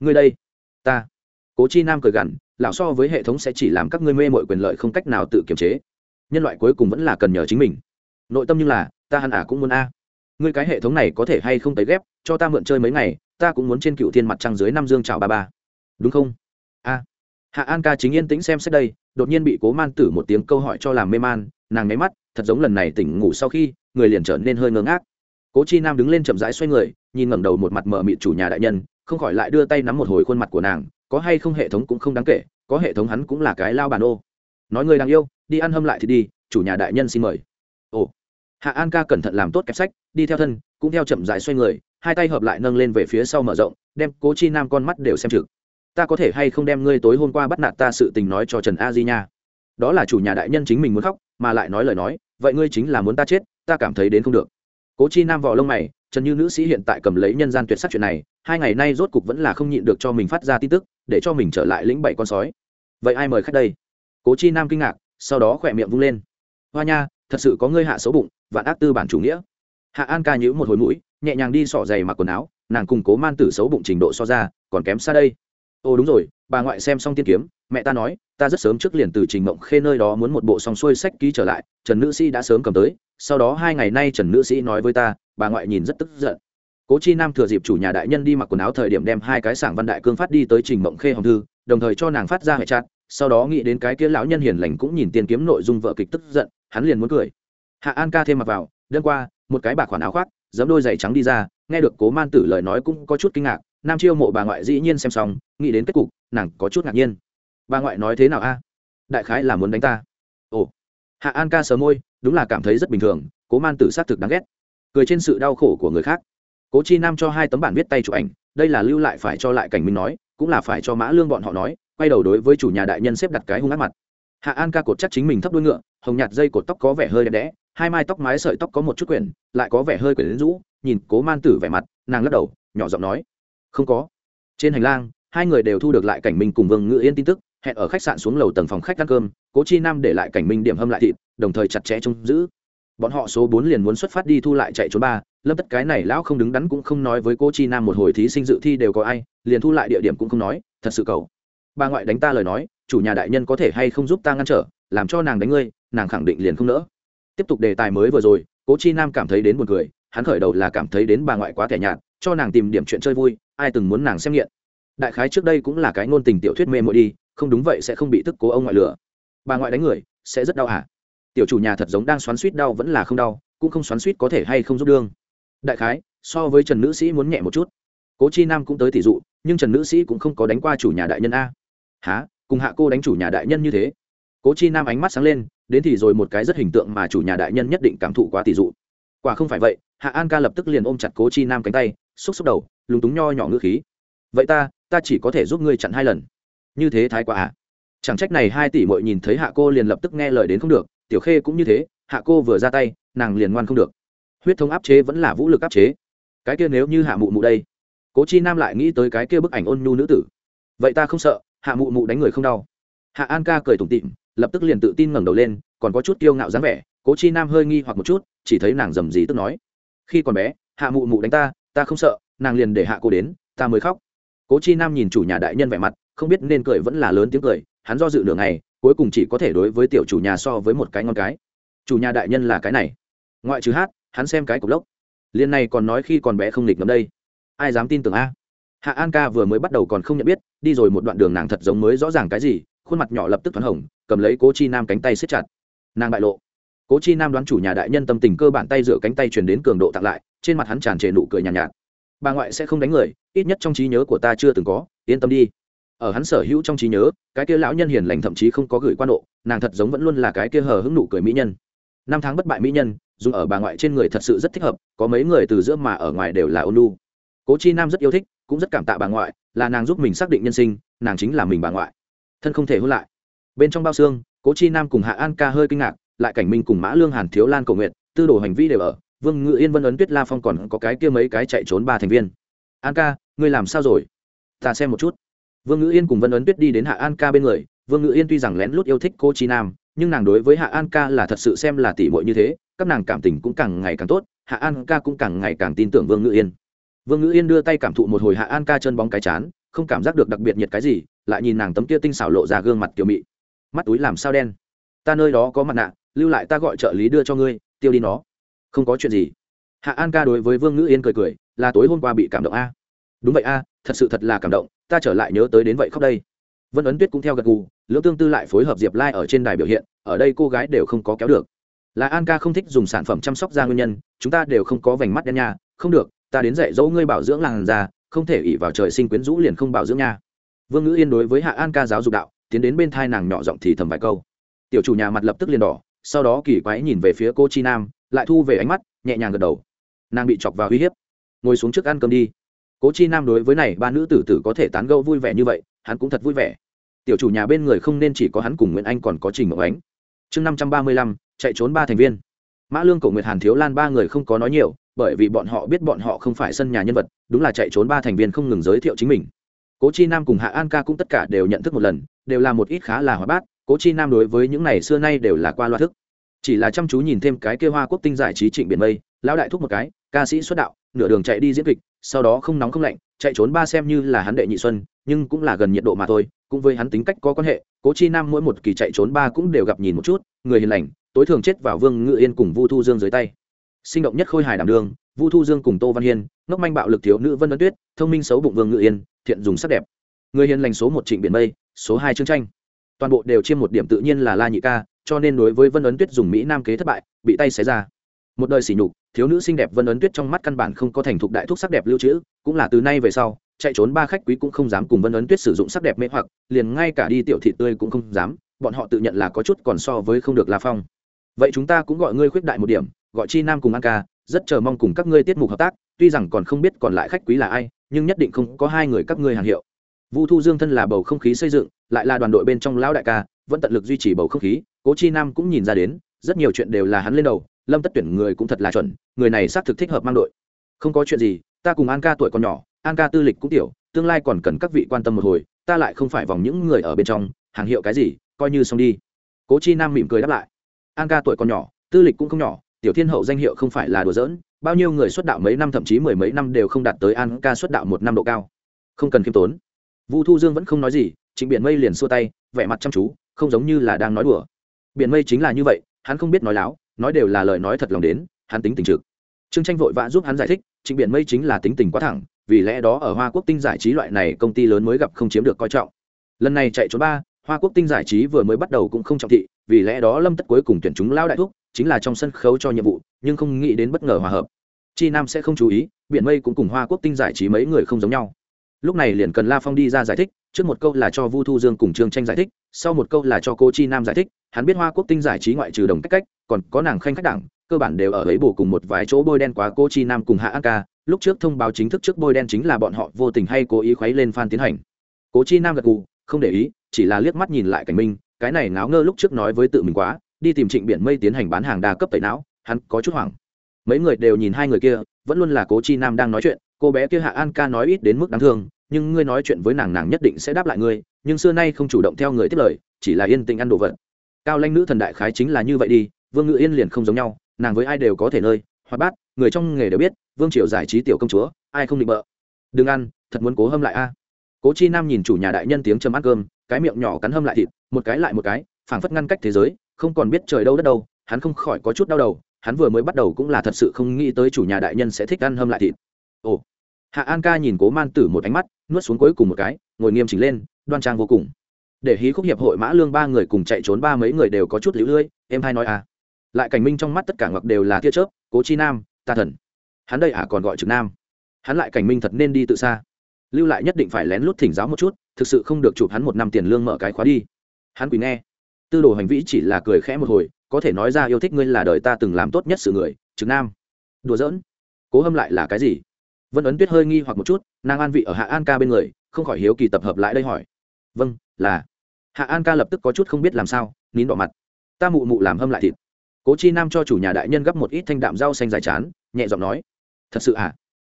Ngươi đây, ta. Cố chi nam cười gằn, lão so với hệ thống sẽ chỉ làm các ngươi mê mội quyền lợi không cách nào tự kiềm chế. Nhân loại cuối cùng vẫn là cần nhờ chính mình. Nội tâm như là, ta hẳn ả cũng muốn a. Ngươi cái hệ thống này có thể hay không tấy ghép, cho ta mượn chơi mấy ngày, ta cũng muốn trên cựu thiên mặt trăng dưới năm dương chào ba ba. Đúng không? A. Hạ an ca chính yên tĩnh xem xét đây, đột nhiên bị cố man tử một tiếng câu hỏi cho làm mê man, nàng nháy mắt thật giống lần này tỉnh ngủ sau khi, người liền trở nên hơi ngơ ngác. Cố chi nam đứng lên chậm rãi xoay người, nhìn ngẩng đầu một mặt mờ mịt chủ nhà đại nhân, không khỏi lại đưa tay nắm một hồi khuôn mặt của nàng, có hay không hệ thống cũng không đáng kể, có hệ thống hắn cũng là cái lao bàn ô. Nói người đang yêu, đi ăn hâm lại thì đi, chủ nhà đại nhân xin mời. Ồ. Hạ an ca cẩn thận làm tốt kẹp sách, đi theo thân, cũng theo chậm rãi xoay người, hai tay hợp lại nâng lên về phía sau mở rộng, đem cố chi nam con mắt đều xem trực. Ta có thể hay không đem ngươi tối hôm qua bắt nạt ta sự tình nói cho trần a di nha? Đó là chủ nhà đại nhân chính mình muốn khóc, mà lại nói lời nói vậy ngươi chính là muốn ta chết, ta cảm thấy đến không được. Cố chi nam vò lông mày, trần như nữ sĩ hiện tại cầm lấy nhân gian tuyệt sắc chuyện này, hai ngày nay rốt cục vẫn là không nhịn được cho mình phát ra tin tức, để cho mình trở lại lĩnh bảy con sói. Vậy ai mời khách đây? Cố chi nam kinh ngạc, sau đó khỏe miệng vung lên. Hoa nha, thật sự có ngươi hạ xấu bụng, vạn ác tư bản chủ nghĩa. Hạ an ca nhữ một hồi mũi, nhẹ nhàng đi sỏ giày mặc quần áo, nàng cùng cố man tử xấu bụng trình độ so ra, còn kém xa đây. Ồ đúng rồi bà ngoại xem xong tiên kiếm, mẹ ta nói, ta rất sớm trước liền từ trình mộng khê nơi đó muốn một bộ song xuôi sách ký trở lại, trần nữ sĩ đã sớm cầm tới, sau đó hai ngày nay trần nữ sĩ nói với ta, bà ngoại nhìn rất tức giận. Cố chi nam thừa dịp chủ nhà đại nhân đi mặc quần áo thời điểm đem hai cái sảng văn đại cương phát đi tới trình mộng khê hồng thư, đồng thời cho nàng phát ra hệ chặt sau đó nghĩ đến cái kia lão nhân hiền lành cũng nhìn tiên kiếm nội dung vợ kịch tức giận, hắn liền muốn cười. Hạ an ca thêm mặc vào đêm qua, một cái bạc khoản áo khoác, giấm đôi giày trắng đi ra, nghe được cố man tử lời nói cũng có chút kinh ngạc nam chiêu mộ bà ngoại dĩ nhiên xem xong, nghĩ đến kết cục, nàng có chút ngạc nhiên. Bà ngoại nói thế nào a? Đại khái là muốn đánh ta. Ồ. Hạ an ca sờ môi, đúng là cảm thấy rất bình thường, cố man tử xác thực đáng ghét. Cười trên sự đau khổ của người khác. Cố chi nam cho hai tấm bản viết tay chụp ảnh, đây là lưu lại phải cho lại cảnh minh nói, cũng là phải cho mã lương bọn họ nói, quay đầu đối với chủ nhà đại nhân xếp đặt cái hung ác mặt. Hạ an ca cột chắc chính mình thấp đuôi ngựa, hồng nhạt dây cột tóc có vẻ hơi đẹp đẽ, hai mai tóc mái sợi tóc có một chút quyển, lại có vẻ hơi quyển rũ, nhìn cố man tử vẻ mặt, nàng lắc đầu, nhỏ giọng nói không có. Trên hành lang, hai người đều thu được lại cảnh minh cùng vương ngự yên tin tức, hẹn ở khách sạn xuống lầu tầng phòng khách ăn cơm, cố chi nam để lại cảnh minh điểm hâm lại thịt, đồng thời chặt chẽ trông giữ. Bọn họ số bốn liền muốn xuất phát đi thu lại chạy trốn ba, lâm tất cái này lão không đứng đắn cũng không nói với cô chi nam một hồi thí sinh dự thi đều có ai, liền thu lại địa điểm cũng không nói, thật sự cầu bà ngoại đánh ta lời nói, chủ nhà đại nhân có thể hay không giúp ta ngăn trở, làm cho nàng đánh ngươi, nàng khẳng định liền không nỡ. Tiếp tục đề tài mới vừa rồi, cố chi nam cảm thấy đến một người hắn khởi đầu là cảm thấy đến bà ngoại quá thẻ nhạt, cho nàng tìm điểm chuyện chơi vui, ai từng muốn nàng xem nghiện. Đại khái trước đây cũng là cái ngôn tình tiểu thuyết mê mội đi, không đúng vậy sẽ không bị tức cố ông ngoại lửa bà ngoại đánh người, sẽ rất đau hả? Tiểu chủ nhà thật giống đang xoắn suýt đau vẫn là không đau, cũng không xoắn suýt có thể hay không giúp đương. Đại khái, so với trần nữ sĩ muốn nhẹ một chút. Cố chi nam cũng tới tỷ dụ, nhưng trần nữ sĩ cũng không có đánh qua chủ nhà đại nhân a. Há cùng hạ cô đánh chủ nhà đại nhân như thế? Cố chi nam ánh mắt sáng lên, đến thì rồi một cái rất hình tượng mà chủ nhà đại nhân nhất định cảm thụ quá tỷ dụ. Quả không phải vậy hạ an ca lập tức liền ôm chặt cố chi nam cánh tay, xúc xúc đầu, lúng túng nho nhỏ ngữ khí. Vậy ta ta chỉ có thể giúp ngươi chặn hai lần. Như thế thái quá à? Chẳng trách này hai tỷ mội nhìn thấy hạ cô liền lập tức nghe lời đến không được, tiểu khê cũng như thế, hạ cô vừa ra tay, nàng liền ngoan không được. Huyết thống áp chế vẫn là vũ lực áp chế. Cái kia nếu như hạ mụ mụ đây, cố chi nam lại nghĩ tới cái kia bức ảnh ôn nhu nữ tử. Vậy ta không sợ, hạ mụ mụ đánh người không đau. Hạ an ca cười tủm tịm lập tức liền tự tin ngẩng đầu lên, còn có chút kiêu ngạo dáng vẻ. Cố chi nam hơi nghi hoặc một chút, chỉ thấy nàng dầm gì tức nói khi còn bé, hạ mụ mụ đánh ta ta không sợ, nàng liền để hạ cô đến, ta mới khóc. Cố chi nam nhìn chủ nhà đại nhân vẻ mặt, không biết nên cười vẫn là lớn tiếng cười, hắn do dự nửa ngày, cuối cùng chỉ có thể đối với tiểu chủ nhà so với một cái ngon cái. Chủ nhà đại nhân là cái này. Ngoại trừ hát, hắn xem cái cục lốc. Liên này còn nói khi còn bé không nghịch ngấm đây. Ai dám tin tưởng a? Hạ an ca vừa mới bắt đầu còn không nhận biết, đi rồi một đoạn đường nàng thật giống mới rõ ràng cái gì, khuôn mặt nhỏ lập tức thoáng hồng, cầm lấy cố chi nam cánh tay siết chặt. Nàng bại lộ cố chi nam đoán chủ nhà đại nhân tâm tình cơ bản tay dựa cánh tay truyền đến cường độ tặng lại trên mặt hắn tràn trề nụ cười nhàn nhạt, nhạt. Bà ngoại sẽ không đánh người ít nhất trong trí nhớ của ta chưa từng có yên tâm đi. Ở hắn sở hữu trong trí nhớ cái kia lão nhân hiền lành thậm chí không có gửi quan độ nàng thật giống vẫn luôn là cái kia hờ hững nụ cười mỹ nhân. Năm tháng bất bại mỹ nhân dùng ở bà ngoại trên người thật sự rất thích hợp có mấy người từ giữa mà ở ngoài đều là ôn lu cố chi nam rất yêu thích cũng rất cảm tạ bà ngoại là nàng giúp mình xác định nhân sinh nàng chính là mình bà ngoại. Thân không thể hôn lại. Bên trong bao xương cố chi nam cùng hạ an ca hơi kinh ngạc lại cảnh minh cùng mã lương hàn, thiếu lan cầu nguyện tư đồ hành vi đều ở. Vương ngự yên, vân ấn, tuyết la phong còn có cái kia mấy cái chạy trốn ba thành viên. An ca, ngươi làm sao rồi? Ta xem một chút. Vương ngự yên cùng vân ấn, tuyết đi đến hạ an ca bên người. Vương ngự yên tuy rằng lén lút yêu thích cô chi nam, nhưng nàng đối với hạ an ca là thật sự xem là tỷ muội như thế. Các nàng cảm tình cũng càng ngày càng tốt, hạ an ca cũng càng ngày càng tin tưởng vương ngự yên. Vương ngự yên đưa tay cảm thụ một hồi hạ an ca chân bóng cái chán, không cảm giác được đặc biệt nhiệt cái gì, lại nhìn nàng tấm kia tinh xảo lộ ra gương mặt kiểu mị. Mắt túi làm sao đen? Ta nơi đó có mặt nạ lưu lại ta gọi trợ lý đưa cho ngươi, tiêu đi nó. Không có chuyện gì. Hạ an ca đối với vương ngữ yên cười cười, là tối hôm qua bị cảm động a. Đúng vậy a, thật sự thật là cảm động, ta trở lại nhớ tới đến vậy khóc đây. Vân ấn tuyết cũng theo gật gù, lưỡng tương tư lại phối hợp diệp lai ở trên đài biểu hiện, ở đây cô gái đều không có kéo được. Là an ca không thích dùng sản phẩm chăm sóc da nguyên nhân, chúng ta đều không có vành mắt đen nha, không được, ta đến dạy dỗ ngươi bảo dưỡng làn da, không thể ỉ vào trời sinh quyến rũ liền không bảo dưỡng nha. Vương ngữ yên đối với hạ an ca giáo dục đạo, tiến đến bên thai nàng nhỏ giọng thì thầm vài câu. Tiểu chủ nhà mặt lập tức liền đỏ sau đó kỳ quái nhìn về phía cô chi nam, lại thu về ánh mắt, nhẹ nhàng gật đầu. Nàng bị chọc vào uy hiếp. Ngồi xuống trước ăn cơm đi. Cố chi nam đối với này ba nữ tử tử có thể tán gẫu vui vẻ như vậy, hắn cũng thật vui vẻ. Tiểu chủ nhà bên người không nên chỉ có hắn cùng nguyễn anh còn có trình Mộng ánh. Chương năm trăm ba mươi lăm, chạy trốn ba thành viên. Mã lương, cổ nguyệt hàn, thiếu lan ba người không có nói nhiều, bởi vì bọn họ biết bọn họ không phải sân nhà nhân vật, đúng là chạy trốn ba thành viên không ngừng giới thiệu chính mình. Cố chi nam cùng hạ an ca cũng tất cả đều nhận thức một lần, đều là một ít khá là hóa bát cố chi nam đối với những này xưa nay đều là qua loa thức. Chỉ là chăm chú nhìn thêm cái kia hoa quốc tinh giải trí trịnh biển mây, lão đại thúc một cái, ca sĩ xuất đạo, nửa đường chạy đi diễn kịch, sau đó không nóng không lạnh, chạy trốn ba xem như là hắn đệ nhị xuân, nhưng cũng là gần nhiệt độ mà thôi, cũng với hắn tính cách có quan hệ, cố chi nam mỗi một kỳ chạy trốn ba cũng đều gặp nhìn một chút, người hiền lành, tối thường chết vào vương ngự yên cùng vu thu dương dưới tay. Sinh động nhất khôi hài đảm đường, vu thu dương cùng tô văn hiên, ngốc manh bạo lực thiếu nữ vân văn tuyết, thông minh xấu bụng vương ngự yên, thiện dùng sắc đẹp. Người hiền lành số một trịnh biển mây, số hai chương tranh toàn bộ đều chiêm một điểm tự nhiên là la nhị ca, cho nên đối với vân ấn tuyết dùng mỹ nam kế thất bại, bị tay xé ra. Một đời sỉ nhục, thiếu nữ xinh đẹp vân ấn tuyết trong mắt căn bản không có thành thục đại thuốc sắc đẹp lưu trữ, cũng là từ nay về sau, chạy trốn ba khách quý cũng không dám cùng vân ấn tuyết sử dụng sắc đẹp mê hoặc, liền ngay cả đi tiểu thị tươi cũng không dám, bọn họ tự nhận là có chút còn so với không được la phong. Vậy chúng ta cũng gọi ngươi khuyết đại một điểm, gọi chi nam cùng an ca, rất chờ mong cùng các ngươi tiết mục hợp tác, tuy rằng còn không biết còn lại khách quý là ai, nhưng nhất định không có hai người các ngươi hàng hiệu. Vu thu dương thân là bầu không khí xây dựng lại là đoàn đội bên trong lão đại ca, vẫn tận lực duy trì bầu không khí. Cố chi nam cũng nhìn ra đến, rất nhiều chuyện đều là hắn lên đầu, lâm tất tuyển người cũng thật là chuẩn, người này xác thực thích hợp mang đội. Không có chuyện gì, ta cùng an ca tuổi còn nhỏ, an ca tư lịch cũng tiểu, tương lai còn cần các vị quan tâm một hồi, ta lại không phải vòng những người ở bên trong, hàng hiệu cái gì, coi như xong đi. Cố chi nam mỉm cười đáp lại. An ca tuổi còn nhỏ, tư lịch cũng không nhỏ, tiểu thiên hậu danh hiệu không phải là đùa giỡn, bao nhiêu người xuất đạo mấy năm thậm chí mười mấy năm đều không đạt tới an ca xuất đạo một năm độ cao. Không cần khiêm tốn. Vu thu dương vẫn không nói gì trịnh biển mây liền xua tay, vẻ mặt chăm chú, không giống như là đang nói đùa. Biển mây chính là như vậy, hắn không biết nói láo, nói đều là lời nói thật lòng đến, hắn tính tình trực. Trương tranh vội vã giúp hắn giải thích trịnh biển mây chính là tính tình quá thẳng, vì lẽ đó ở hoa quốc tinh giải trí loại này công ty lớn mới gặp không chiếm được coi trọng. Lần này chạy trốn ba, hoa quốc tinh giải trí vừa mới bắt đầu cũng không trọng thị, vì lẽ đó lâm tất cuối cùng tuyển chúng lao đại thúc, chính là trong sân khấu cho nhiệm vụ, nhưng không nghĩ đến bất ngờ hòa hợp. Chi nam sẽ không chú ý, biển mây cũng cùng hoa quốc tinh giải trí mấy người không giống nhau. Lúc này liền cần la phong đi ra giải thích trước một câu là cho vu thu dương cùng trương tranh giải thích, sau một câu là cho cô chi nam giải thích, hắn biết hoa quốc tinh giải trí ngoại trừ đồng cách cách, còn có nàng khanh khách đảng, cơ bản đều ở ấy bổ cùng một vài chỗ bôi đen quá cô chi nam cùng hạ an ca, lúc trước thông báo chính thức trước bôi đen chính là bọn họ vô tình hay cố ý khuấy lên phan tiến hành. Cố chi nam gật gù, không để ý, chỉ là liếc mắt nhìn lại cảnh minh, cái này ngáo ngơ lúc trước nói với tự mình quá, đi tìm trịnh biển mây tiến hành bán hàng đa cấp tẩy não, hắn có chút hoảng. Mấy người đều nhìn hai người kia, vẫn luôn là cố chi nam đang nói chuyện, cô bé kia hạ an ca nói ít đến mức đáng thương nhưng ngươi nói chuyện với nàng nàng nhất định sẽ đáp lại ngươi, nhưng xưa nay không chủ động theo người tiếp lời, chỉ là yên tình ăn đồ vật. Cao lanh nữ thần đại khái chính là như vậy đi, vương ngự yên liền không giống nhau, nàng với ai đều có thể nơi, hoạt bát, người trong nghề đều biết, vương triều giải trí tiểu công chúa, ai không định bợ. Đừng ăn, thật muốn cố hâm lại a. Cố chi nam nhìn chủ nhà đại nhân tiếng chấm ăn cơm, cái miệng nhỏ cắn hâm lại thịt, một cái lại một cái, phảng phất ngăn cách thế giới, không còn biết trời đâu đất đâu, hắn không khỏi có chút đau đầu, hắn vừa mới bắt đầu cũng là thật sự không nghĩ tới chủ nhà đại nhân sẽ thích ăn hâm lại thịt. Ồ. Hạ an ca nhìn cố man tử một ánh mắt nuốt xuống cuối cùng một cái, ngồi nghiêm chỉnh lên, đoan trang vô cùng. Để hí khúc hiệp hội mã lương ba người cùng chạy trốn ba mấy người đều có chút lũ lưỡi, em hay nói à. Lại cảnh minh trong mắt tất cả ngọc đều là tia chớp, cố chi nam, ta thần. Hắn đây à còn gọi trực nam. Hắn lại cảnh minh thật nên đi tự xa. Lưu lại nhất định phải lén lút thỉnh giáo một chút, thực sự không được chụp hắn một năm tiền lương mở cái khóa đi. Hắn quỳ nghe. Tư đồ hành vĩ chỉ là cười khẽ một hồi, có thể nói ra yêu thích ngươi là đời ta từng làm tốt nhất sự người, trực nam. Đùa giỡn. Cố hâm lại là cái gì? Vân ấn tuyết hơi nghi hoặc một chút nàng an vị ở hạ an ca bên người không khỏi hiếu kỳ tập hợp lại đây hỏi vâng là hạ an ca lập tức có chút không biết làm sao nín đỏ mặt ta mụ mụ làm hâm lại thịt cố chi nam cho chủ nhà đại nhân gấp một ít thanh đạm rau xanh dài chán nhẹ giọng nói thật sự à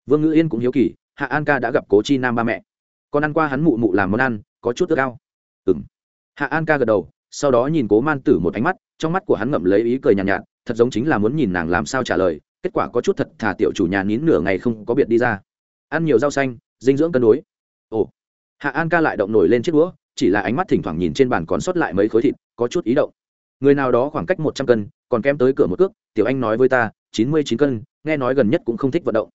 vương ngữ yên cũng hiếu kỳ hạ an ca đã gặp cố chi nam ba mẹ con ăn qua hắn mụ mụ làm món ăn có chút ước ao ừ m hạ an ca gật đầu sau đó nhìn cố man tử một ánh mắt trong mắt của hắn ngậm lấy ý cười nhàn nhạt, nhạt thật giống chính là muốn nhìn nàng làm sao trả lời kết quả có chút thật thà tiểu chủ nhà nín nửa ngày không có biệt đi ra. Ăn nhiều rau xanh, dinh dưỡng cân đối. Ồ, hạ an ca lại động nổi lên chiếc đũa, chỉ là ánh mắt thỉnh thoảng nhìn trên bàn còn sót lại mấy khối thịt, có chút ý động. Người nào đó khoảng cách một trăm cân, còn kém tới cửa một cước, tiểu anh nói với ta, chín mươi chín cân, nghe nói gần nhất cũng không thích vận động.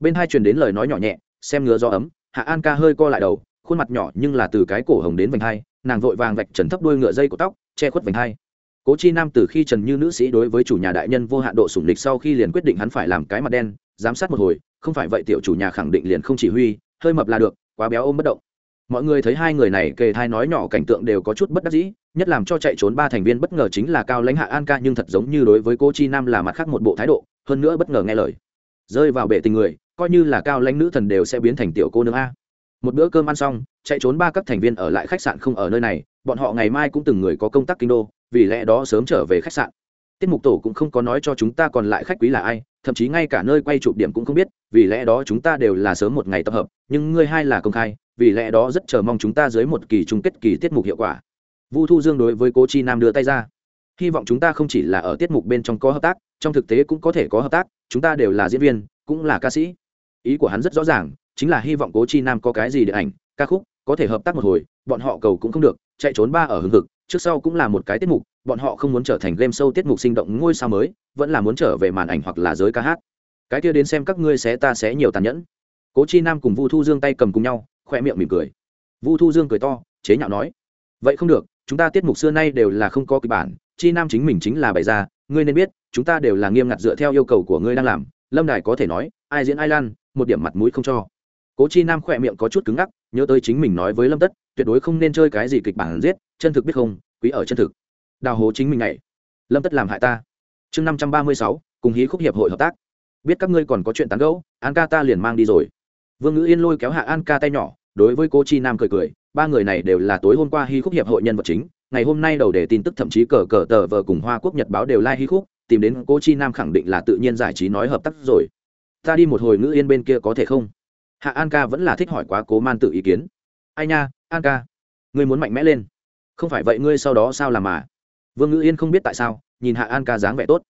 Bên hai truyền đến lời nói nhỏ nhẹ, xem ngứa do ấm, hạ an ca hơi co lại đầu, khuôn mặt nhỏ nhưng là từ cái cổ hồng đến vành hai, nàng vội vàng vạch trần thấp đuôi ngựa dây của tóc, che khuất vành hai cố chi nam từ khi trần như nữ sĩ đối với chủ nhà đại nhân vô hạn độ sủng lịch sau khi liền quyết định hắn phải làm cái mặt đen, giám sát một hồi, không phải vậy tiểu chủ nhà khẳng định liền không chỉ huy, hơi mập là được, quá béo ôm bất động. Mọi người thấy hai người này kề thai nói nhỏ cảnh tượng đều có chút bất đắc dĩ, nhất làm cho chạy trốn ba thành viên bất ngờ chính là cao lãnh hạ an ca nhưng thật giống như đối với cô chi nam là mặt khác một bộ thái độ, hơn nữa bất ngờ nghe lời. Rơi vào bệ tình người, coi như là cao lãnh nữ thần đều sẽ biến thành tiểu cô nương a. Một bữa cơm ăn xong, chạy trốn ba các thành viên ở lại khách sạn không ở nơi này, bọn họ ngày mai cũng từng người có công tác kinh đô vì lẽ đó sớm trở về khách sạn. Tiết mục tổ cũng không có nói cho chúng ta còn lại khách quý là ai, thậm chí ngay cả nơi quay chụp điểm cũng không biết, vì lẽ đó chúng ta đều là sớm một ngày tập hợp, nhưng ngươi hai là công khai, vì lẽ đó rất chờ mong chúng ta dưới một kỳ chung kết kỳ tiết mục hiệu quả. Vu thu dương đối với cố chi nam đưa tay ra. Hy vọng chúng ta không chỉ là ở tiết mục bên trong có hợp tác, trong thực tế cũng có thể có hợp tác, chúng ta đều là diễn viên, cũng là ca sĩ. Ý của hắn rất rõ ràng, chính là hy vọng cố chi nam có cái gì điện ảnh, ca khúc, có thể hợp tác một hồi, bọn họ cầu cũng không được, chạy trốn ba ở hưng hực trước sau cũng là một cái tiết mục, bọn họ không muốn trở thành game show tiết mục sinh động ngôi sao mới, vẫn là muốn trở về màn ảnh hoặc là giới ca hát. Cái kia đến xem các ngươi sẽ ta sẽ nhiều tàn nhẫn. Cố chi nam cùng vu thu dương tay cầm cùng nhau khoe miệng mỉm cười. Vu thu dương cười to, chế nhạo nói, vậy không được, chúng ta tiết mục xưa nay đều là không có kịch bản, chi nam chính mình chính là bày ra, ngươi nên biết, chúng ta đều là nghiêm ngặt dựa theo yêu cầu của ngươi đang làm. Lâm đài có thể nói, ai diễn ai lan, một điểm mặt mũi không cho. Cố chi nam khỏe miệng có chút cứng ngắc, nhớ tới chính mình nói với lâm tất tuyệt đối không nên chơi cái gì kịch bản giết, chân thực biết không, quý ở chân thực. Đào hố chính mình này lâm tất làm hại ta. Chương năm trăm ba mươi sáu, cùng hí khúc hiệp hội hợp tác. Biết các ngươi còn có chuyện tán gẫu, an ca ta liền mang đi rồi. Vương ngữ yên lôi kéo hạ an ca tay nhỏ, đối với cô chi nam cười cười, ba người này đều là tối hôm qua hí khúc hiệp hội nhân vật chính, ngày hôm nay đầu để tin tức thậm chí cờ cờ tờ vờ cùng hoa quốc nhật báo đều lai、like、hí khúc, tìm đến cô chi nam khẳng định là tự nhiên giải trí nói hợp tác rồi. Ta đi một hồi ngữ yên bên kia có thể không? Hạ an ca vẫn là thích hỏi quá cố man tự ý kiến ai nha, an ca. Ngươi muốn mạnh mẽ lên. Không phải vậy ngươi sau đó sao làm mà? Vương ngữ yên không biết tại sao, nhìn hạ an ca dáng vẻ tốt.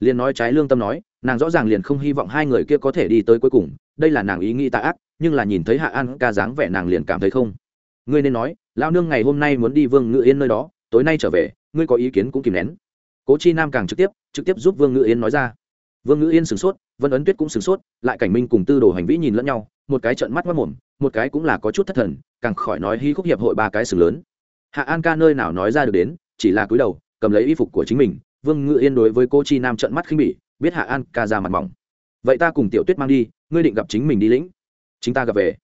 Liền nói trái lương tâm nói, nàng rõ ràng liền không hy vọng hai người kia có thể đi tới cuối cùng, đây là nàng ý nghĩ tạ ác, nhưng là nhìn thấy hạ an ca dáng vẻ nàng liền cảm thấy không. Ngươi nên nói lao nương ngày hôm nay muốn đi vương Ngữ yên nơi đó, tối nay trở về, ngươi có ý kiến cũng kìm nén. Cố chi nam càng trực tiếp trực tiếp giúp vương Ngữ yên nói ra. Vương Ngữ yên sửng sốt, vân ấn tuyết cũng sửng sốt, lại cảnh minh cùng tư đồ hành vĩ nhìn lẫn nhau, một cái trận mắt mất mồm, một cái cũng là có chút thất thần càng khỏi nói hy khúc hiệp hội ba cái sừng lớn. Hạ an ca nơi nào nói ra được đến, chỉ là cúi đầu, cầm lấy y phục của chính mình, vương ngự yên đối với cô chi nam trận mắt khinh bỉ, biết hạ an ca ra mặt mỏng. Vậy ta cùng tiểu tuyết mang đi, ngươi định gặp chính mình đi lĩnh. Chính ta gặp về.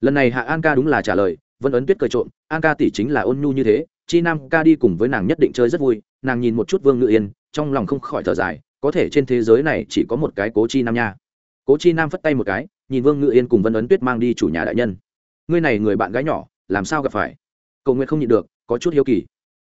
Lần này hạ an ca đúng là trả lời, vân ấn tuyết cười trộm, an ca tỷ chính là ôn nhu như thế, chi nam ca đi cùng với nàng nhất định chơi rất vui, nàng nhìn một chút vương ngự yên, trong lòng không khỏi thở dài, có thể trên thế giới này chỉ có một cái cố chi nam nha. Cố chi nam phất tay một cái, nhìn vương ngự yên cùng vân ấn tuyết mang đi chủ nhà đại nhân ngươi này người bạn gái nhỏ, làm sao gặp phải? Cầu nguyện không nhịn được, có chút hiếu kỳ.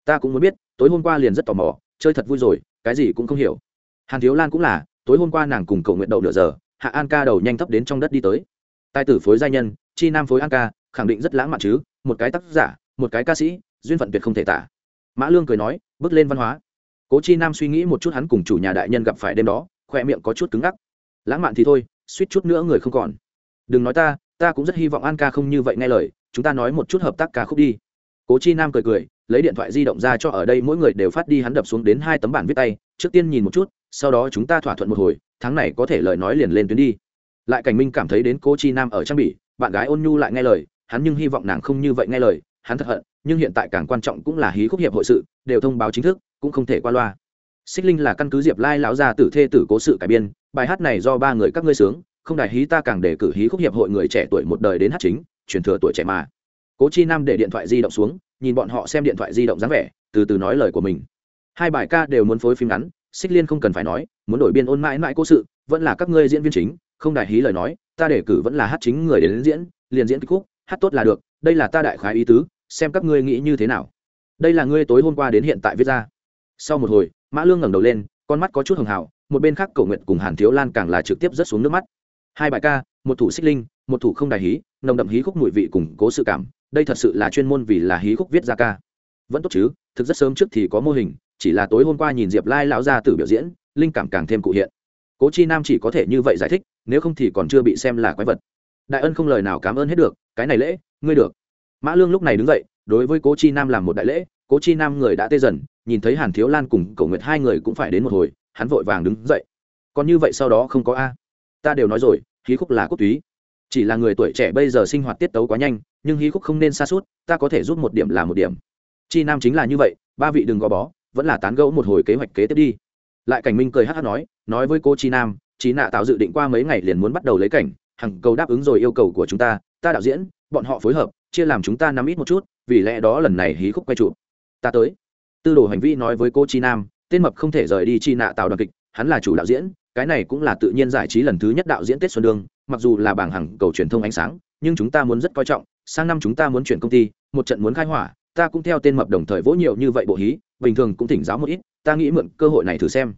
Ta cũng muốn biết, tối hôm qua liền rất tò mò, chơi thật vui rồi, cái gì cũng không hiểu. Hàn thiếu lan cũng là, tối hôm qua nàng cùng cầu nguyện đậu nửa giờ, hạ an ca đầu nhanh thấp đến trong đất đi tới. Tài tử phối gia nhân, chi nam phối an ca, khẳng định rất lãng mạn chứ, một cái tác giả, một cái ca sĩ, duyên phận tuyệt không thể tả. Mã lương cười nói, bước lên văn hóa. Cố chi nam suy nghĩ một chút hắn cùng chủ nhà đại nhân gặp phải đêm đó khoe miệng có chút cứng ngắc. Lãng mạn thì thôi, suýt chút nữa người không còn. Đừng nói ta ta cũng rất hy vọng an ca không như vậy nghe lời, chúng ta nói một chút hợp tác ca khúc đi. Cố chi nam cười cười, lấy điện thoại di động ra cho ở đây mỗi người đều phát đi hắn đập xuống đến hai tấm bản viết tay, trước tiên nhìn một chút, sau đó chúng ta thỏa thuận một hồi, tháng này có thể lời nói liền lên tuyến đi. Lại cảnh minh cảm thấy đến Cô chi nam ở trang bị, bạn gái ôn nhu lại nghe lời, hắn nhưng hy vọng nàng không như vậy nghe lời, hắn thật hận, nhưng hiện tại càng quan trọng cũng là hí khúc hiệp hội sự, đều thông báo chính thức, cũng không thể qua loa. Xích linh là căn cứ diệp lai lão gia tử thê tử cố sự cải biên, bài hát này do ba người các ngươi sướng không đại hí ta càng để cử hí khúc hiệp hội người trẻ tuổi một đời đến hát chính, truyền thừa tuổi trẻ mà. Cố chi nam để điện thoại di động xuống, nhìn bọn họ xem điện thoại di động dáng vẻ, từ từ nói lời của mình. Hai bài ca đều muốn phối phim ngắn, xích liên không cần phải nói, muốn đổi biên ôn mãi mãi cố sự, vẫn là các ngươi diễn viên chính, không đại hí lời nói, ta để cử vẫn là hát chính người đến diễn, liền diễn kịch khúc, hát tốt là được, đây là ta đại khái ý tứ, xem các ngươi nghĩ như thế nào. Đây là ngươi tối hôm qua đến hiện tại viết ra. Sau một hồi, mã lương ngẩng đầu lên, con mắt có chút hường hào, một bên khác cầu nguyện cùng hàn thiếu lan càng là trực tiếp rớt xuống nước mắt hai bài ca, một thủ xích linh, một thủ không đài hí, nồng đậm hí khúc mùi vị củng cố sự cảm, đây thật sự là chuyên môn vì là hí khúc viết ra ca. Vẫn tốt chứ, thực rất sớm trước thì có mô hình, chỉ là tối hôm qua nhìn diệp lai lão gia tử biểu diễn, linh cảm càng thêm cụ hiện. Cố chi nam chỉ có thể như vậy giải thích, nếu không thì còn chưa bị xem là quái vật. Đại ân không lời nào cảm ơn hết được, cái này lễ, ngươi được. Mã lương lúc này đứng dậy, đối với cố chi nam làm một đại lễ, cố chi nam người đã tê dần, nhìn thấy hàn thiếu lan cùng cầu nguyệt hai người cũng phải đến một hồi, hắn vội vàng đứng dậy. Còn như vậy sau đó không có a ta đều nói rồi, hí khúc là quốc túy. Chỉ là người tuổi trẻ bây giờ sinh hoạt tiết tấu quá nhanh, nhưng hí khúc không nên xa suốt, ta có thể giúp một điểm là một điểm. Chi nam chính là như vậy, ba vị đừng gò bó, vẫn là tán gẫu một hồi kế hoạch kế tiếp đi. Lại cảnh minh cười hát hát nói nói với cô chi nam, chí nạ tạo dự định qua mấy ngày liền muốn bắt đầu lấy cảnh hằng cầu đáp ứng rồi yêu cầu của chúng ta ta đạo diễn, bọn họ phối hợp, chia làm chúng ta nắm ít một chút, vì lẽ đó lần này hí khúc quay trụ. Ta tới. Tư đồ hành vi nói với cô chi nam, tên mập không thể rời đi chi nạ tạo đoàn kịch, hắn là chủ đạo diễn cái này cũng là tự nhiên giải trí lần thứ nhất đạo diễn tết xuân đương, mặc dù là bảng hàng cầu truyền thông ánh sáng, nhưng chúng ta muốn rất coi trọng, sang năm chúng ta muốn chuyển công ty, một trận muốn khai hỏa, ta cũng theo tên mập đồng thời vỗ nhiều như vậy bộ hí, bình thường cũng thỉnh giáo một ít, ta nghĩ mượn cơ hội này thử xem.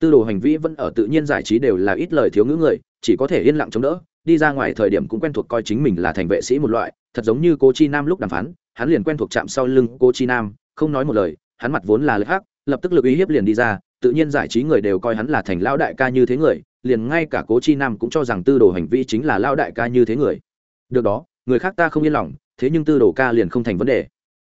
Tư đồ hành vi vẫn ở tự nhiên giải trí đều là ít lời thiếu ngữ người, chỉ có thể yên lặng chống đỡ, đi ra ngoài thời điểm cũng quen thuộc coi chính mình là thành vệ sĩ một loại, thật giống như cô chi nam lúc đàm phán, hắn liền quen thuộc chạm sau lưng cô chi nam, không nói một lời, hắn mặt vốn là lực hắc, lập tức lực uy hiếp liền đi ra tự nhiên giải trí người đều coi hắn là thành lao đại ca như thế người, liền ngay cả cố chi nam cũng cho rằng tư đồ hành vi chính là lao đại ca như thế người. Được đó, người khác ta không yên lòng, thế nhưng tư đồ ca liền không thành vấn đề.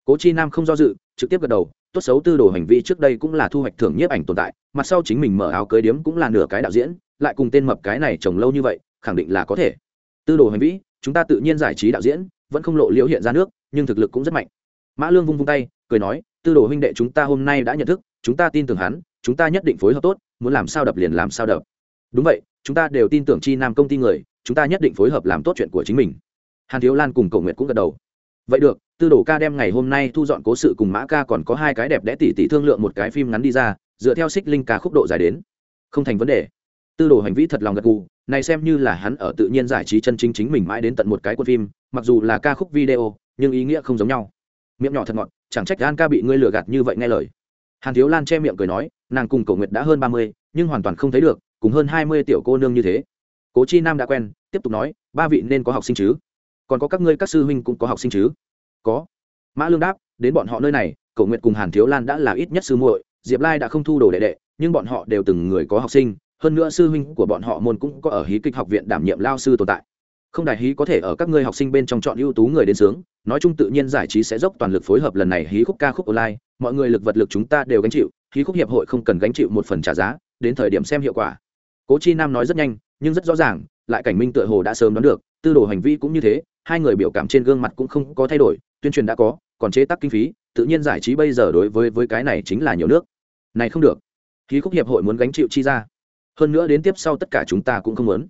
Cố chi nam không do dự, trực tiếp gật đầu, tốt xấu tư đồ hành vi trước đây cũng là thu hoạch thưởng nhiếp ảnh tồn tại, mặt sau chính mình mở áo cưới điếm cũng là nửa cái đạo diễn, lại cùng tên mập cái này trồng lâu như vậy, khẳng định là có thể. Tư đồ hành vi, chúng ta tự nhiên giải trí đạo diễn, vẫn không lộ liễu hiện ra nước, nhưng thực lực cũng rất mạnh. Mã lương vung vung tay, cười nói, tư đồ huynh đệ chúng ta hôm nay đã nhận thức, chúng ta tin tưởng hắn chúng ta nhất định phối hợp tốt, muốn làm sao đập liền làm sao đập. Đúng vậy, chúng ta đều tin tưởng chi nam công ty người, chúng ta nhất định phối hợp làm tốt chuyện của chính mình. Hàn thiếu lan cùng cầu nguyện cũng gật đầu. Vậy được, tư đồ ca đem ngày hôm nay thu dọn cố sự cùng mã ca còn có hai cái đẹp đẽ tỉ tỉ thương lượng một cái phim ngắn đi ra, dựa theo xích linh ca khúc độ dài đến. Không thành vấn đề. Tư đồ hành vi thật lòng gật gù, này xem như là hắn ở tự nhiên giải trí chân chính chính mình mãi đến tận một cái quân phim, mặc dù là ca khúc video, nhưng ý nghĩa không giống nhau. Miệng nhỏ thật ngọt, chẳng trách gan ca bị ngươi lừa gạt như vậy nghe lời hàn thiếu lan che miệng cười nói, nàng cùng cầu nguyệt đã hơn ba mươi, nhưng hoàn toàn không thấy được, cùng hơn hai mươi tiểu cô nương như thế. Cố chi nam đã quen, tiếp tục nói, ba vị nên có học sinh chứ? Còn có các ngươi các sư huynh cũng có học sinh chứ? Có. Mã lương đáp, đến bọn họ nơi này cầu nguyện cùng hàn thiếu lan đã là ít nhất sư muội, diệp lai đã không thu đồ đệ đệ, nhưng bọn họ đều từng người có học sinh, hơn nữa sư huynh của bọn họ môn cũng có ở hí kịch học viện đảm nhiệm lao sư tồn tại không đại hí có thể ở các ngươi học sinh bên trong chọn ưu tú người đến sướng, nói chung tự nhiên giải trí sẽ dốc toàn lực phối hợp lần này hí khúc ca khúc online, mọi người lực vật lực chúng ta đều gánh chịu, hí khúc hiệp hội không cần gánh chịu một phần trả giá, đến thời điểm xem hiệu quả. Cố chi nam nói rất nhanh, nhưng rất rõ ràng, lại cảnh minh tựa hồ đã sớm đoán được, tư đồ hành vi cũng như thế, hai người biểu cảm trên gương mặt cũng không có thay đổi, tuyên truyền đã có, còn chế tác kinh phí, tự nhiên giải trí bây giờ đối với với cái này chính là nhiều nước. Này không được. Hí khúc hiệp hội muốn gánh chịu chi ra. Hơn nữa đến tiếp sau tất cả chúng ta cũng không muốn.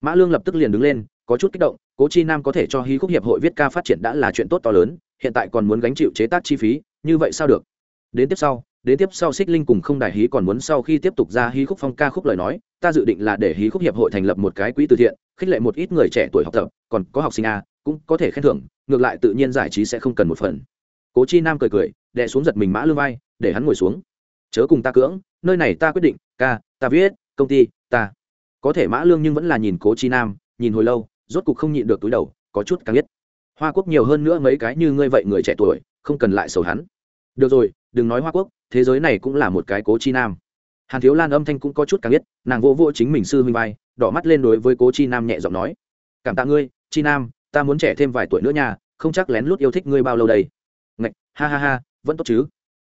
Mã lương lập tức liền đứng lên có chút kích động, cố chi nam có thể cho hí khúc hiệp hội viết ca phát triển đã là chuyện tốt to lớn, hiện tại còn muốn gánh chịu chế tác chi phí, như vậy sao được? Đến tiếp sau, đến tiếp sau xích linh cùng không đại hí còn muốn sau khi tiếp tục ra hí khúc phong ca khúc lời nói, ta dự định là để hí khúc hiệp hội thành lập một cái quỹ từ thiện, khích lệ một ít người trẻ tuổi học tập, còn có học sinh a, cũng có thể khen thưởng, ngược lại tự nhiên giải trí sẽ không cần một phần. Cố chi nam cười cười, đè xuống giật mình mã lương vai, để hắn ngồi xuống. Chớ cùng ta cưỡng, nơi này ta quyết định, ca, ta viết, công ty, ta. Có thể mã lương nhưng vẫn là nhìn cố chi nam, nhìn hồi lâu rốt cục không nhịn được túi đầu, có chút càng biết. Hoa quốc nhiều hơn nữa mấy cái như ngươi vậy người trẻ tuổi, không cần lại sầu hắn. Được rồi, đừng nói hoa quốc, thế giới này cũng là một cái cố chi nam. Hàn thiếu lan âm thanh cũng có chút càng biết, nàng vô vô chính mình sư huynh vai, đỏ mắt lên đối với cố chi nam nhẹ giọng nói. Cảm tạ ngươi, chi nam, ta muốn trẻ thêm vài tuổi nữa nha, không chắc lén lút yêu thích ngươi bao lâu đây. Ngạch, ha ha ha, vẫn tốt chứ.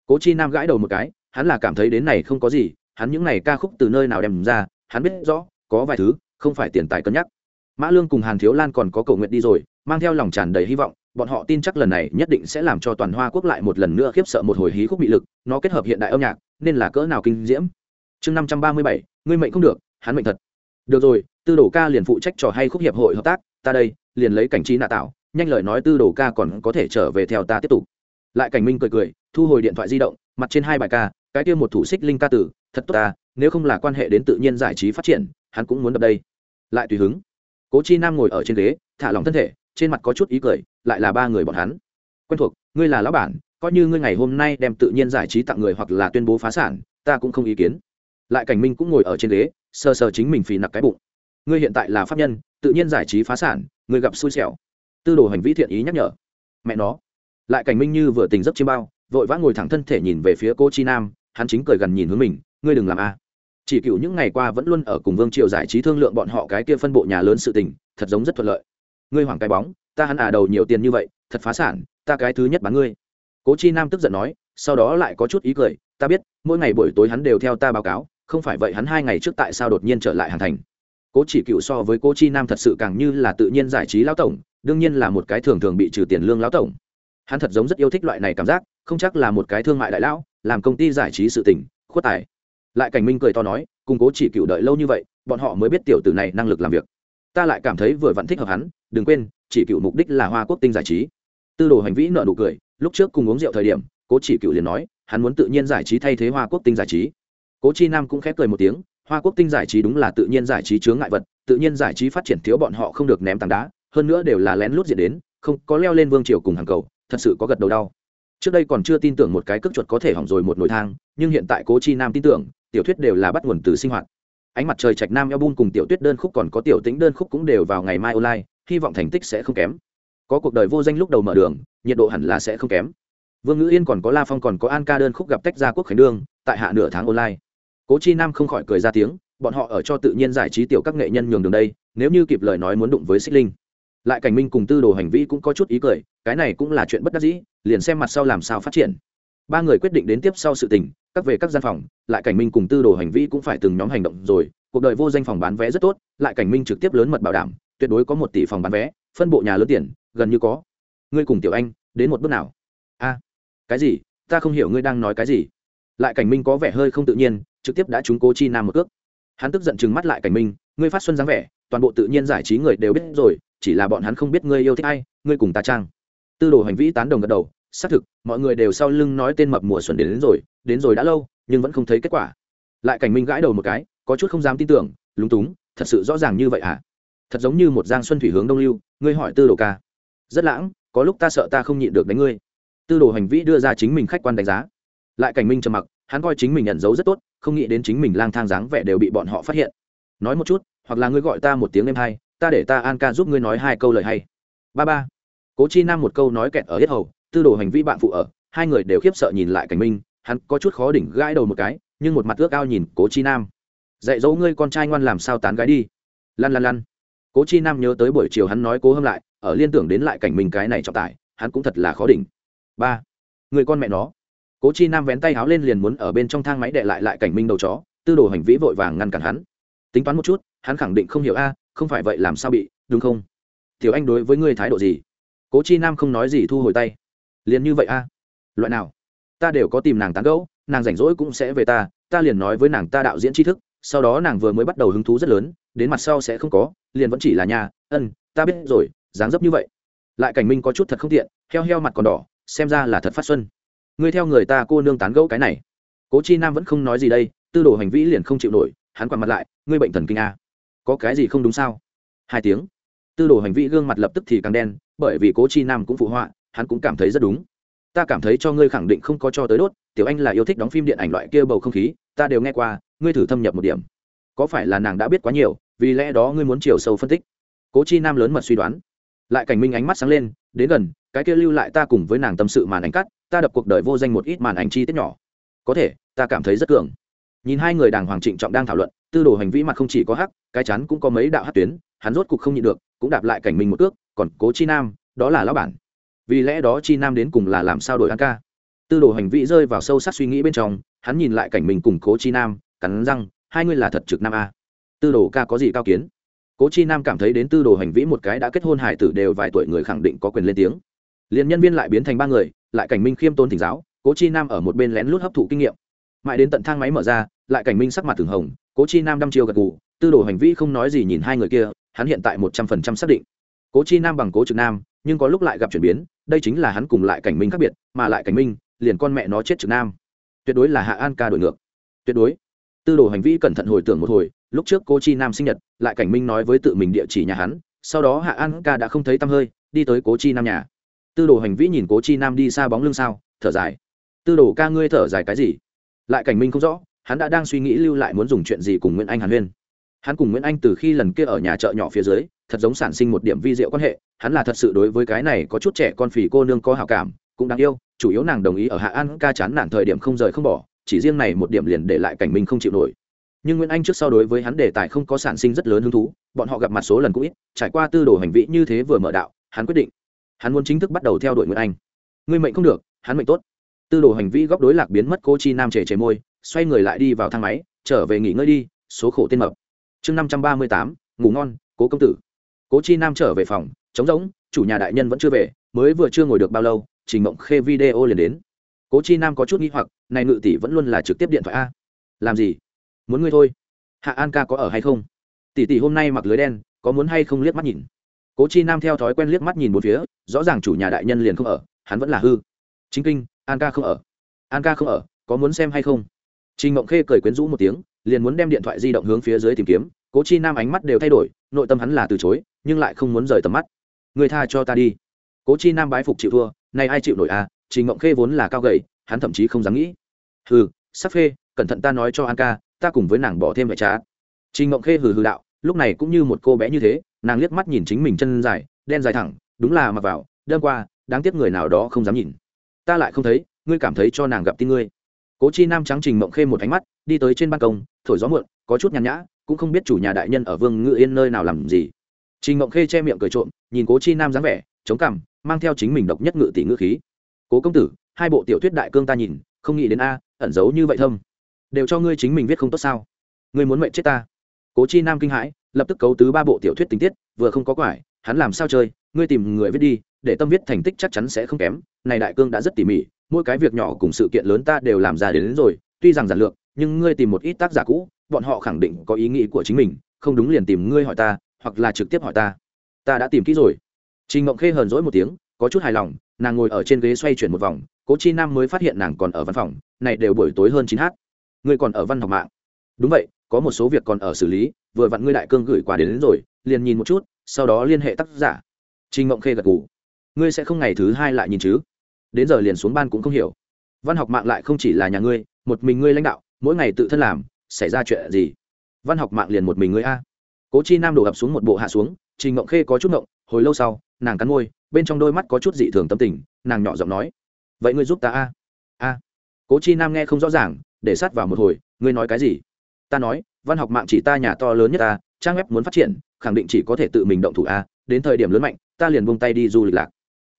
Cố chi nam gãi đầu một cái, hắn là cảm thấy đến này không có gì, hắn những này ca khúc từ nơi nào đem ra, hắn biết rõ, có vài thứ, không phải tiền tài cân nhắc mã lương cùng hàn thiếu lan còn có cầu nguyện đi rồi, mang theo lòng tràn đầy hy vọng, bọn họ tin chắc lần này nhất định sẽ làm cho toàn hoa quốc lại một lần nữa khiếp sợ một hồi hí khúc bị lực, nó kết hợp hiện đại âm nhạc, nên là cỡ nào kinh diễm. Chương năm trăm ba mươi bảy, ngươi mệnh không được, hắn mệnh thật. Được rồi, tư đồ ca liền phụ trách trò hay khúc hiệp hội hợp tác, ta đây, liền lấy cảnh trí nạ tạo, nhanh lời nói tư đồ ca còn có thể trở về theo ta tiếp tục. Lại cảnh minh cười cười, thu hồi điện thoại di động, mặt trên hai bài ca, cái kia một thủ xích linh ca tử, thật tốt ta, nếu không là quan hệ đến tự nhiên giải trí phát triển, hắn cũng muốn đập đây. Lại tùy hứng cố chi nam ngồi ở trên ghế, thả lỏng thân thể, trên mặt có chút ý cười, lại là ba người bọn hắn. Quen thuộc, ngươi là lão bản, coi như ngươi ngày hôm nay đem tự nhiên giải trí tặng người hoặc là tuyên bố phá sản, ta cũng không ý kiến. Lại cảnh minh cũng ngồi ở trên ghế, sờ sờ chính mình phì nặc cái bụng. Ngươi hiện tại là pháp nhân, tự nhiên giải trí phá sản, ngươi gặp xui xẻo. Tư đồ hành vi thiện ý nhắc nhở. Mẹ nó. Lại cảnh minh như vừa tình giấc chiêm bao, vội vã ngồi thẳng thân thể nhìn về phía cô chi nam, hắn chính cười gần nhìn hướng mình, ngươi đừng làm a chỉ cựu những ngày qua vẫn luôn ở cùng vương triều giải trí thương lượng bọn họ cái kia phân bộ nhà lớn sự tình, thật giống rất thuận lợi. Ngươi hoàng cái bóng, ta hắn à đầu nhiều tiền như vậy, thật phá sản, ta cái thứ nhất bán ngươi. Cố chi nam tức giận nói, sau đó lại có chút ý cười, ta biết, mỗi ngày buổi tối hắn đều theo ta báo cáo, không phải vậy hắn hai ngày trước tại sao đột nhiên trở lại hàn thành. Cố chỉ cựu so với cố chi nam thật sự càng như là tự nhiên giải trí lão tổng, đương nhiên là một cái thường thường bị trừ tiền lương lão tổng. Hắn thật giống rất yêu thích loại này cảm giác, không chắc là một cái thương mại đại lão, làm công ty giải trí sự tỉnh khuất tài lại cảnh minh cười to nói, cùng cố chỉ cựu đợi lâu như vậy, bọn họ mới biết tiểu tử này năng lực làm việc. Ta lại cảm thấy vừa vặn thích hợp hắn, đừng quên, chỉ cựu mục đích là hoa quốc tinh giải trí. Tư đồ hành vĩ nợ nụ cười, lúc trước cùng uống rượu thời điểm, cố chỉ cựu liền nói, hắn muốn tự nhiên giải trí thay thế hoa quốc tinh giải trí. Cố chi nam cũng khép cười một tiếng, hoa quốc tinh giải trí đúng là tự nhiên giải trí chướng ngại vật, tự nhiên giải trí phát triển thiếu bọn họ không được ném tảng đá, hơn nữa đều là lén lút diện đến, không có leo lên vương triều cùng hàng cầu, thật sự có gật đầu đau. Trước đây còn chưa tin tưởng một cái cước chuột có thể hỏng rồi một nồi thang, nhưng hiện tại cố chi nam tin tưởng tiểu thuyết đều là bắt nguồn từ sinh hoạt. Ánh mặt trời trạch nam album cùng tiểu tuyết đơn khúc còn có tiểu tĩnh đơn khúc cũng đều vào ngày mai online, hy vọng thành tích sẽ không kém. Có cuộc đời vô danh lúc đầu mở đường, nhiệt độ hẳn là sẽ không kém. Vương ngữ yên còn có la phong còn có an ca đơn khúc gặp tách ra quốc khánh đương, tại hạ nửa tháng online. Cố chi nam không khỏi cười ra tiếng, bọn họ ở cho tự nhiên giải trí tiểu các nghệ nhân nhường đường đây, nếu như kịp lời nói muốn đụng với xích linh. Lại cảnh minh cùng tư đồ hành vi cũng có chút ý cười, cái này cũng là chuyện bất đắc dĩ, liền xem mặt sau làm sao phát triển. Ba người quyết định đến tiếp sau sự tình các về các gian phòng lại cảnh minh cùng tư đồ hành vi cũng phải từng nhóm hành động rồi. Cuộc đời vô danh phòng bán vé rất tốt lại cảnh minh trực tiếp lớn mật bảo đảm tuyệt đối có một tỷ phòng bán vé phân bộ nhà lớn tiền gần như có. Ngươi cùng tiểu anh đến một bước nào? A cái gì? Ta không hiểu ngươi đang nói cái gì. Lại cảnh minh có vẻ hơi không tự nhiên trực tiếp đã trúng cố chi nam một cước. Hắn tức giận chừng mắt lại cảnh minh ngươi phát xuân dáng vẻ toàn bộ tự nhiên giải trí người đều biết rồi chỉ là bọn hắn không biết ngươi yêu thích ai ngươi cùng ta trang. Tư đồ hành vi tán đồng gật đầu xác thực mọi người đều sau lưng nói tên mập mùa xuân đến, đến rồi đến rồi đã lâu nhưng vẫn không thấy kết quả. Lại cảnh minh gãi đầu một cái có chút không dám tin tưởng lúng túng thật sự rõ ràng như vậy à thật giống như một giang xuân thủy hướng đông lưu ngươi hỏi tư đồ ca. Rất lãng có lúc ta sợ ta không nhịn được đánh ngươi. Tư đồ hành vi đưa ra chính mình khách quan đánh giá. Lại cảnh minh trầm mặc hắn coi chính mình nhận dấu rất tốt không nghĩ đến chính mình lang thang dáng vẻ đều bị bọn họ phát hiện. Nói một chút hoặc là ngươi gọi ta một tiếng em hay, ta để ta an ca giúp ngươi nói hai câu lời hay. Ba ba. Cố chi nam một câu nói kẹt ở hết hầu tư đồ hành vi bạn phụ ở hai người đều khiếp sợ nhìn lại cảnh minh hắn có chút khó đỉnh gãi đầu một cái, nhưng một mặt ước ao nhìn cố chi nam. Dạy dỗ ngươi con trai ngoan làm sao tán gái đi. Lăn lăn lăn. Cố chi nam nhớ tới buổi chiều hắn nói cố hâm lại, ở liên tưởng đến lại cảnh minh cái này trọng tải, hắn cũng thật là khó đỉnh. Ba. Người con mẹ nó. Cố chi nam vén tay háo lên liền muốn ở bên trong thang máy đệ lại lại cảnh minh đầu chó, tư đồ hành vĩ vội vàng ngăn cản hắn. Tính toán một chút, hắn khẳng định không hiểu a, không phải vậy làm sao bị, đúng không? Tiểu anh đối với ngươi thái độ gì? Cố chi nam không nói gì thu hồi tay. Liền như vậy a. Loại nào? Ta đều có tìm nàng tán gẫu, nàng rảnh rỗi cũng sẽ về ta ta liền nói với nàng ta đạo diễn tri thức, sau đó nàng vừa mới bắt đầu hứng thú rất lớn, đến mặt sau sẽ không có, liền vẫn chỉ là nhà, ân, ta biết rồi, dáng dấp như vậy. Lại cảnh minh có chút thật không tiện, heo heo mặt còn đỏ, xem ra là thật phát xuân. Ngươi theo người ta cô nương tán gẫu cái này. Cố chi nam vẫn không nói gì đây, tư đồ hành vĩ liền không chịu nổi, hắn quằn mặt lại, ngươi bệnh thần kinh a. Có cái gì không đúng sao? Hai tiếng. Tư đồ hành vĩ gương mặt lập tức thì càng đen, bởi vì cố chi nam cũng phụ họa, hắn cũng cảm thấy rất đúng ta cảm thấy cho ngươi khẳng định không có cho tới đốt, tiểu anh là yêu thích đóng phim điện ảnh loại kia bầu không khí, ta đều nghe qua, ngươi thử thâm nhập một điểm. Có phải là nàng đã biết quá nhiều, vì lẽ đó ngươi muốn chiều sâu phân tích? Cố chi nam lớn mật suy đoán. Lại cảnh minh ánh mắt sáng lên, đến gần, cái kia lưu lại ta cùng với nàng tâm sự màn ảnh cắt, ta đập cuộc đời vô danh một ít màn ảnh chi tiết nhỏ. Có thể, ta cảm thấy rất cường. Nhìn hai người đàng hoàng trịnh trọng đang thảo luận, tư đồ hành vi mặt không chỉ có hắc, cái chắn cũng có mấy đạo hát tuyến, hắn rốt cục không nhịn được, cũng đạp lại cảnh minh một ước còn cố chi nam, đó là lão bản vì lẽ đó chi nam đến cùng là làm sao đổi ăn ca? Tư đồ hành vi rơi vào sâu sắc suy nghĩ bên trong, hắn nhìn lại cảnh mình cùng cố chi nam, cắn răng, hai người là thật trực nam a. Tư đồ ca có gì cao kiến? Cố chi nam cảm thấy đến tư đồ hành vĩ một cái đã kết hôn hải tử đều vài tuổi người khẳng định có quyền lên tiếng. Liền nhân viên lại biến thành ba người, lại cảnh minh khiêm tôn thỉnh giáo, cố chi nam ở một bên lén lút hấp thụ kinh nghiệm. Mãi đến tận thang máy mở ra, lại cảnh minh sắc mặt thường hồng, cố chi nam đăm chiêu gật gù, tư đồ hành vĩ không nói gì nhìn hai người kia, hắn hiện tại một trăm phần trăm xác định. Cố chi nam bằng cố trực nam, nhưng có lúc lại gặp chuyển biến đây chính là hắn cùng lại cảnh minh khác biệt, mà lại cảnh minh, liền con mẹ nó chết trực nam. Tuyệt đối là hạ an ca đổi ngược. Tuyệt đối. Tư đồ hành vi cẩn thận hồi tưởng một hồi, lúc trước cô chi nam sinh nhật, lại cảnh minh nói với tự mình địa chỉ nhà hắn, sau đó hạ an ca đã không thấy tăm hơi, đi tới cố chi nam nhà. Tư đồ hành vĩ nhìn cố chi nam đi xa bóng lưng sao, thở dài. Tư đồ ca ngươi thở dài cái gì? Lại cảnh minh không rõ, hắn đã đang suy nghĩ lưu lại muốn dùng chuyện gì cùng nguyễn anh hàn huyên. Hắn cùng nguyễn anh từ khi lần kia ở nhà chợ nhỏ phía dưới thật giống sản sinh một điểm vi diệu quan hệ, hắn là thật sự đối với cái này có chút trẻ con phì cô nương có hào cảm, cũng đáng yêu, chủ yếu nàng đồng ý ở hạ an ca chán nản thời điểm không rời không bỏ, chỉ riêng này một điểm liền để lại cảnh minh không chịu nổi. Nhưng nguyễn anh trước sau đối với hắn đề tài không có sản sinh rất lớn hứng thú, bọn họ gặp mặt số lần cũng ít, trải qua tư đồ hành vi như thế vừa mở đạo, hắn quyết định. Hắn muốn chính thức bắt đầu theo đuổi nguyễn anh. Ngươi mệnh không được, hắn mệnh tốt. Tư đồ hành vi góc đối lạc biến mất, cô chi nam trẻ trẻ môi, xoay người lại đi vào thang máy, trở về nghỉ ngơi đi, số khổ tên mập. Chương năm trăm ba mươi tám, ngủ ngon, cố công tử cố chi nam trở về phòng, trống rỗng, chủ nhà đại nhân vẫn chưa về, mới vừa chưa ngồi được bao lâu, trình mộng khê video liền đến. Cố chi nam có chút nghi hoặc, này ngự tỷ vẫn luôn là trực tiếp điện thoại a. Làm gì? Muốn ngươi thôi. Hạ an ca có ở hay không? Tỷ tỷ hôm nay mặc lưới đen, có muốn hay không liếc mắt nhìn? Cố chi nam theo thói quen liếc mắt nhìn một phía, rõ ràng chủ nhà đại nhân liền không ở, hắn vẫn là hư. Chính kinh, an ca không ở. An ca không ở, có muốn xem hay không? Trình mộng khê cười quyến rũ một tiếng, liền muốn đem điện thoại di động hướng phía dưới tìm kiếm. Cố chi nam ánh mắt đều thay đổi, nội tâm hắn là từ chối nhưng lại không muốn rời tầm mắt. Người tha cho ta đi. Cố chi nam bái phục chịu thua, nay ai chịu nổi à? Trình ngộng khê vốn là cao gầy, hắn thậm chí không dám nghĩ. Hừ sắc phê, cẩn thận ta nói cho an ca, ta cùng với nàng bỏ thêm vệ trá. Trình ngộng khê hừ hừ đạo, lúc này cũng như một cô bé như thế, nàng liếc mắt nhìn chính mình chân dài, đen dài thẳng, đúng là mặc vào, đêm qua, đáng tiếc người nào đó không dám nhìn. Ta lại không thấy, ngươi cảm thấy cho nàng gặp tin ngươi. Cố chi nam trắng trình mộng khê một ánh mắt, đi tới trên ban công, thổi gió muộn, có chút nhàn nhã, cũng không biết chủ nhà đại nhân ở vương ngự yên nơi nào làm gì trình ngộng khê che miệng cười trộm nhìn cố chi nam dáng vẻ chống cằm mang theo chính mình độc nhất ngự tỷ ngữ khí. Cố công tử hai bộ tiểu thuyết đại cương ta nhìn không nghĩ đến a ẩn giấu như vậy thâm. Đều cho ngươi chính mình viết không tốt sao? Ngươi muốn mệnh chết ta? Cố chi nam kinh hãi lập tức cấu tứ ba bộ tiểu thuyết tình tiết vừa không có quải hắn làm sao chơi ngươi tìm người viết đi để tâm viết thành tích chắc chắn sẽ không kém. Này đại cương đã rất tỉ mỉ mỗi cái việc nhỏ cùng sự kiện lớn ta đều làm ra đến, đến rồi tuy rằng giản lược nhưng ngươi tìm một ít tác giả cũ bọn họ khẳng định có ý nghĩ của chính mình không đúng liền tìm ngươi hỏi ta hoặc là trực tiếp hỏi ta. Ta đã tìm kỹ rồi. Trình ngộng khê hờn dỗi một tiếng có chút hài lòng nàng ngồi ở trên ghế xoay chuyển một vòng cố chi nam mới phát hiện nàng còn ở văn phòng này đều buổi tối hơn chín h ngươi còn ở văn học mạng. Đúng vậy có một số việc còn ở xử lý vừa vặn ngươi đại cương gửi quà đến, đến rồi liền nhìn một chút sau đó liên hệ tác giả. Trình ngộng khê gật ngủ ngươi sẽ không ngày thứ hai lại nhìn chứ? Đến giờ liền xuống ban cũng không hiểu. Văn học mạng lại không chỉ là nhà ngươi một mình ngươi lãnh đạo mỗi ngày tự thân làm xảy ra chuyện gì? Văn học mạng liền một mình ngươi a cố chi nam đổ ập xuống một bộ hạ xuống, trình ngộng khê có chút ngộng, hồi lâu sau, nàng cắn môi, bên trong đôi mắt có chút dị thường tâm tình, nàng nhỏ giọng nói, vậy ngươi giúp ta a? A. Cố chi nam nghe không rõ ràng, để sát vào một hồi, ngươi nói cái gì? Ta nói, văn học mạng chỉ ta nhà to lớn nhất ta, trang web muốn phát triển, khẳng định chỉ có thể tự mình động thủ a, đến thời điểm lớn mạnh, ta liền buông tay đi du lịch lạc.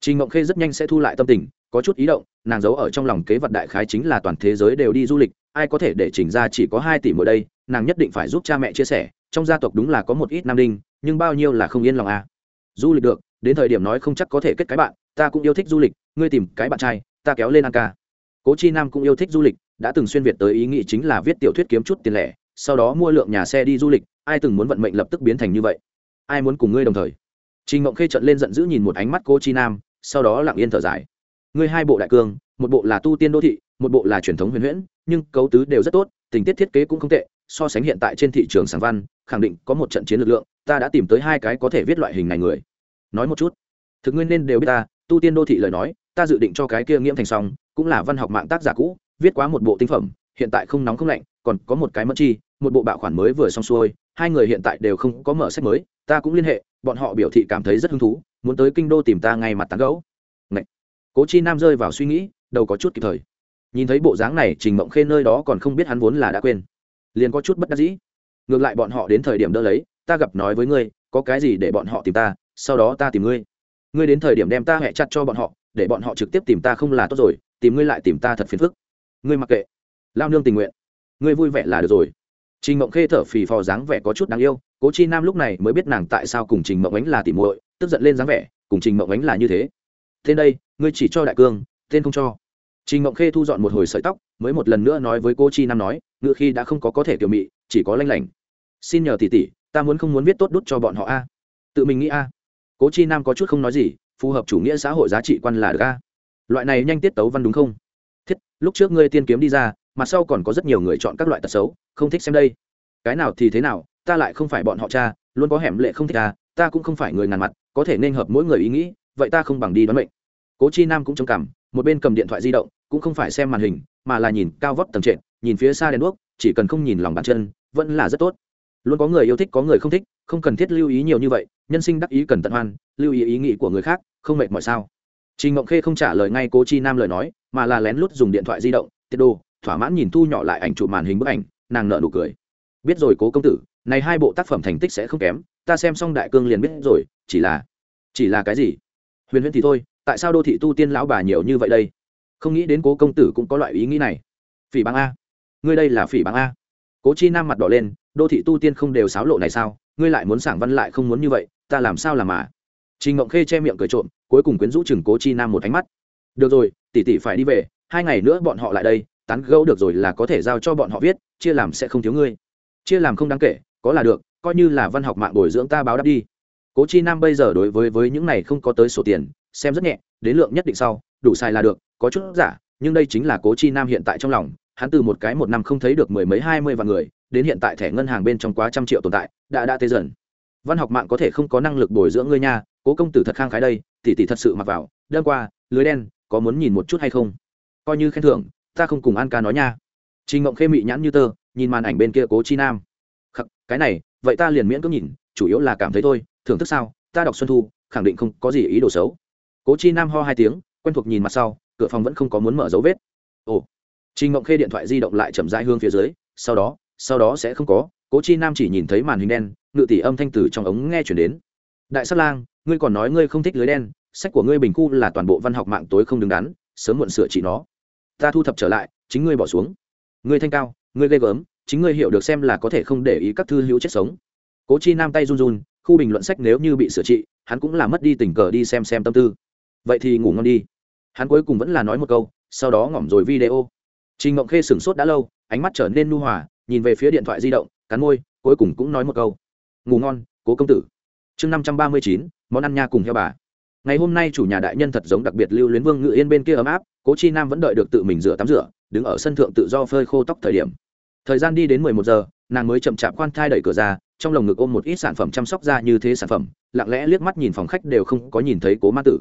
Trình ngộng khê rất nhanh sẽ thu lại tâm tình, có chút ý động, nàng giấu ở trong lòng kế vật đại khái chính là toàn thế giới đều đi du lịch, ai có thể để chỉnh ra chỉ có hai tỷ mỗi đây nàng nhất định phải giúp cha mẹ chia sẻ, trong gia tộc đúng là có một ít nam đinh, nhưng bao nhiêu là không yên lòng à. du lịch được, đến thời điểm nói không chắc có thể kết cái bạn, ta cũng yêu thích du lịch, ngươi tìm cái bạn trai, ta kéo lên ăn ca. Cố chi nam cũng yêu thích du lịch, đã từng xuyên việt tới ý nghĩ chính là viết tiểu thuyết kiếm chút tiền lẻ, sau đó mua lượng nhà xe đi du lịch, ai từng muốn vận mệnh lập tức biến thành như vậy? Ai muốn cùng ngươi đồng thời? Trình mộng khê trận lên giận dữ nhìn một ánh mắt cố chi nam, sau đó lặng yên thở dài. Ngươi hai bộ đại cương, một bộ là tu tiên đô thị, một bộ là truyền thống huyền huyễn, nhưng cấu tứ đều rất tốt, tình tiết thiết kế cũng không tệ so sánh hiện tại trên thị trường sáng văn, khẳng định có một trận chiến lực lượng, ta đã tìm tới hai cái có thể viết loại hình này người. Nói một chút. Thực nguyên nên đều biết ta, tu tiên đô thị lời nói, ta dự định cho cái kia nghiễm thành xong cũng là văn học mạng tác giả cũ, viết quá một bộ tinh phẩm, hiện tại không nóng không lạnh, còn có một cái mất chi, một bộ bạo khoản mới vừa xong xuôi, hai người hiện tại đều không có mở sách mới, ta cũng liên hệ, bọn họ biểu thị cảm thấy rất hứng thú, muốn tới kinh đô tìm ta ngay mặt tán gẫu. Ngậy. cố chi nam rơi vào suy nghĩ, đầu có chút kịp thời. Nhìn thấy bộ dáng này, trình mộng khê nơi đó còn không biết hắn vốn là đã quên liền có chút bất đắc dĩ. Ngược lại bọn họ đến thời điểm đỡ lấy, ta gặp nói với ngươi, có cái gì để bọn họ tìm ta, sau đó ta tìm ngươi. Ngươi đến thời điểm đem ta hẹ chặt cho bọn họ, để bọn họ trực tiếp tìm ta không là tốt rồi, tìm ngươi lại tìm ta thật phiền phức. Ngươi mặc kệ. Lao nương tình nguyện. Ngươi vui vẻ là được rồi. Trình mộng khê thở phì phò dáng vẻ có chút đáng yêu, cố chi nam lúc này mới biết nàng tại sao cùng trình mộng ánh là tìm muội, tức giận lên dáng vẻ, cùng trình mộng ánh là như thế. Tên đây, ngươi chỉ cho đại cương, tên không cho trình ngộng khê thu dọn một hồi sợi tóc, mới một lần nữa nói với cô chi nam nói, ngựa khi đã không có có thể kiểu mị, chỉ có lanh lảnh. Xin nhờ tỷ tỷ, ta muốn không muốn viết tốt đút cho bọn họ a. Tự mình nghĩ a. Cố chi nam có chút không nói gì, phù hợp chủ nghĩa xã hội giá trị quan là được a. Loại này nhanh tiết tấu văn đúng không? Thiết, lúc trước ngươi tiên kiếm đi ra, mặt sau còn có rất nhiều người chọn các loại tật xấu, không thích xem đây. Cái nào thì thế nào, ta lại không phải bọn họ cha, luôn có hẻm lệ không thích ta ta cũng không phải người ngàn mặt, có thể nên hợp mỗi người ý nghĩ, vậy ta không bằng đi đoán mệnh. Cố chi nam cũng trầm cảm một bên cầm điện thoại di động, cũng không phải xem màn hình, mà là nhìn cao vóc tầng trệt, nhìn phía xa đèn đuốc, chỉ cần không nhìn lòng bàn chân, vẫn là rất tốt. Luôn có người yêu thích, có người không thích, không cần thiết lưu ý nhiều như vậy, nhân sinh đắc ý cần tận hoan, lưu ý ý nghĩ của người khác, không mệt mỏi sao? Trình ngộng khê không trả lời ngay cố chi nam lời nói, mà là lén lút dùng điện thoại di động, tiết đồ, thỏa mãn nhìn thu nhỏ lại ảnh chụp màn hình bức ảnh, nàng nợ nụ cười. Biết rồi cố công tử, này hai bộ tác phẩm thành tích sẽ không kém, ta xem xong đại cương liền biết rồi, chỉ là chỉ là cái gì? Huyền huyền thì thôi tại sao đô thị tu tiên lão bà nhiều như vậy đây? Không nghĩ đến cố công tử cũng có loại ý nghĩ này. Phỉ bang a. Ngươi đây là phỉ bang a. Cố chi nam mặt đỏ lên, đô thị tu tiên không đều sáo lộ này sao? Ngươi lại muốn sảng văn lại không muốn như vậy, ta làm sao làm mà? Trình ngộng khê che miệng cười trộm, cuối cùng quyến rũ chừng cố chi nam một ánh mắt. Được rồi, tỷ tỷ phải đi về, hai ngày nữa bọn họ lại đây, tán gẫu được rồi là có thể giao cho bọn họ viết, chia làm sẽ không thiếu ngươi. Chia làm không đáng kể, có là được, coi như là văn học mạng bồi dưỡng ta báo đáp đi. Cố chi nam bây giờ đối với với những này không có tới sổ tiền xem rất nhẹ, đến lượng nhất định sau, đủ xài là được, có chút giả, nhưng đây chính là cố chi nam hiện tại trong lòng, hắn từ một cái một năm không thấy được mười mấy hai mươi vạn người, đến hiện tại thẻ ngân hàng bên trong quá trăm triệu tồn tại, đã đã tê dần. Văn học mạng có thể không có năng lực bồi dưỡng ngươi nha, cố công tử thật khang khái đây, tỷ tỷ thật sự mặc vào đơn qua, lưới đen, có muốn nhìn một chút hay không? Coi như khen thưởng, ta không cùng an ca nói nha. Trình ngộng khê mị nhãn như tơ, nhìn màn ảnh bên kia cố chi nam. Khắc, cái này, vậy ta liền miễn cưỡng nhìn, chủ yếu là cảm thấy thôi, thưởng thức sao, ta đọc xuân thu, khẳng định không có gì ý đồ xấu cố chi nam ho hai tiếng, quen thuộc nhìn mặt sau, cửa phòng vẫn không có muốn mở dấu vết. Ồ. Chị ngộng khê điện thoại di động lại chậm rãi hương phía dưới, sau đó sau đó sẽ không có, cố chi nam chỉ nhìn thấy màn hình đen, ngự tỷ âm thanh từ trong ống nghe chuyển đến. Đại sát lang, ngươi còn nói ngươi không thích lưới đen, sách của ngươi bình khu là toàn bộ văn học mạng tối không đứng đắn, sớm muộn sửa trị nó. Ta thu thập trở lại, chính ngươi bỏ xuống. Ngươi thanh cao, ngươi ghê gớm, chính ngươi hiểu được xem là có thể không để ý các thư hữu chết sống. Cố chi nam tay run run, khu bình luận sách nếu như bị sửa trị, hắn cũng là mất đi tình cờ đi xem xem tâm tư vậy thì ngủ ngon đi. Hắn cuối cùng vẫn là nói một câu, sau đó ngỏm rồi video. Trình ngộng khê sửng sốt đã lâu, ánh mắt trở nên nu hòa, nhìn về phía điện thoại di động, cắn môi, cuối cùng cũng nói một câu. Ngủ ngon, cố công tử. Chương năm trăm ba mươi chín, món ăn nha cùng heo bà. Ngày hôm nay chủ nhà đại nhân thật giống đặc biệt lưu luyến vương ngự yên bên kia ấm áp, cố chi nam vẫn đợi được tự mình rửa tắm rửa, đứng ở sân thượng tự do phơi khô tóc thời điểm. Thời gian đi đến mười một giờ, nàng mới chậm chạp khoan thai đẩy cửa ra, trong lồng ngực ôm một ít sản phẩm chăm sóc da như thế sản phẩm, lặng lẽ liếc mắt nhìn phòng khách đều không có nhìn thấy cố ma tử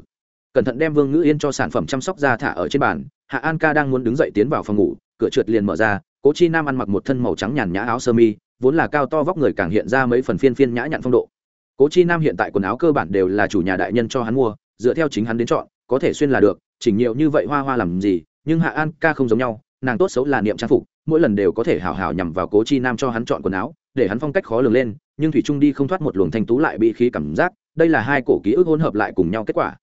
cẩn thận đem vương ngữ yên cho sản phẩm chăm sóc da thả ở trên bàn, hạ an ca đang muốn đứng dậy tiến vào phòng ngủ, cửa trượt liền mở ra, cố chi nam ăn mặc một thân màu trắng nhàn nhã áo sơ mi, vốn là cao to vóc người càng hiện ra mấy phần phiên phiên nhã nhặn phong độ. Cố chi nam hiện tại quần áo cơ bản đều là chủ nhà đại nhân cho hắn mua, dựa theo chính hắn đến chọn, có thể xuyên là được, chỉnh nhiều như vậy hoa hoa làm gì, nhưng hạ an ca không giống nhau, nàng tốt xấu là niệm trang phục, mỗi lần đều có thể hào hào nhằm vào cố chi nam cho hắn chọn quần áo, để hắn phong cách khó lường lên, nhưng thủy trung đi không thoát một luồng thanh tú lại bị khí cảm giác, đây là hai cổ ký ức hỗn hợp lại cùng nhau kết quả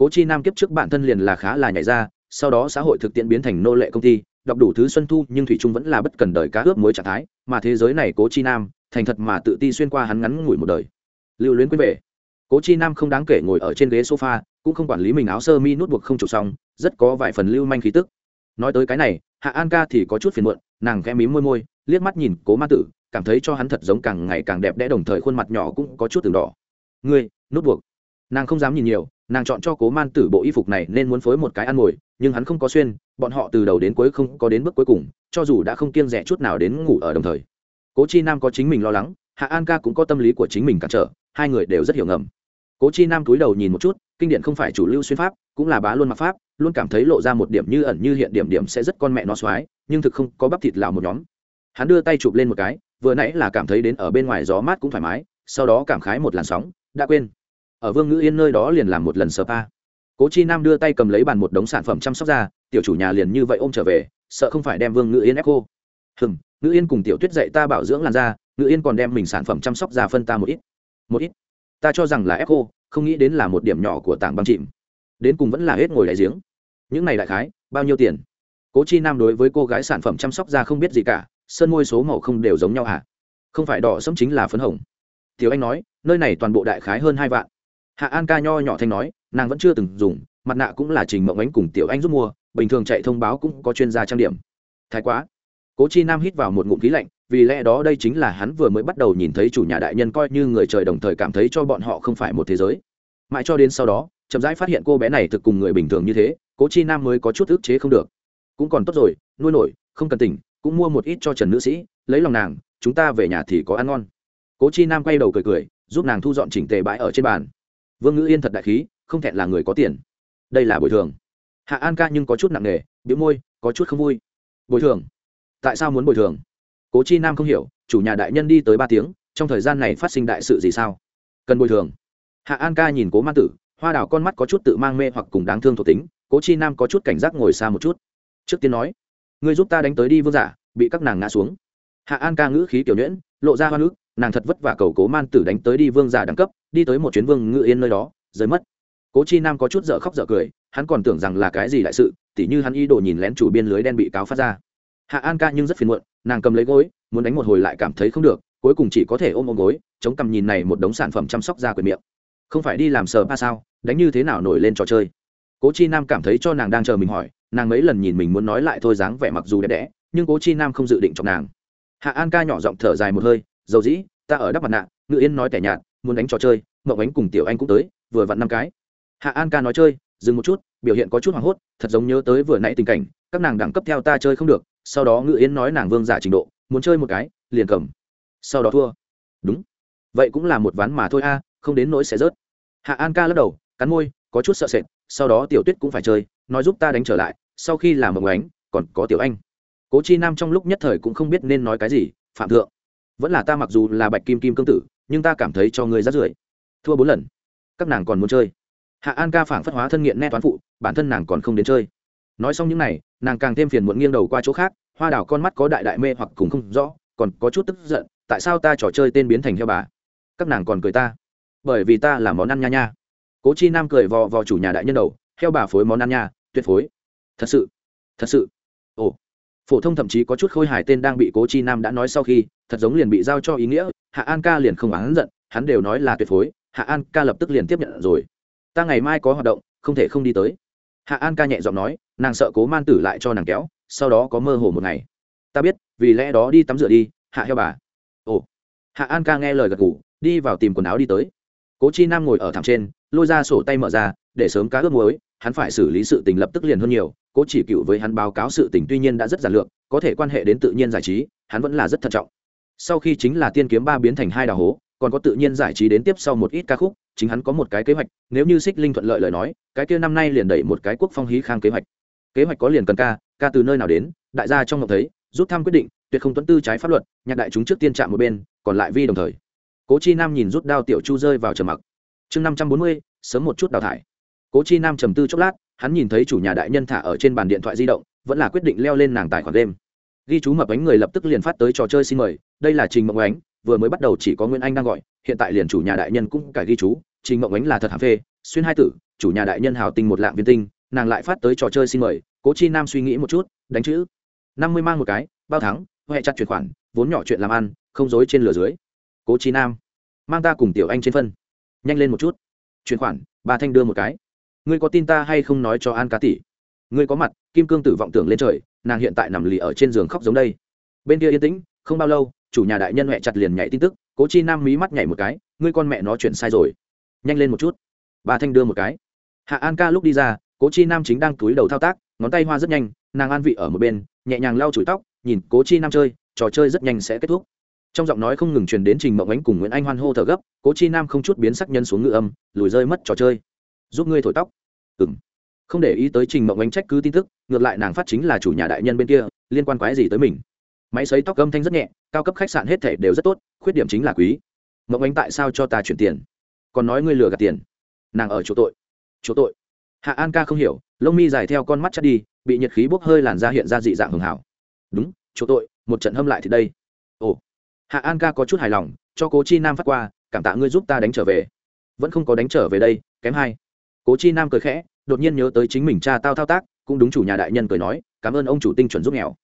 cố chi nam kiếp trước bản thân liền là khá là nhảy ra, sau đó xã hội thực tiễn biến thành nô lệ công ty, đọc đủ thứ xuân thu nhưng thủy trung vẫn là bất cần đời cá ướp mối trạng thái, mà thế giới này cố chi nam, thành thật mà tự ti xuyên qua hắn ngắn ngủi một đời. Lưu luyến quên về. Cố chi nam không đáng kể ngồi ở trên ghế sofa, cũng không quản lý mình áo sơ mi nút buộc không chụp xong, rất có vài phần lưu manh khí tức. Nói tới cái này, hạ an ca thì có chút phiền muộn, nàng khẽ mím môi môi, liếc mắt nhìn cố ma tử, cảm thấy cho hắn thật giống càng ngày càng đẹp đẽ đồng thời khuôn mặt nhỏ cũng có chút từng đỏ. Ngươi, nút buộc. Nàng không dám nhìn nhiều nàng chọn cho cố man tử bộ y phục này nên muốn phối một cái ăn ngồi, nhưng hắn không có xuyên, bọn họ từ đầu đến cuối không có đến bước cuối cùng, cho dù đã không kiêng rẻ chút nào đến ngủ ở đồng thời. Cố chi nam có chính mình lo lắng, hạ an ca cũng có tâm lý của chính mình cản trở, hai người đều rất hiểu ngầm. Cố chi nam cúi đầu nhìn một chút, kinh điển không phải chủ lưu xuyên pháp, cũng là bá luôn mặc pháp, luôn cảm thấy lộ ra một điểm như ẩn như hiện điểm điểm sẽ rất con mẹ nó xoái nhưng thực không có bắp thịt lào một nhóm. Hắn đưa tay chụp lên một cái, vừa nãy là cảm thấy đến ở bên ngoài gió mát cũng thoải mái, sau đó cảm khái một làn sóng, đã quên ở vương ngữ yên nơi đó liền làm một lần spa cố chi nam đưa tay cầm lấy bàn một đống sản phẩm chăm sóc ra, tiểu chủ nhà liền như vậy ôm trở về, sợ không phải đem vương ngữ yên ép cô. Hừng ngữ yên cùng tiểu tuyết dạy ta bảo dưỡng làn da, ngữ yên còn đem mình sản phẩm chăm sóc ra phân ta một ít. Một ít? Ta cho rằng là ép cô, không nghĩ đến là một điểm nhỏ của tảng băng chìm. Đến cùng vẫn là hết ngồi đại giếng. Những này đại khái, bao nhiêu tiền? Cố chi nam đối với cô gái sản phẩm chăm sóc da không biết gì cả, sơn môi số màu không đều giống nhau hả? Không phải đỏ sẫm chính là phấn hồng. Tiểu anh nói, nơi này toàn bộ đại khái hơn hai vạn hạ an ca nho nhỏ thanh nói, nàng vẫn chưa từng dùng, mặt nạ cũng là trình mộng ánh cùng tiểu anh giúp mua, bình thường chạy thông báo cũng có chuyên gia trang điểm. Thái quá. Cố chi nam hít vào một ngụm khí lạnh, vì lẽ đó đây chính là hắn vừa mới bắt đầu nhìn thấy chủ nhà đại nhân coi như người trời đồng thời cảm thấy cho bọn họ không phải một thế giới. Mãi cho đến sau đó, chậm rãi phát hiện cô bé này thực cùng người bình thường như thế, cố chi nam mới có chút ức chế không được. Cũng còn tốt rồi, nuôi nổi, không cần tỉnh, cũng mua một ít cho trần nữ sĩ, lấy lòng nàng, chúng ta về nhà thì có ăn ngon. Cố chi nam quay đầu cười cười, giúp nàng thu dọn chỉnh tề bãi ở trên bàn vương ngữ yên thật đại khí không thẹn là người có tiền đây là bồi thường hạ an ca nhưng có chút nặng nề biếu môi có chút không vui bồi thường tại sao muốn bồi thường cố chi nam không hiểu chủ nhà đại nhân đi tới ba tiếng trong thời gian này phát sinh đại sự gì sao cần bồi thường hạ an ca nhìn cố man tử hoa đào con mắt có chút tự mang mê hoặc cùng đáng thương thuộc tính cố chi nam có chút cảnh giác ngồi xa một chút trước tiên nói người giúp ta đánh tới đi vương giả bị các nàng ngã xuống hạ an ca ngữ khí kiểu nhuyễn lộ ra hoa nước nàng thật vất vả cầu cố man tử đánh tới đi vương giả đẳng cấp đi tới một chuyến vương ngự yên nơi đó rơi mất. Cố chi nam có chút dở khóc dở cười, hắn còn tưởng rằng là cái gì đại sự, tỉ như hắn ý đồ nhìn lén chủ biên lưới đen bị cáo phát ra. Hạ an ca nhưng rất phiền muộn, nàng cầm lấy gối, muốn đánh một hồi lại cảm thấy không được, cuối cùng chỉ có thể ôm ôm gối, chống cầm nhìn này một đống sản phẩm chăm sóc da quyền miệng. Không phải đi làm sờ ba sao, đánh như thế nào nổi lên trò chơi? Cố chi nam cảm thấy cho nàng đang chờ mình hỏi, nàng mấy lần nhìn mình muốn nói lại thôi dáng vẻ mặc dù đẹp đẽ, nhưng cố chi nam không dự định chọc nàng. Hạ an ca nhỏ giọng thở dài một hơi, dầu dĩ, ta ở đắp mặt nạ ngự yên nói tẻ nhạt, muốn đánh trò chơi mậu ánh cùng tiểu anh cũng tới, vừa vặn năm cái. Hạ an ca nói chơi, dừng một chút, biểu hiện có chút hoảng hốt, thật giống nhớ tới vừa nãy tình cảnh, các nàng đẳng cấp theo ta chơi không được. Sau đó ngự yên nói nàng vương giả trình độ, muốn chơi một cái, liền cầm. Sau đó thua. Đúng, vậy cũng là một ván mà thôi a, không đến nỗi sẽ rớt. Hạ an ca lắc đầu, cắn môi, có chút sợ sệt, sau đó tiểu tuyết cũng phải chơi, nói giúp ta đánh trở lại, sau khi làm mộng ánh, còn có tiểu anh. Cố chi nam trong lúc nhất thời cũng không biết nên nói cái gì, phạm thượng, vẫn là ta mặc dù là bạch kim kim cương tử nhưng ta cảm thấy cho ngươi rát rưởi. Thua bốn lần. Các nàng còn muốn chơi. Hạ an ca phảng phất hóa thân nghiện nét toán phụ, bản thân nàng còn không đến chơi. Nói xong những n à y nàng càng thêm phiền muộn nghiêng đầu qua chỗ khác, hoa đảo con mắt có đại đại mê hoặc cùng không rõ, còn có chút tức giận, tại sao ta trò chơi tên biến thành heo bà? Các nàng còn cười ta. Bởi vì ta là món ăn nha nha. Cố chi nam cười vò vò chủ nhà đại nhân đầu, heo bà phối món ăn nha, tuyệt phối. Thật sự. Thật sự. Ồ. Phổ thông thậm chí có chút khôi hài tên đang bị cố chi nam đã nói sau khi thật giống liền bị giao cho ý nghĩa, hạ an ca liền không oán giận, hắn đều nói là tuyệt phối, hạ an ca lập tức liền tiếp nhận rồi. Ta ngày mai có hoạt động, không thể không đi tới. Hạ an ca nhẹ giọng nói, nàng sợ cố man tử lại cho nàng kéo, sau đó có mơ hồ một ngày. Ta biết, vì lẽ đó đi tắm rửa đi, hạ heo bà. Ồ. Hạ an ca nghe lời gật ngủ đi vào tìm quần áo đi tới. Cố chi nam ngồi ở thảm trên, lôi ra sổ tay mở ra, để sớm cá ướp muối, hắn phải xử lý sự tình lập tức liền hơn nhiều. Cố chỉ cựu với hắn báo cáo sự tình tuy nhiên đã rất giản lược, có thể quan hệ đến tự nhiên giải trí, hắn vẫn là rất thận trọng sau khi chính là tiên kiếm ba biến thành hai đào hố, còn có tự nhiên giải trí đến tiếp sau một ít ca khúc, chính hắn có một cái kế hoạch, nếu như xích linh thuận lợi lời nói, cái kia năm nay liền đẩy một cái quốc phong hí khang kế hoạch. Kế hoạch có liền cần ca ca từ nơi nào đến, đại gia trong ngọc thấy, rút thăm quyết định, tuyệt không tuân tư trái pháp luật, nhạc đại chúng trước tiên chạm một bên, còn lại vi đồng thời. Cố chi nam nhìn rút đao tiểu chu rơi vào trầm mặc. Chương năm trăm bốn mươi, sớm một chút đào thải. Cố chi nam trầm tư chốc lát, hắn nhìn thấy chủ nhà đại nhân thả ở trên bàn điện thoại di động, vẫn là quyết định leo lên nàng tài khoản đêm ghi chú mập ánh người lập tức liền phát tới trò chơi xin mời, đây là trình mộng ánh, vừa mới bắt đầu chỉ có nguyễn anh đang gọi, hiện tại liền chủ nhà đại nhân cũng cải ghi chú, trình mộng ánh là thật hàm phê, xuyên hai tử, chủ nhà đại nhân hào tinh một lạng viên tinh, nàng lại phát tới trò chơi xin mời, cố chi nam suy nghĩ một chút, đánh chữ, năm mươi mang một cái, bao thắng, huệ chặt chuyển khoản, vốn nhỏ chuyện làm ăn, không dối trên lửa dưới. Cố chi nam, mang ta cùng tiểu anh trên phân, nhanh lên một chút, chuyển khoản bà thanh đưa một cái. Ngươi có tin ta hay không nói cho an cá tỷ? Ngươi có mặt, kim cương tử vọng tưởng lên trời nàng hiện tại nằm lì ở trên giường khóc giống đây. Bên kia yên tĩnh, không bao lâu, chủ nhà đại nhân huệ chặt liền nhảy tin tức, cố chi nam mí mắt nhảy một cái, ngươi con mẹ nó chuyện sai rồi. Nhanh lên một chút. Bà thanh đưa một cái. Hạ an ca lúc đi ra, cố chi nam chính đang túi đầu thao tác, ngón tay hoa rất nhanh, nàng an vị ở một bên, nhẹ nhàng lau chùi tóc, nhìn cố chi nam chơi, trò chơi rất nhanh sẽ kết thúc. Trong giọng nói không ngừng truyền đến trình mộng ánh cùng nguyễn anh hoan hô thở gấp, cố chi nam không chút biến sắc nhân xuống ngựa âm, lùi rơi mất trò chơi. Giúp ngươi thổi tóc. Ừng không để ý tới trình mộng ánh trách cứ tin tức, ngược lại nàng phát chính là chủ nhà đại nhân bên kia, liên quan quái gì tới mình. Máy xấy tóc âm thanh rất nhẹ, cao cấp khách sạn hết thể đều rất tốt, khuyết điểm chính là quý. Mộng ánh tại sao cho ta chuyển tiền? Còn nói ngươi lừa gạt tiền. Nàng ở chỗ tội. Chỗ tội. Hạ an ca không hiểu, lông mi dài theo con mắt chắt đi, bị nhiệt khí bốc hơi làn da hiện ra dị dạng hưởng hảo. Đúng, chỗ tội, một trận hâm lại thì đây. Ồ. Hạ an ca có chút hài lòng, cho cố chi nam phát qua cảm tạ ngươi giúp ta đánh trở về. Vẫn không có đánh trở về đây, kém hai. Cố chi nam cười khẽ đột nhiên nhớ tới chính mình cha tao thao tác, cũng đúng chủ nhà đại nhân cười nói, cảm ơn ông chủ tinh chuẩn giúp nghèo.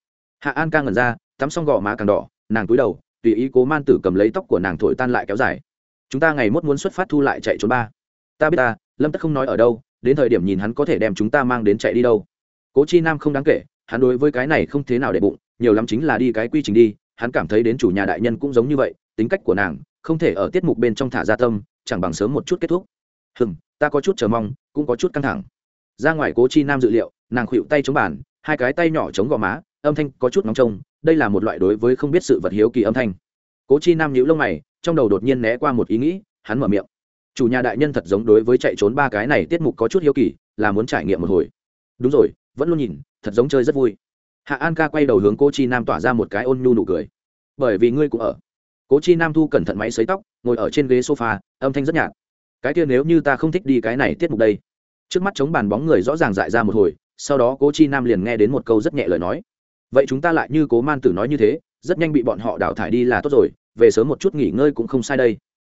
Hạ an ca ngẩn ra, tắm xong gò má càng đỏ, nàng cúi đầu, tùy ý cố man tử cầm lấy tóc của nàng thổi tan lại kéo dài. Chúng ta ngày mốt muốn xuất phát thu lại chạy trốn ba. Ta biết ta, lâm tất không nói ở đâu, đến thời điểm nhìn hắn có thể đem chúng ta mang đến chạy đi đâu. Cố chi nam không đáng kể, hắn đối với cái này không thế nào để bụng, nhiều lắm chính là đi cái quy trình đi, hắn cảm thấy đến chủ nhà đại nhân cũng giống như vậy, tính cách của nàng, không thể ở tiết mục bên trong thả ra tâm, chẳng bằng sớm một chút kết thúc. Hừng ta có chút chờ mong, cũng có chút căng thẳng. Ra ngoài cố chi nam dự liệu, nàng khuỵu tay chống bàn, hai cái tay nhỏ chống gò má, âm thanh có chút nóng trông, đây là một loại đối với không biết sự vật hiếu kỳ âm thanh. Cố chi nam nhíu lông mày, trong đầu đột nhiên né qua một ý nghĩ, hắn mở miệng. Chủ nhà đại nhân thật giống đối với chạy trốn ba cái này tiết mục có chút hiếu kỳ, là muốn trải nghiệm một hồi. Đúng rồi, vẫn luôn nhìn, thật giống chơi rất vui. Hạ an ca quay đầu hướng cố chi nam tỏa ra một cái ôn nhu nụ cười. Bởi vì ngươi cũng ở. Cố chi nam thu cẩn thận máy xấy tóc, ngồi ở trên ghế sofa, âm thanh rất nhạt cái kia nếu như ta không thích đi cái này tiết mục đây. Trước mắt chống bàn bóng người rõ ràng dại ra một hồi, sau đó cố chi nam liền nghe đến một câu rất nhẹ lời nói. Vậy chúng ta lại như cố man tử nói như thế, rất nhanh bị bọn họ đào thải đi là tốt rồi, về sớm một chút nghỉ ngơi cũng không sai đây.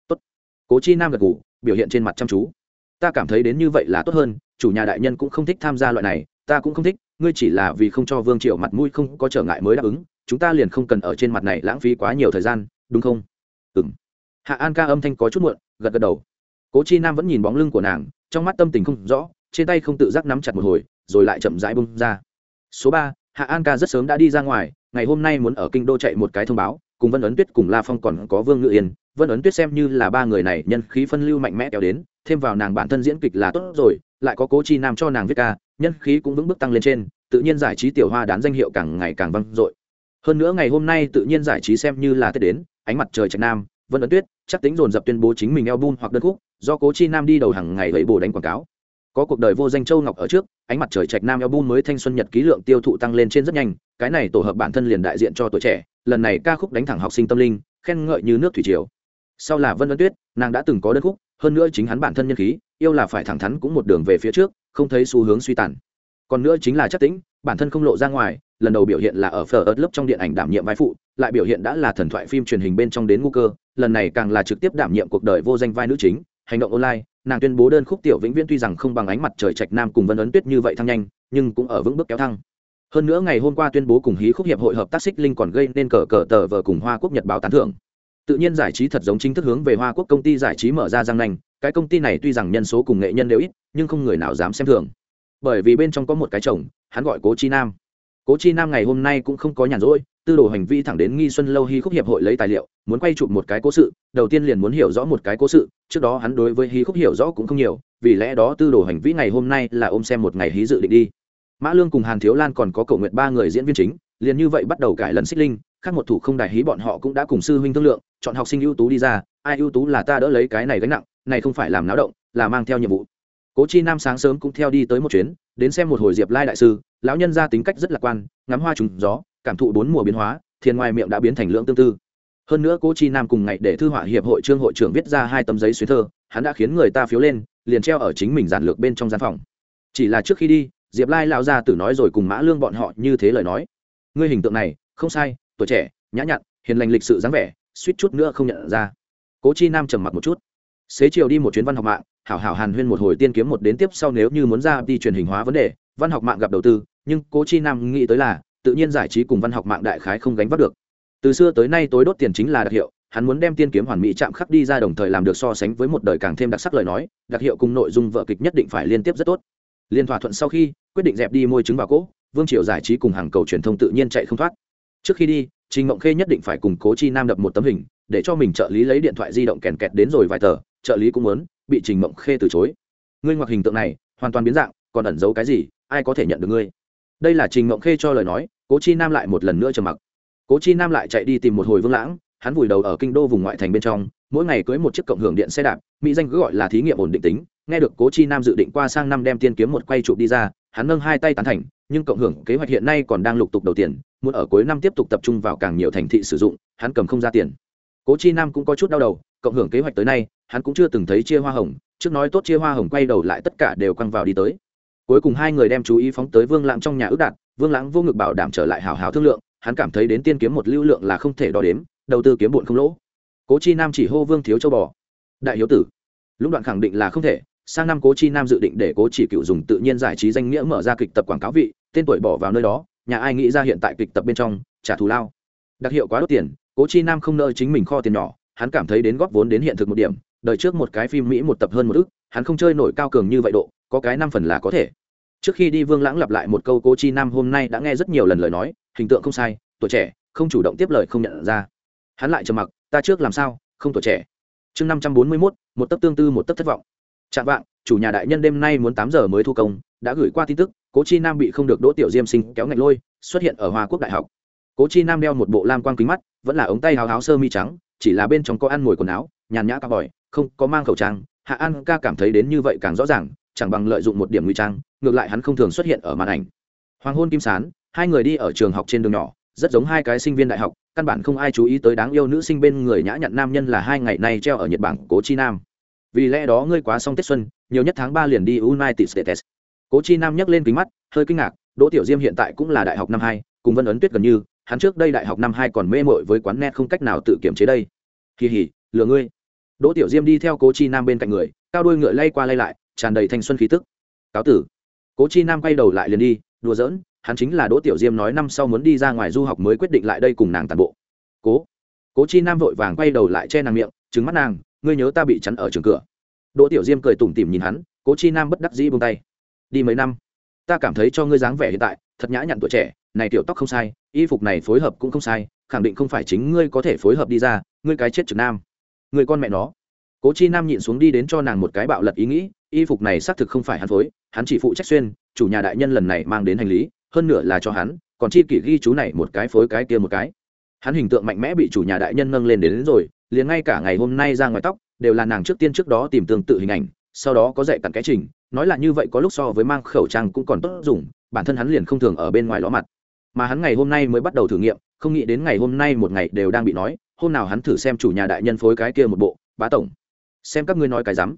Tốt. Cố chi nam gật ngủ biểu hiện trên mặt chăm chú. Ta cảm thấy đến như vậy là tốt hơn, chủ nhà đại nhân cũng không thích tham gia loại này, ta cũng không thích, ngươi chỉ là vì không cho vương triệu mặt mũi không có trở ngại mới đáp ứng, chúng ta liền không cần ở trên mặt này lãng phí quá nhiều thời gian, đúng không? Ừ m hạ an ca âm thanh có chút muộn, gật gật đầu cố chi nam vẫn nhìn bóng lưng của nàng, trong mắt tâm tình không rõ, trên tay không tự giác nắm chặt một hồi, rồi lại chậm rãi bung ra. Số ba, hạ an ca rất sớm đã đi ra ngoài, ngày hôm nay muốn ở kinh đô chạy một cái thông báo, cùng vân ấn tuyết cùng la phong còn có vương ngự yên. Vân ấn tuyết xem như là ba người này nhân khí phân lưu mạnh mẽ kéo đến, thêm vào nàng bản thân diễn kịch là tốt rồi, lại có cố chi nam cho nàng viết ca, nhân khí cũng vững bước tăng lên trên, tự nhiên giải trí tiểu hoa đán danh hiệu càng ngày càng vang dội. Hơn nữa ngày hôm nay tự nhiên giải trí xem như là tết đến, ánh mặt trời trạch nam vân ấn tuyết, chắc tính dồn dập tuyên bố chính mình album hoặc đơn khúc, do cố chi nam đi đầu hàng ngày lấy bồ đánh quảng cáo. Có cuộc đời vô danh châu ngọc ở trước, ánh mặt trời trạch nam album mới thanh xuân nhật ký lượng tiêu thụ tăng lên trên rất nhanh, cái này tổ hợp bản thân liền đại diện cho tuổi trẻ, lần này ca khúc đánh thẳng học sinh tâm linh, khen ngợi như nước thủy triều. Sau là vân ấn tuyết, nàng đã từng có đơn khúc, hơn nữa chính hắn bản thân nhân khí, yêu là phải thẳng thắn cũng một đường về phía trước, không thấy xu hướng suy tàn còn nữa chính là chất tĩnh, bản thân không lộ ra ngoài, lần đầu biểu hiện là ở phở ớt lớp trong điện ảnh đảm nhiệm vai phụ, lại biểu hiện đã là thần thoại phim truyền hình bên trong đến ngu cơ, lần này càng là trực tiếp đảm nhiệm cuộc đời vô danh vai nữ chính, hành động online, nàng tuyên bố đơn khúc tiểu vĩnh viễn tuy rằng không bằng ánh mặt trời trạch nam cùng vân ấn tuyết như vậy thăng nhanh, nhưng cũng ở vững bước kéo thăng. Hơn nữa ngày hôm qua tuyên bố cùng hí khúc hiệp hội hợp tác xích linh còn gây nên cờ cờ tờ vờ cùng hoa quốc nhật báo tán thưởng. Tự nhiên giải trí thật giống chính thức hướng về hoa quốc công ty giải trí mở ra giang nành cái công ty này tuy rằng nhân số cùng nghệ nhân đều ít, nhưng không người nào dám xem thường bởi vì bên trong có một cái chồng, hắn gọi cố chi nam. Cố chi nam ngày hôm nay cũng không có nhàn rỗi, tư đồ hành vi thẳng đến nghi xuân lâu hy khúc hiệp hội lấy tài liệu, muốn quay chụp một cái cố sự, đầu tiên liền muốn hiểu rõ một cái cố sự, trước đó hắn đối với hí khúc hiểu rõ cũng không nhiều, vì lẽ đó tư đồ hành vi ngày hôm nay là ôm xem một ngày hí dự định đi. Mã lương cùng hàn thiếu lan còn có cầu nguyện ba người diễn viên chính, liền như vậy bắt đầu cải lần xích linh, khác một thủ không đại hí bọn họ cũng đã cùng sư huynh thương lượng, chọn học sinh ưu tú đi ra, ai ưu tú là ta đỡ lấy cái này gánh nặng, này không phải làm náo động, là mang theo nhiệm vụ cố chi nam sáng sớm cũng theo đi tới một chuyến, đến xem một hồi diệp lai đại sư, lão nhân ra tính cách rất lạc quan, ngắm hoa trùng gió, cảm thụ bốn mùa biến hóa thiên ngoài miệng đã biến thành lưỡng tương tư. Hơn nữa cố chi nam cùng ngày để thư họa hiệp hội trương hội trưởng viết ra hai tấm giấy xuyến thơ, hắn đã khiến người ta phiếu lên, liền treo ở chính mình giản lược bên trong gian phòng. Chỉ là trước khi đi, diệp lai lão gia tử nói rồi cùng mã lương bọn họ như thế lời nói. Ngươi hình tượng này, không sai, tuổi trẻ, nhã nhặn, hiền lành lịch sự dáng vẻ, suýt chút nữa không nhận ra. Cố chi nam trầm mặc một chút. Xế chiều đi một chuyến văn học mạng hảo hảo hàn huyên một hồi tiên kiếm một đến tiếp sau nếu như muốn ra đi truyền hình hóa vấn đề, văn học mạng gặp đầu tư, nhưng cố chi nam nghĩ tới là, tự nhiên giải trí cùng văn học mạng đại khái không gánh vác được. Từ xưa tới nay tối đốt tiền chính là đặc hiệu, hắn muốn đem tiên kiếm hoàn mỹ chạm khắc đi ra đồng thời làm được so sánh với một đời càng thêm đặc sắc lời nói, đặc hiệu cùng nội dung vợ kịch nhất định phải liên tiếp rất tốt. Liên thỏa thuận sau khi, quyết định dẹp đi môi chứng vào cỗ, vương triều giải trí cùng hàng cầu truyền thông tự nhiên chạy không thoát. Trước khi đi, trình mộng khê nhất định phải cùng cố chi nam đập một tấm hình, để cho mình trợ lý lấy điện thoại di động kèn kẹt đến rồi vài tờ trợ lý cũng muốn, bị trình mộng khê từ chối. Ngươi ngoặc hình tượng này, hoàn toàn biến dạng, còn ẩn giấu cái gì, ai có thể nhận được ngươi? Đây là trình mộng khê cho lời nói, cố chi nam lại một lần nữa trầm mặc. Cố chi nam lại chạy đi tìm một hồi vương lãng, hắn vùi đầu ở kinh đô vùng ngoại thành bên trong, mỗi ngày cưới một chiếc cộng hưởng điện xe đạp, mỹ danh cứ gọi là thí nghiệm ổn định tính, nghe được cố chi nam dự định qua sang năm đem tiên kiếm một quay chụp đi ra, hắn nâng hai tay tán thành, nhưng cộng hưởng kế hoạch hiện nay còn đang lục tục đầu tiền, muốn ở cuối năm tiếp tục tập trung vào càng nhiều thành thị sử dụng, hắn cầm không ra tiền. Cố chi nam cũng có chút đau đầu, cộng hưởng kế hoạch tới nay hắn cũng chưa từng thấy chia hoa hồng, trước nói tốt chia hoa hồng quay đầu lại tất cả đều quăng vào đi tới. Cuối cùng hai người đem chú ý phóng tới vương lãng trong nhà ước đạt, vương lãng vô ngực bảo đảm trở lại hào hào thương lượng, hắn cảm thấy đến tiên kiếm một lưu lượng là không thể đo đếm, đầu tư kiếm bụn không lỗ. Cố chi nam chỉ hô vương thiếu châu bò. Đại hiếu tử, lũng đoạn khẳng định là không thể, sang năm cố chi nam dự định để cố chỉ cựu dùng tự nhiên giải trí danh nghĩa mở ra kịch tập quảng cáo vị, tên tuổi bỏ vào nơi đó, nhà ai nghĩ ra hiện tại kịch tập bên trong, trả thù lao. Đặc hiệu quá đốt tiền, cố chi nam không nợ chính mình kho tiền nhỏ, hắn cảm thấy đến góp vốn đến hiện thực một điểm đời trước một cái phim mỹ một tập hơn một ức, hắn không chơi nổi cao cường như vậy độ, có cái năm phần là có thể. Trước khi đi vương lãng lặp lại một câu cố chi nam hôm nay đã nghe rất nhiều lần lời nói, hình tượng không sai, tuổi trẻ, không chủ động tiếp lời không nhận ra. Hắn lại trầm mặc, ta trước làm sao, không tuổi trẻ? Chương năm trăm bốn mươi mốt, một tấc tương tư, một tấc thất vọng. Chạm vạng, chủ nhà đại nhân đêm nay muốn tám giờ mới thu công, đã gửi qua tin tức, cố chi nam bị không được đỗ tiểu diêm sinh kéo ngạch lôi, xuất hiện ở hoa quốc đại học. Cố chi nam đeo một bộ lam quang kính mắt, vẫn là ống tay háo háo sơ mi trắng, chỉ là bên trong có ăn ngồi quần áo nhàn nhã cao bòi không có mang khẩu trang. Hạ an ca cảm thấy đến như vậy càng rõ ràng, chẳng bằng lợi dụng một điểm nguy trang, ngược lại hắn không thường xuất hiện ở màn ảnh. Hoàng hôn kim sán, hai người đi ở trường học trên đường nhỏ, rất giống hai cái sinh viên đại học, căn bản không ai chú ý tới đáng yêu nữ sinh bên người nhã nhặn nam nhân là hai ngày nay treo ở nhật bản cố chi nam. Vì lẽ đó ngươi quá xong tết xuân, nhiều nhất tháng ba liền đi united states. Cố chi nam nhấc lên kính mắt, hơi kinh ngạc, đỗ tiểu diêm hiện tại cũng là đại học năm hai, cùng vân ấn tuyết gần như, hắn trước đây đại học năm hai còn mê mội với quán net không cách nào tự kiểm chế đây. Kỳ hỉ lừa ngươi đỗ tiểu diêm đi theo cố chi nam bên cạnh người, cao đôi ngựa lay qua lay lại, tràn đầy thanh xuân khí tức. Cáo tử. Cố chi nam quay đầu lại liền đi, đùa giỡn, hắn chính là đỗ tiểu diêm nói năm sau muốn đi ra ngoài du học mới quyết định lại đây cùng nàng tàn bộ. Cố. Cố chi nam vội vàng quay đầu lại che nàng miệng trứng mắt nàng, ngươi nhớ ta bị chắn ở trường cửa. Đỗ tiểu diêm cười tủm tỉm nhìn hắn, cố chi nam bất đắc dĩ buông tay. Đi mấy năm, ta cảm thấy cho ngươi dáng vẻ hiện tại, thật nhã nhặn tuổi trẻ, này tiểu tóc không sai, y phục này phối hợp cũng không sai, khẳng định không phải chính ngươi có thể phối hợp đi ra, ngươi cái chết trực nam người con mẹ nó. Cố chi nam nhịn xuống đi đến cho nàng một cái bạo lật ý nghĩ y phục này xác thực không phải hắn phối hắn chỉ phụ trách xuyên chủ nhà đại nhân lần này mang đến hành lý hơn nửa là cho hắn còn chi kỷ ghi chú này một cái phối cái kia một cái. Hắn hình tượng mạnh mẽ bị chủ nhà đại nhân nâng lên đến, đến rồi liền ngay cả ngày hôm nay ra ngoài tóc đều là nàng trước tiên trước đó tìm tương tự hình ảnh sau đó có dạy cặn cái trình nói là như vậy có lúc so với mang khẩu trang cũng còn tốt dùng bản thân hắn liền không thường ở bên ngoài ló mặt. Mà hắn ngày hôm nay mới bắt đầu thử nghiệm không nghĩ đến ngày hôm nay một ngày đều đang bị nói hôm nào hắn thử xem chủ nhà đại nhân phối cái kia một bộ, bá tổng. Xem các ngươi nói cái rắm.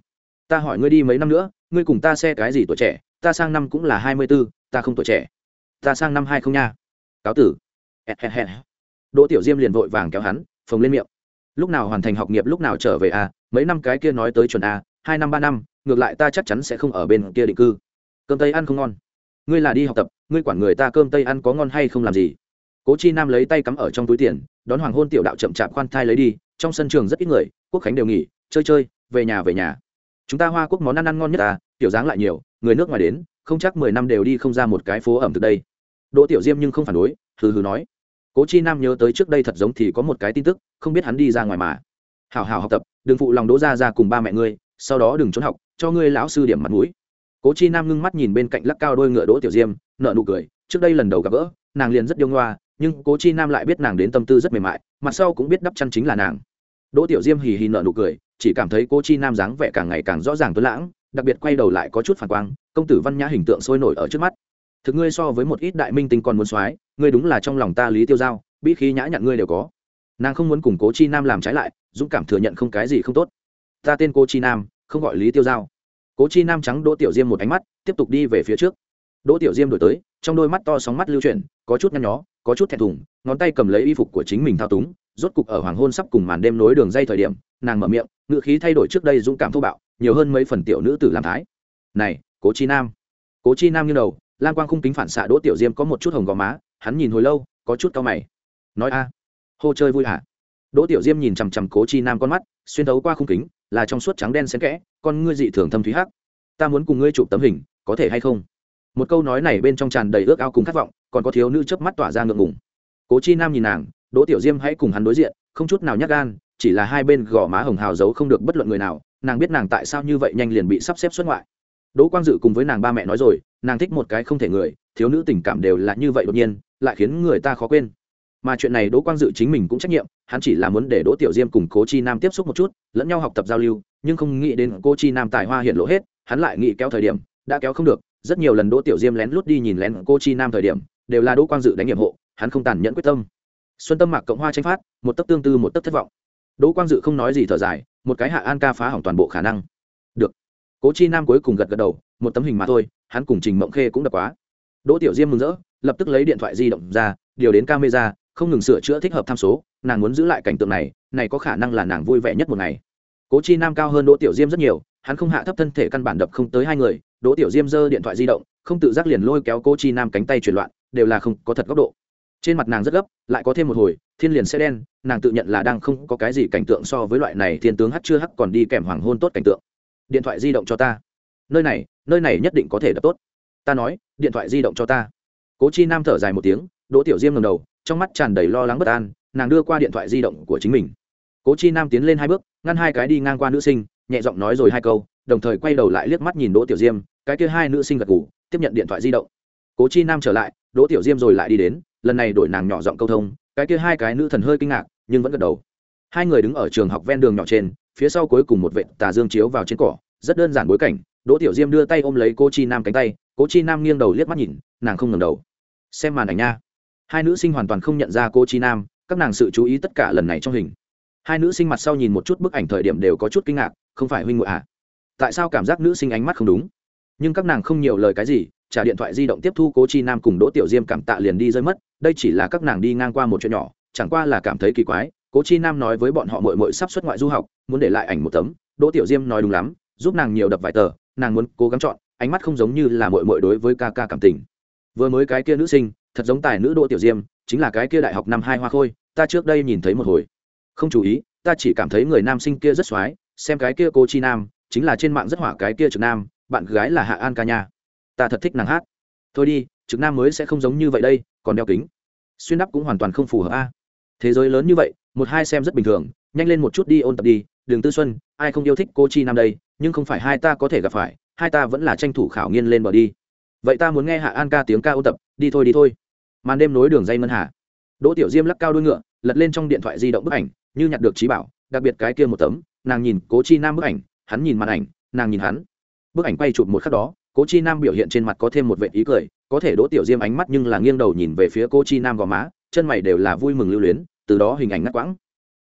Ta hỏi ngươi đi mấy năm nữa, ngươi cùng ta xe cái gì tuổi trẻ, ta sang năm cũng là hai mươi b ố ta không tuổi trẻ. Ta sang năm hai không nha. Cáo tử. Đỗ tiểu diêm liền vội vàng kéo hắn, phồng lên miệng. Lúc nào hoàn thành học nghiệp, lúc nào trở về a mấy năm cái kia nói tới chuẩn a hai năm, ba năm, ngược lại ta chắc chắn sẽ không ở bên kia định cư. Cơm tây ăn không ngon. Ngươi là đi học tập, ngươi quản người ta cơm tây ăn có ngon hay không làm gì? Cố chi nam lấy tay cắm ở trong túi tiền đón hoàng hôn tiểu đạo chậm chạp khoan thai lấy đi, trong sân trường rất ít người, quốc khánh đều nghỉ, chơi chơi, về nhà về nhà. Chúng ta hoa quốc món ăn ăn ngon nhất à tiểu dáng lại nhiều, người nước ngoài đến, không chắc mười năm đều đi không ra một cái phố ẩm thực đây. Đỗ tiểu diêm nhưng không phản đối, hừ hừ nói. Cố chi nam nhớ tới trước đây thật giống thì có một cái tin tức, không biết hắn đi ra ngoài mà. Hảo hảo học tập, đừng phụ lòng đỗ ra ra cùng ba mẹ ngươi, sau đó đừng trốn học, cho ngươi lão sư điểm mặt mũi. Cố chi nam ngưng mắt nhìn bên cạnh lắc cao đôi ngựa đỗ tiểu diêm nợ nụ cười, trước đây lần đầu gặp gỡ, nàng liền rất điêu ngoa nhưng cố chi nam lại biết nàng đến tâm tư rất mềm mại, mặt sau cũng biết đắp chăn chính là nàng. Đỗ tiểu diêm hì hì nợ nụ cười, chỉ cảm thấy cố chi nam dáng vẻ càng ngày càng rõ ràng tuấn lãng, đặc biệt quay đầu lại có chút phản quang, công tử văn nhã hình tượng sôi nổi ở trước mắt. Thực ngươi so với một ít đại minh tinh còn muốn soái, ngươi đúng là trong lòng ta lý tiêu giao, bí khí nhã nhặn ngươi đều có. Nàng không muốn cùng cố chi nam làm trái lại, dũng cảm thừa nhận không cái gì không tốt. Ta tên cố chi nam, không gọi lý tiêu giao. Cố chi nam trắng đỗ tiểu diêm một ánh mắt, tiếp tục đi về phía trước. Đỗ tiểu diêm đổi tới trong đôi mắt to sóng mắt lưu chuyển, có chút nhăn nhó, có chút thẹn thùng, ngón tay cầm lấy y phục của chính mình thao túng, rốt cục ở hoàng hôn sắp cùng màn đêm nối đường dây thời điểm, nàng mở miệng ngự khí thay đổi trước đây dũng cảm thô bạo, nhiều hơn mấy phần tiểu nữ tử làm thái. Này, cố chi nam. Cố chi nam như đầu lan quang khung kính phản xạ đỗ tiểu diêm có một chút hồng gò má, hắn nhìn hồi lâu, có chút cao mày. Nói a. Hô chơi vui hả? Đỗ tiểu diêm nhìn chằm chằm cố chi nam con mắt, xuyên thấu qua khung kính, là trong suốt trắng đen xen kẽ, con ngươi dị thường thâm thúy hắc. Ta muốn cùng ngươi chụp tấm hình, có thể hay không? Một câu nói này bên trong tràn đầy ước ao cùng khát vọng, còn có thiếu nữ chớp mắt tỏa ra ngượng ngùng. Cố chi nam nhìn nàng, đỗ tiểu diêm hãy cùng hắn đối diện, không chút nào nhắc gan, chỉ là hai bên gò má hồng hào giấu không được bất luận người nào, nàng biết nàng tại sao như vậy nhanh liền bị sắp xếp xuất ngoại. Đỗ quang dự cùng với nàng ba mẹ nói rồi, nàng thích một cái không thể người, thiếu nữ tình cảm đều là như vậy đột nhiên, lại khiến người ta khó quên. Mà chuyện này đỗ quang dự chính mình cũng trách nhiệm, hắn chỉ là muốn để đỗ tiểu diêm cùng cố chi nam tiếp xúc một chút, lẫn nhau học tập giao lưu, nhưng không nghĩ đến cô chi nam tài hoa hiện lộ hết, hắn lại nghĩ kéo thời điểm, đã kéo không được rất nhiều lần đỗ tiểu diêm lén lút đi nhìn lén cô chi nam thời điểm, đều là đỗ quang dự đánh nhiệm hộ, hắn không tàn nhẫn quyết tâm. Xuân tâm mạc cộng hoa tranh phát, một tấc tương tư, một tấc thất vọng. Đỗ quang dự không nói gì thở dài, một cái hạ an ca phá hỏng toàn bộ khả năng. Được. Cố chi nam cuối cùng gật gật đầu, một tấm hình mà thôi, hắn cùng trình mộng khê cũng đập quá. Đỗ tiểu diêm mừng rỡ, lập tức lấy điện thoại di động ra, điều đến camera, không ngừng sửa chữa thích hợp tham số, nàng muốn giữ lại cảnh tượng này này có khả năng là nàng vui vẻ nhất một ngày. Cố chi nam cao hơn đỗ tiểu diêm rất nhiều hắn không hạ thấp thân thể căn bản đập không tới hai người, đỗ tiểu diêm giơ điện thoại di động, không tự giác liền lôi kéo cố chi nam cánh tay chuyển loạn, đều là không có thật góc độ. Trên mặt nàng rất gấp, lại có thêm một hồi, thiên liền sẽ đen, nàng tự nhận là đang không có cái gì cảnh tượng so với loại này thiên tướng hắt chưa hắt còn đi kèm hoàng hôn tốt cảnh tượng. Điện thoại di động cho ta. Nơi này nơi này nhất định có thể đập tốt. Ta nói, điện thoại di động cho ta. Cố chi nam thở dài một tiếng, đỗ tiểu diêm ngầm đầu, trong mắt tràn đầy lo lắng bất an, nàng đưa qua điện thoại di động của chính mình. Cố chi nam tiến lên hai bước, ngăn hai cái đi ngang qua nữ sinh nhẹ giọng nói rồi hai câu, đồng thời quay đầu lại liếc mắt nhìn đỗ tiểu diêm, cái kia hai nữ sinh gật ngủ tiếp nhận điện thoại di động. Cố chi nam trở lại, đỗ tiểu diêm rồi lại đi đến, lần này đổi nàng nhỏ giọng câu thông, cái kia hai cái nữ thần hơi kinh ngạc, nhưng vẫn gật đầu. Hai người đứng ở trường học ven đường nhỏ trên, phía sau cuối cùng một vệ tà dương chiếu vào trên cỏ, rất đơn giản bối cảnh, đỗ tiểu diêm đưa tay ôm lấy cô chi nam cánh tay Cô chi nam nghiêng đầu liếc mắt nhìn, nàng không ngẩng đầu. Xem màn ảnh nha. Hai nữ sinh hoàn toàn không nhận ra cô chi nam, các nàng sự chú ý tất cả lần này trong hình hai nữ sinh mặt sau nhìn một chút bức ảnh thời điểm đều có chút kinh ngạc, không phải huynh ngụy à? Tại sao cảm giác nữ sinh ánh mắt không đúng? Nhưng các nàng không nhiều lời cái gì, trả điện thoại di động tiếp thu cố chi nam cùng đỗ tiểu diêm cảm tạ liền đi rơi mất, đây chỉ là các nàng đi ngang qua một chuyện nhỏ, chẳng qua là cảm thấy kỳ quái, cố chi nam nói với bọn họ mội mội sắp xuất ngoại du học, muốn để lại ảnh một tấm, đỗ tiểu diêm nói đúng lắm, giúp nàng nhiều đập vài tờ, nàng muốn cố gắng chọn, ánh mắt không giống như là mội mội đối với ca ca cảm tình. Vừa mới cái kia nữ sinh, thật giống tài nữ đỗ tiểu diêm, chính là cái kia đại học năm hai hoa khôi, ta trước đây nhìn thấy một hồi không chú ý, ta chỉ cảm thấy người nam sinh kia rất x xem cái kia cô chi nam, chính là trên mạng rất hỏa cái kia trực nam, bạn gái là hạ an ca nha. Ta thật thích nàng hát. Thôi đi, trực nam mới sẽ không giống như vậy đây, còn đeo kính. Xuyên đắp cũng hoàn toàn không phù hợp a. Thế giới lớn như vậy, một hai xem rất bình thường, nhanh lên một chút đi ôn tập đi, đường tư xuân, ai không yêu thích cô chi nam đây, nhưng không phải hai ta có thể gặp phải, hai ta vẫn là tranh thủ khảo nghiên lên bờ đi. Vậy ta muốn nghe hạ an ca tiếng ca ôn tập, đi thôi đi thôi. Màn đêm nối đường dây ngân hà. Đỗ tiểu diêm lắc cao đuôi ngựa, lật lên trong điện thoại di động bức ảnh như nhặt được trí bảo, đặc biệt cái kia một tấm, nàng nhìn cố chi nam bức ảnh, hắn nhìn màn ảnh, nàng nhìn hắn. Bức ảnh quay chụp một khắc đó, cố chi nam biểu hiện trên mặt có thêm một vệ ý cười, có thể đỗ tiểu diêm ánh mắt nhưng là nghiêng đầu nhìn về phía cô chi nam gò má, chân mày đều là vui mừng lưu luyến, từ đó hình ảnh ngắt quãng.